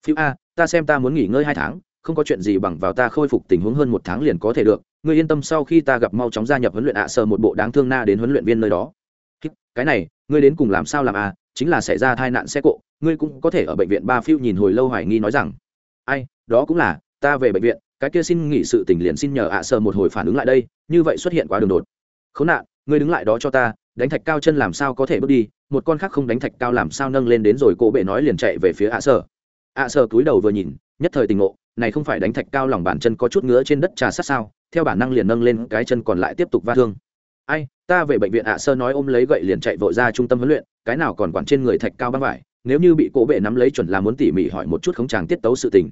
Phiêu a à, ta xem ta muốn nghỉ ngơi hai tháng, không có chuyện gì bằng vào ta khôi phục tình huống hơn một tháng liền có thể được. Ngươi yên tâm, sau khi ta gặp mau chóng gia nhập huấn luyện ạ à sơ một bộ đáng thương na đến huấn luyện viên nơi đó. Cái này, ngươi đến cùng làm sao làm à? Chính là xảy ra tai nạn xe cộ, ngươi cũng có thể ở bệnh viện ba phiêu nhìn hồi lâu hoài nghi nói rằng, ai, đó cũng là, ta về bệnh viện, cái kia xin nghỉ sự tình liền xin nhờ ạ à sơ một hồi phản ứng lại đây, như vậy xuất hiện quá đường đột. Khốn nạn, ngươi đứng lại đó cho ta, đánh thạch cao chân làm sao có thể bước đi một con khác không đánh thạch cao làm sao nâng lên đến rồi cổ bệ nói liền chạy về phía ạ sở. ạ sở cúi đầu vừa nhìn, nhất thời tình ngộ, này không phải đánh thạch cao lòng bàn chân có chút ngứa trên đất trà sát sao, theo bản năng liền nâng lên cái chân còn lại tiếp tục va thương. Ai, ta về bệnh viện ạ sơ nói ôm lấy gậy liền chạy vội ra trung tâm huấn luyện, cái nào còn quản trên người thạch cao băng vải, nếu như bị cổ bệ nắm lấy chuẩn là muốn tỉ mỉ hỏi một chút không chàng tiết tấu sự tình.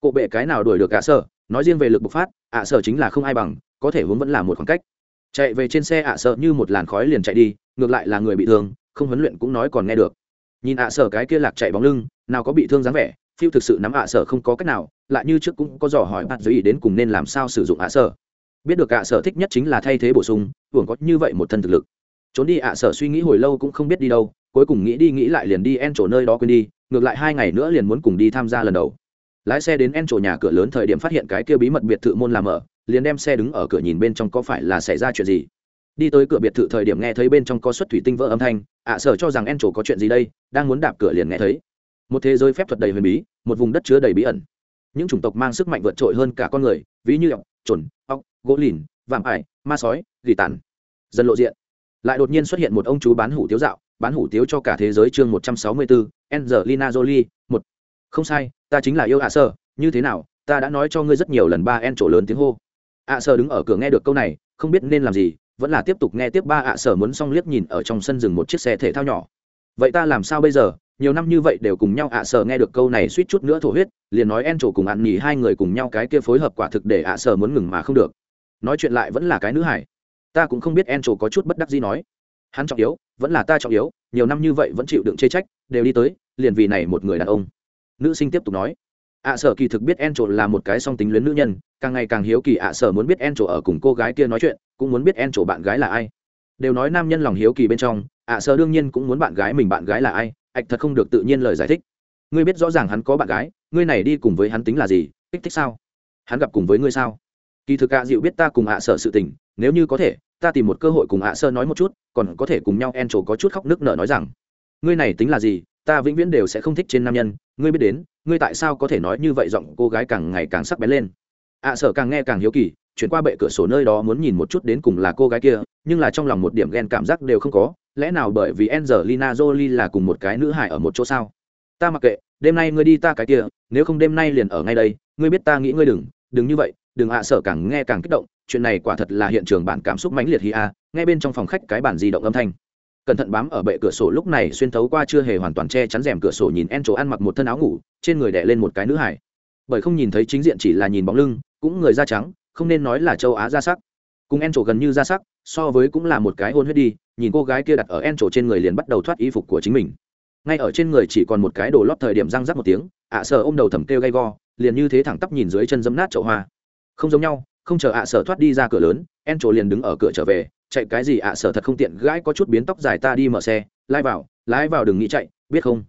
Cổ bệ cái nào đuổi được ạ sơ nói riêng về lực bộc phát, ạ sơ chính là không ai bằng, có thể hướng vẫn là một khoảng cách. Chạy về trên xe ạ sơ như một làn khói liền chạy đi, ngược lại là người bị thương không huấn luyện cũng nói còn nghe được. Nhìn ạ sở cái kia lạc chạy bóng lưng, nào có bị thương dáng vẻ phiêu thực sự nắm ạ sở không có cách nào, lại như trước cũng có dò hỏi bạn giới ý đến cùng nên làm sao sử dụng ạ sở. biết được ạ sở thích nhất chính là thay thế bổ sung hưởng có như vậy một thân thực lực. Trốn đi ạ sở suy nghĩ hồi lâu cũng không biết đi đâu, cuối cùng nghĩ đi nghĩ lại liền đi en chỗ nơi đó quên đi, ngược lại hai ngày nữa liền muốn cùng đi tham gia lần đầu. Lái xe đến en chỗ nhà cửa lớn thời điểm phát hiện cái kia bí mật biệt thự môn làm ở liền đem xe đứng ở cửa nhìn bên trong có phải là xảy ra chuyện gì đi tới cửa biệt thự thời điểm nghe thấy bên trong có xuất thủy tinh vỡ âm thanh ạ sở cho rằng en trổ có chuyện gì đây đang muốn đạp cửa liền nghe thấy. Một thế giới phép thuật đầy huyền bí một vùng đất chứa đầy bí ẩn. Những chủng tộc mang sức mạnh vượt trội hơn cả con người ví như ọc chuẩn, ọc gỗ lìn vạm ải ma sói gỉ tàn. Dần lộ diện. Lại đột nhiên xuất hiện một ông chú bán hủ tiếu dạo bán hủ tiếu cho cả thế giới chương một trăm sáu mươi bốn Angelina Jolie một. Không sai ta chính là yêu ạ sơ như thế nào ta đã nói cho ngươi rất nhiều lần ba en trổ lớn tiếng hô. ạ à sở đứng ở cửa nghe được câu này không biết nên làm gì vẫn là tiếp tục nghe tiếp ba ạ à sở muốn xong liếc nhìn ở trong sân rừng một chiếc xe thể thao nhỏ. Vậy ta làm sao bây giờ? Nhiều năm như vậy đều cùng nhau ạ à sở nghe được câu này suýt chút nữa thổ huyết, liền nói en trổ cùng ăn nhì hai người cùng nhau cái kia phối hợp quả thực để ạ sở muốn ngừng mà không được. Nói chuyện lại vẫn là cái nữ hải. Ta cũng không biết en trổ có chút bất đắc gì nói. Hắn trọng yếu, vẫn là ta trọng yếu, nhiều năm như vậy vẫn chịu đựng chê trách, đều đi tới, liền vì này một người đàn ông. Nữ sinh tiếp tục nói ạ sở kỳ thực biết en trộn là một cái song tính luyến nữ nhân, càng ngày càng hiếu kỳ ạ sở muốn biết en trộn ở cùng cô gái kia nói chuyện, cũng muốn biết en trộn bạn gái là ai. Đều nói nam nhân lòng hiếu kỳ bên trong, ạ sở đương nhiên cũng muốn bạn gái mình bạn gái là ai, ạch thật không được tự nhiên lời giải thích. Ngươi biết rõ ràng hắn có bạn gái, ngươi này đi cùng với hắn tính là gì, kích thích sao? Hắn gặp cùng với ngươi sao? Kỳ thực ạ dịu biết ta cùng ạ sở sự tình, nếu như có thể, ta tìm một cơ hội cùng ạ sơ nói một chút, còn có thể cùng nhau en trổ có chút khóc nước nở nói rằng, ngươi này tính là gì ta vĩnh viễn đều sẽ không thích trên nam nhân ngươi biết đến ngươi tại sao có thể nói như vậy giọng cô gái càng ngày càng sắc bén lên. Ạ à, sở càng nghe càng hiếu kỳ chuyển qua bệ cửa sổ nơi đó muốn nhìn một chút đến cùng là cô gái kia nhưng là trong lòng một điểm ghen cảm giác đều không có lẽ nào bởi vì Angelina Jolie là cùng một cái nữ hài ở một chỗ sao? Ta mặc kệ đêm nay ngươi đi ta cái kia nếu không đêm nay liền ở ngay đây ngươi biết ta nghĩ ngươi đừng đừng như vậy đừng ạ à sở càng nghe càng kích động chuyện này quả thật là hiện trường bản cảm xúc mãnh liệt hi a ngay bên trong phòng khách cái bản di động âm thanh cẩn thận bám ở bệ cửa sổ lúc này xuyên thấu qua chưa hề hoàn toàn che chắn rèm cửa sổ nhìn en chỗ ăn mặc một thân áo ngủ, trên người đẻ lên một cái nữ hải. Bởi không nhìn thấy chính diện chỉ là nhìn bóng lưng, cũng người da trắng, không nên nói là châu á da sắc. Cùng en chỗ gần như da sắc, so với cũng là một cái hôn huyết đi, nhìn cô gái kia đặt ở en chỗ trên người liền bắt đầu thoát y phục của chính mình. Ngay ở trên người chỉ còn một cái đồ lót thời điểm răng rắc một tiếng, ạ à sợ ôm đầu thầm kêu gay go, liền như thế thẳng tắp nhìn dưới chân dấm nát chậu hoa. Không giống nhau, không chờ ạ à sợ thoát đi ra cửa lớn, en chỗ liền đứng ở cửa trở về chạy cái gì ạ à sở thật không tiện, gãi có chút biến tóc dài ta đi mở xe lai vào, lái vào đừng nghĩ chạy, biết không?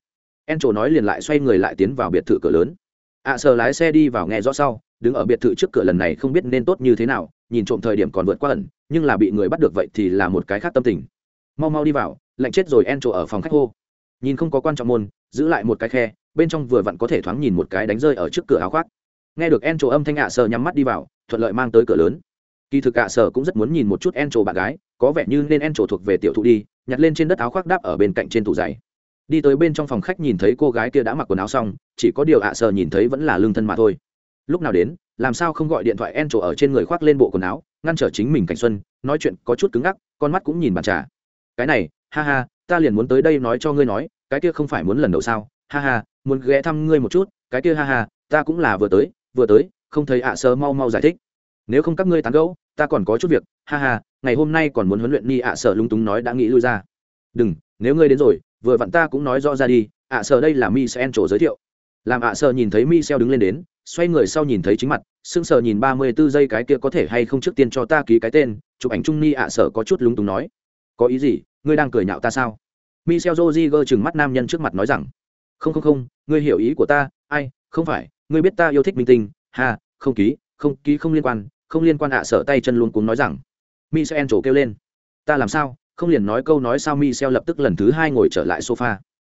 En trổ nói liền lại xoay người lại tiến vào biệt thự cửa lớn. Ạ à sở lái xe đi vào nghe rõ sau, đứng ở biệt thự trước cửa lần này không biết nên tốt như thế nào, nhìn trộm thời điểm còn vượt qua ẩn, nhưng là bị người bắt được vậy thì là một cái khác tâm tình. Mau mau đi vào, lạnh chết rồi en trổ ở phòng khách hô. Nhìn không có quan trọng môn, giữ lại một cái khe, bên trong vừa vặn có thể thoáng nhìn một cái đánh rơi ở trước cửa áo khoác. Nghe được en trổ âm thanh ạ à nhắm mắt đi vào, thuận lợi mang tới cửa lớn kỳ thực ạ, sở cũng rất muốn nhìn một chút en trổ bạn gái, có vẻ như nên en trổ thuộc về tiểu thụ đi, nhặt lên trên đất áo khoác đáp ở bên cạnh trên tủ giày. Đi tới bên trong phòng khách nhìn thấy cô gái kia đã mặc quần áo xong, chỉ có điều ạ, sở nhìn thấy vẫn là lương thân mà thôi. Lúc nào đến, làm sao không gọi điện thoại en trổ ở trên người khoác lên bộ quần áo, ngăn trở chính mình cảnh xuân, nói chuyện có chút cứng ngắc, con mắt cũng nhìn bàn trà. Cái này, ha ha, ta liền muốn tới đây nói cho ngươi nói, cái kia không phải muốn lần đầu sao? Ha ha, muốn ghé thăm ngươi một chút, cái kia ha ha, ta cũng là vừa tới vừa tới, không thấy ạ sơ mau mau giải thích nếu không các ngươi tán gẫu, ta còn có chút việc, ha ha, ngày hôm nay còn muốn huấn luyện ni ạ sở lúng túng nói đã nghĩ lui ra. Đừng, nếu ngươi đến rồi, vừa vặn ta cũng nói rõ ra đi, ạ sở đây là mi sẽ en trổ giới thiệu. Làm ạ sở nhìn thấy mi xeo đứng lên đến, xoay người sau nhìn thấy chính mặt, sững sờ nhìn ba mươi 34 giây cái kia có thể hay không trước tiên cho ta ký cái tên, chụp ảnh trung ni ạ sở có chút lúng túng nói. Có ý gì, ngươi đang cười nhạo ta sao? Michel joziger chừng mắt nam nhân trước mặt nói rằng. Không không không, ngươi hiểu ý của ta, ai, không phải, ngươi biết ta yêu thích minh tinh, ha, không ký không ký không liên quan không liên quan ạ, sở tay chân luôn cuống nói rằng, michel trổ kêu lên. Ta làm sao? Không liền nói câu nói sao michel lập tức lần thứ hai ngồi trở lại sofa.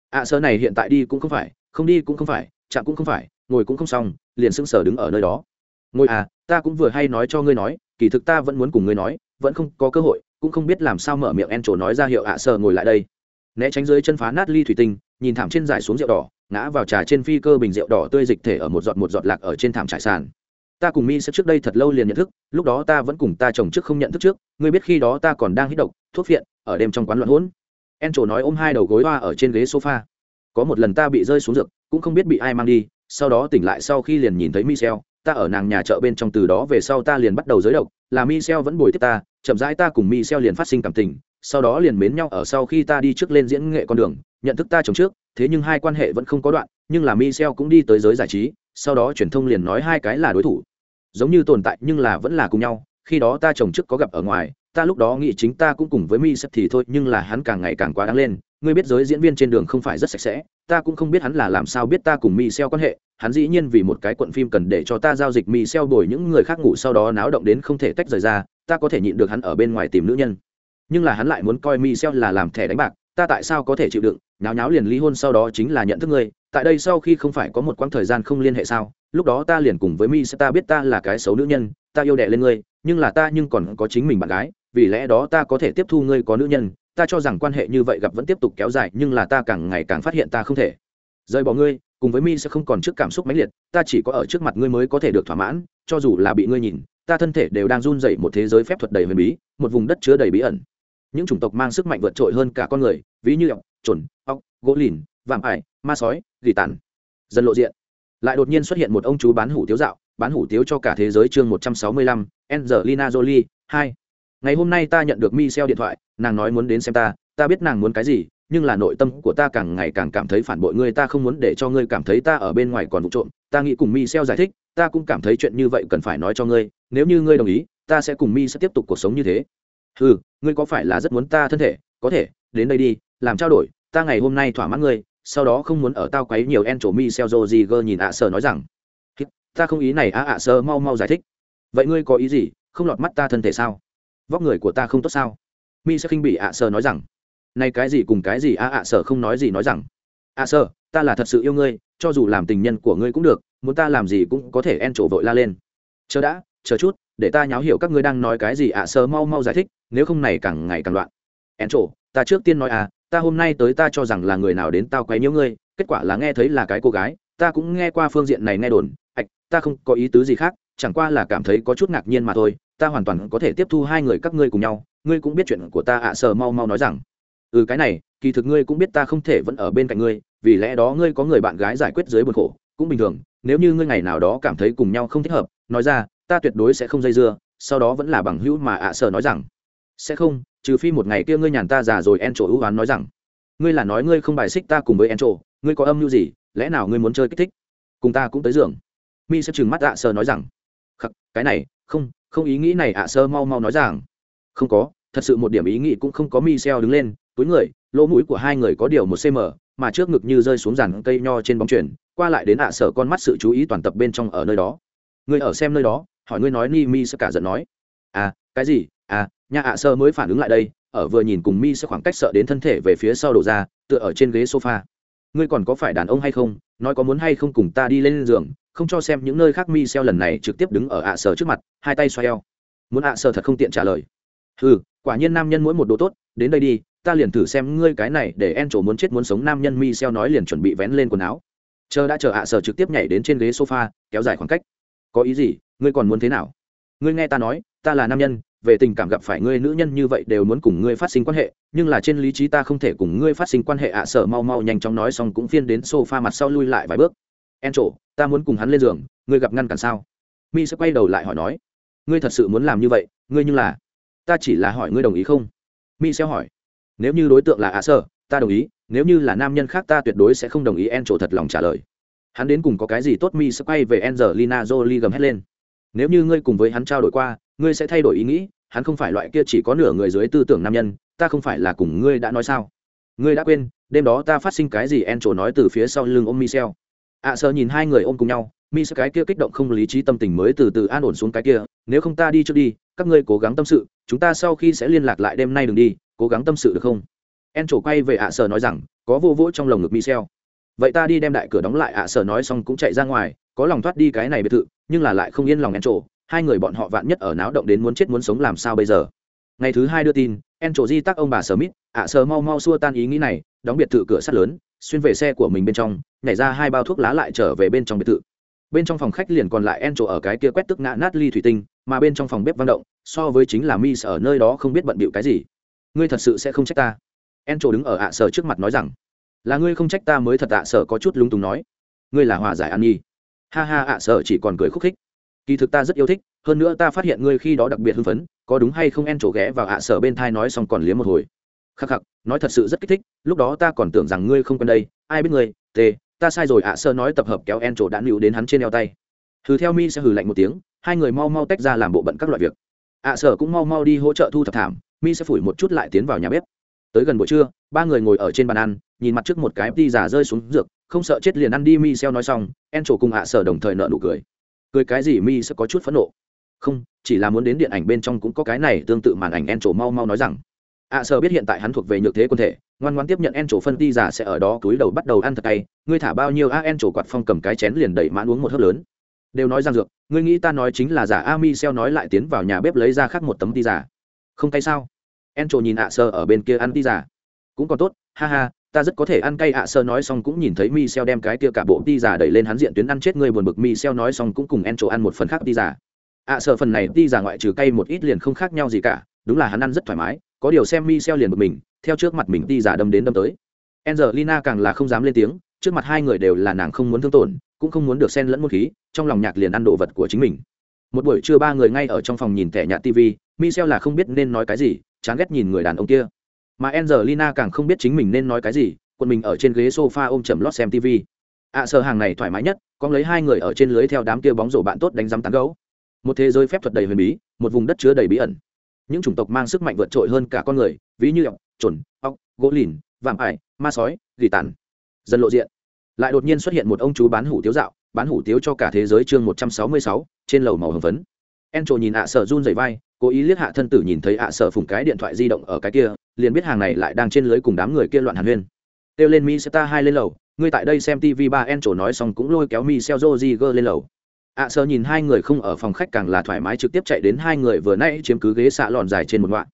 Ạ, sở này hiện tại đi cũng không phải, không đi cũng không phải, chạm cũng không phải, ngồi cũng không xong, liền sững sờ đứng ở nơi đó. Ngồi à ta cũng vừa hay nói cho ngươi nói, kỳ thực ta vẫn muốn cùng ngươi nói, vẫn không có cơ hội, cũng không biết làm sao mở miệng en trổ nói ra hiệu ạ, sở ngồi lại đây. Né tránh dưới chân phá nát ly thủy tinh, nhìn thảm trên dài xuống rượu đỏ, ngã vào trà trên phi cơ bình rượu đỏ tươi dịch thể ở một giọt một giọt lạc ở trên thảm trải sàn ta cùng mi sẽ trước đây thật lâu liền nhận thức, lúc đó ta vẫn cùng ta chồng trước không nhận thức trước, ngươi biết khi đó ta còn đang hít độc, thuốc phiện, ở đêm trong quán loạn hỗn. En trổ nói ôm hai đầu gối hoa ở trên ghế sofa. Có một lần ta bị rơi xuống dược, cũng không biết bị ai mang đi, sau đó tỉnh lại sau khi liền nhìn thấy michel ta ở nàng nhà chợ bên trong từ đó về sau ta liền bắt đầu giới độc, là michel vẫn bồi tiếp ta, chậm rãi ta cùng michel liền phát sinh cảm tình, sau đó liền mến nhau ở sau khi ta đi trước lên diễn nghệ con đường, nhận thức ta chồng trước, thế nhưng hai quan hệ vẫn không có đoạn, nhưng là michel cũng đi tới giới giải trí, sau đó truyền thông liền nói hai cái là đối thủ giống như tồn tại nhưng là vẫn là cùng nhau, khi đó ta chồng trước có gặp ở ngoài, ta lúc đó nghĩ chính ta cũng cùng với mi thì thôi, nhưng là hắn càng ngày càng quá đáng lên. Ngươi biết giới diễn viên trên đường không phải rất sạch sẽ, ta cũng không biết hắn là làm sao biết ta cùng mi quan hệ. Hắn dĩ nhiên vì một cái cuộn phim cần để cho ta giao dịch mi xeo đổi những người khác ngủ sau đó náo động đến không thể tách rời ra, ta có thể nhịn được hắn ở bên ngoài tìm nữ nhân. Nhưng là hắn lại muốn coi mi là làm thẻ đánh bạc, ta tại sao có thể chịu đựng? Nháo nháo liền ly hôn sau đó chính là nhận thức ngươi, tại đây sau khi không phải có một quãng thời gian không liên hệ sao, lúc đó ta liền cùng với mi sẽ ta biết ta là cái xấu nữ nhân, ta yêu đẻ lên ngươi, nhưng là ta nhưng còn có chính mình bạn gái, vì lẽ đó ta có thể tiếp thu ngươi có nữ nhân, ta cho rằng quan hệ như vậy gặp vẫn tiếp tục kéo dài, nhưng là ta càng ngày càng phát hiện ta không thể. Rời bỏ ngươi, cùng với mi sẽ không còn trước cảm xúc mãnh liệt, ta chỉ có ở trước mặt ngươi mới có thể được thỏa mãn, cho dù là bị ngươi nhìn, ta thân thể đều đang run dậy một thế giới phép thuật đầy huyền bí, một vùng đất chứa đầy bí ẩn. Những chủng tộc mang sức mạnh vượt trội hơn cả con người, ví như ọc trồn ọc gỗ lìn, vạm ải, ma sói, gỉ tàn. Dần lộ diện. Lại đột nhiên xuất hiện một ông chú bán hủ tiếu dạo, bán hủ tiếu cho cả thế giới chương một trăm sáu mươi lăm, Angelina Jolie, hai. Ngày hôm nay ta nhận được Michelle điện thoại, nàng nói muốn đến xem ta ta biết nàng muốn cái gì, nhưng là nội tâm của ta càng ngày càng cảm thấy phản bội ngươi, ta không muốn để cho ngươi cảm thấy ta ở bên ngoài còn vụ trộm. Ta nghĩ cùng Michelle giải thích, ta cũng cảm thấy chuyện như vậy cần phải nói cho ngươi, nếu như ngươi đồng ý, ta sẽ cùng mi sẽ tiếp tục cuộc sống như thế. Ừ ngươi có phải là rất muốn ta thân thể? Có thể, đến đây đi, làm trao đổi, ta ngày hôm nay thỏa mãn ngươi, sau đó không muốn ở tao quấy nhiều en trổ mi xeo rô gì gơ nhìn ạ sơ nói rằng ta không ý này á, ạ sơ mau mau giải thích. Vậy ngươi có ý gì, không lọt mắt ta thân thể sao? Vóc người của ta không tốt sao? Mi sẽ khinh bị ạ sơ nói rằng, này cái gì cùng cái gì á, ạ sơ không nói gì nói rằng. Ạ sơ ta là thật sự yêu ngươi, cho dù làm tình nhân của ngươi cũng được, muốn ta làm gì cũng có thể en trổ vội la lên. Chờ đã, chờ chút, để ta nháo hiểu các ngươi đang nói cái gì ạ sơ mau mau giải thích, nếu không này càng ngày càng loạn en trổ ta trước tiên nói à ta hôm nay tới ta cho rằng là người nào đến tao quấy nhiễu ngươi, kết quả là nghe thấy là cái cô gái, ta cũng nghe qua phương diện này nghe đồn, ạch, ta không có ý tứ gì khác, chẳng qua là cảm thấy có chút ngạc nhiên mà thôi, ta hoàn toàn có thể tiếp thu hai người các ngươi cùng nhau, ngươi cũng biết chuyện của ta ạ à sờ mau mau nói rằng. Ừ cái này, kỳ thực ngươi cũng biết ta không thể vẫn ở bên cạnh ngươi, vì lẽ đó ngươi có người bạn gái giải quyết dưới buồn khổ, cũng bình thường, nếu như ngươi ngày nào đó cảm thấy cùng nhau không thích hợp, nói ra, ta tuyệt đối sẽ không dây dưa, sau đó vẫn là bằng hữu mà ạ à sờ nói rằng. Sẽ không trừ phi một ngày kia ngươi nhàn ta già rồi en trổ ưu oán nói rằng, ngươi là nói ngươi không bài xích ta cùng với en trổ ngươi có âm mưu gì, lẽ nào ngươi muốn chơi kích thích? Cùng ta cũng tới giường. Mi sẽ trừng mắt ạ à sơ nói rằng, khắc, cái này, không không ý nghĩ này ạ à sơ mau mau nói rằng. Không có, thật sự một điểm ý nghĩ cũng không có mi xeo đứng lên, túi người, lỗ mũi của hai người có điều một cm mà trước ngực như rơi xuống dàn cây nho trên bóng chuyển qua lại đến ạ à sở con mắt sự chú ý toàn tập bên trong ở nơi đó. Ngươi ở xem nơi đó? hỏi ngươi nói ni mi sẽ cả giận nói. À cái gì? Nhà ạ, sơ mới phản ứng lại đây, ở vừa nhìn cùng mi sẽ khoảng cách sợ đến thân thể về phía sau đổ ra, tựa ở trên ghế sofa. Ngươi còn có phải đàn ông hay không? Nói có muốn hay không cùng ta đi lên giường, không cho xem những nơi khác mi xeo lần này trực tiếp đứng ở ạ sơ trước mặt, hai tay xoay eo. Muốn ạ sơ thật không tiện trả lời. Ừ quả nhiên nam nhân mỗi một đồ tốt, đến đây đi, ta liền thử xem ngươi cái này để en trổ muốn chết muốn sống nam nhân mi xeo nói liền chuẩn bị vén lên quần áo. Chờ đã chờ ạ sơ trực tiếp nhảy đến trên ghế sofa, kéo dài khoảng cách. Có ý gì? Ngươi còn muốn thế nào? Ngươi nghe ta nói, ta là nam nhân về tình cảm gặp phải ngươi nữ nhân như vậy đều muốn cùng ngươi phát sinh quan hệ nhưng là trên lý trí ta không thể cùng ngươi phát sinh quan hệ ạ à mau mau nhanh chóng nói xong cũng phiên đến sofa mặt sau lui lại vài bước. En trổ ta muốn cùng hắn lên giường ngươi gặp ngăn cản sao? Mi sẽ quay đầu lại hỏi nói. Ngươi thật sự muốn làm như vậy ngươi nhưng là ta chỉ là hỏi ngươi đồng ý không? Mi sẽ hỏi. Nếu như đối tượng là ạ sở, ta đồng ý nếu như là nam nhân khác ta tuyệt đối sẽ không đồng ý en trổ thật lòng trả lời. Hắn đến cùng có cái gì tốt? Mi sẽ quay về angelina jolie gầm hét lên nếu như ngươi cùng với hắn trao đổi qua ngươi sẽ thay đổi ý nghĩ hắn không phải loại kia chỉ có nửa người dưới tư tưởng nam nhân ta không phải là cùng ngươi đã nói sao? Ngươi đã quên đêm đó ta phát sinh cái gì en trổ nói từ phía sau lưng ôm michel ạ à, sợ nhìn hai người ôm cùng nhau mi cái kia kích động không lý trí tâm tình mới từ từ an ổn xuống cái kia nếu không ta đi trước đi các ngươi cố gắng tâm sự chúng ta sau khi sẽ liên lạc lại đêm nay đừng đi cố gắng tâm sự được không? En trổ quay về ạ à nói rằng có vô vỗ trong lồng ngực michel vậy ta đi đem đại cửa đóng lại ạ à sở nói xong cũng chạy ra ngoài, có lòng thoát đi cái này biệt thự, nhưng là lại không yên lòng en trổ hai người bọn họ vạn nhất ở náo động đến muốn chết muốn sống làm sao bây giờ? Ngày thứ hai đưa tin en trổ di tắc ông bà sở mít, ạ, sở mau mau xua tan ý nghĩ này, đóng biệt thự cửa sắt lớn, xuyên về xe của mình bên trong, nhảy ra hai bao thuốc lá lại trở về bên trong biệt thự. Bên trong phòng khách liền còn lại en trổ ở cái kia quét tức ngã nát ly thủy tinh, mà bên trong phòng bếp vang động, so với chính là mi ở nơi đó không biết bận bịu cái gì. Ngươi thật sự sẽ không trách ta? En trổ đứng ở ạ, sở trước mặt nói rằng là ngươi không trách ta mới thật ạ sở có chút lúng túng nói. Ngươi là hòa giải an nhi ha ha ạ sở chỉ còn cười khúc khích. Kỳ thực ta rất yêu thích, hơn nữa ta phát hiện ngươi khi đó đặc biệt hưng phấn, có đúng hay không en trổ ghé vào ạ sở bên thai nói xong còn liếm một hồi. Khắc khắc, nói thật sự rất kích thích, lúc đó ta còn tưởng rằng ngươi không quen đây, ai biết ngươi, tê, ta sai rồi ạ sơ nói tập hợp kéo en trổ đã nịu đến hắn trên eo tay. Hừ, theo mi sẽ hừ lạnh một tiếng, hai người mau mau tách ra làm bộ bận các loại việc. Ạ sở cũng mau mau đi hỗ trợ thu thập thảm, mi sẽ phủi một chút lại tiến vào nhà bếp. Tới gần buổi trưa, ba người ngồi ở trên bàn ăn nhìn mặt trước một cái đi giả rơi xuống dược, không sợ chết liền ăn đi mi xeo nói xong en trổ cùng Hạ sở đồng thời nợ nụ cười. Cười cái gì mi sẽ có chút phẫn nộ. Không, chỉ là muốn đến điện ảnh bên trong cũng có cái này, tương tự màn ảnh en trổ mau mau nói rằng. Ạ sở biết hiện tại hắn thuộc về nhược thế quân thể, ngoan ngoan tiếp nhận en trổ phân ti giả sẽ ở đó túi đầu bắt đầu ăn thật tay ngươi thả bao nhiêu a en trổ quạt phong cầm cái chén liền đẩy mãn uống một hớp lớn. Đều nói rằng dược, ngươi nghĩ ta nói chính là giả, a mi xeo nói lại tiến vào nhà bếp lấy ra khác một tấm ti giả. Không tay sao? En trổ nhìn ạ sơ ở bên kia ăn ti giả. Cũng còn tốt, ha ha ta rất có thể ăn cay ạ à, sơ nói xong cũng nhìn thấy mi xeo đem cái kia cả bộ ti giả đẩy lên hắn diện tuyến ăn chết người buồn bực. Mi xeo nói xong cũng cùng en chỗ ăn một phần khác ti giả ạ sơ phần này ti giả ngoại trừ cay một ít liền không khác nhau gì cả. Đúng là hắn ăn rất thoải mái. Có điều xem mi xeo liền bực mình theo trước mặt mình ti giả đâm đến đâm tới. Angelina càng là không dám lên tiếng, trước mặt hai người đều là nàng không muốn thương tổn, cũng không muốn được xen lẫn một khí, trong lòng nhạc liền ăn đồ vật của chính mình. Một buổi trưa ba người ngay ở trong phòng nhìn thẻ nhạt TV, Michelle là không biết nên nói cái gì, chán ghét nhìn người đàn ông kia. Mà Angelina càng không biết chính mình nên nói cái gì, quân mình ở trên ghế sofa ôm chầm lót xem TV. ạ à, sờ hàng này thoải mái nhất, có lấy hai người ở trên lưới theo đám kia bóng rổ bạn tốt đánh giám tán gấu. Một thế giới phép thuật đầy huyền bí, một vùng đất chứa đầy bí ẩn. Những chủng tộc mang sức mạnh vượt trội hơn cả con người, ví như ọc, chuẩn, ọc, gỗ lìn, vạm ải, ma sói gỉ tàn dần lộ diện lại đột nhiên xuất hiện một ông chú bán hủ tiếu dạo bán hủ tiếu cho cả thế giới chương một trăm sáu mươi sáu trên lầu màu hồng phấn en trộ nhìn ạ sợ run dày vai cố ý liếc hạ thân tử nhìn thấy ạ sợ phùng cái điện thoại di động ở cái kia liền biết hàng này lại đang trên lưới cùng đám người kia loạn hàn huyên kêu lên mi ta hai lên lầu ngươi tại đây xem tv ba en trổ nói xong cũng lôi kéo mi xeo joziger lên lầu ạ sơ nhìn hai người không ở phòng khách càng là thoải mái trực tiếp chạy đến hai người vừa nãy chiếm cứ ghế xạ lòn dài trên một đoạn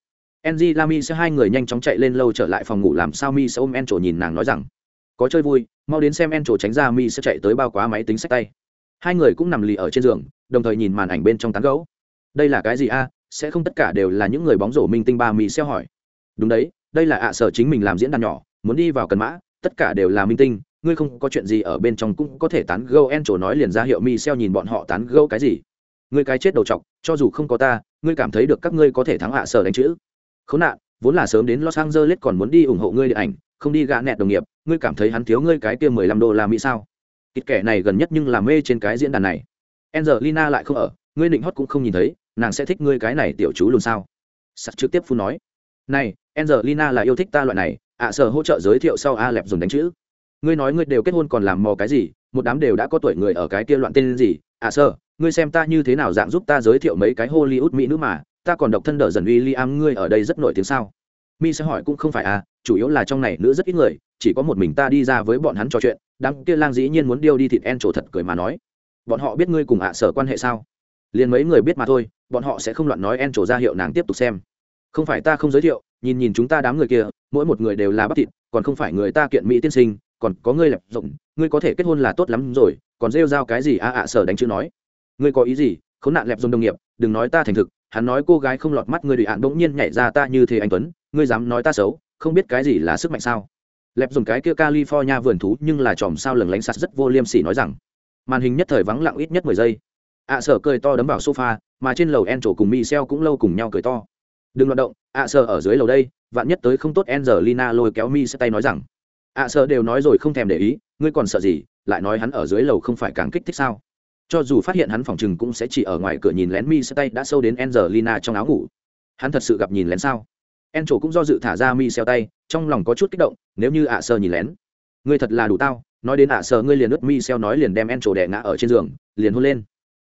Enji Lami sẽ hai người nhanh chóng chạy lên lâu trở lại phòng ngủ làm sao Mi sẽ ôm Encho nhìn nàng nói rằng, có chơi vui, mau đến xem Encho tránh ra Mi sẽ chạy tới bao quá máy tính sách tay. Hai người cũng nằm lì ở trên giường, đồng thời nhìn màn ảnh bên trong tán gấu. Đây là cái gì a? Sẽ không tất cả đều là những người bóng rổ minh tinh ba Mi sẽ hỏi. Đúng đấy, đây là ạ sở chính mình làm diễn đàn nhỏ, muốn đi vào cần mã, tất cả đều là minh tinh, ngươi không có chuyện gì ở bên trong cũng có thể tán gẫu Encho nói liền ra hiệu Mi Xeo nhìn bọn họ tán gẫu cái gì. Ngươi cái chết đầu chọc, cho dù không có ta, ngươi cảm thấy được các ngươi có thể thắng ạ sở đánh chữ. Khốn nạn vốn là sớm đến los angeles còn muốn đi ủng hộ ngươi điện ảnh không đi gạ nẹt đồng nghiệp ngươi cảm thấy hắn thiếu ngươi cái kia mười lăm đô la mỹ sao? Kịch kẻ này gần nhất nhưng làm mê trên cái diễn đàn này. Angelina lại không ở ngươi định hót cũng không nhìn thấy nàng sẽ thích ngươi cái này tiểu chú luôn sao? Sắt trực tiếp phun nói này angelina là yêu thích ta loại này. Ạ à, sở hỗ trợ giới thiệu sau a lẹp dùng đánh chữ. Ngươi nói ngươi đều kết hôn còn làm mò cái gì? Một đám đều đã có tuổi người ở cái kia loạn tên gì? Ạ à, ngươi xem ta như thế nào dạng giúp ta giới thiệu mấy cái hollywood mỹ nữ mà? Ta còn độc thân đỡ dần uy Liam ngươi ở đây rất nổi tiếng sao? Mi sẽ hỏi cũng không phải à chủ yếu là trong này nữ rất ít người chỉ có một mình ta đi ra với bọn hắn trò chuyện. Đám kia lang dĩ nhiên muốn điêu đi thịt en trổ thật cười mà nói. Bọn họ biết ngươi cùng ạ sở quan hệ sao? Liền mấy người biết mà thôi bọn họ sẽ không loạn nói en trổ ra hiệu nàng tiếp tục xem không phải ta không giới thiệu, nhìn nhìn chúng ta đám người kia, mỗi một người đều là bắp thịt, còn không phải người ta kiện mỹ tiên sinh, còn có ngươi lập rộng, ngươi có thể kết hôn là tốt lắm rồi, còn rêu rao cái gì a ạ sở đánh chữ nói. Ngươi có ý gì? Khốn nạn lẹp dòng đồng nghiệp, đừng nói ta thành thực, hắn nói cô gái không lọt mắt ngươi đùi hạn bỗng nhiên nhảy ra ta như thế anh tuấn, ngươi dám nói ta xấu, không biết cái gì là sức mạnh sao? Lẹp dùng cái kia california vườn thú nhưng là chòm sao lừng lánh sạt rất vô liêm sỉ nói rằng, màn hình nhất thời vắng lặng ít nhất mười giây. ạ sở cười to đấm vào sofa, mà trên lầu en trổ cùng michel cũng lâu cùng nhau cười to đừng loạt động, ạ sở ở dưới lầu đây, vạn nhất tới không tốt, angelina lôi kéo mi sẽ tay nói rằng. Ạ sở đều nói rồi không thèm để ý, ngươi còn sợ gì, lại nói hắn ở dưới lầu không phải càng kích thích sao? Cho dù phát hiện hắn phòng chừng cũng sẽ chỉ ở ngoài cửa nhìn lén mi sẽ tay đã sâu đến angelina trong áo ngủ. Hắn thật sự gặp nhìn lén sao? En trổ cũng do dự thả ra mi xeo tay, trong lòng có chút kích động, nếu như ạ sơ nhìn lén. Ngươi thật là đủ tao, nói đến ạ sơ ngươi liền ướt mi xeo nói liền đem en trổ đè ngã ở trên giường, liền hôn lên.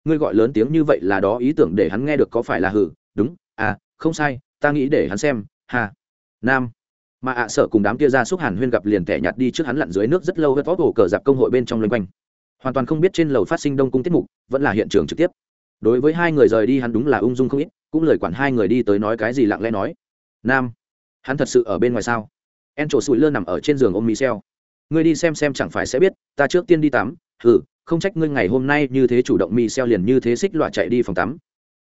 Ngươi gọi lớn tiếng như vậy là đó ý tưởng để hắn nghe được có phải là hử? Đúng à không sai, ta nghĩ để hắn xem hà nam. Mà ạ sợ cùng đám kia ra xúc hàn huyên gặp liền tẻ nhạt đi trước hắn lặn dưới nước rất lâu hớt vót ổ cờ dạp công hội bên trong loanh quanh. Hoàn toàn không biết trên lầu phát sinh đông cung tiết mục, vẫn là hiện trường trực tiếp. Đối với hai người rời đi hắn đúng là ung dung không ít, cũng lời quản hai người đi tới nói cái gì lặng lẽ nói. Nam. Hắn thật sự ở bên ngoài sao? En trổ sụi lơ nằm ở trên giường ôm michel ngươi đi xem xem chẳng phải sẽ biết, ta trước tiên đi tắm. Hừ, không trách ngươi ngày hôm nay như thế chủ động michel liền như thế xích loạ chạy đi phòng tắm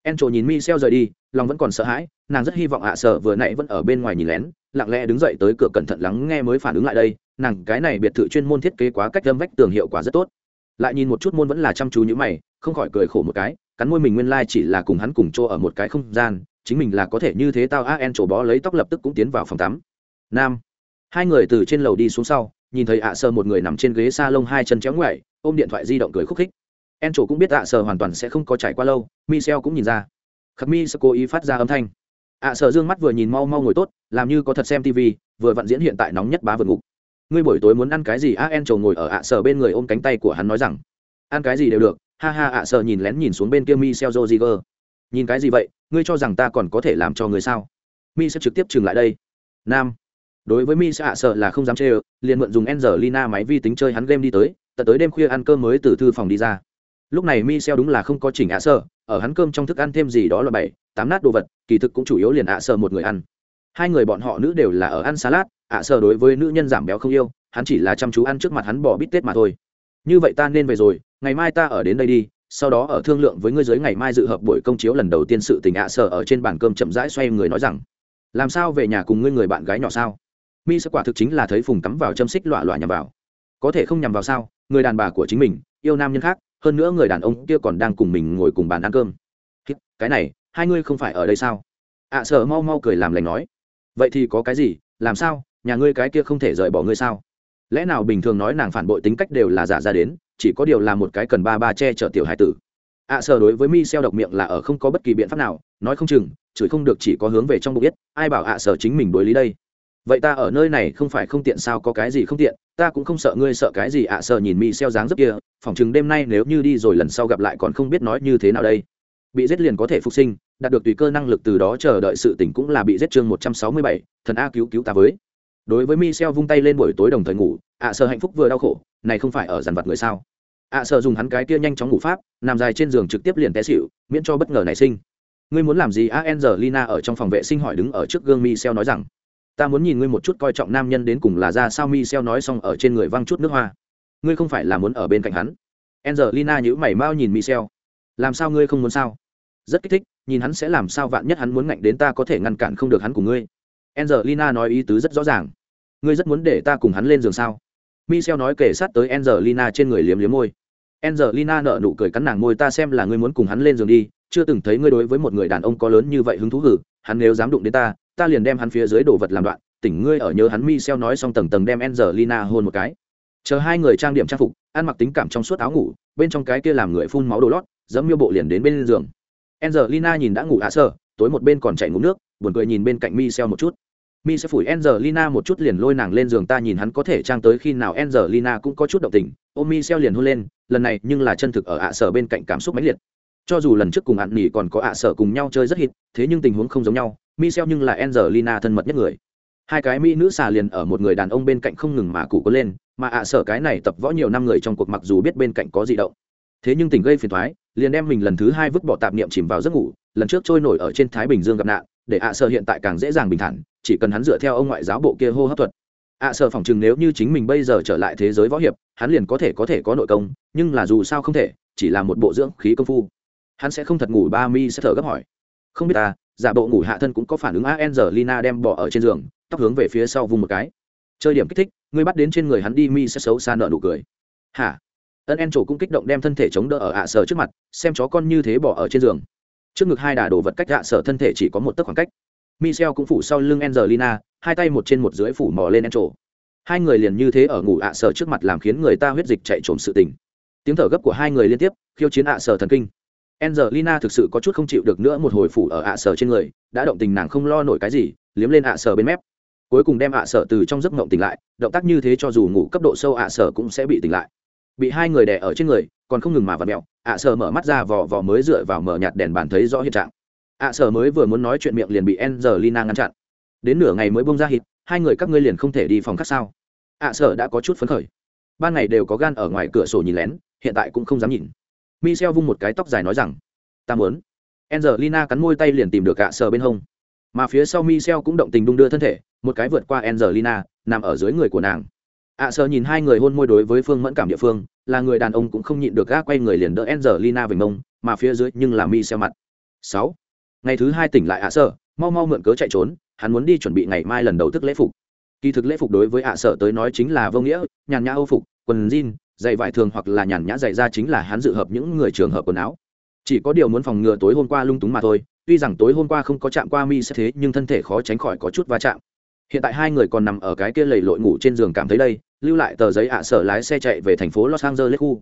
en trổ nhìn michel rời đi, lòng vẫn còn sợ hãi, nàng rất hy vọng ạ sợ vừa nãy vẫn ở bên ngoài nhìn lén, lặng lẽ đứng dậy tới cửa cẩn thận lắng nghe mới phản ứng lại đây, nàng cái này biệt thự chuyên môn thiết kế quá cách âm vách tường hiệu quả rất tốt. Lại nhìn một chút môn vẫn là chăm chú như mày, không khỏi cười khổ một cái, cắn môi mình nguyên lai chỉ là cùng hắn cùng chỗ ở một cái không gian, chính mình là có thể như thế tao a en trổ bó lấy tóc lập tức cũng tiến vào phòng tắm. Nam. Hai người từ trên lầu đi xuống sau, nhìn thấy ạ sơ một người nằm trên ghế s a lông hai chân chéo ngoại ôm điện thoại di động cười khúc khích en trổ cũng biết ạ sở hoàn toàn sẽ không có trải qua lâu, michel cũng nhìn ra. Khắc mi sẽ cố ý phát ra âm thanh. Ạ sở dương mắt vừa nhìn mau mau ngồi tốt, làm như có thật xem tv vừa vặn diễn hiện tại nóng nhất bá vượt ngục. Ngươi buổi tối muốn ăn cái gì a en trổ ngồi ở ạ sở bên người ôm cánh tay của hắn nói rằng. Ăn cái gì đều được, ha ha ạ sở nhìn lén nhìn xuống bên kia michel joziger nhìn cái gì vậy, ngươi cho rằng ta còn có thể làm cho người sao? Mi sẽ trực tiếp trừng lại đây. Nam. Đối với mi sẽ ạ sợ là không dám chê ơ, liền mượn dùng Angelina máy vi tính chơi hắn game đi tới, tận tới đêm khuya ăn cơm mới từ thư phòng đi ra lúc này mi xeo đúng là không có chỉnh ạ sơ, ở hắn cơm trong thức ăn thêm gì đó là bảy, tám nát đồ vật, kỳ thực cũng chủ yếu liền ạ sơ một người ăn. Hai người bọn họ nữ đều là ở ăn salad, ạ sơ đối với nữ nhân giảm béo không yêu, hắn chỉ là chăm chú ăn trước mặt hắn bỏ bít tết mà thôi. Như vậy ta nên về rồi, ngày mai ta ở đến đây đi, sau đó ở thương lượng với ngươi giới ngày mai dự hợp buổi công chiếu lần đầu tiên sự tình ạ sơ ở trên bàn cơm chậm rãi xoay người nói rằng, làm sao về nhà cùng ngươi người bạn gái nhỏ sao? Mi sẽ quả thực chính là thấy phùng cắm vào châm xích loạ loạ nhằm vào. Có thể không nhằm vào sao? Người đàn bà của chính mình, yêu nam nhân khác hơn nữa người đàn ông kia còn đang cùng mình ngồi cùng bàn ăn cơm. Cái này hai ngươi không phải ở đây sao? Ạ sợ mau mau cười làm lành nói. Vậy thì có cái gì? Làm sao? Nhà ngươi cái kia không thể rời bỏ ngươi sao? Lẽ nào bình thường nói nàng phản bội tính cách đều là giả ra đến chỉ có điều là một cái cần ba ba che chở tiểu hải tử. Ạ à, đối với mi xeo độc miệng là ở không có bất kỳ biện pháp nào nói không chừng chửi không được chỉ có hướng về trong bụng biết ai bảo ạ à chính mình đối lý đây? Vậy ta ở nơi này không phải không tiện sao có cái gì không tiện? Ta cũng không sợ ngươi sợ cái gì ạ à, nhìn mi xeo dáng dấp kia phỏng chừng đêm nay nếu như đi rồi lần sau gặp lại còn không biết nói như thế nào đây. Bị giết liền có thể phục sinh đạt được tùy cơ năng lực từ đó chờ đợi sự tỉnh cũng là bị giết chương một trăm sáu mươi bảy thần a cứu cứu ta với. Đối với mi xeo vung tay lên buổi tối đồng thời ngủ ạ sợ hạnh phúc vừa đau khổ này không phải ở dàn vật người sao? Ạ sợ dùng hắn cái kia nhanh chóng ngủ pháp nằm dài trên giường trực tiếp liền té xịu miễn cho bất ngờ nảy sinh. Ngươi muốn làm gì? A lina ở trong phòng vệ sinh hỏi đứng ở trước gương mi xeo nói rằng ta muốn nhìn ngươi một chút coi trọng nam nhân đến cùng là ra sao mi xeo nói xong ở trên người văng chút nước hoa. Ngươi không phải là muốn ở bên cạnh hắn. Angelina lina nhữ mày mau nhìn mi xeo làm sao ngươi không muốn sao? Rất kích thích nhìn hắn sẽ làm sao vạn nhất hắn muốn ngạnh đến ta có thể ngăn cản không được hắn của ngươi. Angelina lina nói ý tứ rất rõ ràng. Ngươi rất muốn để ta cùng hắn lên giường sao? Michel nói kể sát tới Angelina trên người liếm liếm môi. Angelina nở nụ cười cắn nàng môi ta xem là ngươi muốn cùng hắn lên giường đi, chưa từng thấy ngươi đối với một người đàn ông có lớn như vậy hứng thú hử, hắn nếu dám đụng đến ta, ta liền đem hắn phía dưới đồ vật làm đoạn, tỉnh ngươi ở nhớ hắn Michel nói xong tầng tầng đem Angelina hôn một cái. Chờ hai người trang điểm trang phục, ăn mặc tính cảm trong suốt áo ngủ, bên trong cái kia làm người phun máu đồ lót, dẫm miêu bộ liền đến bên giường. Angelina nhìn đã ngủ ạ sợ, tối một bên còn chạy ngủ nước, buồn cười nhìn bên cạnh Michel một chút mi sẽ phủi Angelina một chút liền lôi nàng lên giường ta nhìn hắn có thể trang tới khi nào Angelina cũng có chút động tình ôm mi xeo liền hôn lên lần này nhưng là chân thực ở ạ sở bên cạnh cảm xúc mãnh liệt cho dù lần trước cùng ạn nỉ còn có ạ sở cùng nhau chơi rất hít thế nhưng tình huống không giống nhau mi nhưng là Angelina thân mật nhất người. Hai cái mỹ nữ xà liền ở một người đàn ông bên cạnh không ngừng mà cụ có lên mà ạ sở cái này tập võ nhiều năm người trong cuộc mặc dù biết bên cạnh có gì động. Thế nhưng tình gây phiền thoái liền đem mình lần thứ hai vứt bỏ tạp niệm chìm vào giấc ngủ lần trước trôi nổi ở trên thái bình dương gặp nạn để ạ sở hiện tại càng dễ dàng bình thản chỉ cần hắn dựa theo ông ngoại giáo bộ kia hô hấp thuật. Ạ à, sợ phỏng chừng nếu như chính mình bây giờ trở lại thế giới võ hiệp hắn liền có thể có thể có nội công nhưng là dù sao không thể chỉ là một bộ dưỡng khí công phu. Hắn sẽ không thật ngủ ba mi sẽ thở gấp hỏi. Không biết ta giả bộ ngủ hạ thân cũng có phản ứng angelina đem bỏ ở trên giường tóc hướng về phía sau vùng một cái. Chơi điểm kích thích ngươi bắt đến trên người hắn đi mi sẽ xấu xa nở nụ cười. Hả? Ân en trổ cũng kích động đem thân thể chống đỡ ở ạ à sở trước mặt xem chó con như thế bỏ ở trên giường. Trước ngực hai đà đồ vật cách ạ à sở thân thể chỉ có một tấc khoảng cách. Michel cũng phủ sau lưng Angelina, hai tay một trên một dưới phủ mò lên Encho. Hai người liền như thế ở ngủ ạ à trước mặt làm khiến người ta huyết dịch chạy trộm sự tình. Tiếng thở gấp của hai người liên tiếp, khiêu chiến ạ sở thần kinh. Angelina thực sự có chút không chịu được nữa một hồi phủ ở ạ sở trên người, đã động tình nàng không lo nổi cái gì, liếm lên ạ sở bên mép. Cuối cùng đem ạ sở từ trong giấc mộng tỉnh lại, động tác như thế cho dù ngủ cấp độ sâu ạ sở cũng sẽ bị tỉnh lại. Bị hai người đè ở trên người, còn không ngừng mà vặn mèo, ạ sở mở mắt ra vò vò mới dựa vào mở nhạt đèn bàn thấy rõ hiện trạng. ạ sở mới vừa muốn nói chuyện miệng liền bị Angelina ngăn chặn. Đến nửa ngày mới buông ra hít, hai người các ngươi liền không thể đi phòng khác sao? ạ sở đã có chút phấn khởi. Ban ngày đều có gan ở ngoài cửa sổ nhìn lén, hiện tại cũng không dám nhìn michel vung một cái tóc dài nói rằng, ta muốn. Angelina cắn môi tay liền tìm được gạ sờ bên hông. Mà phía sau michel cũng động tình đung đưa thân thể, một cái vượt qua angelina, nằm ở dưới người của nàng. Ạ sờ nhìn hai người hôn môi đối với phương mẫn cảm địa phương, là người đàn ông cũng không nhịn được gã quay người liền đỡ angelina về mông, mà phía dưới nhưng là michel mặt. Sáu. Ngày thứ hai tỉnh lại ạ sờ, mau mau mượn cớ chạy trốn, hắn muốn đi chuẩn bị ngày mai lần đầu thức lễ phục. Kỳ thực lễ phục đối với ạ sở tới nói chính là vô nghĩa, nhàn nhã âu phục, quần jean giày vải thường hoặc là nhàn nhã giày ra chính là hắn dự hợp những người trường hợp quần áo. Chỉ có điều muốn phòng ngừa tối hôm qua lung túng mà thôi, tuy rằng tối hôm qua không có chạm qua mi sẽ thế, nhưng thân thể khó tránh khỏi có chút va chạm. Hiện tại hai người còn nằm ở cái kia lầy lội ngủ trên giường cảm thấy đây, lưu lại tờ giấy ạ sở lái xe chạy về thành phố los angeles khu.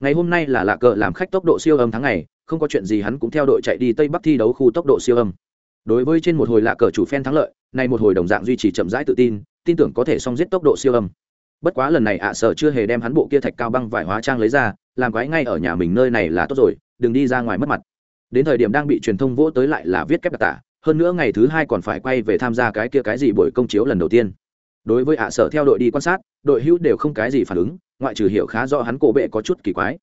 Ngày hôm nay là lạ cờ làm khách tốc độ siêu âm tháng ngày, không có chuyện gì hắn cũng theo đội chạy đi tây bắc thi đấu khu tốc độ siêu âm. Đối với trên một hồi lạ cờ chủ phen thắng lợi, nay một hồi đồng dạng duy trì chậm rãi tự tin tin tưởng có thể song giết tốc độ siêu âm bất quá lần này ạ sở chưa hề đem hắn bộ kia thạch cao băng vải hóa trang lấy ra, làm quái ngay ở nhà mình nơi này là tốt rồi, đừng đi ra ngoài mất mặt. Đến thời điểm đang bị truyền thông vỗ tới lại là viết kép đặc tả, hơn nữa ngày thứ hai còn phải quay về tham gia cái kia cái gì buổi công chiếu lần đầu tiên. Đối với ạ sở theo đội đi quan sát, đội hữu đều không cái gì phản ứng, ngoại trừ hiểu khá rõ hắn cổ bệ có chút kỳ quái.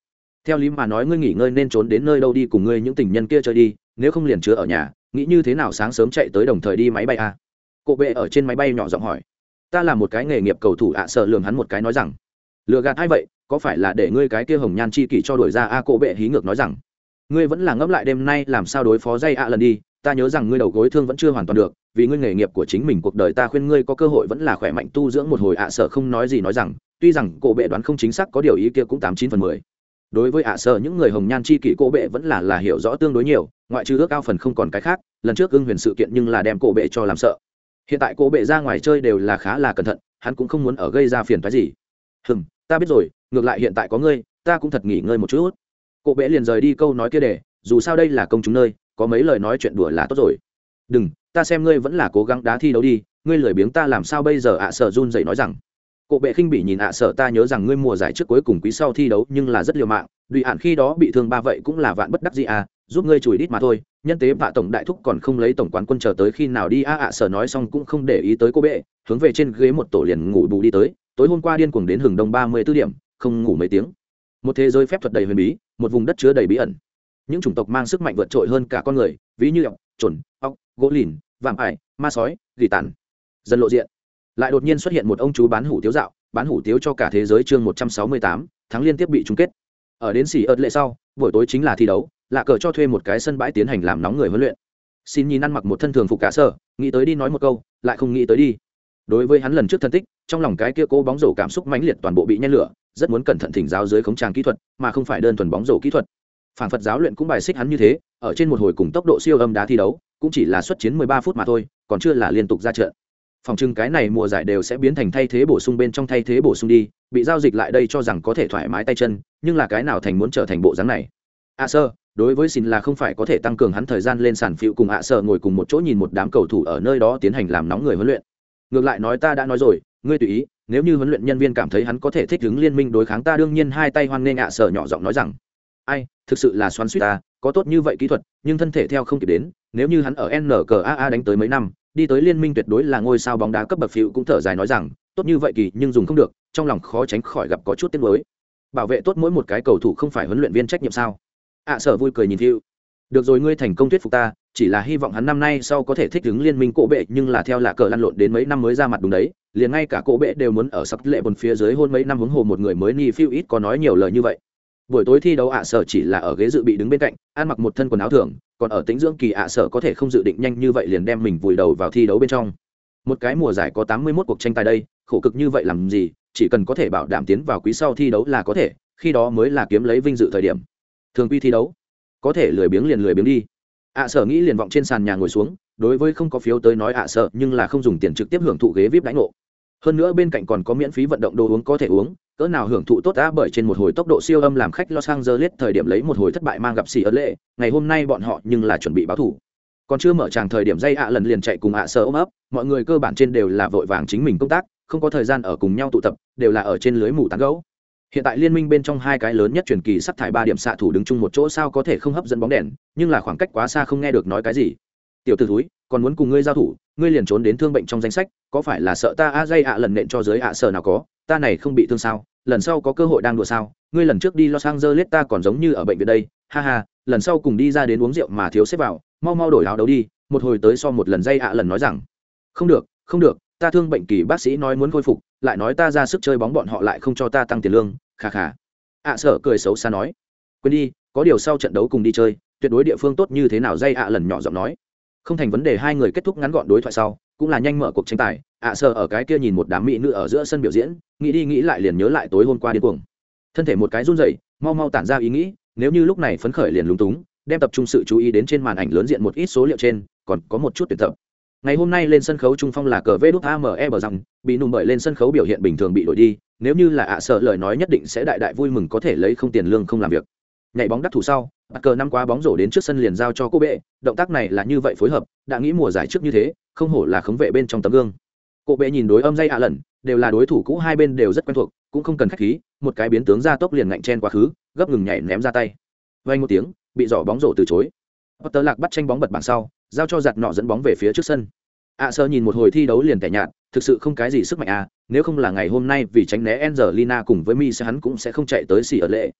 Theo lý mà nói ngươi nghỉ ngơi nên trốn đến nơi đâu đi cùng ngươi những tình nhân kia chơi đi, nếu không liền chứa ở nhà, nghĩ như thế nào sáng sớm chạy tới đồng thời đi máy bay à? cổ bệ ở trên máy bay nhỏ giọng hỏi ta là một cái nghề nghiệp cầu thủ ạ sợ lường hắn một cái nói rằng lừa gạt hay vậy? Có phải là để ngươi cái kia hồng nhan chi kỷ cho đổi ra a à, cổ bệ hí ngược nói rằng ngươi vẫn là ngẫm lại đêm nay làm sao đối phó dây ạ lần đi ta nhớ rằng ngươi đầu gối thương vẫn chưa hoàn toàn được vì ngươi nghề nghiệp của chính mình cuộc đời ta khuyên ngươi có cơ hội vẫn là khỏe mạnh tu dưỡng một hồi ạ sợ không nói gì nói rằng tuy rằng cổ bệ đoán không chính xác có điều ý kia cũng tám chín phần mười. Đối với ạ sợ những người hồng nhan chi kỷ cổ bệ vẫn là là hiểu rõ tương đối nhiều ngoại trừ ước ao phần không còn cái khác lần trước ưng huyền sự kiện nhưng là đem cổ bệ cho làm sợ hiện tại cô bệ ra ngoài chơi đều là khá là cẩn thận, hắn cũng không muốn ở gây ra phiền phái gì. Hừm, ta biết rồi, ngược lại hiện tại có ngươi, ta cũng thật nghỉ ngơi một chút. Cô bệ liền rời đi câu nói kia để, dù sao đây là công chúng nơi, có mấy lời nói chuyện đùa là tốt rồi. Đừng, ta xem ngươi vẫn là cố gắng đá thi đấu đi, ngươi lười biếng ta làm sao bây giờ ạ sợ run dậy nói rằng. Cô bệ khinh bỉ nhìn ạ sợ ta nhớ rằng ngươi mùa giải trước cuối cùng quý sau thi đấu nhưng là rất liều mạng đùi hạn khi đó bị thương ba vậy cũng là vạn bất đắc gì à giúp ngươi chùi đít mà thôi, nhân tế vạ tổng đại thúc còn không lấy tổng quán quân chờ tới khi nào đi, a ạ, sở nói xong cũng không để ý tới cô bệ, hướng về trên ghế một tổ liền ngủ bù đi tới, tối hôm qua điên cuồng đến hừng đông ba mươi b ố điểm, không ngủ mấy tiếng. Một thế giới phép thuật đầy huyền bí, một vùng đất chứa đầy bí ẩn. Những chủng tộc mang sức mạnh vượt trội hơn cả con người, ví như ọc trồn ọc gỗ lìn, vạm ải, ma sói, gỉ tàn. Dần lộ diện. Lại đột nhiên xuất hiện một ông chú bán hủ tiếu dạo, bán hủ tiếu cho cả thế giới chương một trăm sáu mươi tám, tháng liên tiếp bị chung kết. Ở đến xỉ ớt lệ sau, buổi tối chính là thi đấu lạ cờ cho thuê một cái sân bãi tiến hành làm nóng người huấn luyện. Xin nhìn ăn mặc một thân thường phục cả sở, nghĩ tới đi nói một câu, lại không nghĩ tới đi. Đối với hắn lần trước thân tích, trong lòng cái kia cố bóng rổ cảm xúc mãnh liệt toàn bộ bị nhen lửa, rất muốn cẩn thận thỉnh giáo dưới khống trang kỹ thuật, mà không phải đơn thuần bóng rổ kỹ thuật. Phản phật giáo luyện cũng bài xích hắn như thế, ở trên một hồi cùng tốc độ siêu âm đá thi đấu, cũng chỉ là xuất chiến 13 phút mà thôi, còn chưa là liên tục ra trận. Phòng trưng cái này mùa giải đều sẽ biến thành thay thế bổ sung bên trong thay thế bổ sung đi, bị giao dịch lại đây cho rằng có thể thoải mái tay chân, nhưng là cái nào thành muốn trở thành bộ dáng này? A sơ đối với xin là không phải có thể tăng cường hắn thời gian lên sàn phiệu cùng ạ sợ ngồi cùng một chỗ nhìn một đám cầu thủ ở nơi đó tiến hành làm nóng người huấn luyện. Ngược lại nói ta đã nói rồi, ngươi tùy ý, nếu như huấn luyện nhân viên cảm thấy hắn có thể thích ứng liên minh đối kháng ta đương nhiên hai tay hoan nghênh ạ sợ nhỏ giọng nói rằng, ai, thực sự là xoắn suýt ta, có tốt như vậy kỹ thuật, nhưng thân thể theo không kịp đến, nếu như hắn ở nqaa đánh tới mấy năm, đi tới liên minh tuyệt đối là ngôi sao bóng đá cấp bậc phiệu cũng thở dài nói rằng, tốt như vậy kỳ, nhưng dùng không được, trong lòng khó tránh khỏi gặp có chút tiếc nuối. Bảo vệ tốt mỗi một cái cầu thủ không phải huấn luyện viên trách nhiệm sao? Ạ sở vui cười nhìn thiệu. Được rồi, ngươi thành công thuyết phục ta, chỉ là hy vọng hắn năm nay sau có thể thích ứng liên minh cổ bệ, nhưng là theo là cờ lăn lộn đến mấy năm mới ra mặt đúng đấy, liền ngay cả cổ bệ đều muốn ở sắc lệ bồn phía dưới hôn mấy năm huống hồ một người mới ni phiêu ít có nói nhiều lời như vậy. Buổi tối thi đấu ạ sở chỉ là ở ghế dự bị đứng bên cạnh, ăn mặc một thân quần áo thường, còn ở tính dưỡng kỳ ạ sở có thể không dự định nhanh như vậy liền đem mình vùi đầu vào thi đấu bên trong. Một cái mùa giải có tám mươi 81 cuộc tranh tài đây, khổ cực như vậy làm gì, chỉ cần có thể bảo đảm tiến vào quý sau thi đấu là có thể, khi đó mới là kiếm lấy vinh dự thời điểm thường quy thi đấu có thể lười biếng liền lười biếng đi ạ sở nghĩ liền vọng trên sàn nhà ngồi xuống đối với không có phiếu tới nói ạ sợ nhưng là không dùng tiền trực tiếp hưởng thụ ghế vip đánh ngộ hơn nữa bên cạnh còn có miễn phí vận động đồ uống có thể uống cỡ nào hưởng thụ tốt đã bởi trên một hồi tốc độ siêu âm làm khách Los Angeles thời điểm lấy một hồi thất bại mang gặp xỉ ớt lệ, ngày hôm nay bọn họ nhưng là chuẩn bị báo thủ. Còn chưa mở tràng thời điểm dây ạ lần liền chạy cùng ạ sở ôm ấp, mọi người cơ bản trên đều là vội vàng chính mình công tác, không có thời gian ở cùng nhau tụ tập, đều là ở trên lưới mù tán gấu. Hiện tại liên minh bên trong hai cái lớn nhất truyền kỳ sắp thải ba điểm xạ thủ đứng chung một chỗ sao có thể không hấp dẫn bóng đèn, nhưng là khoảng cách quá xa không nghe được nói cái gì. Tiểu tử thúi, còn muốn cùng ngươi giao thủ, ngươi liền trốn đến thương bệnh trong danh sách, có phải là sợ ta a dây ạ lần nện cho dưới ạ sợ nào có, ta này không bị thương sao? lần sau có cơ hội đang đùa sao ngươi lần trước đi los angeles ta còn giống như ở bệnh viện đây ha ha lần sau cùng đi ra đến uống rượu mà thiếu xếp vào mau mau đổi áo đấu đi một hồi tới so một lần dây ạ lần nói rằng không được không được ta thương bệnh kỳ bác sĩ nói muốn khôi phục lại nói ta ra sức chơi bóng bọn họ lại không cho ta tăng tiền lương khà khà ạ à, sợ cười xấu xa nói. Quên đi có điều sau trận đấu cùng đi chơi tuyệt đối địa phương tốt như thế nào dây ạ lần nhỏ giọng nói. Không thành vấn đề hai người kết thúc ngắn gọn đối thoại sau cũng là nhanh mở cuộc tranh tài ạ sợ ở cái kia nhìn một đám mỹ nữ ở giữa sân biểu diễn nghĩ đi nghĩ lại liền nhớ lại tối hôm qua điên cuồng. Thân thể một cái run rẩy mau mau tản ra ý nghĩ nếu như lúc này phấn khởi liền lúng túng đem tập trung sự chú ý đến trên màn ảnh lớn diện một ít số liệu trên còn có một chút tuyệt tập ngày hôm nay lên sân khấu trung phong là cờ vê đút ame bờ rằng bị nùng bởi lên sân khấu biểu hiện bình thường bị đổi đi, nếu như là ạ sợ lời nói nhất định sẽ đại đại vui mừng có thể lấy không tiền lương không làm việc. Nhảy bóng đắc thủ sau, bắt cờ năm quá bóng rổ đến trước sân liền giao cho cô bệ, động tác này là như vậy phối hợp, đã nghĩ mùa giải trước như thế, không hổ là khống vệ bên trong tấm gương. Cô bệ nhìn đối âm dây ạ lần đều là đối thủ cũ hai bên đều rất quen thuộc, cũng không cần khách khí, một cái biến tướng ra tốc liền ngạnh chen quá khứ, gấp ngừng nhảy ném ra tay. Vay một tiếng, bị giỏ bóng rổ từ chối. Tớ lạc bắt tranh bóng bật bảng sau giao cho giặt nọ dẫn bóng về phía trước sân. Ạ sơ nhìn một hồi thi đấu liền tẻ nhạt thực sự không cái gì sức mạnh à nếu không là ngày hôm nay vì tránh né Angelina cùng với Mi sẽ hắn cũng sẽ không chạy tới xỉ ở lệ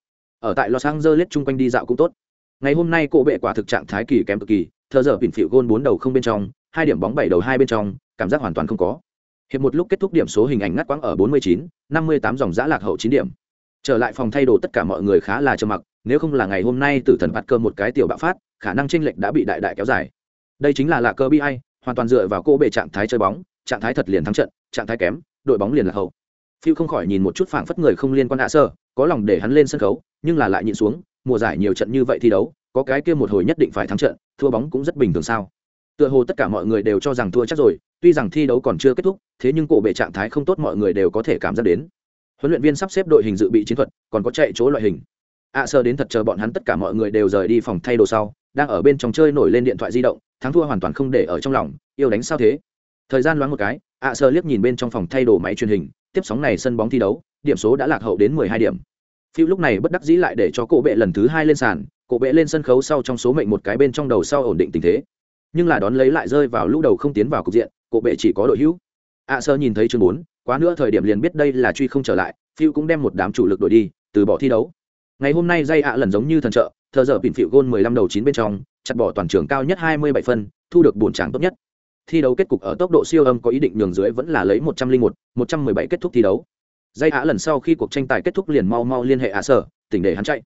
ở tại Los Angeles chung quanh đi dạo cũng tốt. Ngày hôm nay cổ bệ quả thực trạng thái kỳ kém cực kỳ thờ giờ bình phịu gôn bốn đầu không bên trong hai điểm bóng bảy đầu hai bên trong cảm giác hoàn toàn không có. Hiệp một lúc kết thúc điểm số hình ảnh ngắt quãng ở 49, 58 dòng giã lạc hậu 9 điểm. Trở lại phòng thay đồ tất cả mọi người khá là trầm mặc nếu không là ngày hôm nay tử thần bắt cơ một cái tiểu bạo phát khả năng tranh lệch đã bị đại đại kéo dài đây chính là lạc cơ bi ai hoàn toàn dựa vào cô bệ trạng thái chơi bóng trạng thái thật liền thắng trận trạng thái kém đội bóng liền là hậu. Phiêu không khỏi nhìn một chút phảng phất người không liên quan hạ sơ có lòng để hắn lên sân khấu nhưng là lại nhịn xuống mùa giải nhiều trận như vậy thi đấu có cái kia một hồi nhất định phải thắng trận thua bóng cũng rất bình thường sao. Tựa hồ tất cả mọi người đều cho rằng thua chắc rồi tuy rằng thi đấu còn chưa kết thúc thế nhưng cổ bệ trạng thái không tốt mọi người đều có thể cảm giác đến. Huấn luyện viên sắp xếp đội hình dự bị chiến thuật còn có chạy chỗ loại hình. Ạ à, sơ đến thật chờ bọn hắn tất cả mọi người đều rời đi phòng thay đồ sau đang ở bên trong chơi nổi lên điện thoại di động thắng thua hoàn toàn không để ở trong lòng yêu đánh sao thế? Thời gian loáng một cái ạ à, sơ liếc nhìn bên trong phòng thay đồ máy truyền hình tiếp sóng này sân bóng thi đấu điểm số đã lạc hậu đến mười hai điểm. Phiêu lúc này bất đắc dĩ lại để cho cổ bệ lần thứ hai lên sàn cổ bệ lên sân khấu sau trong số mệnh một cái bên trong đầu sau ổn định tình thế. Nhưng là đón lấy lại rơi vào lũ đầu không tiến vào cục diện cổ bệ chỉ có đội hữu. Ạ sơ nhìn thấy chương bốn quá nữa thời điểm liền biết đây là truy không trở lại phiêu cũng đem một đám chủ lực đội đi từ bỏ thi đấu. Ngày hôm nay dây ạ lần giống như thần trợ thờ giờ bỉn phiệu gôn mười lăm đầu chín bên trong chặt bỏ toàn trường cao nhất hai mươi bảy phân, thu được bổn tràng tốt nhất. Thi đấu kết cục ở tốc độ siêu âm có ý định nhường dưới vẫn là lấy một trăm linh một một trăm mười bảy kết thúc thi đấu. Dây ạ lần sau khi cuộc tranh tài kết thúc liền mau mau liên hệ ạ sở, tỉnh để hắn chạy.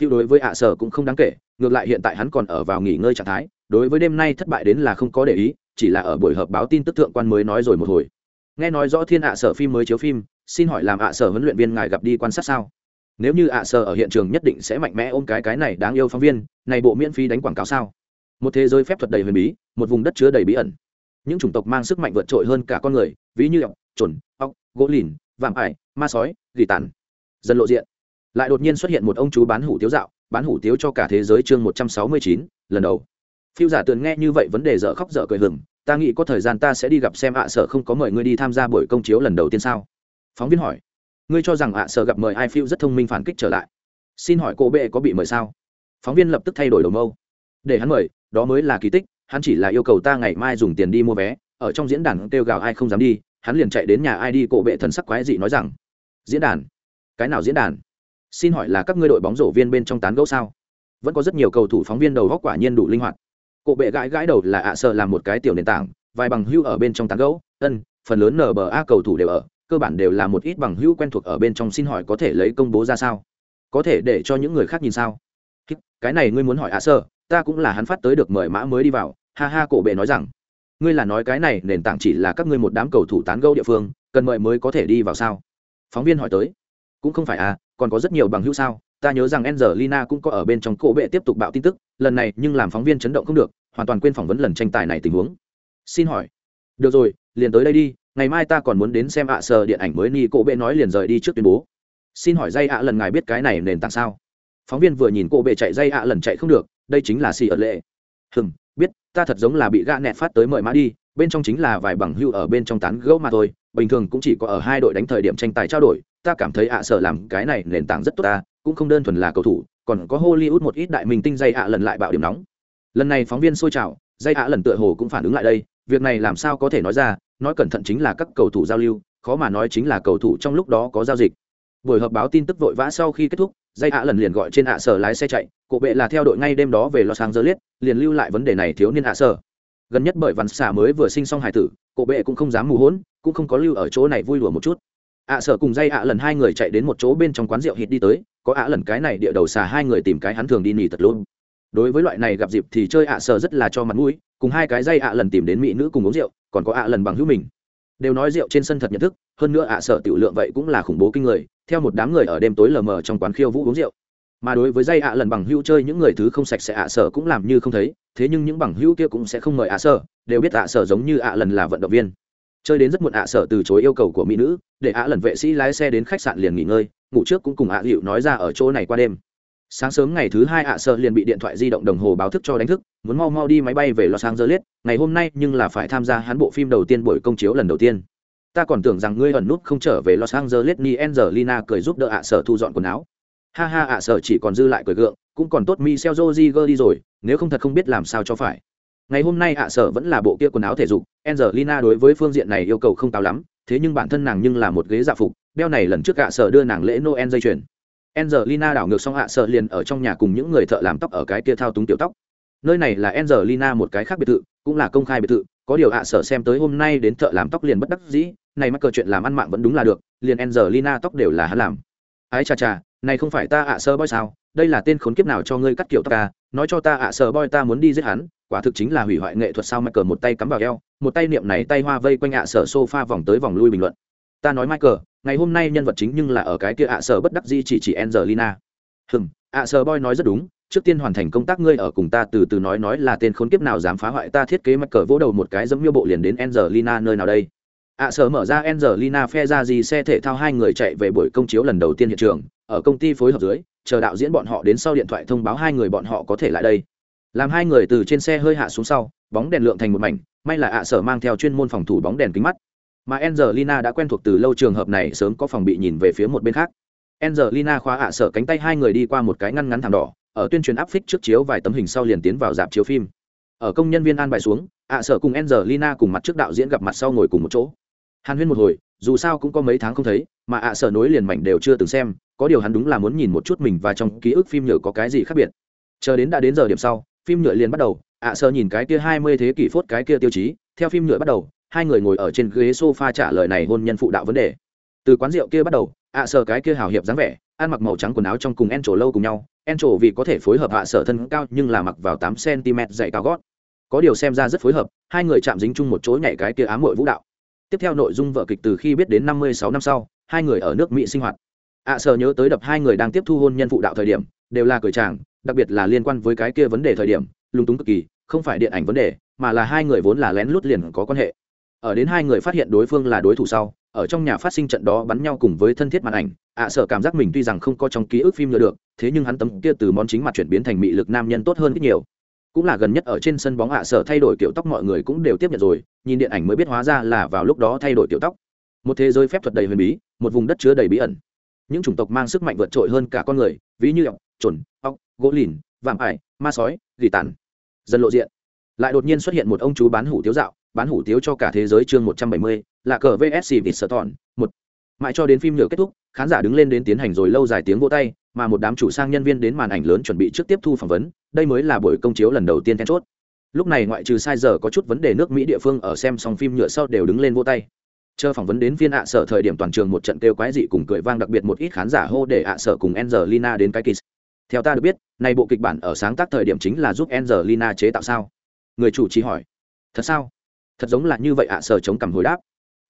Phiêu đối với ạ sở cũng không đáng kể, ngược lại hiện tại hắn còn ở vào nghỉ ngơi trạng thái, đối với đêm nay thất bại đến là không có để ý, chỉ là ở buổi họp báo tin tức thượng quan mới nói rồi một hồi. Nghe nói rõ thiên ạ sở phim mới chiếu phim, xin hỏi làm ạ sở huấn luyện viên ngài gặp đi quan sát sao? Nếu như ạ sở ở hiện trường nhất định sẽ mạnh mẽ ôm cái cái này đáng yêu phóng viên, này bộ miễn phí đánh quảng cáo sao? Một thế giới phép thuật đầy huyền bí, một vùng đất chứa đầy bí ẩn. Những chủng tộc mang sức mạnh vượt trội hơn cả con người, ví như ọc trồn ọc gỗ lìn, vạm ải, ma sói, gỉ tàn. Dần lộ diện. Lại đột nhiên xuất hiện một ông chú bán hủ tiếu dạo, bán hủ tiếu cho cả thế giới chương một trăm sáu mươi chín, lần đầu. Phiêu giả tường nghe như vậy vấn đề dở khóc dở cười hừng, ta nghĩ có thời gian ta sẽ đi gặp xem ạ sở không có mời ngươi đi tham gia buổi công chiếu lần đầu tiên sao? Phóng viên hỏi ngươi cho rằng ạ à, sợ gặp mời ai phiêu rất thông minh phản kích trở lại. Xin hỏi cô bệ có bị mời sao? Phóng viên lập tức thay đổi đầu mâu. Để hắn mời, đó mới là kỳ tích, hắn chỉ là yêu cầu ta ngày mai dùng tiền đi mua vé, ở trong diễn đàn kêu gào ai không dám đi, hắn liền chạy đến nhà ai đi cổ bệ thần sắc quái dị nói rằng, diễn đàn? Cái nào diễn đàn? Xin hỏi là các ngươi đội bóng rổ viên bên trong tán gẫu sao? Vẫn có rất nhiều cầu thủ phóng viên đầu góc quả nhiên đủ linh hoạt. Cổ bệ gãi gãi đầu là ạ à, sợ làm một cái tiểu nền tảng, vài bằng hưu ở bên trong tán gẫu, ân, phần lớn nba cầu thủ đều ở cơ bản đều là một ít bằng hữu quen thuộc ở bên trong xin hỏi có thể lấy công bố ra sao? Có thể để cho những người khác nhìn sao? Cái này ngươi muốn hỏi ạ, sơ, ta cũng là hắn phát tới được mời mã mới đi vào, ha ha, cổ bệ nói rằng. Ngươi là nói cái này, nền tảng chỉ là các ngươi một đám cầu thủ tán gẫu địa phương, cần mời mới có thể đi vào sao? Phóng viên hỏi tới. Cũng không phải à còn có rất nhiều bằng hữu sao? Ta nhớ rằng Angelina cũng có ở bên trong cổ bệ tiếp tục bạo tin tức, lần này nhưng làm phóng viên chấn động không được, hoàn toàn quên phỏng vấn lần tranh tài này tình huống. Xin hỏi. Được rồi, liền tới đây đi ngày mai ta còn muốn đến xem ạ à sờ điện ảnh mới ni cổ bệ nói liền rời đi trước tuyên bố. Xin hỏi dây ạ lần ngài biết cái này nền tảng sao? Phóng viên vừa nhìn cô bệ chạy dây ạ lần chạy không được, đây chính là xì ở lệ. Hừm, biết, ta thật giống là bị gã nẹt phát tới mời mã đi, bên trong chính là vài bằng hưu ở bên trong tán gẫu mà thôi, bình thường cũng chỉ có ở hai đội đánh thời điểm tranh tài trao đổi, ta cảm thấy ạ sợ làm cái này nền tảng rất tốt ta, cũng không đơn thuần là cầu thủ, còn có hollywood một ít đại minh tinh dây ạ lần lại bạo điểm nóng. Lần này phóng viên xôi trào, dây ạ lần tựa hồ cũng phản ứng lại đây việc này làm sao có thể nói ra, nói cẩn thận chính là các cầu thủ giao lưu, khó mà nói chính là cầu thủ trong lúc đó có giao dịch. Buổi họp báo tin tức vội vã sau khi kết thúc dây ạ lần liền gọi trên ạ sở lái xe chạy, cổ bệ là theo đội ngay đêm đó về lo sáng giờ liết liền lưu lại vấn đề này thiếu niên ạ sở. Gần nhất bởi văn xả mới vừa sinh xong hải tử, cổ bệ cũng không dám mù hỗn cũng không có lưu ở chỗ này vui đùa một chút. Ạ sở cùng dây ạ lần hai người chạy đến một chỗ bên trong quán rượu hít đi tới, có ạ lần cái này địa đầu xà hai người tìm cái hắn thường đi nỉ tật luôn đối với loại này gặp dịp thì chơi ạ sở rất là cho mặt mũi cùng hai cái dây ạ lần tìm đến mỹ nữ cùng uống rượu, còn có ạ lần bằng hữu mình. Đều nói rượu trên sân thật nhận thức, hơn nữa ạ sở tiểu lượng vậy cũng là khủng bố kinh người, theo một đám người ở đêm tối lờ mờ trong quán khiêu vũ uống rượu. Mà đối với dây ạ lần bằng hữu chơi những người thứ không sạch sẽ ạ sở cũng làm như không thấy, thế nhưng những bằng hữu kia cũng sẽ không mời ạ sở đều biết ạ sở giống như ạ lần là vận động viên. Chơi đến rất muộn ạ sở từ chối yêu cầu của mỹ nữ, để ạ lần vệ sĩ lái xe đến khách sạn liền nghỉ ngơi, ngủ trước cũng cùng ạ hiệu nói ra ở chỗ này qua đêm sáng sớm ngày thứ hai ạ sở liền bị điện thoại di động đồng hồ báo thức cho đánh thức, muốn mau mau đi máy bay về los angeles. Ngày hôm nay nhưng là phải tham gia hắn bộ phim đầu tiên buổi công chiếu lần đầu tiên. Ta còn tưởng rằng ngươi ẩn nút không trở về los angeles, ni angelina cười giúp đỡ ạ sở thu dọn quần áo. Ha ha ạ sở chỉ còn dư lại cười gượng, cũng còn tốt mi xeo joziger đi rồi, nếu không thật không biết làm sao cho phải. Ngày hôm nay ạ sở vẫn là bộ kia quần áo thể dục, angelina đối với phương diện này yêu cầu không cao lắm, thế nhưng bản thân nàng nhưng là một ghế dạ phục, đeo này lần trước ạ sở đưa nàng lễ noel dây chuyền angelina đảo ngược xong ạ, sợ liền ở trong nhà cùng những người thợ làm tóc ở cái kia thao túng tiểu tóc. Nơi này là angelina một cái khác biệt thự, cũng là công khai biệt thự. Có điều ạ, sợ xem tới hôm nay đến thợ làm tóc liền bất đắc dĩ, này mắc cờ chuyện làm ăn mạng vẫn đúng là được, liền angelina tóc đều là hắn làm. Ái chà chà, này không phải ta ạ sơ boy sao? Đây là tên khốn kiếp nào cho ngươi cắt kiểu tóc à? Nói cho ta ạ sơ boy ta muốn đi giết hắn, quả thực chính là hủy hoại nghệ thuật sao michael một tay cắm vào eo, một tay niệm này tay hoa vây quanh ạ sở sofa vòng tới vòng lui bình luận. Ta nói michael ngày hôm nay nhân vật chính nhưng là ở cái kia ạ sở bất đắc di chỉ chỉ angelina. Hừm, ạ sở boy nói rất đúng, trước tiên hoàn thành công tác ngươi ở cùng ta từ từ nói nói là tên khốn kiếp nào dám phá hoại ta thiết kế michael vỗ đầu một cái giống như bộ liền đến angelina nơi nào đây. Ạ sở mở ra angelina phe ra gì xe thể thao hai người chạy về buổi công chiếu lần đầu tiên hiện trường, ở công ty phối hợp dưới, chờ đạo diễn bọn họ đến sau điện thoại thông báo hai người bọn họ có thể lại đây. Làm hai người từ trên xe hơi hạ xuống sau, bóng đèn lượng thành một mảnh, may là ạ sở mang theo chuyên môn phòng thủ bóng đèn kính mắt mà angelina đã quen thuộc từ lâu trường hợp này sớm có phòng bị nhìn về phía một bên khác. Angelina khóa ạ sở cánh tay hai người đi qua một cái ngăn ngắn thảm đỏ, ở tuyên truyền áp phích trước chiếu vài tấm hình sau liền tiến vào dạp chiếu phim. Ở công nhân viên an bài xuống, ạ sở cùng angelina cùng mặt trước đạo diễn gặp mặt sau ngồi cùng một chỗ. Hàn huyên một hồi, dù sao cũng có mấy tháng không thấy, mà ạ sở nối liền mảnh đều chưa từng xem, có điều hắn đúng là muốn nhìn một chút mình và trong ký ức phim nhựa có cái gì khác biệt. Chờ đến đã đến giờ điểm sau, phim nhựa liền bắt đầu, ạ sở nhìn cái kia hai mươi thế kỷ phốt cái kia tiêu chí, theo phim nhựa bắt đầu hai người ngồi ở trên ghế sofa trả lời này hôn nhân phụ đạo vấn đề. Từ quán rượu kia bắt đầu ạ sở cái kia hào hiệp dáng vẻ ăn mặc màu trắng quần áo trong cùng en trổ lâu cùng nhau. En trổ vì có thể phối hợp ạ sở thân cao nhưng là mặc vào tám cm dày cao gót. Có điều xem ra rất phối hợp hai người chạm dính chung một chỗ nhảy cái kia ám hội vũ đạo. Tiếp theo nội dung vợ kịch từ khi biết đến năm mươi sáu năm sau hai người ở nước mỹ sinh hoạt. Ạ à, nhớ tới đập hai người đang tiếp thu hôn nhân phụ đạo thời điểm đều là cười chàng đặc biệt là liên quan với cái kia vấn đề thời điểm lung túng cực kỳ không phải điện ảnh vấn đề mà là hai người vốn là lén lút liền có quan hệ ở đến hai người phát hiện đối phương là đối thủ sau ở trong nhà phát sinh trận đó bắn nhau cùng với thân thiết màn ảnh ạ à, sợ cảm giác mình tuy rằng không có trong ký ức phim nữa được thế nhưng hắn tấm kia từ món chính mặt chuyển biến thành mị lực nam nhân tốt hơn ít nhiều. Cũng là gần nhất ở trên sân bóng ạ sở thay đổi kiểu tóc mọi người cũng đều tiếp nhận rồi nhìn điện ảnh mới biết hóa ra là vào lúc đó thay đổi kiểu tóc. Một thế giới phép thuật đầy huyền bí một vùng đất chứa đầy bí ẩn. Những chủng tộc mang sức mạnh vượt trội hơn cả con người ví như ọc trồn ọc gỗ lìn vạm ải ma sói gỉ tàn. Dần lộ diện. Lại đột nhiên xuất hiện một ông chú bán hủ tiếu dạo bán hủ tiếu cho cả thế giới chương một trăm bảy mươi là cờ vsc vịt sợ tòn một mãi cho đến phim nhựa kết thúc khán giả đứng lên đến tiến hành rồi lâu dài tiếng vỗ tay mà một đám chủ sang nhân viên đến màn ảnh lớn chuẩn bị trước tiếp thu phỏng vấn đây mới là buổi công chiếu lần đầu tiên then chốt lúc này ngoại trừ sai giờ có chút vấn đề nước mỹ địa phương ở xem xong phim nhựa sau đều đứng lên vỗ tay chờ phỏng vấn đến viên ạ sở thời điểm toàn trường một trận kêu quái dị cùng cười vang đặc biệt một ít khán giả hô để ạ sở cùng Angelina đến cái kiss. Theo ta được biết, này bộ kịch bản ở sáng tác thời điểm chính là giúp Angelina chế tạo sao? Người chủ trì hỏi. Thật sao? Thật giống là như vậy ạ sở chống cằm hồi đáp.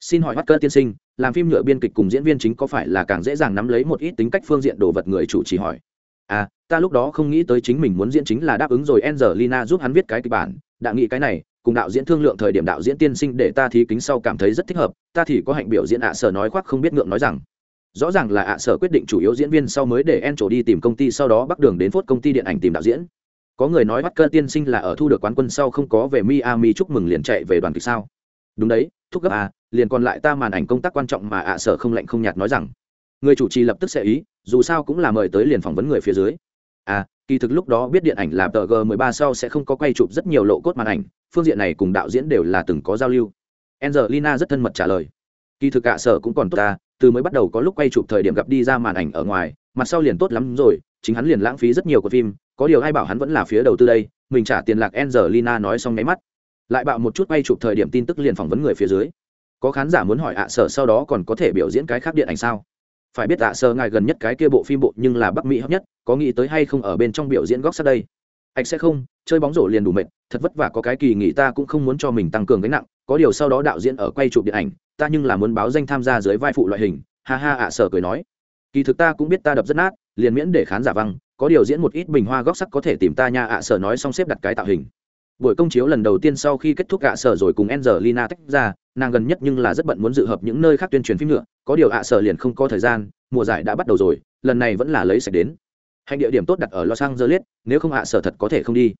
Xin hỏi hoắt Cơ tiên sinh, làm phim nhựa biên kịch cùng diễn viên chính có phải là càng dễ dàng nắm lấy một ít tính cách phương diện đồ vật người chủ trì hỏi. À, ta lúc đó không nghĩ tới chính mình muốn diễn chính là đáp ứng rồi Angelina giúp hắn viết cái kịch bản, đã nghĩ cái này, cùng đạo diễn thương lượng thời điểm đạo diễn tiên sinh để ta thí kính sau cảm thấy rất thích hợp ta thì có hạnh biểu diễn ạ sở nói khoác không biết ngượng nói rằng rõ ràng là ạ sở quyết định chủ yếu diễn viên sau mới để en trổ đi tìm công ty sau đó bắt đường đến phốt công ty điện ảnh tìm đạo diễn có người nói bắt cơ tiên sinh là ở thu được quán quân sau không có về miami chúc mừng liền chạy về đoàn kịch sao? Đúng đấy, thúc gấp à liền còn lại ta màn ảnh công tác quan trọng mà ạ à, sở không lạnh không nhạt nói rằng. Người chủ trì lập tức sẽ ý, dù sao cũng là mời tới liền phỏng vấn người phía dưới. À kỳ thực lúc đó biết điện ảnh là tờ g 13 sau sẽ không có quay chụp rất nhiều lộ cốt màn ảnh, phương diện này cùng đạo diễn đều là từng có giao lưu. Angelina rất thân mật trả lời. Kỳ thực ạ à, sở cũng còn tốt ta, từ mới bắt đầu có lúc quay chụp thời điểm gặp đi ra màn ảnh ở ngoài, mặt sau liền tốt lắm rồi chính hắn liền lãng phí rất nhiều của phim, có điều ai bảo hắn vẫn là phía đầu tư đây, mình trả tiền lạc angelina nói xong nháy mắt. Lại bạo một chút quay chụp thời điểm tin tức liền phỏng vấn người phía dưới. Có khán giả muốn hỏi ạ sở sau đó còn có thể biểu diễn cái khác điện ảnh sao? Phải biết ạ sở ngài gần nhất cái kia bộ phim bộ nhưng là bắc mỹ hấp nhất, có nghĩ tới hay không ở bên trong biểu diễn góc sát đây? Anh sẽ không, chơi bóng rổ liền đủ mệt, thật vất vả có cái kỳ nghỉ ta cũng không muốn cho mình tăng cường gánh nặng, có điều sau đó đạo diễn ở quay chụp điện ảnh, ta nhưng là muốn báo danh tham gia dưới vai phụ loại hình, ha ha ạ sở cười nói. Kỳ thực ta cũng biết ta đập rất nát liền miễn để khán giả văng, có điều diễn một ít bình hoa góc sắc có thể tìm ta nha ạ à sở nói xong xếp đặt cái tạo hình. Buổi công chiếu lần đầu tiên sau khi kết thúc ạ à sở rồi cùng Angelina tách ra, nàng gần nhất nhưng là rất bận muốn dự hợp những nơi khác tuyên truyền phim nữa, có điều ạ à sở liền không có thời gian, mùa giải đã bắt đầu rồi, lần này vẫn là lấy sạch đến. Hành địa điểm tốt đặt ở los angeles, nếu không ạ sở thật có thể không đi.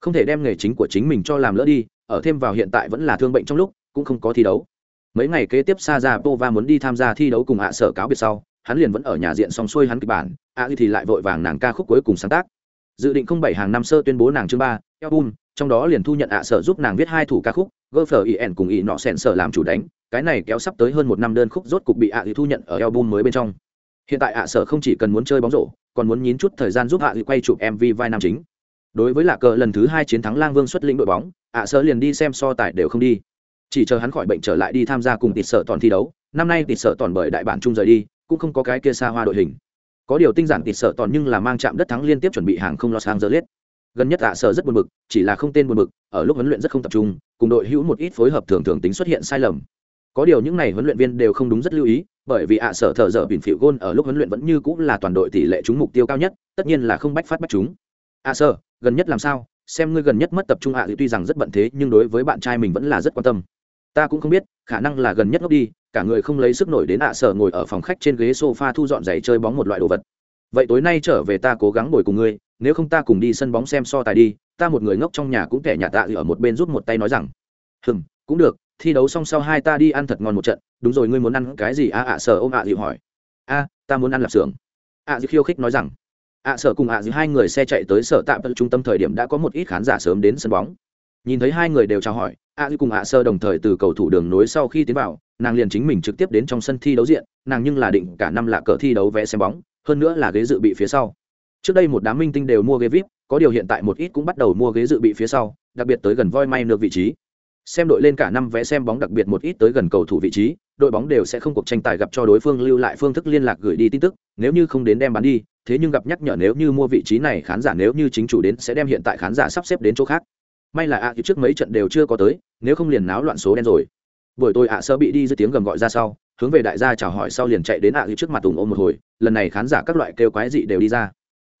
Không thể đem nghề chính của chính mình cho làm lỡ đi, ở thêm vào hiện tại vẫn là thương bệnh trong lúc, cũng không có thi đấu. Mấy ngày kế tiếp sa ra pova muốn đi tham gia thi đấu cùng ạ sở cáo biệt sau hắn liền vẫn ở nhà diện xong xuôi hắn kịch bản ạ thì lại vội vàng nàng ca khúc cuối cùng sáng tác. Dự định không bảy hàng năm sơ tuyên bố nàng chương ba, album, trong đó liền thu nhận ạ sở giúp nàng viết hai thủ ca khúc gơ ien cùng ý nọ sẹn sở làm chủ đánh, cái này kéo sắp tới hơn một năm đơn khúc rốt cục bị ạ thì thu nhận ở album mới bên trong. Hiện tại ạ sở không chỉ cần muốn chơi bóng rổ, còn muốn nhín chút thời gian giúp ạ thì quay chụp mv vai nam chính. Đối với lạ cờ lần thứ hai chiến thắng lang vương xuất lĩnh đội bóng, ạ sở liền đi xem so tài đều không đi. Chỉ chờ hắn khỏi bệnh trở lại đi tham gia cùng tịt sở toàn thi đấu, năm nay tịt sở toàn bởi đại bản chung rời đi cũng không có cái kia xa hoa đội hình. Có điều tinh giản tịt sợ toàn nhưng là mang chạm đất thắng liên tiếp chuẩn bị hàng không lo sang los angeles. Gần nhất ạ sở rất buồn bực, chỉ là không tên buồn bực, ở lúc huấn luyện rất không tập trung, cùng đội hữu một ít phối hợp thường thường tính xuất hiện sai lầm. Có điều những này huấn luyện viên đều không đúng rất lưu ý, bởi vì ạ sở thợ dở bỉn phịu gôn ở lúc huấn luyện vẫn như cũng là toàn đội tỷ lệ trúng mục tiêu cao nhất, tất nhiên là không bách phát bách chúng ạ sở gần nhất làm sao? Xem ngươi gần nhất mất tập trung ạ thì tuy rằng rất bận thế, nhưng đối với bạn trai mình vẫn là rất quan tâm. Ta cũng không biết, khả năng là gần nhất ngốc đi cả người không lấy sức nổi đến ạ à sở ngồi ở phòng khách trên ghế sofa thu dọn giày chơi bóng một loại đồ vật. Vậy tối nay trở về ta cố gắng ngồi cùng ngươi, nếu không ta cùng đi sân bóng xem so tài đi, ta một người ngốc trong nhà cũng kẻ nhà tạ ở một bên rút một tay nói rằng, hừm, cũng được, thi đấu xong sau hai ta đi ăn thật ngon một trận, đúng rồi ngươi muốn ăn cái gì? A ạ sở ôm ạ dịu hỏi. A, ta muốn ăn lạp xưởng. Ạ dịu khiêu khích nói rằng. Ạ sở cùng ạ dịu hai người xe chạy tới sở tạm trung tâm thời điểm đã có một ít khán giả sớm đến sân bóng nhìn thấy hai người đều chào hỏi ạ dịu cùng ạ sơ đồng thời từ cầu thủ đường nối sau khi tiến vào, nàng liền chính mình trực tiếp đến trong sân thi đấu diện, nàng nhưng là định cả năm là cờ thi đấu vẽ xem bóng, hơn nữa là ghế dự bị phía sau. Trước đây một đám minh tinh đều mua ghế vip, có điều hiện tại một ít cũng bắt đầu mua ghế dự bị phía sau, đặc biệt tới gần voi may được vị trí. Xem đội lên cả năm vẽ xem bóng đặc biệt một ít tới gần cầu thủ vị trí, đội bóng đều sẽ không cuộc tranh tài gặp cho đối phương lưu lại phương thức liên lạc gửi đi tin tức, nếu như không đến đem bán đi, thế nhưng gặp nhắc nhở nếu như mua vị trí này, khán giả nếu như chính chủ đến sẽ đem hiện tại khán giả sắp xếp đến chỗ khác may là ạ à trước mấy trận đều chưa có tới, nếu không liền náo loạn số đen rồi. Buổi tôi ạ sơ bị đi dưới tiếng gầm gọi ra sau, hướng về đại gia chào hỏi sau liền chạy đến ạ à trước mặt ủng ôm một hồi, lần này khán giả các loại kêu quái dị đều đi ra.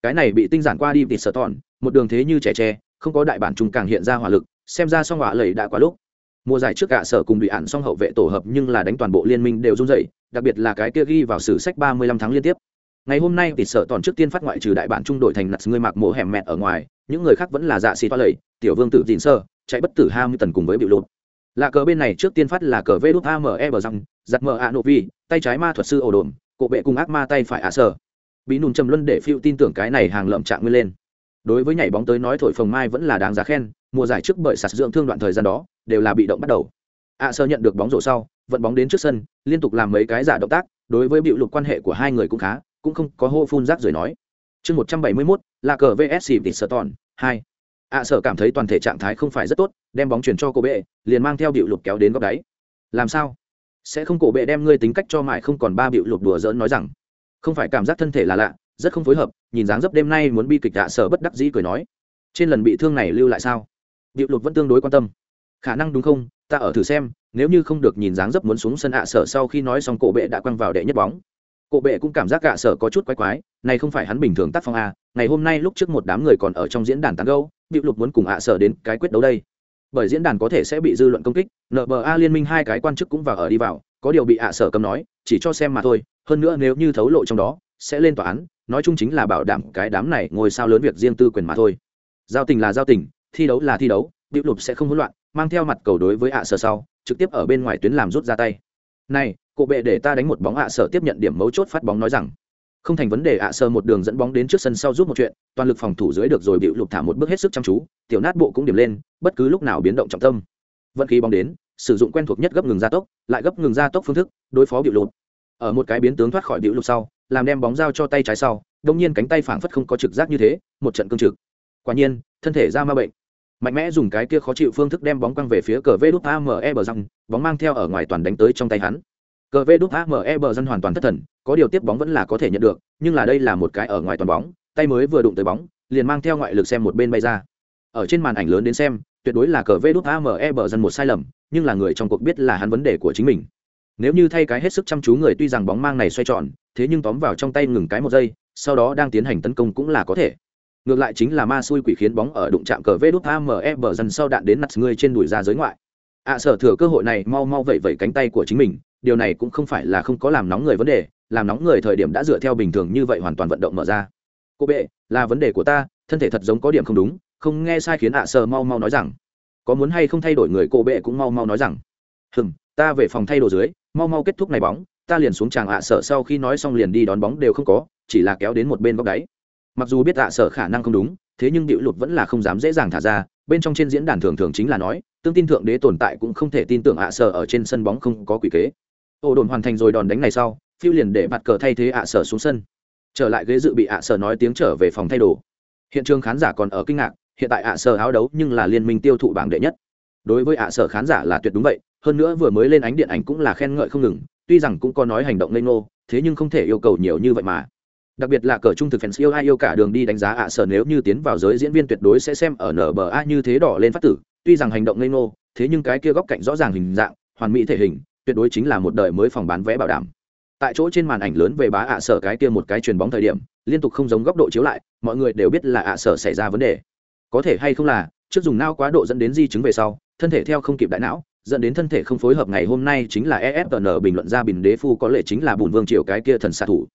Cái này bị tinh giản qua đi tịt sợ tòn một đường thế như trẻ tre, không có đại bản trung càng hiện ra hỏa lực, xem ra song hỏa lầy đã quá lúc. Mùa giải trước cả sở cùng bị ạn song hậu vệ tổ hợp nhưng là đánh toàn bộ liên minh đều run dậy đặc biệt là cái kia ghi vào sử sách 35 tháng liên tiếp. Ngày hôm nay tịt sợ tòn trước tiên phát ngoại trừ đại bản trung đội thành nặt người mặc mộ hẻm mẹt ở ngoài những người khác vẫn là dạ xì toa lầy tiểu vương tử dịn sơ chạy bất tử hai mươi tần cùng với biểu lộn là cờ bên này trước tiên phát là cờ vê đút ame bờ răng giặt mờ a nô vi tay trái ma thuật sư ổ đồn cộ bệ cùng ác ma tay phải ạ sơ, bí nùn trầm luân để phiêu tin tưởng cái này hàng lợm trạng nguyên lên. Đối với nhảy bóng tới nói thổi phồng mai vẫn là đáng giá khen mùa giải trước bởi sạt dưỡng thương đoạn thời gian đó đều là bị động bắt đầu. Ạ sơ nhận được bóng rổ sau vận bóng đến trước sân liên tục làm mấy cái giả động tác đối với biểu lục quan hệ của hai người cũng khá cũng không có hô phun rác rồi nói. Chương một trăm bảy mươi mốt là cờ vsc tịt sợ tòn, hai. Ạ sở cảm thấy toàn thể trạng thái không phải rất tốt, đem bóng chuyển cho cô bệ, liền mang theo biểu lục kéo đến góc đáy. Làm sao? Sẽ không cổ bệ đem ngươi tính cách cho mãi không còn ba biểu lục đùa dỡn nói rằng. Không phải cảm giác thân thể là lạ, rất không phối hợp, nhìn dáng dấp đêm nay muốn bi kịch ạ sở bất đắc dĩ cười nói. Trên lần bị thương này lưu lại sao? Biểu lục vẫn tương đối quan tâm. Khả năng đúng không? Ta ở thử xem, nếu như không được nhìn dáng dấp muốn xuống sân ạ sở sau khi nói xong cổ bệ đã quăng vào đệ nhất bóng cổ bệ cũng cảm giác gạ sở có chút quái quái, này không phải hắn bình thường tác phong a ngày hôm nay lúc trước một đám người còn ở trong diễn đàn tán gâu bị lục muốn cùng ạ sở đến cái quyết đấu đây. Bởi diễn đàn có thể sẽ bị dư luận công kích nợ bờ a liên minh hai cái quan chức cũng vào ở đi vào, có điều bị ạ sở cầm nói, chỉ cho xem mà thôi, hơn nữa nếu như thấu lộ trong đó, sẽ lên tòa án, nói chung chính là bảo đảm cái đám này ngồi sao lớn việc riêng tư quyền mà thôi. Giao tình là giao tình, thi đấu là thi đấu điệu lục sẽ không hỗn loạn, mang theo mặt cầu đối với ạ sở sau, trực tiếp ở bên ngoài tuyến làm rút ra tay. Này cổ bệ để ta đánh một bóng ạ sở tiếp nhận điểm mấu chốt phát bóng nói rằng, không thành vấn đề ạ sở một đường dẫn bóng đến trước sân sau giúp một chuyện, toàn lực phòng thủ dưới được rồi bịu lục thả một bước hết sức chăm chú, tiểu nát bộ cũng điểm lên, bất cứ lúc nào biến động trọng tâm. Vận khí bóng đến, sử dụng quen thuộc nhất gấp ngừng gia tốc, lại gấp ngừng gia tốc phương thức, đối phó bịu lục. Ở một cái biến tướng thoát khỏi bịu lục sau, làm đem bóng giao cho tay trái sau, đông nhiên cánh tay phảng phất không có trực giác như thế, một trận cương trực. Quả nhiên, thân thể ra ma bệnh. Mạnh mẽ dùng cái kia khó chịu phương thức đem bóng quăng về phía cờ vê đút ame bờ răng, bóng mang theo ở ngoài toàn đánh tới trong tay hắn cờ vê đúc ame bờ dân hoàn toàn thất thần có điều tiếp bóng vẫn là có thể nhận được nhưng là đây là một cái ở ngoài toàn bóng tay mới vừa đụng tới bóng liền mang theo ngoại lực xem một bên bay ra. Ở trên màn ảnh lớn đến xem tuyệt đối là cờ vê đúc ame bờ dân một sai lầm nhưng là người trong cuộc biết là hắn vấn đề của chính mình. Nếu như thay cái hết sức chăm chú người tuy rằng bóng mang này xoay tròn thế nhưng tóm vào trong tay ngừng cái một giây sau đó đang tiến hành tấn công cũng là có thể. Ngược lại chính là ma xui quỷ khiến bóng ở đụng chạm cờ vê đút ame bờ dần sau đạn đến nặt người trên đùi ra giới ngoại. Ạ à, sở thừa cơ hội này mau mau vẩy vẩy cánh tay của chính mình điều này cũng không phải là không có làm nóng người vấn đề, làm nóng người thời điểm đã dựa theo bình thường như vậy hoàn toàn vận động mở ra. Cô bệ, là vấn đề của ta, thân thể thật giống có điểm không đúng, không nghe sai khiến ạ à mau mau nói rằng. Có muốn hay không thay đổi người cô bệ cũng mau mau nói rằng. Hừm, ta về phòng thay đồ dưới, mau mau kết thúc này bóng, ta liền xuống chàng ạ à sở sau khi nói xong liền đi đón bóng đều không có, chỉ là kéo đến một bên góc đáy. Mặc dù biết ạ sở khả năng không đúng, thế nhưng điệu lụt vẫn là không dám dễ dàng thả ra, bên trong trên diễn đàn thường thường chính là nói, tương tin thượng đế tồn tại cũng không thể tin tưởng ạ sở ở trên sân bóng không có quỷ kế ổ đồn hoàn thành rồi đòn đánh này sau, phiêu liền để bạt cờ thay thế ạ sở xuống sân. Trở lại ghế dự bị ạ sở nói tiếng trở về phòng thay đồ. Hiện trường khán giả còn ở kinh ngạc, hiện tại ạ sở áo đấu nhưng là liên minh tiêu thụ bảng đệ nhất. Đối với ạ sở khán giả là tuyệt đúng vậy, hơn nữa vừa mới lên ánh điện ảnh cũng là khen ngợi không ngừng, tuy rằng cũng có nói hành động lây nô thế nhưng không thể yêu cầu nhiều như vậy mà. Đặc biệt là cờ trung thực fans yêu ai yêu cả đường đi đánh giá ạ sở nếu như tiến vào giới diễn viên tuyệt đối sẽ xem ở nba như thế đỏ lên phát tử, tuy rằng hành động lây ngô, thế nhưng cái kia góc cạnh rõ ràng hình dạng, hoàn mỹ thể hình tuyệt đối chính là một đời mới phòng bán vé bảo đảm tại chỗ trên màn ảnh lớn về bá ạ sở cái kia một cái truyền bóng thời điểm liên tục không giống góc độ chiếu lại mọi người đều biết là ạ sở xảy ra vấn đề có thể hay không là trước dùng nao quá độ dẫn đến di chứng về sau thân thể theo không kịp đại não dẫn đến thân thể không phối hợp ngày hôm nay chính là EFN bình luận ra bình đế phu có lệ chính là bùn vương triều cái kia thần xạ thủ.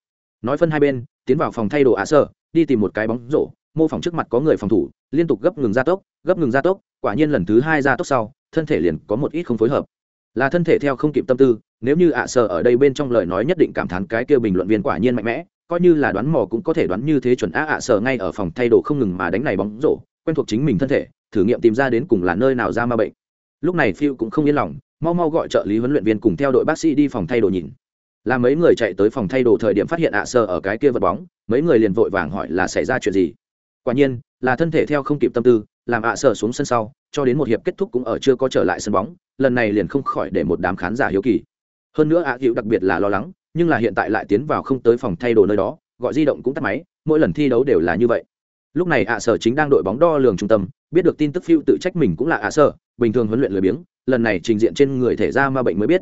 Nói phân hai bên, tiến vào phòng thay đồ ạ sở đi tìm một cái bóng rổ, mô phỏng trước mặt có người phòng thủ, liên tục gấp ngừng gia tốc, gấp ngừng gia tốc, quả nhiên lần thứ hai gia tốc sau, thân thể liền có một ít không phối hợp. Là thân thể theo không kịp tâm tư, nếu như ạ sơ ở đây bên trong lời nói nhất định cảm thán cái kia bình luận viên quả nhiên mạnh mẽ, coi như là đoán mò cũng có thể đoán như thế chuẩn á ạ sơ ngay ở phòng thay đồ không ngừng mà đánh này bóng rổ, quen thuộc chính mình thân thể, thử nghiệm tìm ra đến cùng là nơi nào ra ma bệnh. Lúc này phiêu cũng không yên lòng mau mau gọi trợ lý huấn luyện viên cùng theo đội bác sĩ đi phòng thay đồ nhìn. Là mấy người chạy tới phòng thay đồ thời điểm phát hiện ạ à sơ ở cái kia vật bóng mấy người liền vội vàng hỏi là xảy ra chuyện gì. Quả nhiên là thân thể theo không kịp tâm tư làm ạ à sơ xuống sân sau cho đến một hiệp kết thúc cũng ở chưa có trở lại sân bóng, lần này liền không khỏi để một đám khán giả hiếu kỳ. Hơn nữa ạ à đặc biệt là lo lắng, nhưng là hiện tại lại tiến vào không tới phòng thay đồ nơi đó, gọi di động cũng tắt máy, mỗi lần thi đấu đều là như vậy. Lúc này ạ sở chính đang đội bóng đo lường trung tâm, biết được tin tức phiêu tự trách mình cũng là ạ sở, bình thường huấn luyện lười biếng, lần này trình diện trên người thể ra ma bệnh mới biết.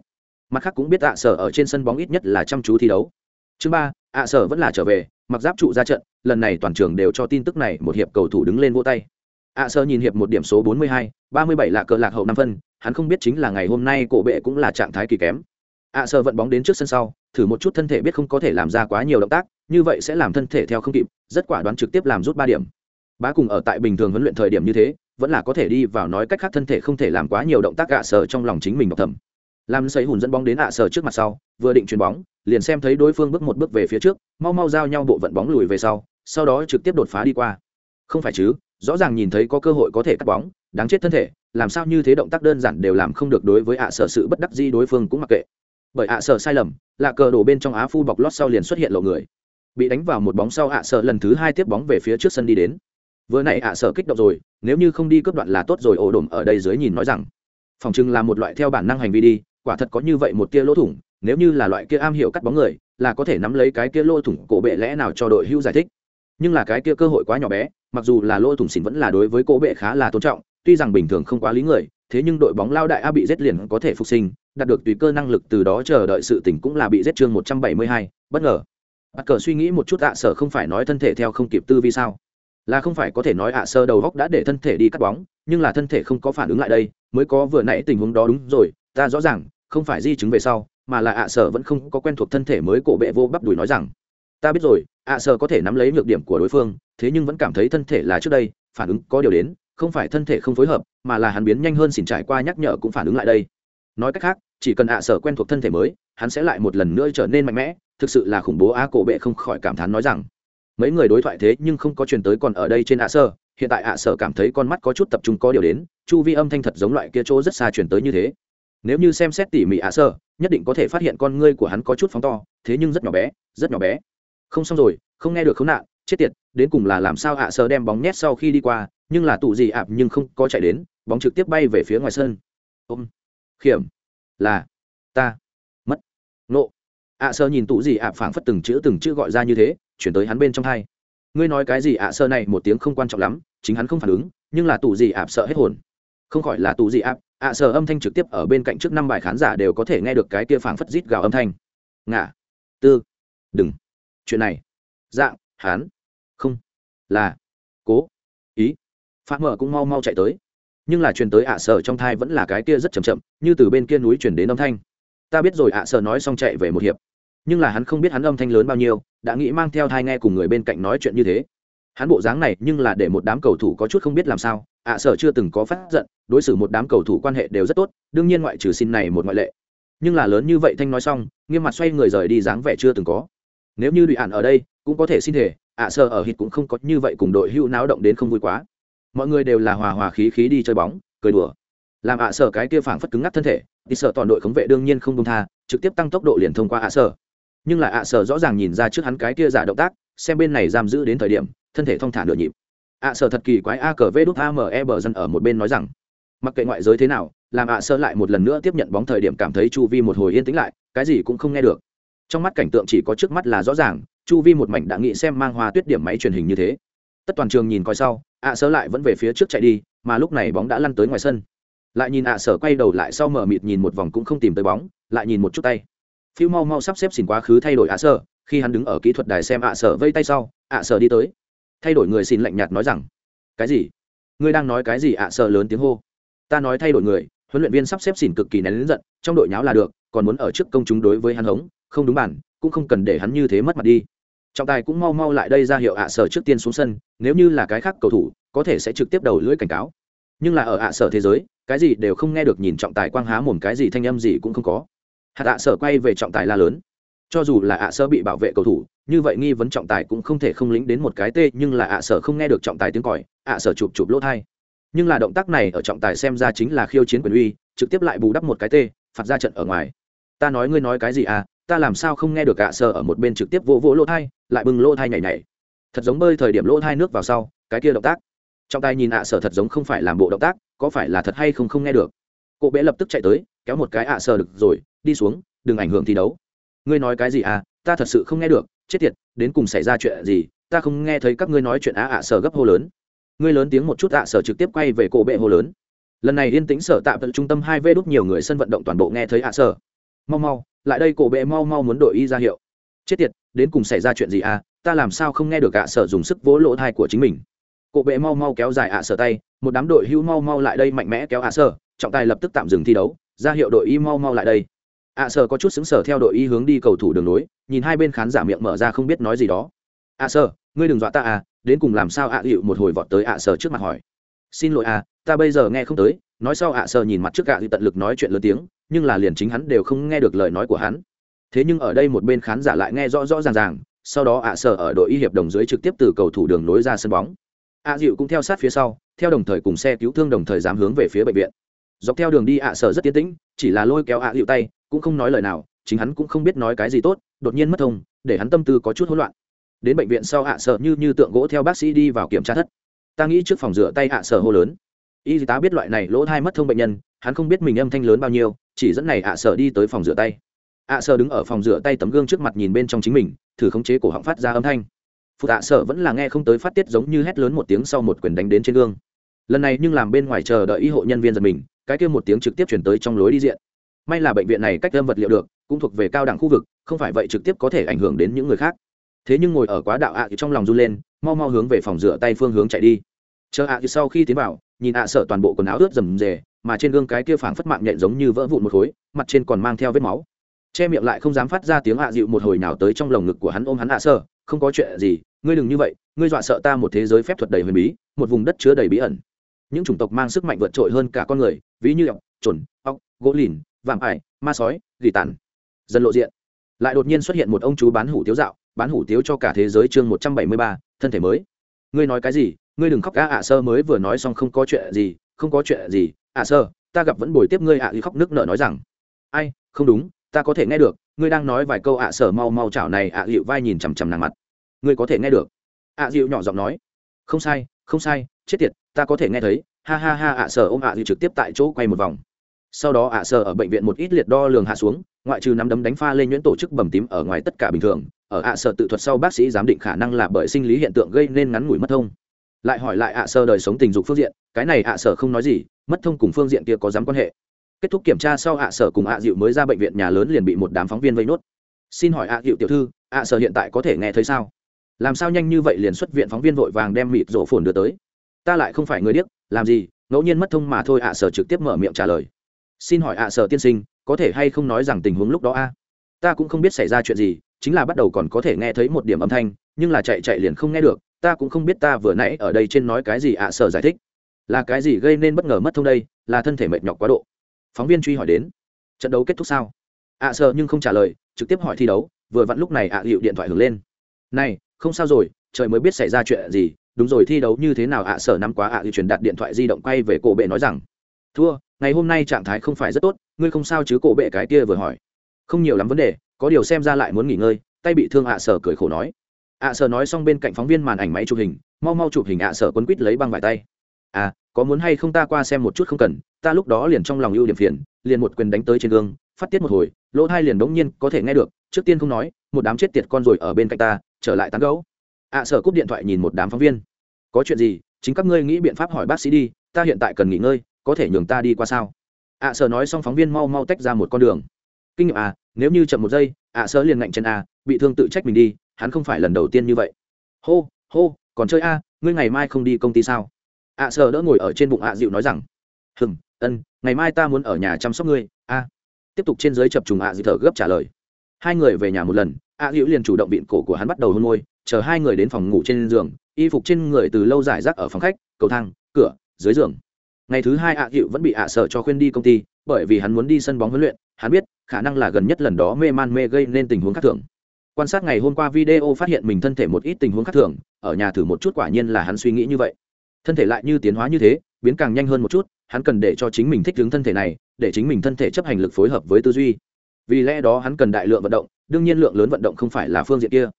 Mặt khác cũng biết ạ sở ở trên sân bóng ít nhất là chăm chú thi đấu. Chương ba, ạ sở vẫn là trở về, mặc giáp trụ ra trận, lần này toàn trường đều cho tin tức này một hiệp cầu thủ đứng lên vỗ tay ạ sơ nhìn hiệp một điểm số bốn mươi hai, ba mươi bảy là cờ lạc hậu năm phân, hắn không biết chính là ngày hôm nay cổ bệ cũng là trạng thái kỳ kém. Ạ sơ vận bóng đến trước sân sau, thử một chút thân thể biết không có thể làm ra quá nhiều động tác, như vậy sẽ làm thân thể theo không kịp, rất quả đoán trực tiếp làm rút ba điểm. Bá cùng ở tại bình thường huấn luyện thời điểm như thế, vẫn là có thể đi vào nói cách khác thân thể không thể làm quá nhiều động tác ạ sơ trong lòng chính mình độc thầm. Làm sấy hùn dẫn bóng đến ạ sơ trước mặt sau, vừa định chuyền bóng, liền xem thấy đối phương bước một bước về phía trước, mau mau giao nhau bộ vận bóng lùi về sau sau đó trực tiếp đột phá đi qua. Không phải chứ rõ ràng nhìn thấy có cơ hội có thể cắt bóng, đáng chết thân thể, làm sao như thế động tác đơn giản đều làm không được đối với ạ sở sự bất đắc di đối phương cũng mặc kệ. Bởi ạ sở sai lầm là cờ đổ bên trong á phu bọc lót sau liền xuất hiện lộ người. Bị đánh vào một bóng sau ạ sở lần thứ hai tiếp bóng về phía trước sân đi đến. Vừa nãy ạ sở kích động rồi, nếu như không đi cướp đoạn là tốt rồi, ổ đổm ở đây dưới nhìn nói rằng, phòng trưng là một loại theo bản năng hành vi đi, quả thật có như vậy một tia lỗ thủng, nếu như là loại kia am hiểu cắt bóng người, là có thể nắm lấy cái kia lỗ thủng cổ bệ lẽ nào cho đội hữu giải thích. Nhưng là cái kia cơ hội quá nhỏ bé mặc dù là lỗ thủng xỉn vẫn là đối với cố bệ khá là tôn trọng, tuy rằng bình thường không quá lý người, thế nhưng đội bóng lao đại a bị giết liền có thể phục sinh, đạt được tùy cơ năng lực từ đó chờ đợi sự tỉnh cũng là bị giết chương một trăm bảy mươi hai, bất ngờ. Bắt cờ suy nghĩ một chút ạ sở không phải nói thân thể theo không kịp tư vì sao? Là không phải có thể nói ạ sơ đầu góc đã để thân thể đi cắt bóng, nhưng là thân thể không có phản ứng lại đây, mới có vừa nãy tình huống đó đúng rồi, ta rõ ràng, không phải di chứng về sau, mà là ạ sở vẫn không có quen thuộc thân thể mới cổ bệ vô bắp đùi nói rằng. Ta biết rồi, ạ sở có thể nắm lấy nhược điểm của đối phương thế nhưng vẫn cảm thấy thân thể là trước đây, phản ứng có điều đến, không phải thân thể không phối hợp, mà là hắn biến nhanh hơn xỉn trải qua nhắc nhở cũng phản ứng lại đây. Nói cách khác, chỉ cần ạ sở quen thuộc thân thể mới, hắn sẽ lại một lần nữa trở nên mạnh mẽ, thực sự là khủng bố a cổ bệ không khỏi cảm thán nói rằng, mấy người đối thoại thế nhưng không có truyền tới còn ở đây trên ạ sở, hiện tại ạ sở cảm thấy con mắt có chút tập trung có điều đến, chu vi âm thanh thật giống loại kia chỗ rất xa truyền tới như thế. Nếu như xem xét tỉ mỉ ạ sở, nhất định có thể phát hiện con ngươi của hắn có chút phóng to, thế nhưng rất nhỏ bé, rất nhỏ bé. Không xong rồi, không nghe được khốn nạn, chết tiệt đến cùng là làm sao ạ? Sơ đem bóng nhét sau khi đi qua, nhưng là tụ gì ạp nhưng không có chạy đến, bóng trực tiếp bay về phía ngoài sân. Ôm. Khiểm. Là. Ta. Mất. Nộ. Ạ sơ nhìn tụ gì ạp phảng phất từng chữ từng chữ gọi ra như thế, chuyển tới hắn bên trong hai. Ngươi nói cái gì ạ? Sơ này một tiếng không quan trọng lắm, chính hắn không phản ứng, nhưng là tụ gì ạp sợ hết hồn. Không khỏi là tụ gì ạp ạ sơ âm thanh trực tiếp ở bên cạnh trước năm bài khán giả đều có thể nghe được cái kia phảng phất rít gào âm thanh. Ngả tư. Đừng. Chuyện này. Dạng hán là cố ý. Phát mở cũng mau mau chạy tới. Nhưng là truyền tới ạ sở trong thai vẫn là cái kia rất chậm chậm, như từ bên kia núi chuyển đến âm thanh. Ta biết rồi ạ sở nói xong chạy về một hiệp. Nhưng là hắn không biết hắn âm thanh lớn bao nhiêu, đã nghĩ mang theo thai nghe cùng người bên cạnh nói chuyện như thế. Hắn bộ dáng này nhưng là để một đám cầu thủ có chút không biết làm sao, ạ sở chưa từng có phát giận, đối xử một đám cầu thủ quan hệ đều rất tốt, đương nhiên ngoại trừ xin này một ngoại lệ. Nhưng là lớn như vậy thanh nói xong, nghiêm mặt xoay người rời đi dáng vẻ chưa từng có. Nếu như đụy ạn ở đây, cũng có thể xin thể ạ sơ ở hít cũng không có như vậy cùng đội hữu náo động đến không vui quá. Mọi người đều là hòa hòa khí khí đi chơi bóng, cười đùa. Làm ạ sở cái kia phảng phất cứng ngắc thân thể thì sợ toàn đội khống vệ đương nhiên không công tha, trực tiếp tăng tốc độ liền thông qua ạ sở nhưng là ạ sở rõ ràng nhìn ra trước hắn cái kia giả động tác, xem bên này giam giữ đến thời điểm, thân thể thong thả nửa nhịp. Ạ sở thật kỳ quái, a cờ vê đút ame bờ dân ở một bên nói rằng, mặc kệ ngoại giới thế nào, làm ạ sở lại một lần nữa tiếp nhận bóng thời điểm cảm thấy chu vi một hồi yên tĩnh lại, cái gì cũng không nghe được. Trong mắt cảnh tượng chỉ có trước mắt là rõ ràng chu vi một mảnh đã nghĩ xem mang hoa tuyết điểm máy truyền hình như thế. Tất toàn trường nhìn coi sau, ạ sở lại vẫn về phía trước chạy đi, mà lúc này bóng đã lăn tới ngoài sân. Lại nhìn ạ sở quay đầu lại sau mở mịt nhìn một vòng cũng không tìm tới bóng, lại nhìn một chút tay. Phiêu mau mau sắp xếp xỉn quá khứ thay đổi ạ sở khi hắn đứng ở kỹ thuật đài xem ạ sở vây tay sau, ạ sở đi tới. Thay đổi người xin lạnh nhạt nói rằng, cái gì? Ngươi đang nói cái gì ạ sở lớn tiếng hô? Ta nói thay đổi người, huấn luyện viên sắp xếp xỉn cực kỳ nén lớn giận, trong đội nháo là được, còn muốn ở trước công chúng đối với hắn hống không đúng bản, cũng không cần để hắn như thế mất mặt đi. Trọng tài cũng mau mau lại đây ra hiệu ạ sở trước tiên xuống sân, nếu như là cái khác cầu thủ, có thể sẽ trực tiếp đầu lưỡi cảnh cáo. Nhưng là ở ạ sở thế giới, cái gì đều không nghe được nhìn trọng tài quang há mồm cái gì thanh âm gì cũng không có. Hạt ạ sở quay về trọng tài la lớn. Cho dù là ạ sở bị bảo vệ cầu thủ, như vậy nghi vấn trọng tài cũng không thể không lính đến một cái tê, nhưng là ạ sở không nghe được trọng tài tiếng còi, ạ sở chụp chụp lỗ thai. Nhưng là động tác này ở trọng tài xem ra chính là khiêu chiến quyền uy, trực tiếp lại bù đắp một cái tê, phạt ra trận ở ngoài. Ta nói ngươi nói cái gì à ta làm sao không nghe được ạ sở ở một bên trực tiếp vỗ vỗ lỗ thai, lại bưng lỗ thai nhảy nhảy. Thật giống bơi thời điểm lỗ thai nước vào sau, cái kia động tác. Trong tay nhìn ạ sở thật giống không phải làm bộ động tác, có phải là thật hay không không nghe được. Cô bé lập tức chạy tới, kéo một cái ạ sở được rồi, đi xuống, đừng ảnh hưởng thi đấu. Ngươi nói cái gì à ta thật sự không nghe được, chết tiệt, đến cùng xảy ra chuyện gì, ta không nghe thấy các ngươi nói chuyện á ạ sở gấp hô lớn. Ngươi lớn tiếng một chút ạ sở trực tiếp quay về cổ bệ hô lớn. Lần này yên tĩnh sở tạm tận trung tâm hai vê đốt nhiều người sân vận động toàn bộ nghe thấy ạ sở mau mau lại đây cổ bệ mau mau muốn đội y ra hiệu. Chết tiệt, đến cùng xảy ra chuyện gì à? Ta làm sao không nghe được ạ sở dùng sức vỗ lỗ thai của chính mình? Cổ bệ mau mau kéo dài ạ sở tay, một đám đội hưu mau mau lại đây mạnh mẽ kéo ạ sở, trọng tài lập tức tạm dừng thi đấu, ra hiệu đội y mau mau lại đây. Ạ sở có chút xứng sở theo đội y hướng đi cầu thủ đường nối nhìn hai bên khán giả miệng mở ra không biết nói gì đó. Ạ sở, ngươi đừng dọa ta à đến cùng làm sao ạ? Hiệu một hồi vọt tới ạ sở trước mặt hỏi xin lỗi à ta bây giờ nghe không tới, nói sau ạ, sờ nhìn mặt trước gạ thì tận lực nói chuyện lớn tiếng, nhưng là liền chính hắn đều không nghe được lời nói của hắn. Thế nhưng ở đây một bên khán giả lại nghe rõ rõ ràng ràng, sau đó ạ, sờ ở đội y hiệp đồng dưới trực tiếp từ cầu thủ đường nối ra sân bóng. Ạ, dịu cũng theo sát phía sau, theo đồng thời cùng xe cứu thương đồng thời dám hướng về phía bệnh viện. Dọc theo đường đi ạ, sờ rất tiến tĩnh, chỉ là lôi kéo ạ, dịu tay, cũng không nói lời nào, chính hắn cũng không biết nói cái gì tốt, đột nhiên mất thông, để hắn tâm tư có chút hỗn loạn. Đến bệnh viện sau ạ sợ như như tượng gỗ theo bác sĩ đi vào kiểm tra thất ta nghĩ trước phòng rửa tay ạ sợ hô lớn. Y tá biết loại này lỗ thai mất thông bệnh nhân, hắn không biết mình âm thanh lớn bao nhiêu, chỉ dẫn này ạ sợ đi tới phòng rửa tay. ạ sợ đứng ở phòng rửa tay tấm gương trước mặt nhìn bên trong chính mình, thử khống chế cổ họng phát ra âm thanh. Phụ ạ sợ vẫn là nghe không tới phát tiết giống như hét lớn một tiếng sau một quyền đánh đến trên gương. Lần này nhưng làm bên ngoài chờ đợi y hộ nhân viên giật mình, cái kia một tiếng trực tiếp chuyển tới trong lối đi diện. May là bệnh viện này cách âm vật liệu được, cũng thuộc về cao đẳng khu vực, không phải vậy trực tiếp có thể ảnh hưởng đến những người khác thế nhưng ngồi ở quá đạo ạ thì trong lòng run lên mau mau hướng về phòng rửa tay phương hướng chạy đi. Chờ ạ thì sau khi tiến vào nhìn ạ sợ toàn bộ quần áo ướt rầm rề mà trên gương cái kia phảng phất mạng nhện giống như vỡ vụn một khối mặt trên còn mang theo vết máu. Che miệng lại không dám phát ra tiếng ạ dịu một hồi nào tới trong lồng ngực của hắn ôm hắn ạ sợ, không có chuyện gì ngươi đừng như vậy ngươi dọa sợ ta một thế giới phép thuật đầy huyền bí một vùng đất chứa đầy bí ẩn. Những chủng tộc mang sức mạnh vượt trội hơn cả con người ví như ọc chuẩn ọc gỗ lìn vàng ải ma sói gỉ tàn. Dần lộ diện lại đột nhiên xuất hiện một ông chú bán hủ tiếu dạo bán hủ tiếu cho cả thế giới chương một trăm bảy mươi ba, thân thể mới. Ngươi nói cái gì? Ngươi đừng khóc cá ạ, sơ mới vừa nói xong không có chuyện gì, không có chuyện gì. Ạ, sơ, ta gặp vẫn bồi tiếp ngươi, ạ à khóc nước nở nói rằng. Ai? Không đúng, ta có thể nghe được. Ngươi đang nói vài câu, ạ sở mau mau chảo này, ạ, dịu vai nhìn chằm chằm nàng mặt. Ngươi có thể nghe được. Ạ, dịu nhỏ giọng nói. Không sai không sai, chết tiệt, ta có thể nghe thấy. Ha ha ha, ạ sở ôm ạ, dịu trực tiếp tại chỗ quay một vòng. Sau đó, ạ sở ở bệnh viện một ít liệt đo lường hạ xuống ngoại trừ nắm đấm đánh pha lên nhuyễn tổ chức bầm tím ở ngoài tất cả bình thường, ở ạ sở tự thuật sau bác sĩ giám định khả năng là bởi sinh lý hiện tượng gây nên ngắn ngủi mất thông. Lại hỏi lại ạ sơ đời sống tình dục phương diện, cái này ạ sở không nói gì, mất thông cùng phương diện kia có dám quan hệ. Kết thúc kiểm tra sau ạ sở cùng ạ dịu mới ra bệnh viện nhà lớn liền bị một đám phóng viên vây nốt. Xin hỏi ạ dịu tiểu thư, ạ sở hiện tại có thể nghe thấy sao? Làm sao nhanh như vậy liền xuất viện phóng viên vội vàng đem mịt rổ phồn đưa tới? Ta lại không phải người điếc, làm gì, ngẫu nhiên mất thông mà thôi ạ sở trực tiếp mở miệng trả lời xin hỏi ạ, sở tiên sinh, có thể hay không nói rằng tình huống lúc đó a? Ta cũng không biết xảy ra chuyện gì, chính là bắt đầu còn có thể nghe thấy một điểm âm thanh, nhưng là chạy chạy liền không nghe được. Ta cũng không biết ta vừa nãy ở đây trên nói cái gì ạ, sở giải thích. Là cái gì gây nên bất ngờ mất thông đây? Là thân thể mệt nhọc quá độ. Phóng viên truy hỏi đến. Trận đấu kết thúc sao? Ạ, sở nhưng không trả lời, trực tiếp hỏi thi đấu, vừa vặn lúc này ạ, hiệu điện thoại hưởng lên. Này, không sao rồi, trời mới biết xảy ra chuyện gì. Đúng rồi, thi đấu như thế nào ạ, sở nắm quá ạ hiệu truyền đặt điện thoại di động quay về cổ bệ nói rằng, thua ngày hôm nay trạng thái không phải rất tốt ngươi không sao chứ cổ bệ cái kia vừa hỏi. Không nhiều lắm vấn đề có điều xem ra lại muốn nghỉ ngơi tay bị thương ạ sở cười khổ nói. ạ sở nói xong bên cạnh phóng viên màn ảnh máy chụp hình mau mau chụp hình ạ sở quấn quýt lấy băng vải tay. À có muốn hay không ta qua xem một chút không cần ta lúc đó liền trong lòng ưu điểm phiền liền một quyền đánh tới trên gương phát tiết một hồi lỗ thai liền đống nhiên có thể nghe được trước tiên không nói một đám chết tiệt con rồi ở bên cạnh ta trở lại tán gấu ạ à, sở cúp điện thoại nhìn một đám phóng viên. Có chuyện gì chính các ngươi nghĩ biện pháp hỏi bác sĩ đi ta hiện tại cần nghỉ ngơi có thể nhường ta đi qua sao? Ạ à, nói xong phóng viên mau mau tách ra một con đường. Kinh nghiệm à nếu như chậm một giây ạ à, liền ngạnh chân à bị thương tự trách mình đi hắn không phải lần đầu tiên như vậy. Hô hô còn chơi a ngươi ngày mai không đi công ty sao? À, ạ sợ đỡ ngồi ở trên bụng ạ dịu nói rằng hừm ân ngày mai ta muốn ở nhà chăm sóc ngươi a tiếp tục trên dưới chập trùng ạ dịu thở gấp trả lời. Hai người về nhà một lần ạ dịu liền chủ động bịn cổ của hắn bắt đầu hôn môi chờ hai người đến phòng ngủ trên giường y phục trên người từ lâu giải rác ở phòng khách cầu thang cửa dưới giường ngày thứ hai ạ hiệu vẫn bị ạ sợ cho khuyên đi công ty bởi vì hắn muốn đi sân bóng huấn luyện hắn biết khả năng là gần nhất lần đó mê man mê gây nên tình huống khác thường. Quan sát ngày hôm qua video phát hiện mình thân thể một ít tình huống khác thường ở nhà thử một chút quả nhiên là hắn suy nghĩ như vậy. Thân thể lại như tiến hóa như thế biến càng nhanh hơn một chút hắn cần để cho chính mình thích ứng thân thể này để chính mình thân thể chấp hành lực phối hợp với tư duy. Vì lẽ đó hắn cần đại lượng vận động đương nhiên lượng lớn vận động không phải là phương diện kia.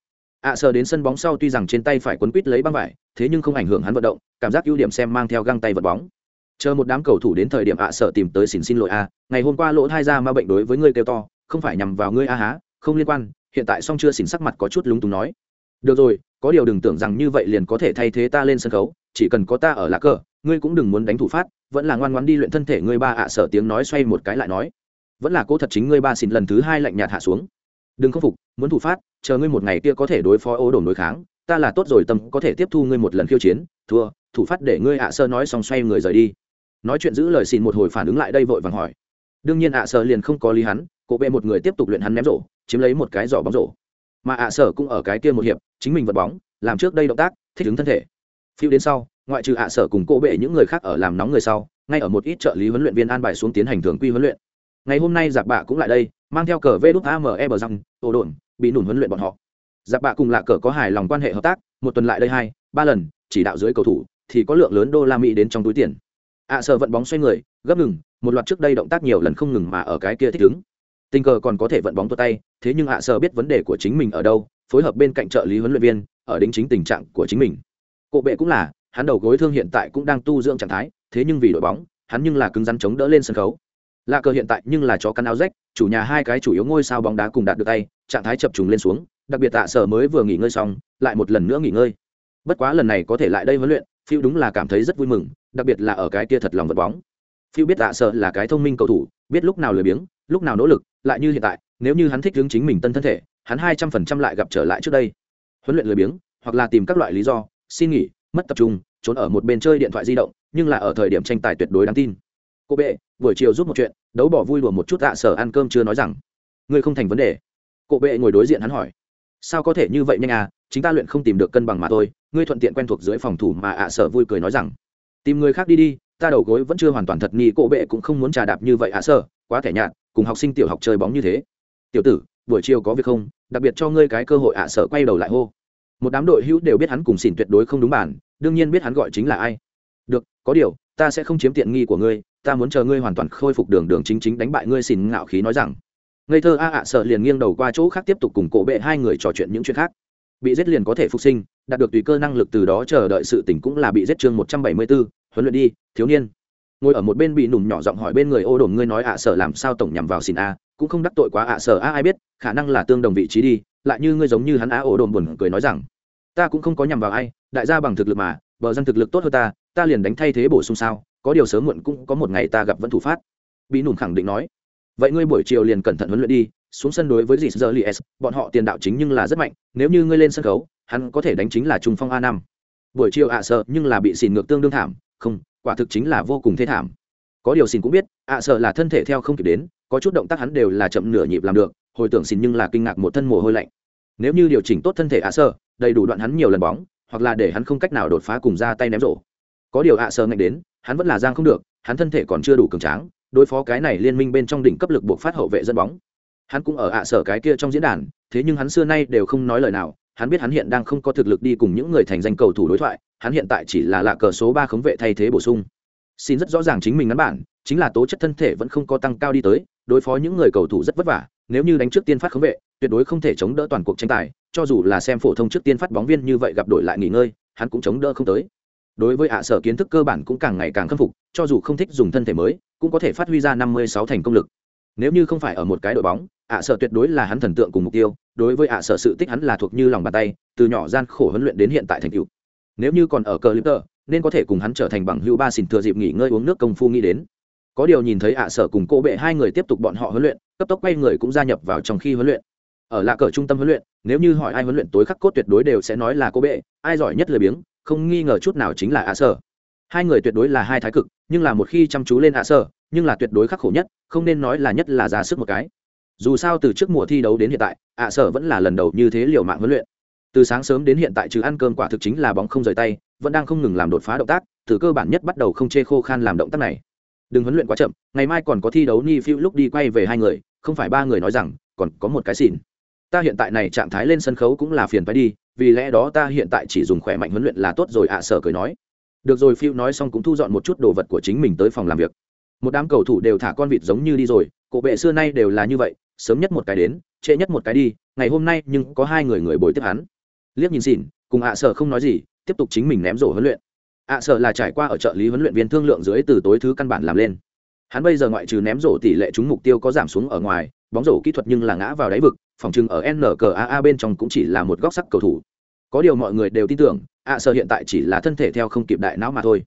Ạ à, sờ đến sân bóng sau tuy rằng trên tay phải quấn quít lấy băng vải thế nhưng không ảnh hưởng hắn vận động cảm giác ưu điểm xem mang theo găng tay vật bóng chờ một đám cầu thủ đến thời điểm ạ à sợ tìm tới xin xin lỗi a ngày hôm qua lỗ thai ra ma bệnh đối với ngươi kêu to, không phải nhằm vào ngươi a há, không liên quan, hiện tại song chưa xỉn sắc mặt có chút lúng túng nói. Được rồi, có điều đừng tưởng rằng như vậy liền có thể thay thế ta lên sân khấu, chỉ cần có ta ở lá cờ, ngươi cũng đừng muốn đánh thủ phát, vẫn là ngoan ngoan đi luyện thân thể ngươi ba ạ sợ tiếng nói xoay một cái lại nói. Vẫn là cố thật chính ngươi ba xin lần thứ hai lạnh nhạt hạ xuống. Đừng khâm phục, muốn thủ phát, chờ ngươi một ngày kia có thể đối phó ố đồn đối kháng, ta là tốt rồi tâm có thể tiếp thu ngươi một lần khiêu chiến, thua, thủ phát để ngươi ạ sơ nói xong xoay người rời đi nói chuyện giữ lời xin một hồi phản ứng lại đây vội vàng hỏi. Đương nhiên ạ sở liền không có lý hắn, cổ bệ một người tiếp tục luyện hắn ném rổ, chiếm lấy một cái giỏ bóng rổ. Mà ạ sở cũng ở cái kia một hiệp, chính mình vật bóng, làm trước đây động tác, thích ứng thân thể. Phiêu đến sau, ngoại trừ ạ sở cùng cô bệ những người khác ở làm nóng người sau, ngay ở một ít trợ lý huấn luyện viên an bài xuống tiến hành thường quy huấn luyện. Ngày hôm nay giặc bạ cũng lại đây, mang theo cờ vê đút ame bờ răng ổ đồn, bị nổn huấn luyện bọn họ. Giặc bạ cùng lạ cờ có hài lòng quan hệ hợp tác, một tuần lại đây hai, ba lần, chỉ đạo dưới cầu thủ thì có lượng lớn đô la mỹ đến trong túi tiền ạ sợ vận bóng xoay người, gấp ngừng, một loạt trước đây động tác nhiều lần không ngừng mà ở cái kia thích ứng. Tình cờ còn có thể vận bóng tuột tay, thế nhưng ạ sợ biết vấn đề của chính mình ở đâu, phối hợp bên cạnh trợ lý huấn luyện viên, ở đính chính tình trạng của chính mình. Cộ bệ cũng là, hắn đầu gối thương hiện tại cũng đang tu dưỡng trạng thái, thế nhưng vì đội bóng, hắn nhưng là cứng rắn chống đỡ lên sân khấu. Lạ cờ hiện tại nhưng là chó căn áo rách, chủ nhà hai cái chủ yếu ngôi sao bóng đá cùng đạt được tay, trạng thái chập trùng lên xuống, đặc biệt tạ sở mới vừa nghỉ ngơi xong, lại một lần nữa nghỉ ngơi. Bất quá lần này có thể lại đây huấn luyện phiêu đúng là cảm thấy rất vui mừng, đặc biệt là ở cái kia thật lòng vật bóng. Phiêu biết tạ sợ là cái thông minh cầu thủ, biết lúc nào lười biếng, lúc nào nỗ lực, lại như hiện tại, nếu như hắn thích hướng chính mình tân thân thể, hắn hai trăm phần trăm lại gặp trở lại trước đây. Huấn luyện lười biếng, hoặc là tìm các loại lý do, xin nghỉ, mất tập trung, trốn ở một bên chơi điện thoại di động, nhưng là ở thời điểm tranh tài tuyệt đối đáng tin. Cô bệ, buổi chiều giúp một chuyện, đấu bỏ vui đùa một chút tạ sở ăn cơm chưa nói rằng. Ngươi không thành vấn đề. Cô bệ ngồi đối diện hắn hỏi. Sao có thể như vậy nhanh à chính ta luyện không tìm được cân bằng mà thôi ngươi thuận tiện quen thuộc dưới phòng thủ mà ạ sợ vui cười nói rằng, tìm người khác đi đi, ta đầu gối vẫn chưa hoàn toàn thật nghi cổ bệ cũng không muốn trà đạp như vậy ạ sợ quá thẻ nhạt, cùng học sinh tiểu học chơi bóng như thế. Tiểu tử, buổi chiều có việc không? Đặc biệt cho ngươi cái cơ hội ạ sợ quay đầu lại hô. Một đám đội hữu đều biết hắn cùng xỉn tuyệt đối không đúng bản, đương nhiên biết hắn gọi chính là ai. Được, có điều, ta sẽ không chiếm tiện nghi của ngươi, ta muốn chờ ngươi hoàn toàn khôi phục đường đường chính chính đánh bại ngươi xỉn ngạo khí nói rằng. Ngây thơ a ạ sợ liền nghiêng đầu qua chỗ khác tiếp tục cùng cổ bệ hai người trò chuyện những chuyện khác. Bị giết liền có thể phục sinh đạt được tùy cơ năng lực từ đó chờ đợi sự tỉnh cũng là bị giết chương một trăm bảy mươi 174, huấn luyện đi thiếu niên. Ngồi ở một bên bị nùng nhỏ giọng hỏi bên người ô đồn ngươi nói ạ sợ làm sao tổng nhằm vào xin a cũng không đắc tội quá ạ sợ a ai biết khả năng là tương đồng vị trí đi lại như ngươi giống như hắn á ô đồn buồn cười nói rằng ta cũng không có nhằm vào ai đại gia bằng thực lực mà bờ dân thực lực tốt hơn ta ta liền đánh thay thế bổ sung sao có điều sớm muộn cũng có một ngày ta gặp vẫn thủ phát. Bị nùng khẳng định nói vậy ngươi buổi chiều liền cẩn thận huấn luyện đi xuống sân đối với dì giờ s bọn họ tiền đạo chính nhưng là rất mạnh nếu như ngươi lên sân khấu hắn có thể đánh chính là trung phong a năm. Buổi chiều ạ sợ nhưng là bị xỉn ngược tương đương thảm, không, quả thực chính là vô cùng thê thảm. Có điều xỉn cũng biết, ạ sợ là thân thể theo không kịp đến, có chút động tác hắn đều là chậm nửa nhịp làm được, hồi tưởng xỉn nhưng là kinh ngạc một thân mồ hôi lạnh. Nếu như điều chỉnh tốt thân thể ạ sợ, đầy đủ đoạn hắn nhiều lần bóng, hoặc là để hắn không cách nào đột phá cùng ra tay ném rổ. Có điều ạ sợ ngạnh đến, hắn vẫn là giang không được, hắn thân thể còn chưa đủ cường tráng, đối phó cái này liên minh bên trong đỉnh cấp lực buộc phát hậu vệ dẫn bóng. Hắn cũng ở ạ sở cái kia trong diễn đàn, thế nhưng hắn xưa nay đều không nói lời nào hắn biết hắn hiện đang không có thực lực đi cùng những người thành danh cầu thủ đối thoại, hắn hiện tại chỉ là lạ cờ số ba khống vệ thay thế bổ sung. Xin rất rõ ràng chính mình ngắn bản, chính là tố chất thân thể vẫn không có tăng cao đi tới, đối phó những người cầu thủ rất vất vả, nếu như đánh trước tiên phát khống vệ, tuyệt đối không thể chống đỡ toàn cuộc tranh tài, cho dù là xem phổ thông trước tiên phát bóng viên như vậy gặp đổi lại nghỉ ngơi, hắn cũng chống đỡ không tới. Đối với ạ sở kiến thức cơ bản cũng càng ngày càng khâm phục, cho dù không thích dùng thân thể mới, cũng có thể phát huy ra năm mươi sáu thành công lực nếu như không phải ở một cái đội bóng, ạ sở tuyệt đối là hắn thần tượng cùng mục tiêu, đối với ạ sở sự tích hắn là thuộc như lòng bàn tay, từ nhỏ gian khổ huấn luyện đến hiện tại thành tựu. Nếu như còn ở cờ lip tờ nên có thể cùng hắn trở thành bằng hữu ba xỉn thừa dịp nghỉ ngơi uống nước công phu nghĩ đến. Có điều nhìn thấy ạ sở cùng cô bệ hai người tiếp tục bọn họ huấn luyện, cấp tốc quay người cũng gia nhập vào trong khi huấn luyện. Ở lạ cờ trung tâm huấn luyện, nếu như hỏi ai huấn luyện tối khắc cốt tuyệt đối đều sẽ nói là cô bệ, ai giỏi nhất lười biếng, không nghi ngờ chút nào chính là ạ sở hai người tuyệt đối là hai thái cực, nhưng là một khi chăm chú lên ạ sở nhưng là tuyệt đối khắc khổ nhất, không nên nói là nhất là ra sức một cái. Dù sao từ trước mùa thi đấu đến hiện tại, ạ sở vẫn là lần đầu như thế liều mạng huấn luyện. Từ sáng sớm đến hiện tại trừ ăn cơm quả thực chính là bóng không rời tay, vẫn đang không ngừng làm đột phá động tác, từ cơ bản nhất bắt đầu không chê khô khan làm động tác này. Đừng huấn luyện quá chậm, ngày mai còn có thi đấu ni phiêu lúc đi quay về hai người, không phải ba người nói rằng, còn có một cái xỉn. Ta hiện tại này trạng thái lên sân khấu cũng là phiền phải đi, vì lẽ đó ta hiện tại chỉ dùng khỏe mạnh huấn luyện là tốt rồi, ạ sở cười nói. Được rồi phiêu nói xong cũng thu dọn một chút đồ vật của chính mình tới phòng làm việc một đám cầu thủ đều thả con vịt giống như đi rồi, cổ bệ xưa nay đều là như vậy, sớm nhất một cái đến, trễ nhất một cái đi, ngày hôm nay nhưng có hai người người bồi tiếp hắn. Liếc nhìn xỉn, cùng ạ sở không nói gì, tiếp tục chính mình ném rổ huấn luyện. Ạ sở là trải qua ở trợ lý huấn luyện viên thương lượng dưới từ tối thứ căn bản làm lên. Hắn bây giờ ngoại trừ ném rổ tỷ lệ trúng mục tiêu có giảm xuống ở ngoài, bóng rổ kỹ thuật nhưng là ngã vào đáy vực, phòng trừng ở nqaa bên trong cũng chỉ là một góc sắc cầu thủ. Có điều mọi người đều tin tưởng, ạ sở hiện tại chỉ là thân thể theo không kịp đại não mà thôi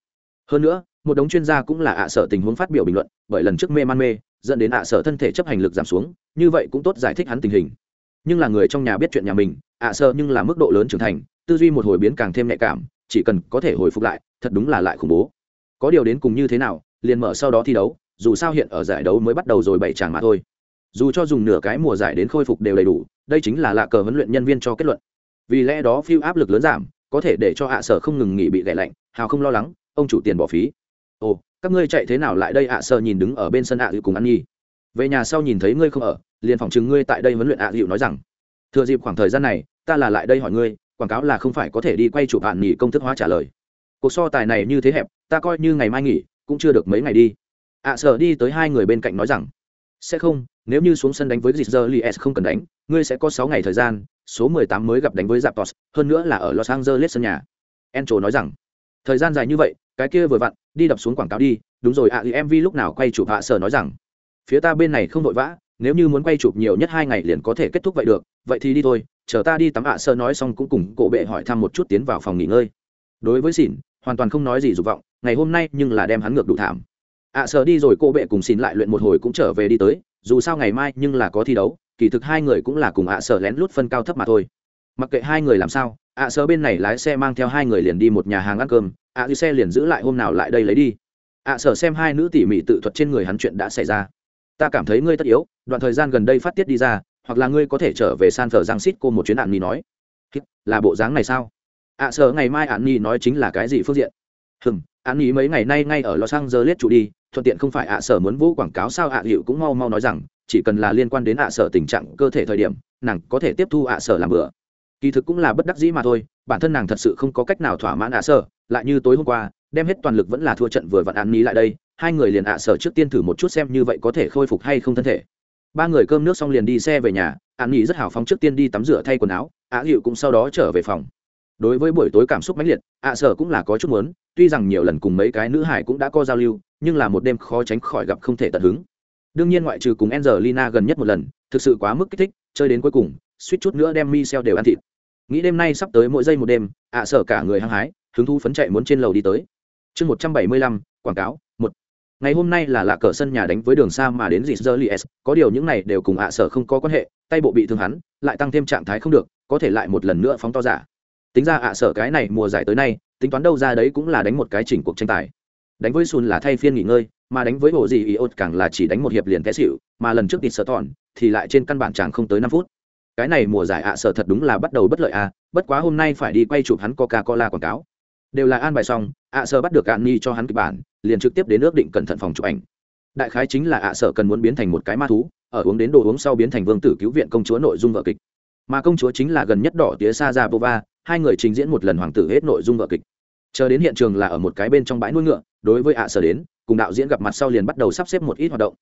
hơn nữa, một đống chuyên gia cũng là ạ sở tình huống phát biểu bình luận, bởi lần trước mê man mê, dẫn đến ạ sở thân thể chấp hành lực giảm xuống, như vậy cũng tốt giải thích hắn tình hình. Nhưng là người trong nhà biết chuyện nhà mình, ạ sở nhưng là mức độ lớn trưởng thành, tư duy một hồi biến càng thêm nhạy cảm, chỉ cần có thể hồi phục lại, thật đúng là lại khủng bố. Có điều đến cùng như thế nào, liền mở sau đó thi đấu, dù sao hiện ở giải đấu mới bắt đầu rồi bảy tràng mà thôi. Dù cho dùng nửa cái mùa giải đến khôi phục đều đầy đủ, đây chính là lạ cờ huấn luyện nhân viên cho kết luận. Vì lẽ đó phiêu áp lực lớn giảm, có thể để cho ạ sở không ngừng nghỉ bị gãy lạnh, hào không lo lắng ông chủ tiền bỏ phí. Ồ các ngươi chạy thế nào lại đây ạ? Sợ nhìn đứng ở bên sân ạ à cùng ăn nhi. Về nhà sau nhìn thấy ngươi không ở liền phòng chứng ngươi tại đây huấn luyện ạ dịu nói rằng thừa dịp khoảng thời gian này ta là lại đây hỏi ngươi quảng cáo là không phải có thể đi quay chụp hạn nghỉ công thức hóa trả lời. Cuộc so tài này như thế hẹp ta coi như ngày mai nghỉ cũng chưa được mấy ngày đi. ạ sợ đi tới hai người bên cạnh nói rằng sẽ không nếu như xuống sân đánh với Gizzer Lies không cần đánh, ngươi sẽ có sáu ngày thời gian, số mười tám mới gặp đánh với Zapdos, hơn nữa là ở Los Angeles sân nhà. Encho nói rằng, thời gian dài như vậy, cái kia vừa vặn, đi đập xuống quảng cáo đi, đúng rồi ạ à, MV lúc nào quay chụp hạ sở nói rằng, phía ta bên này không vội vã, nếu như muốn quay chụp nhiều nhất hai ngày liền có thể kết thúc vậy được, vậy thì đi thôi, chờ ta đi tắm ạ sơ nói xong cũng cùng cổ bệ hỏi thăm một chút tiến vào phòng nghỉ ngơi. Đối với xỉn, hoàn toàn không nói gì dục vọng, ngày hôm nay nhưng là đem hắn ngược đủ thảm. ạ sơ đi rồi cô bệ cùng xỉn lại luyện một hồi cũng trở về đi tới dù sao ngày mai nhưng là có thi đấu kỳ thực hai người cũng là cùng ạ sơ lén lút phân cao thấp mà thôi mặc kệ hai người làm sao ạ sơ bên này lái xe mang theo hai người liền đi một nhà hàng ăn cơm ạ à xe liền giữ lại hôm nào lại đây lấy đi. Ạ sở xem hai nữ tỉ mỉ tự thuật trên người hắn chuyện đã xảy ra. Ta cảm thấy ngươi tất yếu đoạn thời gian gần đây phát tiết đi ra hoặc là ngươi có thể trở về san thờ giang xít cô một chuyến ạn nhi nói. Là bộ dáng này sao? Ạ à, sở ngày mai ạn nhi nói chính là cái gì phương diện? Hừm ạn nhi mấy ngày nay ngay ở los angeles trụ đi thuận tiện không phải ạ sở muốn vũ quảng cáo sao ạ hiệu cũng mau mau nói rằng chỉ cần là liên quan đến ạ sở tình trạng cơ thể thời điểm nàng có thể tiếp thu ạ sở làm bữa. Kỳ thực cũng là bất đắc dĩ mà thôi bản thân nàng thật sự không có cách nào thỏa mãn ạ sở lại như tối hôm qua, đem hết toàn lực vẫn là thua trận vừa vặn ăn ní lại đây, hai người liền ạ sở trước tiên thử một chút xem như vậy có thể khôi phục hay không thân thể. Ba người cơm nước xong liền đi xe về nhà, an nghỉ rất hào phóng trước tiên đi tắm rửa thay quần áo ạ hiệu cũng sau đó trở về phòng. Đối với buổi tối cảm xúc mãnh liệt, ạ sở cũng là có chút muốn, tuy rằng nhiều lần cùng mấy cái nữ hải cũng đã có giao lưu, nhưng là một đêm khó tránh khỏi gặp không thể tận hứng. Đương nhiên ngoại trừ cùng angelina gần nhất một lần, thực sự quá mức kích thích, chơi đến cuối cùng, suýt chút nữa đem mi xeo đều ăn thịt. Nghĩ đêm nay sắp tới mỗi giây một đêm, ạ sở cả người hăng hái hứng thu phấn chạy muốn trên lầu đi tới. Chương một trăm bảy mươi lăm quảng cáo một. Ngày hôm nay là lạ cờ sân nhà đánh với đường xa mà đến dịp Lies, có điều những này đều cùng ạ sở không có quan hệ tay bộ bị thương hắn lại tăng thêm trạng thái không được có thể lại một lần nữa phóng to giả. Tính ra ạ sở cái này mùa giải tới nay tính toán đâu ra đấy cũng là đánh một cái chỉnh cuộc tranh tài. Đánh với Sun là thay phiên nghỉ ngơi mà đánh với bộ gì Iot càng là chỉ đánh một hiệp liền té xịu mà lần trước tịt sở tòn thì lại trên căn bản chẳng không tới năm phút. Cái này mùa giải ạ sở thật đúng là bắt đầu bất lợi à bất quá hôm nay phải đi quay chụp hắn coca cola quảng cáo đều là an bài xong, ạ sở bắt được ạ ni cho hắn kịch bản, liền trực tiếp đến ước định cẩn thận phòng chụp ảnh. Đại khái chính là ạ sở cần muốn biến thành một cái ma thú, ở uống đến đồ uống sau biến thành vương tử cứu viện công chúa nội dung vợ kịch. Mà công chúa chính là gần nhất đỏ tía sa ra bova hai người trình diễn một lần hoàng tử hết nội dung vợ kịch. Chờ đến hiện trường là ở một cái bên trong bãi nuôi ngựa, đối với ạ sở đến, cùng đạo diễn gặp mặt sau liền bắt đầu sắp xếp một ít hoạt động.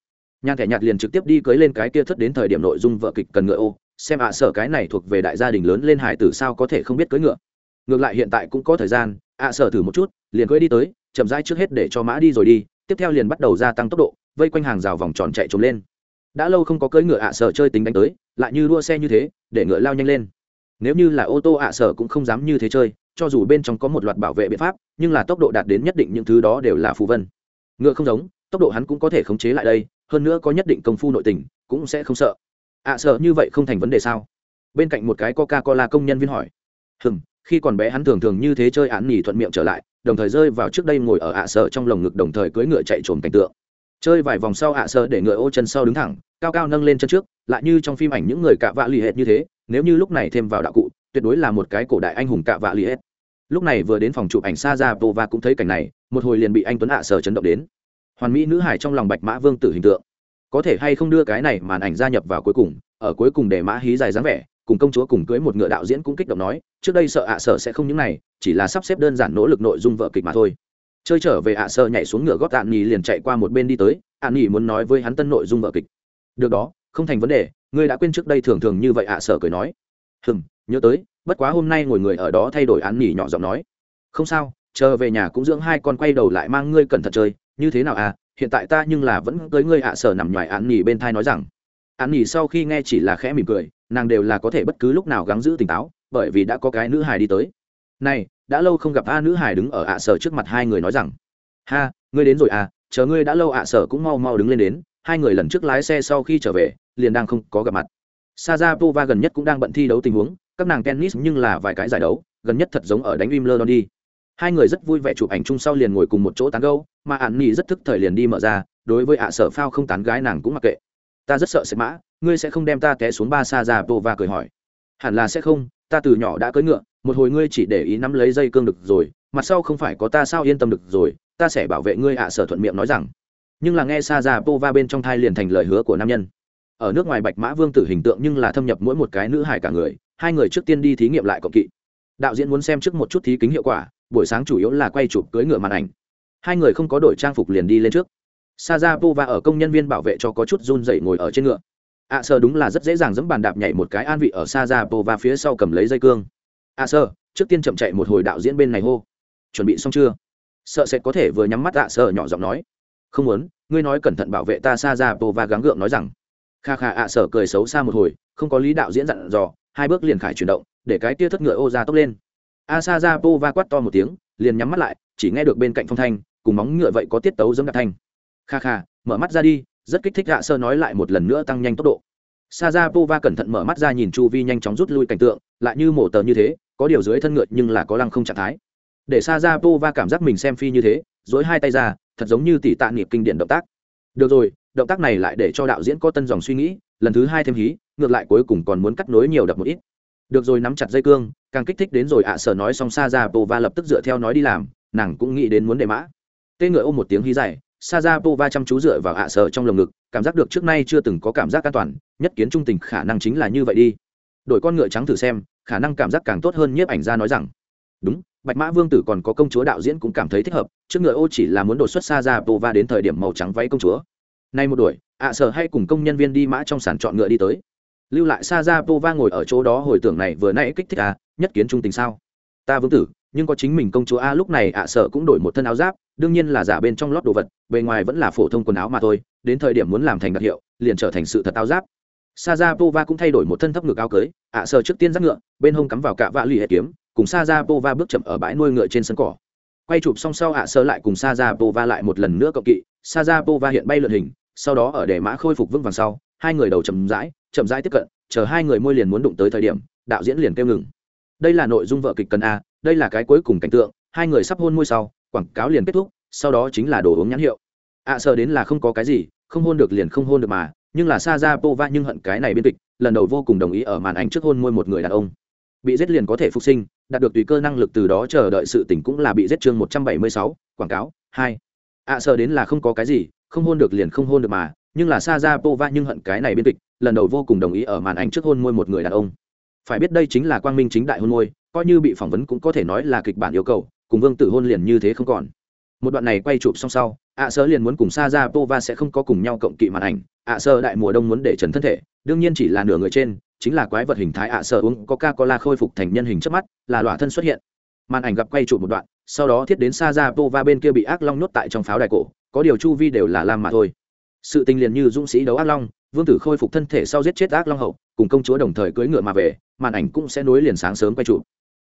Nhan thẻ nhạt liền trực tiếp đi cưới lên cái kia thất đến thời điểm nội dung vợ kịch cần ngựa ô, xem ạ sở cái này thuộc về đại gia đình lớn lên hải tử sao có thể không biết cưới ngựa. Ngược lại hiện tại cũng có thời gian ạ sở thử một chút, liền cưới đi tới, chậm rãi trước hết để cho mã đi rồi đi, tiếp theo liền bắt đầu gia tăng tốc độ, vây quanh hàng rào vòng tròn chạy trốn lên. Đã lâu không có cưỡi ngựa ạ sở chơi tính đánh tới, lại như đua xe như thế, để ngựa lao nhanh lên. Nếu như là ô tô ạ sở cũng không dám như thế chơi, cho dù bên trong có một loạt bảo vệ biện pháp, nhưng là tốc độ đạt đến nhất định những thứ đó đều là phù vân. Ngựa không giống, tốc độ hắn cũng có thể khống chế lại đây, hơn nữa có nhất định công phu nội tình, cũng sẽ không sợ. Ạ sợ như vậy không thành vấn đề sao? Bên cạnh một cái coca cola công nhân viên hỏi. Hừng khi còn bé hắn thường thường như thế chơi án nỉ thuận miệng trở lại, đồng thời rơi vào trước đây ngồi ở ạ sợ trong lồng ngực đồng thời cưỡi ngựa chạy trồm cảnh tượng. Chơi vài vòng sau ạ sợ để ngựa ô chân sau đứng thẳng, cao cao nâng lên chân trước, lại như trong phim ảnh những người cạ vạ lì hệt như thế, nếu như lúc này thêm vào đạo cụ, tuyệt đối là một cái cổ đại anh hùng cạ vạ lì hệt. Lúc này vừa đến phòng chụp ảnh xa ra vô và cũng thấy cảnh này, một hồi liền bị anh tuấn ạ sở chấn động đến. Hoàn mỹ nữ hải trong lòng bạch mã vương tử hình tượng. Có thể hay không đưa cái này màn ảnh gia nhập vào cuối cùng, ở cuối cùng để mã hí dài dáng vẻ cùng công chúa cùng cưới một ngựa đạo diễn cũng kích động nói, trước đây sợ ạ à sợ sẽ không những này, chỉ là sắp xếp đơn giản nỗ lực nội dung vợ kịch mà thôi. Chơi trở về ạ à sợ nhảy xuống ngựa gót ạn nhì liền chạy qua một bên đi tới, ạ nhì muốn nói với hắn tân nội dung vợ kịch. Được đó, không thành vấn đề, ngươi đã quên trước đây thường thường như vậy ạ à sợ cười nói. Hừm, nhớ tới, bất quá hôm nay ngồi người ở đó thay đổi ạn nhì nhỏ giọng nói. Không sao chờ về nhà cũng dưỡng hai con quay đầu lại mang ngươi cẩn thận chơi, như thế nào à hiện tại ta nhưng là vẫn tới ngươi ạ sở nằm ngoài án nhì bên thai nói rằng. Án nhì sau khi nghe chỉ là khẽ mỉm cười nàng đều là có thể bất cứ lúc nào gắng giữ tỉnh táo, bởi vì đã có cái nữ hài đi tới. Này, đã lâu không gặp a nữ hài đứng ở ạ sở trước mặt hai người nói rằng, ha, ngươi đến rồi à chờ ngươi đã lâu ạ sở cũng mau mau đứng lên đến, hai người lần trước lái xe sau khi trở về, liền đang không có gặp mặt. Sa ra pova gần nhất cũng đang bận thi đấu tình huống, các nàng tennis nhưng là vài cái giải đấu, gần nhất thật giống ở đánh Wimbledon đi. Hai người rất vui vẻ chụp ảnh chung sau liền ngồi cùng một chỗ tán gâu mà ạn nhi rất thức thời liền đi mở ra, đối với ạ sở phao không tán gái nàng cũng mặc kệ. Ta rất sợ sẽ mã ngươi sẽ không đem ta té xuống ba xa ra bộ và cười hỏi. Hẳn là sẽ không, ta từ nhỏ đã cưỡi ngựa, một hồi ngươi chỉ để ý nắm lấy dây cương được rồi, mặt sau không phải có ta sao yên tâm được rồi, ta sẽ bảo vệ ngươi ạ, sở thuận miệng nói rằng. Nhưng là nghe xa ra tô va bên trong thai liền thành lời hứa của nam nhân. Ở nước ngoài bạch mã vương tử hình tượng nhưng là thâm nhập mỗi một cái nữ hải cả người, hai người trước tiên đi thí nghiệm lại cộng kỵ. Đạo diễn muốn xem trước một chút thí kính hiệu quả, buổi sáng chủ yếu là quay chụp cưới ngựa màn ảnh. Hai người không có đổi trang phục liền đi lên trước. Sa ra và ở công nhân viên bảo vệ cho có chút run dậy ngồi ở trên ngựa ạ à, sơ đúng là rất dễ dàng dẫm bàn đạp nhảy một cái an vị ở xa ra và phía sau cầm lấy dây cương. ạ à, sơ trước tiên chậm chạy một hồi đạo diễn bên này hô. Chuẩn bị xong chưa? Sợ sẽ có thể vừa nhắm mắt ạ à, sơ nhỏ giọng nói. Không muốn ngươi nói cẩn thận bảo vệ ta xa ra và gắng gượng nói rằng. Kha kha ạ sơ cười xấu xa một hồi không có lý đạo diễn dặn dò hai bước liền khải chuyển động để cái tia thất ngựa ô ra tốc lên. A sa ra bô va quát to một tiếng liền nhắm mắt lại chỉ nghe được bên cạnh phong thanh cùng móng ngựa vậy có tiết tấu giống đạp thanh. Kha kha mở mắt ra đi rất kích thích hạ sơ nói lại một lần nữa tăng nhanh tốc độ. Sa ra pova cẩn thận mở mắt ra nhìn chu vi nhanh chóng rút lui cảnh tượng, lại như mổ tờ như thế, có điều dưới thân ngựa nhưng là có lăng không trạng thái. Để sa ra pova cảm giác mình xem phi như thế dối hai tay ra, thật giống như tỷ tạ nghiệp kinh điển động tác. Được rồi, động tác này lại để cho đạo diễn có tân dòng suy nghĩ, lần thứ hai thêm hí, ngược lại cuối cùng còn muốn cắt nối nhiều đập một ít. Được rồi, nắm chặt dây cương, càng kích thích đến rồi ạ sở nói xong Sa ra pova lập tức dựa theo nói đi làm, nàng cũng nghĩ đến muốn đề mã. Tên ngựa ôm một tiếng hí dài Sajapova chăm chú dựa vào ạ sở trong lồng ngực, cảm giác được trước nay chưa từng có cảm giác an toàn, nhất kiến trung tình khả năng chính là như vậy đi. Đổi con ngựa trắng thử xem, khả năng cảm giác càng tốt hơn nhiếp ảnh ra nói rằng, đúng, bạch mã vương tử còn có công chúa đạo diễn cũng cảm thấy thích hợp, trước ngựa ô chỉ là muốn đột xuất Sajapova đến thời điểm màu trắng váy công chúa. Nay một đuổi, ạ sở hay cùng công nhân viên đi mã trong sàn chọn ngựa đi tới. Lưu lại Sajapova ngồi ở chỗ đó hồi tưởng này vừa nãy kích thích à nhất kiến trung tình sao? Ta vương tử, nhưng có chính mình công chúa a, lúc này ạ sợ cũng đổi một thân áo giáp, đương nhiên là giả bên trong lót đồ vật, bề ngoài vẫn là phổ thông quần áo mà thôi, đến thời điểm muốn làm thành đặc hiệu, liền trở thành sự thật áo giáp. Sa ra pova cũng thay đổi một thân thấp ngực áo cưới, ạ sợ trước tiên giáp ngựa, bên hông cắm vào cạ vạ lì hệ kiếm, cùng sa ra pova bước chậm ở bãi nuôi ngựa trên sân cỏ. Quay chụp xong sau ạ sợ lại cùng sa ra pova lại một lần nữa cộng kỵ sa ra pova hiện bay lượn hình, sau đó ở để mã khôi phục vững vàng sau, hai người đầu chậm rãi chậm rãi tiếp cận, chờ hai người môi liền muốn đụng tới thời điểm, đạo diễn liền kêu ngừng đây là nội dung vợ kịch cần a đây là cái cuối cùng cảnh tượng hai người sắp hôn môi sau quảng cáo liền kết thúc sau đó chính là đồ uống nhãn hiệu. Ạ à, sợ đến là không có cái gì không hôn được liền không hôn được mà nhưng là sa ra pova nhưng hận cái này biên kịch lần đầu vô cùng đồng ý ở màn ảnh trước hôn môi một người đàn ông. Bị giết liền có thể phục sinh đạt được tùy cơ năng lực từ đó chờ đợi sự tỉnh cũng là bị giết chương một trăm bảy mươi sáu quảng cáo hai. Ạ à, sợ đến là không có cái gì không hôn được liền không hôn được mà nhưng là sa ra pova nhưng hận cái này biên kịch lần đầu vô cùng đồng ý ở màn ảnh trước hôn môi một người đàn ông phải biết đây chính là quang minh chính đại hôn môi, coi như bị phỏng vấn cũng có thể nói là kịch bản yêu cầu, cùng vương tử hôn liền như thế không còn. Một đoạn này quay chụp xong sau, ạ sơ liền muốn cùng sa ra pova sẽ không có cùng nhau cộng kỵ màn ảnh, ạ sơ đại mùa đông muốn để trần thân thể, đương nhiên chỉ là nửa người trên, chính là quái vật hình thái ạ sơ uống coca cola khôi phục thành nhân hình trước mắt, là lỏa thân xuất hiện. Màn ảnh gặp quay chụp một đoạn, sau đó thiết đến sa ra pova bên kia bị ác long nhốt tại trong pháo đài cổ, có điều chu vi đều là lam mà thôi. Sự tình liền như dũng sĩ đấu ác long, vương tử khôi phục thân thể sau giết chết ác long hậu cùng công chúa đồng thời cưỡi ngựa mà về, màn ảnh cũng sẽ nối liền sáng sớm quay chụp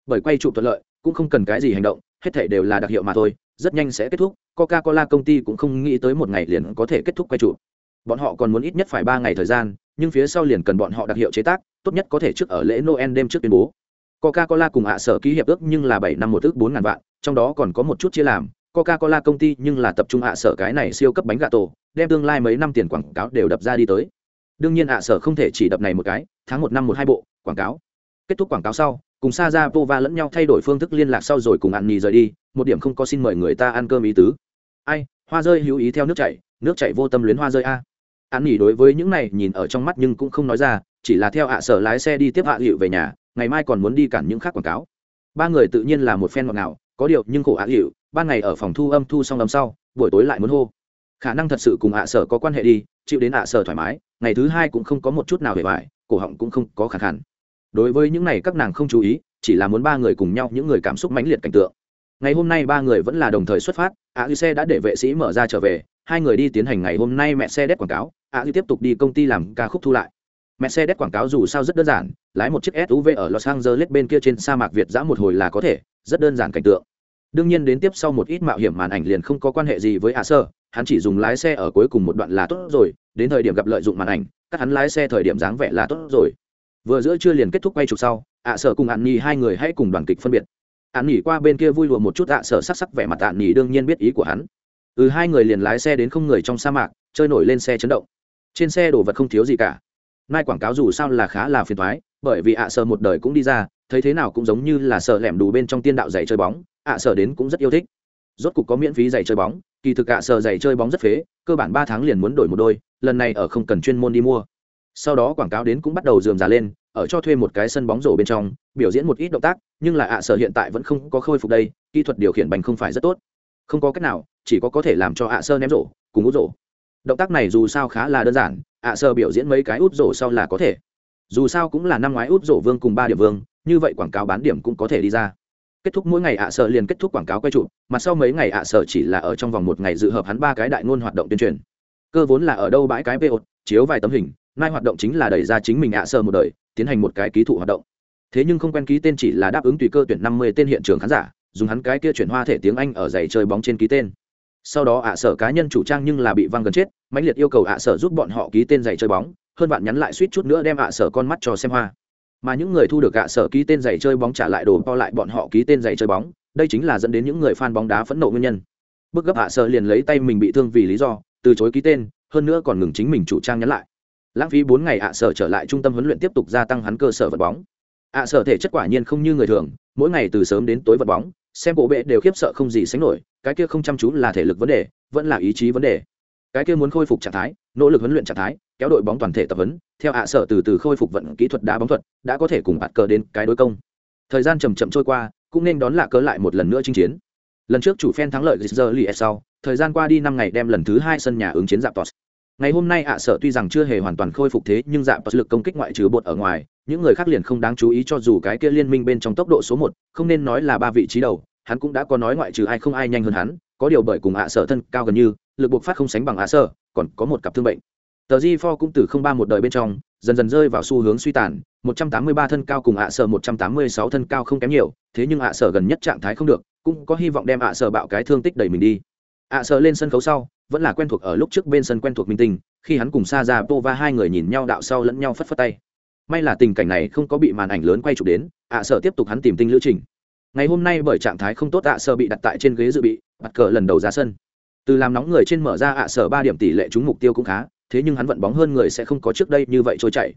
bởi quay chụp thuận lợi, cũng không cần cái gì hành động, hết thể đều là đặc hiệu mà thôi, rất nhanh sẽ kết thúc coca cola công ty cũng không nghĩ tới một ngày liền có thể kết thúc quay chụp bọn họ còn muốn ít nhất phải ba ngày thời gian, nhưng phía sau liền cần bọn họ đặc hiệu chế tác, tốt nhất có thể trước ở lễ noel đêm trước tuyên bố. Coca cola cùng hạ sở ký hiệp ước nhưng là bảy năm một ước bốn ngàn vạn, trong đó còn có một chút chia làm. Coca cola công ty nhưng là tập trung hạ sở cái này siêu cấp bánh gà tổ, đem tương lai mấy năm tiền quảng cáo đều đập ra đi tới đương nhiên ạ, sở không thể chỉ đập này một cái, tháng một năm một hai bộ, quảng cáo. Kết thúc quảng cáo sau, cùng sa ra pova lẫn nhau thay đổi phương thức liên lạc sau rồi cùng ăn nhì rời đi, một điểm không có xin mời người ta ăn cơm ý tứ. Ai, hoa rơi hữu ý theo nước chảy nước chảy vô tâm luyến hoa rơi a. Ăn nhì đối với những này nhìn ở trong mắt nhưng cũng không nói ra, chỉ là theo ạ, sở lái xe đi tiếp hạ hiệu về nhà, ngày mai còn muốn đi cản những khác quảng cáo. Ba người tự nhiên là một phen ngọt ngào, có điều nhưng khổ hạ hiệu ban ngày ở phòng thu âm thu xong âm sau, buổi tối lại muốn hô khả năng thật sự cùng hạ sở có quan hệ đi chịu đến hạ sở thoải mái ngày thứ hai cũng không có một chút nào hề vải cổ họng cũng không có khả khẳng đối với những này các nàng không chú ý chỉ là muốn ba người cùng nhau những người cảm xúc mãnh liệt cảnh tượng. Ngày hôm nay ba người vẫn là đồng thời xuất phát ạ à, xe đã để vệ sĩ mở ra trở về hai người đi tiến hành ngày hôm nay mẹ xe đét quảng cáo ạ tiếp tục đi công ty làm ca khúc thu lại. Mẹ xe đét quảng cáo dù sao rất đơn giản lái một chiếc suv ở los angeles bên kia trên sa mạc việt giã một hồi là có thể rất đơn giản cảnh tượng đương nhiên đến tiếp sau một ít mạo hiểm màn ảnh liền không có quan hệ gì với ạ sơ, hắn chỉ dùng lái xe ở cuối cùng một đoạn là tốt rồi, đến thời điểm gặp lợi dụng màn ảnh các hắn lái xe thời điểm dáng vẻ là tốt rồi. Vừa giữa chưa liền kết thúc quay chụp sau ạ sở cùng ạn nhì hai người hãy cùng đoàn kịch phân biệt. Ạn nhì qua bên kia vui lùa một chút ạ sở sắc sắc vẻ mặt ạn nhì đương nhiên biết ý của hắn. Ừ hai người liền lái xe đến không người trong sa mạc, chơi nổi lên xe chấn động. Trên xe đồ vật không thiếu gì cả. Nay quảng cáo dù sao là khá là phiền thoái bởi vì ạ sở một đời cũng đi ra, thấy thế nào cũng giống như là sợ lẻm đủ bên trong tiên đạo giày chơi bóng ạ sở đến cũng rất yêu thích. Rốt cục có miễn phí giày chơi bóng, kỳ thực ạ sở giày chơi bóng rất phế, cơ bản ba tháng liền muốn đổi một đôi, lần này ở không cần chuyên môn đi mua. Sau đó quảng cáo đến cũng bắt đầu dườm già lên, ở cho thuê một cái sân bóng rổ bên trong, biểu diễn một ít động tác, nhưng là ạ sở hiện tại vẫn không có khôi phục đây, kỹ thuật điều khiển bành không phải rất tốt. Không có cách nào, chỉ có có thể làm cho ạ sơ ném rổ, cùng út rổ. Động tác này dù sao khá là đơn giản, ạ sơ biểu diễn mấy cái út rổ sau là có thể. Dù sao cũng là năm ngoái út rổ vương cùng ba điểm vương, như vậy quảng cáo bán điểm cũng có thể đi ra kết thúc mỗi ngày ạ sở liền kết thúc quảng cáo quay trụ mà sau mấy ngày ạ sở chỉ là ở trong vòng một ngày dự hợp hắn ba cái đại ngôn hoạt động tuyên truyền. Cơ vốn là ở đâu bãi cái po chiếu vài tấm hình, nay hoạt động chính là đẩy ra chính mình ạ sở một đời, tiến hành một cái ký thụ hoạt động. Thế nhưng không quen ký tên chỉ là đáp ứng tùy cơ tuyển năm mươi tên hiện trường khán giả, dùng hắn cái kia chuyển hoa thể tiếng anh ở giày chơi bóng trên ký tên. Sau đó ạ sở cá nhân chủ trang nhưng là bị văng gần chết, mãnh liệt yêu cầu ạ sở giúp bọn họ ký tên giày chơi bóng, hơn bạn nhắn lại suýt chút nữa đem ạ sở con mắt cho xem hoa mà những người thu được gạ sở ký tên giày chơi bóng trả lại đồ po lại bọn họ ký tên giày chơi bóng, đây chính là dẫn đến những người fan bóng đá phẫn nộ nguyên nhân. Bức gấp hạ sở liền lấy tay mình bị thương vì lý do, từ chối ký tên, hơn nữa còn ngừng chính mình chủ trang nhắn lại. Lãng phí bốn ngày hạ sở trở lại trung tâm huấn luyện tiếp tục gia tăng hắn cơ sở vật bóng. Hạ sở thể chất quả nhiên không như người thường, mỗi ngày từ sớm đến tối vật bóng, xem bộ bệ đều khiếp sợ không gì sánh nổi, cái kia không chăm chú là thể lực vấn đề, vẫn là ý chí vấn đề. Cái kia muốn khôi phục trạng thái nỗ lực huấn luyện trạng thái, kéo đội bóng toàn thể tập huấn, theo hạ sở từ từ khôi phục vận kỹ thuật đá bóng thuật, đã có thể cùng bạt cờ đến cái đối công. Thời gian chầm chậm trôi qua, cũng nên đón lạ cớ lại một lần nữa chinh chiến. Lần trước chủ phen thắng lợi Gizzer li sau, thời gian qua đi năm ngày đem lần thứ hai sân nhà ứng chiến dạp tos ngày hôm nay ạ sở tuy rằng chưa hề hoàn toàn khôi phục thế, nhưng dạp tos lực công kích ngoại trừ bột ở ngoài, những người khác liền không đáng chú ý cho dù cái kia liên minh bên trong tốc độ số một, không nên nói là ba vị trí đầu, hắn cũng đã có nói ngoại trừ ai không ai nhanh hơn hắn có điều bởi cùng ạ sở thân cao gần như, lực buộc phát không sánh bằng ạ sở, còn có một cặp thương bệnh. Tờ di for cũng từ không ba một đời bên trong, dần dần rơi vào xu hướng suy tàn 183 thân cao cùng ạ sở 186 thân cao không kém nhiều, thế nhưng ạ sở gần nhất trạng thái không được, cũng có hy vọng đem ạ sở bạo cái thương tích đẩy mình đi. Ạ sở lên sân khấu sau, vẫn là quen thuộc ở lúc trước bên sân quen thuộc minh tinh, khi hắn cùng sa ra pova hai người nhìn nhau đạo sau lẫn nhau phất phất tay. May là tình cảnh này không có bị màn ảnh lớn quay chụp đến, ạ sở tiếp tục hắn tìm tinh lữ trình. Ngày hôm nay bởi trạng thái không tốt ạ sở bị đặt tại trên ghế dự bị bắt cờ lần đầu ra sân. Từ làm nóng người trên mở ra ạ sở ba điểm tỷ lệ trúng mục tiêu cũng khá, thế nhưng hắn vận bóng hơn người sẽ không có trước đây như vậy trôi chảy.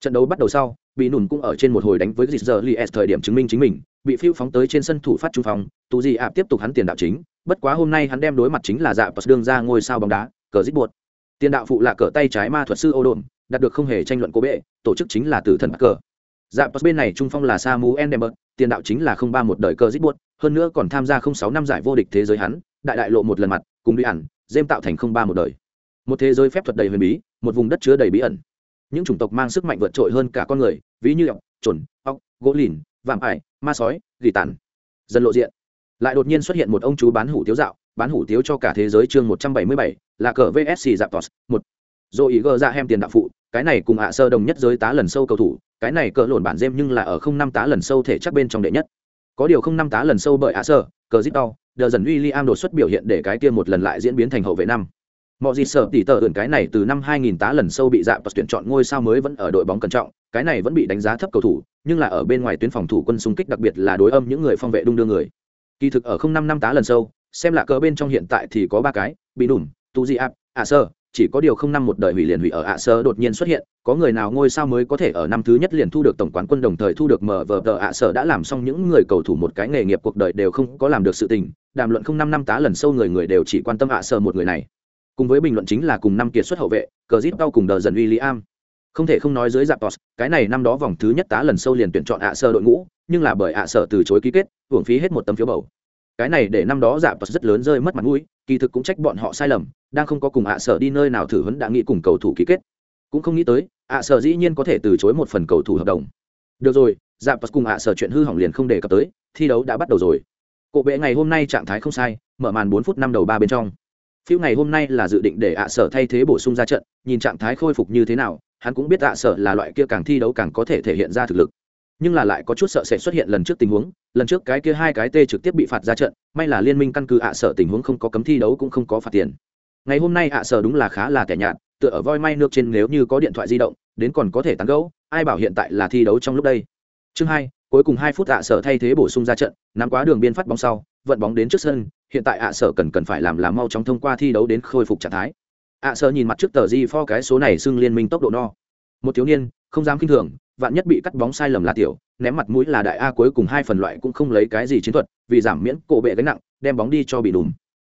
Trận đấu bắt đầu sau, bị nùn cũng ở trên một hồi đánh với dịch giờ li s thời điểm chứng minh chính mình, bị phiêu phóng tới trên sân thủ phát trung phong tù gì ạp tiếp tục hắn tiền đạo chính, bất quá hôm nay hắn đem đối mặt chính là dạ bật đương ra ngôi sao bóng đá, cờ dít buột tiền đạo phụ là cờ tay trái ma thuật sư ô đồn, đạt được không hề tranh luận cố bệ, tổ chức chính là tử thần bắc cờ. Dạ bật bên này trung phong là samu endember tiền đạo chính là không ba một đời cờ dít buột hơn nữa còn tham gia không sáu năm giải vô địch thế giới hắn, đại đại lộ một lần mặt, cùng đi ẩn dêm tạo thành không ba một đời. Một thế giới phép thuật đầy huyền bí, một vùng đất chứa đầy bí ẩn. Những chủng tộc mang sức mạnh vượt trội hơn cả con người, ví như ọc trồn ọc gỗ lìn, vạm ải, ma sói, gỉ tàn. Dần lộ diện. Lại đột nhiên xuất hiện một ông chú bán hủ tiếu dạo, bán hủ tiếu cho cả thế giới chương một trăm bảy mươi bảy, là cờ vsc dạp tos một. Dô ý gờ ra hem tiền đạo phụ, cái này cùng hạ sơ đồng nhất giới tá lần sâu cầu thủ, cái này cỡ lộn bản dêm nhưng là ở không năm tá lần sâu thể chắc bên trong đệ nhất có điều không năm tá lần sâu bởi hạ sơ, cờ zip đau đờ dần uy liam đột xuất biểu hiện để cái kia một lần lại diễn biến thành hậu vệ năm. Mọi gì sợ tỉ tờ ẩn cái này từ năm 2000 tá lần sâu bị dạp và tuyển chọn ngôi sao mới vẫn ở đội bóng cẩn trọng, cái này vẫn bị đánh giá thấp cầu thủ, nhưng là ở bên ngoài tuyến phòng thủ quân xung kích đặc biệt là đối âm những người phong vệ đung đưa người. Kỳ thực ở không năm năm tá lần sâu, xem là cờ bên trong hiện tại thì có ba cái bị đủm tu di áp ạ sơ chỉ có điều không năm một đời hủy liền hủy ở ạ sơ đột nhiên xuất hiện, có người nào ngôi sao mới có thể ở năm thứ nhất liền thu được tổng quán quân đồng thời thu được mở vờ tờ ạ sơ đã làm xong những người cầu thủ một cái nghề nghiệp cuộc đời đều không có làm được sự tình, đàm luận không năm năm tá lần sâu người người đều chỉ quan tâm ạ sơ một người này cùng với bình luận chính là cùng năm kiệt xuất hậu vệ, cờ zip đau cùng đờ dần William. không thể không nói dưới dạp tos cái này năm đó vòng thứ nhất tá lần sâu liền tuyển chọn ạ sơ đội ngũ, nhưng là bởi ạ sở từ chối ký kết, hưởng phí hết một tấm phiếu bầu cái này để năm đó dạ vật rất lớn rơi mất mặt mũi, kỳ thực cũng trách bọn họ sai lầm, đang không có cùng ạ sở đi nơi nào thử huấn đã nghĩ cùng cầu thủ ký kết. Cũng không nghĩ tới, ạ sở dĩ nhiên có thể từ chối một phần cầu thủ hợp đồng. Được rồi dạ vật cùng ạ sở chuyện hư hỏng liền không đề cập tới, thi đấu đã bắt đầu rồi. Cộ bệ ngày hôm nay trạng thái không sai, mở màn bốn phút năm đầu ba bên trong. Phiêu ngày hôm nay là dự định để ạ sở thay thế bổ sung ra trận, nhìn trạng thái khôi phục như thế nào, hắn cũng biết ạ sở là loại kia càng thi đấu càng có thể thể hiện ra thực lực nhưng là lại có chút sợ sẽ xuất hiện lần trước tình huống, lần trước cái kia hai cái tê trực tiếp bị phạt ra trận, may là liên minh căn cứ ạ sở tình huống không có cấm thi đấu cũng không có phạt tiền. Ngày hôm nay ạ sở đúng là khá là tẻ nhạt, tựa ở voi may nước trên nếu như có điện thoại di động, đến còn có thể tán gẫu, ai bảo hiện tại là thi đấu trong lúc đây. Chương hai, cuối cùng hai phút ạ sở thay thế bổ sung ra trận, nắm quá đường biên phát bóng sau, vận bóng đến trước sân, hiện tại ạ sở cần cần phải làm là mau chóng thông qua thi đấu đến khôi phục trạng thái. Ạ sở nhìn mặt trước tờ di pho cái số này xưng liên minh tốc độ no. Một thiếu niên, không dám kinh thường vạn nhất bị cắt bóng sai lầm là tiểu ném mặt mũi là đại a cuối cùng hai phần loại cũng không lấy cái gì chiến thuật vì giảm miễn cổ bệ gánh nặng đem bóng đi cho bị đùm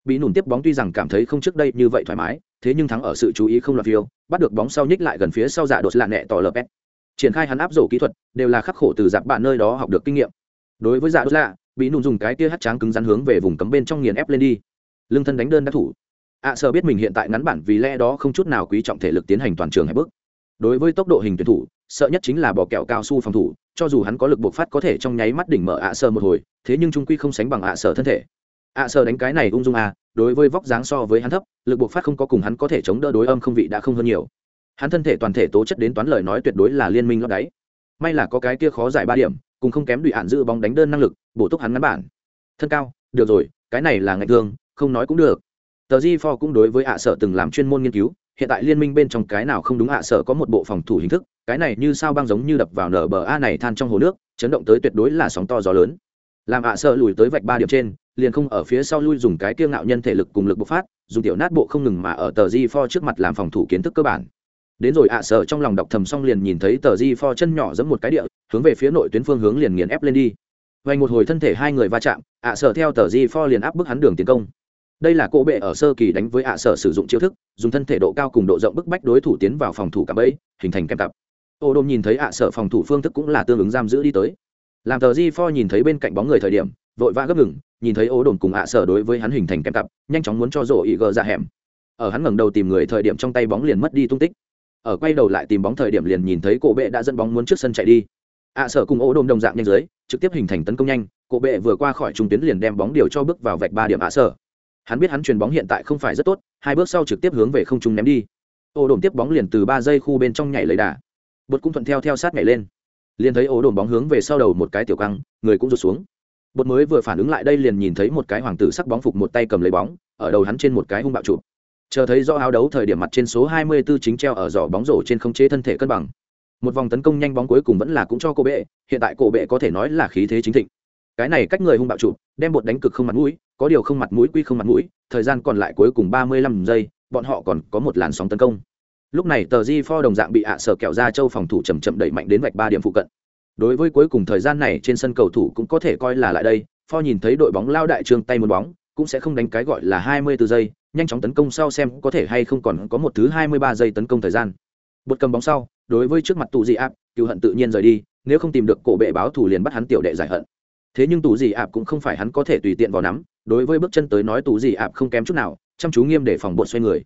bị nùm tiếp bóng tuy rằng cảm thấy không trước đây như vậy thoải mái thế nhưng thắng ở sự chú ý không loạt phiêu bắt được bóng sau nhích lại gần phía sau giả đột lạ nẹ tỏ lợp. triển khai hắn áp rổ kỹ thuật đều là khắc khổ từ giặc bạn nơi đó học được kinh nghiệm. Đối với giả đột lạ bị nùm dùng cái tia hắt tráng cứng rắn hướng về vùng cấm bên trong nghiền ép lên đi. Lưng thân đánh đơn đắc thủ. Ạ à, sợ biết mình hiện tại ngắn bản vì lẽ đó không chút nào quý trọng thể lực tiến hành toàn trường hay bước. Đối với tốc độ hình tuyển thủ sợ nhất chính là bỏ kẹo cao su phòng thủ, cho dù hắn có lực buộc phát có thể trong nháy mắt đỉnh mở ạ à sơ một hồi, thế nhưng trung quy không sánh bằng ạ à sở thân thể. Ạ à sơ đánh cái này ung dung à đối với vóc dáng so với hắn thấp, lực buộc phát không có cùng hắn có thể chống đỡ đối âm không vị đã không hơn nhiều. Hắn thân thể toàn thể tố chất đến toán lời nói tuyệt đối là liên minh lót đáy. May là có cái kia khó giải ba điểm, cùng không kém đụy hạn giữ bóng đánh đơn năng lực, bổ túc hắn ngắn bản. Thân cao, được rồi, cái này là ngạch thương, không nói cũng được. Tờ di for cũng đối với ạ sở từng làm chuyên môn nghiên cứu hiện tại liên minh bên trong cái nào không đúng ạ sở có một bộ phòng thủ hình thức, cái này như sao băng giống như đập vào nở bờ a này than trong hồ nước, chấn động tới tuyệt đối là sóng to gió lớn. Làm ạ, sợ lùi tới vạch ba điểm trên, liền không ở phía sau lui dùng cái kiêng ngạo nhân thể lực cùng lực bộc phát, dùng tiểu nát bộ không ngừng mà ở tờ di pho trước mặt làm phòng thủ kiến thức cơ bản. Đến rồi ạ, sợ trong lòng đọc thầm xong liền nhìn thấy tờ di pho chân nhỏ giẫm một cái địa, hướng về phía nội tuyến phương hướng liền nghiền ép lên đi. Vay một hồi thân thể hai người va chạm, ạ, sợ theo tờ di pho liền áp bức hắn đường tiến công đây là cỗ bệ ở sơ kỳ đánh với ạ sở sử dụng chiêu thức, dùng thân thể độ cao cùng độ rộng bức bách đối thủ tiến vào phòng thủ cặp ấy hình thành kem cặp. Ô đôm nhìn thấy ạ sở phòng thủ phương thức cũng là tương ứng giam giữ đi tới. Làm tờ di pho nhìn thấy bên cạnh bóng người thời điểm, vội vã gấp ngừng, nhìn thấy ô đồn cùng ạ sở đối với hắn hình thành kem cặp, nhanh chóng muốn cho rổ ý gờ ra hẻm. Ở hắn ngẩng đầu tìm người thời điểm trong tay bóng liền mất đi tung tích. Ở quay đầu lại tìm bóng thời điểm liền nhìn thấy cổ bệ đã dẫn bóng muốn trước sân chạy đi. Ạ sở cùng ô đồn đồng dạng nhanh dưới, trực tiếp hình thành tấn công nhanh cổ bệ vừa qua khỏi trung tuyến liền đem bóng điều cho bước vào vạch ba điểm ạ sở hắn biết hắn chuyền bóng hiện tại không phải rất tốt, hai bước sau trực tiếp hướng về không trung ném đi. Ô đồn tiếp bóng liền từ ba giây khu bên trong nhảy lấy đà. Bột cũng thuận theo theo sát nhảy lên. Liền thấy ô đồn bóng hướng về sau đầu một cái tiểu căng, người cũng rụt xuống. Bột mới vừa phản ứng lại đây liền nhìn thấy một cái hoàng tử sắc bóng phục một tay cầm lấy bóng, ở đầu hắn trên một cái hung bạo chụp. Chờ thấy do áo đấu thời điểm mặt trên số 24 chính treo ở giỏ bóng rổ trên không chế thân thể cân bằng. Một vòng tấn công nhanh bóng cuối cùng vẫn là cũng cho cô bệ, hiện tại cổ bệ có thể nói là khí thế chính thịnh cái này cách người hung bạo chụp, đem bột đánh cực không mặt mũi, có điều không mặt mũi quy không mặt mũi, thời gian còn lại cuối cùng 35 giây, bọn họ còn có một làn sóng tấn công. Lúc này tờ di pho đồng dạng bị ạ à sở kẹo ra châu phòng thủ chầm chậm đẩy mạnh đến vạch ba điểm phụ cận. Đối với cuối cùng thời gian này trên sân cầu thủ cũng có thể coi là lại đây pho nhìn thấy đội bóng lao đại trương tay một bóng, cũng sẽ không đánh cái gọi là hai mươi 24 giây, nhanh chóng tấn công sau xem có thể hay không còn có một thứ hai mươi ba giây tấn công thời gian. Bột cầm bóng sau, đối với trước mặt tù di áp, cựu hận tự nhiên rời đi, nếu không tìm được cổ bệ báo thủ liền bắt hắn tiểu đệ giải hận thế nhưng tù gì ạp cũng không phải hắn có thể tùy tiện vào nắm, đối với bước chân tới nói tù gì ạp không kém chút nào, chăm chú nghiêm để phòng bột xoay người.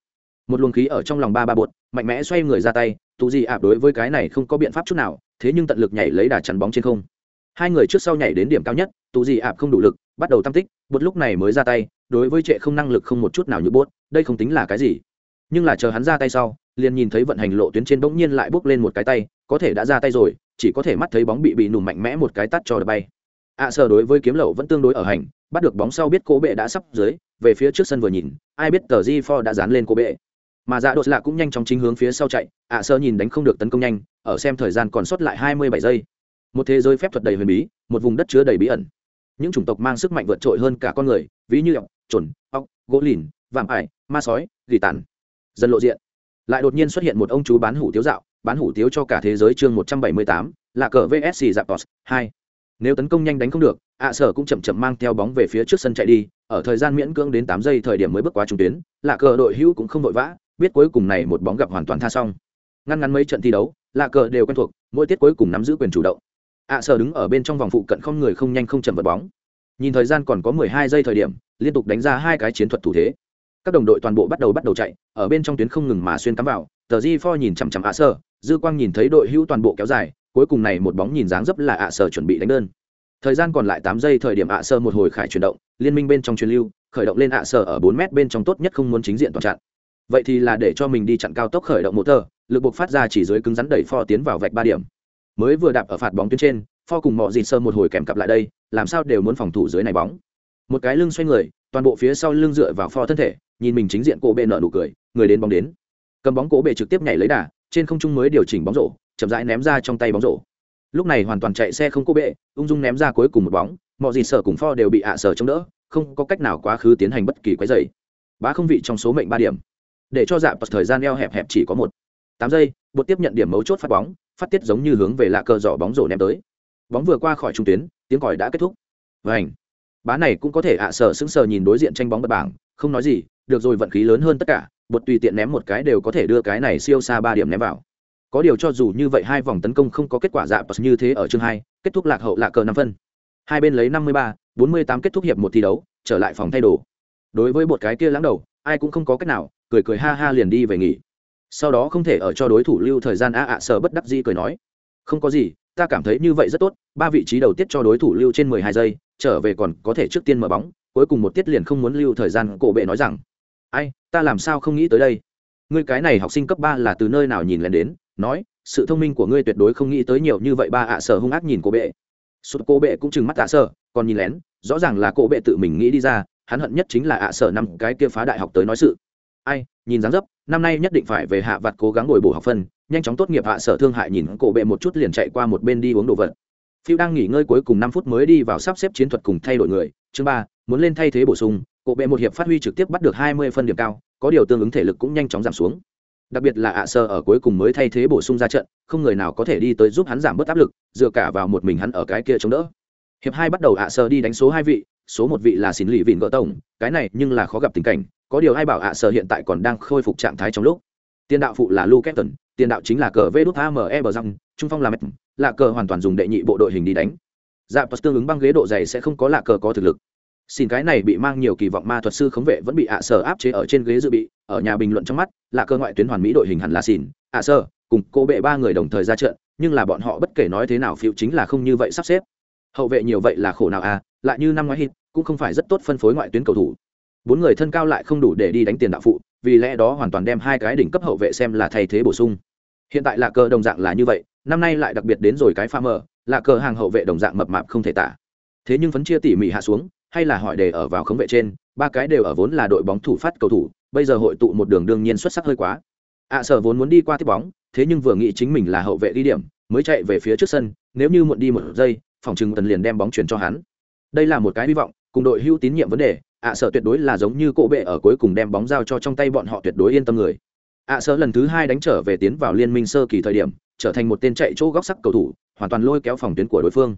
Một luồng khí ở trong lòng ba ba bột, mạnh mẽ xoay người ra tay, tù gì ạp đối với cái này không có biện pháp chút nào, thế nhưng tận lực nhảy lấy đà chắn bóng trên không. Hai người trước sau nhảy đến điểm cao nhất, tù gì ạp không đủ lực, bắt đầu tam tích, bột lúc này mới ra tay, đối với trệ không năng lực không một chút nào như bốt đây không tính là cái gì. Nhưng là chờ hắn ra tay sau, liền nhìn thấy vận hành lộ tuyến trên bỗng nhiên lại bốc lên một cái tay, có thể đã ra tay rồi, chỉ có thể mắt thấy bóng bị bị nùm mạnh mẽ một cái tắt cho đập bay ạ à, đối với kiếm lậu vẫn tương đối ở hành bắt được bóng sau biết cố bệ đã sắp dưới về phía trước sân vừa nhìn ai biết tờ di for đã dán lên cố bệ. Mà dạ đột lạ cũng nhanh chóng chính hướng phía sau chạy ạ à, sơ nhìn đánh không được tấn công nhanh ở xem thời gian còn sót lại hai mươi bảy giây. Một thế giới phép thuật đầy huyền bí một vùng đất chứa đầy bí ẩn. Những chủng tộc mang sức mạnh vượt trội hơn cả con người ví như ọc trồn ọc gỗ lìn vạm ải ma sói gỉ tàn. Dần lộ diện. Lại đột nhiên xuất hiện một ông chú bán hủ tiếu dạo bán hủ tiếu cho cả thế giới chương một trăm bảy mươi tám là cờ vsc dạp tos hai nếu tấn công nhanh đánh không được, ạ sở cũng chậm chậm mang theo bóng về phía trước sân chạy đi, ở thời gian miễn cưỡng đến tám giây thời điểm mới bước qua trung tuyến, lạ cờ đội hữu cũng không vội vã, biết cuối cùng này một bóng gặp hoàn toàn tha xong. Ngăn ngắn mấy trận thi đấu, lạ cờ đều quen thuộc, mỗi tiết cuối cùng nắm giữ quyền chủ động. Ạ sở đứng ở bên trong vòng phụ cận không người không nhanh không chậm vật bóng. Nhìn thời gian còn có mười hai giây thời điểm, liên tục đánh ra hai cái chiến thuật thủ thế. Các đồng đội toàn bộ bắt đầu bắt đầu chạy, ở bên trong tuyến không ngừng mà xuyên cắm vào, tờ di for nhìn chằm chằm ạ sơ dư quang nhìn thấy đội hữu toàn bộ kéo dài cuối cùng này một bóng nhìn dáng dấp là ạ sở chuẩn bị đánh đơn. Thời gian còn lại tám giây, thời điểm ạ sở một hồi khải chuyển động, liên minh bên trong truyền lưu, khởi động lên ạ sở ở bốn mét bên trong tốt nhất không muốn chính diện toàn chặn. Vậy thì là để cho mình đi chặn cao tốc khởi động motor, lực buộc phát ra chỉ dưới cứng rắn đẩy pho tiến vào vạch ba điểm. Mới vừa đạp ở phạt bóng tuyến trên, pho cùng mọi dịt sơ một hồi kèm cặp lại đây, làm sao đều muốn phòng thủ dưới này bóng. Một cái lưng xoay người, toàn bộ phía sau lưng dựa vào pho thân thể, nhìn mình chính diện cổ bệ nợ nụ cười, người đến bóng đến. Cầm bóng cổ bệ trực tiếp nhảy lấy đà, trên không trung mới điều chỉnh bóng rổ chậm rãi ném ra trong tay bóng rổ. Lúc này hoàn toàn chạy xe không cố bệ, ung dung ném ra cuối cùng một bóng mọi gì sở cùng pho đều bị ạ sở chống đỡ, không có cách nào quá khứ tiến hành bất kỳ quái dày bá không vị trong số mệnh ba điểm. Để cho dạ thời gian eo hẹp hẹp chỉ có một. Tám giây, bột tiếp nhận điểm mấu chốt phát bóng, phát tiết giống như hướng về lạ cờ giỏ bóng rổ ném tới. Bóng vừa qua khỏi trung tuyến, tiếng còi đã kết thúc. Vảnh bá này cũng có thể ạ sở sững sờ nhìn đối diện tranh bóng bật bảng, không nói gì, được rồi vận khí lớn hơn tất cả, bột tùy tiện ném một cái đều có thể đưa cái này siêu xa ba điểm ném vào có điều cho dù như vậy hai vòng tấn công không có kết quả dạ như thế ở chương hai, kết thúc lạc hậu lạc cờ năm phân. Hai bên lấy năm mươi ba, bốn mươi tám kết thúc hiệp một thi đấu, trở lại phòng thay đồ. Đối với một cái kia lãng đầu, ai cũng không có cách nào, cười cười ha ha liền đi về nghỉ. Sau đó không thể ở cho đối thủ lưu thời gian a ạ sở bất đắc dĩ cười nói, không có gì, ta cảm thấy như vậy rất tốt, ba vị trí đầu tiết cho đối thủ lưu trên mười hai giây, trở về còn có thể trước tiên mở bóng, cuối cùng một tiết liền không muốn lưu thời gian. Cổ bệ nói rằng, ai, ta làm sao không nghĩ tới đây? Ngươi cái này học sinh cấp ba là từ nơi nào nhìn lên đến nói, sự thông minh của ngươi tuyệt đối không nghĩ tới nhiều như vậy, ba ạ sở hung ác nhìn cô bệ. Sụt cô bệ cũng chừng mắt ạ sở, còn nhìn lén, rõ ràng là cô bệ tự mình nghĩ đi ra, hắn hận nhất chính là ạ sở năm cái kia phá đại học tới nói sự. Ai, nhìn dáng dấp, năm nay nhất định phải về hạ vặt cố gắng ngồi bổ học phân, nhanh chóng tốt nghiệp hạ sở thương hại nhìn cổ bệ một chút liền chạy qua một bên đi uống đồ vật. Phiêu đang nghỉ ngơi cuối cùng năm phút mới đi vào sắp xếp chiến thuật cùng thay đổi người, chương ba, muốn lên thay thế bổ sung, cô bệ một hiệp phát huy trực tiếp bắt được hai mươi phân điểm cao, có điều tương ứng thể lực cũng nhanh chóng giảm xuống đặc biệt là ạ sơ ở cuối cùng mới thay thế bổ sung ra trận không người nào có thể đi tới giúp hắn giảm bớt áp lực dựa cả vào một mình hắn ở cái kia chống đỡ. Hiệp hai bắt đầu ạ sơ đi đánh số hai vị số một vị là xin lì vịn gỡ tổng cái này nhưng là khó gặp tình cảnh có điều ai bảo ạ sơ hiện tại còn đang khôi phục trạng thái trong lúc. Tiền đạo phụ là lu Captain, tiền đạo chính là cờ vê đút ame bờ răng trung phong là mét là cờ hoàn toàn dùng đệ nhị bộ đội hình đi đánh. Dạ tương ứng băng ghế độ dày sẽ không có lạ cờ có thực lực xin cái này bị mang nhiều kỳ vọng ma thuật sư khống vệ vẫn bị ạ sở áp chế ở trên ghế dự bị, ở nhà bình luận trong mắt, là cơ ngoại tuyến hoàn mỹ đội hình hẳn là xin ạ sở, cùng cô bệ ba người đồng thời ra trận, nhưng là bọn họ bất kể nói thế nào phiêu chính là không như vậy sắp xếp. Hậu vệ nhiều vậy là khổ nào à lại như năm ngoái hit, cũng không phải rất tốt phân phối ngoại tuyến cầu thủ. Bốn người thân cao lại không đủ để đi đánh tiền đạo phụ, vì lẽ đó hoàn toàn đem hai cái đỉnh cấp hậu vệ xem là thay thế bổ sung. Hiện tại là cơ đồng dạng là như vậy, năm nay lại đặc biệt đến rồi cái pha mờ, là cờ hàng hậu vệ đồng dạng mập mạp không thể tả. Thế nhưng phấn chia tỉ mỉ hạ xuống hay là hỏi đề ở vào khống vệ trên ba cái đều ở vốn là đội bóng thủ phát cầu thủ bây giờ hội tụ một đường đương nhiên xuất sắc hơi quá. Ạ à, sở vốn muốn đi qua tiếp bóng thế nhưng vừa nghĩ chính mình là hậu vệ ghi điểm mới chạy về phía trước sân nếu như muộn đi một giây phòng trừng tần liền đem bóng chuyển cho hắn. Đây là một cái hy vọng cùng đội hưu tín nhiệm vấn đề ạ à, sở tuyệt đối là giống như cỗ bệ ở cuối cùng đem bóng giao cho trong tay bọn họ tuyệt đối yên tâm người. Ạ à, sở lần thứ hai đánh trở về tiến vào liên minh sơ kỳ thời điểm trở thành một tên chạy chỗ góc sắc cầu thủ hoàn toàn lôi kéo phòng tuyến của đối phương.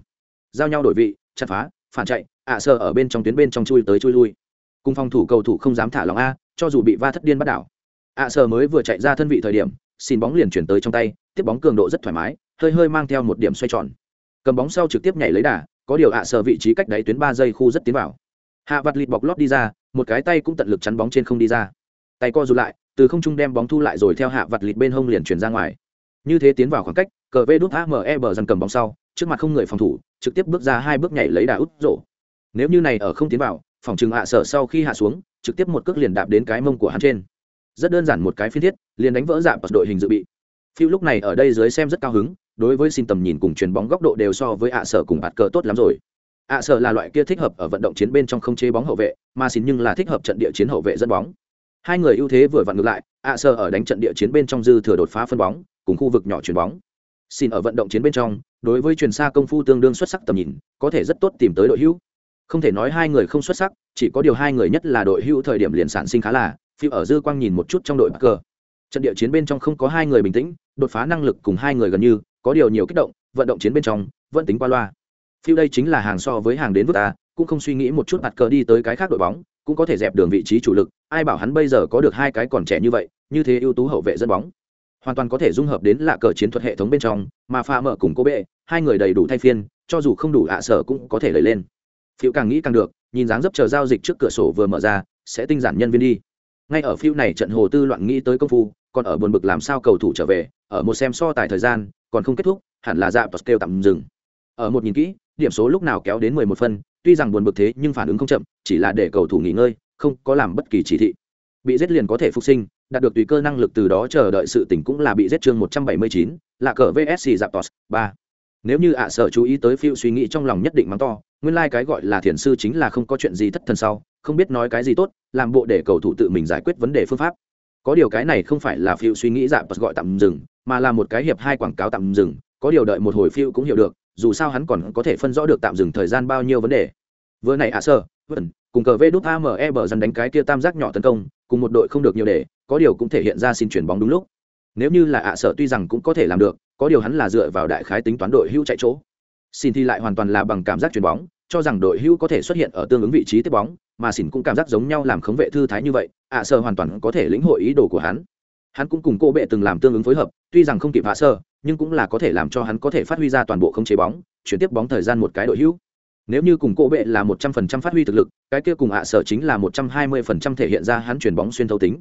Giao nhau đổi vị chặt phá phản chạy ạ à ở bên trong tuyến bên trong chui tới chui lui. Cùng phòng thủ cầu thủ không dám thả lòng a, cho dù bị va thất điên bắt đảo. ạ à mới vừa chạy ra thân vị thời điểm, xin bóng liền chuyển tới trong tay, tiếp bóng cường độ rất thoải mái, hơi hơi mang theo một điểm xoay tròn. Cầm bóng sau trực tiếp nhảy lấy đà, có điều ạ à vị trí cách đáy tuyến ba giây khu rất tiến vào. Hạ vặt lịt bọc lót đi ra, một cái tay cũng tận lực chắn bóng trên không đi ra. Tay co rụt lại, từ không trung đem bóng thu lại rồi theo hạ vặt lịt bên hông liền chuyển ra ngoài. Như thế tiến vào khoảng cách, cờ vê đút ame bờ dần cầm bóng sau, trước mặt không người phòng thủ, trực tiếp bước ra hai bước nhảy lấy đà út rổ nếu như này ở không tiến vào, phòng trừng hạ sở sau khi hạ xuống, trực tiếp một cước liền đạp đến cái mông của hắn trên. Rất đơn giản một cái phiên thiết, liền đánh vỡ dạng đội hình dự bị. Phiêu lúc này ở đây dưới xem rất cao hứng, đối với xin tầm nhìn cùng chuyền bóng góc độ đều so với hạ sở cùng bạt cờ tốt lắm rồi. Hạ sở là loại kia thích hợp ở vận động chiến bên trong không chế bóng hậu vệ, mà xin nhưng là thích hợp trận địa chiến hậu vệ dẫn bóng. Hai người ưu thế vừa vặn ngược lại hạ sở ở đánh trận địa chiến bên trong dư thừa đột phá phân bóng, cùng khu vực nhỏ chuyền bóng. Xin ở vận động chiến bên trong, đối với truyền xa công phu tương đương xuất sắc tầm nhìn, có thể rất tốt tìm tới đội hữu không thể nói hai người không xuất sắc, chỉ có điều hai người nhất là đội hữu thời điểm liền sản sinh khá là phiêu ở dư quang nhìn một chút trong đội bắc cờ trận địa chiến bên trong không có hai người bình tĩnh, đột phá năng lực cùng hai người gần như, có điều nhiều kích động, vận động chiến bên trong, vẫn tính qua loa. Phiêu đây chính là hàng so với hàng đến vứt ta, cũng không suy nghĩ một chút mặt cờ đi tới cái khác đội bóng, cũng có thể dẹp đường vị trí chủ lực, ai bảo hắn bây giờ có được hai cái còn trẻ như vậy, như thế ưu tú hậu vệ dẫn bóng. Hoàn toàn có thể dung hợp đến lạ cờ chiến thuật hệ thống bên trong, mà pha mở cùng cô bệ, hai người đầy đủ thay phiên, cho dù không đủ ạ sở cũng có thể lấy lên. Phiêu càng nghĩ càng được, nhìn dáng dấp chờ giao dịch trước cửa sổ vừa mở ra, sẽ tinh giản nhân viên đi. Ngay ở phiêu này trận hồ tư loạn nghĩ tới công phu, còn ở buồn bực làm sao cầu thủ trở về, ở một xem so tài thời gian, còn không kết thúc, hẳn là dạ kêu tạm dừng. Ở một nhìn kỹ, điểm số lúc nào kéo đến mười một phân, tuy rằng buồn bực thế nhưng phản ứng không chậm, chỉ là để cầu thủ nghỉ ngơi, không có làm bất kỳ chỉ thị. Bị giết liền có thể phục sinh, đạt được tùy cơ năng lực từ đó chờ đợi sự tỉnh cũng là bị giết chương một trăm bảy mươi chín, là cờ vsc zaptos ba nếu như ạ sợ chú ý tới phiêu suy nghĩ trong lòng nhất định mắng to, nguyên lai、like、cái gọi là thiền sư chính là không có chuyện gì thất thần sau, không biết nói cái gì tốt, làm bộ để cầu thủ tự mình giải quyết vấn đề phương pháp. Có điều cái này không phải là phiêu suy nghĩ dạ zaptos gọi tạm dừng, mà là một cái hiệp hai quảng cáo tạm dừng, có điều đợi một hồi phiêu cũng hiểu được, dù sao hắn còn có thể phân rõ được tạm dừng thời gian bao nhiêu vấn đề. Vừa này ạ sợ vẫn, cùng cờ vê đút ame bờ dần đánh cái kia tam giác nhỏ tấn công, cùng một đội không được nhiều để, có điều cũng thể hiện ra xin chuyển bóng đúng lúc nếu như là ạ sợ tuy rằng cũng có thể làm được, có điều hắn là dựa vào đại khái tính toán đội hưu chạy chỗ. Xin thì lại hoàn toàn là bằng cảm giác chuyền bóng, cho rằng đội hưu có thể xuất hiện ở tương ứng vị trí tiếp bóng, mà xin cũng cảm giác giống nhau làm khống vệ thư thái như vậy, ạ sợ hoàn toàn có thể lĩnh hội ý đồ của hắn. Hắn cũng cùng cô bệ từng làm tương ứng phối hợp, tuy rằng không kịp hạ sơ nhưng cũng là có thể làm cho hắn có thể phát huy ra toàn bộ không chế bóng, chuyển tiếp bóng thời gian một cái đội hữu nếu như cùng cô bệ là một trăm phần trăm phát huy thực lực, cái kia cùng hạ sở chính là một trăm hai mươi phần trăm thể hiện ra hắn chuyển bóng xuyên thấu tính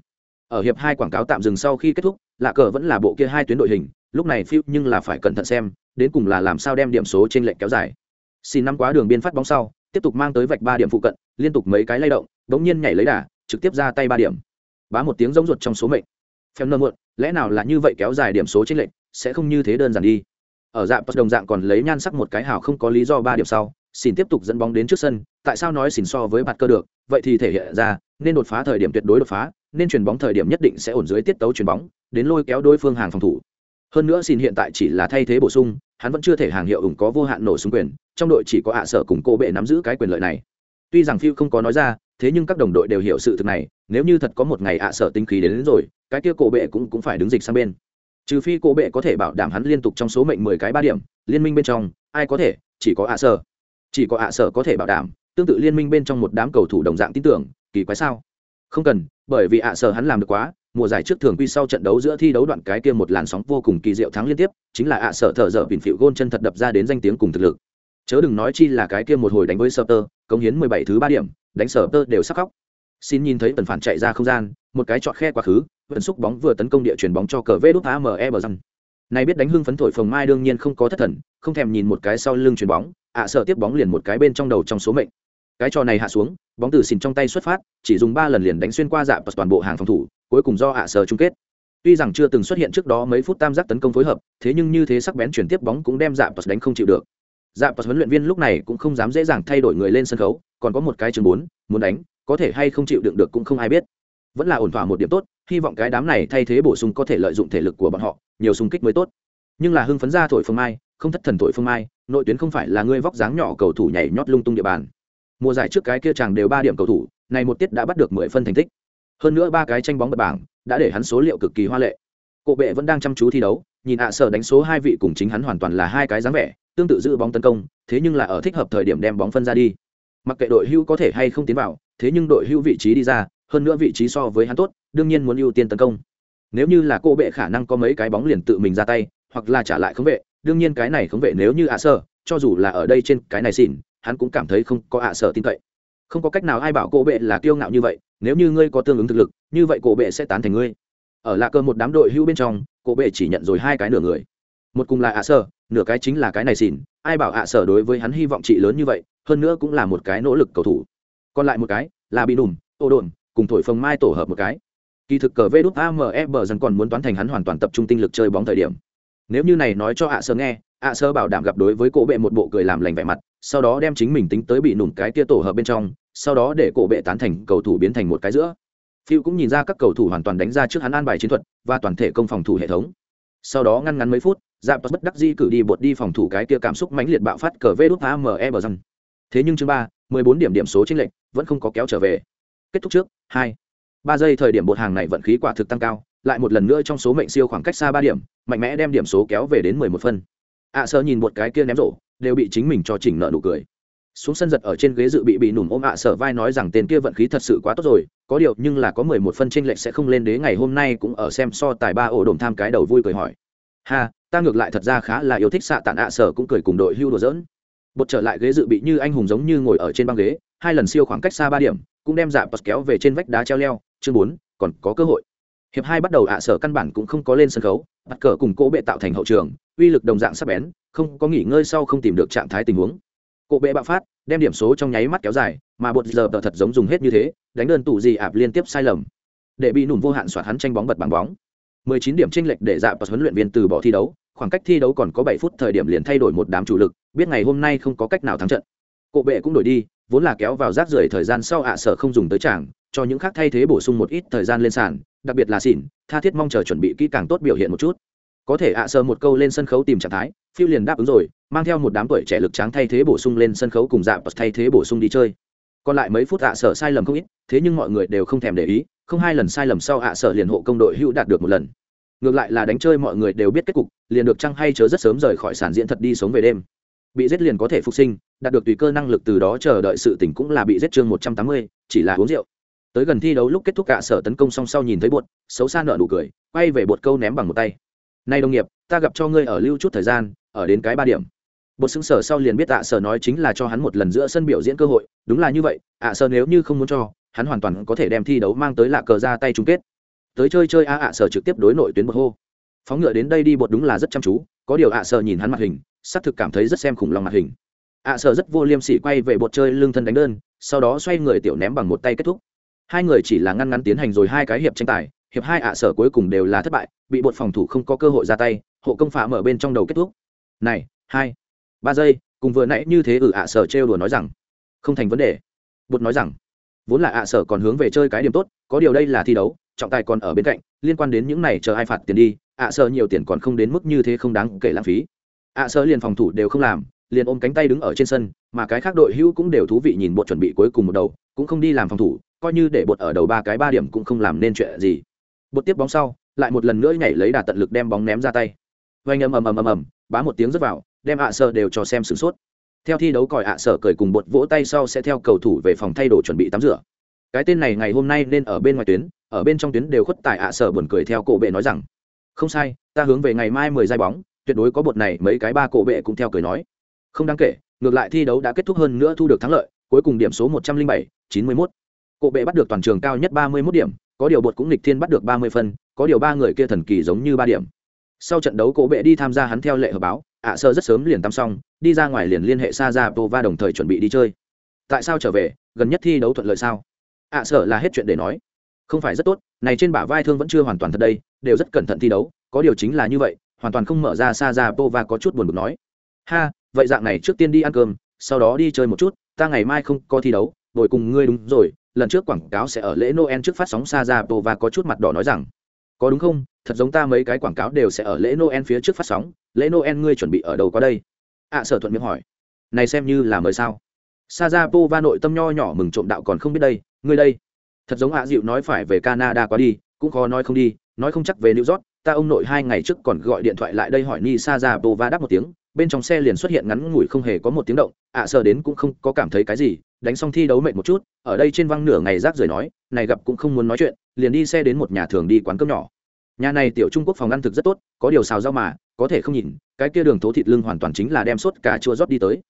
ở hiệp hai quảng cáo tạm dừng sau khi kết thúc, lạ cờ vẫn là bộ kia hai tuyến đội hình, lúc này phiêu nhưng là phải cẩn thận xem, đến cùng là làm sao đem điểm số trên lệnh kéo dài. Xin năm quá đường biên phát bóng sau, tiếp tục mang tới vạch ba điểm phụ cận, liên tục mấy cái lay động, bỗng nhiên nhảy lấy đà, trực tiếp ra tay ba điểm. Bá một tiếng giống ruột trong số mệnh. Phèm nơ muộn, lẽ nào là như vậy kéo dài điểm số trên lệnh sẽ không như thế đơn giản đi. Ở dạng đồng dạng còn lấy nhan sắc một cái hào không có lý do ba điểm sau, xin tiếp tục dẫn bóng đến trước sân, tại sao nói xin so với bạt cơ được, vậy thì thể hiện ra nên đột phá thời điểm tuyệt đối đột phá nên chuyền bóng thời điểm nhất định sẽ ổn dưới tiết tấu chuyền bóng đến lôi kéo đối phương hàng phòng thủ. Hơn nữa xin hiện tại chỉ là thay thế bổ sung hắn vẫn chưa thể hàng hiệu ủng có vô hạn nổ súng quyền trong đội chỉ có ạ sở cùng cô bệ nắm giữ cái quyền lợi này. Tuy rằng phiêu không có nói ra thế nhưng các đồng đội đều hiểu sự thực này nếu như thật có một ngày ạ sở tinh khí đến, đến rồi cái kia cổ bệ cũng cũng phải đứng dịch sang bên. Trừ phi cổ bệ có thể bảo đảm hắn liên tục trong số mệnh mười cái ba điểm liên minh bên trong ai có thể chỉ có ạ sở. Chỉ có ạ sở có thể bảo đảm tương tự liên minh bên trong một đám cầu thủ đồng dạng tin tưởng kỳ quái sao? Không cần, bởi vì ạ à, sở hắn làm được quá, mùa giải trước thường quy sau trận đấu giữa thi đấu đoạn cái kia một làn sóng vô cùng kỳ diệu thắng liên tiếp, chính là ạ à, sở thở dở bình phịu gôn chân thật đập ra đến danh tiếng cùng thực lực. Chớ đừng nói chi là cái kia một hồi đánh với sở tơ, cống hiến mười bảy thứ ba điểm, đánh sở tơ đều sắc khóc. Xin nhìn thấy tần phản chạy ra không gian, một cái chọn khe quá khứ vẫn xúc bóng vừa tấn công địa chuyển bóng cho cờ vê đút ame bờ răng. Này biết đánh hưng phấn thổi phồng mai đương nhiên không có thất thần, không thèm nhìn một cái sau lưng chuyền bóng, ạ à, sợ tiếp bóng liền một cái bên trong đầu trong số mệnh. Cái trò này hạ xuống bóng từ xìn trong tay xuất phát, chỉ dùng ba lần liền đánh xuyên qua dạ toàn bộ hàng phòng thủ, cuối cùng do ạ sờ chung kết. Tuy rằng chưa từng xuất hiện trước đó mấy phút tam giác tấn công phối hợp, thế nhưng như thế sắc bén chuyển tiếp bóng cũng đem dạ đánh không chịu được. Dạ huấn luyện viên lúc này cũng không dám dễ dàng thay đổi người lên sân khấu, còn có một cái chừng bốn, muốn đánh, có thể hay không chịu đựng được cũng không ai biết. Vẫn là ổn thỏa một điểm tốt, hy vọng cái đám này thay thế bổ sung có thể lợi dụng thể lực của bọn họ, nhiều xung kích mới tốt. Nhưng là hưng phấn ra thổi phương mai, không thất thần thổi phương mai, nội tuyến không phải là ngươi vóc dáng nhỏ cầu thủ nhảy nhót lung tung địa bàn mùa giải trước cái kia chàng đều ba điểm cầu thủ, này một tiết đã bắt được mười phân thành tích. Hơn nữa ba cái tranh bóng bật bảng đã để hắn số liệu cực kỳ hoa lệ. Cộ bệ vẫn đang chăm chú thi đấu, nhìn ạ sở đánh số hai vị cùng chính hắn hoàn toàn là hai cái dáng vẻ, tương tự giữ bóng tấn công, thế nhưng là ở thích hợp thời điểm đem bóng phân ra đi. Mặc kệ đội hưu có thể hay không tiến vào, thế nhưng đội hưu vị trí đi ra, hơn nữa vị trí so với hắn tốt, đương nhiên muốn ưu tiên tấn công. Nếu như là cô bệ khả năng có mấy cái bóng liền tự mình ra tay, hoặc là trả lại khống vệ, đương nhiên cái này khống vệ nếu như ạ sơ cho dù là ở đây trên cái này xỉn hắn cũng cảm thấy không có ạ sở tin cậy. Không có cách nào ai bảo cổ bệ là kiêu ngạo như vậy, nếu như ngươi có tương ứng thực lực, như vậy cổ bệ sẽ tán thành ngươi. Ở lạ cơ một đám đội hưu bên trong, cổ bệ chỉ nhận rồi hai cái nửa người. Một cùng là ạ sở nửa cái chính là cái này xỉn, ai bảo ạ sở đối với hắn hy vọng trị lớn như vậy, hơn nữa cũng là một cái nỗ lực cầu thủ. Còn lại một cái là bị đùm ô đồn, cùng thổi phồng mai tổ hợp một cái. Kỳ thực cờ vê đút ame bờ dần còn muốn toán thành hắn hoàn toàn tập trung tinh lực chơi bóng thời điểm. Nếu như này nói cho ạ sơ nghe, ạ sơ bảo đảm gặp đối với cổ bệ một bộ cười làm lành vẻ mặt sau đó đem chính mình tính tới bị nụn cái kia tổ hợp bên trong sau đó để cổ bệ tán thành cầu thủ biến thành một cái giữa. Phiêu cũng nhìn ra các cầu thủ hoàn toàn đánh ra trước hắn an bài chiến thuật và toàn thể công phòng thủ hệ thống. Sau đó ngăn ngắn mấy phút dạp bất đắc di cử đi bột đi phòng thủ cái kia cảm xúc mãnh liệt bạo phát cờ vê đút ame bờ răng. Thế nhưng chương ba mười bốn điểm điểm số chênh lệch vẫn không có kéo trở về. Kết thúc trước hai. Ba giây thời điểm bột hàng này vận khí quả thực tăng cao lại một lần nữa trong số mệnh siêu khoảng cách xa ba điểm mạnh mẽ đem điểm số kéo về đến mười một phân. Ạ à, sơ nhìn một cái kia ném rổ đều bị chính mình cho chỉnh nợ nụ cười. Xuống sân giật ở trên ghế dự bị bị nùm ôm ạ à sở vai nói rằng tên kia vận khí thật sự quá tốt rồi, có điều nhưng là có mười một phân tranh lệch sẽ không lên đế ngày hôm nay cũng ở xem so tài ba ổ đồn tham cái đầu vui cười hỏi. Ha, ta ngược lại thật ra khá là yêu thích xạ tàn ạ sở cũng cười cùng đội hưu đồ dỡn bột trở lại ghế dự bị như anh hùng giống như ngồi ở trên băng ghế, hai lần siêu khoảng cách xa ba điểm, cũng đem dạ bật kéo về trên vách đá treo leo. Chương bốn, còn có cơ hội hiệp hai bắt đầu ạ, sở căn bản cũng không có lên sân khấu, bắt cờ cùng cỗ bệ tạo thành hậu trường, uy lực đồng dạng sắp bén, không có nghỉ ngơi sau không tìm được trạng thái tình huống. Cỗ bệ bạo phát, đem điểm số trong nháy mắt kéo dài, mà bột giờ tờ thật giống dùng hết như thế, đánh đơn tủ gì ạp liên tiếp sai lầm. Để bị nùn vô hạn soạt hắn tranh bóng bật bằng bóng. 19 điểm chênh lệch để dạ và huấn luyện viên từ bỏ thi đấu, khoảng cách thi đấu còn có 7 phút thời điểm liền thay đổi một đám chủ lực, biết ngày hôm nay không có cách nào thắng trận. Cộ bệ cũng đổi đi, vốn là kéo vào rác rưởi thời gian sau ạ, sở không dùng tới chàng cho những khác thay thế bổ sung một ít thời gian lên sàn đặc biệt là xỉn, tha thiết mong chờ chuẩn bị kỹ càng tốt biểu hiện một chút. Có thể ạ sơ một câu lên sân khấu tìm trạng thái, phiêu liền đáp ứng rồi, mang theo một đám tuổi trẻ lực tráng thay thế bổ sung lên sân khấu cùng dạ thay thế bổ sung đi chơi. Còn lại mấy phút ạ sở sai lầm không ít, thế nhưng mọi người đều không thèm để ý, không hai lần sai lầm sau ạ sở liền hộ công đội hữu đạt được một lần. Ngược lại là đánh chơi mọi người đều biết kết cục, liền được chăng hay chớ rất sớm rời khỏi sản diễn thật đi sống về đêm. Bị giết liền có thể phục sinh, đạt được tùy cơ năng lực từ đó chờ đợi sự tỉnh cũng là bị giết chương một trăm tám mươi, chỉ là uống rượu tới gần thi đấu lúc kết thúc cả sở tấn công song sau nhìn thấy bột, xấu xa nợ nụ cười, quay về bột câu ném bằng một tay. Nay đồng nghiệp, ta gặp cho ngươi ở lưu chút thời gian, ở đến cái ba điểm. Bột xứng sở sau liền biết ạ sở nói chính là cho hắn một lần giữa sân biểu diễn cơ hội, đúng là như vậy, ạ sở nếu như không muốn cho, hắn hoàn toàn có thể đem thi đấu mang tới lạ cờ ra tay chung kết. Tới chơi chơi a ạ sở trực tiếp đối nội tuyến bột hô. Phóng ngựa đến đây đi bột đúng là rất chăm chú, có điều ạ sở nhìn hắn mặt hình, xác thực cảm thấy rất xem khủng long mặt hình. ạ sở rất vô liêm sỉ quay về bột chơi lương thân đánh đơn, sau đó xoay người tiểu ném bằng một tay kết thúc hai người chỉ là ngăn ngắn tiến hành rồi hai cái hiệp tranh tài, hiệp hai ạ sở cuối cùng đều là thất bại, bị bột phòng thủ không có cơ hội ra tay, hộ công phá mở bên trong đầu kết thúc. Này, hai, ba giây, cùng vừa nãy như thế ừ ạ sở trêu đùa nói rằng, không thành vấn đề. Bột nói rằng, vốn là ạ sở còn hướng về chơi cái điểm tốt, có điều đây là thi đấu, trọng tài còn ở bên cạnh, liên quan đến những này chờ ai phạt tiền đi, ạ sở nhiều tiền còn không đến mức như thế không đáng kể lãng phí. Ạ sở liền phòng thủ đều không làm, liền ôm cánh tay đứng ở trên sân, mà cái khác đội hữu cũng đều thú vị nhìn bột chuẩn bị cuối cùng một đầu, cũng không đi làm phòng thủ coi như để bột ở đầu ba cái ba điểm cũng không làm nên chuyện gì. Bột tiếp bóng sau, lại một lần nữa nhảy lấy đà tận lực đem bóng ném ra tay. Vanh ầm ầm ầm ầm ầm, bá một tiếng rớt vào, đem ạ sợ đều cho xem sửng sốt. Theo thi đấu còi ạ sợ cười cùng bột vỗ tay sau sẽ theo cầu thủ về phòng thay đồ chuẩn bị tắm rửa. Cái tên này ngày hôm nay nên ở bên ngoài tuyến, ở bên trong tuyến đều khuất tại ạ sở buồn cười theo cổ bệ nói rằng, không sai, ta hướng về ngày mai mười giây bóng, tuyệt đối có bột này, mấy cái ba cổ bệ cũng theo cười nói. Không đáng kể, ngược lại thi đấu đã kết thúc hơn nữa thu được thắng lợi, cuối cùng điểm số một trăm linh bảy, chín mươi mốt cổ bệ bắt được toàn trường cao nhất ba mươi mốt điểm, có điều bột cũng nghịch thiên bắt được ba mươi phân, có điều ba người kia thần kỳ giống như ba điểm. Sau trận đấu, cổ bệ đi tham gia hắn theo lệ hợp báo, ạ sơ rất sớm liền tắm xong, đi ra ngoài liền liên hệ sa ra và đồng thời chuẩn bị đi chơi. Tại sao trở về? Gần nhất thi đấu thuận lợi sao? Ạ sơ là hết chuyện để nói. Không phải rất tốt, này trên bả vai thương vẫn chưa hoàn toàn thật đây, đều rất cẩn thận thi đấu, có điều chính là như vậy, hoàn toàn không mở ra sa ra và có chút buồn bực nói. Ha, vậy dạng này trước tiên đi ăn cơm, sau đó đi chơi một chút, ta ngày mai không có thi đấu đổi cùng ngươi đúng rồi lần trước quảng cáo sẽ ở lễ noel trước phát sóng sa ra và có chút mặt đỏ nói rằng có đúng không? Thật giống ta mấy cái quảng cáo đều sẽ ở lễ noel phía trước phát sóng. Lễ noel ngươi chuẩn bị ở đâu qua đây? ạ à, sở thuận miệng hỏi. Này xem như là mời sao? Sa ra va nội tâm nho nhỏ mừng trộm đạo còn không biết đây ngươi đây. Thật giống ạ dịu nói phải về canada quá đi cũng khó nói không đi nói không chắc về new york. Ta ông nội hai ngày trước còn gọi điện thoại lại đây hỏi ni sa ra va đáp một tiếng bên trong xe liền xuất hiện ngắn ngủi không hề có một tiếng động ạ à, đến cũng không có cảm thấy cái gì đánh xong thi đấu mệt một chút ở đây trên văng nửa ngày rác rời nói này gặp cũng không muốn nói chuyện liền đi xe đến một nhà thường đi quán cơm nhỏ. Nhà này tiểu trung quốc phòng ăn thực rất tốt có điều xào rau mà có thể không nhìn cái kia đường thố thịt lưng hoàn toàn chính là đem sốt cà chua rót đi tới.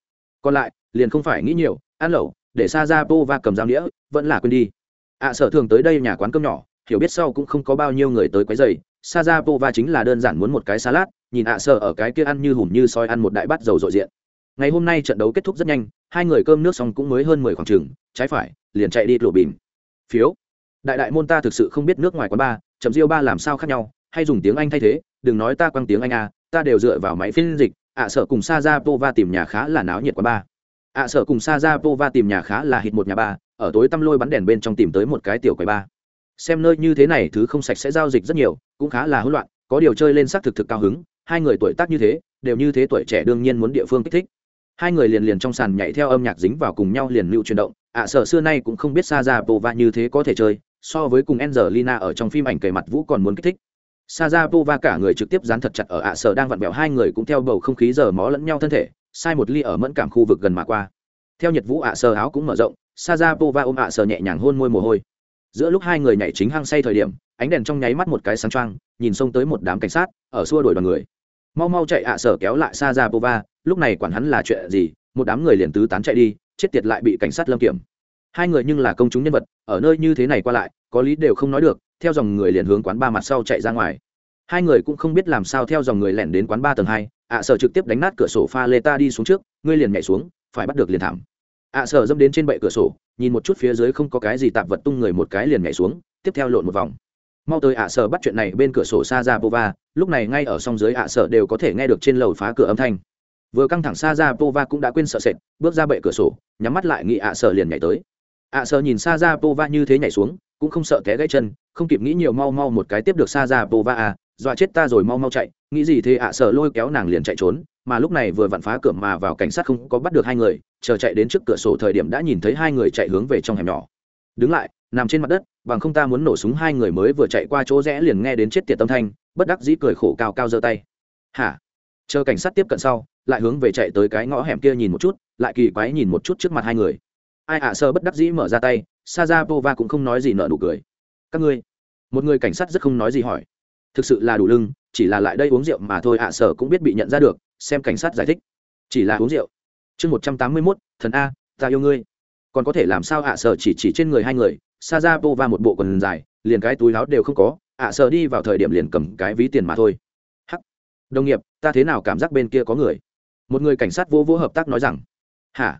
Còn lại liền không phải nghĩ nhiều ăn lẩu để xa ra bô và cầm dao đĩa vẫn là quên đi. Ạ à, sở thường tới đây nhà quán cơm nhỏ hiểu biết sau cũng không có bao nhiêu người tới quấy giày sa ra bô va chính là đơn giản muốn một cái salad nhìn ạ à ở cái kia ăn như hùm như soi ăn một đại bát dầu dội diện. Ngày hôm nay trận đấu kết thúc rất nhanh, hai người cơm nước xong cũng mới hơn mười khoảng chừng, trái phải, liền chạy đi lộ bìm. Phiếu. Đại đại môn ta thực sự không biết nước ngoài quán ba chậm riêu ba làm sao khác nhau, hay dùng tiếng anh thay thế, đừng nói ta quăng tiếng anh à ta đều dựa vào máy phiên dịch, ạ à cùng sa ra pova tìm nhà khá là náo nhiệt quán ba. Ạ à cùng sa ra pova tìm nhà khá là hít một nhà ba, ở tối tăm lôi bắn đèn bên trong tìm tới một cái tiểu quầy ba. Xem nơi như thế này thứ không sạch sẽ giao dịch rất nhiều, cũng khá là hỗn loạn, có điều chơi lên xác thực thực cao hứng hai người tuổi tác như thế đều như thế tuổi trẻ đương nhiên muốn địa phương kích thích. Hai người liền liền trong sàn nhảy theo âm nhạc dính vào cùng nhau liền lưu chuyển động. Ạ à, xưa nay cũng không biết xa ra pova như thế có thể chơi so với cùng angelina ở trong phim ảnh kề mặt vũ còn muốn kích thích. Sa ra pova cả người trực tiếp dán thật chặt ở ạ à đang vặn vẹo hai người cũng theo bầu không khí giờ mó lẫn nhau thân thể sai một ly ở mẫn cảm khu vực gần mà qua. Theo nhật vũ ạ à áo cũng mở rộng sa ra pova ôm ạ sở nhẹ nhàng hôn môi mồ hôi. Giữa lúc hai người nhảy chính hang say thời điểm ánh đèn trong nháy mắt một cái sáng trăng nhìn xông tới một đám cảnh sát ở xua đuổi đoàn người mau mau chạy ạ à, sở kéo lại sa ra pova lúc này quản hắn là chuyện gì, một đám người liền tứ tán chạy đi, chết tiệt lại bị cảnh sát lâm kiểm. Hai người nhưng là công chúng nhân vật, ở nơi như thế này qua lại, có lý đều không nói được, theo dòng người liền hướng quán ba mặt sau chạy ra ngoài. Hai người cũng không biết làm sao theo dòng người lẻn đến quán ba tầng hai, ạ à, sở trực tiếp đánh nát cửa sổ pha lê ta đi xuống trước, ngươi liền nhảy xuống, phải bắt được liền thảm. Ạ à, sở dâm đến trên bệ cửa sổ, nhìn một chút phía dưới không có cái gì tạp vật tung người một cái liền nhảy xuống, tiếp theo lộn một vòng mau tới ạ sở bắt chuyện này bên cửa sổ xa ra pova lúc này ngay ở song dưới ạ sở đều có thể nghe được trên lầu phá cửa âm thanh. Vừa căng thẳng xa ra pova cũng đã quên sợ sệt, bước ra bệ cửa sổ, nhắm mắt lại nghĩ ạ sở liền nhảy tới. Ạ sở nhìn xa ra pova như thế nhảy xuống, cũng không sợ té gãy chân, không kịp nghĩ nhiều mau mau một cái tiếp được xa ra pova à dọa chết ta rồi mau mau chạy, nghĩ gì thế ạ sở lôi kéo nàng liền chạy trốn, mà lúc này vừa vặn phá cửa mà vào cảnh sát không có bắt được hai người, chờ chạy đến trước cửa sổ thời điểm đã nhìn thấy hai người chạy hướng về trong hẻm nhỏ. Đứng lại, nằm trên mặt đất bằng không ta muốn nổ súng hai người mới vừa chạy qua chỗ rẽ liền nghe đến chết tiệt tâm thanh, bất đắc dĩ cười khổ cao cao giơ tay. Hả? Chờ cảnh sát tiếp cận sau, lại hướng về chạy tới cái ngõ hẻm kia nhìn một chút, lại kỳ quái nhìn một chút trước mặt hai người. Ai ạ, sơ bất đắc dĩ mở ra tay sa ra pova cũng không nói gì nợ nụ cười. Các ngươi? Một người cảnh sát rất không nói gì hỏi. Thực sự là đủ lưng, chỉ là lại đây uống rượu mà thôi ạ à sở cũng biết bị nhận ra được, xem cảnh sát giải thích. Chỉ là uống rượu. Chương một trăm tám mươi mốt, thần a, ta yêu ngươi. Còn có thể làm sao ạ à sở chỉ chỉ trên người hai người Sajapova một bộ quần dài, liền cái túi áo đều không có, ạ à sợ đi vào thời điểm liền cầm cái ví tiền mà thôi. Hắc. Đồng nghiệp, ta thế nào cảm giác bên kia có người? Một người cảnh sát vô vô hợp tác nói rằng. Hả?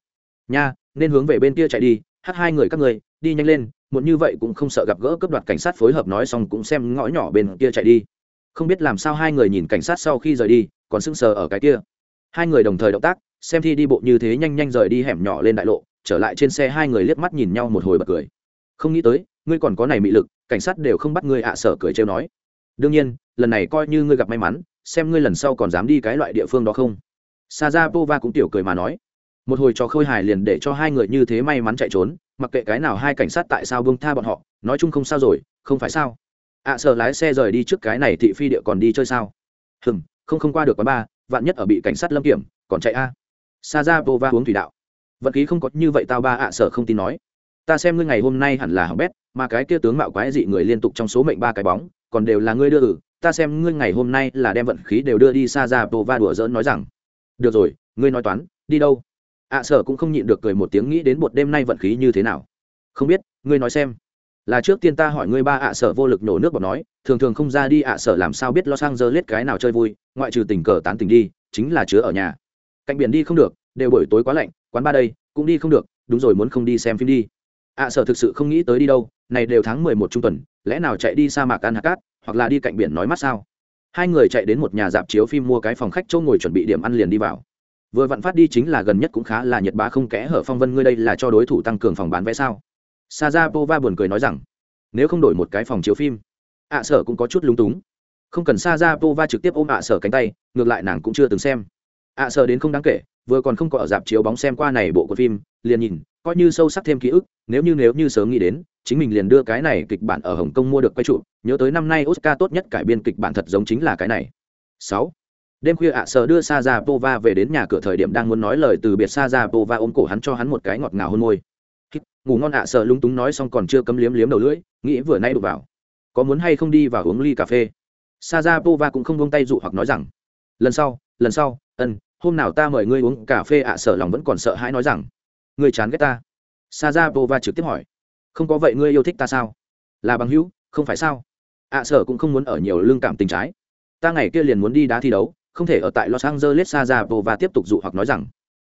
Nha, nên hướng về bên kia chạy đi. Hắc hai người các người, đi nhanh lên muốn như vậy cũng không sợ gặp gỡ cướp đoạt cảnh sát phối hợp nói xong cũng xem ngõ nhỏ bên kia chạy đi. Không biết làm sao hai người nhìn cảnh sát sau khi rời đi, còn sững sờ ở cái kia. Hai người đồng thời động tác, xem thi đi bộ như thế nhanh nhanh rời đi hẻm nhỏ lên đại lộ, trở lại trên xe hai người liếc mắt nhìn nhau một hồi bật cười không nghĩ tới ngươi còn có này mị lực cảnh sát đều không bắt ngươi ạ à sở cười trêu nói. Đương nhiên lần này coi như ngươi gặp may mắn xem ngươi lần sau còn dám đi cái loại địa phương đó không. Sa ra pova cũng tiểu cười mà nói. Một hồi trò khôi hài liền để cho hai người như thế may mắn chạy trốn mặc kệ cái nào hai cảnh sát tại sao bông tha bọn họ nói chung không sao rồi không phải sao? Ạ à, sợ lái xe rời đi trước cái này thị phi địa còn đi chơi sao? Hừm không không qua được quán ba vạn nhất ở bị cảnh sát lâm kiểm còn chạy a. Sa ra pova uống thủy đạo. Vật khí không có như vậy tao ba ạ à sợ không tin nói ta xem ngươi ngày hôm nay hẳn là hỏng bét mà cái kia tướng mạo quái dị người liên tục trong số mệnh ba cái bóng còn đều là ngươi đưa ử ta xem ngươi ngày hôm nay là đem vận khí đều đưa đi xa ra bộ va đùa dỡn nói rằng được rồi ngươi nói toán đi đâu? Ạ à, sở cũng không nhịn được cười một tiếng nghĩ đến một đêm nay vận khí như thế nào. Không biết ngươi nói xem. Là trước tiên ta hỏi ngươi ba ạ à sở vô lực nổ nước bọt nói thường thường không ra đi ạ à sở làm sao biết lo sang giờ lết cái nào chơi vui ngoại trừ tình cờ tán tình đi chính là chứa ở nhà. Cạnh biển đi không được đều buổi tối quá lạnh quán ba đây cũng đi không được đúng rồi muốn không đi xem phim đi ạ sở thực sự không nghĩ tới đi đâu, này đều tháng mười một trung tuần, lẽ nào chạy đi sa mạc ăn hạt cát hoặc là đi cạnh biển nói mát sao? Hai người chạy đến một nhà dạp chiếu phim mua cái phòng khách chỗ ngồi chuẩn bị điểm ăn liền đi vào. Vừa vặn phát đi chính là gần nhất cũng khá là nhiệt bá không kẽ hở phong vân ngươi đây là cho đối thủ tăng cường phòng bán vé sao? Sa ra pova buồn cười nói rằng, nếu không đổi một cái phòng chiếu phim, ạ sở cũng có chút lúng túng. Không cần sa ra pova trực tiếp ôm ạ sở cánh tay, ngược lại nàng cũng chưa từng xem. Ạ sở đến không đáng kể, vừa còn không có ở dạp chiếu bóng xem qua này bộ của phim, liền nhìn coi như sâu sắc thêm ký ức, nếu như nếu như sớm nghĩ đến, chính mình liền đưa cái này kịch bản ở hồng kông mua được quay trụ nhớ tới năm nay oscar tốt nhất cải biên kịch bản thật giống chính là cái này. Sáu. Đêm khuya ạ à đưa sa ra pova về đến nhà cửa thời điểm đang muốn nói lời từ biệt sa ra pova ôm cổ hắn cho hắn một cái ngọt ngào hôn môi. Ngủ ngon ạ à sợ lúng túng nói xong còn chưa cấm liếm liếm đầu lưỡi, nghĩ vừa nay đụng vào. Có muốn hay không đi và uống ly cà phê? Sa ra pova cũng không buông tay dụ hoặc nói rằng, lần sau lần sau, ân, hôm nào ta mời ngươi uống cà phê ạ sợ lòng vẫn còn sợ hãi nói rằng ngươi chán ghét ta. Sa ra pova trực tiếp hỏi. Không có vậy ngươi yêu thích ta sao? Là bằng hữu, không phải sao? À, ạ sở cũng không muốn ở nhiều lương cảm tình trái. Ta ngày kia liền muốn đi đá thi đấu, không thể ở tại los angeles sa ra pova tiếp tục dụ hoặc nói rằng,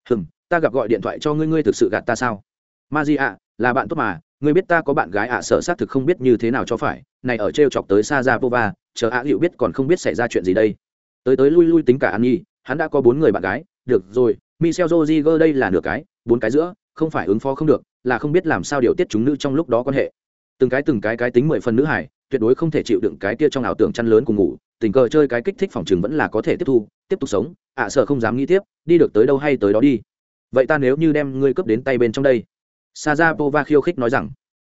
hừm, ta gặp gọi điện thoại cho ngươi ngươi thực sự gạt ta sao? Ma di ạ, là bạn tốt mà, ngươi biết ta có bạn gái ạ sở xác thực không biết như thế nào cho phải, này ở t r e o chọc tới sa ra pova chờ ạ, liệu biết còn không biết xảy ra chuyện gì đây. Tới tới lui lui tính cả an nhi hắn đã có bốn người bạn gái, được rồi, michel joziger đây là nửa cái bốn cái giữa không phải ứng phó không được là không biết làm sao điều tiết chúng nữ trong lúc đó quan hệ. Từng cái từng cái cái tính mười phần nữ hải tuyệt đối không thể chịu đựng cái kia trong ảo tưởng chăn lớn cùng ngủ tình cờ chơi cái kích thích phòng chừng vẫn là có thể tiếp thu tiếp tục sống ạ à, sợ không dám nghĩ tiếp đi được tới đâu hay tới đó đi. Vậy ta nếu như đem ngươi cướp đến tay bên trong đây? Sa ra pova khiêu khích nói rằng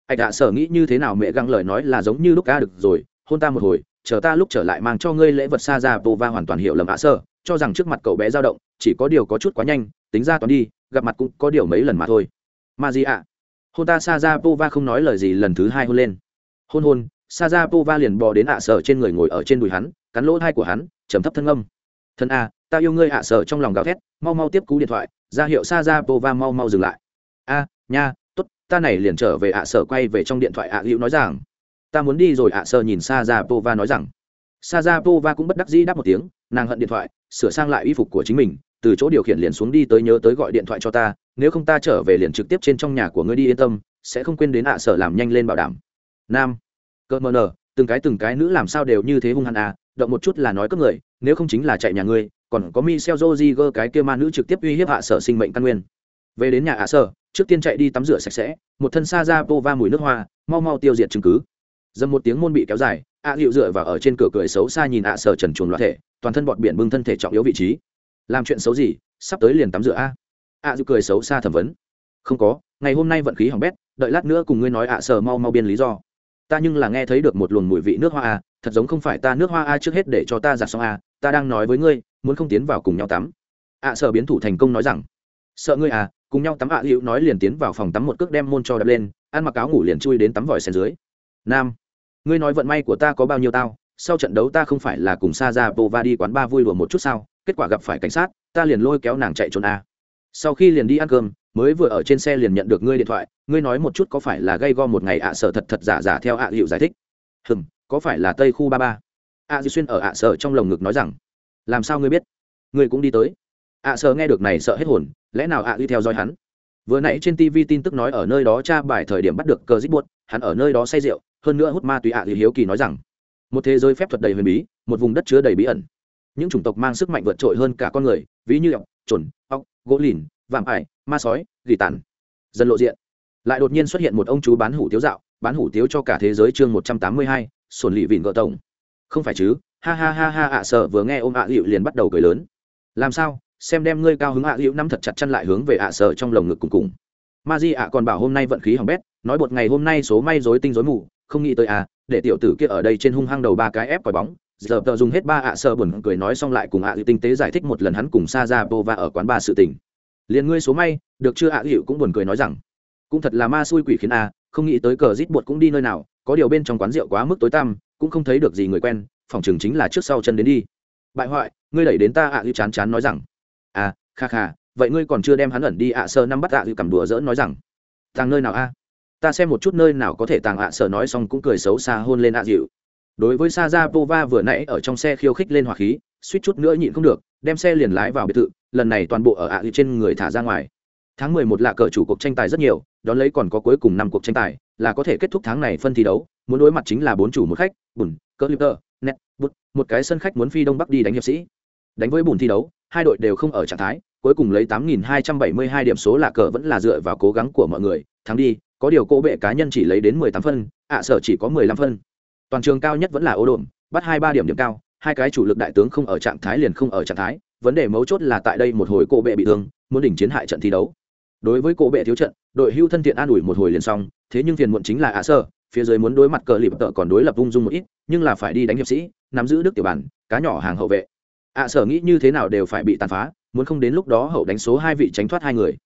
ạch ạ sợ nghĩ như thế nào mẹ găng lời nói là giống như lúc ca được rồi hôn ta một hồi chờ ta lúc trở lại mang cho ngươi lễ vật sa ra pova hoàn toàn hiểu lầm ạ sợ cho rằng trước mặt cậu bé dao động chỉ có điều có chút quá nhanh tính ra toán đi gặp mặt cũng có điều mấy lần mà thôi. Ma gì ạ. Hôn ta sa ra pova không nói lời gì lần thứ hai hôn lên. Hôn hôn sa ra pova liền bò đến ạ sở trên người ngồi ở trên đùi hắn, cắn lỗ thai của hắn, trầm thấp thân âm. Thân a, ta yêu ngươi ạ sở trong lòng gào thét, mau mau tiếp cú điện thoại, ra hiệu sa ra pova mau mau dừng lại. A, nha t ố t ta này liền trở về ạ sở quay về trong điện thoại ạ hữu nói rằng. Ta muốn đi rồi ạ sở nhìn sa ra pova nói rằng. Sa ra pova cũng bất đắc dĩ đáp một tiếng, nàng hận điện thoại, sửa sang lại y phục của chính mình từ chỗ điều khiển liền xuống đi tới nhớ tới gọi điện thoại cho ta nếu không ta trở về liền trực tiếp trên trong nhà của ngươi đi yên tâm sẽ không quên đến ạ sở làm nhanh lên bảo đảm nam cơ mờ nờ từng cái từng cái nữ làm sao đều như thế hung hăng à động một chút là nói cướp người nếu không chính là chạy nhà ngươi còn có Michel Rodriguez cái kia ma nữ trực tiếp uy hiếp ạ sở sinh mệnh căn nguyên. Về đến nhà ạ sở, trước tiên chạy đi tắm rửa sạch sẽ, một thân sa ra va mùi nước hoa, mau mau tiêu diệt chứng cứ. Dầm một tiếng môn bị kéo dài, ạ hiệu dựa vào ở trên cửa cười xấu xa nhìn ạ sở trần chuồn loạn thể, toàn thân bọt biển bưng thân thể trọng yếu vị trí. Làm chuyện xấu gì, sắp tới liền tắm rửa a. ạ dịu cười xấu xa thẩm vấn. Không có, ngày hôm nay vận khí hỏng bét, đợi lát nữa cùng ngươi nói ạ sờ mau mau biên lý do ta nhưng là nghe thấy được một luồng mùi vị nước hoa a thật giống không phải ta nước hoa a trước hết để cho ta giặt xong a ta đang nói với ngươi muốn không tiến vào cùng nhau tắm ạ sợ biến thủ thành công nói rằng sợ ngươi à cùng nhau tắm ạ hữu nói liền tiến vào phòng tắm một cước đem môn cho đập lên ăn mặc áo ngủ liền chui đến tắm vòi sen dưới nam ngươi nói vận may của ta có bao nhiêu tao sau trận đấu ta không phải là cùng sa ra bova đi quán ba vui đùa một chút sao kết quả gặp phải cảnh sát, ta liền lôi kéo nàng chạy trốn a. Sau khi liền đi ăn cơm, mới vừa ở trên xe liền nhận được ngươi điện thoại, ngươi nói một chút có phải là gây go một ngày ạ sở thật thật giả giả theo ạ hiệu giải thích. Hừm, có phải là tây khu ba ba? Ạ di xuyên ở ạ sở trong lồng ngực nói rằng. Làm sao ngươi biết? Ngươi cũng đi tới. Ạ sở nghe được này sợ hết hồn, lẽ nào ạ đi theo dõi hắn? Vừa nãy trên tv tin tức nói ở nơi đó tra bài thời điểm bắt được cờ dít buốt hắn ở nơi đó say rượu, hơn nữa hút ma túy ạ dư hiếu kỳ nói rằng. Một thế giới phép thuật đầy huyền bí, một vùng đất chứa đầy bí ẩn những chủng tộc mang sức mạnh vượt trội hơn cả con người, ví như ọc trồn ọc gỗ lìn, vạm ải, ma sói, gỉ tàn. Dần lộ diện. Lại đột nhiên xuất hiện một ông chú bán hủ tiếu dạo, bán hủ tiếu cho cả thế giới chương một trăm tám mươi hai, sổn lì vịn gợ tổng. Không phải chứ, ha ha ha ha ạ, sợ vừa nghe ôm ạ dịu liền bắt đầu cười lớn. Làm sao, xem đem ngươi cao hứng ạ dịu nắm thật chặt chăn lại hướng về ạ Sợ trong lồng ngực cùng cùng. Ma di ạ còn bảo hôm nay vận khí hỏng bét, nói một ngày hôm nay số may dối tinh dối mù, không nghĩ tới à để tiểu tử kia ở đây trên hung hăng đầu ba cái ép còi bóng giờ tờ dùng hết ba ạ sơ buồn cười nói xong lại cùng ạ dịu tinh tế giải thích một lần hắn cùng sa ra bô và ở quán ba sự tình. Liền ngươi số may, được chưa ạ dịu cũng buồn cười nói rằng, cũng thật là ma xui quỷ khiến a, không nghĩ tới cờ rít buột cũng đi nơi nào, có điều bên trong quán rượu quá mức tối tăm, cũng không thấy được gì người quen, phòng trường chính là trước sau chân đến đi. Bại hoại, ngươi đẩy đến ta ạ à chán chán nói rằng à kha kha, vậy ngươi còn chưa đem hắn ẩn đi ạ sơ năm bắt ạ à cầm đùa dỡn nói rằng, tàng nơi nào a? Ta xem một chút nơi nào có thể tàng ạ sơ nói xong cũng cười xấu xa hôn lên ạ dịu đối với sa ra pova vừa nãy ở trong xe khiêu khích lên hỏa khí, suýt chút nữa nhịn không được, đem xe liền lái vào biệt thự, lần này toàn bộ ở ạ trên người thả ra ngoài. Tháng mười một là cờ chủ cuộc tranh tài rất nhiều, đón lấy còn có cuối cùng năm cuộc tranh tài, là có thể kết thúc tháng này phân thi đấu, muốn đối mặt chính là bốn chủ một khách, bùn cỡ tơ net, bút, một cái sân khách muốn phi đông bắc đi đánh hiệp sĩ. Đánh với bùn thi đấu, hai đội đều không ở trạng thái, cuối cùng lấy 8.272 điểm số là cờ vẫn là dựa vào cố gắng của mọi người, thắng đi, có điều cô bệ cá nhân chỉ lấy đến 18 phân, ạ sở chỉ có 15 phân toàn trường cao nhất vẫn là ô đồn, bắt hai ba điểm điểm cao, hai cái chủ lực đại tướng không ở trạng thái liền không ở trạng thái, vấn đề mấu chốt là tại đây một hồi cô bệ bị thương, muốn đỉnh chiến hại trận thi đấu. Đối với cô bệ thiếu trận, đội hưu thân thiện an ủi một hồi liền xong, thế nhưng phiền muộn chính là ạ sơ, phía dưới muốn đối mặt cờ lịp tợ còn đối lập ung dung một ít, nhưng là phải đi đánh hiệp sĩ, nắm giữ đức tiểu bản, cá nhỏ hàng hậu vệ. Ạ sở nghĩ như thế nào đều phải bị tàn phá, muốn không đến lúc đó hậu đánh số hai vị tránh thoát hai người.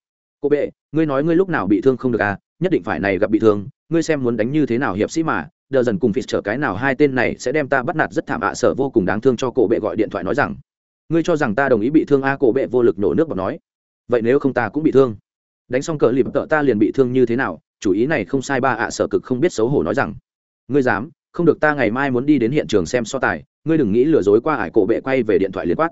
Cô bệ, ngươi nói ngươi lúc nào bị thương không được à nhất định phải này gặp bị thương, ngươi xem muốn đánh như thế nào hiệp sĩ mà đờ dần cùng phịt trở cái nào hai tên này sẽ đem ta bắt nạt rất thảm ạ sở vô cùng đáng thương cho cổ bệ gọi điện thoại nói rằng, ngươi cho rằng ta đồng ý bị thương a, cổ bệ vô lực nổ nước bọt nói. Vậy nếu không ta cũng bị thương. Đánh xong cờ lìm tợ ta liền bị thương như thế nào, chủ ý này không sai ba ạ sở cực không biết xấu hổ nói rằng, ngươi dám, không được ta ngày mai muốn đi đến hiện trường xem so tài, ngươi đừng nghĩ lừa dối qua ải cổ bệ quay về điện thoại liền quát.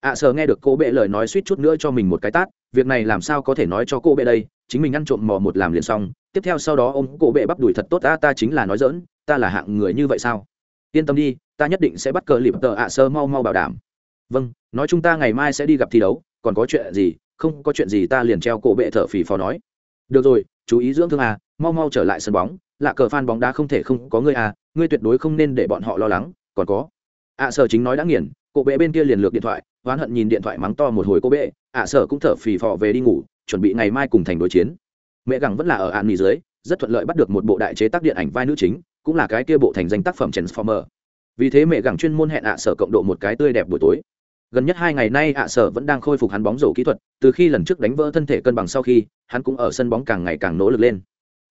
Ạ sở nghe được cô bệ lời nói suýt chút nữa cho mình một cái tát, việc này làm sao có thể nói cho cô bệ đây, chính mình ăn trộm mò một làm liền xong tiếp theo sau đó ông cổ bệ bắp đùi thật tốt ta ta chính là nói dỡn ta là hạng người như vậy sao? Yên tâm đi ta nhất định sẽ bắt cờ lịp tờ ạ sơ mau mau bảo đảm. Vâng nói chúng ta ngày mai sẽ đi gặp thi đấu còn có chuyện gì không có chuyện gì ta liền treo cổ bệ thở phì phò nói. Được rồi chú ý dưỡng thương à mau mau trở lại sân bóng lạ cờ phan bóng đá không thể không có ngươi à ngươi tuyệt đối không nên để bọn họ lo lắng còn có. Ạ à, sở chính nói đã nghiền cổ bệ bên kia liền lược điện thoại oán hận nhìn điện thoại mắng to một hồi cô bệ ạ à, sở cũng thở phì phò về đi ngủ chuẩn bị ngày mai cùng thành đối chiến mẹ gẳng vẫn là ở ạn mì dưới, rất thuận lợi bắt được một bộ đại chế tác điện ảnh vai nữ chính, cũng là cái kia bộ thành danh tác phẩm transformer. Vì thế mẹ gẳng chuyên môn hẹn ạ sở cộng độ một cái tươi đẹp buổi tối. Gần nhất hai ngày nay ạ sở vẫn đang khôi phục hắn bóng rổ kỹ thuật, từ khi lần trước đánh vỡ thân thể cân bằng sau khi, hắn cũng ở sân bóng càng ngày càng nỗ lực lên.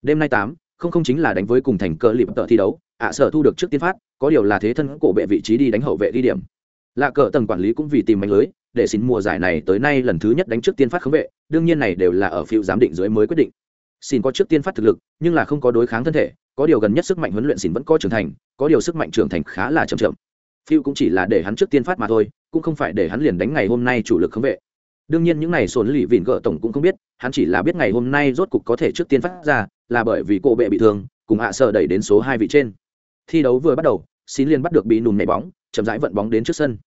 Đêm nay tám, không không chính là đánh với cùng thành cơ lịp tợ thi đấu, ạ sở thu được trước tiên phát, có điều là thế thân cổ bệ vị trí đi đánh hậu vệ đi điểm. Lạ cờ tầng quản lý cũng vì tìm mánh lưới, để xin mùa giải này tới nay lần thứ nhất đánh trước tiên phát khống vệ, đương nhiên này đều là ở phiêu giám định dưới mới quyết định xin có trước tiên phát thực lực, nhưng là không có đối kháng thân thể, có điều gần nhất sức mạnh huấn luyện xin vẫn có trưởng thành, có điều sức mạnh trưởng thành khá là chậm chậm. Phiêu cũng chỉ là để hắn trước tiên phát mà thôi, cũng không phải để hắn liền đánh ngày hôm nay chủ lực không vệ. Đương nhiên những này sồn lì vịn gỡ tổng cũng không biết, hắn chỉ là biết ngày hôm nay rốt cục có thể trước tiên phát ra, là bởi vì cô bệ bị thương, cùng hạ sợ đẩy đến số hai vị trên. Thi đấu vừa bắt đầu, xin liền bắt được bị nùm nảy bóng, chậm rãi vận bóng đến trước sân.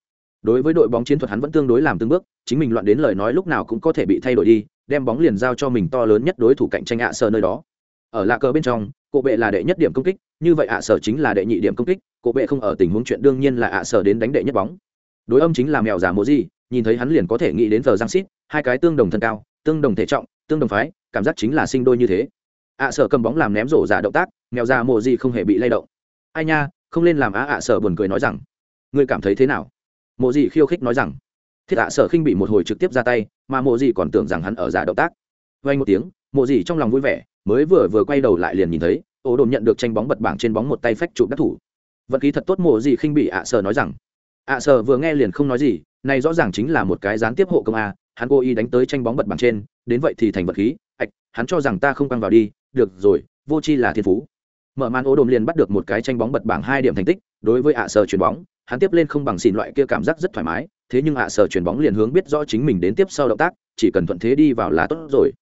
Đối với đội bóng chiến thuật hắn vẫn tương đối làm từng bước, chính mình loạn đến lời nói lúc nào cũng có thể bị thay đổi đi đem bóng liền giao cho mình to lớn nhất đối thủ cạnh tranh ạ sở nơi đó. Ở lạ cờ bên trong, cổ bệ là đệ nhất điểm công kích, như vậy ạ sở chính là đệ nhị điểm công kích, cổ bệ không ở tình huống chuyện đương nhiên là ạ sở đến đánh đệ nhất bóng. Đối âm chính là mèo giả mộ gì nhìn thấy hắn liền có thể nghĩ đến giờ giang xít, hai cái tương đồng thân cao, tương đồng thể trọng, tương đồng phái, cảm giác chính là sinh đôi như thế. Ạ sở cầm bóng làm ném rổ giả động tác, mèo giả mộ gì không hề bị lay động. Ai nha, không lên làm á ạ sở buồn cười nói rằng, ngươi cảm thấy thế nào? Mộ gì khiêu khích nói rằng thiết ạ sở khinh bị một hồi trực tiếp ra tay, mà mộ gì còn tưởng rằng hắn ở giả động tác. Vay một tiếng, mộ gì trong lòng vui vẻ, mới vừa vừa quay đầu lại liền nhìn thấy ổ đồn nhận được tranh bóng bật bảng trên bóng một tay phách chụp đắc thủ. Vận khí thật tốt, mộ gì khinh bị ạ sở nói rằng ạ sở vừa nghe liền không nói gì, này rõ ràng chính là một cái gián tiếp hộ công a, hắn cố ý đánh tới tranh bóng bật bảng trên, đến vậy thì thành vật khí, ạch, hắn cho rằng ta không quăng vào đi, được rồi, vô chi là thiên phú. Mở màn ô đồn liền bắt được một cái tranh bóng bật bảng hai điểm thành tích, đối với ạ sở chuyền bóng, hắn tiếp lên không bằng xỉn loại kia cảm giác rất thoải mái thế nhưng ạ à sở chuyển bóng liền hướng biết rõ chính mình đến tiếp sau động tác, chỉ cần thuận thế đi vào là tốt rồi.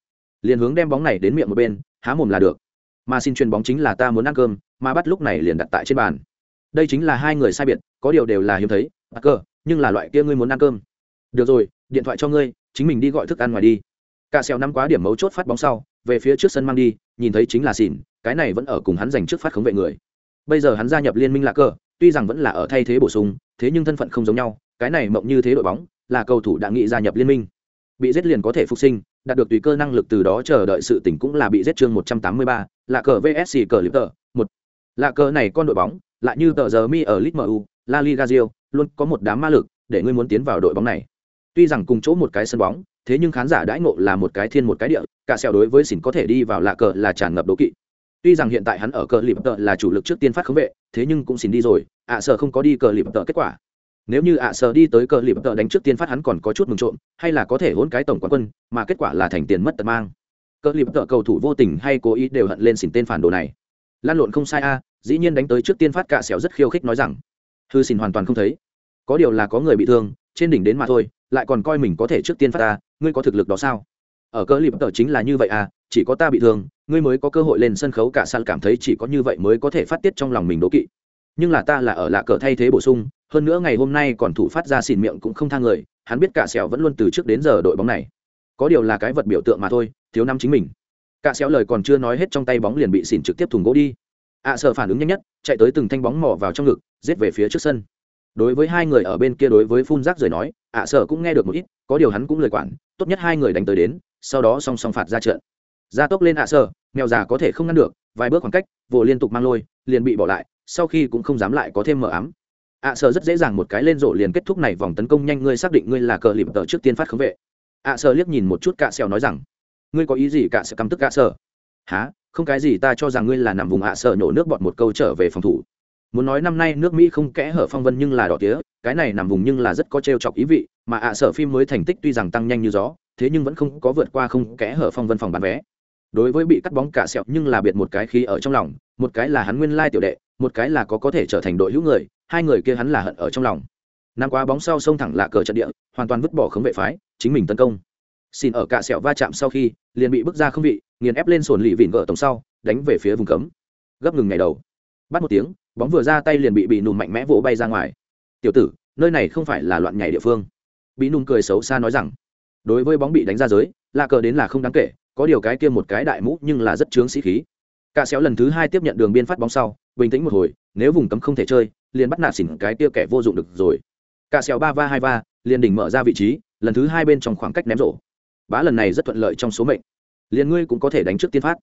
Liền hướng đem bóng này đến miệng một bên, há mồm là được. Mà xin chuyền bóng chính là ta muốn ăn cơm, mà bắt lúc này liền đặt tại trên bàn. Đây chính là hai người sai biệt, có điều đều là hiếm thấy bà cơ nhưng là loại kia ngươi muốn ăn cơm. Được rồi, điện thoại cho ngươi, chính mình đi gọi thức ăn ngoài đi. Cả xèo năm quá điểm mấu chốt phát bóng sau, về phía trước sân mang đi, nhìn thấy chính là xỉn, cái này vẫn ở cùng hắn giành trước phát khống vệ người. Bây giờ hắn gia nhập liên minh lạc cờ, tuy rằng vẫn là ở thay thế bổ sung, thế nhưng thân phận không giống nhau cái này mộng như thế đội bóng là cầu thủ đã nghĩ gia nhập liên minh bị giết liền có thể phục sinh đạt được tùy cơ năng lực từ đó chờ đợi sự tỉnh cũng là bị giết chương 183, là cờ VSC cờ liệp tờ, một Là cờ này con đội bóng, lại như tờ giờ mi ở lit MU, La Liga Rio, luôn có một đám ma lực, để ngươi muốn tiến vào đội bóng này. Tuy rằng cùng chỗ một cái sân bóng, thế nhưng khán giả đãi ngộ là một cái thiên một cái địa, cả sẹo đối với xỉn có thể đi vào lạ cờ là tràn ngập đố kỵ. Tuy rằng hiện tại hắn ở cờ liệp tờ là chủ lực trước tiên phát khống vệ, thế nhưng cũng xỉn đi rồi, ạ sợ không có đi cờ liệp tờ kết quả nếu như ạ sờ đi tới cờ lip tợ đánh trước tiên phát hắn còn có chút mừng trộm, hay là có thể hôn cái tổng quán quân, mà kết quả là thành tiền mất tật mang. Cờ lip tợ cầu thủ vô tình hay cố ý đều hận lên xỉn tên phản đồ này. Lan lộn không sai a, dĩ nhiên đánh tới trước tiên phát cả xẻo rất khiêu khích nói rằng, hư xỉn hoàn toàn không thấy. Có điều là có người bị thương, trên đỉnh đến mà thôi, lại còn coi mình có thể trước tiên phát ta, ngươi có thực lực đó sao? Ở cờ lip tợ chính là như vậy à chỉ có ta bị thương, ngươi mới có cơ hội lên sân khấu, cả sàn cảm thấy chỉ có như vậy mới có thể phát tiết trong lòng mình đố kỵ. Nhưng là ta là ở lạ cờ thay thế bổ sung hơn nữa ngày hôm nay còn thủ phát ra xỉn miệng cũng không thang người hắn biết cả sẹo vẫn luôn từ trước đến giờ đội bóng này. Có điều là cái vật biểu tượng mà thôi thiếu năm chính mình. Cả sẹo lời còn chưa nói hết trong tay bóng liền bị xỉn trực tiếp thùng gỗ đi. Ạ à, sợ phản ứng nhanh nhất chạy tới từng thanh bóng mò vào trong ngực giết về phía trước sân. Đối với hai người ở bên kia đối với phun rác rời nói ạ à, sợ cũng nghe được một ít có điều hắn cũng lời quản tốt nhất hai người đánh tới đến sau đó song song phạt ra trận. Gia tốc lên ạ à, sợ mèo già có thể không ngăn được vài bước khoảng cách vồ liên tục mang lôi liền bị bỏ lại sau khi cũng không dám lại có thêm mở ám ạ à, sợ rất dễ dàng một cái lên rổ liền kết thúc này vòng tấn công nhanh ngươi xác định ngươi là cờ lịp tờ trước tiên phát khống vệ. ạ à, sợ liếc nhìn một chút cạ xèo nói rằng ngươi có ý gì cạ sẽ căm tức cạ sợ? Há không cái gì ta cho rằng ngươi là nằm vùng ạ sợ nhổ nước bọt một câu trở về phòng thủ. Muốn nói năm nay nước mỹ không kẽ hở phong vân nhưng là đỏ tía cái này nằm vùng nhưng là rất có trêu chọc ý vị mà ạ sợ phim mới thành tích tuy rằng tăng nhanh như gió thế nhưng vẫn không có vượt qua không kẽ hở phong vân phòng bán vé. Đối với bị cắt bóng cả sẹo nhưng là biệt một cái khí ở trong lòng một cái là hắn nguyên lai tiểu đệ một cái là có có thể trở thành đội hữu người hai người kia hắn là hận ở trong lòng. Năm qua bóng sau sông thẳng lạ cờ trận địa, hoàn toàn vứt bỏ khống vệ phái, chính mình tấn công. Xin ở cạ sẹo va chạm sau khi, liền bị bước ra không vị, nghiền ép lên sồn lì vịn vợ tổng sau, đánh về phía vùng cấm. Gấp ngừng ngày đầu. Bắt một tiếng, bóng vừa ra tay liền bị bị nùm mạnh mẽ vỗ bay ra ngoài. Tiểu tử, nơi này không phải là loạn nhảy địa phương. Bị nùm cười xấu xa nói rằng. Đối với bóng bị đánh ra giới, lạ cờ đến là không đáng kể, có điều cái kia một cái đại mũ nhưng là rất chướng sĩ khí. Cạ sẹo lần thứ hai tiếp nhận đường biên phát bóng sau, bình tĩnh một hồi, nếu vùng cấm không thể chơi liền bắt nạt xỉn cái kia kẻ vô dụng được rồi. Cả xèo ba va hai va liền đỉnh mở ra vị trí lần thứ hai bên trong khoảng cách ném rổ. Bá lần này rất thuận lợi trong số mệnh. Liền ngươi cũng có thể đánh trước tiên phát.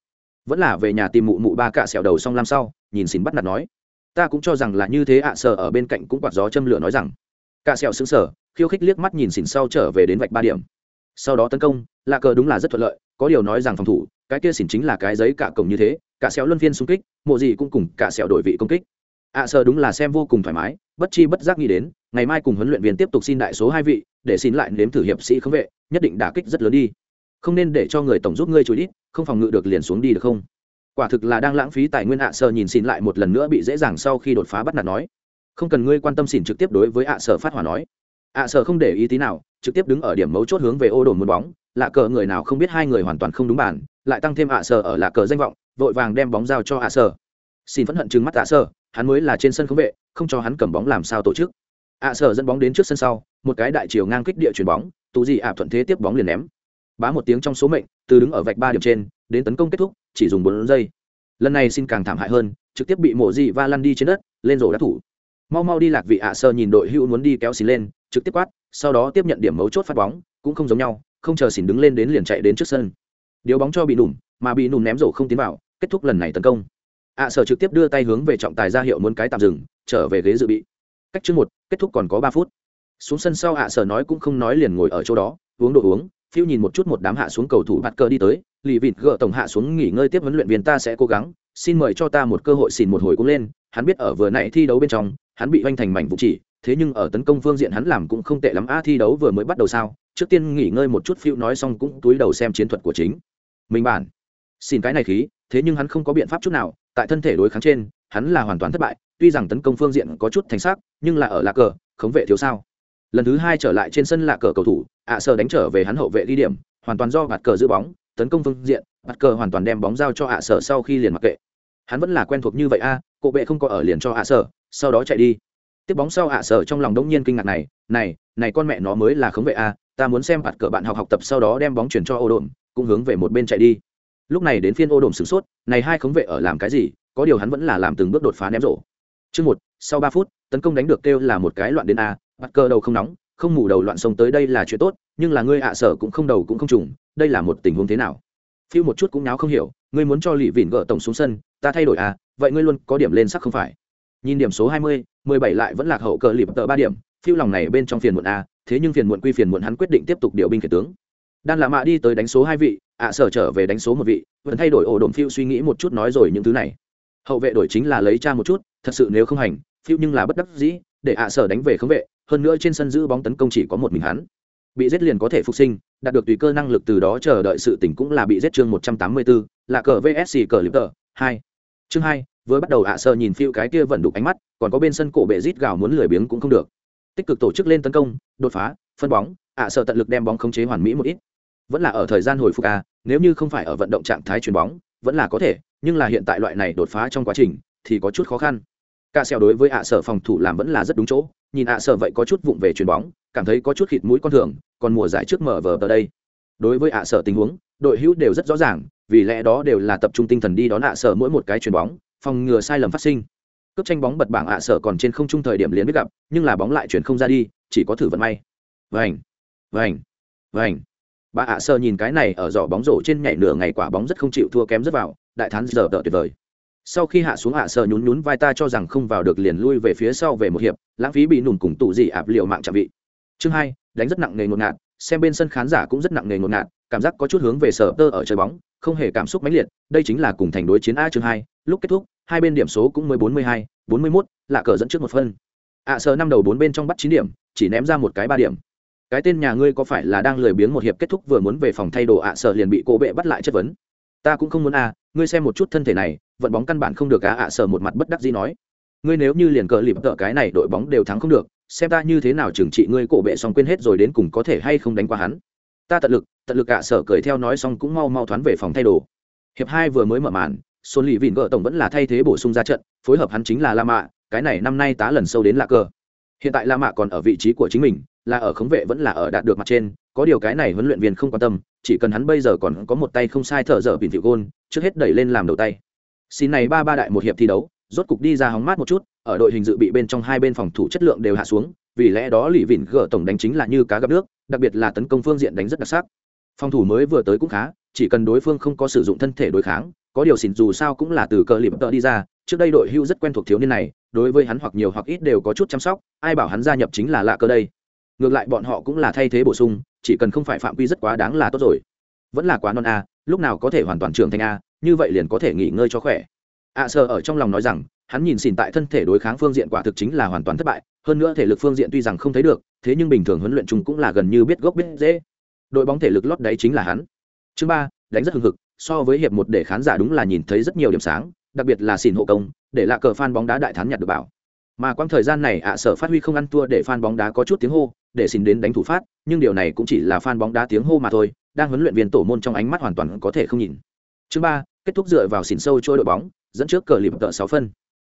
Vẫn là về nhà tìm mụ mụ ba cả sẹo đầu xong làm sau nhìn xỉn bắt nạt nói. Ta cũng cho rằng là như thế ạ à, sợ ở bên cạnh cũng quạt gió châm lửa nói rằng. Cả sẹo xứng sở khiêu khích liếc mắt nhìn xỉn sau trở về đến vạch ba điểm. Sau đó tấn công lạ cờ đúng là rất thuận lợi có điều nói rằng phòng thủ cái kia xỉn chính là cái giấy cả cổng như thế cả sẹo luân phiên xung kích mộ gì cũng cùng cả sẹo đổi vị công kích ạ à, sơ đúng là xem vô cùng thoải mái bất chi bất giác nghĩ đến ngày mai cùng huấn luyện viên tiếp tục xin đại số hai vị để xin lại nếm thử hiệp sĩ không vệ nhất định đả kích rất lớn đi. Không nên để cho người tổng giúp ngươi chối ít không phòng ngự được liền xuống đi được không? Quả thực là đang lãng phí tài nguyên ạ à sơ nhìn xin lại một lần nữa bị dễ dàng sau khi đột phá bắt nạt nói. Không cần ngươi quan tâm xỉn trực tiếp đối với ạ à phát hỏa nói. Ạ sợ không để ý tí nào trực tiếp đứng ở điểm mấu chốt hướng về ô đồn một bóng lạ cờ người nào không biết hai người hoàn toàn không đúng bàn lại tăng thêm ạ sợ ở lạ cờ danh vọng vội vàng đem bóng giao cho ạ sợ xin phẫn hận chừng mắt ạ sở hắn mới là trên sân không vệ, không cho hắn cầm bóng làm sao tổ chức. ạ sở dẫn bóng đến trước sân sau, một cái đại chiều ngang kích địa chuyền bóng tú gì ạ thuận thế tiếp bóng liền ném. Bá một tiếng trong số mệnh, từ đứng ở vạch ba điểm trên, đến tấn công kết thúc, chỉ dùng bốn giây. Lần này xin càng thảm hại hơn, trực tiếp bị mổ dị và lăn đi trên đất, lên rổ đá thủ. Mau mau đi lạc vị ạ sơ nhìn đội hữu muốn đi kéo xin lên, trực tiếp quát, sau đó tiếp nhận điểm mấu chốt phát bóng, cũng không giống nhau, không chờ xỉn đứng lên đến liền chạy đến trước sân. Điếu bóng cho bị nùm, mà bị nùm ném rổ không tiến vào, kết thúc lần này tấn công ạ sở trực tiếp đưa tay hướng về trọng tài ra hiệu muốn cái tạm dừng, trở về ghế dự bị. Cách chương một, kết thúc còn có ba phút. Xuống sân sau ạ sở nói cũng không nói liền ngồi ở chỗ đó, uống đồ uống, phiêu nhìn một chút một đám hạ xuống cầu thủ bạt cờ đi tới, lì vịt gỡ tổng hạ xuống nghỉ ngơi tiếp huấn luyện viên ta sẽ cố gắng, xin mời cho ta một cơ hội xỉn một hồi cũng lên, hắn biết ở vừa nãy thi đấu bên trong, hắn bị oanh thành mảnh vụ chỉ, thế nhưng ở tấn công phương diện hắn làm cũng không tệ lắm, a thi đấu vừa mới bắt đầu sao, trước tiên nghỉ ngơi một chút phiêu nói xong cũng túi đầu xem chiến thuật của chính. Mình bản xin cái này khí, thế nhưng hắn không có biện pháp chút nào tại thân thể đối kháng trên hắn là hoàn toàn thất bại tuy rằng tấn công phương diện có chút thành xác nhưng là ở lạc cờ khống vệ thiếu sao. Lần thứ hai trở lại trên sân lạc cờ cầu thủ ạ à sơ đánh trở về hắn hậu vệ ghi điểm hoàn toàn do bạt cờ giữ bóng tấn công phương diện bạt cờ hoàn toàn đem bóng giao cho ạ à sở sau khi liền mặc kệ. Hắn vẫn là quen thuộc như vậy a à, cộ bệ không có ở liền cho ạ sở sau đó chạy đi. Tiếp bóng sau ạ sở trong lòng đông nhiên kinh ngạc này này này con mẹ nó mới là khống vệ a ta muốn xem bạt cờ bạn học học tập sau đó đem bóng chuyển cho ô đồn cũng hướng về một bên chạy đi lúc này đến phiên ô đồn sửng sốt, này hai khống vệ ở làm cái gì, có điều hắn vẫn là làm từng bước đột phá ném rổ. Chương một, sau ba phút, tấn công đánh được kêu là một cái loạn đến a, bắt cơ đầu không nóng, không mù đầu loạn sông tới đây là chuyện tốt, nhưng là ngươi ạ sở cũng không đầu cũng không trùng, đây là một tình huống thế nào? Phiêu một chút cũng nháo không hiểu, ngươi muốn cho lì vỉn gỡ tổng xuống sân, ta thay đổi à vậy ngươi luôn có điểm lên sắc không phải? Nhìn điểm số hai mươi, mười bảy lại vẫn lạc hậu cờ lịp tợ ba điểm, phiêu lòng này bên trong phiền muộn a, thế nhưng phiền muộn quy phiền muộn hắn quyết định tiếp tục điều binh kể tướng. Đan lạ mạ đi tới đánh số hai vị ạ sở trở về đánh số một vị, vẫn thay đổi ổ đồn phiêu suy nghĩ một chút nói rồi những thứ này. Hậu vệ đổi chính là lấy cha một chút, thật sự nếu không hành, phiêu nhưng là bất đắc dĩ, để ạ sở đánh về không vệ, hơn nữa trên sân giữ bóng tấn công chỉ có một mình hắn. Bị giết liền có thể phục sinh, đạt được tùy cơ năng lực từ đó chờ đợi sự tỉnh cũng là bị giết chương một trăm tám mươi bốn là cờ vsc cờ lip tờ hai. Chương hai, vừa bắt đầu ạ sơ nhìn phiêu cái kia vẫn đục ánh mắt, còn có bên sân cổ bệ rít gào muốn lười biếng cũng không được. Tích cực tổ chức lên tấn công, đột phá, phân bóng, ạ sơ tận lực đem bóng khống chế hoàn mỹ một ít vẫn là ở thời gian hồi phục a nếu như không phải ở vận động trạng thái chuyền bóng, vẫn là có thể, nhưng là hiện tại loại này đột phá trong quá trình, thì có chút khó khăn. Ca xeo đối với ạ sở phòng thủ làm vẫn là rất đúng chỗ, nhìn ạ sở vậy có chút vụng về chuyền bóng, cảm thấy có chút khịt mũi con thường, còn mùa giải trước mở vờ ở đây. Đối với ạ sở tình huống, đội hữu đều rất rõ ràng, vì lẽ đó đều là tập trung tinh thần đi đón ạ sở mỗi một cái chuyền bóng, phòng ngừa sai lầm phát sinh. Cướp tranh bóng bật bảng ạ sở còn trên không trung thời điểm liền biết gặp, nhưng là bóng lại chuyển không ra đi, chỉ có thử vận may. Vành vành vành bà ạ sơ nhìn cái này ở giỏ bóng rổ trên nhảy nửa ngày quả bóng rất không chịu thua kém rất vào, đại thán giờ tợ tuyệt vời. Sau khi hạ xuống ạ sơ nhún nhún vai ta cho rằng không vào được liền lui về phía sau về một hiệp, lãng phí bị nùn cùng tụ dị ạp liệu mạng chạm vị. Chương hai, đánh rất nặng nề ngột ngạt, xem bên sân khán giả cũng rất nặng nề ngột ngạt, cảm giác có chút hướng về sở tơ ở chơi bóng, không hề cảm xúc mãnh liệt, đây chính là cùng thành đối chiến a chương hai, lúc kết thúc, hai bên điểm số cũng mới bốn mươi hai, bốn mươi mốt, lạ cờ dẫn trước một phân. ạ sơ năm đầu bốn bên trong bắt chín điểm, chỉ ném ra một cái ba điểm cái tên nhà ngươi có phải là đang lười biếng một hiệp kết thúc vừa muốn về phòng thay đồ ạ sở liền bị cô bệ bắt lại chất vấn. Ta cũng không muốn à, ngươi xem một chút thân thể này vận bóng căn bản không được á ạ sở một mặt bất đắc dĩ nói. Ngươi nếu như liền cờ lịp tợ cái này đội bóng đều thắng không được xem ta như thế nào trừng trị ngươi cổ bệ xong quên hết rồi đến cùng có thể hay không đánh qua hắn. Ta tận lực tận lực ạ sở cười theo nói xong cũng mau mau thoán về phòng thay đồ. Hiệp hai vừa mới mở màn xuân lì vịn gỡ tổng vẫn là thay thế bổ sung ra trận phối hợp hắn chính là la mạ cái này năm nay tá lần sâu đến lạ cờ. Hiện tại la mạ còn ở vị trí của chính mình là ở khống vệ vẫn là ở đạt được mặt trên, có điều cái này huấn luyện viên không quan tâm, chỉ cần hắn bây giờ còn có một tay không sai thở dở bình thị gôn, trước hết đẩy lên làm đầu tay. Xin này ba ba đại một hiệp thi đấu, rốt cục đi ra hóng mát một chút, ở đội hình dự bị bên trong hai bên phòng thủ chất lượng đều hạ xuống, vì lẽ đó lì vịn gỡ tổng đánh chính là như cá gặp nước, đặc biệt là tấn công phương diện đánh rất đặc sắc. Phòng thủ mới vừa tới cũng khá, chỉ cần đối phương không có sử dụng thân thể đối kháng, có điều xỉn dù sao cũng là từ cờ lìm tợ đi ra, trước đây đội hưu rất quen thuộc thiếu niên này, đối với hắn hoặc nhiều hoặc ít đều có chút chăm sóc, ai bảo hắn gia nhập chính là lạ cơ đây ngược lại bọn họ cũng là thay thế bổ sung, chỉ cần không phải phạm quy rất quá đáng là tốt rồi. Vẫn là quá non a, lúc nào có thể hoàn toàn trưởng thành a, như vậy liền có thể nghỉ ngơi cho khỏe. A sơ ở trong lòng nói rằng, hắn nhìn xỉn tại thân thể đối kháng phương diện quả thực chính là hoàn toàn thất bại, hơn nữa thể lực phương diện tuy rằng không thấy được, thế nhưng bình thường huấn luyện chúng cũng là gần như biết gốc biết dễ đội bóng thể lực lót đấy chính là hắn. Chương ba, đánh rất hưng hực, so với hiệp một để khán giả đúng là nhìn thấy rất nhiều điểm sáng, đặc biệt là xỉn hộ công, để lạ cờ fan bóng đá đại thắng nhặt được bảo. Mà quãng thời gian này ạ sở phát huy không ăn thua để fan bóng đá có chút tiếng hô để xin đến đánh thủ phát, nhưng điều này cũng chỉ là fan bóng đá tiếng hô mà thôi, đang huấn luyện viên tổ môn trong ánh mắt hoàn toàn có thể không nhìn. Chương ba, kết thúc dựa vào xỉn sâu trôi đội bóng, dẫn trước cờ lìm tợ sáu phân.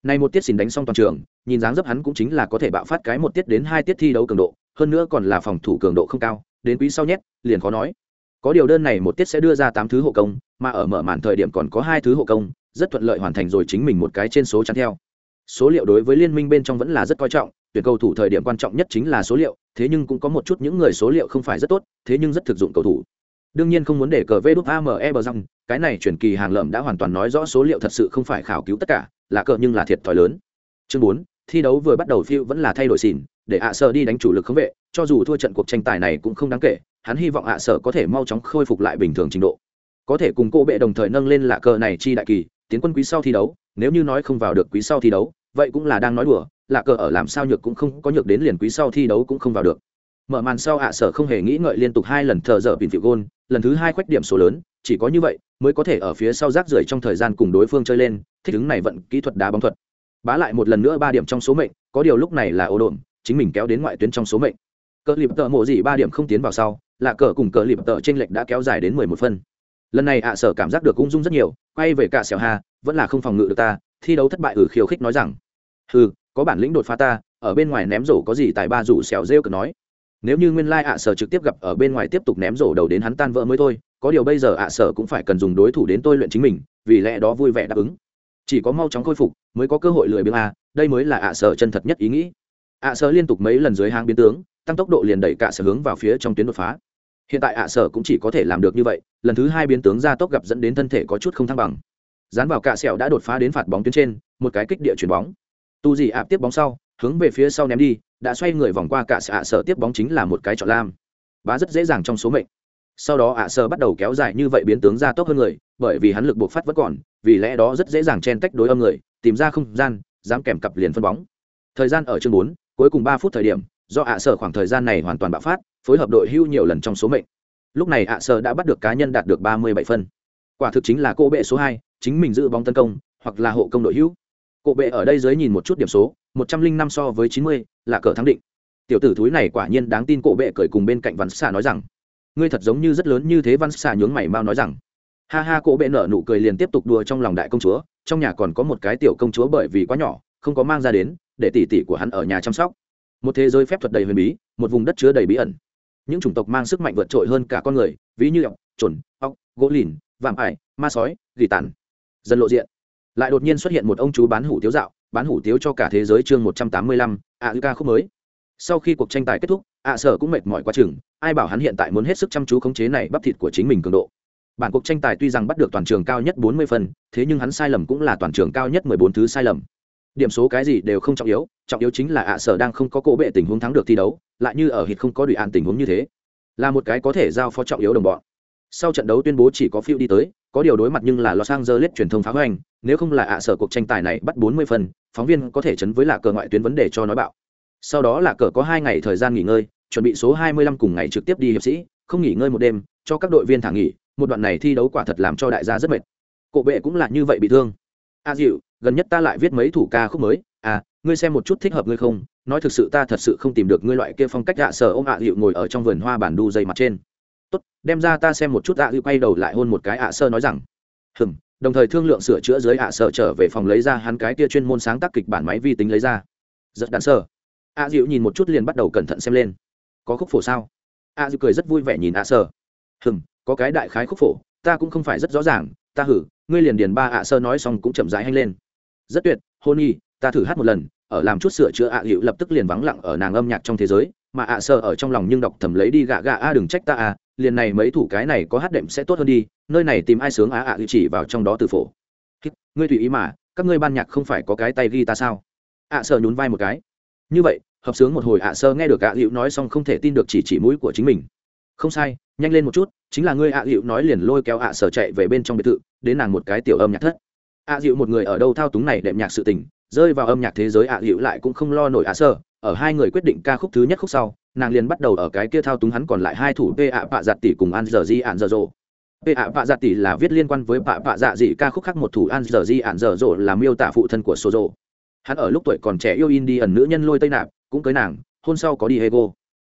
Này một tiết xỉn đánh xong toàn trường, nhìn dáng dấp hắn cũng chính là có thể bạo phát cái một tiết đến hai tiết thi đấu cường độ, hơn nữa còn là phòng thủ cường độ không cao, đến quý sau nhét liền khó nói. Có điều đơn này một tiết sẽ đưa ra tám thứ hộ công, mà ở mở màn thời điểm còn có hai thứ hộ công, rất thuận lợi hoàn thành rồi chính mình một cái trên số chắn theo. Số liệu đối với liên minh bên trong vẫn là rất coi trọng, tuyển cầu thủ thời điểm quan trọng nhất chính là số liệu thế nhưng cũng có một chút những người số liệu không phải rất tốt, thế nhưng rất thực dụng cầu thủ. Đương nhiên không muốn để cờ vê ame bờ cái này chuyển kỳ hàng lợm đã hoàn toàn nói rõ số liệu thật sự không phải khảo cứu tất cả, là cờ nhưng là thiệt thòi lớn. Chương bốn, thi đấu vừa bắt đầu phiêu vẫn là thay đổi xỉn, để ạ sở đi đánh chủ lực không vệ, cho dù thua trận cuộc tranh tài này cũng không đáng kể, hắn hy vọng ạ sở có thể mau chóng khôi phục lại bình thường trình độ. Có thể cùng cô bệ đồng thời nâng lên lạ cờ này chi đại kỳ, tiến quân quý sau thi đấu, nếu như nói không vào được quý sau thi đấu, vậy cũng là đang nói đùa lạ cờ ở làm sao nhược cũng không có nhược đến liền quý sau thi đấu cũng không vào được. Mở màn sau ạ, sở không hề nghĩ ngợi liên tục hai lần thờ dở bình phiệu gôn, lần thứ hai khoách điểm số lớn, chỉ có như vậy mới có thể ở phía sau rác rưởi trong thời gian cùng đối phương chơi lên, thích ứng này vận kỹ thuật đá bóng thuật. Bá lại một lần nữa ba điểm trong số mệnh, có điều lúc này là ô đồn chính mình kéo đến ngoại tuyến trong số mệnh. Cờ lịp tợ mộ gì ba điểm không tiến vào sau, là cờ cùng cờ lịp tợ trên lệch đã kéo dài đến mười một phân. Lần này ạ, sở cảm giác được ung dung rất nhiều, quay về cả xẻo hà, vẫn là không phòng ngự được ta, thi đấu thất bại ử khiêu khích nói rằng ừ có bản lĩnh đột phá ta, ở bên ngoài ném rổ có gì tài ba rủ xẻo rêu cực nói. Nếu như nguyên lai ạ sở trực tiếp gặp ở bên ngoài tiếp tục ném rổ đầu đến hắn tan vỡ mới thôi, có điều bây giờ ạ sở cũng phải cần dùng đối thủ đến tôi luyện chính mình, vì lẽ đó vui vẻ đáp ứng. Chỉ có mau chóng khôi phục mới có cơ hội lười biếng a, đây mới là ạ sở chân thật nhất ý nghĩ. Ạ sở liên tục mấy lần dưới hang biến tướng, tăng tốc độ liền đẩy cả sở hướng vào phía trong tuyến đột phá. Hiện tại ạ sở cũng chỉ có thể làm được như vậy, lần thứ hai biến tướng ra tốc gặp dẫn đến thân thể có chút không thăng bằng. Dán vào cả sẹo đã đột phá đến phạt bóng tuyến trên, một cái kích địa chuyển bóng tu gì ạp tiếp bóng sau, hướng về phía sau ném đi, đã xoay người vòng qua cả xạ sở tiếp bóng chính là một cái chọn lam. Bá rất dễ dàng trong số mệnh. Sau đó ạ sơ bắt đầu kéo dài như vậy biến tướng ra tốc hơn người, bởi vì hắn lực buộc phát vẫn còn, vì lẽ đó rất dễ dàng chen tách đối âm người, tìm ra không gian, dám kèm cặp liền phân bóng. Thời gian ở chương bốn, cuối cùng ba phút thời điểm, do ạ sơ khoảng thời gian này hoàn toàn bạo phát, phối hợp đội hưu nhiều lần trong số mệnh. Lúc này ạ sơ đã bắt được cá nhân đạt được ba mươi bảy phân. Quả thực chính là cô bệ số hai, chính mình giữ bóng tấn công, hoặc là hộ công đội hữu cổ bệ ở đây dưới nhìn một chút điểm số, một trăm linh năm so với chín mươi, là cờ thắng định. Tiểu tử thúi này quả nhiên đáng tin cổ bệ cởi cùng bên cạnh văn xạ nói rằng, ngươi thật giống như rất lớn như thế, văn xạ nhướng mày mau nói rằng. Ha ha, cổ bệ nở nụ cười liền tiếp tục đùa trong lòng đại công chúa, trong nhà còn có một cái tiểu công chúa bởi vì quá nhỏ, không có mang ra đến, để tỷ tỷ của hắn ở nhà chăm sóc. Một thế giới phép thuật đầy huyền bí, một vùng đất chứa đầy bí ẩn. Những chủng tộc mang sức mạnh vượt trội hơn cả con người, ví như ọc trồn ọc gỗ lìn, vạm ải, ma sói, gỉ tàn. Dần lộ diện lại đột nhiên xuất hiện một ông chú bán hủ tiếu dạo, bán hủ tiếu cho cả thế giới chương một trăm tám mươi lăm, ạ ca khúc mới. Sau khi cuộc tranh tài kết thúc, ạ sở cũng mệt mỏi quá chừng, ai bảo hắn hiện tại muốn hết sức chăm chú khống chế này bắp thịt của chính mình cường độ. Bản cuộc tranh tài tuy rằng bắt được toàn trường cao nhất bốn mươi phần, thế nhưng hắn sai lầm cũng là toàn trường cao nhất mười bốn thứ sai lầm. Điểm số cái gì đều không trọng yếu trọng yếu chính là ạ sở đang không có cỗ bệ tình huống thắng được thi đấu, lại như ở hít không có đùi an tình huống như thế. Là một cái có thể giao phó trọng yếu đồng bọn sau trận đấu tuyên bố chỉ có phiêu đi tới có điều đối mặt nhưng là los angeles truyền thông phá hoành nếu không là ạ sở cuộc tranh tài này bắt bốn mươi phần phóng viên có thể chấn với là cờ ngoại tuyến vấn đề cho nói bạo. Sau đó là cờ có hai ngày thời gian nghỉ ngơi chuẩn bị số 25 cùng ngày trực tiếp đi hiệp sĩ không nghỉ ngơi một đêm cho các đội viên thả nghỉ một đoạn này thi đấu quả thật làm cho đại gia rất mệt. Cổ bệ cũng là như vậy bị thương. A à, dịu gần nhất ta lại viết mấy thủ ca khúc mới à ngươi xem một chút thích hợp ngươi không? Nói thực sự ta thật sự không tìm được ngươi loại kia phong cách ạ sở ôm ạ dịu ngồi ở trong vườn hoa bản đu dây mặt trên tốt, đem ra ta xem một chút ạ dịu quay đầu lại hôn một cái ạ sơ nói rằng, hừm, đồng thời thương lượng sửa chữa dưới ạ sở trở về phòng lấy ra hắn cái kia chuyên môn sáng tác kịch bản máy vi tính lấy ra. Rất đạn sơ. A dịu nhìn một chút liền bắt đầu cẩn thận xem lên. Có khúc phổ sao? A dịu cười rất vui vẻ nhìn a sơ. Hừm, có cái đại khái khúc phổ, ta cũng không phải rất rõ ràng, ta hử, ngươi liền điền ba ạ sơ nói xong cũng chậm rãi hanh lên. Rất tuyệt, hôn y, ta thử hát một lần, ở làm chút sửa chữa ạ dịu lập tức liền vắng lặng ở nàng âm nhạc trong thế giới, mà ạ sơ ở trong lòng nhưng đọc thầm lấy đi gạ gạ a, đừng trách ta à liền này mấy thủ cái này có hát đệm sẽ tốt hơn đi, nơi này tìm ai sướng á ạ dịu chỉ vào trong đó từ phổ. Ngươi tùy ý mà, các ngươi ban nhạc không phải có cái tay ghi ta sao? Ạ sơ nhún vai một cái. Như vậy, hợp sướng một hồi ạ sơ nghe được ạ hữu nói xong không thể tin được chỉ chỉ mũi của chính mình. Không sai, nhanh lên một chút, chính là ngươi ạ hữu nói liền lôi kéo ạ sở chạy về bên trong biệt thự, đến nàng một cái tiểu âm nhạc thất. Ạ hữu một người ở đâu thao túng này đệm nhạc sự tình, rơi vào âm nhạc thế giới ạ hữu lại cũng không lo nổi ạ sơ ở hai người quyết định ca khúc thứ nhất khúc sau nàng liền bắt đầu ở cái kia thao túng hắn còn lại hai thủ p ạ bạ giặt tỷ cùng an giờ di ạn giờ rộ p ạ bạ giặt tỷ là viết liên quan với bạ bạ dạ dị ca khúc khác một thủ an giờ di ạn giờ rộ là miêu tả phụ thân của sô rộ hắn ở lúc tuổi còn trẻ yêu in đi ẩn nữ nhân lôi tây nạp, cũng cưới nàng, hôn sau có đi hego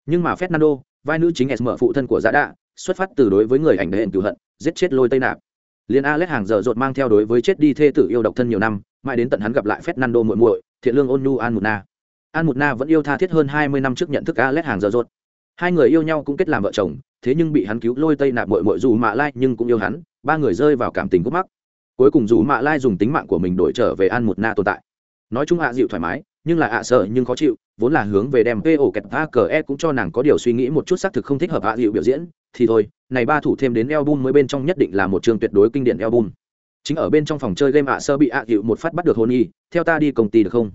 nhưng mà fernando, vai nữ chính s phụ thân của giã đạ, xuất phát từ đối với người ảnh đệ cửu hận, giết chết lôi tây nạp. Liền alex hàng giờ rột mang theo đối với chết đi thê tử yêu độc thân nhiều năm, mãi đến tận hắn gặp lại fernando muội muội, thiện lương ôn nu an mục na an mục na vẫn yêu tha thiết hơn hai mươi năm trước nhận thức alex hàng giờ rột hai người yêu nhau cũng kết làm vợ chồng, thế nhưng bị hắn cứu lôi tây nạp mội mội dù mạ lai nhưng cũng yêu hắn, ba người rơi vào cảm tình khúc mắc. Cuối cùng dù mạ lai dùng tính mạng của mình đổi trở về an mục na tồn tại. Nói chung hạ dịu thoải mái, nhưng là ạ sợ nhưng khó chịu, vốn là hướng về đem po kẹt a cờ e cũng cho nàng có điều suy nghĩ một chút xác thực không thích hợp hạ dịu biểu diễn, thì thôi, này ba thủ thêm đến album mới bên trong nhất định là một chương tuyệt đối kinh điển album. Chính ở bên trong phòng chơi game ạ sơ bị ạ, dịu một phát bắt được hôn y theo ta đi công ty được không?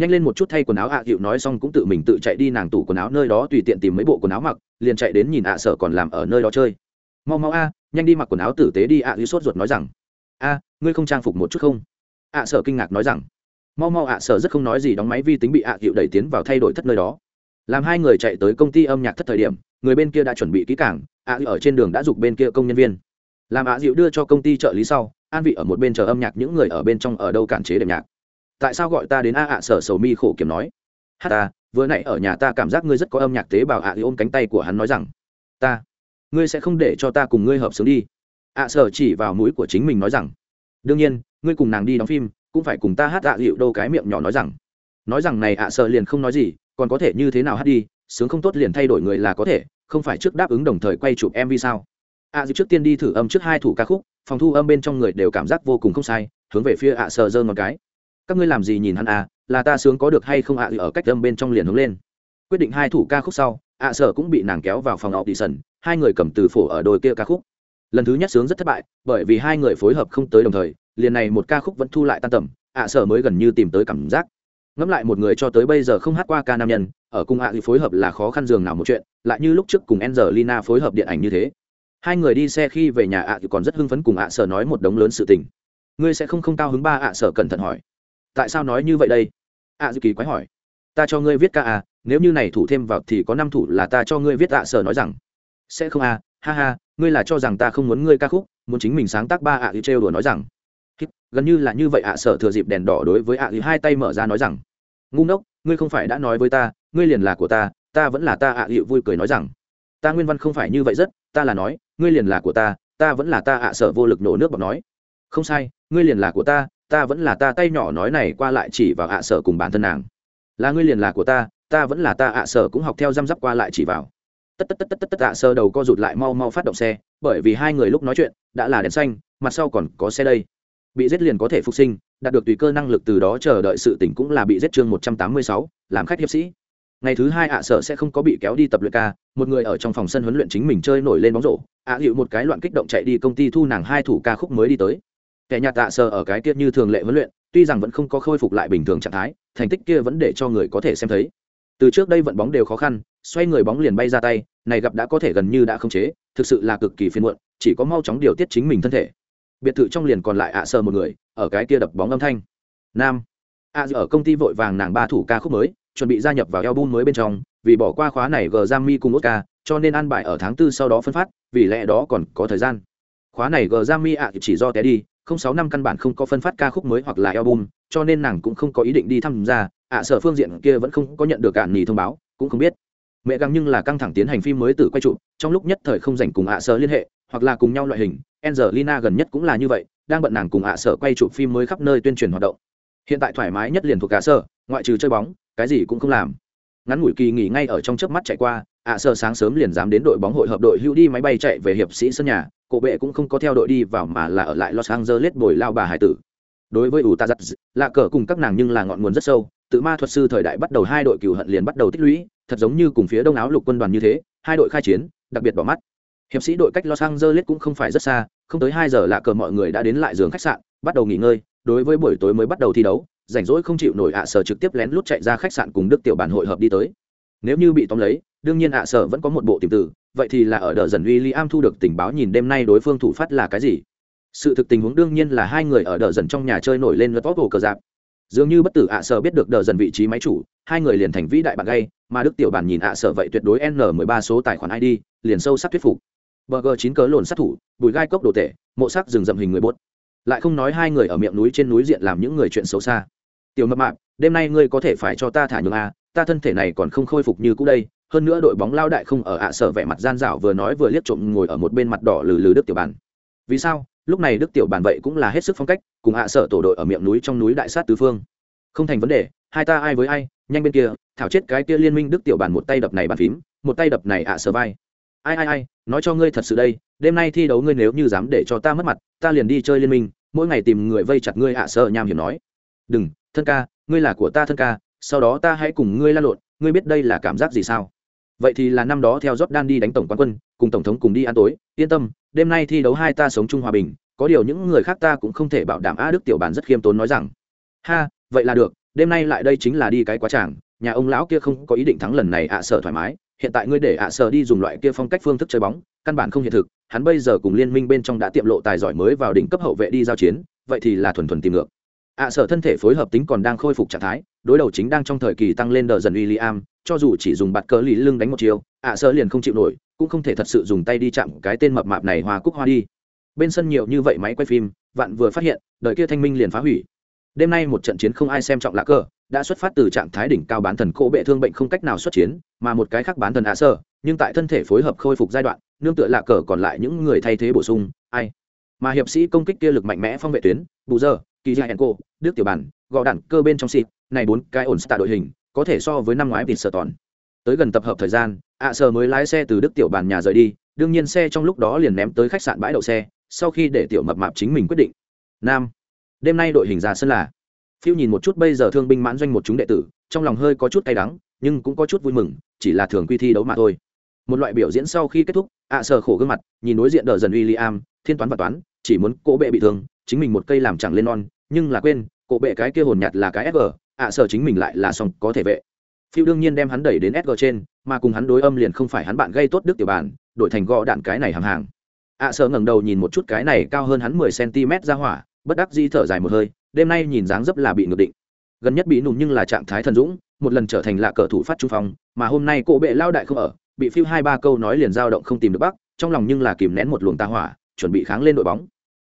Nhanh lên một chút thay quần áo ạ hiệu nói xong cũng tự mình tự chạy đi nàng tủ quần áo nơi đó tùy tiện tìm mấy bộ quần áo mặc, liền chạy đến nhìn ạ, sợ còn làm ở nơi đó chơi. Mau mau a, nhanh đi mặc quần áo tử tế đi ạ hiệu sốt ruột nói rằng. A, ngươi không trang phục một chút không? ạ, sợ kinh ngạc nói rằng. Mau mau ạ sở rất không nói gì, đóng máy vi tính bị ạ hiệu đẩy tiến vào thay đổi thất nơi đó. Làm hai người chạy tới công ty âm nhạc thất thời điểm, người bên kia đã chuẩn bị kỹ cảng ạ ở trên đường đã giục bên kia công nhân viên. Làm ạ dịu đưa cho công ty trợ lý sau, an vị ở một bên chờ âm nhạc, những người ở bên trong ở đâu cản chế đệm nhạc tại sao gọi ta đến a ạ sở sầu mi khổ kiểm nói? Hát ta, vừa nãy ở nhà ta cảm giác ngươi rất có âm nhạc tế bào ạ ôm cánh tay của hắn nói rằng, ta, ngươi sẽ không để cho ta cùng ngươi hợp sướng đi. ạ sở chỉ vào mũi của chính mình nói rằng, đương nhiên, ngươi cùng nàng đi đóng phim, cũng phải cùng ta hát ạ hiệu dịu đâu cái miệng nhỏ nói rằng. Nói rằng này ạ sở liền không nói gì, còn có thể như thế nào hát đi, sướng không tốt liền thay đổi người là có thể, không phải trước đáp ứng đồng thời quay chụp mv sao? ạ à dịu trước tiên đi thử âm trước hai thủ ca khúc, phòng thu âm bên trong người đều cảm giác vô cùng không sai, hướng về phía ạ sở dơ ngón cái các ngươi làm gì nhìn hắn à là ta sướng có được hay không ạ? Ở cách âm bên trong liền hướng lên. Quyết định hai thủ ca khúc sau, ạ sở cũng bị nàng kéo vào phòng học đi sần hai người cầm từ phổ ở đôi kia ca khúc. Lần thứ nhất sướng rất thất bại, bởi vì hai người phối hợp không tới đồng thời, liền này một ca khúc vẫn thu lại tan tầm, ạ sở mới gần như tìm tới cảm giác. Ngẫm lại một người cho tới bây giờ không hát qua ca nam nhân, ở cùng ạ thì phối hợp là khó khăn dường nào một chuyện, lại như lúc trước cùng Angelina phối hợp điện ảnh như thế. Hai người đi xe khi về nhà ạ thì còn rất hưng phấn cùng ạ sở nói một đống lớn sự tình. Ngươi sẽ không không cao hứng ba ạ sở cẩn thận hỏi tại sao nói như vậy đây? Ạ dự kỳ quái hỏi. Ta cho ngươi viết ca à nếu như này thủ thêm vào thì có năm thủ là ta cho ngươi viết ạ sở nói rằng. Sẽ không à ha ha, ngươi là cho rằng ta không muốn ngươi ca khúc, muốn chính mình sáng tác ba ạ à trêu đùa nói rằng. Gần như là như vậy ạ sở thừa dịp đèn đỏ đối với ạ à hai tay mở ra nói rằng. Ngu ngốc, ngươi không phải đã nói với ta, ngươi liền là của ta ta vẫn là ta ạ à vui cười nói rằng. Ta nguyên văn không phải như vậy rất, ta là nói, ngươi liền là của ta ta vẫn là ta ạ sở vô lực nổ nước bọc nói. Không sai, ngươi liền là của ta ta vẫn là ta tay nhỏ nói này qua lại chỉ vào ạ sở cùng bản thân nàng. Là ngươi liền là của ta ta vẫn là ta ạ sở cũng học theo răm rắp qua lại chỉ vào. Tất tất tất tất tất tất, ạ sở đầu co rụt lại mau mau phát động xe, bởi vì hai người lúc nói chuyện đã là đèn xanh, mặt sau còn có xe đây. Bị giết liền có thể phục sinh, đạt được tùy cơ năng lực từ đó chờ đợi sự tỉnh cũng là bị giết chương một trăm tám mươi sáu, làm khách hiệp sĩ. Ngày thứ hai ạ sở sẽ không có bị kéo đi tập luyện ca, một người ở trong phòng sân huấn luyện chính mình chơi nổi lên bóng rổ, ạ hiệu một cái loạn kích động chạy đi công ty thu nàng hai thủ ca khúc mới đi tới kẻ nhà tạ sờ ở cái kia như thường lệ huấn luyện tuy rằng vẫn không có khôi phục lại bình thường trạng thái thành tích kia vẫn để cho người có thể xem thấy. Từ trước đây vận bóng đều khó khăn xoay người bóng liền bay ra tay này gặp đã có thể gần như đã không chế thực sự là cực kỳ phiên muộn chỉ có mau chóng điều tiết chính mình thân thể. Biệt thự trong liền còn lại ạ sờ một người ở cái kia đập bóng âm thanh. Nam. Ạ ở công ty vội vàng nàng ba thủ ca khúc mới chuẩn bị gia nhập vào album mới bên trong vì bỏ qua khóa này giam mi cùng Oscar, cho nên ăn bài ở tháng tư sau đó phân phát, vì lẽ đó còn có thời gian. Khóa này giam mi ạ chỉ do té đi, sáu năm căn bản không có phân phát ca khúc mới hoặc là album, cho nên nàng cũng không có ý định đi tham gia, ạ sở phương diện kia vẫn không có nhận được cạn nhì thông báo, cũng không biết. Mẹ găng nhưng là căng thẳng tiến hành phim mới tự quay trụ, trong lúc nhất thời không rảnh cùng ạ sở liên hệ, hoặc là cùng nhau loại hình, Angelina gần nhất cũng là như vậy, đang bận nàng cùng ạ sở quay trụ phim mới khắp nơi tuyên truyền hoạt động. Hiện tại thoải mái nhất liền thuộc cả sở, ngoại trừ chơi bóng, cái gì cũng không làm. Ngắn ngủi kỳ nghỉ ngay ở trong chớp mắt chạy qua, ạ sở sáng sớm liền dám đến đội bóng hội hợp đội hữu đi máy bay chạy về hiệp sĩ sân nhà, cổ bệ cũng không có theo đội đi vào mà là ở lại Los Angeles bồi lao bà hải tử. Đối với đủ ta giật lạ cờ cùng các nàng nhưng là ngọn nguồn rất sâu, tự ma thuật sư thời đại bắt đầu hai đội cừu hận liền bắt đầu tích lũy, thật giống như cùng phía Đông Áo lục quân đoàn như thế, hai đội khai chiến, đặc biệt bỏ mắt. Hiệp sĩ đội cách Los Angeles cũng không phải rất xa, không tới hai giờ lạ cờ mọi người đã đến lại giường khách sạn, bắt đầu nghỉ ngơi, đối với buổi tối mới bắt đầu thi đấu, rảnh rỗi không chịu nổi ạ sở trực tiếp lén lút chạy ra khách sạn cùng Đức tiểu bản hội hợp đi tới. Nếu như bị tóm lấy, đương nhiên ạ sở vẫn có một bộ tìm tử, vậy thì là ở đờ dần William thu được tình báo nhìn đêm nay đối phương thủ phát là cái gì. Sự thực tình huống đương nhiên là hai người ở đờ dần trong nhà chơi nổi lên lượt cờ dạp Dường như bất tử ạ sở biết được đờ dần vị trí máy chủ, hai người liền thành vĩ đại bạn gay, mà Đức tiểu bản nhìn ạ sở vậy tuyệt đối N13 số tài khoản ID, liền sâu sắc thuyết phục. Burger chín cớ lồn sát thủ, bùi gai cốc đồ tệ, mộ sắc rừng rậm hình người bốt. Lại không nói hai người ở miệng núi trên núi diện làm những người chuyện xấu xa. Tiểu mập mạp, đêm nay ngươi có thể phải cho ta thả nhường a, ta thân thể này còn không khôi phục như cũ đây, hơn nữa đội bóng lao đại không ở ạ sở vẻ mặt gian dảo vừa nói vừa liếc trộm ngồi ở một bên mặt đỏ lừ lừ đức tiểu bàn. Vì sao? Lúc này đức tiểu bàn vậy cũng là hết sức phong cách, cùng ạ sở tổ đội ở miệng núi trong núi đại sát tứ phương. Không thành vấn đề, hai ta ai với ai, nhanh bên kia, thảo chết cái kia liên minh đức tiểu bàn một tay đập này bàn phím, một tay đập này ạ sở vai. Ai ai ai, nói cho ngươi thật sự đây, đêm nay thi đấu ngươi nếu như dám để cho ta mất mặt, ta liền đi chơi liên minh, mỗi ngày tìm người vây chặt ngươi ạ sở nham hiểm nói. Đừng, thân ca, ngươi là của ta thân ca, sau đó ta hãy cùng ngươi la lộn, ngươi biết đây là cảm giác gì sao? Vậy thì là năm đó theo Jordan đi đánh tổng quán quân, cùng tổng thống cùng đi ăn tối, yên tâm, đêm nay thi đấu hai ta sống chung hòa bình, có điều những người khác ta cũng không thể bảo đảm A Đức tiểu bản rất khiêm tốn nói rằng. Ha, vậy là được, đêm nay lại đây chính là đi cái quá tràng, nhà ông lão kia không có ý định thắng lần này ạ à sở thoải mái, hiện tại ngươi để ạ à sở đi dùng loại kia phong cách phương thức chơi bóng, căn bản không hiện thực, hắn bây giờ cùng liên minh bên trong đã tiệm lộ tài giỏi mới vào đỉnh cấp hậu vệ đi giao chiến, vậy thì là thuần thuần tìm ngược ạ sở thân thể phối hợp tính còn đang khôi phục trạng thái, đối đầu chính đang trong thời kỳ tăng lên đờ dần William, cho dù chỉ dùng bạt cờ lì lưng đánh một chiều ạ à sơ liền không chịu nổi cũng không thể thật sự dùng tay đi chạm cái tên mập mạp này hoa cúc hoa đi. Bên sân nhiều như vậy máy quay phim vạn vừa phát hiện đợi kia thanh minh liền phá hủy. Đêm nay một trận chiến không ai xem trọng lạ cờ đã xuất phát từ trạng thái đỉnh cao bán thần cỗ bệ thương bệnh không cách nào xuất chiến mà một cái khác bán thần ạ sơ nhưng tại thân thể phối hợp khôi phục giai đoạn nương tựa lạ cờ còn lại những người thay thế bổ sung ai? Mà hiệp sĩ công kích kia lực mạnh mẽ phong vệ tuyến bù giờ kỳ dạ gia cô đức tiểu bản gò đạn cơ bên trong xịt, này bốn cái ổn stạ đội hình, có thể so với năm ngoái vịt sở toàn tới gần tập hợp thời gian, ạ à mới lái xe từ đức tiểu bàn nhà rời đi, đương nhiên xe trong lúc đó liền ném tới khách sạn bãi đậu xe, sau khi để tiểu mập mạp chính mình quyết định. Nam, đêm nay đội hình ra sân là. Phiêu nhìn một chút bây giờ thương binh mãn doanh một chúng đệ tử, trong lòng hơi có chút cay đắng, nhưng cũng có chút vui mừng, chỉ là thường quy thi đấu mà thôi. Một loại biểu diễn sau khi kết thúc, ạ à sờ khổ gương mặt, nhìn đối diện đờ dần uy liam thiên toán và toán chỉ muốn cổ bệ bị thương, chính mình một cây làm chẳng lên non, nhưng là quên cổ bệ cái kia hồn nhạt là cái sg ạ à sờ chính mình lại là xong có thể vệ. Phiêu đương nhiên đem hắn đẩy đến sg trên, mà cùng hắn đối âm liền không phải hắn bạn gây tốt đức tiểu bản, đổi thành gõ đạn cái này hàng hàng. Ạ à sờ ngẩng đầu nhìn một chút cái này cao hơn hắn mười cm ra hỏa, bất đắc di thở dài một hơi, đêm nay nhìn dáng dấp là bị ngược định. Gần nhất bị nùm nhưng là trạng thái thần dũng, một lần trở thành lạ cờ thủ phát trung phong, mà hôm nay cổ bệ lao đại không ở, bị phiêu hai ba câu nói liền dao động không tìm được bắc, trong lòng nhưng là kìm nén một luồng ta hỏa chuẩn bị kháng lên đội bóng.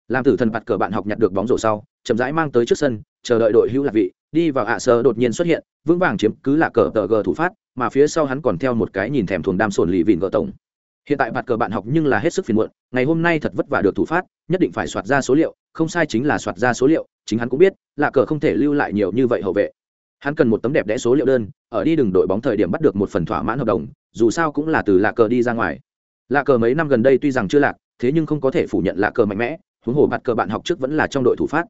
Làm tử thần bạt cờ bạn học nhặt được bóng rổ sau, chậm rãi mang tới trước sân, chờ đợi đội hữu lạc vị, đi vào ạ sơ đột nhiên xuất hiện, vững vàng chiếm cứ là cờ tờ g thủ phát, mà phía sau hắn còn theo một cái nhìn thèm thuồng đam sồn lì vịn gỡ tổng. Hiện tại bạt cờ bạn học nhưng là hết sức phiền muộn, ngày hôm nay thật vất vả được thủ phát, nhất định phải soạt ra số liệu, không sai chính là soạt ra số liệu, chính hắn cũng biết là cờ không thể lưu lại nhiều như vậy hậu vệ. Hắn cần một tấm đẹp đẽ số liệu đơn, ở đi đường đội bóng thời điểm bắt được một phần thỏa mãn hợp đồng, dù sao cũng là từ lạ cờ đi ra ngoài. Lạ cờ mấy năm gần đây tuy rằng chưa lạc thế nhưng không có thể phủ nhận là cờ mạnh mẽ huống hồ bạt cờ bạn học trước vẫn là trong đội thủ phát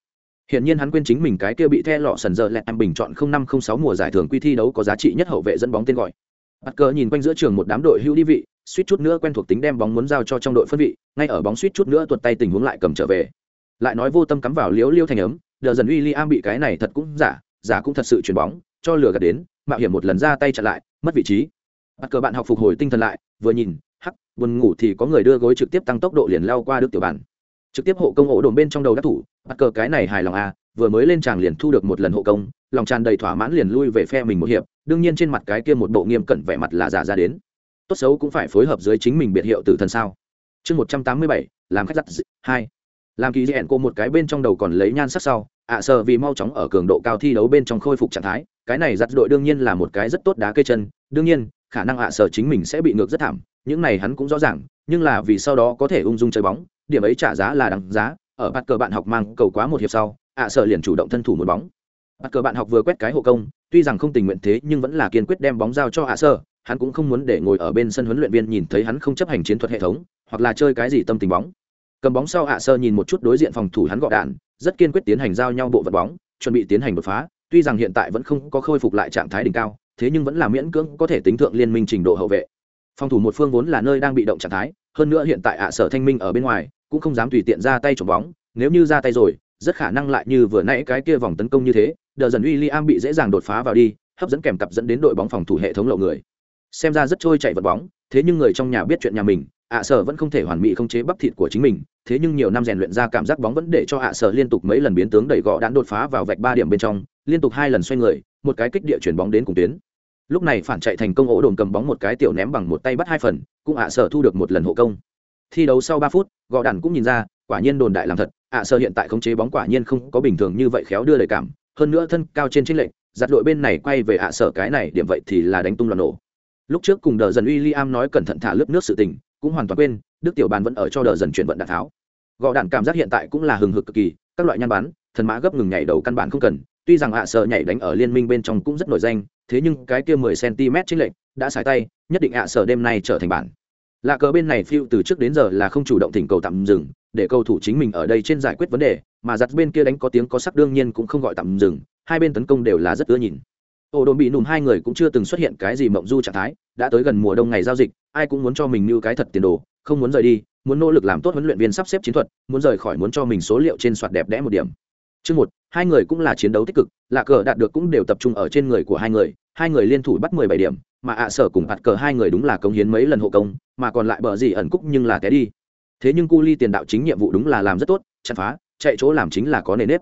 Hiện nhiên hắn quên chính mình cái kia bị the lọ sần giờ lẹt em bình chọn không năm không sáu mùa giải thưởng quy thi đấu có giá trị nhất hậu vệ dẫn bóng tên gọi. Bạt cờ nhìn quanh giữa trường một đám đội hữu đi vị, suýt chút nữa quen thuộc tính đem bóng muốn giao cho trong đội phân vị, ngay ở bóng suýt chút nữa tuột tay tình huống lại cầm trở về. Lại nói vô tâm cắm vào liếu liêu thành ấm, đờ dần William bị cái này thật cũng giả, giả cũng thật sự chuyền bóng, cho lừa gạt đến, mạo hiểm một lần ra tay chặn lại, mất vị trí. bắt cờ bạn học phục hồi tinh thần lại, vừa nhìn, hắc, buồn ngủ thì có người đưa gối trực tiếp tăng tốc độ liền lao qua được tiểu bản. Trực tiếp hộ công ổ đồn bên trong đầu đắc thủ bắt cờ cái này hài lòng à vừa mới lên tràng liền thu được một lần hộ công lòng tràn đầy thỏa mãn liền lui về phe mình một hiệp đương nhiên trên mặt cái kia một bộ nghiêm cẩn vẻ mặt là giả ra đến. Tốt xấu cũng phải phối hợp dưới chính mình biệt hiệu tử thần sao. Chương một trăm tám mươi bảy làm khách giặt hai. Làm kỳ diện cô một cái bên trong đầu còn lấy nhan sắc sau ạ à sợ vì mau chóng ở cường độ cao thi đấu bên trong khôi phục trạng thái cái này giặt đội đương nhiên là một cái rất tốt đá cây chân đương nhiên khả năng ạ à chính mình sẽ bị ngược rất thảm những này hắn cũng rõ ràng nhưng là vì sau đó có thể ung dung chơi bóng điểm ấy trả giá là đáng giá ở bạt cờ bạn học mang cầu quá một hiệp sau ạ sở liền chủ động thân thủ một bóng. Bạt cờ bạn học vừa quét cái hộ công tuy rằng không tình nguyện thế nhưng vẫn là kiên quyết đem bóng giao cho ạ sở, hắn cũng không muốn để ngồi ở bên sân huấn luyện viên nhìn thấy hắn không chấp hành chiến thuật hệ thống hoặc là chơi cái gì tâm tình bóng. Cầm bóng sau ạ sơ nhìn một chút đối diện phòng thủ hắn gọ đạn rất kiên quyết tiến hành giao nhau bộ vật bóng chuẩn bị tiến hành đột phá tuy rằng hiện tại vẫn không có khôi phục lại trạng thái đỉnh cao thế nhưng vẫn là miễn cưỡng có thể tính thượng liên minh trình độ hậu vệ. Phòng thủ một phương vốn là nơi đang bị động trạng thái, hơn nữa hiện tại ạ sở thanh minh ở bên ngoài, cũng không dám tùy tiện ra tay trộm bóng, nếu như ra tay rồi, rất khả năng lại như vừa nãy cái kia vòng tấn công như thế, đờ dần uy liam bị dễ dàng đột phá vào đi, hấp dẫn kèm cặp dẫn đến đội bóng phòng thủ hệ thống lậu người. Xem ra rất trôi chạy vật bóng, thế nhưng người trong nhà biết chuyện nhà mình, ạ sở vẫn không thể hoàn mỹ không chế bắp thịt của chính mình, thế nhưng nhiều năm rèn luyện ra cảm giác bóng vẫn để cho ạ sở liên tục mấy lần biến tướng đẩy gõ đạn đột phá vào vạch ba điểm bên trong liên tục hai lần xoay người, một cái kích địa chuyển bóng đến cùng tuyến. Lúc này phản chạy thành công ổ đồn cầm bóng một cái tiểu ném bằng một tay bắt hai phần, cũng ạ sở thu được một lần hộ công. Thi đấu sau ba phút, gò đàn cũng nhìn ra, quả nhiên đồn đại làm thật, ạ sở hiện tại khống chế bóng quả nhiên không có bình thường như vậy khéo đưa lời cảm, hơn nữa thân cao trên chính lệnh giặt đội bên này quay về ạ sở cái này, điểm vậy thì là đánh tung loạn nổ. Lúc trước cùng đờ dần uy liam nói cẩn thận thả lớp nước sự tình, cũng hoàn toàn quên, đức tiểu bàn vẫn ở cho đờ dần chuyển vận đạn tháo. Gò đạn cảm giác hiện tại cũng là hừng hực cực kỳ, các loại nhan bắn, thần mã gấp ngừng nhảy đầu căn bản không cần tuy rằng ạ sở nhảy đánh ở liên minh bên trong cũng rất nổi danh thế nhưng cái kia mười cm chính lệnh đã xài tay nhất định ạ sở đêm nay trở thành bản lạ cờ bên này phiêu từ trước đến giờ là không chủ động thỉnh cầu tạm dừng để cầu thủ chính mình ở đây trên giải quyết vấn đề mà giặt bên kia đánh có tiếng có sắc đương nhiên cũng không gọi tạm dừng hai bên tấn công đều là rất ưa nhìn. Ổ đồn bị nùm hai người cũng chưa từng xuất hiện cái gì mộng du trạng thái đã tới gần mùa đông ngày giao dịch ai cũng muốn cho mình như cái thật tiền đồ không muốn rời đi muốn nỗ lực làm tốt huấn luyện viên sắp xếp chiến thuật muốn rời khỏi muốn cho mình số liệu trên soạt đẹp đẽ một điểm. Chương một, hai người cũng là chiến đấu tích cực, lạ cờ đạt được cũng đều tập trung ở trên người của hai người, hai người liên thủ bắt mười bảy điểm, mà ạ sở cùng hạt cờ hai người đúng là cống hiến mấy lần hộ công, mà còn lại bờ gì ẩn cúc nhưng là té đi. Thế nhưng cu ly tiền đạo chính nhiệm vụ đúng là làm rất tốt, chặt phá, chạy chỗ làm chính là có nề nếp.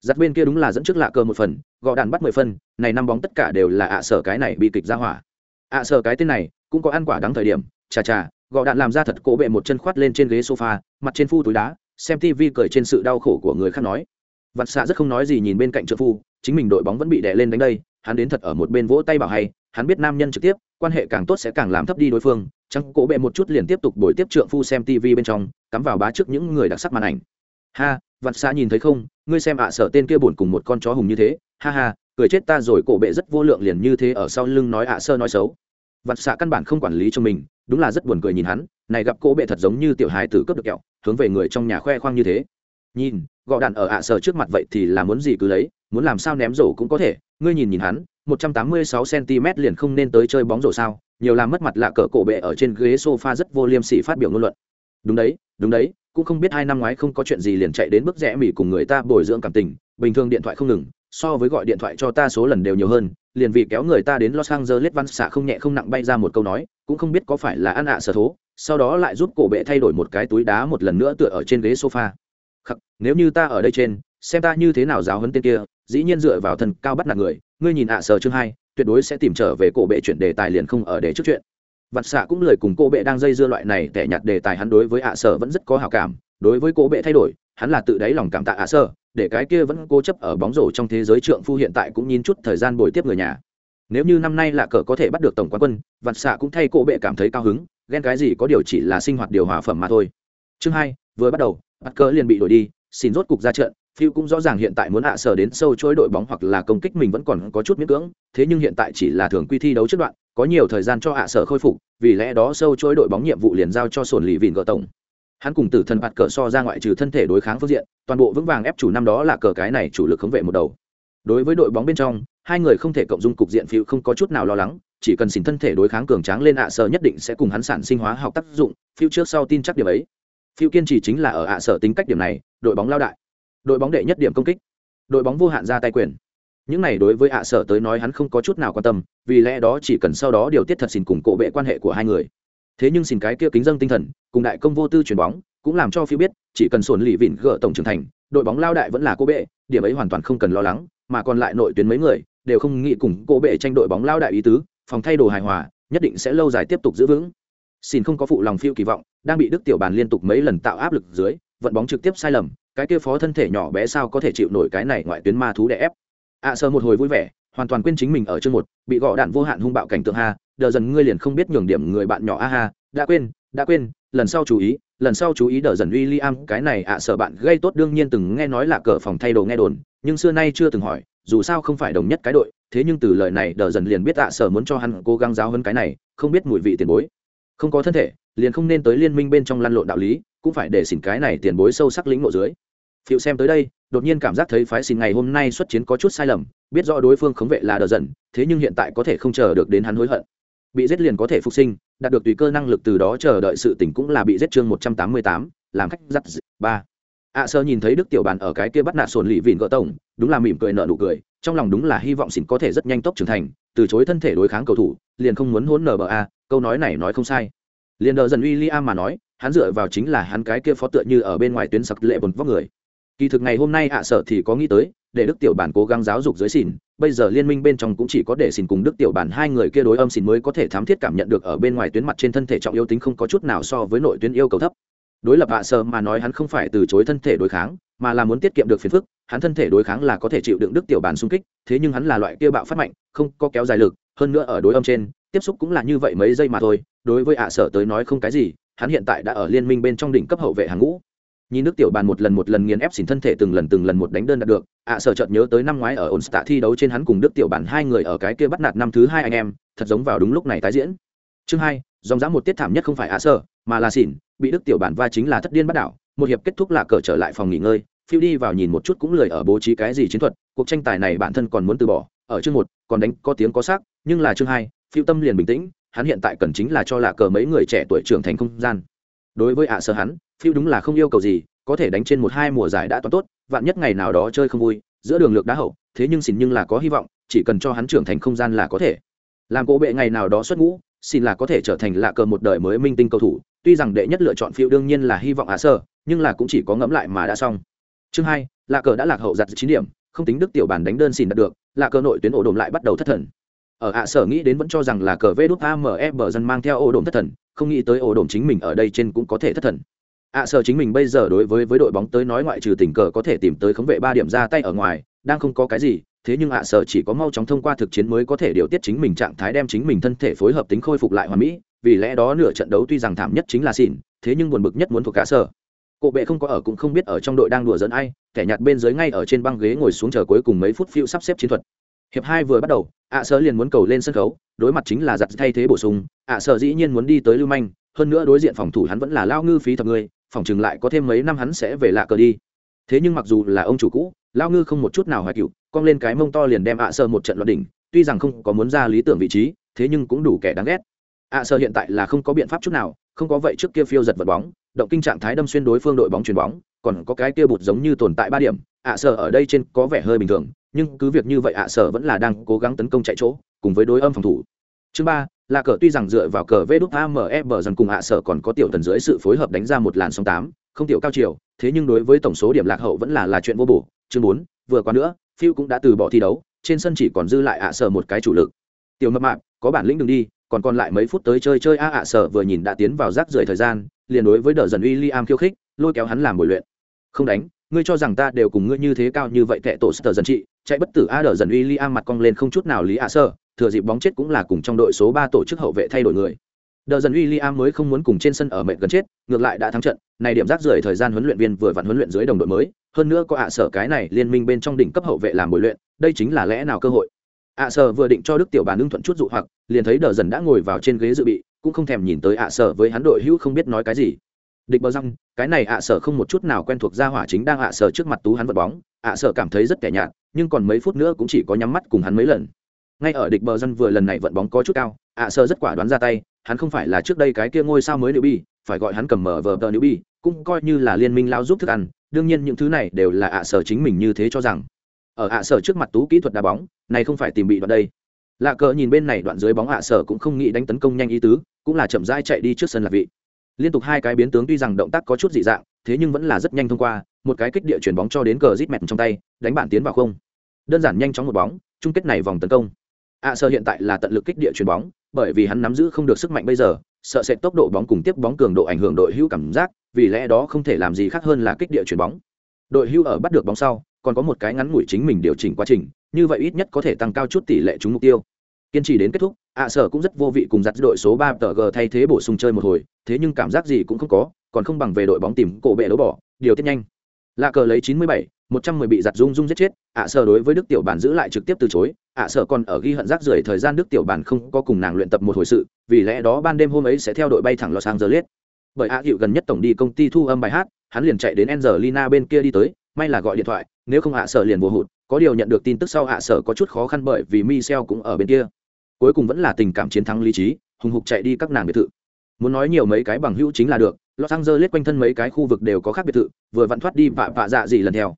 Giặt bên kia đúng là dẫn trước lạ cờ một phần, gò đàn bắt mười phân, này năm bóng tất cả đều là ạ sở cái này bị kịch ra hỏa. ạ sở cái tên này cũng có ăn quả đáng thời điểm, chà chà, gò đạn làm ra thật cổ bệ một chân khoát lên trên ghế sofa, mặt trên phu túi đá, xem tivi cười trên sự đau khổ của người khác nói vặt xạ rất không nói gì nhìn bên cạnh trợ phu, chính mình đội bóng vẫn bị đè lên đánh đây, hắn đến thật ở một bên vỗ tay bảo hay, hắn biết nam nhân trực tiếp, quan hệ càng tốt sẽ càng làm thấp đi đối phương, chẳng cổ bệ một chút liền tiếp tục buổi tiếp trượng phu xem tv bên trong, cắm vào bá trước những người đặc sắc màn ảnh. Ha vặt xạ nhìn thấy không, ngươi xem ạ à sở tên kia buồn cùng một con chó hùng như thế, ha ha, cười chết ta rồi, cổ bệ rất vô lượng liền như thế ở sau lưng nói ạ, sơ nói xấu. Vặt xạ căn bản không quản lý cho mình, đúng là rất buồn cười nhìn hắn, này gặp cổ bệ thật giống như tiểu hài tử cướp được kẹo, hướng về người trong nhà khoe khoang như thế. Nhìn gọ đạn ở ạ à sở trước mặt vậy thì là muốn gì cứ lấy, muốn làm sao ném rổ cũng có thể. Ngươi nhìn nhìn hắn 186 cm liền không nên tới chơi bóng rổ sao, nhiều làm mất mặt lạ cỡ cổ bệ ở trên ghế sofa rất vô liêm sỉ phát biểu ngôn luận. Đúng đấy đúng đấy, cũng không biết hai năm ngoái không có chuyện gì liền chạy đến bước rẽ mỉ cùng người ta bồi dưỡng cảm tình, bình thường điện thoại không ngừng, so với gọi điện thoại cho ta số lần đều nhiều hơn, liền vì kéo người ta đến los angeles văn xạ không nhẹ không nặng bay ra một câu nói, cũng không biết có phải là ăn ạ sở thố, sau đó lại giúp cổ bệ thay đổi một cái túi đá một lần nữa tựa ở trên ghế sofa. Khắc, nếu như ta ở đây trên xem ta như thế nào giáo hấn tên kia dĩ nhiên dựa vào thần cao bắt nạt người ngươi nhìn ạ sở chương hai tuyệt đối sẽ tìm trở về cổ bệ chuyển đề tài liền không ở để trước chuyện. Vặt xạ cũng lời cùng cô bệ đang dây dưa loại này tẻ nhạt đề tài hắn đối với ạ sở vẫn rất có hào cảm đối với cô bệ thay đổi hắn là tự đáy lòng cảm tạ ạ sở để cái kia vẫn cố chấp ở bóng rổ trong thế giới trượng phu hiện tại cũng nhìn chút thời gian bồi tiếp người nhà. Nếu như năm nay là cờ có thể bắt được tổng quán quân vặt xạ cũng thay cô bệ cảm thấy cao hứng ghen cái gì có điều chỉ là sinh hoạt điều hòa phẩm mà thôi. Chương hai vừa bắt đầu bắt cờ liền bị đổi đi xin rốt cục ra trận Phiêu cũng rõ ràng hiện tại muốn hạ sở đến sâu chối đội bóng hoặc là công kích mình vẫn còn có chút miễn cưỡng, thế nhưng hiện tại chỉ là thường quy thi đấu trước đoạn, có nhiều thời gian cho hạ sở khôi phục, vì lẽ đó sâu chối đội bóng nhiệm vụ liền giao cho sổn lì vịn gỡ tổng. Hắn cùng tử thần bạt cờ so ra ngoại trừ thân thể đối kháng phương diện, toàn bộ vững vàng ép chủ năm đó là cờ cái này chủ lực khống vệ một đầu. Đối với đội bóng bên trong, hai người không thể cộng dung cục diện phiêu không có chút nào lo lắng, chỉ cần xin thân thể đối kháng cường tráng lên hạ sở nhất định sẽ cùng hắn sản sinh hóa học tác dụng, phiêu trước sau tin chắc điều ấy. Phiêu kiên trì chính là ở ạ sở tính cách điểm này, đội bóng lao đại. Đội bóng đệ nhất điểm công kích. Đội bóng vô hạn ra tay quyền. Những này đối với ạ sở tới nói hắn không có chút nào quan tâm vì lẽ đó chỉ cần sau đó điều tiết thật xin cùng cổ bệ quan hệ của hai người. Thế nhưng xin cái kia kính dân tinh thần cùng đại công vô tư chuyền bóng cũng làm cho Phiêu biết chỉ cần sồn lì vịn gỡ tổng trưởng thành đội bóng lao đại vẫn là cô bệ điểm ấy hoàn toàn không cần lo lắng mà còn lại nội tuyến mấy người đều không nghĩ cùng cô bệ tranh đội bóng lao đại ý tứ phòng thay đồ hài hòa nhất định sẽ lâu dài tiếp tục giữ vững xin không có phụ lòng phiêu kỳ vọng đang bị đức tiểu bàn liên tục mấy lần tạo áp lực dưới vận bóng trực tiếp sai lầm cái kia phó thân thể nhỏ bé sao có thể chịu nổi cái này ngoại tuyến ma thú đè ép. Ạ à, sơ một hồi vui vẻ hoàn toàn quên chính mình ở chương một bị gõ đạn vô hạn hung bạo cảnh tượng ha đờ dần ngươi liền không biết nhường điểm người bạn nhỏ a ha đã quên đã quên lần sau chú ý lần sau chú ý đờ dần uy liam, cái này ạ à, sợ bạn gây tốt đương nhiên từng nghe nói là cờ phòng thay đồ nghe đồn nhưng xưa nay chưa từng hỏi dù sao không phải đồng nhất cái đội thế nhưng từ lời này đờ dần liền biết ạ à, sợ muốn cho hắn cố gắng giáo hơn cái này không biết mùi vị tiền bối không có thân thể, liền không nên tới liên minh bên trong lăn lộn đạo lý, cũng phải để xỉn cái này tiền bối sâu sắc lĩnh ngộ dưới. Phiệu xem tới đây, đột nhiên cảm giác thấy phái xỉn ngày hôm nay xuất chiến có chút sai lầm, biết rõ đối phương khống vệ là đờ dần thế nhưng hiện tại có thể không chờ được đến hắn hối hận. Bị giết liền có thể phục sinh, đạt được tùy cơ năng lực từ đó chờ đợi sự tỉnh cũng là bị giết chương một trăm tám mươi tám, làm khách giặt ba. Ạ sơ nhìn thấy đức tiểu bàn ở cái kia bắt nạt sồn lì vịn gỡ tổng, đúng là mỉm cười nợ nụ cười trong lòng đúng là hy vọng xỉn có thể rất nhanh tốc trưởng thành, từ chối thân thể đối kháng cầu thủ, liền không muốn hỗn nba bờ a, câu nói này nói không sai. Liền đờ dần uy liam mà nói, hắn dựa vào chính là hắn cái kia phó tựa như ở bên ngoài tuyến sặc lệ bồn vóc người. Kỳ thực ngày hôm nay hạ sợ thì có nghĩ tới, để đức tiểu bản cố gắng giáo dục dưới xỉn, bây giờ liên minh bên trong cũng chỉ có để xỉn cùng đức tiểu bản hai người kia đối âm xỉn mới có thể thám thiết cảm nhận được ở bên ngoài tuyến mặt trên thân thể trọng yêu tính không có chút nào so với nội tuyến yêu cầu thấp. Đối lập hạ sợ mà nói hắn không phải từ chối thân thể đối kháng, mà là muốn tiết kiệm được phiền phức hắn thân thể đối kháng là có thể chịu đựng đức tiểu bản xung kích thế nhưng hắn là loại kia bạo phát mạnh không có kéo dài lực hơn nữa ở đối âm trên tiếp xúc cũng là như vậy mấy giây mà thôi đối với ạ sở tới nói không cái gì hắn hiện tại đã ở liên minh bên trong đỉnh cấp hậu vệ hàng ngũ. Nhìn nước tiểu bàn một lần một lần nghiền ép xỉn thân thể từng lần từng lần một đánh đơn đạt được ạ à, sở chợt nhớ tới năm ngoái ở ổn tạ thi đấu trên hắn cùng đức tiểu bản hai người ở cái kia bắt nạt năm thứ hai anh em thật giống vào đúng lúc này tái diễn. Chương hai dòng dã một tiết thảm nhất không phải ạ à sở mà là xỉn bị đức tiểu bản va chính là thất điên bắt đảo một hiệp kết thúc là cờ trở lại phòng nghỉ ngơi phiêu đi vào nhìn một chút cũng lười ở bố trí cái gì chiến thuật, cuộc tranh tài này bản thân còn muốn từ bỏ, ở chương một, còn đánh có tiếng có xác, nhưng là chương hai, phiêu tâm liền bình tĩnh, hắn hiện tại cần chính là cho là cờ mấy người trẻ tuổi trưởng thành không gian. Đối với ạ à Sơ hắn, phiêu đúng là không yêu cầu gì, có thể đánh trên một hai mùa giải đã toán tốt, vạn nhất ngày nào đó chơi không vui, giữa đường lược đá hậu, thế nhưng xin nhưng là có hy vọng, chỉ cần cho hắn trưởng thành không gian là có thể. Làm cố bệ ngày nào đó xuất ngũ xin là có thể trở thành lạ cờ một đời mới minh tinh cầu thủ, tuy rằng đệ nhất lựa chọn phiêu đương nhiên là hy vọng ạ à sơ nhưng là cũng chỉ có ngẫm lại mà đã xong chương hai, lạ cờ đã lạc hậu giặt chín điểm, không tính đức tiểu bản đánh đơn xin đạt được, lạ cờ nội tuyến ổ đồm lại bắt đầu thất thần. Ở ạ sở nghĩ đến vẫn cho rằng là cờ vê đút ame bờ dân mang theo ổ đồm thất thần, không nghĩ tới ổ đồm chính mình ở đây trên cũng có thể thất thần. Ạ sở chính mình bây giờ đối với với đội bóng tới nói ngoại trừ tình cờ có thể tìm tới khống vệ ba điểm ra tay ở ngoài, đang không có cái gì, thế nhưng ạ sở chỉ có mau chóng thông qua thực chiến mới có thể điều tiết chính mình trạng thái đem chính mình thân thể phối hợp tính khôi phục lại hoàn mỹ, vì lẽ đó nửa trận đấu tuy rằng thảm nhất chính là xỉn, thế nhưng buồn bực nhất muốn thuộc cả sở cổ bệ không có ở cũng không biết ở trong đội đang đùa dẫn ai, kẻ nhạt bên dưới ngay ở trên băng ghế ngồi xuống chờ cuối cùng mấy phút phiêu sắp xếp chiến thuật. Hiệp hai vừa bắt đầu, ạ sơ liền muốn cầu lên sân khấu, đối mặt chính là giặt thay thế bổ sung, ạ sơ dĩ nhiên muốn đi tới lưu manh, hơn nữa đối diện phòng thủ hắn vẫn là lao ngư phí thập người, phòng chừng lại có thêm mấy năm hắn sẽ về lạ cờ đi. Thế nhưng mặc dù là ông chủ cũ, lao ngư không một chút nào hoài cựu cong lên cái mông to liền đem ạ sơ một trận loạt đỉnh, tuy rằng không có muốn ra lý tưởng vị trí, thế nhưng cũng đủ kẻ đáng ghét. Ạ sơ hiện tại là không có biện pháp chút nào không có vậy trước kia phiêu giật vật bóng, động kinh trạng thái đâm xuyên đối phương đội bóng chuyền bóng, còn có cái kia bụt giống như tồn tại ba điểm, ạ sở ở đây trên có vẻ hơi bình thường, nhưng cứ việc như vậy ạ sở vẫn là đang cố gắng tấn công chạy chỗ, cùng với đối âm phòng thủ. Chương ba, là cờ tuy rằng dựa vào cờ vê đúc ame bờ dần cùng ạ sở còn có tiểu tần dưới sự phối hợp đánh ra một làn sóng tám, không tiểu cao chiều, thế nhưng đối với tổng số điểm lạc hậu vẫn là là chuyện vô bổ. Chương bốn, vừa qua nữa phiêu cũng đã từ bỏ thi đấu, trên sân chỉ còn dư lại ạ sở một cái chủ lực. Tiểu mập mạp, có bản lĩnh đừng đi còn còn lại mấy phút tới chơi chơi a ạ sở vừa nhìn đã tiến vào rác rưởi thời gian, liền đối với đờ dần uy liam khiêu khích, lôi kéo hắn làm buổi luyện. Không đánh, ngươi cho rằng ta đều cùng ngươi như thế cao như vậy tệ tổ sở dần trị, chạy bất tử a đờ dần uy liam mặt cong lên không chút nào lý ạ sở, thừa dịp bóng chết cũng là cùng trong đội số ba tổ chức hậu vệ thay đổi người. Đờ dần William mới không muốn cùng trên sân ở mệt gần chết, ngược lại đã thắng trận, này điểm rác rưởi thời gian huấn luyện viên vừa vặn huấn luyện dưới đồng đội mới, hơn nữa có ạ sở cái này liên minh bên trong đỉnh cấp hậu vệ làm buổi luyện, đây chính là lẽ nào cơ hội ạ sở vừa định cho đức tiểu bàn ưng thuận chút dụ hoặc, liền thấy đờ dần đã ngồi vào trên ghế dự bị, cũng không thèm nhìn tới ạ sở với hắn đội hữu không biết nói cái gì. Địch bờ răng, cái này ạ sở không một chút nào quen thuộc ra hỏa chính đang ạ sở trước mặt tú hắn vật bóng, ạ sở cảm thấy rất kẻ nhạt, nhưng còn mấy phút nữa cũng chỉ có nhắm mắt cùng hắn mấy lần. Ngay ở địch bờ răng vừa lần này vận bóng có chút cao, ạ sở rất quả đoán ra tay, hắn không phải là trước đây cái kia ngôi sao mới nữ bi, phải gọi hắn cầm mở vờ tờ nữ bi, cũng coi như là liên minh lao giúp thức ăn, đương nhiên những thứ này đều là ạ sở chính mình như thế cho rằng ở ạ sở trước mặt tú kỹ thuật đá bóng, này không phải tìm bị đoạn đây. Lạ cờ nhìn bên này đoạn dưới bóng ạ sở cũng không nghĩ đánh tấn công nhanh ý tứ, cũng là chậm rãi chạy đi trước sân lạc vị. Liên tục hai cái biến tướng tuy rằng động tác có chút dị dạng, thế nhưng vẫn là rất nhanh thông qua, một cái kích địa chuyển bóng cho đến cờ rít mẹt trong tay, đánh bản tiến vào không. Đơn giản nhanh chóng một bóng, chung kết này vòng tấn công. Ạ sở hiện tại là tận lực kích địa chuyển bóng, bởi vì hắn nắm giữ không được sức mạnh bây giờ, sợ sẽ tốc độ bóng cùng tiếp bóng cường độ ảnh hưởng đội hữu cảm giác, vì lẽ đó không thể làm gì khác hơn là kích địa chuyển bóng. Đội hưu ở bắt được bóng sau còn có một cái ngắn ngủi chính mình điều chỉnh quá trình, như vậy ít nhất có thể tăng cao chút tỷ lệ trúng mục tiêu. Kiên trì đến kết thúc, ạ sở cũng rất vô vị cùng giặt đội số ba tờ g thay thế bổ sung chơi một hồi, thế nhưng cảm giác gì cũng không có, còn không bằng về đội bóng tìm cổ bệ đấu bỏ, điều tiết nhanh. Lạ cờ lấy chín mươi bảy, một trăm mười bị giặt rung rung giết chết, ạ sở đối với đức tiểu bản giữ lại trực tiếp từ chối, ạ sở còn ở ghi hận rác rưởi thời gian đức tiểu bản không có cùng nàng luyện tập một hồi sự, vì lẽ đó ban đêm hôm ấy sẽ theo đội bay thẳng lò sang giờ liết bởi ạ hiệu gần nhất tổng đi công ty thu âm bài hát, hắn liền chạy đến angelina bên kia đi tới may là gọi điện thoại nếu không hạ sở liền vô hụt có điều nhận được tin tức sau hạ sở có chút khó khăn bởi vì michel cũng ở bên kia. Cuối cùng vẫn là tình cảm chiến thắng lý trí hùng hục chạy đi các nàng biệt thự. Muốn nói nhiều mấy cái bằng hữu chính là được los angeles quanh thân mấy cái khu vực đều có khác biệt thự vừa vặn thoát đi vạ vạ dạ gì lần theo.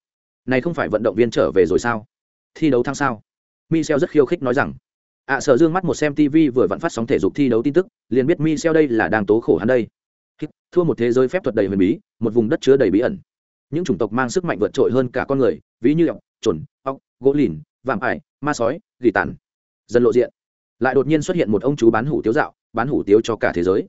Này không phải vận động viên trở về rồi sao? Thi đấu thăng sao? Michel rất khiêu khích nói rằng. Ạ à, sở dương mắt một xem tv vừa vặn phát sóng thể dục thi đấu tin tức liền biết michel đây là đang tố khổ hắn đây. Thua một thế giới phép thuật đầy huyền bí một vùng đất chứa đầy bí ẩn những chủng tộc mang sức mạnh vượt trội hơn cả con người, ví như ọc, trồn, ọc, gỗ lìn vàm ải, ma sói, gỉ tàn. Dân lộ diện. Lại đột nhiên xuất hiện một ông chú bán hủ tiếu dạo, bán hủ tiếu cho cả thế giới.